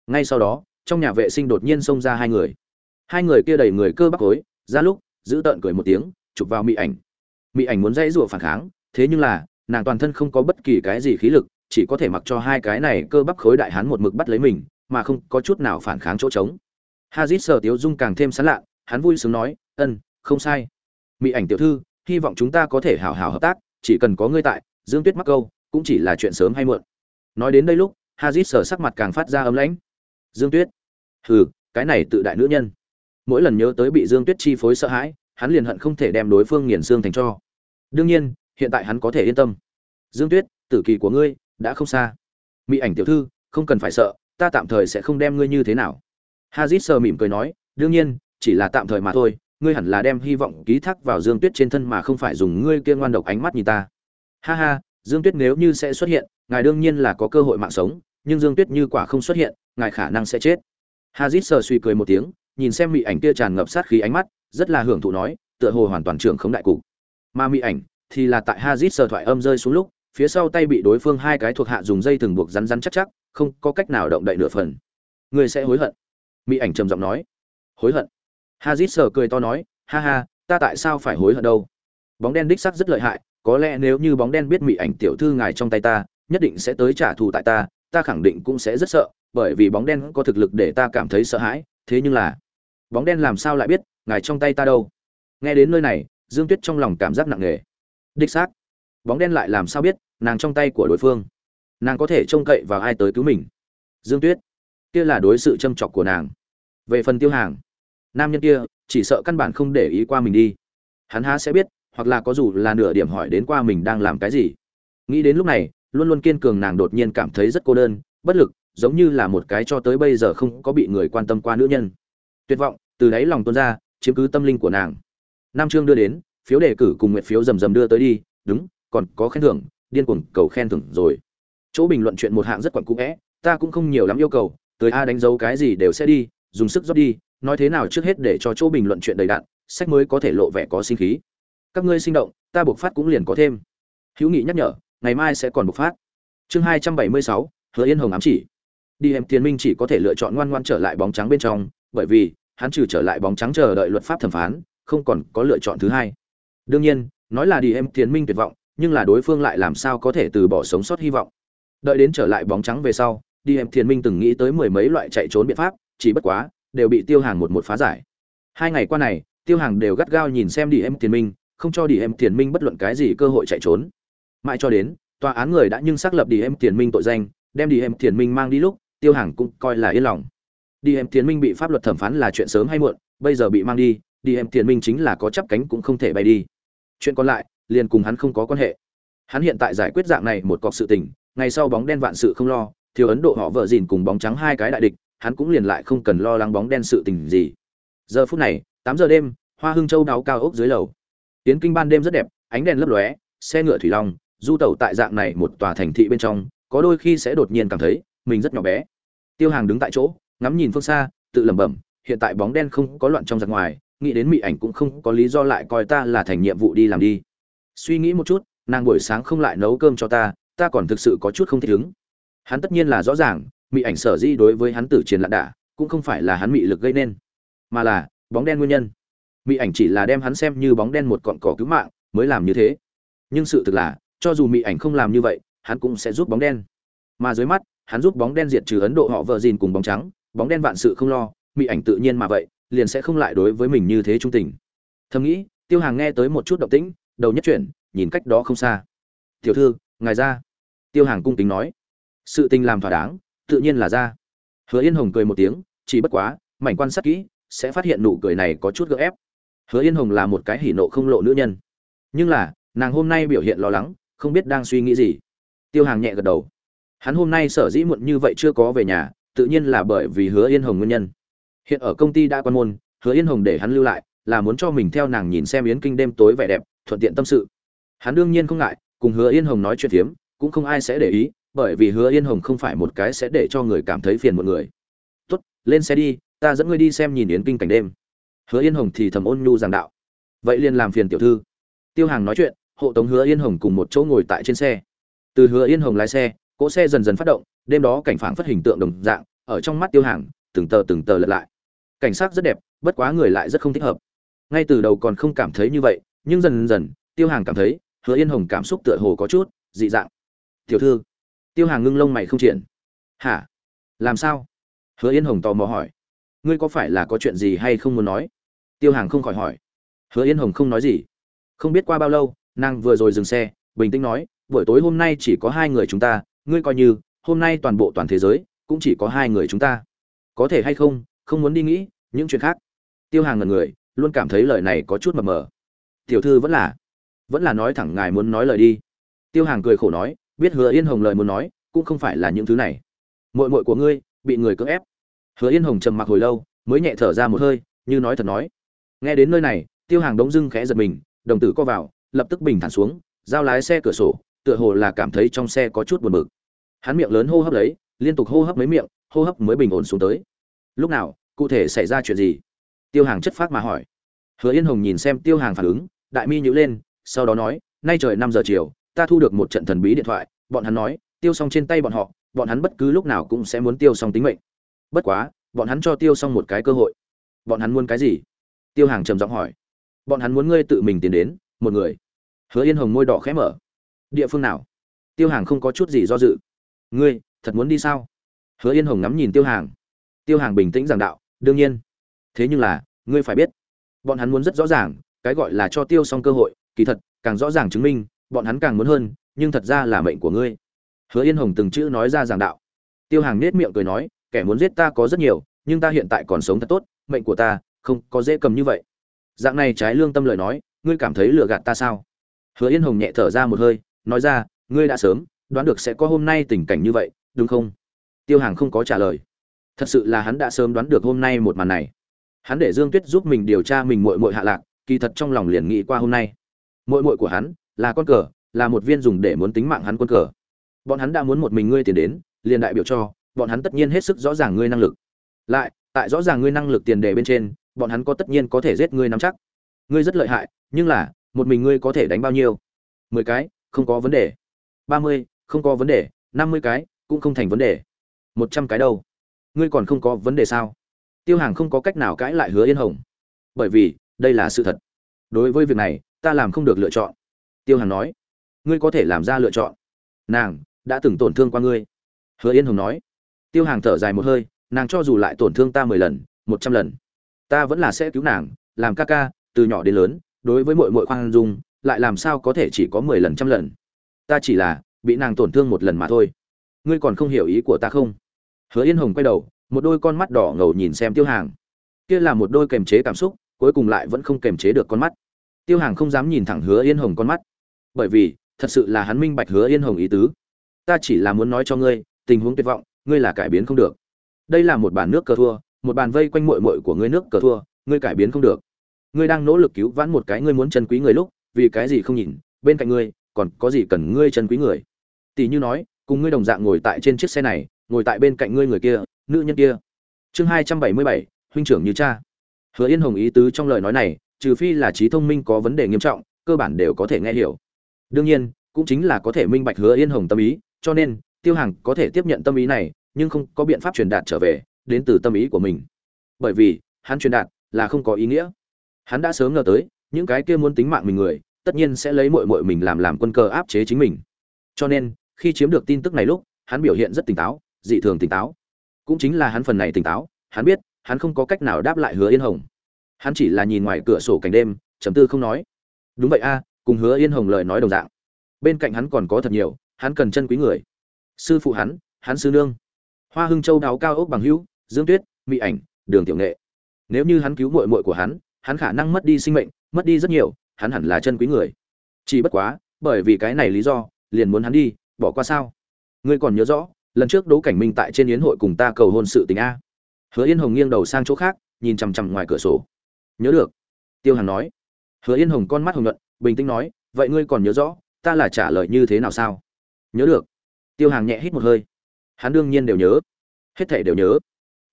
Ngay sau đó trong nhà vệ sinh đột nhiên xông ra hai người. Hai người kia đầy người cơ bắp khối ra lúc, giữ tợn cười một tiếng, chụp vào mỹ ảnh. Mỹ ảnh muốn dãy rủa phản kháng, thế nhưng là, nàng toàn thân không có bất kỳ cái gì khí lực, chỉ có thể mặc cho hai cái này cơ bắp khối đại hán một mực bắt lấy mình, mà không có chút nào phản kháng chỗ trống. Hazit sờ tiếu dung càng thêm sán lạ, hắn vui sướng nói, ân, không sai. Mỹ ảnh tiểu thư, hy vọng chúng ta có thể hào hào hợp tác, chỉ cần có ngươi tại, dương tuyết mắc câu, cũng chỉ là chuyện sớm hay muộn. Nói đến đây lúc, hazit sờ sắc mặt càng phát ra ấm lãnh dương tuyết. Hừ, cái này tự đại nữ nhân. Mỗi lần nhớ tới bị dương tuyết chi phối sợ hãi, hắn liền hận không thể đem đối phương nghiền xương thành cho. Đương nhiên, hiện tại hắn có thể yên tâm. Dương tuyết, tử kỳ của ngươi, đã không xa. Mỹ ảnh tiểu thư, không cần phải sợ, ta tạm thời sẽ không đem ngươi như thế nào. Hazit sờ mỉm cười nói, đương nhiên, chỉ là tạm thời mà thôi, ngươi hẳn là đem hy vọng ký thác vào dương tuyết trên thân mà không phải dùng ngươi kia ngoan độc ánh mắt nhìn ta. Ha ha, dương tuyết nếu như sẽ xuất hiện, ngài đương nhiên là có cơ hội mạng sống, nhưng dương tuyết như quả không xuất hiện ngài khả năng sẽ chết. Hazit sờ suy cười một tiếng, nhìn xem mỹ ảnh kia tràn ngập sát khí ánh mắt, rất là hưởng thụ nói, tựa hồ hoàn toàn trưởng không đại cục. Mà mỹ ảnh thì là tại hazit sờ thoại âm rơi xuống lúc, phía sau tay bị đối phương hai cái thuộc hạ dùng dây thừng buộc rắn rắn chắc chắc, không có cách nào động đậy nửa phần. Người sẽ hối hận. Mỹ ảnh trầm giọng nói. Hối hận. Hazit sờ cười to nói, ha ha, ta tại sao phải hối hận đâu? Bóng đen đích sắc rất lợi hại, có lẽ nếu như bóng đen biết mỹ ảnh tiểu thư ngài trong tay ta, nhất định sẽ tới trả thù tại ta ta khẳng định cũng sẽ rất sợ bởi vì bóng đen có thực lực để ta cảm thấy sợ hãi, thế nhưng là, bóng đen làm sao lại biết, ngài trong tay ta đâu? Nghe đến nơi này, dương tuyết trong lòng cảm giác nặng nề. Đích xác, bóng đen lại làm sao biết, nàng trong tay của đối phương, nàng có thể trông cậy vào ai tới cứu mình? Dương tuyết, kia là đối sự châm chọc của nàng. Về phần tiêu hàng, nam nhân kia, chỉ sợ căn bản không để ý qua mình đi. Hắn há sẽ biết, hoặc là có dù là nửa điểm hỏi đến qua mình đang làm cái gì. Nghĩ đến lúc này, luôn luôn kiên cường nàng đột nhiên cảm thấy rất cô đơn, bất lực giống như là một cái cho tới bây giờ không có bị người quan tâm qua nữ nhân. Tuyệt vọng, từ đáy lòng tuôn ra, chiếm cứ tâm linh của nàng. Nam trương đưa đến, phiếu đề cử cùng nguyện phiếu rầm rầm đưa tới đi, đúng, còn có khen thưởng, điên cuồng cầu khen thưởng rồi. Chỗ bình luận chuyện một hạng rất quặn cũ vẽ, ta cũng không nhiều lắm yêu cầu, tới a đánh dấu cái gì đều sẽ đi, dùng sức rót đi, nói thế nào trước hết để cho chỗ bình luận chuyện đầy đặn, sách mới có thể lộ vẻ có sinh khí. Các ngươi sinh động, ta buộc phát cũng liền có thêm. Hữu nghị nhắc nhở, ngày mai sẽ còn buộc phát. Chương hai trăm bảy mươi sáu, hứa yên hồng ám chỉ đi em tiến minh chỉ có thể lựa chọn ngoan ngoan trở lại bóng trắng bên trong, bởi vì, hắn trừ trở lại bóng trắng chờ đợi luật pháp thẩm phán, không còn có lựa chọn thứ hai. Đương nhiên, nói là đi em tiến minh tuyệt vọng, nhưng là đối phương lại làm sao có thể từ bỏ sống sót hy vọng. Đợi đến trở lại bóng trắng về sau, đi em thiền minh từng nghĩ tới mười mấy loại chạy trốn biện pháp, chỉ bất quá, đều bị tiêu hàng một một phá giải. Hai ngày qua này, tiêu hàng đều gắt gao nhìn xem đi em thiền minh, không cho đi em thiền minh bất luận cái gì cơ hội chạy trốn. Mãi cho đến, tòa án người đã nhưng xác lập đi em thiền minh tội danh, đem đi em thiền minh mang đi lúc tiêu hàng cũng coi là yên lòng. Đi em tiến minh bị pháp luật thẩm phán là chuyện sớm hay muộn, bây giờ bị mang đi đi em tiến minh chính là có chắp cánh cũng không thể bay đi. Chuyện còn lại, liền cùng hắn không có quan hệ. Hắn hiện tại giải quyết dạng này một cọc sự tình, ngày sau bóng đen vạn sự không lo, thiếu ấn độ họ vợ dìn cùng bóng trắng hai cái đại địch, hắn cũng liền lại không cần lo lắng bóng đen sự tình gì. Giờ phút này, tám giờ đêm, hoa hưng châu đáo cao ốc dưới lầu. Tiến kinh ban đêm rất đẹp, ánh đèn lấp lóe, xe ngựa thủy long, du tẩu tại dạng này một tòa thành thị bên trong, có đôi khi sẽ đột nhiên cảm thấy mình rất nhỏ bé. Tiêu hàng đứng tại chỗ, ngắm nhìn phương xa, tự lẩm bẩm, hiện tại bóng đen không có loạn trong giặc ngoài, nghĩ đến mỹ ảnh cũng không có lý do lại coi ta là thành nhiệm vụ đi làm đi. Suy nghĩ một chút, nàng buổi sáng không lại nấu cơm cho ta ta còn thực sự có chút không thích ứng. Hắn tất nhiên là rõ ràng mỹ ảnh sở di đối với hắn tử chiến lạn đả, cũng không phải là hắn mị lực gây nên, mà là bóng đen nguyên nhân. Mỹ ảnh chỉ là đem hắn xem như bóng đen một cọn cỏ cứu mạng, mới làm như thế. Nhưng sự thực là, cho dù mỹ ảnh không làm như vậy, hắn cũng sẽ giúp bóng đen. Mà dưới mắt hắn giúp bóng đen diệt trừ ấn độ họ vợ dìn cùng bóng trắng, bóng đen vạn sự không lo, mỹ ảnh tự nhiên mà vậy, liền sẽ không lại đối với mình như thế trung tình. Thầm nghĩ, tiêu hàng nghe tới một chút động tĩnh, đầu nhất chuyển, nhìn cách đó không xa. Tiểu thư, ngài ra. Tiêu hàng cung kính nói. Sự tình làm thỏa đáng, tự nhiên là ra. Hứa yên hồng cười một tiếng, chỉ bất quá, mảnh quan sát kỹ, sẽ phát hiện nụ cười này có chút gượng ép. Hứa yên hồng là một cái hỉ nộ không lộ nữ nhân. Nhưng là, nàng hôm nay biểu hiện lo lắng, không biết đang suy nghĩ gì. Tiêu hàng nhẹ gật đầu hắn hôm nay sở dĩ muộn như vậy chưa có về nhà, tự nhiên là bởi vì hứa yên hồng nguyên nhân. Hiện ở công ty đã quan môn, hứa yên hồng để hắn lưu lại, là muốn cho mình theo nàng nhìn xem yến kinh đêm tối vẻ đẹp, thuận tiện tâm sự. Hắn đương nhiên không ngại, cùng hứa yên hồng nói chuyện phiếm, cũng không ai sẽ để ý, bởi vì hứa yên hồng không phải một cái sẽ để cho người cảm thấy phiền một người. Tốt, lên xe đi, ta dẫn ngươi đi xem nhìn yến kinh cảnh đêm. Hứa yên hồng thì thầm ôn nhu giảng đạo. Vậy liền làm phiền tiểu thư. Tiêu hàng nói chuyện, hộ tống hứa yên hồng cùng một chỗ ngồi tại trên xe. Từ hứa yên hồng lái xe cỗ xe dần dần phát động, đêm đó cảnh phản phất hình tượng đồng dạng, ở trong mắt tiêu hàng, từng tờ từng tờ lật lại. Cảnh sát rất đẹp, bất quá người lại rất không thích hợp. Ngay từ đầu còn không cảm thấy như vậy, nhưng dần dần, tiêu hàng cảm thấy, hứa yên hồng cảm xúc tựa hồ có chút dị dạng. Tiểu thư. Tiêu hàng ngưng lông mày không triển. Hả? Làm sao? Hứa yên hồng tò mò hỏi. Ngươi có phải là có chuyện gì hay không muốn nói? Tiêu hàng không khỏi hỏi. Hứa yên hồng không nói gì. Không biết qua bao lâu, nàng vừa rồi dừng xe, bình tĩnh nói, buổi tối hôm nay chỉ có hai người chúng ta ngươi coi như, hôm nay toàn bộ toàn thế giới, cũng chỉ có hai người chúng ta. Có thể hay không không muốn đi nghĩ những chuyện khác. Tiêu hàng ngần người, luôn cảm thấy lời này có chút mập mờ. Tiểu thư vẫn là vẫn là nói thẳng ngài muốn nói lời đi. Tiêu hàng cười khổ nói, biết hứa yên hồng lời muốn nói, cũng không phải là những thứ này. Mội mội của ngươi, bị người cưỡng ép. Hứa yên hồng trầm mặc hồi lâu, mới nhẹ thở ra một hơi, như nói thật nói. Nghe đến nơi này, tiêu hàng đống dưng khẽ giật mình, đồng tử co vào, lập tức bình thản xuống, giao lái xe cửa sổ, tựa hồ là cảm thấy trong xe có chút buồn bực hắn miệng lớn hô hấp lấy, liên tục hô hấp mấy miệng, hô hấp mới bình ổn xuống tới. Lúc nào, cụ thể xảy ra chuyện gì? Tiêu hàng chất phát mà hỏi. Hứa yên hồng nhìn xem tiêu hàng phản ứng, đại mi nhữ lên, sau đó nói, nay trời năm giờ chiều, ta thu được một trận thần bí điện thoại. Bọn hắn nói, tiêu xong trên tay bọn họ, bọn hắn bất cứ lúc nào cũng sẽ muốn tiêu xong tính mệnh. Bất quá, bọn hắn cho tiêu xong một cái cơ hội. Bọn hắn muốn cái gì? Tiêu hàng trầm giọng hỏi. Bọn hắn muốn ngươi tự mình tiến đến, một người. Hứa yên hồng môi đỏ khẽ mở. Địa phương nào? Tiêu hàng không có chút gì do dự ngươi, thật muốn đi sao? Hứa yên hồng ngắm nhìn tiêu hàng. Tiêu hàng bình tĩnh giảng đạo, đương nhiên. Thế nhưng là, ngươi phải biết, bọn hắn muốn rất rõ ràng, cái gọi là cho tiêu xong cơ hội, kỳ thật, càng rõ ràng chứng minh, bọn hắn càng muốn hơn, nhưng thật ra là mệnh của ngươi. Hứa yên hồng từng chữ nói ra giảng đạo. Tiêu hàng nết miệng cười nói, kẻ muốn giết ta có rất nhiều, nhưng ta hiện tại còn sống thật tốt, mệnh của ta không có dễ cầm như vậy. Dạng này trái lương tâm lời nói, ngươi cảm thấy lừa gạt ta sao? Hứa yên hồng nhẹ thở ra một hơi, nói ra, ngươi đã sớm đoán được sẽ có hôm nay tình cảnh như vậy, đúng không? Tiêu hàng không có trả lời. Thật sự là hắn đã sớm đoán được hôm nay một màn này. Hắn để dương tuyết giúp mình điều tra mình mội mội hạ lạc, kỳ thật trong lòng liền nghĩ qua hôm nay. Mội mội của hắn là con cờ, là một viên dùng để muốn tính mạng hắn quân cờ. Bọn hắn đã muốn một mình ngươi tiền đến, liền đại biểu cho, bọn hắn tất nhiên hết sức rõ ràng ngươi năng lực. Lại, tại rõ ràng ngươi năng lực tiền đề bên trên, bọn hắn có tất nhiên có thể giết ngươi nắm chắc. Ngươi rất lợi hại, nhưng là, một mình ngươi có thể đánh bao nhiêu? Mười cái, không có vấn đề. Ba mươi không có vấn đề, năm mươi cái cũng không thành vấn đề. Một trăm cái đâu? Ngươi còn không có vấn đề sao? Tiêu hàng không có cách nào cãi lại hứa yên hồng. Bởi vì, đây là sự thật. Đối với việc này, ta làm không được lựa chọn. Tiêu hàng nói, ngươi có thể làm ra lựa chọn. Nàng đã từng tổn thương qua ngươi. Hứa yên hồng nói. Tiêu hàng thở dài một hơi, nàng cho dù lại tổn thương ta mười lần, một trăm lần, ta vẫn là sẽ cứu nàng, làm ca ca, từ nhỏ đến lớn, đối với mọi mọi khoan dung, lại làm sao có thể chỉ có mười lần, trăm lần. Ta chỉ là bị nàng tổn thương một lần mà thôi. Ngươi còn không hiểu ý của ta không? Hứa yên hồng quay đầu, một đôi con mắt đỏ ngầu nhìn xem tiêu hàng. Kia là một đôi kềm chế cảm xúc, cuối cùng lại vẫn không kềm chế được con mắt. Tiêu hàng không dám nhìn thẳng hứa yên hồng con mắt. Bởi vì, thật sự là hắn minh bạch hứa yên hồng ý tứ. Ta chỉ là muốn nói cho ngươi, tình huống tuyệt vọng, ngươi là cải biến không được. Đây là một bàn nước cờ thua, một bàn vây quanh mội mội của ngươi nước cờ thua, ngươi cải biến không được. Ngươi đang nỗ lực cứu vãn một cái ngươi muốn chân quý người lúc, vì cái gì không nhìn, bên cạnh ngươi, còn có gì cần ngươi chân quý người? Tỷ như nói, cùng ngươi đồng dạng ngồi tại trên chiếc xe này, ngồi tại bên cạnh ngươi người kia, nữ nhân kia. Chương hai trăm bảy mươi bảy, huynh trưởng như cha. Hứa yên hồng ý tứ trong lời nói này, trừ phi là trí thông minh có vấn đề nghiêm trọng, cơ bản đều có thể nghe hiểu. Đương nhiên, cũng chính là có thể minh bạch hứa yên hồng tâm ý, cho nên, tiêu hàng có thể tiếp nhận tâm ý này, nhưng không có biện pháp truyền đạt trở về, đến từ tâm ý của mình. Bởi vì, hắn truyền đạt là không có ý nghĩa. Hắn đã sớm ngờ tới, những cái kia muốn tính mạng mình người, tất nhiên sẽ lấy mội mội mình làm làm quân cờ áp chế chính mình. Cho nên khi chiếm được tin tức này lúc, hắn biểu hiện rất tỉnh táo, dị thường tỉnh táo. Cũng chính là hắn phần này tỉnh táo, hắn biết, hắn không có cách nào đáp lại hứa yên hồng. Hắn chỉ là nhìn ngoài cửa sổ cảnh đêm chấm tư không nói. Đúng vậy a, cùng hứa yên hồng lời nói đồng dạng. Bên cạnh hắn còn có thật nhiều, hắn cần chân quý người. Sư phụ hắn hắn sư nương. Hoa hưng châu đáo cao ốc bằng hữu, dương tuyết mỹ ảnh, đường tiểu nghệ. Nếu như hắn cứu mội mội của hắn hắn khả năng mất đi sinh mệnh, mất đi rất nhiều, hắn hẳn là chân quý người. Chỉ bất quá, bởi vì cái này lý do, liền muốn hắn đi bỏ qua sao? Ngươi còn nhớ rõ, lần trước đỗ cảnh minh tại trên yến hội cùng ta cầu hôn sự tình a. Hứa yên hồng nghiêng đầu sang chỗ khác, nhìn chằm chằm ngoài cửa sổ. Nhớ được. Tiêu hàn nói. Hứa yên hồng con mắt hồng nhuận, bình tĩnh nói, vậy ngươi còn nhớ rõ, ta là trả lời như thế nào sao? Nhớ được. Tiêu hàng nhẹ hít một hơi. Hắn đương nhiên đều nhớ. Hết thể đều nhớ.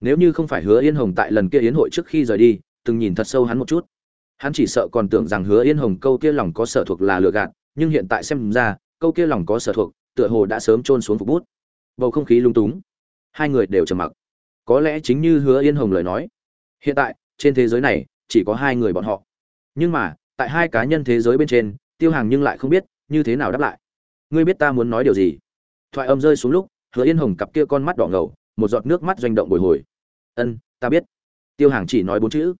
Nếu như không phải hứa yên hồng tại lần kia yến hội trước khi rời đi, từng nhìn thật sâu hắn một chút. Hắn chỉ sợ còn tưởng rằng hứa yên hồng câu kia lòng có sở thuộc là lừa gạt, nhưng hiện tại xem ra, câu kia lòng có sở thuộc tựa hồ đã sớm trôn xuống phục bút. Bầu không khí lung túng. Hai người đều trầm mặc. Có lẽ chính như hứa yên hồng lời nói, hiện tại, trên thế giới này, chỉ có hai người bọn họ. Nhưng mà, tại hai cá nhân thế giới bên trên, tiêu hàng nhưng lại không biết, như thế nào đáp lại. Ngươi biết ta muốn nói điều gì? Thoại âm rơi xuống lúc, hứa yên hồng cặp kia con mắt đỏ ngầu, một giọt nước mắt doanh động bồi hồi. Ân, ta biết. Tiêu hàng chỉ nói bốn chữ.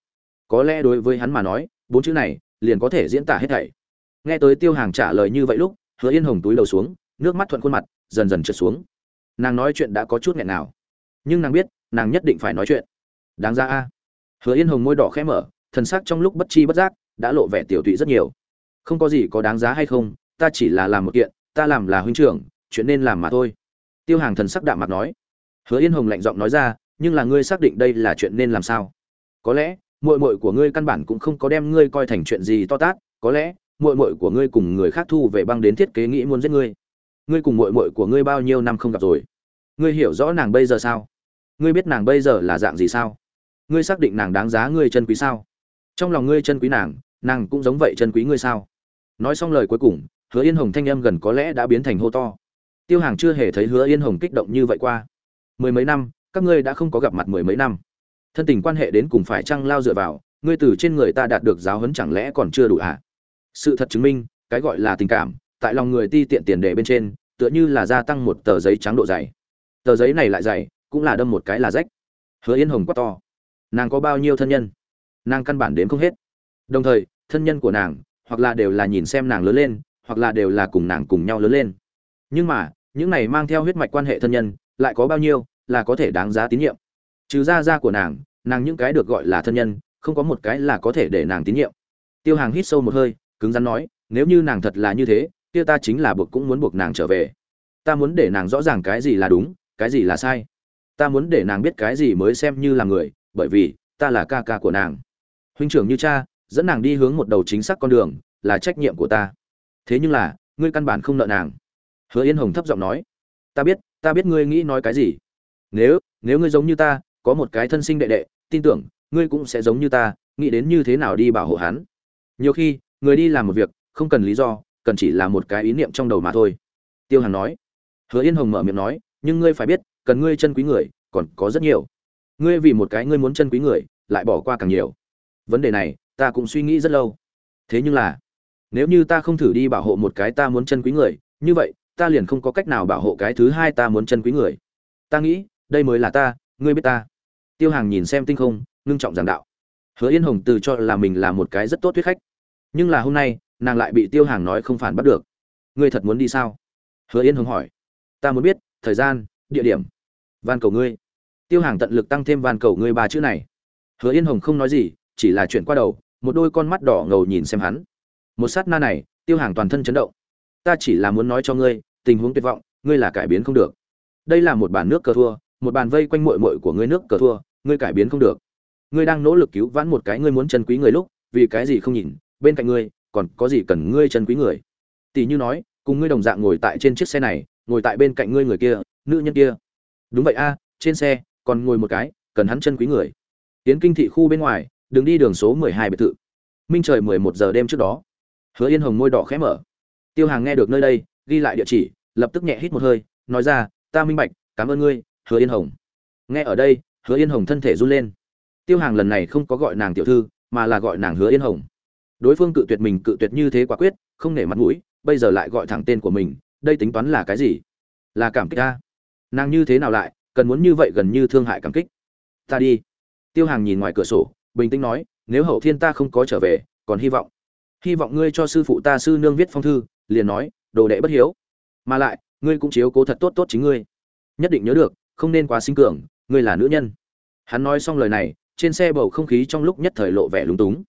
Có lẽ đối với hắn mà nói, bốn chữ này liền có thể diễn tả hết thảy. Nghe tới tiêu hàng trả lời như vậy lúc, hứa yên hồng túi đầu xuống nước mắt thuận khuôn mặt, dần dần trượt xuống. Nàng nói chuyện đã có chút nghẹn nào. Nhưng nàng biết, nàng nhất định phải nói chuyện. Đáng ra a. Hứa yên hồng môi đỏ khẽ mở, thần sắc trong lúc bất chi bất giác đã lộ vẻ tiểu tụy rất nhiều. Không có gì có đáng giá hay không, ta chỉ là làm một kiện, ta làm là huynh trưởng, chuyện nên làm mà thôi. Tiêu hàng thần sắc đạm mặt nói. Hứa yên hồng lạnh giọng nói ra, nhưng là ngươi xác định đây là chuyện nên làm sao? Có lẽ, muội muội của ngươi căn bản cũng không có đem ngươi coi thành chuyện gì to tát, có lẽ, muội muội của ngươi cùng người khác thu về băng đến thiết kế nghĩ muốn giết ngươi ngươi cùng muội muội của ngươi bao nhiêu năm không gặp rồi? Ngươi hiểu rõ nàng bây giờ sao? Ngươi biết nàng bây giờ là dạng gì sao? Ngươi xác định nàng đáng giá ngươi chân quý sao? Trong lòng ngươi chân quý nàng nàng cũng giống vậy chân quý ngươi sao? Nói xong lời cuối cùng, hứa yên hồng thanh âm gần có lẽ đã biến thành hô to. Tiêu hàng chưa hề thấy hứa yên hồng kích động như vậy qua. Mười mấy năm, các ngươi đã không có gặp mặt mười mấy năm. Thân tình quan hệ đến cùng phải chăng lao dựa vào, ngươi từ trên người ta đạt được giáo huấn chẳng lẽ còn chưa đủ à? sự thật chứng minh, cái gọi là tình cảm tại lòng người ti tiện tiền đề bên trên, tựa như là gia tăng một tờ giấy trắng độ dày. Tờ giấy này lại dày, cũng là đâm một cái là rách. Hứa yên hồng quá to. Nàng có bao nhiêu thân nhân? Nàng căn bản đến không hết. Đồng thời, thân nhân của nàng, hoặc là đều là nhìn xem nàng lớn lên, hoặc là đều là cùng nàng cùng nhau lớn lên. Nhưng mà, những này mang theo huyết mạch quan hệ thân nhân, lại có bao nhiêu, là có thể đáng giá tín nhiệm. Trừ ra ra của nàng nàng những cái được gọi là thân nhân, không có một cái là có thể để nàng tín nhiệm. Tiêu hàng hít sâu một hơi, cứng rắn nói, nếu như nàng thật là như thế kia ta chính là buộc cũng muốn buộc nàng trở về. Ta muốn để nàng rõ ràng cái gì là đúng, cái gì là sai. Ta muốn để nàng biết cái gì mới xem như là người, bởi vì, ta là ca ca của nàng. Huynh trưởng như cha, dẫn nàng đi hướng một đầu chính xác con đường, là trách nhiệm của ta. Thế nhưng là, ngươi căn bản không nợ nàng. Hứa yên hồng thấp giọng nói. Ta biết ta biết ngươi nghĩ nói cái gì. Nếu nếu ngươi giống như ta, có một cái thân sinh đệ đệ, tin tưởng, ngươi cũng sẽ giống như ta, nghĩ đến như thế nào đi bảo hộ hắn. Nhiều khi, người đi làm một việc, không cần lý do cần chỉ là một cái ý niệm trong đầu mà thôi. Tiêu hàn nói. Hứa yên hồng mở miệng nói, nhưng ngươi phải biết, cần ngươi chân quý người, còn có rất nhiều. Ngươi vì một cái ngươi muốn chân quý người, lại bỏ qua càng nhiều. Vấn đề này, ta cũng suy nghĩ rất lâu. Thế nhưng là, nếu như ta không thử đi bảo hộ một cái ta muốn chân quý người, như vậy, ta liền không có cách nào bảo hộ cái thứ hai ta muốn chân quý người. Ta nghĩ, đây mới là ta, ngươi biết ta. Tiêu hàng nhìn xem tinh không, ngưng trọng giảng đạo. Hứa yên hồng từ cho là mình là một cái rất tốt thuyết khách. Nhưng là hôm nay nàng lại bị tiêu hàng nói không phản bắt được. Ngươi thật muốn đi sao? Hứa yên hồng hỏi. Ta muốn biết, thời gian, địa điểm. Van cầu ngươi. Tiêu hàng tận lực tăng thêm van cầu ngươi ba chữ này. Hứa yên hồng không nói gì, chỉ là chuyển qua đầu, một đôi con mắt đỏ ngầu nhìn xem hắn. Một sát na này, tiêu hàng toàn thân chấn động. Ta chỉ là muốn nói cho ngươi, tình huống tuyệt vọng, ngươi là cải biến không được. Đây là một bàn nước cờ thua, một bàn vây quanh mội mội của ngươi nước cờ thua, ngươi cải biến không được. Ngươi đang nỗ lực cứu vãn một cái ngươi muốn chân quý người lúc, vì cái gì không nhìn, bên cạnh ngươi còn có gì cần ngươi chân quý người? Tỷ như nói, cùng ngươi đồng dạng ngồi tại trên chiếc xe này, ngồi tại bên cạnh ngươi người kia, nữ nhân kia. Đúng vậy a, trên xe, còn ngồi một cái, cần hắn chân quý người. Tiến kinh thị khu bên ngoài, đường đi đường số mười hai biệt thự. Minh trời mười một giờ đêm trước đó. Hứa yên hồng môi đỏ khẽ mở. Tiêu hàng nghe được nơi đây, ghi lại địa chỉ, lập tức nhẹ hít một hơi, nói ra, ta minh bạch, cảm ơn ngươi, hứa yên hồng. Nghe ở đây, hứa yên hồng thân thể run lên. Tiêu hàng lần này không có gọi nàng tiểu thư, mà là gọi nàng hứa yên hồng đối phương cự tuyệt mình cự tuyệt như thế quả quyết, không nể mặt mũi, bây giờ lại gọi thẳng tên của mình, đây tính toán là cái gì? Là cảm kích ta nàng như thế nào lại, cần muốn như vậy gần như thương hại cảm kích? Ta đi. Tiêu hàng nhìn ngoài cửa sổ, bình tĩnh nói, nếu hậu thiên ta không có trở về, còn hy vọng. Hy vọng ngươi cho sư phụ ta sư nương viết phong thư, liền nói, đồ đệ bất hiếu. Mà lại, ngươi cũng chiếu cố thật tốt tốt chính ngươi. Nhất định nhớ được, không nên quá sinh cường, ngươi là nữ nhân. Hắn nói xong lời này, trên xe bầu không khí trong lúc nhất thời lộ vẻ lúng túng.